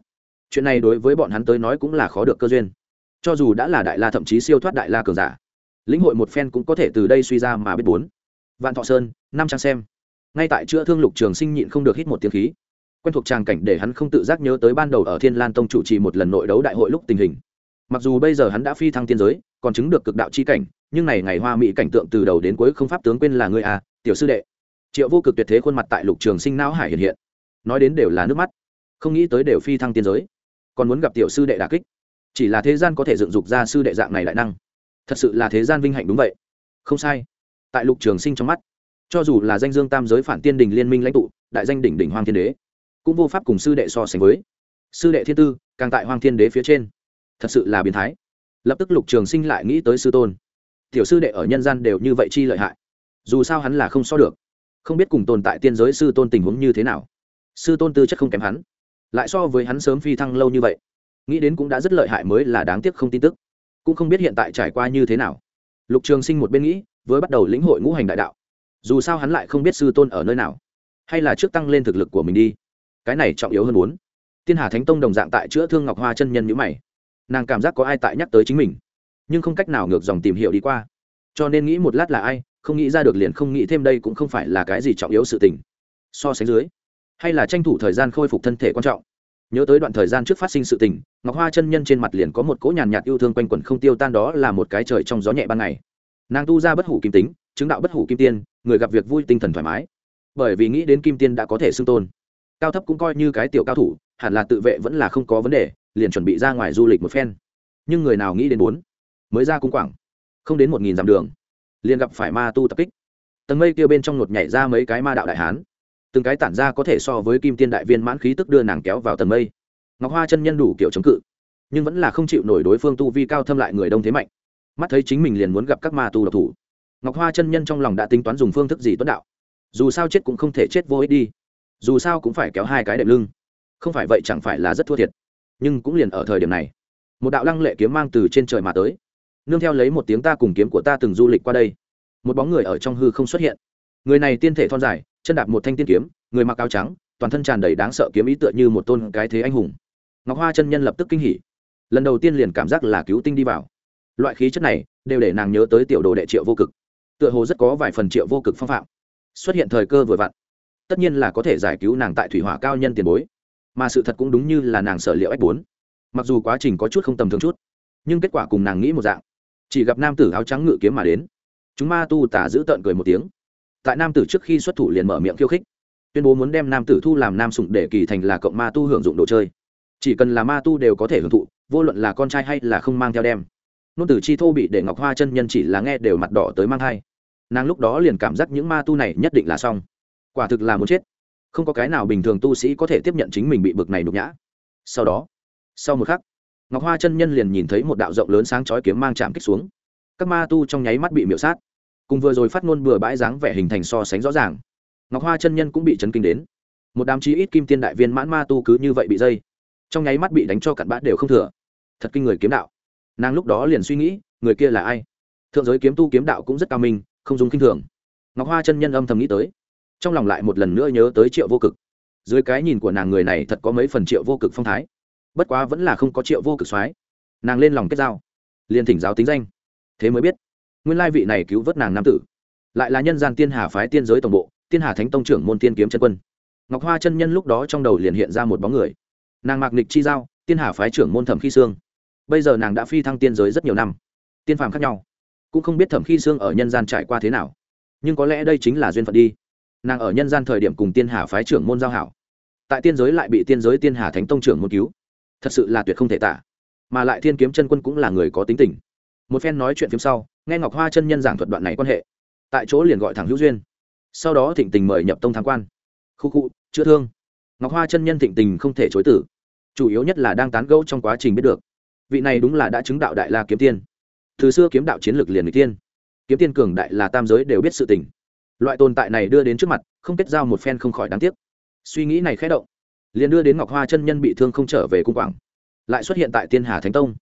S1: Chuyện này đối với bọn hắn tới nói cũng là khó được cơ duyên. Cho dù đã là đại la thậm chí siêu thoát đại la cường giả, lĩnh hội một phen cũng có thể từ đây suy ra mà biết bốn. Vạn thọ sơn, năm trang xem. Ngay tại chữa thương lục trường sinh nhịn không được hít một tiếng khí. Quen thuộc tràng cảnh để hắn không tự giác nhớ tới ban đầu ở thiên lan tông chủ trì một lần nội đấu đại hội lúc tình hình. Mặc dù bây giờ hắn đã phi thăng tiên giới, còn chứng được cực đạo chi cảnh nhưng này ngày hoa mỹ cảnh tượng từ đầu đến cuối không pháp tướng quên là ngươi à tiểu sư đệ. Triệu vô cực tuyệt thế khuôn mặt tại lục trường sinh não hải hiện hiện. Nói đến đều là nước mắt. Không nghĩ tới đều phi thăng tiên giới. Còn muốn gặp tiểu sư đệ đà kích. Chỉ là thế gian có thể dựng dục ra sư đệ dạng này lại năng. Thật sự là thế gian vinh hạnh đúng vậy. Không sai. Tại lục trường sinh trong mắt, cho dù là danh dương tam giới phản tiên đình liên minh lãnh tụ, đại danh đỉnh đỉnh hoàng thiên đế, cũng vô pháp cùng sư đệ so sánh với. Sư đệ thiên tư, càng tại hoàng thiên đế phía trên. Thật sự là biến thái. Lập tức lục trường sinh lại nghĩ tới sư tôn tiểu sư đệ ở nhân gian đều như vậy chi lợi hại. Dù sao hắn là không so được. Không biết cùng tồn tại tiên giới sư tôn tình huống như thế nào. Sư tôn tư chất không kém hắn. Lại so với hắn sớm phi thăng lâu như vậy, nghĩ đến cũng đã rất lợi hại mới là đáng tiếc không tin tức. Cũng không biết hiện tại trải qua như thế nào. Lục trường sinh một bên nghĩ với bắt đầu lĩnh hội ngũ hành đại đạo. Dù sao hắn lại không biết sư tôn ở nơi nào, hay là trước tăng lên thực lực của mình đi. Cái này trọng yếu hơn muốn. Tiên hà thánh tông đồng dạng tại chữa thương ngọc hoa chân nhân nhữ mày. Nàng cảm giác có ai tại nhắc tới chính mình nhưng không cách nào ngược dòng tìm hiểu đi qua. Cho nên nghĩ một lát là ai, không nghĩ ra được liền không nghĩ thêm đây cũng không phải là cái gì trọng yếu sự tình. So sánh dưới, hay là tranh thủ thời gian khôi phục thân thể quan trọng. Nhớ tới đoạn thời gian trước phát sinh sự tình, ngọc hoa chân nhân trên mặt liền có một cỗ nhàn nhạt yêu thương quanh quẩn không tiêu tan đó là một cái trời trong gió nhẹ ban ngày. Nàng tu ra bất hủ kim tính, chứng đạo bất hủ kim tiên, người gặp việc vui tinh thần thoải mái. Bởi vì nghĩ đến kim tiên đã có thể xưng tôn. Cao thấp cũng coi như cái tiểu cao thủ, hẳn là tự vệ vẫn là không có vấn đề, liền chuẩn bị ra ngoài du lịch một phen. Nhưng người nào nghĩ đến bốn mới ra cung quảng. Không đến một nghìn dặm đường, liền gặp phải ma tu tập kích. Tầng mây kia bên trong nột nhảy ra mấy cái ma đạo đại hán. Từng cái tản ra có thể so với kim tiên đại viên mãn khí tức đưa nàng kéo vào tầng mây. Ngọc hoa chân nhân đủ kiểu chống cự, nhưng vẫn là không chịu nổi đối phương tu vi cao thâm lại người đông thế mạnh. Mắt thấy chính mình liền muốn gặp các ma tu độc thủ, ngọc hoa chân nhân trong lòng đã tính toán dùng phương thức gì tuấn đạo. Dù sao chết cũng không thể chết vô ích đi. Dù sao cũng phải kéo hai cái đệm lưng. Không phải vậy chẳng phải là rất thua thiệt, nhưng cũng liền ở thời điểm này, một đạo lăng lệ kiếm mang từ trên trời mà tới nương theo lấy một tiếng ta cùng kiếm của ta từng du lịch qua đây. Một bóng người ở trong hư không xuất hiện. Người này tiên thể thon dài, chân đạp một thanh tiên kiếm, người mặc áo trắng, toàn thân tràn đầy đáng sợ kiếm ý tựa như một tôn cái thế anh hùng. Ngọc hoa chân nhân lập tức kinh hỉ. Lần đầu tiên liền cảm giác là cứu tinh đi vào. Loại khí chất này đều để nàng nhớ tới tiểu đồ đệ triệu vô cực. Tựa hồ rất có vài phần triệu vô cực phong phạm. Xuất hiện thời cơ vừa vặn, tất nhiên là có thể giải cứu nàng tại thủy hỏa cao nhân tiền bối. Mà sự thật cũng đúng như là nàng sở liệu ách bốn. Mặc dù quá trình có chút không tầm thường chút, nhưng kết quả cùng nàng nghĩ một dạng chỉ gặp nam tử áo trắng ngự kiếm mà đến. Chúng ma tu tả giữ tợn cười một tiếng. Tại nam tử trước khi xuất thủ liền mở miệng khiêu khích. Tuyên bố muốn đem nam tử thu làm nam sủng để kỳ thành là cộng ma tu hưởng dụng đồ chơi. Chỉ cần là ma tu đều có thể hưởng thụ, vô luận là con trai hay là không mang theo đem. Nôn tử chi thô bị để ngọc hoa chân nhân chỉ là nghe đều mặt đỏ tới mang thai. Nàng lúc đó liền cảm giác những ma tu này nhất định là xong. Quả thực là muốn chết. Không có cái nào bình thường tu sĩ có thể tiếp nhận chính mình bị bực này nhục nhã. Sau đó, sau một khắc ngọc hoa chân nhân liền nhìn thấy một đạo rộng lớn sáng chói kiếm mang chạm kích xuống. Các ma tu trong nháy mắt bị miễu sát. Cùng vừa rồi phát ngôn bừa bãi dáng vẻ hình thành so sánh rõ ràng. Ngọc hoa chân nhân cũng bị chấn kinh đến. Một đám chí ít kim tiên đại viên mãn ma tu cứ như vậy bị dây. Trong nháy mắt bị đánh cho cặn bã đều không thừa. Thật kinh người kiếm đạo. Nàng lúc đó liền suy nghĩ, người kia là ai? Thượng giới kiếm tu kiếm đạo cũng rất cao minh, không dùng kinh thường. Ngọc hoa chân nhân âm thầm nghĩ tới. Trong lòng lại một lần nữa nhớ tới triệu vô cực. Dưới cái nhìn của nàng người này thật có mấy phần triệu vô cực phong thái bất quá vẫn là không có triệu vô cực soái. Nàng lên lòng kết giao. Liền thỉnh giáo tính danh. Thế mới biết, nguyên lai vị này cứu vớt nàng nam tử, lại là nhân gian tiên hà phái tiên giới tổng bộ, tiên hà thánh tông trưởng môn tiên kiếm chân quân. Ngọc hoa chân nhân lúc đó trong đầu liền hiện ra một bóng người. Nàng mạc nịch chi giao, tiên hà phái trưởng môn thẩm khi sương. Bây giờ nàng đã phi thăng tiên giới rất nhiều năm. Tiên phàm khác nhau. Cũng không biết thẩm khi sương ở nhân gian trải qua thế nào. Nhưng có lẽ đây chính là duyên phận đi. Nàng ở nhân gian thời điểm cùng tiên hà phái trưởng môn giao hảo. Tại tiên giới lại bị tiên giới tiên hà thánh tông trưởng môn cứu thật sự là tuyệt không thể tả. Mà lại thiên kiếm chân quân cũng là người có tính tình. Một phen nói chuyện phim sau, nghe ngọc hoa chân nhân giảng thuật đoạn này quan hệ, tại chỗ liền gọi thẳng hữu duyên. Sau đó thịnh tình mời nhập tông tham quan. Khu khu, chữa thương. Ngọc hoa chân nhân thịnh tình không thể chối tử. Chủ yếu nhất là đang tán gẫu trong quá trình biết được. Vị này đúng là đã chứng đạo đại la kiếm tiên. Từ xưa kiếm đạo chiến lược liền người tiên kiếm tiên cường đại là tam giới đều biết sự tình. Loại tồn tại này đưa đến trước mặt, không kết giao một phen không khỏi đáng tiếc. Suy nghĩ này khẽ động liền đưa đến ngọc hoa chân nhân bị thương không trở về cung quảng, lại xuất hiện tại tiên hà thánh tông.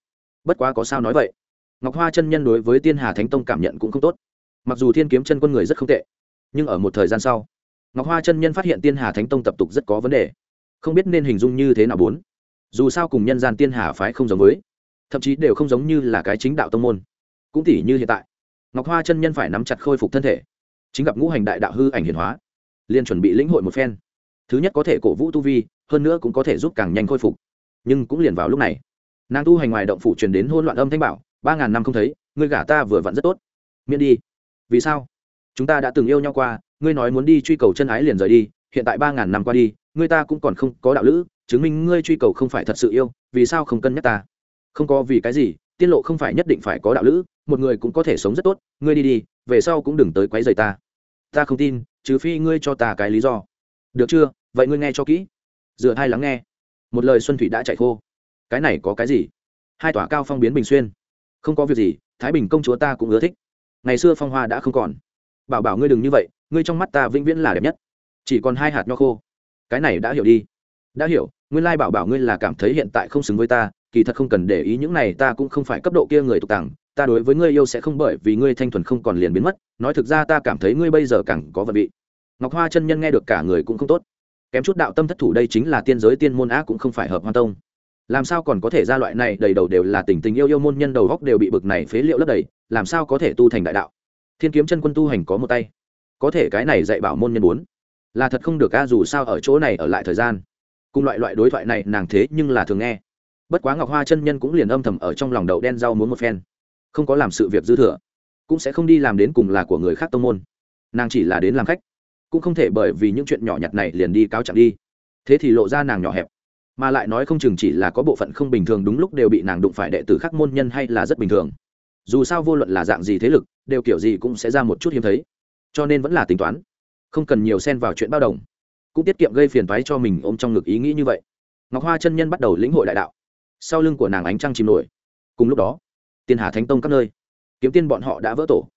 S1: Bất quá có sao nói vậy. Ngọc hoa chân nhân đối với tiên hà thánh tông cảm nhận cũng không tốt. Mặc dù thiên kiếm chân quân người rất không tệ, nhưng ở một thời gian sau, ngọc hoa chân nhân phát hiện tiên hà thánh tông tập tục rất có vấn đề, không biết nên hình dung như thế nào bốn. Dù sao cùng nhân gian tiên hà phái không giống với, thậm chí đều không giống như là cái chính đạo tông môn. Cũng tỉ như hiện tại, ngọc hoa chân nhân phải nắm chặt khôi phục thân thể, chính gặp ngũ hành đại đạo hư ảnh hiển hóa, liền chuẩn bị lĩnh hội một phen. Thứ nhất có thể cổ vũ tu vi hơn nữa cũng có thể giúp càng nhanh khôi phục. Nhưng cũng liền vào lúc này, nàng tu hành ngoài động phủ truyền đến hôn loạn âm thanh bảo, ba ngàn năm không thấy, ngươi gả ta vừa vặn rất tốt. Miễn đi. Vì sao? Chúng ta đã từng yêu nhau qua, ngươi nói muốn đi truy cầu chân ái liền rời đi, hiện tại ba ngàn năm qua đi, ngươi ta cũng còn không có đạo lữ, chứng minh ngươi truy cầu không phải thật sự yêu, vì sao không cân nhắc ta? Không có vì cái gì, tiên lộ không phải nhất định phải có đạo lữ, một người cũng có thể sống rất tốt, ngươi đi đi, về sau cũng đừng tới quấy rầy ta. Ta không tin, trừ phi ngươi cho ta cái lý do. Được chưa? Vậy ngươi nghe cho kỹ dựa hai lắng nghe. Một lời xuân thủy đã chạy khô. Cái này có cái gì? Hai tòa cao phong biến bình xuyên. Không có việc gì, thái bình công chúa ta cũng ưa thích. Ngày xưa phong hoa đã không còn. Bảo bảo ngươi đừng như vậy, ngươi trong mắt ta vĩnh viễn là đẹp nhất. Chỉ còn hai hạt nho khô. Cái này đã hiểu đi. Đã hiểu, nguyên lai bảo bảo ngươi là cảm thấy hiện tại không xứng với ta, kỳ thật không cần để ý những này ta cũng không phải cấp độ kia người tục tàng ta đối với ngươi yêu sẽ không bởi vì ngươi thanh thuần không còn liền biến mất, nói thực ra ta cảm thấy ngươi bây giờ càng có vật vị. Ngọc hoa chân nhân nghe được cả người cũng không tốt kém chút đạo tâm thất thủ đây chính là tiên giới tiên môn á cũng không phải hợp hoa tông. Làm sao còn có thể ra loại này, đầy đầu đều là tình tình yêu yêu môn nhân đầu góc đều bị bực này phế liệu lấp đầy, làm sao có thể tu thành đại đạo? Thiên kiếm chân quân tu hành có một tay. Có thể cái này dạy bảo môn nhân bốn. Là thật không được a dù sao ở chỗ này ở lại thời gian. Cùng loại loại đối thoại này nàng thế nhưng là thường nghe. Bất quá ngọc hoa chân nhân cũng liền âm thầm ở trong lòng đậu đen rau muốn một phen. Không có làm sự việc dư thừa, cũng sẽ không đi làm đến cùng là của người khác tông môn. Nàng chỉ là đến làm khách cũng không thể bởi vì những chuyện nhỏ nhặt này liền đi cáo chẳng đi. Thế thì lộ ra nàng nhỏ hẹp, mà lại nói không chừng chỉ là có bộ phận không bình thường đúng lúc đều bị nàng đụng phải đệ tử khác môn nhân hay là rất bình thường. Dù sao vô luận là dạng gì thế lực, đều kiểu gì cũng sẽ ra một chút hiếm thấy, cho nên vẫn là tính toán, không cần nhiều xen vào chuyện bao đồng. Cũng tiết kiệm gây phiền toái cho mình ôm trong ngực ý nghĩ như vậy. Ngọc hoa chân nhân bắt đầu lĩnh hội đại đạo. Sau lưng của nàng ánh trăng chìm nổi. Cùng lúc đó, tiên hà thánh tông các nơi, kiếm tiên bọn họ đã vỡ tổ.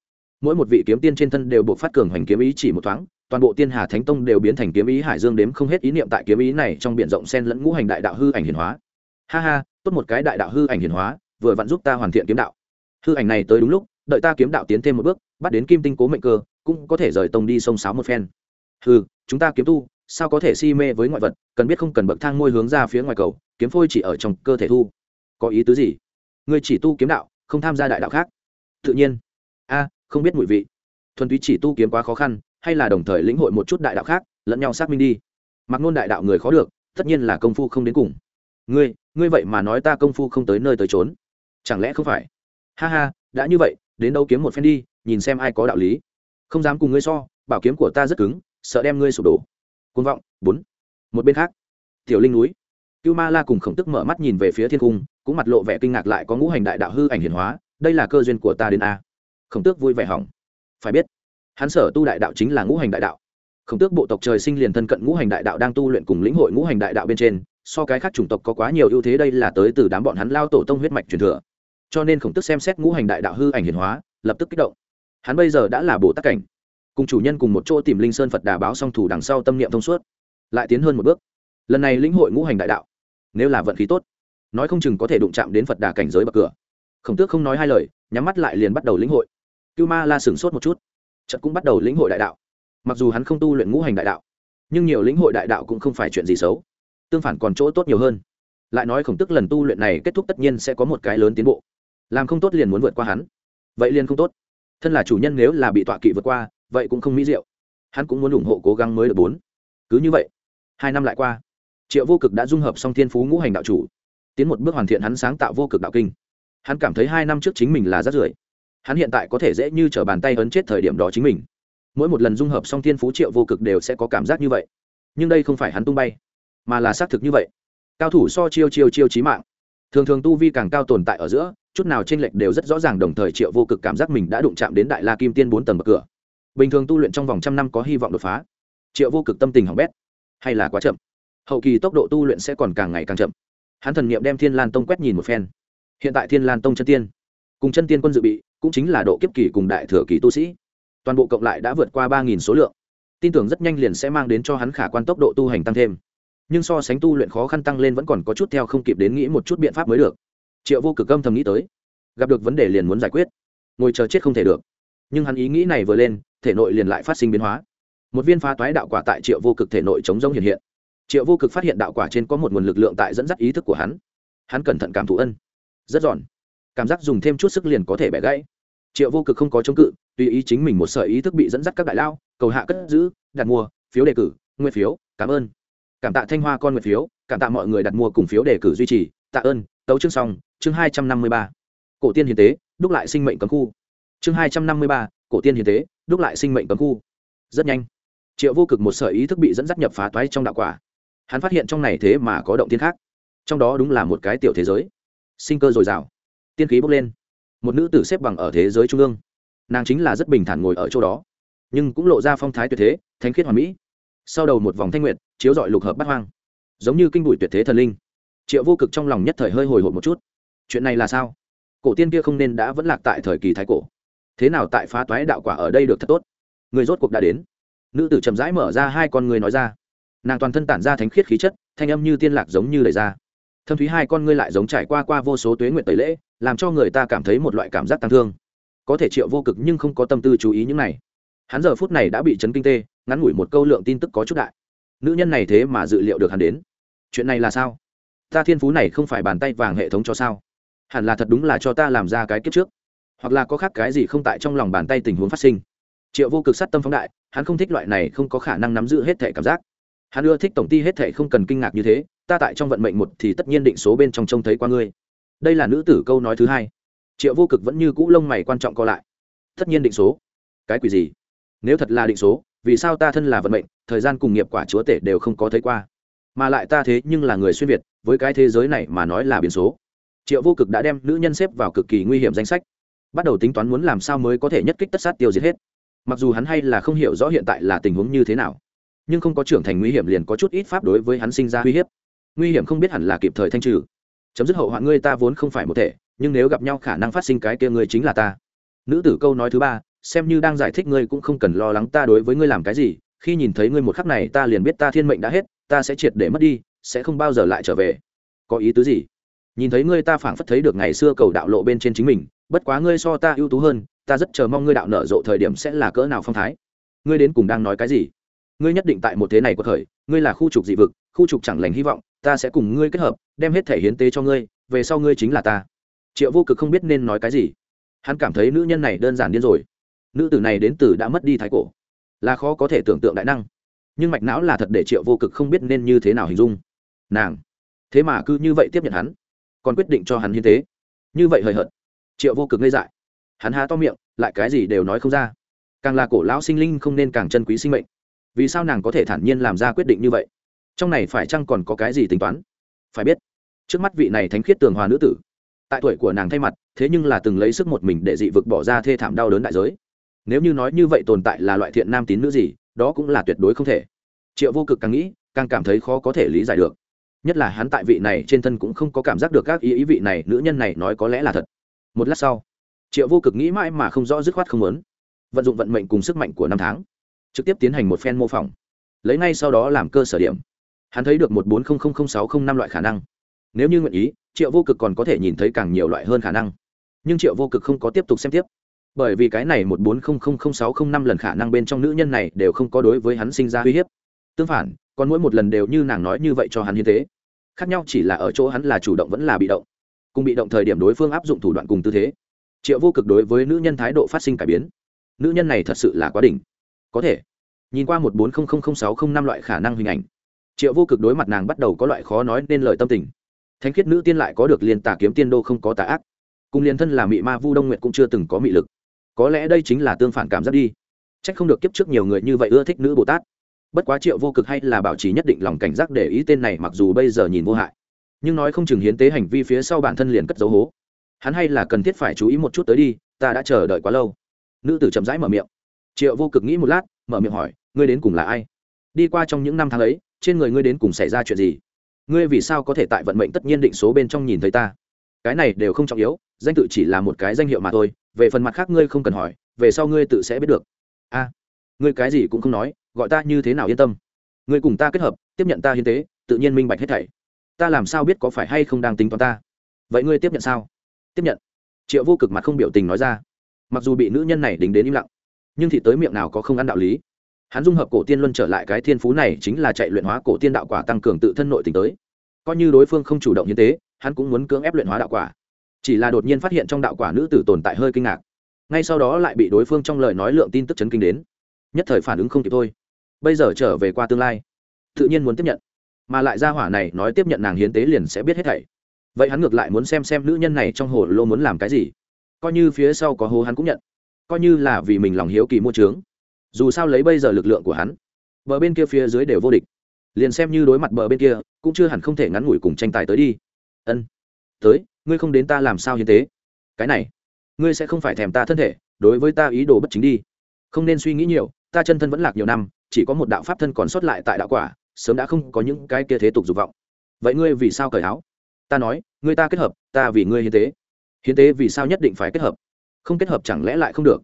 S1: Mỗi một vị kiếm tiên trên thân đều buộc phát cường hoành kiếm ý chỉ một thoáng toàn bộ tiên hà thánh tông đều biến thành kiếm ý hải dương đếm không hết ý niệm tại kiếm ý này trong b i ể n rộng sen lẫn ngũ hành đại đạo hư ảnh hiển hóa. Ha ha, tốt một cái đại đạo hư ảnh hiển hóa, vừa vặn giúp ta hoàn thiện kiếm đạo. Hư ảnh này tới đúng lúc, đợi ta kiếm đạo tiến thêm một bước, bắt đến kim tinh cố mệnh cơ, cũng có thể rời tông đi sông sáo một phen. Hư chúng ta kiếm tu, sao có thể si mê với ngoại vật, cần biết không cần bậc thang môi hướng ra phía ngoài cầu, kiếm phôi chỉ ở trong cơ thể thu. Có ý tứ gì? Người chỉ tu kiếm đạo, không tham gia đại đạo khác. Tự nhiên. A, không biết mùi vị. Thuần túy chỉ tu kiếm quá khó khăn hay là đồng thời lĩnh hội một chút đại đạo khác, lẫn nhau xác minh đi. Mặc nôn đại đạo người khó được, tất nhiên là công phu không đến cùng. Ngươi ngươi vậy mà nói ta công phu không tới nơi tới trốn chẳng lẽ không phải? Ha ha, đã như vậy, đến đâu kiếm một phen đi, nhìn xem ai có đạo lý. Không dám cùng ngươi so, bảo kiếm của ta rất cứng, sợ đem ngươi sụp đổ. Côn vọng, bốn. Một bên khác, tiểu linh núi. Cưu ma la cùng khổng tức mở mắt nhìn về phía thiên cung, cũng mặt lộ vẻ kinh ngạc lại có ngũ hành đại đạo hư ảnh hiển hóa, đây là cơ duyên của ta đến a. Khổng tước vui vẻ hỏng. Phải biết hắn sở tu đại đạo chính là ngũ hành đại đạo. Khổng tước bộ tộc trời sinh liền thân cận ngũ hành đại đạo đang tu luyện cùng lĩnh hội ngũ hành đại đạo bên trên, so cái khác chủng tộc có quá nhiều ưu thế đây là tới từ đám bọn hắn lao tổ tông huyết mạch truyền thừa. Cho nên khổng tước xem xét ngũ hành đại đạo hư ảnh hiển hóa, lập tức kích động. Hắn bây giờ đã là bồ tác cảnh. Cùng chủ nhân cùng một chỗ tìm linh sơn phật đà báo song thủ đằng sau tâm niệm thông suốt, lại tiến hơn một bước. Lần này lĩnh hội ngũ hành đại đạo, nếu là vận khí tốt, nói không chừng có thể đụng chạm đến phật đà cảnh giới bậc cửa. Khổng tước không nói hai lời, nhắm mắt lại liền bắt đầu lĩnh hội. Cưu ma la sửng sốt một chút trận cũng bắt đầu lĩnh hội đại đạo. Mặc dù hắn không tu luyện ngũ hành đại đạo, nhưng nhiều lĩnh hội đại đạo cũng không phải chuyện gì xấu. Tương phản còn chỗ tốt nhiều hơn. Lại nói khổng tức lần tu luyện này kết thúc tất nhiên sẽ có một cái lớn tiến bộ. Làm không tốt liền muốn vượt qua hắn. Vậy liền không tốt. Thân là chủ nhân nếu là bị tọa kỵ vượt qua, vậy cũng không mỹ diệu. Hắn cũng muốn ủng hộ cố gắng mới được bốn. Cứ như vậy, hai năm lại qua, triệu vô cực đã dung hợp song thiên phú ngũ hành đạo chủ, tiến một bước hoàn thiện hắn sáng tạo vô cực đạo kinh. Hắn cảm thấy hai năm trước chính mình là rất rưởi hắn hiện tại có thể dễ như t r ở bàn tay ấn chết thời điểm đó chính mình. Mỗi một lần dung hợp song thiên phú triệu vô cực đều sẽ có cảm giác như vậy. Nhưng đây không phải hắn tung bay, mà là xác thực như vậy. Cao thủ so chiêu chiêu chiêu trí mạng. Thường thường tu vi càng cao tồn tại ở giữa, chút nào t r ê n lệch đều rất rõ ràng, đồng thời triệu vô cực cảm giác mình đã đụng chạm đến đại la kim tiên bốn tầng bậc cửa. Bình thường tu luyện trong vòng trăm năm có hy vọng đột phá. Triệu vô cực tâm tình hỏng bét. Hay là quá chậm. Hậu kỳ tốc độ tu luyện sẽ còn càng ngày càng chậm. Hắn thần n i ệ m đem thiên lan tông quét nhìn một phen. Hiện tại thiên lan tông chân tiên. Cùng chân tiên quân dự bị cũng chính là độ kiếp kỳ cùng đại thừa kỳ tu sĩ. Toàn bộ cộng lại đã vượt qua ba nghìn số lượng. Tin tưởng rất nhanh liền sẽ mang đến cho hắn khả quan tốc độ tu hành tăng thêm. Nhưng so sánh tu luyện khó khăn tăng lên vẫn còn có chút theo không kịp đến nghĩ một chút biện pháp mới được. Triệu vô cực âm thầm nghĩ tới. Gặp được vấn đề liền muốn giải quyết. Ngồi chờ chết không thể được. Nhưng hắn ý nghĩ này vừa lên, thể nội liền lại phát sinh biến hóa. Một viên phá toái đạo quả tại triệu vô cực thể nội chống rông hiện hiện. Triệu vô cực phát hiện đạo quả trên có một nguồn lực lượng tại dẫn dắt ý thức của hắn. Hắn cẩn thận cảm thụ ân. Rất giòn cảm giác dùng thêm chút sức liền có thể bẻ gãy. Triệu vô cực không có chống cự, tùy ý chính mình một sợi ý thức bị dẫn dắt các đại lao, cầu hạ cất giữ, đặt mua, phiếu đề cử nguyên phiếu, cảm ơn. Cảm tạ thanh hoa con nguyện phiếu, cảm tạ mọi người đặt mua cùng phiếu đề cử duy trì, tạ ơn. Tấu chương xong, chương hai trăm năm mươi ba. Cổ tiên hiến tế, đúc lại sinh mệnh cấm khu. Chương hai trăm năm mươi ba, cổ tiên hiến tế, đúc lại sinh mệnh cấm khu. Rất nhanh, triệu vô cực một sợi ý thức bị dẫn dắt nhập phá toái trong đạo quả. Hắn phát hiện trong này thế mà có động tiên khác. Trong đó đúng là một cái tiểu thế giới. Sinh cơ dồi dào tiên khí bốc lên. Một nữ tử xếp bằng ở thế giới trung ương. Nàng chính là rất bình thản ngồi ở chỗ đó, nhưng cũng lộ ra phong thái tuyệt thế thánh khiết hoàn mỹ. Sau đầu một vòng thanh nguyện chiếu dọi lục hợp bát hoang, giống như kinh bụi tuyệt thế thần linh. Triệu vô cực trong lòng nhất thời hơi hồi hộp một chút. Chuyện này là sao? Cổ tiên kia không nên đã vẫn lạc tại thời kỳ thái cổ. Thế nào tại phá toái đạo quả ở đây được thật tốt? Người rốt cuộc đã đến. Nữ tử chậm rãi mở ra hai con người nói ra. Nàng toàn thân tản ra thánh khiết khí chất, thanh âm như tiên lạc giống như lời ra. Thâm thúy hai con ngươi lại giống trải qua qua vô số tuế nguyện tẩy lễ làm cho người ta cảm thấy một loại cảm giác tăng thương. Có thể triệu vô cực nhưng không có tâm tư chú ý những này. Hắn giờ phút này đã bị chấn kinh tê, ngắn ngủi một câu lượng tin tức có chút đại. Nữ nhân này thế mà dự liệu được hắn đến. Chuyện này là sao? Ta thiên phú này không phải bàn tay vàng hệ thống cho sao? Hẳn là thật đúng là cho ta làm ra cái kiếp trước. Hoặc là có khác cái gì không tại trong lòng bàn tay tình huống phát sinh. Triệu vô cực sát tâm phóng đại, hắn không thích loại này không có khả năng nắm giữ hết thể cảm giác. Hắn ưa thích tổng ty hết thể không cần kinh ngạc như thế, ta tại trong vận mệnh một thì tất nhiên định số bên trong trông thấy qua ngươi đây là nữ tử câu nói thứ hai. Triệu vô cực vẫn như cũ lông mày quan trọng co lại. Tất nhiên định số. Cái quỷ gì? Nếu thật là định số, vì sao ta thân là vận mệnh, thời gian cùng nghiệp quả chúa tể đều không có thấy qua? Mà lại ta thế nhưng là người xuyên việt, với cái thế giới này mà nói là biến số. Triệu vô cực đã đem nữ nhân xếp vào cực kỳ nguy hiểm danh sách. Bắt đầu tính toán muốn làm sao mới có thể nhất kích tất sát tiêu diệt hết. Mặc dù hắn hay là không hiểu rõ hiện tại là tình huống như thế nào, nhưng không có trưởng thành nguy hiểm liền có chút ít pháp đối với hắn sinh ra uy hiếp. Nguy hiểm không biết hẳn là kịp thời thanh trừ chấm dứt hậu hoạn ngươi ta vốn không phải một thể, nhưng nếu gặp nhau khả năng phát sinh cái kia ngươi chính là ta. Nữ tử câu nói thứ ba, xem như đang giải thích ngươi cũng không cần lo lắng ta đối với ngươi làm cái gì, khi nhìn thấy ngươi một khắc này ta liền biết ta thiên mệnh đã hết, ta sẽ triệt để mất đi, sẽ không bao giờ lại trở về. Có ý tứ gì? Nhìn thấy ngươi ta phảng phất thấy được ngày xưa cầu đạo lộ bên trên chính mình, bất quá ngươi so ta ưu tú hơn, ta rất chờ mong ngươi đạo nở rộ thời điểm sẽ là cỡ nào phong thái. Ngươi đến cùng đang nói cái gì? Ngươi nhất định tại một thế này có thời, ngươi là khu trục dị vực, khu trục chẳng lành hy vọng ta sẽ cùng ngươi kết hợp, đem hết thể hiến tế cho ngươi, về sau ngươi chính là ta. Triệu vô cực không biết nên nói cái gì. Hắn cảm thấy nữ nhân này đơn giản điên rồi. Nữ tử này đến từ đã mất đi thái cổ. Là khó có thể tưởng tượng đại năng. Nhưng mạch não là thật để triệu vô cực không biết nên như thế nào hình dung. Nàng. Thế mà cứ như vậy tiếp nhận hắn. Còn quyết định cho hắn hiến tế. Như vậy hời hợt. Triệu vô cực ngây dại. Hắn há to miệng, lại cái gì đều nói không ra. Càng là cổ lão sinh linh không nên càng chân quý sinh mệnh. Vì sao nàng có thể thản nhiên làm ra quyết định như vậy? Trong này phải chăng còn có cái gì tính toán? Phải biết, trước mắt vị này thánh khiết tường hòa nữ tử, tại tuổi của nàng thay mặt, thế nhưng là từng lấy sức một mình để dị vực bỏ ra thê thảm đau đớn đại giới. Nếu như nói như vậy tồn tại là loại thiện nam tín nữ gì, đó cũng là tuyệt đối không thể. Triệu vô cực càng nghĩ, càng cảm thấy khó có thể lý giải được. Nhất là hắn tại vị này trên thân cũng không có cảm giác được các ý ý vị này, nữ nhân này nói có lẽ là thật. Một lát sau, triệu vô cực nghĩ mãi mà không rõ dứt khoát không muốn. Vận dụng vận mệnh cùng sức mạnh của năm tháng, trực tiếp tiến hành một phen mô phỏng. Lấy ngay sau đó làm cơ sở điểm hắn thấy được một bốn không không không sáu không năm loại khả năng. Nếu như nguyện ý, triệu vô cực còn có thể nhìn thấy càng nhiều loại hơn khả năng. Nhưng triệu vô cực không có tiếp tục xem tiếp. Bởi vì cái này một bốn không không không sáu không năm lần khả năng bên trong nữ nhân này đều không có đối với hắn sinh ra uy hiếp. Tương phản, còn mỗi một lần đều như nàng nói như vậy cho hắn như thế. Khác nhau chỉ là ở chỗ hắn là chủ động vẫn là bị động. Cùng bị động thời điểm đối phương áp dụng thủ đoạn cùng tư thế. Triệu vô cực đối với nữ nhân thái độ phát sinh cải biến. Nữ nhân này thật sự là quá đỉnh. Có thể, nhìn qua một bốn không không không sáu không năm loại khả năng hình ảnh triệu vô cực đối mặt nàng bắt đầu có loại khó nói nên lời tâm tình. Thánh khiết nữ tiên lại có được liên tà kiếm tiên đô không có tà ác. Cùng liền thân là mị ma vu đông nguyện cũng chưa từng có mị lực. Có lẽ đây chính là tương phản cảm giác đi. C h ắ c không được kiếp trước nhiều người như vậy ưa thích nữ bồ tát. Bất quá triệu vô cực hay là bảo trì nhất định lòng cảnh giác để ý tên này mặc dù bây giờ nhìn vô hại, nhưng nói không chừng hiến tế hành vi phía sau bản thân liền cất dấu hố. Hắn hay là cần thiết phải chú ý một chút tới đi, ta đã chờ đợi quá lâu. Nữ tử chậm rãi mở miệng. Triệu vô cực nghĩ một lát, mở miệng hỏi, ngươi đến cùng là ai? Đi qua trong những năm tháng ấy trên người ngươi đến cùng xảy ra chuyện gì? Ngươi vì sao có thể tại vận mệnh tất nhiên định số bên trong nhìn thấy ta? Cái này đều không trọng yếu, danh tự chỉ là một cái danh hiệu mà thôi, về phần mặt khác ngươi không cần hỏi, về sau ngươi tự sẽ biết được. A, ngươi cái gì cũng không nói, gọi ta như thế nào yên tâm? Ngươi cùng ta kết hợp, tiếp nhận ta hiến tế, tự nhiên minh bạch hết thảy. Ta làm sao biết có phải hay không đang tính toán ta? Vậy ngươi tiếp nhận sao? Tiếp nhận. Triệu vô cực mặt không biểu tình nói ra. Mặc dù bị nữ nhân này đính đến im lặng, nhưng thì tới miệng nào có không ăn đạo lý? Hắn dung hợp cổ tiên luân trở lại cái thiên phú này chính là chạy luyện hóa cổ tiên đạo quả tăng cường tự thân nội tình tới. Coi như đối phương không chủ động như thế, hắn cũng muốn cưỡng ép luyện hóa đạo quả. Chỉ là đột nhiên phát hiện trong đạo quả nữ tử tồn tại hơi kinh ngạc. Ngay sau đó lại bị đối phương trong lời nói lượng tin tức chấn kinh đến. Nhất thời phản ứng không kịp thôi. Bây giờ trở về qua tương lai, tự nhiên muốn tiếp nhận. Mà lại ra hỏa này nói tiếp nhận nàng hiến tế liền sẽ biết hết thảy. Vậy hắn ngược lại muốn xem xem nữ nhân này trong hồ lô muốn làm cái gì. Coi như phía sau có hố hắn cũng nhận. Coi như là vì mình lòng hiếu kỳ mua trướng dù sao lấy bây giờ lực lượng của hắn, bờ bên kia phía dưới đều vô địch. Liền xem như đối mặt bờ bên kia, cũng chưa hẳn không thể ngắn ngủi cùng tranh tài tới đi. Ân, tới, ngươi không đến ta làm sao hiến tế? Cái này, ngươi sẽ không phải thèm ta thân thể, đối với ta ý đồ bất chính đi. Không nên suy nghĩ nhiều, ta chân thân vẫn lạc nhiều năm, chỉ có một đạo pháp thân còn sót lại tại đạo quả, sớm đã không có những cái kia thế tục dục vọng. Vậy ngươi vì sao cởi áo? Ta nói, ngươi ta kết hợp, ta vì ngươi hiến tế. Hiến tế vì sao nhất định phải kết hợp? Không kết hợp chẳng lẽ lại không được?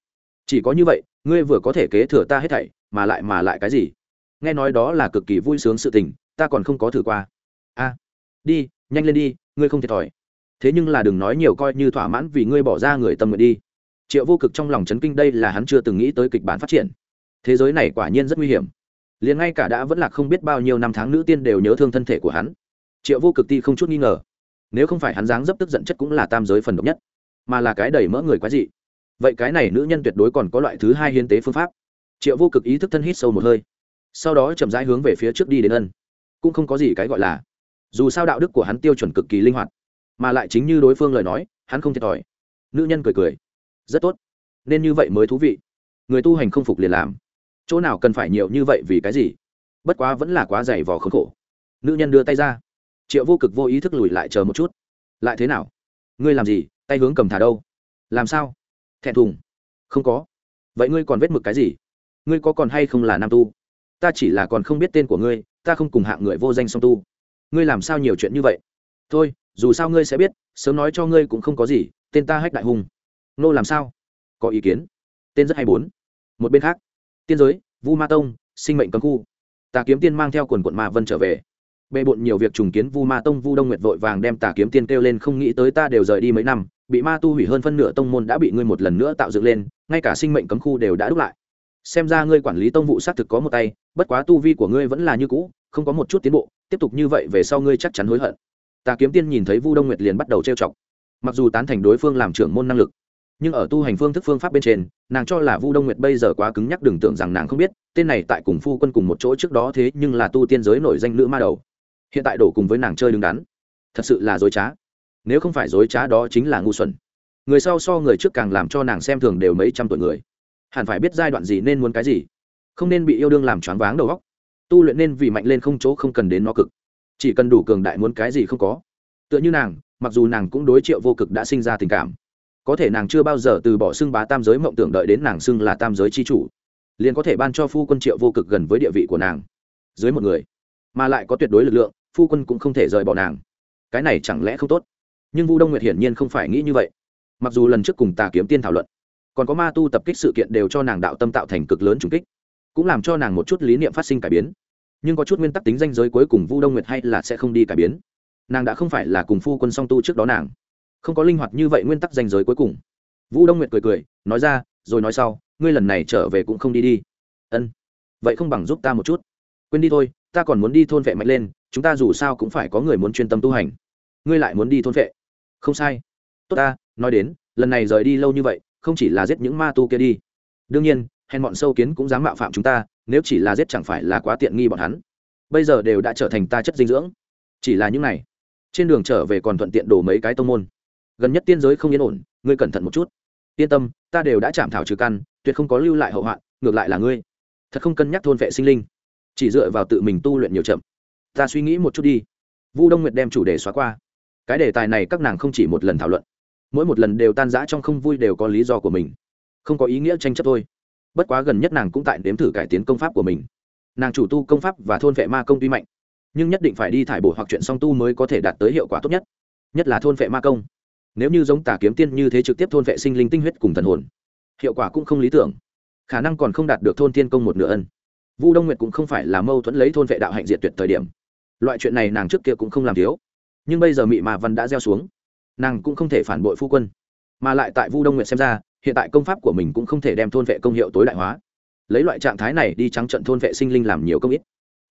S1: Chỉ có như vậy ngươi vừa có thể kế thừa ta hết thảy, mà lại mà lại cái gì? Nghe nói đó là cực kỳ vui sướng sự tình, ta còn không có thử qua. A, đi, nhanh lên đi, ngươi không thiệt thòi. Thế nhưng là đừng nói nhiều, coi như thỏa mãn vì ngươi bỏ ra người tâm nguyện đi. Triệu vô cực trong lòng chấn kinh đây là hắn chưa từng nghĩ tới kịch bản phát triển. Thế giới này quả nhiên rất nguy hiểm. Liền ngay cả đã vẫn là không biết bao nhiêu năm tháng nữ tiên đều nhớ thương thân thể của hắn. Triệu vô cực ti không chút nghi ngờ. Nếu không phải hắn dáng dấp tức giận chất cũng là tam giới phần độc nhất, mà là cái đầy mỡ người quái dị vậy cái này nữ nhân tuyệt đối còn có loại thứ hai hiến tế phương pháp. Triệu vô cực ý thức thân hít sâu một hơi, sau đó chậm rãi hướng về phía trước đi đến ân. Cũng không có gì cái gọi là, dù sao đạo đức của hắn tiêu chuẩn cực kỳ linh hoạt, mà lại chính như đối phương lời nói, hắn không thiệt thòi. Nữ nhân cười cười, rất tốt, nên như vậy mới thú vị. Người tu hành không phục liền làm. Chỗ nào cần phải nhiều như vậy vì cái gì? Bất quá vẫn là quá dày vò khốn khổ. Nữ nhân đưa tay ra. Triệu vô cực vô ý thức lùi lại chờ một chút. Lại thế nào? Ngươi làm gì? Tay hướng cầm thả đâu? Làm sao? Thẹn thùng. Không có. Vậy ngươi còn vết mực cái gì? Ngươi có còn hay không là nam tu? Ta chỉ là còn không biết tên của ngươi, ta không cùng hạng người vô danh song tu. Ngươi làm sao nhiều chuyện như vậy? Thôi, dù sao ngươi sẽ biết, sớm nói cho ngươi cũng không có gì, tên ta hách đại hùng. Nô làm sao? Có ý kiến. Tên rất hay bốn. Một bên khác. Tiên giới, vu ma tông, sinh mệnh cấm khu. Ta kiếm tiên mang theo quần quận ma vân trở về bề bộn nhiều việc trùng kiến vu ma tông vu đông nguyệt vội vàng đem tà kiếm tiên kêu lên không nghĩ tới ta đều rời đi mấy năm, bị ma tu hủy hơn phân nửa tông môn đã bị ngươi một lần nữa tạo dựng lên, ngay cả sinh mệnh cấm khu đều đã đúc lại. Xem ra ngươi quản lý tông vụ xác thực có một tay, bất quá tu vi của ngươi vẫn là như cũ, không có một chút tiến bộ, tiếp tục như vậy về sau ngươi chắc chắn hối hận. Tà kiếm tiên nhìn thấy vu đông nguyệt liền bắt đầu trêu chọc. Mặc dù tán thành đối phương làm trưởng môn năng lực, nhưng ở tu hành phương thức phương pháp bên trên, nàng cho là vu đông nguyệt bây giờ quá cứng nhắc đừng tưởng rằng nàng không biết, tên này tại cùng phu quân cùng một chỗ trước đó thế nhưng là tu tiên giới nổi danh nữ ma đầu hiện tại đổ cùng với nàng chơi đứng đắn. Thật sự là dối trá. Nếu không phải dối trá đó chính là ngu xuẩn. Người sau so người trước càng làm cho nàng xem thường đều mấy trăm tuổi người. Hẳn phải biết giai đoạn gì nên muốn cái gì. Không nên bị yêu đương làm choáng váng đầu óc. Tu luyện nên vì mạnh lên không chỗ không cần đến nó cực. Chỉ cần đủ cường đại muốn cái gì không có. Tựa như nàng, mặc dù nàng cũng đối triệu vô cực đã sinh ra tình cảm. Có thể nàng chưa bao giờ từ bỏ xưng bá tam giới mộng tưởng đợi đến nàng xưng là tam giới c h i chủ. Liền có thể ban cho phu quân triệu vô cực gần với địa vị của nàng. Dưới một người. Mà lại có tuyệt đối lực lượng phu quân cũng không thể rời bỏ nàng. Cái này chẳng lẽ không tốt? Nhưng vu đông nguyệt hiển nhiên không phải nghĩ như vậy. Mặc dù lần trước cùng tà kiếm tiên thảo luận, còn có ma tu tập kích sự kiện đều cho nàng đạo tâm tạo thành cực lớn trùng kích, cũng làm cho nàng một chút lý niệm phát sinh cải biến. Nhưng có chút nguyên tắc tính danh giới cuối cùng vu đông nguyệt hay là sẽ không đi cải biến. Nàng đã không phải là cùng phu quân song tu trước đó nàng. Không có linh hoạt như vậy nguyên tắc danh giới cuối cùng. Vũ đông nguyệt cười cười, nói ra, rồi nói sau, ngươi lần này trở về cũng không đi đi. Ân, vậy không bằng giúp ta một chút. Quên đi thôi ta còn muốn đi thôn vệ mạnh lên, chúng ta dù sao cũng phải có người muốn chuyên tâm tu hành. Ngươi lại muốn đi thôn vệ? Không sai. Tốt ta, nói đến, lần này rời đi lâu như vậy, không chỉ là giết những ma tu kia đi. Đương nhiên, hèn bọn sâu kiến cũng dám mạo phạm chúng ta, nếu chỉ là giết chẳng phải là quá tiện nghi bọn hắn. Bây giờ đều đã trở thành ta chất dinh dưỡng. Chỉ là những này. Trên đường trở về còn thuận tiện đổ mấy cái tông môn. Gần nhất tiên giới không yên ổn, ngươi cẩn thận một chút. Yên tâm, ta đều đã chạm thảo trừ căn, tuyệt không có lưu lại hậu hoạn, ngược lại là ngươi. Thật không cân nhắc thôn vệ sinh linh chỉ dựa vào tự mình tu luyện nhiều chậm. Ta suy nghĩ một chút đi. Vu đông nguyệt đem chủ đề xóa qua. Cái đề tài này các nàng không chỉ một lần thảo luận, mỗi một lần đều tan rã trong không vui đều có lý do của mình, không có ý nghĩa tranh chấp thôi. Bất quá gần nhất nàng cũng tại nếm thử cải tiến công pháp của mình. Nàng chủ tu công pháp và thôn vệ ma công tuy mạnh, nhưng nhất định phải đi thải bổ hoặc chuyện song tu mới có thể đạt tới hiệu quả tốt nhất nhất là thôn vệ ma công. Nếu như giống tà kiếm tiên như thế trực tiếp thôn vệ sinh linh tinh huyết cùng thần hồn, hiệu quả cũng không lý tưởng, khả năng còn không đạt được thôn tiên công một nửa ân vu đông nguyệt cũng không phải là mâu thuẫn lấy thôn vệ đạo hạnh diệt tuyệt thời điểm loại chuyện này nàng trước kia cũng không làm thiếu nhưng bây giờ mị mà văn đã gieo xuống nàng cũng không thể phản bội phu quân mà lại tại vu đông nguyệt xem ra hiện tại công pháp của mình cũng không thể đem thôn vệ công hiệu tối đại hóa lấy loại trạng thái này đi trắng trận thôn vệ sinh linh làm nhiều công ít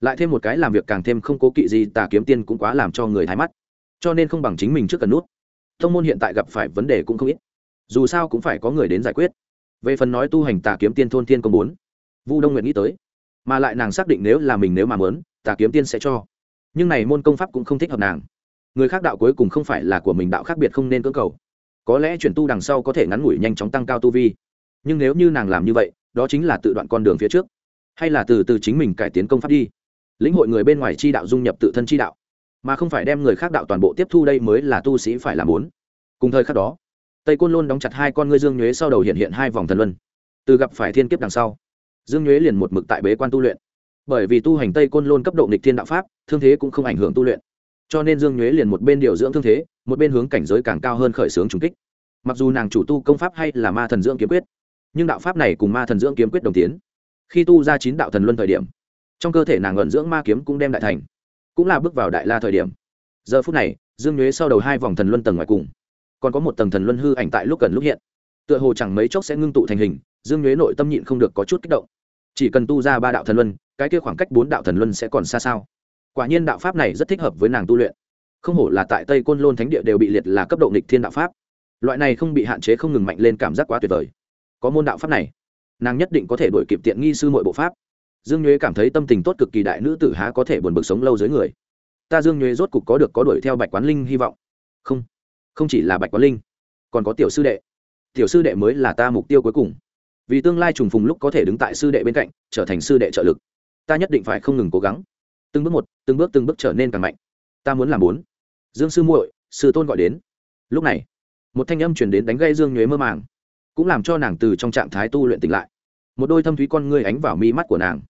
S1: lại thêm một cái làm việc càng thêm không cố kỵ gì tà kiếm tiên cũng quá làm cho người thái mắt cho nên không bằng chính mình trước cần nút thông môn hiện tại gặp phải vấn đề cũng không ít dù sao cũng phải có người đến giải quyết về phần nói tu hành tà kiếm tiên thôn tiên công bốn vu đông nguyện nghĩ tới mà lại nàng xác định nếu là mình nếu mà mớn tà kiếm tiên sẽ cho. Nhưng này môn công pháp cũng không thích hợp nàng. Người khác đạo cuối cùng không phải là của mình, đạo khác biệt không nên cưỡng cầu. Có lẽ chuyển tu đằng sau có thể ngắn ngủi nhanh chóng tăng cao tu vi. Nhưng nếu như nàng làm như vậy, đó chính là tự đoạn con đường phía trước. Hay là từ từ chính mình cải tiến công pháp đi. Lĩnh hội người bên ngoài chi đạo dung nhập tự thân chi đạo. Mà không phải đem người khác đạo toàn bộ tiếp thu đây mới là tu sĩ phải làm muốn. Cùng thời khắc đó, tây côn lôn đóng chặt hai con ngươi dương nhuế sau đầu hiện hiện hai vòng thần luân. Từ gặp phải thiên kiếp đằng sau dương nhuế liền một mực tại bế quan tu luyện. Bởi vì tu hành tây côn lôn cấp độ nghịch thiên đạo pháp, thương thế cũng không ảnh hưởng tu luyện. Cho nên dương nhuế liền một bên điều dưỡng thương thế, một bên hướng cảnh giới càng cao hơn khởi xướng trùng kích. Mặc dù nàng chủ tu công pháp hay là ma thần dưỡng kiếm quyết, nhưng đạo pháp này cùng ma thần dưỡng kiếm quyết đồng tiến. Khi tu ra chín đạo thần luân thời điểm, trong cơ thể nàng luận dưỡng ma kiếm cũng đem đại thành, cũng là bước vào đại la thời điểm. Giờ phút này, dương nhuế sau đầu hai vòng thần luân tầng ngoài cùng, còn có một tầng thần luân hư ảnh tại lúc cần lúc hiện. Tựa hồ chẳng mấy chốc sẽ ngưng tụ thành hình dương nhuế nội tâm nhịn không được có chút kích động. Chỉ cần tu ra ba đạo thần luân, cái kia khoảng cách bốn đạo thần luân sẽ còn xa sao? Quả nhiên đạo pháp này rất thích hợp với nàng tu luyện. Không hổ là tại tây côn lôn thánh địa đều bị liệt là cấp độ nghịch thiên đạo pháp. Loại này không bị hạn chế không ngừng mạnh lên cảm giác quá tuyệt vời. Có môn đạo pháp này, nàng nhất định có thể đổi kịp tiện nghi sư mọi bộ pháp. Dương nhuế cảm thấy tâm tình tốt cực kỳ đại nữ tử há có thể buồn bực sống lâu dưới người. Ta dương nhuế rốt cục có được có đuổi theo bạch quán linh hy vọng. Không không chỉ là bạch quán linh, còn có tiểu sư đệ. Tiểu sư đệ mới là ta mục tiêu cuối cùng vì tương lai trùng phùng lúc có thể đứng tại sư đệ bên cạnh, trở thành sư đệ trợ lực. Ta nhất định phải không ngừng cố gắng. Từng bước một, từng bước từng bước trở nên càng mạnh. Ta muốn làm bốn. Dương sư muội, sư tôn gọi đến. Lúc này, một thanh âm chuyển đến đánh gây dương nhuế mơ màng, cũng làm cho nàng từ trong trạng thái tu luyện tỉnh lại. Một đôi thâm thúy con ngươi ánh vào mi mắt của nàng.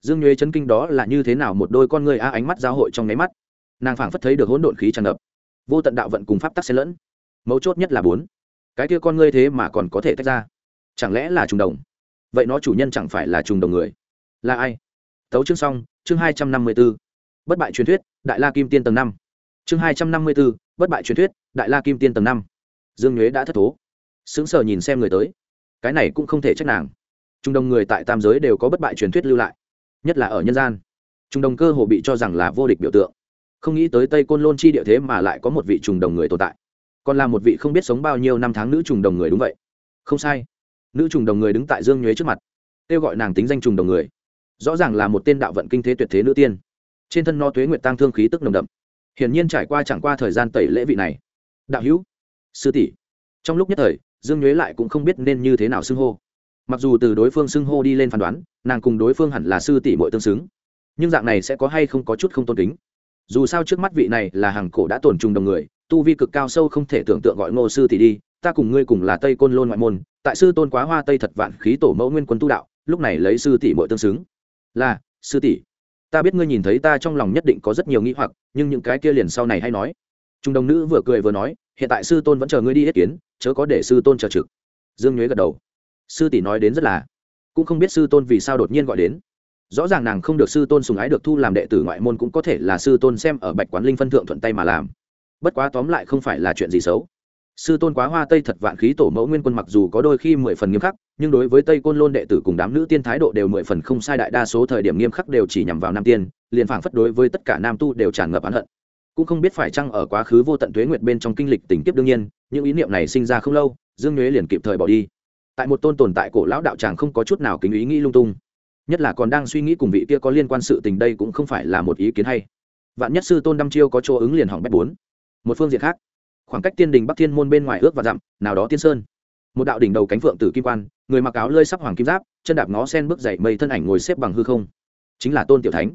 S1: Dương nhuế chấn kinh đó là như thế nào một đôi con ngươi a ánh mắt giao hội trong nháy mắt. Nàng phảng phất thấy được hỗn độn khí tràn ngập. Vô tận đạo vận cùng pháp tắc xen lẫn. Mấu chốt nhất là bốn. Cái kia con ngươi thế mà còn có thể tách ra chẳng lẽ là trùng đồng? Vậy nó chủ nhân chẳng phải là trùng đồng người? Là ai? Tấu chương xong, chương hai trăm năm mươi b ố bất bại truyền thuyết, đại la kim tiên tầng năm. Chương hai trăm năm mươi b ố bất bại truyền thuyết, đại la kim tiên tầng năm. Dương nhuế đã thất thố. Sững sờ nhìn xem người tới. Cái này cũng không thể trách nàng. Trung đồng người tại tam giới đều có bất bại truyền thuyết lưu lại, nhất là ở nhân gian. Trung đồng cơ hồ bị cho rằng là vô địch biểu tượng. Không nghĩ tới tây côn lôn chi địa thế mà lại có một vị trùng đồng người tồn tại. Còn là một vị không biết sống bao nhiêu năm tháng nữ trùng đồng người đúng vậy. Không sai nữ trùng đồng người đứng tại dương nhuế trước mặt, kêu gọi nàng tính danh trùng đồng người. Rõ ràng là một tên đạo vận kinh thế tuyệt thế nữ tiên. Trên thân no tuế nguyệt tăng thương khí tức nồng đậm. Hiển nhiên trải qua chẳng qua thời gian tẩy lễ vị này. Đạo hữu, sư tỷ. Trong lúc nhất thời, dương nhuế lại cũng không biết nên như thế nào xưng hô. Mặc dù từ đối phương xưng hô đi lên phán đoán, nàng cùng đối phương hẳn là sư tỷ mội tương xứng. Nhưng dạng này sẽ có hay không có chút không tôn kính. Dù sao trước mắt vị này là hàng cổ đã tổn trùng đồng người, tu vi cực cao sâu không thể tưởng tượng gọi ngô sư tỷ đi, ta cùng ngươi cùng là tây côn lôn ngoại môn tại sư tôn quá hoa tây thật vạn khí tổ mẫu nguyên quân tu đạo, lúc này lấy sư tỷ mội tương xứng. Là, sư tỷ. Ta biết ngươi nhìn thấy ta trong lòng nhất định có rất nhiều nghĩ hoặc, nhưng những cái kia liền sau này hay nói. Trung đồng nữ vừa cười vừa nói, hiện tại sư tôn vẫn chờ ngươi đi ý kiến, chớ có để sư tôn chờ trực. Dương nhuế gật đầu. Sư tỷ nói đến rất là. Cũng không biết sư tôn vì sao đột nhiên gọi đến. Rõ ràng nàng không được sư tôn sùng ái được thu làm đệ tử ngoại môn cũng có thể là sư tôn xem ở bạch quán linh phân thượng thuận tay mà làm. Bất quá tóm lại không phải là chuyện gì xấu sư tôn quá hoa tây thật vạn khí tổ mẫu nguyên quân mặc dù có đôi khi mười phần nghiêm khắc, nhưng đối với tây côn lôn đệ tử cùng đám nữ tiên thái độ đều mười phần không sai, đại đa số thời điểm nghiêm khắc đều chỉ nhằm vào nam tiên, liền phảng phất đối với tất cả nam tu đều tràn ngập oán hận. Cũng không biết phải chăng ở quá khứ vô tận tuế nguyệt bên trong kinh lịch tình kiếp đương nhiên, những ý niệm này sinh ra không lâu, dương nhuế liền kịp thời bỏ đi. Tại một tôn tồn tại cổ lão đạo tràng không có chút nào kính ý nghĩ lung tung. Nhất là còn đang suy nghĩ cùng vị kia có liên quan sự tình đây cũng không phải là một ý kiến hay. Vạn nhất sư tôn đăm chiêu có chỗ ứng liền hỏng bét bốn. Một phương diện khác khoảng cách tiên đình bắc thiên môn bên ngoài ước và dặm, nào đó tiên sơn. Một đạo đỉnh đầu cánh phượng tử kim quan, người mặc áo lơi sắc hoàng kim giáp, chân đạp ngó sen bước dậy mây thân ảnh ngồi xếp bằng hư không. Chính là tôn tiểu thánh.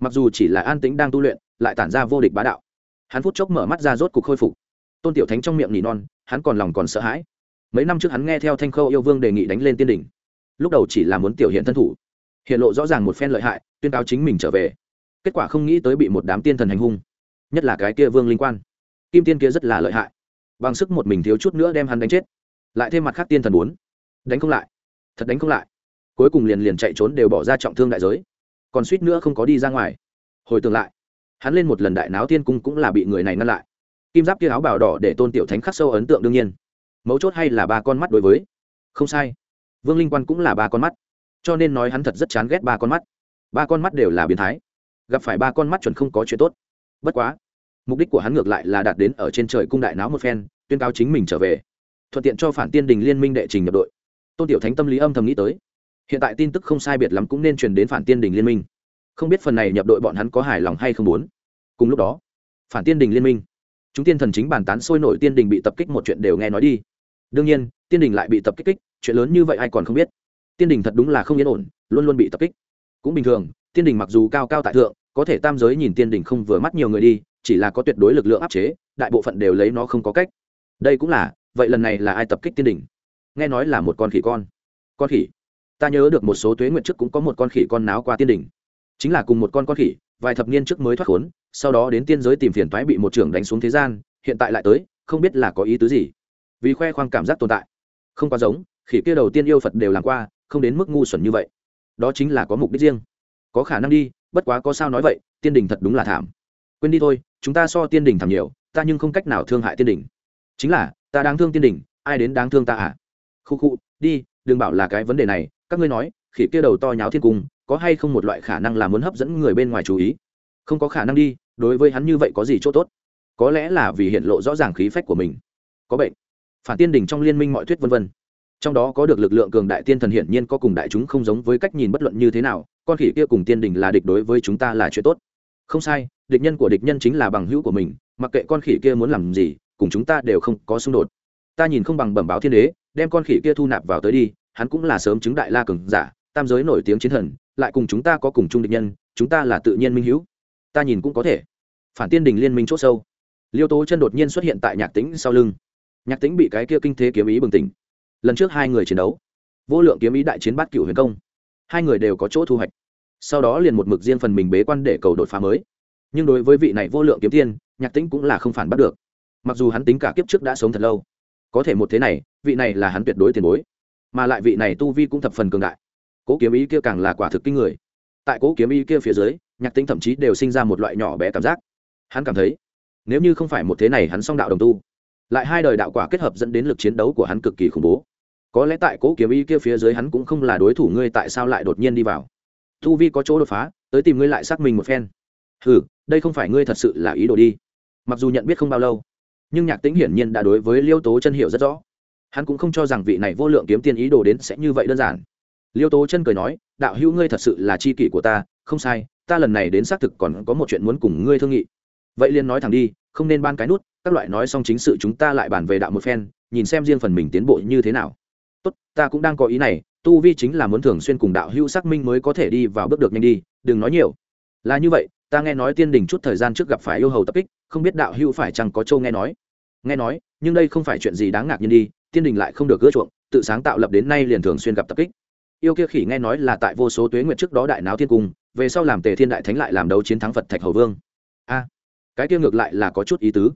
S1: Mặc dù chỉ là an tĩnh đang tu luyện, lại tản ra vô địch bá đạo. Hắn phút chốc mở mắt ra rốt cục khôi phục. Tôn tiểu thánh trong miệng nỉ non, hắn còn lòng còn sợ hãi. Mấy năm trước hắn nghe theo thanh khâu yêu vương đề nghị đánh lên tiên đỉnh lúc đầu chỉ là muốn tiểu hiện thân thủ. Hiện lộ rõ ràng một phen lợi hại, tuyên cáo chính mình trở về. Kết quả không nghĩ tới bị một đám tiên thần hành hung. Nhất là cái kia vương linh quan kim tiên kia rất là lợi hại. Bằng sức một mình thiếu chút nữa đem hắn đánh chết. Lại thêm mặt khác tiên thần bốn. Đánh không lại. Thật đánh không lại. Cuối cùng liền liền chạy trốn đều bỏ ra trọng thương đại giới. Còn suýt nữa không có đi ra ngoài. Hồi tưởng lại, hắn lên một lần đại náo tiên cung cũng là bị người này ngăn lại. Kim giáp kia áo bào đỏ để tôn tiểu thánh khắc sâu ấn tượng đương nhiên. Mấu chốt hay là ba con mắt đối với? Không sai. Vương linh quan cũng là ba con mắt. Cho nên nói hắn thật rất chán ghét ba con mắt. Ba con mắt đều là biến thái. Gặp phải ba con mắt chuẩn không có chuyện tốt. Bất quá mục đích của hắn ngược lại là đạt đến ở trên trời cung đại náo một phen, tuyên cáo chính mình trở về. Thuận tiện cho phản tiên đình liên minh đệ trình nhập đội. Tôn tiểu thánh tâm lý âm thầm nghĩ tới. Hiện tại tin tức không sai biệt lắm cũng nên truyền đến phản tiên đình liên minh. Không biết phần này nhập đội bọn hắn có hài lòng hay không muốn. Cùng lúc đó, phản tiên đình liên minh. Chúng tiên thần chính bàn tán sôi nổi tiên đình bị tập kích một chuyện đều nghe nói đi. Đương nhiên, tiên đình lại bị tập kích kích, chuyện lớn như vậy ai còn không biết. Tiên đình thật đúng là không yên ổn, luôn luôn bị tập kích. Cũng bình thường, tiên đình mặc dù cao cao tại thượng, có thể tam giới nhìn tiên đình không vừa mắt nhiều người đi chỉ là có tuyệt đối lực lượng áp chế, đại bộ phận đều lấy nó không có cách. Đây cũng là, vậy lần này là ai tập kích tiên đình nghe nói là một con khỉ con. Con khỉ? Ta nhớ được một số tuế nguyện trước cũng có một con khỉ con náo qua tiên đình chính là cùng một con con khỉ, vài thập niên trước mới thoát khốn, sau đó đến tiên giới tìm phiền thoái bị một trưởng đánh xuống thế gian, hiện tại lại tới, không biết là có ý tứ gì. Vì khoe khoang cảm giác tồn tại. Không quá giống, khỉ kia đầu tiên yêu phật đều làm qua, không đến mức ngu xuẩn như vậy. Đó chính là có mục đích riêng. Có khả năng đi, bất quá có sao nói vậy, tiên đình thật đúng là thảm. Quên đi thôi chúng ta so tiên đình thảm nhiều, ta nhưng không cách nào thương hại tiên đình. Chính là, ta đáng thương tiên đình, ai đến đáng thương ta à? Khu khu, đi, đừng bảo là cái vấn đề này, các ngươi nói, khỉ kia đầu to nháo thiên cung, có hay không một loại khả năng là muốn hấp dẫn người bên ngoài chú ý? Không có khả năng đi, đối với hắn như vậy có gì chỗ tốt? Có lẽ là vì hiện lộ rõ ràng khí phách của mình. Có bệnh. Phản tiên đỉnh trong liên minh mọi thuyết vân vân. Trong đó có được lực lượng cường đại tiên thần hiển nhiên có cùng đại chúng không giống với cách nhìn bất luận như thế nào, con khỉ kia cùng tiên đình là địch đối với chúng ta là chuyện tốt không sai, địch nhân của địch nhân chính là bằng hữu của mình, mặc kệ con khỉ kia muốn làm gì, cùng chúng ta đều không có xung đột. Ta nhìn không bằng bẩm báo thiên đế, đem con khỉ kia thu nạp vào tới đi, hắn cũng là sớm chứng đại la cường giả, tam giới nổi tiếng chiến thần, lại cùng chúng ta có cùng chung địch nhân, chúng ta là tự nhiên minh hữu. Ta nhìn cũng có thể. Phản tiên đình liên minh c h ỗ sâu. Liêu tố chân đột nhiên xuất hiện tại nhạc tĩnh sau lưng. Nhạc tĩnh bị cái kia kinh thế kiếm ý bừng tỉnh. Lần trước hai người chiến đấu, vô lượng kiếm ý đại chiến bát cựu huyền công. Hai người đều có chỗ thu hoạch sau đó liền một mực riêng phần mình bế quan để cầu đột phá mới. Nhưng đối với vị này vô lượng kiếm tiên, nhạc tĩnh cũng là không phản bắt được. Mặc dù hắn tính cả kiếp trước đã sống thật lâu, có thể một thế này, vị này là hắn tuyệt đối tiền bối. Mà lại vị này tu vi cũng thập phần cường đại. Cố kiếm ý kia càng là quả thực kinh người. Tại cố kiếm ý kia phía dưới, nhạc tĩnh thậm chí đều sinh ra một loại nhỏ bé cảm giác. Hắn cảm thấy, nếu như không phải một thế này hắn song đạo đồng tu, lại hai đời đạo quả kết hợp dẫn đến lực chiến đấu của hắn cực kỳ khủng bố. Có lẽ tại cố kiếm ý kia phía dưới hắn cũng không là đối thủ ngươi tại sao lại đột nhiên đi vào tu vi có chỗ đột phá, tới tìm ngươi lại xác minh một phen. Ừ đây không phải ngươi thật sự là ý đồ đi. Mặc dù nhận biết không bao lâu, nhưng nhạc tĩnh hiển nhiên đã đối với liêu tố chân hiểu rất rõ. Hắn cũng không cho rằng vị này vô lượng kiếm tiền ý đồ đến sẽ như vậy đơn giản. Liêu tố chân cười nói, đạo hữu ngươi thật sự là c h i kỷ của ta, không sai, ta lần này đến xác thực còn có một chuyện muốn cùng ngươi thương nghị. Vậy liền nói thẳng đi, không nên ban cái nút, các loại nói xong chính sự chúng ta lại bàn về đạo một phen, nhìn xem riêng phần mình tiến bộ như thế nào. Tốt, ta cũng đang có ý này tu vi chính là muốn thường xuyên cùng đạo hữu xác minh mới có thể đi vào bước được nhanh đi, đừng nói nhiều. Là như vậy, ta nghe nói tiên đình chút thời gian trước gặp phải yêu hầu tập kích, không biết đạo hữu phải chăng có châu nghe nói. Nghe nói, nhưng đây không phải chuyện gì đáng ngạc nhiên đi, tiên đình lại không được gỡ chuộng, tự sáng tạo lập đến nay liền thường xuyên gặp tập kích. Yêu kia khỉ nghe nói là tại vô số tuế nguyệt trước đó đại náo thiên cung, về sau làm tề thiên đại thánh lại làm đấu chiến thắng phật thạch hầu vương. A, cái kia ngược lại là có chút ý tứ.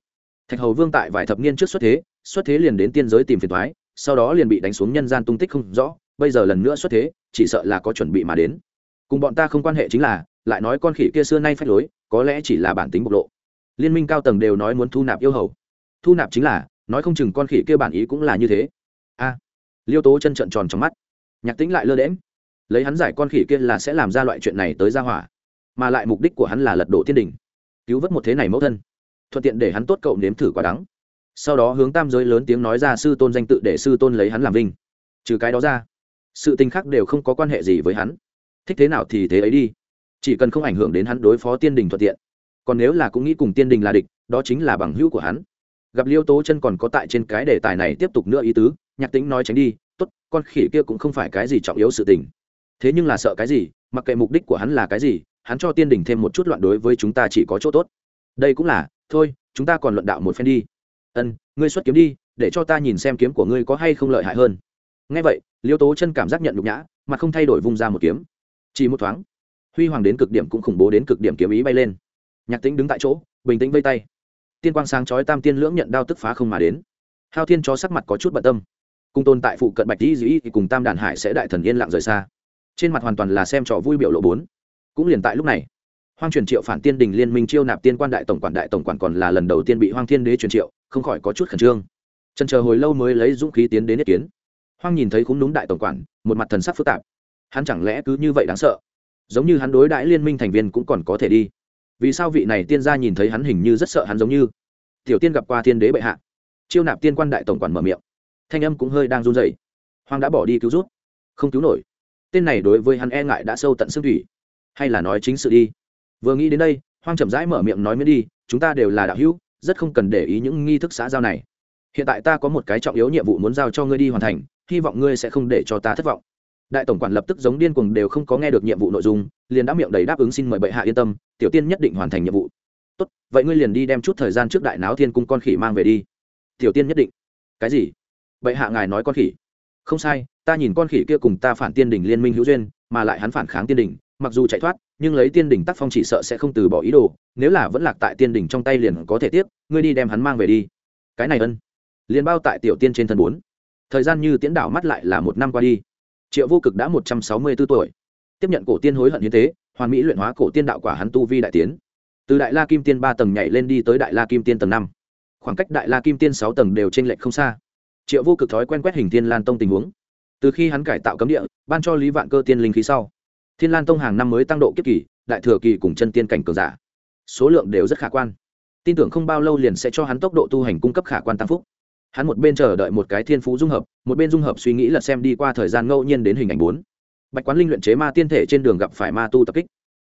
S1: Thạch hầu vương tại vài thập niên trước xuất thế xuất thế liền đến tiên giới tìm phiền thoái sau đó liền bị đánh xuống nhân gian tung tích không rõ bây giờ lần nữa xuất thế, chỉ sợ là có chuẩn bị mà đến. Cùng bọn ta không quan hệ chính là, lại nói con khỉ kia xưa nay phách lối, có lẽ chỉ là bản tính bộc lộ. Liên minh cao tầng đều nói muốn thu nạp yêu hầu. Thu nạp chính là, nói không chừng con khỉ kia bản ý cũng là như thế. A. Liêu tố chân trận tròn trong mắt. Nhạc tính lại lơ đễm lấy hắn giải con khỉ kia là sẽ làm ra loại chuyện này tới ra hỏa. Mà lại mục đích của hắn là lật đổ thiên đình. Cứu vớt một thế này mẫu thân. Thuận tiện để hắn tốt cậu nếm thử quả đắng. Sau đó hướng tam giới lớn tiếng nói ra sư tôn danh tự để sư tôn lấy hắn làm vinh. Trừ cái đó ra sự tình khác đều không có quan hệ gì với hắn. Thích thế nào thì thế ấy đi. Chỉ cần không ảnh hưởng đến hắn đối phó tiên đình thuận tiện. Còn nếu là cũng nghĩ cùng tiên đình là địch, đó chính là bằng hữu của hắn. Gặp liêu tố chân còn có tại trên cái đề tài này tiếp tục nữa ý tứ, nhạc tính nói tránh đi, tốt, con khỉ kia cũng không phải cái gì trọng yếu sự tình. Thế nhưng là sợ cái gì, mặc kệ mục đích của hắn là cái gì, hắn cho tiên đình thêm một chút loạn đối với chúng ta chỉ có chỗ tốt. Đây cũng là, thôi, chúng ta còn luận đạo một phen đi. Ân, ngươi xuất kiếm đi, để cho ta nhìn xem kiếm của ngươi có hay không lợi hại hơn ngay vậy, liêu tố chân cảm giác nhận nhục nhã, mà không thay đổi vung ra một kiếm. Chỉ một thoáng, huy hoàng đến cực điểm cũng khủng bố đến cực điểm kiếm ý bay lên. Nhạc tính đứng tại chỗ, bình tĩnh vây tay. Tiên quang sáng chói tam tiên lưỡng nhận đao tức phá không mà đến. Hao thiên cho sắc mặt có chút bận tâm. Cung tôn tại phụ cận bạch dĩ dĩ thì cùng tam đàn hải sẽ đại thần yên lặng rời xa. Trên mặt hoàn toàn là xem trò vui biểu lộ bốn. Cũng liền tại lúc này, hoang truyền triệu phản tiên đình liên minh chiêu nạp tiên quan đại tổng quản, đại tổng quản còn là lần đầu tiên bị hoang thiên đế truyền triệu, không khỏi có chút khẩn trương. Trần chờ hồi lâu mới lấy dũng khí tiến đến ý kiến hoang nhìn thấy cũng đúng đại tổng quản, một mặt thần sắc phức tạp. Hắn chẳng lẽ cứ như vậy đáng sợ? Giống như hắn đối đãi liên minh thành viên cũng còn có thể đi. Vì sao vị này tiên gia nhìn thấy hắn hình như rất sợ hắn giống như? Tiểu tiên gặp qua thiên đế bệ hạ. Chiêu nạp tiên quan đại tổng quản mở miệng. Thanh âm cũng hơi đang run rẩy. Hoang đã bỏ đi cứu rút. Không cứu nổi. Tên này đối với hắn e ngại đã sâu tận xương thủy. Hay là nói chính sự đi. Vừa nghĩ đến đây, hoang chậm rãi mở miệng nói mới đi, chúng ta đều là đạo hữu, rất không cần để ý những nghi thức xã giao này. Hiện tại ta có một cái trọng yếu nhiệm vụ muốn giao cho ngươi đi hoàn thành hy vọng ngươi sẽ không để cho ta thất vọng. Đại tổng quản lập tức giống điên cuồng đều không có nghe được nhiệm vụ nội dung, liền đã miệng đầy đáp ứng xin mời bệ hạ yên tâm, tiểu tiên nhất định hoàn thành nhiệm vụ. Tốt, vậy ngươi liền đi đem chút thời gian trước đại náo thiên cung con khỉ mang về đi. Tiểu tiên nhất định. Cái gì? Bệ hạ ngài nói con khỉ. Không sai, ta nhìn con khỉ kia cùng ta phản tiên đỉnh liên minh hữu duyên, mà lại hắn phản kháng tiên đỉnh, mặc dù chạy thoát, nhưng lấy tiên đỉnh tác phong chỉ sợ sẽ không từ bỏ ý đồ, nếu là vẫn lạc tại tiên đỉnh trong tay liền có thể tiếp ngươi đi đem hắn mang về đi. Cái này ân. Liền bao tại tiểu tiên trên thân bốn thời gian như tiễn đảo mắt lại là một năm qua đi. Triệu vô cực đã một trăm sáu mươi b ố tuổi. Tiếp nhận cổ tiên hối hận hiến tế, hoàn mỹ luyện hóa cổ tiên đạo quả hắn tu vi đại tiến. Từ đại la kim tiên ba tầng nhảy lên đi tới đại la kim tiên tầng năm. Khoảng cách đại la kim tiên sáu tầng đều t r ê n lệch không xa. Triệu vô cực thói quen quét hình tiên lan tông tình huống. Từ khi hắn cải tạo cấm địa, ban cho lý vạn cơ tiên linh khí sau. Thiên lan tông hàng năm mới tăng độ kiếp kỳ, đại thừa kỳ cùng chân tiên cảnh cường giả. Số lượng đều rất khả quan. Tin tưởng không bao lâu liền sẽ cho hắn tốc độ tu hành cung cấp khả quan tăng phúc hắn một bên chờ đợi một cái thiên phú dung hợp, một bên dung hợp suy nghĩ là xem đi qua thời gian ngẫu nhiên đến hình ảnh bốn. Bạch quán linh luyện chế ma tiên thể trên đường gặp phải ma tu tập kích.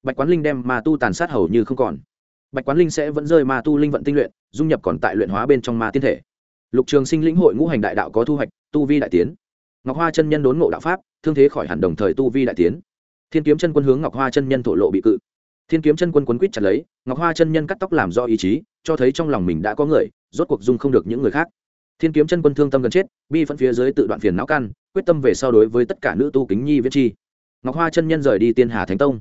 S1: Bạch quán linh đem ma tu tàn sát hầu như không còn. Bạch quán linh sẽ vẫn rơi ma tu linh vận tinh luyện, dung nhập còn tại luyện hóa bên trong ma tiên thể. Lục trường sinh lĩnh hội ngũ hành đại đạo có thu hoạch, tu vi đại tiến. Ngọc hoa chân nhân đốn ngộ đạo pháp, thương thế khỏi hẳn đồng thời tu vi đại tiến. Thiên kiếm chân quân hướng ngọc hoa chân nhân thổ lộ bị cự. Thiên kiếm chân quân quấn quýt chặt lấy, ngọc hoa chân nhân cắt tóc làm do ý chí, cho thấy trong lòng mình đã có người, rốt cuộc dung không được những người khác thiên kiếm chân quân thương tâm gần chết, bi phân phía dưới tự đoạn phiền não căn quyết tâm về sau đối với tất cả nữ tu kính nhi viết chi. Ngọc hoa chân nhân rời đi tiên hà thánh tông.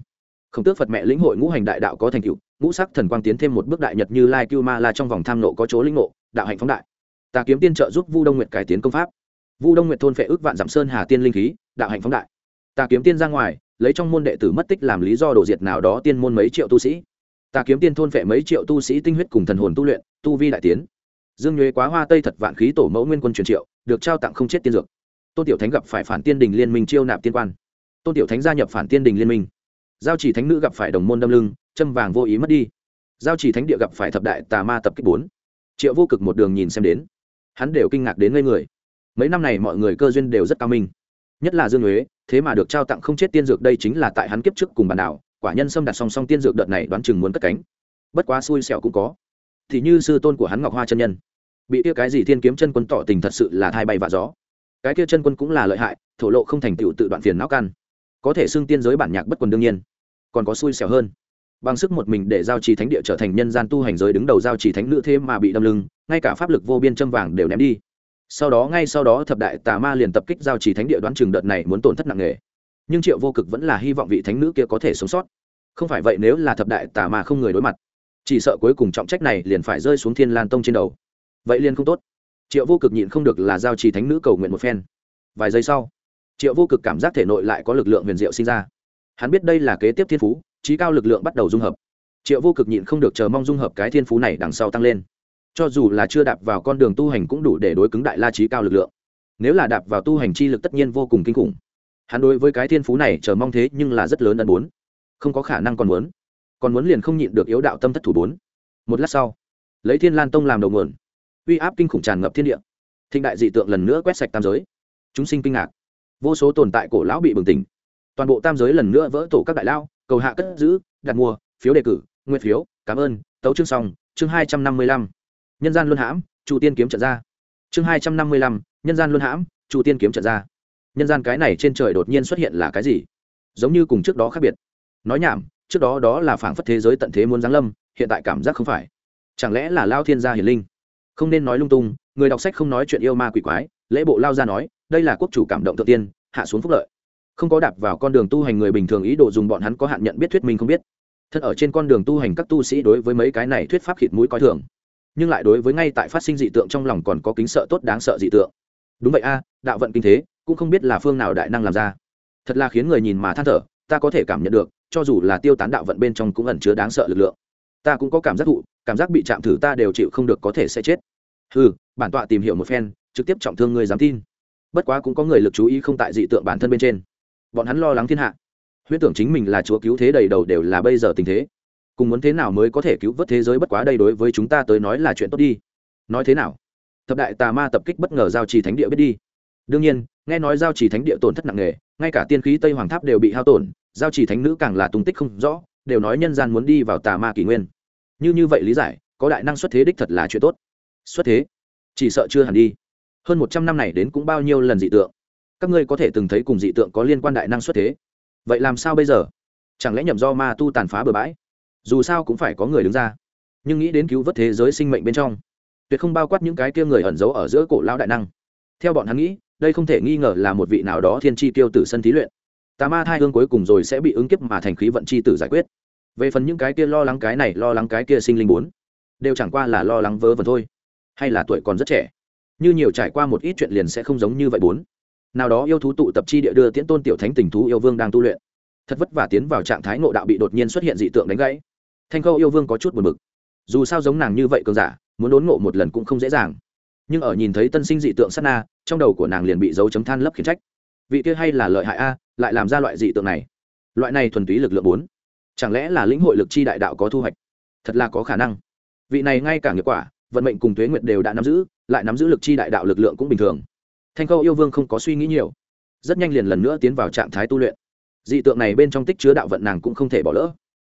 S1: Khổng tước phật mẹ lĩnh hội ngũ hành đại đạo có thành tựu, ngũ sắc thần quang tiến thêm một bước đại nhật như lai cưu ma la trong vòng tham nộ có chỗ linh nộ đạo hạnh phóng đại. Tà kiếm tiên trợ giúp vu đông nguyệt cải tiến công pháp. Vu đông nguyệt thôn phệ ước vạn giảm sơn hà tiên linh khí, đạo hạnh phóng đại. Tà kiếm tiên ra ngoài, lấy trong môn đệ tử mất tích làm lý do đổ diệt nào đó tiên môn mấy triệu tu sĩ. Tà kiếm tiên thôn phệ mấy triệu tu sĩ tinh huyết cùng thần hồn tu luyện, tu vi đại tiến dương nhuế quá hoa tây thật vạn khí tổ mẫu nguyên quân truyền triệu, được trao tặng không chết tiên dược. Tôn tiểu thánh gặp phải phản tiên đình liên minh chiêu nạp tiên quan. Tôn tiểu thánh gia nhập phản tiên đình liên minh. Giao chỉ thánh nữ gặp phải đồng môn đâm lưng, châm vàng vô ý mất đi. Giao chỉ thánh địa gặp phải thập đại tà ma tập kích bốn. Triệu vô cực một đường nhìn xem đến. Hắn đều kinh ngạc đến ngây người. Mấy năm này mọi người cơ duyên đều rất cao minh. Nhất là dương huế thế mà được trao tặng không chết tiên dược đây chính là tại hắn kiếp trước cùng bản đảo, quả nhân xâm đặt song song tiên dược đợt này đoán chừng muốn cất cánh. Bất quá xui xẻo cũng có thì như sư tôn của hắn ngọc hoa chân nhân. Bị kia cái gì thiên kiếm chân quân tỏ tình thật sự là thai bay và gió. Cái kia chân quân cũng là lợi hại, thổ lộ không thành tựu tự đoạn phiền não căn có thể xưng tiên giới bản nhạc bất quần đương nhiên, còn có xui xẻo hơn. Bằng sức một mình để giao trì thánh địa trở thành nhân gian tu hành giới đứng đầu giao trì thánh nữ thế mà bị đâm lưng, ngay cả pháp lực vô biên châm vàng đều ném đi. Sau đó ngay sau đó thập đại tà ma liền tập kích giao trì thánh địa đoán chừng đợt này muốn tổn thất nặng nề. Nhưng triệu vô cực vẫn là hy vọng vị thánh nữ kia có thể sống sót. Không phải vậy nếu là thập đại tà ma không người đối mặt chỉ sợ cuối cùng trọng trách này liền phải rơi xuống thiên lan tông trên đầu. Vậy liền không tốt. Triệu vô cực nhịn không được là giao trì thánh nữ cầu nguyện một phen. Vài giây sau, triệu vô cực cảm giác thể nội lại có lực lượng huyền diệu sinh ra. Hắn biết đây là kế tiếp thiên phú trí cao lực lượng bắt đầu dung hợp. Triệu vô cực nhịn không được chờ mong dung hợp cái thiên phú này đằng sau tăng lên. Cho dù là chưa đạp vào con đường tu hành cũng đủ để đối cứng đại la trí cao lực lượng. Nếu là đạp vào tu hành chi lực tất nhiên vô cùng kinh khủng. Hắn đối với cái thiên phú này chờ mong thế nhưng là rất lớn ân bốn không có khả năng còn muốn còn muốn liền không nhịn được yếu đạo tâm thất thủ bốn. Một lát sau, lấy thiên lan tông làm đầu nguồn, uy áp kinh khủng tràn ngập thiên địa. Thịnh đại dị tượng lần nữa quét sạch tam giới. Chúng sinh kinh ngạc. Vô số tồn tại cổ lão bị bừng tỉnh. Toàn bộ tam giới lần nữa vỡ tổ các đại lao, cầu hạ cất giữ, đặt mua, phiếu đề cử nguyên phiếu, cảm ơn, tấu chương xong, chương hai trăm năm mươi lăm. Nhân gian luân hãm chủ tiên kiếm trận ra. Chương hai trăm năm mươi lăm, nhân gian luân hãm chủ tiên kiếm trận ra. Nhân gian cái này trên trời đột nhiên xuất hiện là cái gì? Giống như cùng trước đó khác biệt. Nói nhảm trước đó đó là phảng phất thế giới tận thế muốn giáng lâm, hiện tại cảm giác không phải. Chẳng lẽ là lao thiên gia hiền linh? Không nên nói lung tung, người đọc sách không nói chuyện yêu ma quỷ quái, lễ bộ lao ra nói, đây là quốc chủ cảm động tự tiên, hạ xuống phúc lợi. Không có đạp vào con đường tu hành người bình thường ý đồ dùng bọn hắn có hạn nhận biết thuyết minh không biết. Thật ở trên con đường tu hành các tu sĩ đối với mấy cái này thuyết pháp khịt mũi coi thường. Nhưng lại đối với ngay tại phát sinh dị tượng trong lòng còn có kính sợ tốt đáng sợ dị tượng. Đúng vậy a, đạo vận kinh thế, cũng không biết là phương nào đại năng làm ra. Thật là khiến người nhìn mà than thở ta có thể cảm nhận được, cho dù là tiêu tán đạo vận bên trong cũng ẩn chứa đáng sợ lực lượng. Ta cũng có cảm giác thụ, cảm giác bị chạm thử ta đều chịu không được có thể sẽ chết. Ừ bản tọa tìm hiểu một phen, trực tiếp trọng thương người dám tin. Bất quá cũng có người lực chú ý không tại dị tượng bản thân bên trên. Bọn hắn lo lắng thiên hạ. Huyễn tưởng chính mình là chúa cứu thế đầy đầu đều là bây giờ tình thế. Cùng muốn thế nào mới có thể cứu vớt thế giới bất quá đây đối với chúng ta tới nói là chuyện tốt đi. Nói thế nào? Thập đại tà ma tập kích bất ngờ giao trì thánh địa biết đi. Đương nhiên, nghe nói giao trì thánh địa tổn thất nặng nề, ngay cả tiên khí tây hoàng tháp đều bị hao tổn giao chỉ thánh nữ càng là tung tích không rõ, đều nói nhân gian muốn đi vào tà ma kỷ nguyên. Như như vậy lý giải, có đại năng xuất thế đích thật là chuyện tốt. Xuất thế? Chỉ sợ chưa hẳn đi. Hơn một trăm năm này đến cũng bao nhiêu lần dị tượng? Các ngươi có thể từng thấy cùng dị tượng có liên quan đại năng xuất thế? Vậy làm sao bây giờ? Chẳng lẽ nhầm do ma tu tàn phá bừa bãi? Dù sao cũng phải có người đứng ra. Nhưng nghĩ đến cứu vớt thế giới sinh mệnh bên trong, tuyệt không bao quát những cái kia người ẩn giấu ở giữa cổ lao đại năng. Theo bọn hắn nghĩ, đây không thể nghi ngờ là một vị nào đó thiên tri tiêu tử sân thí luyện tà ma thai hương cuối cùng rồi sẽ bị ứng kiếp mà thành khí vận chi tử giải quyết. Về phần những cái kia lo lắng cái này, lo lắng cái kia sinh linh bốn, đều chẳng qua là lo lắng vớ vẩn thôi. Hay là tuổi còn rất trẻ. Như nhiều trải qua một ít chuyện liền sẽ không giống như vậy bốn. Nào đó yêu thú tụ tập chi địa đưa tiễn tôn tiểu thánh tình thú yêu vương đang tu luyện. Thật vất vả tiến vào trạng thái ngộ đạo bị đột nhiên xuất hiện dị tượng đánh gãy. Thanh khâu yêu vương có chút buồn bực. Dù sao giống nàng như vậy cường giả, muốn đốn ngộ một lần cũng không dễ dàng. Nhưng ở nhìn thấy tân sinh dị tượng sát na, trong đầu của nàng liền bị dấu chấm than lấp khiển trách. Vị kia hay là lợi hại a lại làm ra loại dị tượng này. Loại này thuần túy lực lượng bốn. Chẳng lẽ là lĩnh hội lực chi đại đạo có thu hoạch? Thật là có khả năng. Vị này ngay cả nghiệp quả, vận mệnh cùng tuế nguyệt đều đã nắm giữ, lại nắm giữ lực chi đại đạo lực lượng cũng bình thường. Thanh khâu yêu vương không có suy nghĩ nhiều. Rất nhanh liền lần nữa tiến vào trạng thái tu luyện. Dị tượng này bên trong tích chứa đạo vận nàng cũng không thể bỏ lỡ.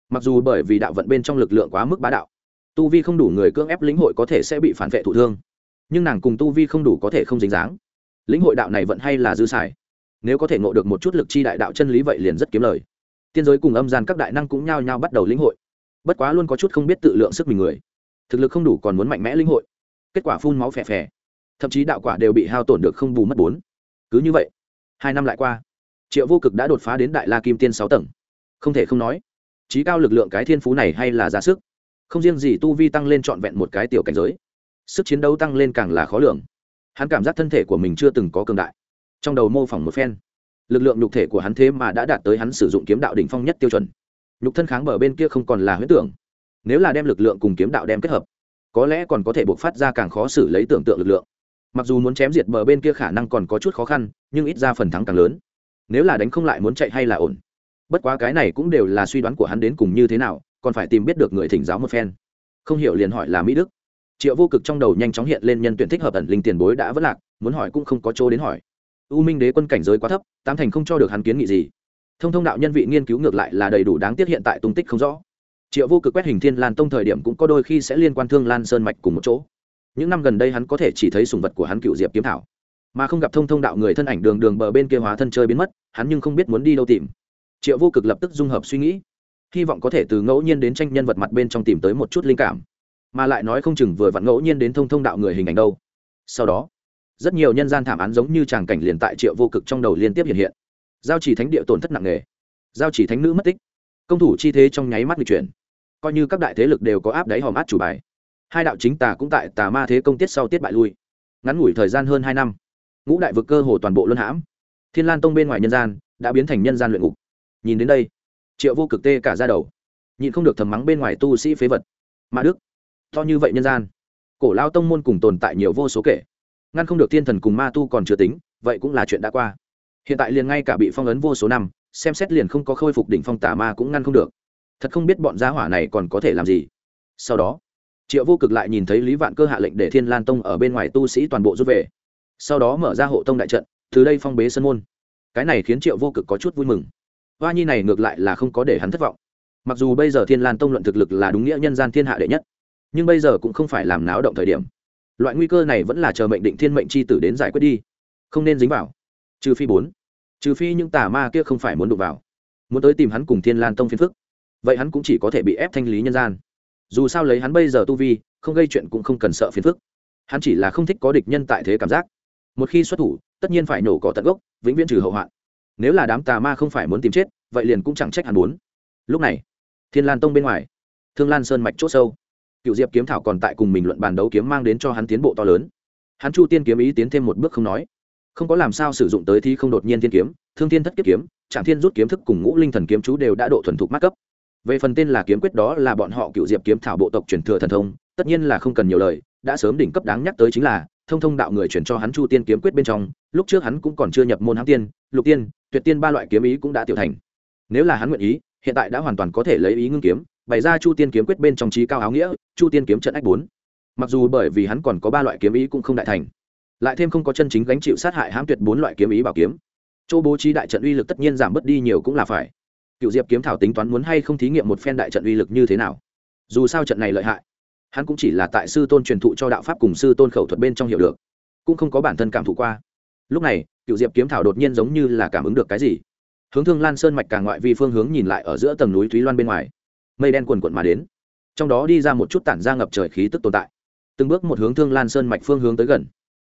S1: Mặc dù bởi vì đạo vận bên trong lực lượng quá mức bá đạo, tu vi không đủ người cưỡng ép lĩnh hội có thể sẽ bị phản vệ thụ thương. Nhưng nàng cùng tu vi không đủ có thể không dính dáng. Lĩnh hội đạo này vẫn hay là dư xài? Nếu có thể ngộ được một chút lực chi đại đạo chân lý vậy liền rất kiếm lời. Tiên giới cùng âm gian các đại năng cũng nhao nhao bắt đầu lĩnh hội. Bất quá luôn có chút không biết tự lượng sức mình người. Thực lực không đủ còn muốn mạnh mẽ lĩnh hội. Kết quả phun máu phè phè. Thậm chí đạo quả đều bị hao tổn được không bù mất bốn. Cứ như vậy, hai năm lại qua. Triệu vô cực đã đột phá đến đại la kim tiên sáu tầng. Không thể không nói trí cao lực lượng cái thiên phú này hay là ra sức. Không riêng gì tu vi tăng lên trọn vẹn một cái tiểu cảnh giới, sức chiến đấu tăng lên càng là khó lường. Hắn cảm giác thân thể của mình chưa từng có cường đại trong đầu mô phỏng một phen. Lực lượng nhục thể của hắn thế mà đã đạt tới hắn sử dụng kiếm đạo đỉnh phong nhất tiêu chuẩn. Nhục thân kháng bờ bên kia không còn là huyết tưởng. Nếu là đem lực lượng cùng kiếm đạo đem kết hợp, có lẽ còn có thể buộc phát ra càng khó xử lấy tưởng tượng lực lượng. Mặc dù muốn chém diệt bờ bên kia khả năng còn có chút khó khăn, nhưng ít ra phần thắng càng lớn. Nếu là đánh không lại muốn chạy hay là ổn? Bất quá cái này cũng đều là suy đoán của hắn đến cùng như thế nào, còn phải tìm biết được người thỉnh giáo một phen. Không hiểu liền hỏi là mỹ đức. Triệu vô cực trong đầu nhanh chóng hiện lên nhân tuyển thích hợp ẩn linh tiền bối đã vất lạc, muốn hỏi cũng không có chỗ đến hỏi u minh đế quân cảnh giới quá thấp, tám thành không cho được hắn kiến nghị gì. Thông thông đạo nhân vị nghiên cứu ngược lại là đầy đủ đáng tiếc hiện tại tung tích không rõ. Triệu vô cực quét hình thiên lan tông thời điểm cũng có đôi khi sẽ liên quan thương lan sơn mạch cùng một chỗ. Những năm gần đây hắn có thể chỉ thấy sùng vật của hắn cựu diệp kiếm thảo. Mà không gặp thông thông đạo người thân ảnh đường đường bờ bên kia hóa thân chơi biến mất, hắn nhưng không biết muốn đi đâu tìm. Triệu vô cực lập tức dung hợp suy nghĩ. Hy vọng có thể từ ngẫu nhiên đến tranh nhân vật mặt bên trong tìm tới một chút linh cảm. Mà lại nói không chừng vừa vặn ngẫu nhiên đến thông thông đạo người hình ảnh đâu. Sau đó rất nhiều nhân gian thảm án giống như tràng cảnh liền tại triệu vô cực trong đầu liên tiếp hiện hiện. Giao chỉ thánh địa tổn thất nặng nề. Giao chỉ thánh nữ mất tích. Công thủ chi thế trong nháy mắt lịch chuyển. Coi như các đại thế lực đều có áp đáy hòm át chủ bài. Hai đạo chính tà cũng tại tà ma thế công tiết sau tiết bại lui. Ngắn ngủi thời gian hơn hai năm, ngũ đại vực cơ hồ toàn bộ luân hãm. Thiên lan tông bên ngoài nhân gian đã biến thành nhân gian luyện ngục. Nhìn đến đây, triệu vô cực tê cả ra đầu. Nhìn không được thầm mắng bên ngoài tu sĩ phế vật. Mà đức, to như vậy nhân gian, cổ lao tông môn cùng tồn tại nhiều vô số kể ngăn không được thiên thần cùng ma tu còn chưa tính, vậy cũng là chuyện đã qua. Hiện tại liền ngay cả bị phong ấn vô số năm, xem xét liền không có khôi phục đỉnh phong tà ma cũng ngăn không được. Thật không biết bọn gia hỏa này còn có thể làm gì. Sau đó, triệu vô cực lại nhìn thấy lý vạn cơ hạ lệnh để thiên lan tông ở bên ngoài tu sĩ toàn bộ rút về. Sau đó mở ra hộ tông đại trận, từ đây phong bế sân môn. Cái này khiến triệu vô cực có chút vui mừng. Hoa nhi này ngược lại là không có để hắn thất vọng. Mặc dù bây giờ thiên lan tông luận thực lực là đúng nghĩa nhân gian thiên hạ đệ nhất, nhưng bây giờ cũng không phải làm náo động thời điểm loại nguy cơ này vẫn là chờ mệnh định thiên mệnh c h i tử đến giải quyết đi. Không nên dính vào. Trừ phi bốn. Trừ phi những tà ma kia không phải muốn đụng vào. Muốn tới tìm hắn cùng thiên lan tông phiên phức. Vậy hắn cũng chỉ có thể bị ép thanh lý nhân gian. Dù sao lấy hắn bây giờ tu vi, không gây chuyện cũng không cần sợ phiền phức. Hắn chỉ là không thích có địch nhân tại thế cảm giác. Một khi xuất thủ, tất nhiên phải nổ cỏ tận gốc, vĩnh viễn trừ hậu hoạn. Nếu là đám tà ma không phải muốn tìm chết, vậy liền cũng chẳng trách hắn muốn. Lúc này, thiên lan tông bên ngoài, thương lan sơn mạch c h ỗ sâu cựu diệp kiếm thảo còn tại cùng mình luận bàn đấu kiếm mang đến cho hắn tiến bộ to lớn. Hắn chu tiên kiếm ý tiến thêm một bước không nói. Không có làm sao sử dụng tới thi không đột nhiên thiên kiếm, thương thiên thất kiếp kiếm trạng thiên rút kiếm thức cùng ngũ linh thần kiếm chú đều đã độ thuần thục mắc cấp. Về phần tên là kiếm quyết đó là bọn họ cựu diệp kiếm thảo bộ tộc truyền thừa thần thông, tất nhiên là không cần nhiều lời, đã sớm đỉnh cấp đáng nhắc tới chính là, thông thông đạo người chuyển cho hắn chu tiên kiếm quyết bên trong, lúc trước hắn cũng còn chưa nhập môn hãng tiên, lục tiên, tuyệt tiên ba loại kiếm ý cũng đã tiểu thành. Nếu là hắn nguyện ý, hiện tại đã hoàn toàn có thể lấy ý ngưng kiếm bày ra chu tiên kiếm quyết bên trong trí cao áo nghĩa, chu tiên kiếm trận ách bốn. Mặc dù bởi vì hắn còn có ba loại kiếm ý cũng không đại thành, lại thêm không có chân chính gánh chịu sát hại hãm tuyệt bốn loại kiếm ý bảo kiếm. Chỗ bố trí đại trận uy lực tất nhiên giảm bớt đi nhiều cũng là phải. Cựu diệp kiếm thảo tính toán muốn hay không thí nghiệm một phen đại trận uy lực như thế nào? Dù sao trận này lợi hại, hắn cũng chỉ là tại sư tôn truyền thụ cho đạo pháp cùng sư tôn khẩu thuật bên trong hiểu được, cũng không có bản thân cảm thụ qua. Lúc này, cựu diệp kiếm thảo đột nhiên giống như là cảm ứng được cái gì. Hướng thương lan sơn mạch càng ngoại vi phương hướng nhìn lại ở giữa tầng núi thúy loan bên ngoài mây đen quần quận mà đến. Trong đó đi ra một chút tản ra ngập trời khí tức tồn tại. Từng bước một hướng thương lan sơn mạch phương hướng tới gần.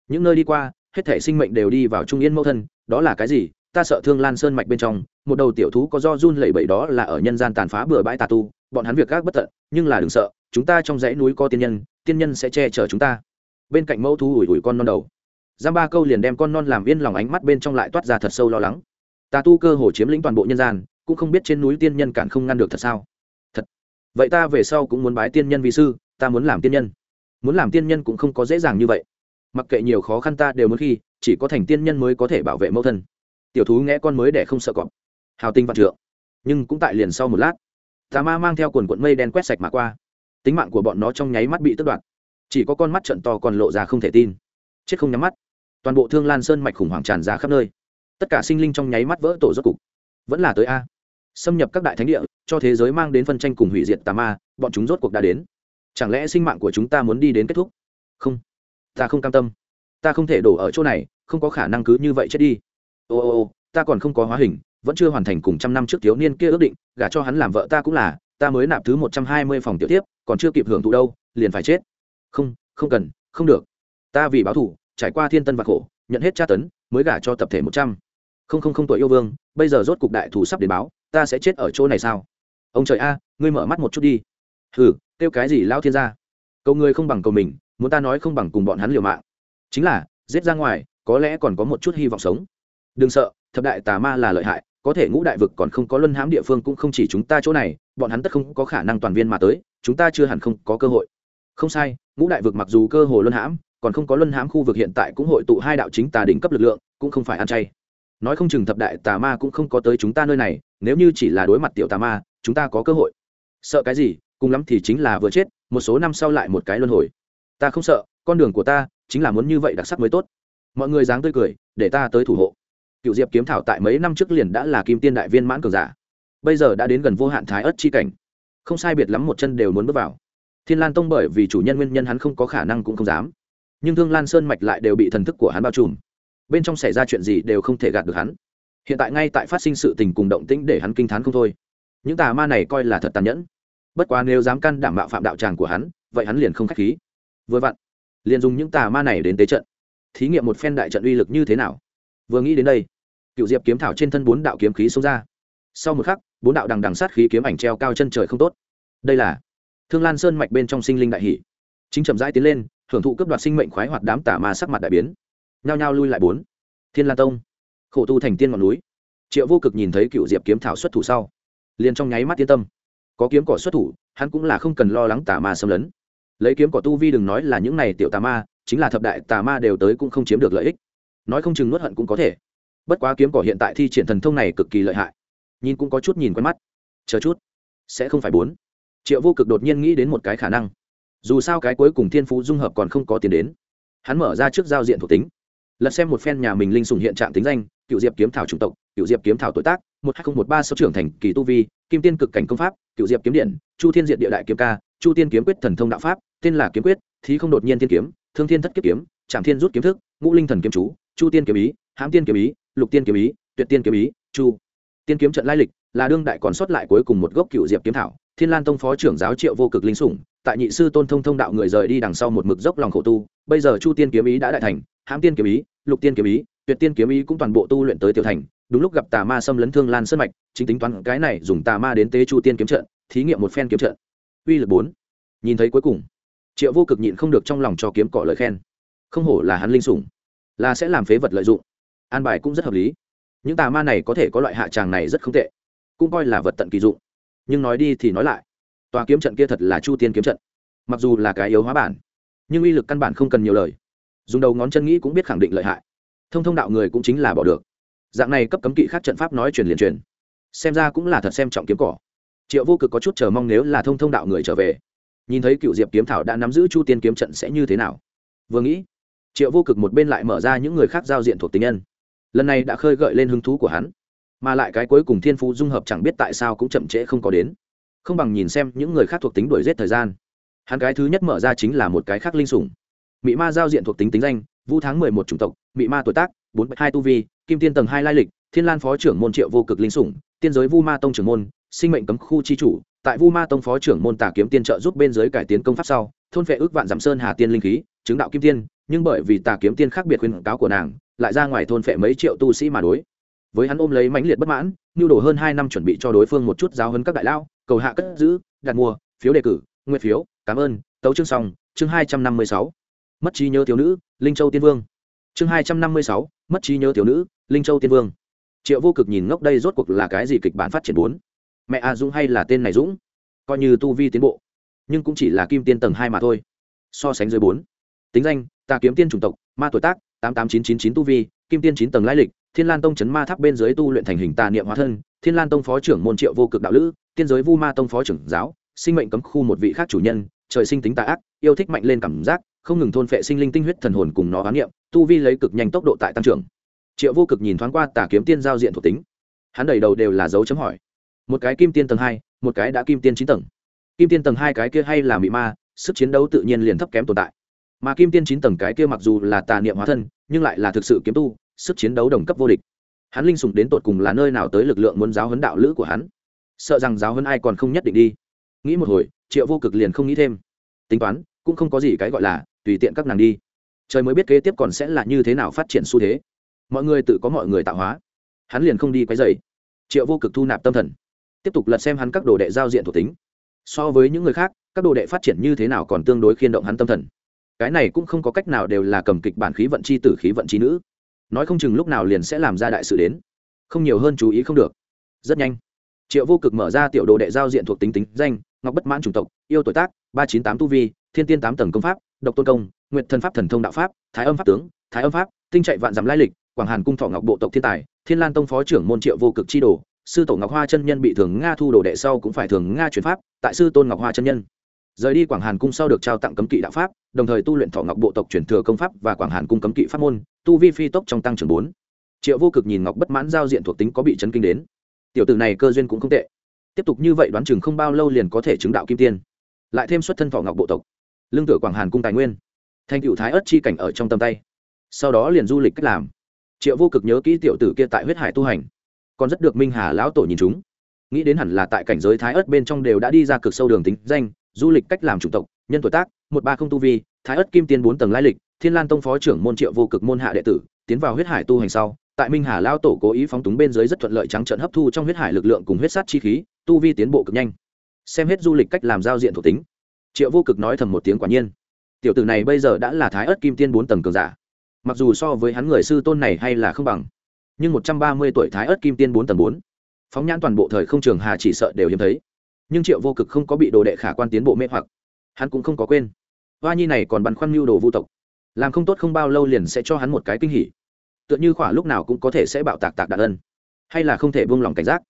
S1: Những nơi đi qua, hết thể sinh mệnh đều đi vào trung yên mẫu thân, đó là cái gì? Ta sợ thương lan sơn mạch bên trong, một đầu tiểu thú có do run lẩy bẩy đó là ở nhân gian tàn phá bừa bãi tà tu, bọn hắn việc các bất tận, nhưng là đừng sợ, chúng ta trong dãy núi có tiên nhân tiên nhân sẽ che chở chúng ta. Bên cạnh mẫu thú ủi ủi con non đầu. Giam ba câu liền đem con non làm yên lòng ánh mắt bên trong lại toát ra thật sâu lo lắng. Tà tu cơ hồ chiếm lĩnh toàn bộ nhân gian, cũng không biết trên núi tiên nhân cản không ngăn được thật sao? Vậy ta về sau cũng muốn bái tiên nhân vi sư, ta muốn làm tiên nhân. Muốn làm tiên nhân cũng không có dễ dàng như vậy. Mặc kệ nhiều khó khăn ta đều muốn khi, chỉ có thành tiên nhân mới có thể bảo vệ mẫu thân. Tiểu thú nghe con mới để không sợ cọp. Hào tinh vạn trượng. Nhưng cũng tại liền sau một lát, tà ma mang theo quần quận mây đen quét sạch mà qua. Tính mạng của bọn nó trong nháy mắt bị tước đoạt. Chỉ có con mắt trận to còn lộ ra không thể tin. Chết không nhắm mắt. Toàn bộ thương lan sơn mạch khủng hoảng tràn ra khắp nơi. Tất cả sinh linh trong nháy mắt vỡ tổ rốt cục. Vẫn là tới a xâm nhập các đại thánh địa, cho thế giới mang đến phân tranh cùng hủy diệt tà ma, bọn chúng rốt cuộc đã đến. Chẳng lẽ sinh mạng của chúng ta muốn đi đến kết thúc? Không. Ta không cam tâm. Ta không thể đổ ở chỗ này, không có khả năng cứ như vậy chết đi. Ô ô ô, ta còn không có hóa hình, vẫn chưa hoàn thành cùng trăm năm trước thiếu niên kia ước định, gả cho hắn làm vợ ta cũng là, ta mới nạp thứ một trăm hai mươi phòng tiểu tiếp, còn chưa kịp hưởng thụ đâu, liền phải chết. Không không cần, không được. Ta vì báo thủ trải qua thiên tân và khổ, nhận hết tra tấn, mới gả cho tập thể một trăm. Không không không tuổi yêu vương, bây giờ rốt cục đại thủ sắp đến báo ta sẽ chết ở chỗ này sao? Ông trời a, ngươi mở mắt một chút đi. Hừ, kêu cái gì lao thiên gia? Cầu ngươi không bằng cầu mình, muốn ta nói không bằng cùng bọn hắn liều mạng. Chính là, giết ra ngoài, có lẽ còn có một chút hy vọng sống. Đừng sợ, thập đại tà ma là lợi hại, có thể ngũ đại vực còn không có luân hãm địa phương cũng không chỉ chúng ta chỗ này, bọn hắn tất không có khả năng toàn viên mà tới, chúng ta chưa hẳn không có cơ hội. Không sai, ngũ đại vực mặc dù cơ hồ luân hãm, còn không có luân hãm khu vực hiện tại cũng hội tụ hai đạo chính tà đỉnh cấp lực lượng, cũng không phải ăn chay nói không chừng thập đại tà ma cũng không có tới chúng ta nơi này, nếu như chỉ là đối mặt tiểu tà ma, chúng ta có cơ hội. Sợ cái gì, cùng lắm thì chính là vừa chết, một số năm sau lại một cái luân hồi. Ta không sợ, con đường của ta chính là muốn như vậy đặc sắc mới tốt. Mọi người dáng tươi cười, để ta tới thủ hộ. Cựu diệp kiếm thảo tại mấy năm trước liền đã là kim tiên đại viên mãn cường giả. Bây giờ đã đến gần vô hạn thái ất chi cảnh. Không sai biệt lắm một chân đều muốn bước vào. Thiên lan tông bởi vì chủ nhân nguyên nhân hắn không có khả năng cũng không dám. Nhưng thương lan sơn mạch lại đều bị thần thức của hắn bao trùm bên trong xảy ra chuyện gì đều không thể gạt được hắn. Hiện tại ngay tại phát sinh sự tình cùng động tĩnh để hắn kinh t h á n không thôi. Những tà ma này coi là thật tàn nhẫn. Bất quá nếu dám can đảm bạo phạm đạo tràng của hắn, vậy hắn liền không k h á c h khí. Vừa vặn, liền dùng những tà ma này đến tế trận. Thí nghiệm một phen đại trận uy lực như thế nào? Vừa nghĩ đến đây cựu diệp kiếm thảo trên thân bốn đạo kiếm khí xông ra. Sau một khắc, bốn đạo đằng đằng sát khí kiếm ảnh treo cao chân trời không tốt. Đây là thương lan sơn mạch bên trong sinh linh đại hỷ. Chính chậm rãi tiến lên, hưởng thụ cấp đoạt sinh mệnh khoái hoạt đám tà ma sắc mặt đại biến nhao nhao lui lại bốn. Thiên lan tông. Khổ tu thành tiên ngọn núi. Triệu vô cực nhìn thấy cựu diệp kiếm thảo xuất thủ sau, liền trong nháy mắt yên tâm. Có kiếm cỏ xuất thủ, hắn cũng là không cần lo lắng tà ma xâm lấn. Lấy kiếm cỏ tu vi đừng nói là những này tiểu tà ma, chính là thập đại tà ma đều tới cũng không chiếm được lợi ích. Nói không chừng nuốt hận cũng có thể. Bất quá kiếm cỏ hiện tại thi triển thần thông này cực kỳ lợi hại. Nhìn cũng có chút nhìn quen mắt. Chờ chút. Sẽ không phải bốn. Triệu vô cực đột nhiên nghĩ đến một cái khả năng. Dù sao cái cuối cùng thiên phú dung hợp còn không có tiền đến. Hắn mở ra trước giao diện thuộc tính lật xem một phen nhà mình linh sùng hiện trạng tính danh, cựu diệp kiếm thảo chủng tộc, cựu diệp kiếm thảo tuổi tác, một hai nghìn một ba sáu trưởng thành, kỳ tu vi, kim tiên cực cảnh công pháp, cựu diệp kiếm điện, chu thiên diện địa đại kiếm ca, chu tiên kiếm quyết thần thông đạo pháp, tên là kiếm quyết, thí không đột nhiên thiên kiếm, thương thiên thất kiếp kiếm trạm thiên rút kiếm thức, ngũ linh thần kiếm chú, chu tiên kiếm ý, hãm tiên kiếm ý, lục tiên kiếm ý, tuyệt tiên kiếm ý, chu. Tiên kiếm trận lai lịch, là đương đại còn sót lại cuối cùng một gốc cựu diệp kiếm thảo, thiên lan tông phó trưởng giáo triệu vô cực linh sủng tại nhị sư tôn thông thông đạo người rời đi đằng sau một mực dốc lòng khổ tu, bây giờ chu tiên kiếm ý đã đại thành, hãm tiên kiếm ý, lục tiên kiếm ý, tuyệt tiên kiếm ý cũng toàn bộ tu luyện tới tiểu thành. Đúng lúc gặp tà ma xâm lấn thương lan sân mạch, chính tính toán cái này dùng tà ma đến tế chu tiên kiếm trận, thí nghiệm một phen kiếm trận. Uy lực bốn. Nhìn thấy cuối cùng, triệu vô cực nhịn không được trong lòng cho kiếm cỏ lời khen. Không hổ là hắn linh sủng, là sẽ làm phế vật lợi dụng. An bài cũng rất hợp lý. Những tà ma này có thể có loại hạ tràng này rất không tệ, cũng coi là vật tận kỳ dụng. Nhưng nói đi thì nói lại tòa kiếm trận kia thật là chu tiên kiếm trận. Mặc dù là cái yếu hóa bản, nhưng uy lực căn bản không cần nhiều lời. Dùng đầu ngón chân nghĩ cũng biết khẳng định lợi hại. Thông thông đạo người cũng chính là bỏ được. Dạng này cấp cấm kỵ khác trận pháp nói truyền liền truyền. Xem ra cũng là thật xem trọng kiếm cỏ. Triệu vô cực có chút chờ mong nếu là thông thông đạo người trở về. Nhìn thấy cựu diệp kiếm thảo đã nắm giữ chu tiên kiếm trận sẽ như thế nào? Vừa nghĩ, triệu vô cực một bên lại mở ra những người khác giao diện thuộc tính nhân. Lần này đã khơi gợi lên hứng thú của hắn. Mà lại cái cuối cùng thiên phú dung hợp chẳng biết tại sao cũng chậm trễ không có đến không bằng nhìn xem những người khác thuộc tính đuổi g thời gian. Hắn cái thứ nhất mở ra chính là một cái khác linh sủng. Mị ma giao diện thuộc tính tính danh vu tháng mười một chủng tộc, mị ma tuổi tác, bốn hai tu vi, kim tiên tầng hai lai lịch, thiên lan phó trưởng môn triệu vô cực linh sủng, tiên giới vu ma tông trưởng môn, sinh mệnh cấm khu chi chủ. Tại vu ma tông phó trưởng môn tả kiếm tiên trợ giúp bên giới cải tiến công pháp sau, thôn vệ ước vạn giảm sơn hà tiên linh khí, chứng đạo kim tiên, nhưng bởi vì tà kiếm tiên khác biệt khuyên cáo của nàng, lại ra ngoài thôn phệ mấy triệu tu sĩ mà đối. Với hắn ôm lấy mãnh liệt bất mãn nhu đổ hơn hai năm chuẩn bị cho đối phương một chút giáo hơn các đại lao cầu hạ cất giữ, đặt mua, phiếu đề cử, nguyện phiếu, cảm ơn, tấu chương xong, chương hai trăm năm mươi sáu. Mất trí nhớ thiếu nữ, linh châu tiên vương. Chương hai trăm năm mươi sáu, mất trí nhớ thiếu nữ, linh châu tiên vương. Triệu vô cực nhìn ngốc đây rốt cuộc là cái gì kịch bản phát triển bốn? Mẹ a dũng hay là tên này dũng? Coi như tu vi tiến bộ, nhưng cũng chỉ là kim tiên tầng hai mà thôi. So sánh dưới bốn. Tính danh, ta kiếm tiên chủng tộc, ma tuổi tác, tám tám chín chín chín tu vi, kim tiên chín tầng lai lịch, thiên lan tông chấn ma tháp bên dưới tu luyện thành hình tà niệm hóa thân, thiên lan tông phó trưởng môn triệu vô cực đạo lữ tiên giới vu ma tông phó trưởng giáo, sinh mệnh cấm khu một vị khác chủ nhân, trời sinh tính tà ác, yêu thích mạnh lên cảm giác, không ngừng thôn phệ sinh linh tinh huyết thần hồn cùng nó bán niệm, tu vi lấy cực nhanh tốc độ tại tăng trưởng. Triệu vô cực nhìn thoáng qua tà kiếm tiên giao diện thuộc tính. Hắn đầy đầu đều là dấu chấm hỏi. Một cái kim tiên tầng hai, một cái đã kim tiên chín tầng. Kim tiên tầng hai cái kia hay là mị ma, sức chiến đấu tự nhiên liền thấp kém tồn tại. Mà kim tiên chín tầng cái kia mặc dù là tà niệm hóa thân, nhưng lại là thực sự kiếm tu, sức chiến đấu đồng cấp vô địch. Hắn linh sùng đến tột cùng là nơi nào tới lực lượng muốn giáo huấn đạo lữ của hắn? Sợ rằng giáo hơn ai còn không nhất định đi. Nghĩ một hồi, triệu vô cực liền không nghĩ thêm. Tính toán, cũng không có gì cái gọi là tùy tiện các nàng đi. Trời mới biết kế tiếp còn sẽ là như thế nào phát triển xu thế. Mọi người tự có mọi người tạo hóa. Hắn liền không đi quấy dày triệu vô cực thu nạp tâm thần. Tiếp tục lật xem hắn các đồ đệ giao diện thuộc tính. So với những người khác, các đồ đệ phát triển như thế nào còn tương đối khiên động hắn tâm thần. Cái này cũng không có cách nào đều là cầm kịch bản khí vận c h i tử, khí vận c h i nữ. Nói không chừng lúc nào liền sẽ làm ra đại sự đến. Không nhiều hơn chú ý không được. Rất nhanh triệu vô cực mở ra tiểu đồ đệ giao diện thuộc tính tính danh, ngọc bất mãn chủng tộc, yêu tuổi tác, ba chín tám tu vi, thiên tiên tám tầng công pháp, độc tôn công nguyện thần pháp thần thông đạo pháp, thái âm pháp tướng, thái âm pháp, tinh chạy vạn dặm lai lịch, quảng hàn cung thọ ngọc bộ tộc thiên tài, thiên lan tông phó trưởng môn triệu vô cực chi đồ, sư tổ ngọc hoa chân nhân bị thường nga thu đồ đệ sau cũng phải thường nga chuyển pháp, tại sư tôn ngọc hoa chân nhân. Rời đi quảng hàn cung sau được trao tặng cấm kỵ đạo pháp, đồng thời tu luyện thọ ngọc bộ tộc chuyển thừa công pháp và quảng hàn cung cấm kỵ pháp môn, tu vi phi tốc trong tăng trưởng bốn. Triệu vô cực nhìn ngọc bất mãn giao diện thuộc tính có bị chấn kinh đến tiểu tử này cơ duyên cũng không tệ. Tiếp tục như vậy đoán chừng không bao lâu liền có thể chứng đạo kim tiên. Lại thêm xuất thân thọ ngọc bộ tộc. Lương tựa quảng hàn cung tài nguyên. Thành cựu thái ớt chi cảnh ở trong tầm tay. Sau đó liền du lịch cách làm. Triệu vô cực nhớ kỹ tiểu tử kia tại huyết hải tu hành. Còn rất được minh hà lão tổ nhìn chúng. Nghĩ đến hẳn là tại cảnh giới thái ớt bên trong đều đã đi ra cực sâu đường tính danh, du lịch cách làm chủng tộc, nhân tuổi tác, một ba không tu vi, thái ớt kim tiên bốn tầng lai lịch, thiên lan tông phó trưởng môn triệu vô cực môn hạ đệ tử, tiến vào huyết hải tu hành sau tại minh hà lao tổ cố ý phóng túng bên dưới rất thuận lợi trắng trận hấp thu trong huyết hải lực lượng cùng huyết sát chi khí, tu vi tiến bộ cực nhanh. Xem hết du lịch cách làm giao diện thuộc tính. Triệu vô cực nói thầm một tiếng quả nhiên. Tiểu tử này bây giờ đã là thái ớt kim tiên bốn tầng cường giả. Mặc dù so với hắn người sư tôn này hay là không bằng, nhưng một trăm ba mươi tuổi thái ớt kim tiên bốn tầng bốn, phóng nhãn toàn bộ thời không trường hà chỉ sợ đều hiếm thấy. Nhưng triệu vô cực không có bị đồ đệ khả quan tiến bộ mê hoặc, hắn cũng không có quên. Hoa nhi này còn băn khoăn mưu đồ vô tộc, làm không tốt không bao lâu liền sẽ cho hắn một cái kinh hỉ tựa như khỏa lúc nào cũng có thể sẽ bạo tạc tạc đạn ân, hay là không thể buông lỏng cảnh giác.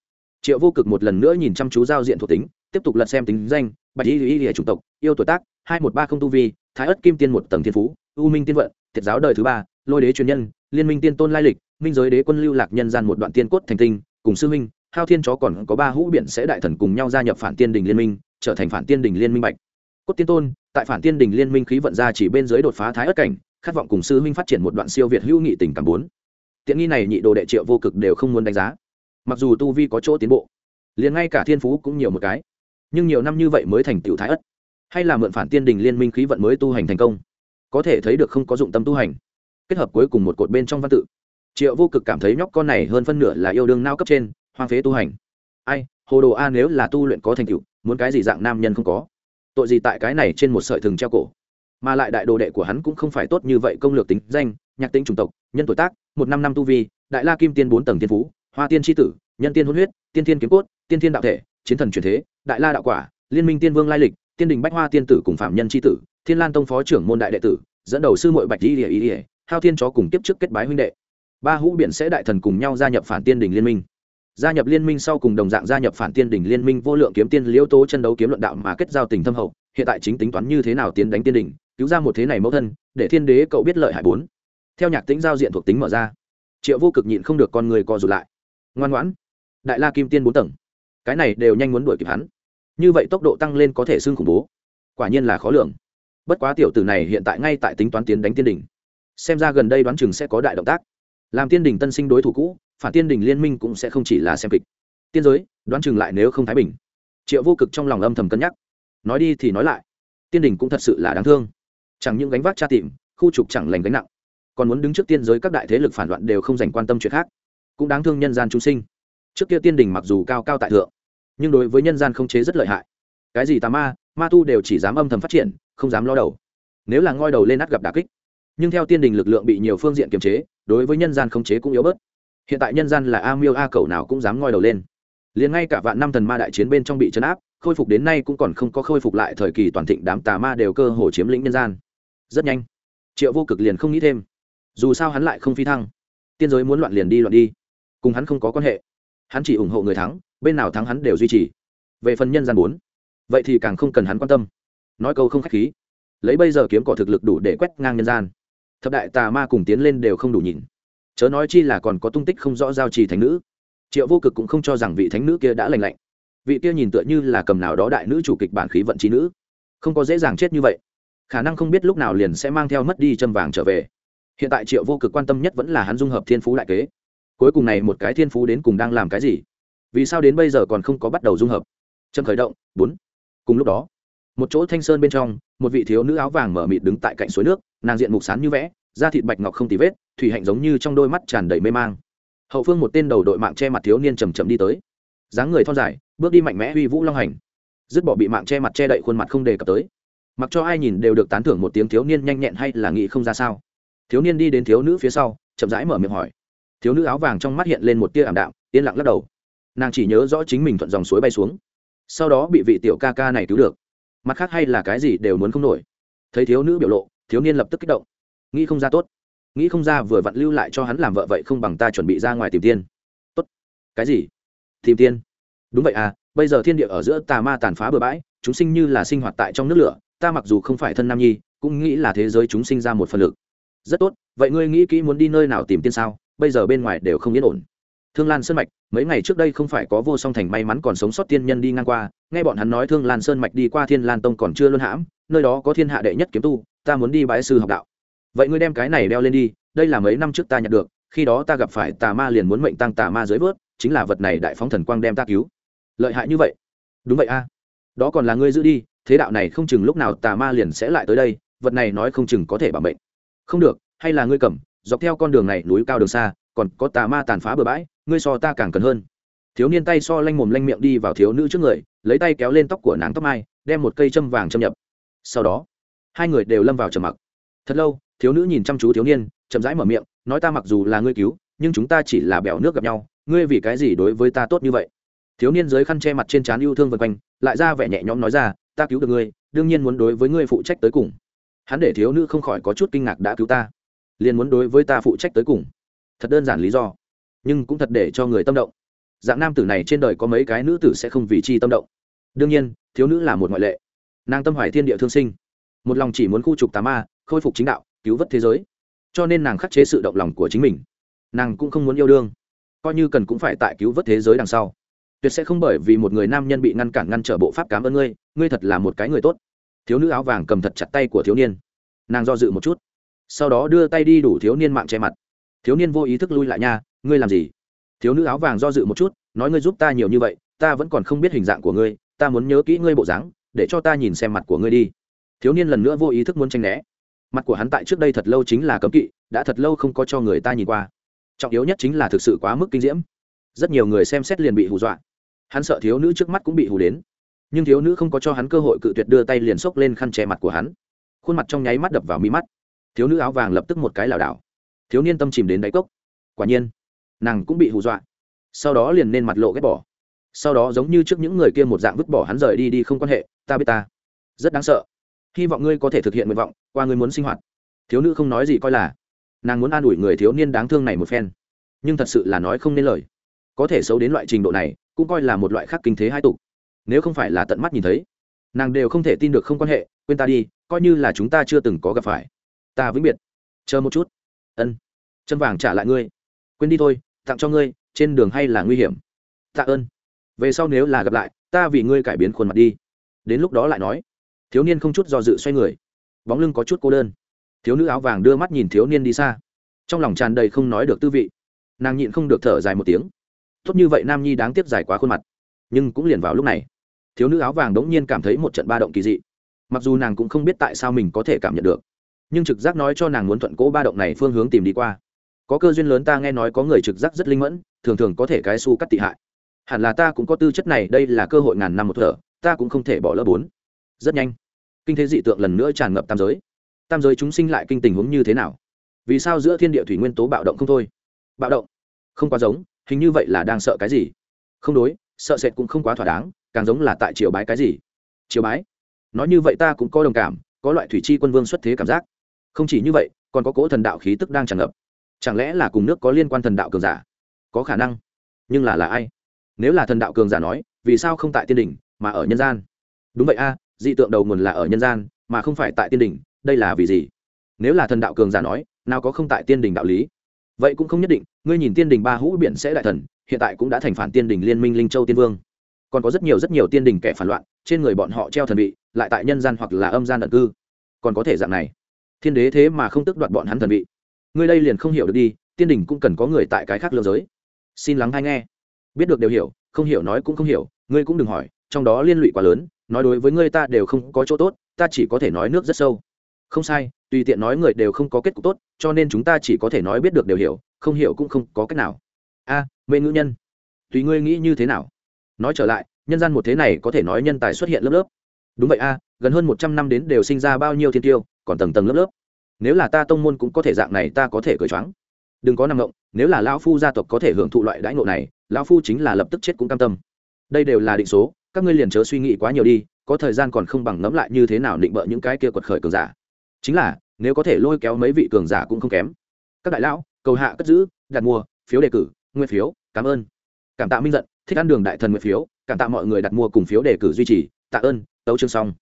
S1: Triệu vô cực một lần nữa nhìn chăm chú giao diện thuộc tính, tiếp tục lật xem tính danh, bạch y y y chủng tộc, yêu tuổi tác, hai một ba không tu vi, thái ất kim tiên một tầng thiên phú, u minh tiên vận, thiệt giáo đời thứ ba, lôi đế truyền nhân, liên minh tiên tôn lai lịch, minh giới đế quân lưu lạc nhân gian một đoạn tiên cốt thành tinh, cùng sư minh hao thiên chó còn có ba hũ biển sẽ đại thần cùng nhau gia nhập phản tiên đình liên minh, trở thành phản tiên đình liên minh bạch. Cốt tiên tôn, tại phản tiên đình liên minh khí vận ra chỉ bên dưới đột phá thái ất cảnh khát vọng cùng sư minh phát triển một đoạn siêu việt hữu nghị tình cảm bốn. Tiện nghi này nhị đồ đệ triệu vô cực đều không muốn đánh giá. Mặc dù tu vi có chỗ tiến bộ, liền ngay cả thiên phú cũng nhiều một cái. Nhưng nhiều năm như vậy mới thành tựu thái ất, hay là mượn phản tiên đình liên minh khí vận mới tu hành thành công, có thể thấy được không có dụng tâm tu hành. Kết hợp cuối cùng một cột bên trong văn tự. Triệu vô cực cảm thấy nhóc con này hơn phân nửa là yêu đương nao cấp trên, hoang phế tu hành. Ai, hồ đồ a nếu là tu luyện có thành tựu, muốn cái gì dạng nam nhân không có. Tội gì tại cái này trên một sợi thừng treo cổ mà lại đại đồ đệ của hắn cũng không phải tốt như vậy công lược tính danh, nhạc tính chủng tộc, nhân tuổi tác, một năm năm tu vi, đại la kim tiên bốn tầng tiên phú, hoa tiên tri tử, nhân tiên hôn huyết, tiên tiên kiếm cốt, tiên tiên đạo thể, chiến thần truyền thế, đại la đạo quả, liên minh tiên vương lai lịch, tiên đình bách hoa tiên tử cùng phạm nhân tri tử, thiên lan tông phó trưởng môn đại đệ tử, dẫn đầu sư mội bạch di ỉa ỉa hao thiên chó cùng tiếp trước kết bái huynh đệ. Ba hũ biển sẽ đại thần cùng nhau gia nhập phản tiên đình liên minh. Gia nhập liên minh sau cùng đồng dạng gia nhập phản tiên đình liên minh vô lượng kiếm tiên liễu tố chân đấu kiếm luận đạo mà kết giao tình thâm hậu, hiện tại chính tính toán như thế nào tiến đánh tiên đình cứu ra một thế này mẫu thân, để thiên đế cậu biết lợi hại bốn. Theo nhạc tính giao diện thuộc tính mở ra, triệu vô cực nhịn không được con người co rụt lại. Ngoan ngoãn. Đại la kim tiên bốn tầng. Cái này đều nhanh muốn đuổi kịp hắn. Như vậy tốc độ tăng lên có thể xưng khủng bố. Quả nhiên là khó lường. Bất quá tiểu tử này hiện tại ngay tại tính toán tiến đánh tiên đình xem ra gần đây đoán chừng sẽ có đại động tác. Làm tiên đình tân sinh đối thủ cũ, phản tiên đình liên minh cũng sẽ không chỉ là xem kịch. Tiên giới, đoán chừng lại nếu không thái bình. Triệu vô cực trong lòng âm thầm cân nhắc. Nói đi thì nói lại. Tiên đình cũng thật sự là đáng thương chẳng những gánh vác tra tìm, khu trục chẳng lành gánh nặng, còn muốn đứng trước tiên giới các đại thế lực phản loạn đều không dành quan tâm chuyện khác. Cũng đáng thương nhân gian chúng sinh. Trước kia tiên đình mặc dù cao cao tại thượng, nhưng đối với nhân gian không chế rất lợi hại. Cái gì tà ma ma tu đều chỉ dám âm thầm phát triển, không dám lo đầu. Nếu là ngoi đầu lên nát gặp đà kích, nhưng theo tiên đình lực lượng bị nhiều phương diện kiềm chế, đối với nhân gian không chế cũng yếu bớt. Hiện tại nhân gian là a miêu a cầu nào cũng dám ngoi đầu lên. Liền ngay cả vạn năm thần ma đại chiến bên trong bị chấn áp, khôi phục đến nay cũng còn không có khôi phục lại thời kỳ toàn thịnh đám tà ma đều cơ hồ chiếm lĩnh nhân gian rất nhanh. Triệu vô cực liền không nghĩ thêm. Dù sao hắn lại không phi thăng. Tiên giới muốn loạn liền đi loạn đi. Cùng hắn không có quan hệ. Hắn chỉ ủng hộ người thắng, bên nào thắng hắn đều duy trì. Về phần nhân gian bốn, vậy thì càng không cần hắn quan tâm. Nói câu không k h á c h khí. Lấy bây giờ kiếm cỏ thực lực đủ để quét ngang nhân gian. Thập đại tà ma cùng tiến lên đều không đủ nhìn. Chớ nói chi là còn có tung tích không rõ giao trì thánh nữ. Triệu vô cực cũng không cho rằng vị thánh nữ kia đã lành lạnh. Vị kia nhìn tựa như là cầm nào đó đại nữ chủ kịch bản khí vận trí nữ. Không có dễ dàng chết như vậy khả năng không biết lúc nào liền sẽ mang theo mất đi châm vàng trở về. Hiện tại triệu vô cực quan tâm nhất vẫn là hắn dung hợp thiên phú đại kế. Cuối cùng này một cái thiên phú đến cùng đang làm cái gì? Vì sao đến bây giờ còn không có bắt đầu dung hợp? Trâm khởi động, bốn. Cùng lúc đó, một chỗ thanh sơn bên trong, một vị thiếu nữ áo vàng mở mịt đứng tại cạnh suối nước, nàng diện mục sán như vẽ, da thịt bạch ngọc không tì vết, thủy hạnh giống như trong đôi mắt tràn đầy mê mang. Hậu phương một tên đầu đội mạng che mặt thiếu niên chầm chậm đi tới. Dáng người thon dài, bước đi mạnh mẽ uy vũ long hành. Dứt bỏ bị mạng che mặt che đậy khuôn mặt không đề cập tới mặc cho ai nhìn đều được tán thưởng một tiếng thiếu niên nhanh nhẹn hay là nghĩ không ra sao. Thiếu niên đi đến thiếu nữ phía sau, chậm rãi mở miệng hỏi. Thiếu nữ áo vàng trong mắt hiện lên một tia ảm đạm, yên lặng lắc đầu. Nàng chỉ nhớ rõ chính mình thuận dòng suối bay xuống. Sau đó bị vị tiểu ca ca này cứu được. Mặt khác hay là cái gì đều muốn không nổi. Thấy thiếu nữ biểu lộ, thiếu niên lập tức kích động. Nghĩ không ra tốt. Nghĩ không ra vừa vặn lưu lại cho hắn làm vợ vậy không bằng ta chuẩn bị ra ngoài tìm tiên. Tốt. Cái gì? Tìm tiên? Đúng vậy à bây giờ thiên địa ở giữa tà ma tàn phá bừa bãi, chúng sinh như là sinh hoạt tại trong nước lửa ta mặc dù không phải thân nam nhi, cũng nghĩ là thế giới chúng sinh ra một phần lực. Rất tốt, vậy ngươi nghĩ kỹ muốn đi nơi nào tìm tiên sao? Bây giờ bên ngoài đều không yên ổn. Thương lan sơn mạch, mấy ngày trước đây không phải có vô song thành may mắn còn sống sót tiên nhân đi ngang qua, nghe bọn hắn nói thương lan sơn mạch đi qua thiên lan tông còn chưa luân hãm, nơi đó có thiên hạ đệ nhất kiếm tu, ta muốn đi bãi sư học đạo. Vậy ngươi đem cái này đeo lên đi, đây là mấy năm trước ta nhận được, khi đó ta gặp phải tà ma liền muốn mệnh tăng tà ma dưới vớt, chính là vật này đại phóng thần quang đem ta cứu. Lợi hại như vậy. Đúng vậy a. Đó còn là ngươi giữ đi thế đạo này không chừng lúc nào tà ma liền sẽ lại tới đây, vật này nói không chừng có thể bảo mệnh. Không được, hay là ngươi cầm, dọc theo con đường này núi cao đường xa, còn có tà ma tàn phá bừa bãi, ngươi so ta càng cần hơn. Thiếu niên tay so lanh mồm lanh miệng đi vào thiếu nữ trước người, lấy tay kéo lên tóc của nàng tóc mai, đem một cây châm vàng châm nhập. Sau đó, hai người đều lâm vào trầm mặc. Thật lâu, thiếu nữ nhìn chăm chú thiếu niên, chậm rãi mở miệng, nói ta mặc dù là ngươi cứu, nhưng chúng ta chỉ là bèo nước gặp nhau, ngươi vì cái gì đối với ta tốt như vậy? Thiếu niên dưới khăn che mặt trên trán yêu thương vân quanh, lại ra vẻ nhẹ nhõm nói ra ta cứu được ngươi, đương nhiên muốn đối với ngươi phụ trách tới cùng. Hắn để thiếu nữ không khỏi có chút kinh ngạc đã cứu ta, liền muốn đối với ta phụ trách tới cùng. Thật đơn giản lý do, nhưng cũng thật để cho người tâm động. Dạng nam tử này trên đời có mấy cái nữ tử sẽ không vì chi tâm động. Đương nhiên, thiếu nữ là một ngoại lệ. Nàng tâm hoài thiên địa thương sinh. Một lòng chỉ muốn khu trục tà ma, khôi phục chính đạo, cứu vớt thế giới. Cho nên nàng khắc chế sự động lòng của chính mình. Nàng cũng không muốn yêu đương. Coi như cần cũng phải tại cứu vớt thế giới đằng sau tuyệt sẽ không bởi vì một người nam nhân bị ngăn cản ngăn trở bộ pháp cảm ơn ngươi ngươi thật là một cái người tốt. Thiếu nữ áo vàng cầm thật chặt tay của thiếu niên. Nàng do dự một chút, sau đó đưa tay đi đủ thiếu niên mạng che mặt. Thiếu niên vô ý thức lui lại nha, ngươi làm gì? Thiếu nữ áo vàng do dự một chút, nói ngươi giúp ta nhiều như vậy, ta vẫn còn không biết hình dạng của ngươi, ta muốn nhớ kỹ ngươi bộ dáng, để cho ta nhìn xem mặt của ngươi đi. Thiếu niên lần nữa vô ý thức muốn tranh né. Mặt của hắn tại trước đây thật lâu chính là cấm kỵ, đã thật lâu không có cho người ta nhìn qua. Trọng yếu nhất chính là thực sự quá mức kinh diễm. Rất nhiều người xem xét liền bị hù dọa hắn sợ thiếu nữ trước mắt cũng bị hù đến. Nhưng thiếu nữ không có cho hắn cơ hội cự tuyệt đưa tay liền xốc lên khăn che mặt của hắn. Khuôn mặt trong nháy mắt đập vào mi mắt. Thiếu nữ áo vàng lập tức một cái lảo đảo. Thiếu niên tâm chìm đến đáy cốc. Quả nhiên, nàng cũng bị hù dọa. Sau đó liền nên mặt lộ ghét bỏ. Sau đó giống như trước những người kia một dạng vứt bỏ hắn rời đi đi không quan hệ, ta biết ta. Rất đáng sợ. Hy vọng ngươi có thể thực hiện nguyện vọng, qua ngươi muốn sinh hoạt. Thiếu nữ không nói gì coi là. Nàng muốn an ủi người thiếu niên đáng thương này một phen. Nhưng thật sự là nói không nên lời. Có thể xấu đến loại trình độ này cũng coi là một loại khác kinh thế hai tục. Nếu không phải là tận mắt nhìn thấy, nàng đều không thể tin được không quan hệ, quên ta đi, coi như là chúng ta chưa từng có gặp phải. Ta vĩnh biệt. Chờ một chút. Ân. Chân vàng trả lại ngươi. Quên đi thôi, tặng cho ngươi, trên đường hay là nguy hiểm. Tạ ơn. Về sau nếu là gặp lại, ta vì ngươi cải biến khuôn mặt đi. Đến lúc đó lại nói. Thiếu niên không chút do dự xoay người. Bóng lưng có chút cô đơn. Thiếu nữ áo vàng đưa mắt nhìn thiếu niên đi xa. Trong lòng tràn đầy không nói được tư vị. Nàng nhịn không được thở dài một tiếng tốt như vậy nam nhi đáng tiếc dài quá khuôn mặt. Nhưng cũng liền vào lúc này, thiếu nữ áo vàng đống nhiên cảm thấy một trận ba động kỳ dị. Mặc dù nàng cũng không biết tại sao mình có thể cảm nhận được, nhưng trực giác nói cho nàng muốn thuận cỗ ba động này phương hướng tìm đi qua. Có cơ duyên lớn ta nghe nói có người trực giác rất linh mẫn, thường thường có thể cái su cắt tị hại. Hẳn là ta cũng có tư chất này, đây là cơ hội ngàn năm một thở, ta cũng không thể bỏ lỡ bốn. Rất nhanh, kinh thế dị tượng lần nữa tràn ngập tam giới. Tam giới chúng sinh lại kinh tình huống như thế nào? Vì sao giữa thiên địa thủy nguyên tố bạo động không thôi? Bạo động không quá giống hình như vậy là đang sợ cái gì? Không đối, sợ sệt cũng không quá thỏa đáng, càng giống là tại triều bái cái gì? Triều bái? Nói như vậy ta cũng có đồng cảm, có loại thủy chi quân vương xuất thế cảm giác. Không chỉ như vậy, còn có cỗ thần đạo khí tức đang tràn ngập. Chẳng lẽ là cùng nước có liên quan thần đạo cường giả? Có khả năng. Nhưng là là ai? Nếu là thần đạo cường giả nói, vì sao không tại tiên đình mà ở nhân gian? Đúng vậy a, dị tượng đầu nguồn là ở nhân gian, mà không phải tại tiên đình đây là vì gì? Nếu là thần đạo cường giả nói, nào có không tại tiên đình đạo lý? Vậy cũng không nhất định, ngươi nhìn tiên đình ba hũ biển sẽ đại thần, hiện tại cũng đã thành phản tiên đình liên minh linh châu tiên vương. Còn có rất nhiều rất nhiều tiên đình kẻ phản loạn, trên người bọn họ treo thần vị, lại tại nhân gian hoặc là âm gian ẩn cư. Còn có thể dạng này. Thiên đế thế mà không tức đoạt bọn hắn thần vị. Ngươi đây liền không hiểu được đi, tiên đình cũng cần có người tại cái khác lương giới xin lắng hay nghe. Biết được đều hiểu, không hiểu nói cũng không hiểu, ngươi cũng đừng hỏi, trong đó liên lụy quá lớn, nói đối với ngươi ta đều không có chỗ tốt, ta chỉ có thể nói nước rất sâu không sai tùy tiện nói người đều không có kết cục tốt cho nên chúng ta chỉ có thể nói biết được đều hiểu không hiểu cũng không có cách nào. A à, mê ngữ nhân. Tùy ngươi nghĩ như thế nào? Nói trở lại nhân gian một thế này có thể nói nhân tài xuất hiện lớp lớp. Đúng vậy a gần hơn một trăm năm đến đều sinh ra bao nhiêu thiên tiêu còn tầng tầng lớp lớp. Nếu là ta tông môn cũng có thể dạng này ta có thể cởi choáng. Đừng có nằm ngộng nếu là lão phu gia tộc có thể hưởng thụ loại đãi ngộ này lão phu chính là lập tức chết cũng cam tâm. Đây đều là định số các ngươi liền chớ suy nghĩ quá nhiều đi có thời gian còn không bằng ngẫm lại như thế nào định bợ những cái kia quật khởi cường giả chính là, nếu có thể lôi kéo mấy vị cường giả cũng không kém. Các đại lão, cầu hạ cất giữ, đặt mua, phiếu đề cử nguyên phiếu, cảm ơn. Cảm tạ minh giận, thích ăn đường đại thần nguyên phiếu, cảm tạ mọi người đặt mua cùng phiếu đề cử duy trì. Tạ ơn, tấu chương xong.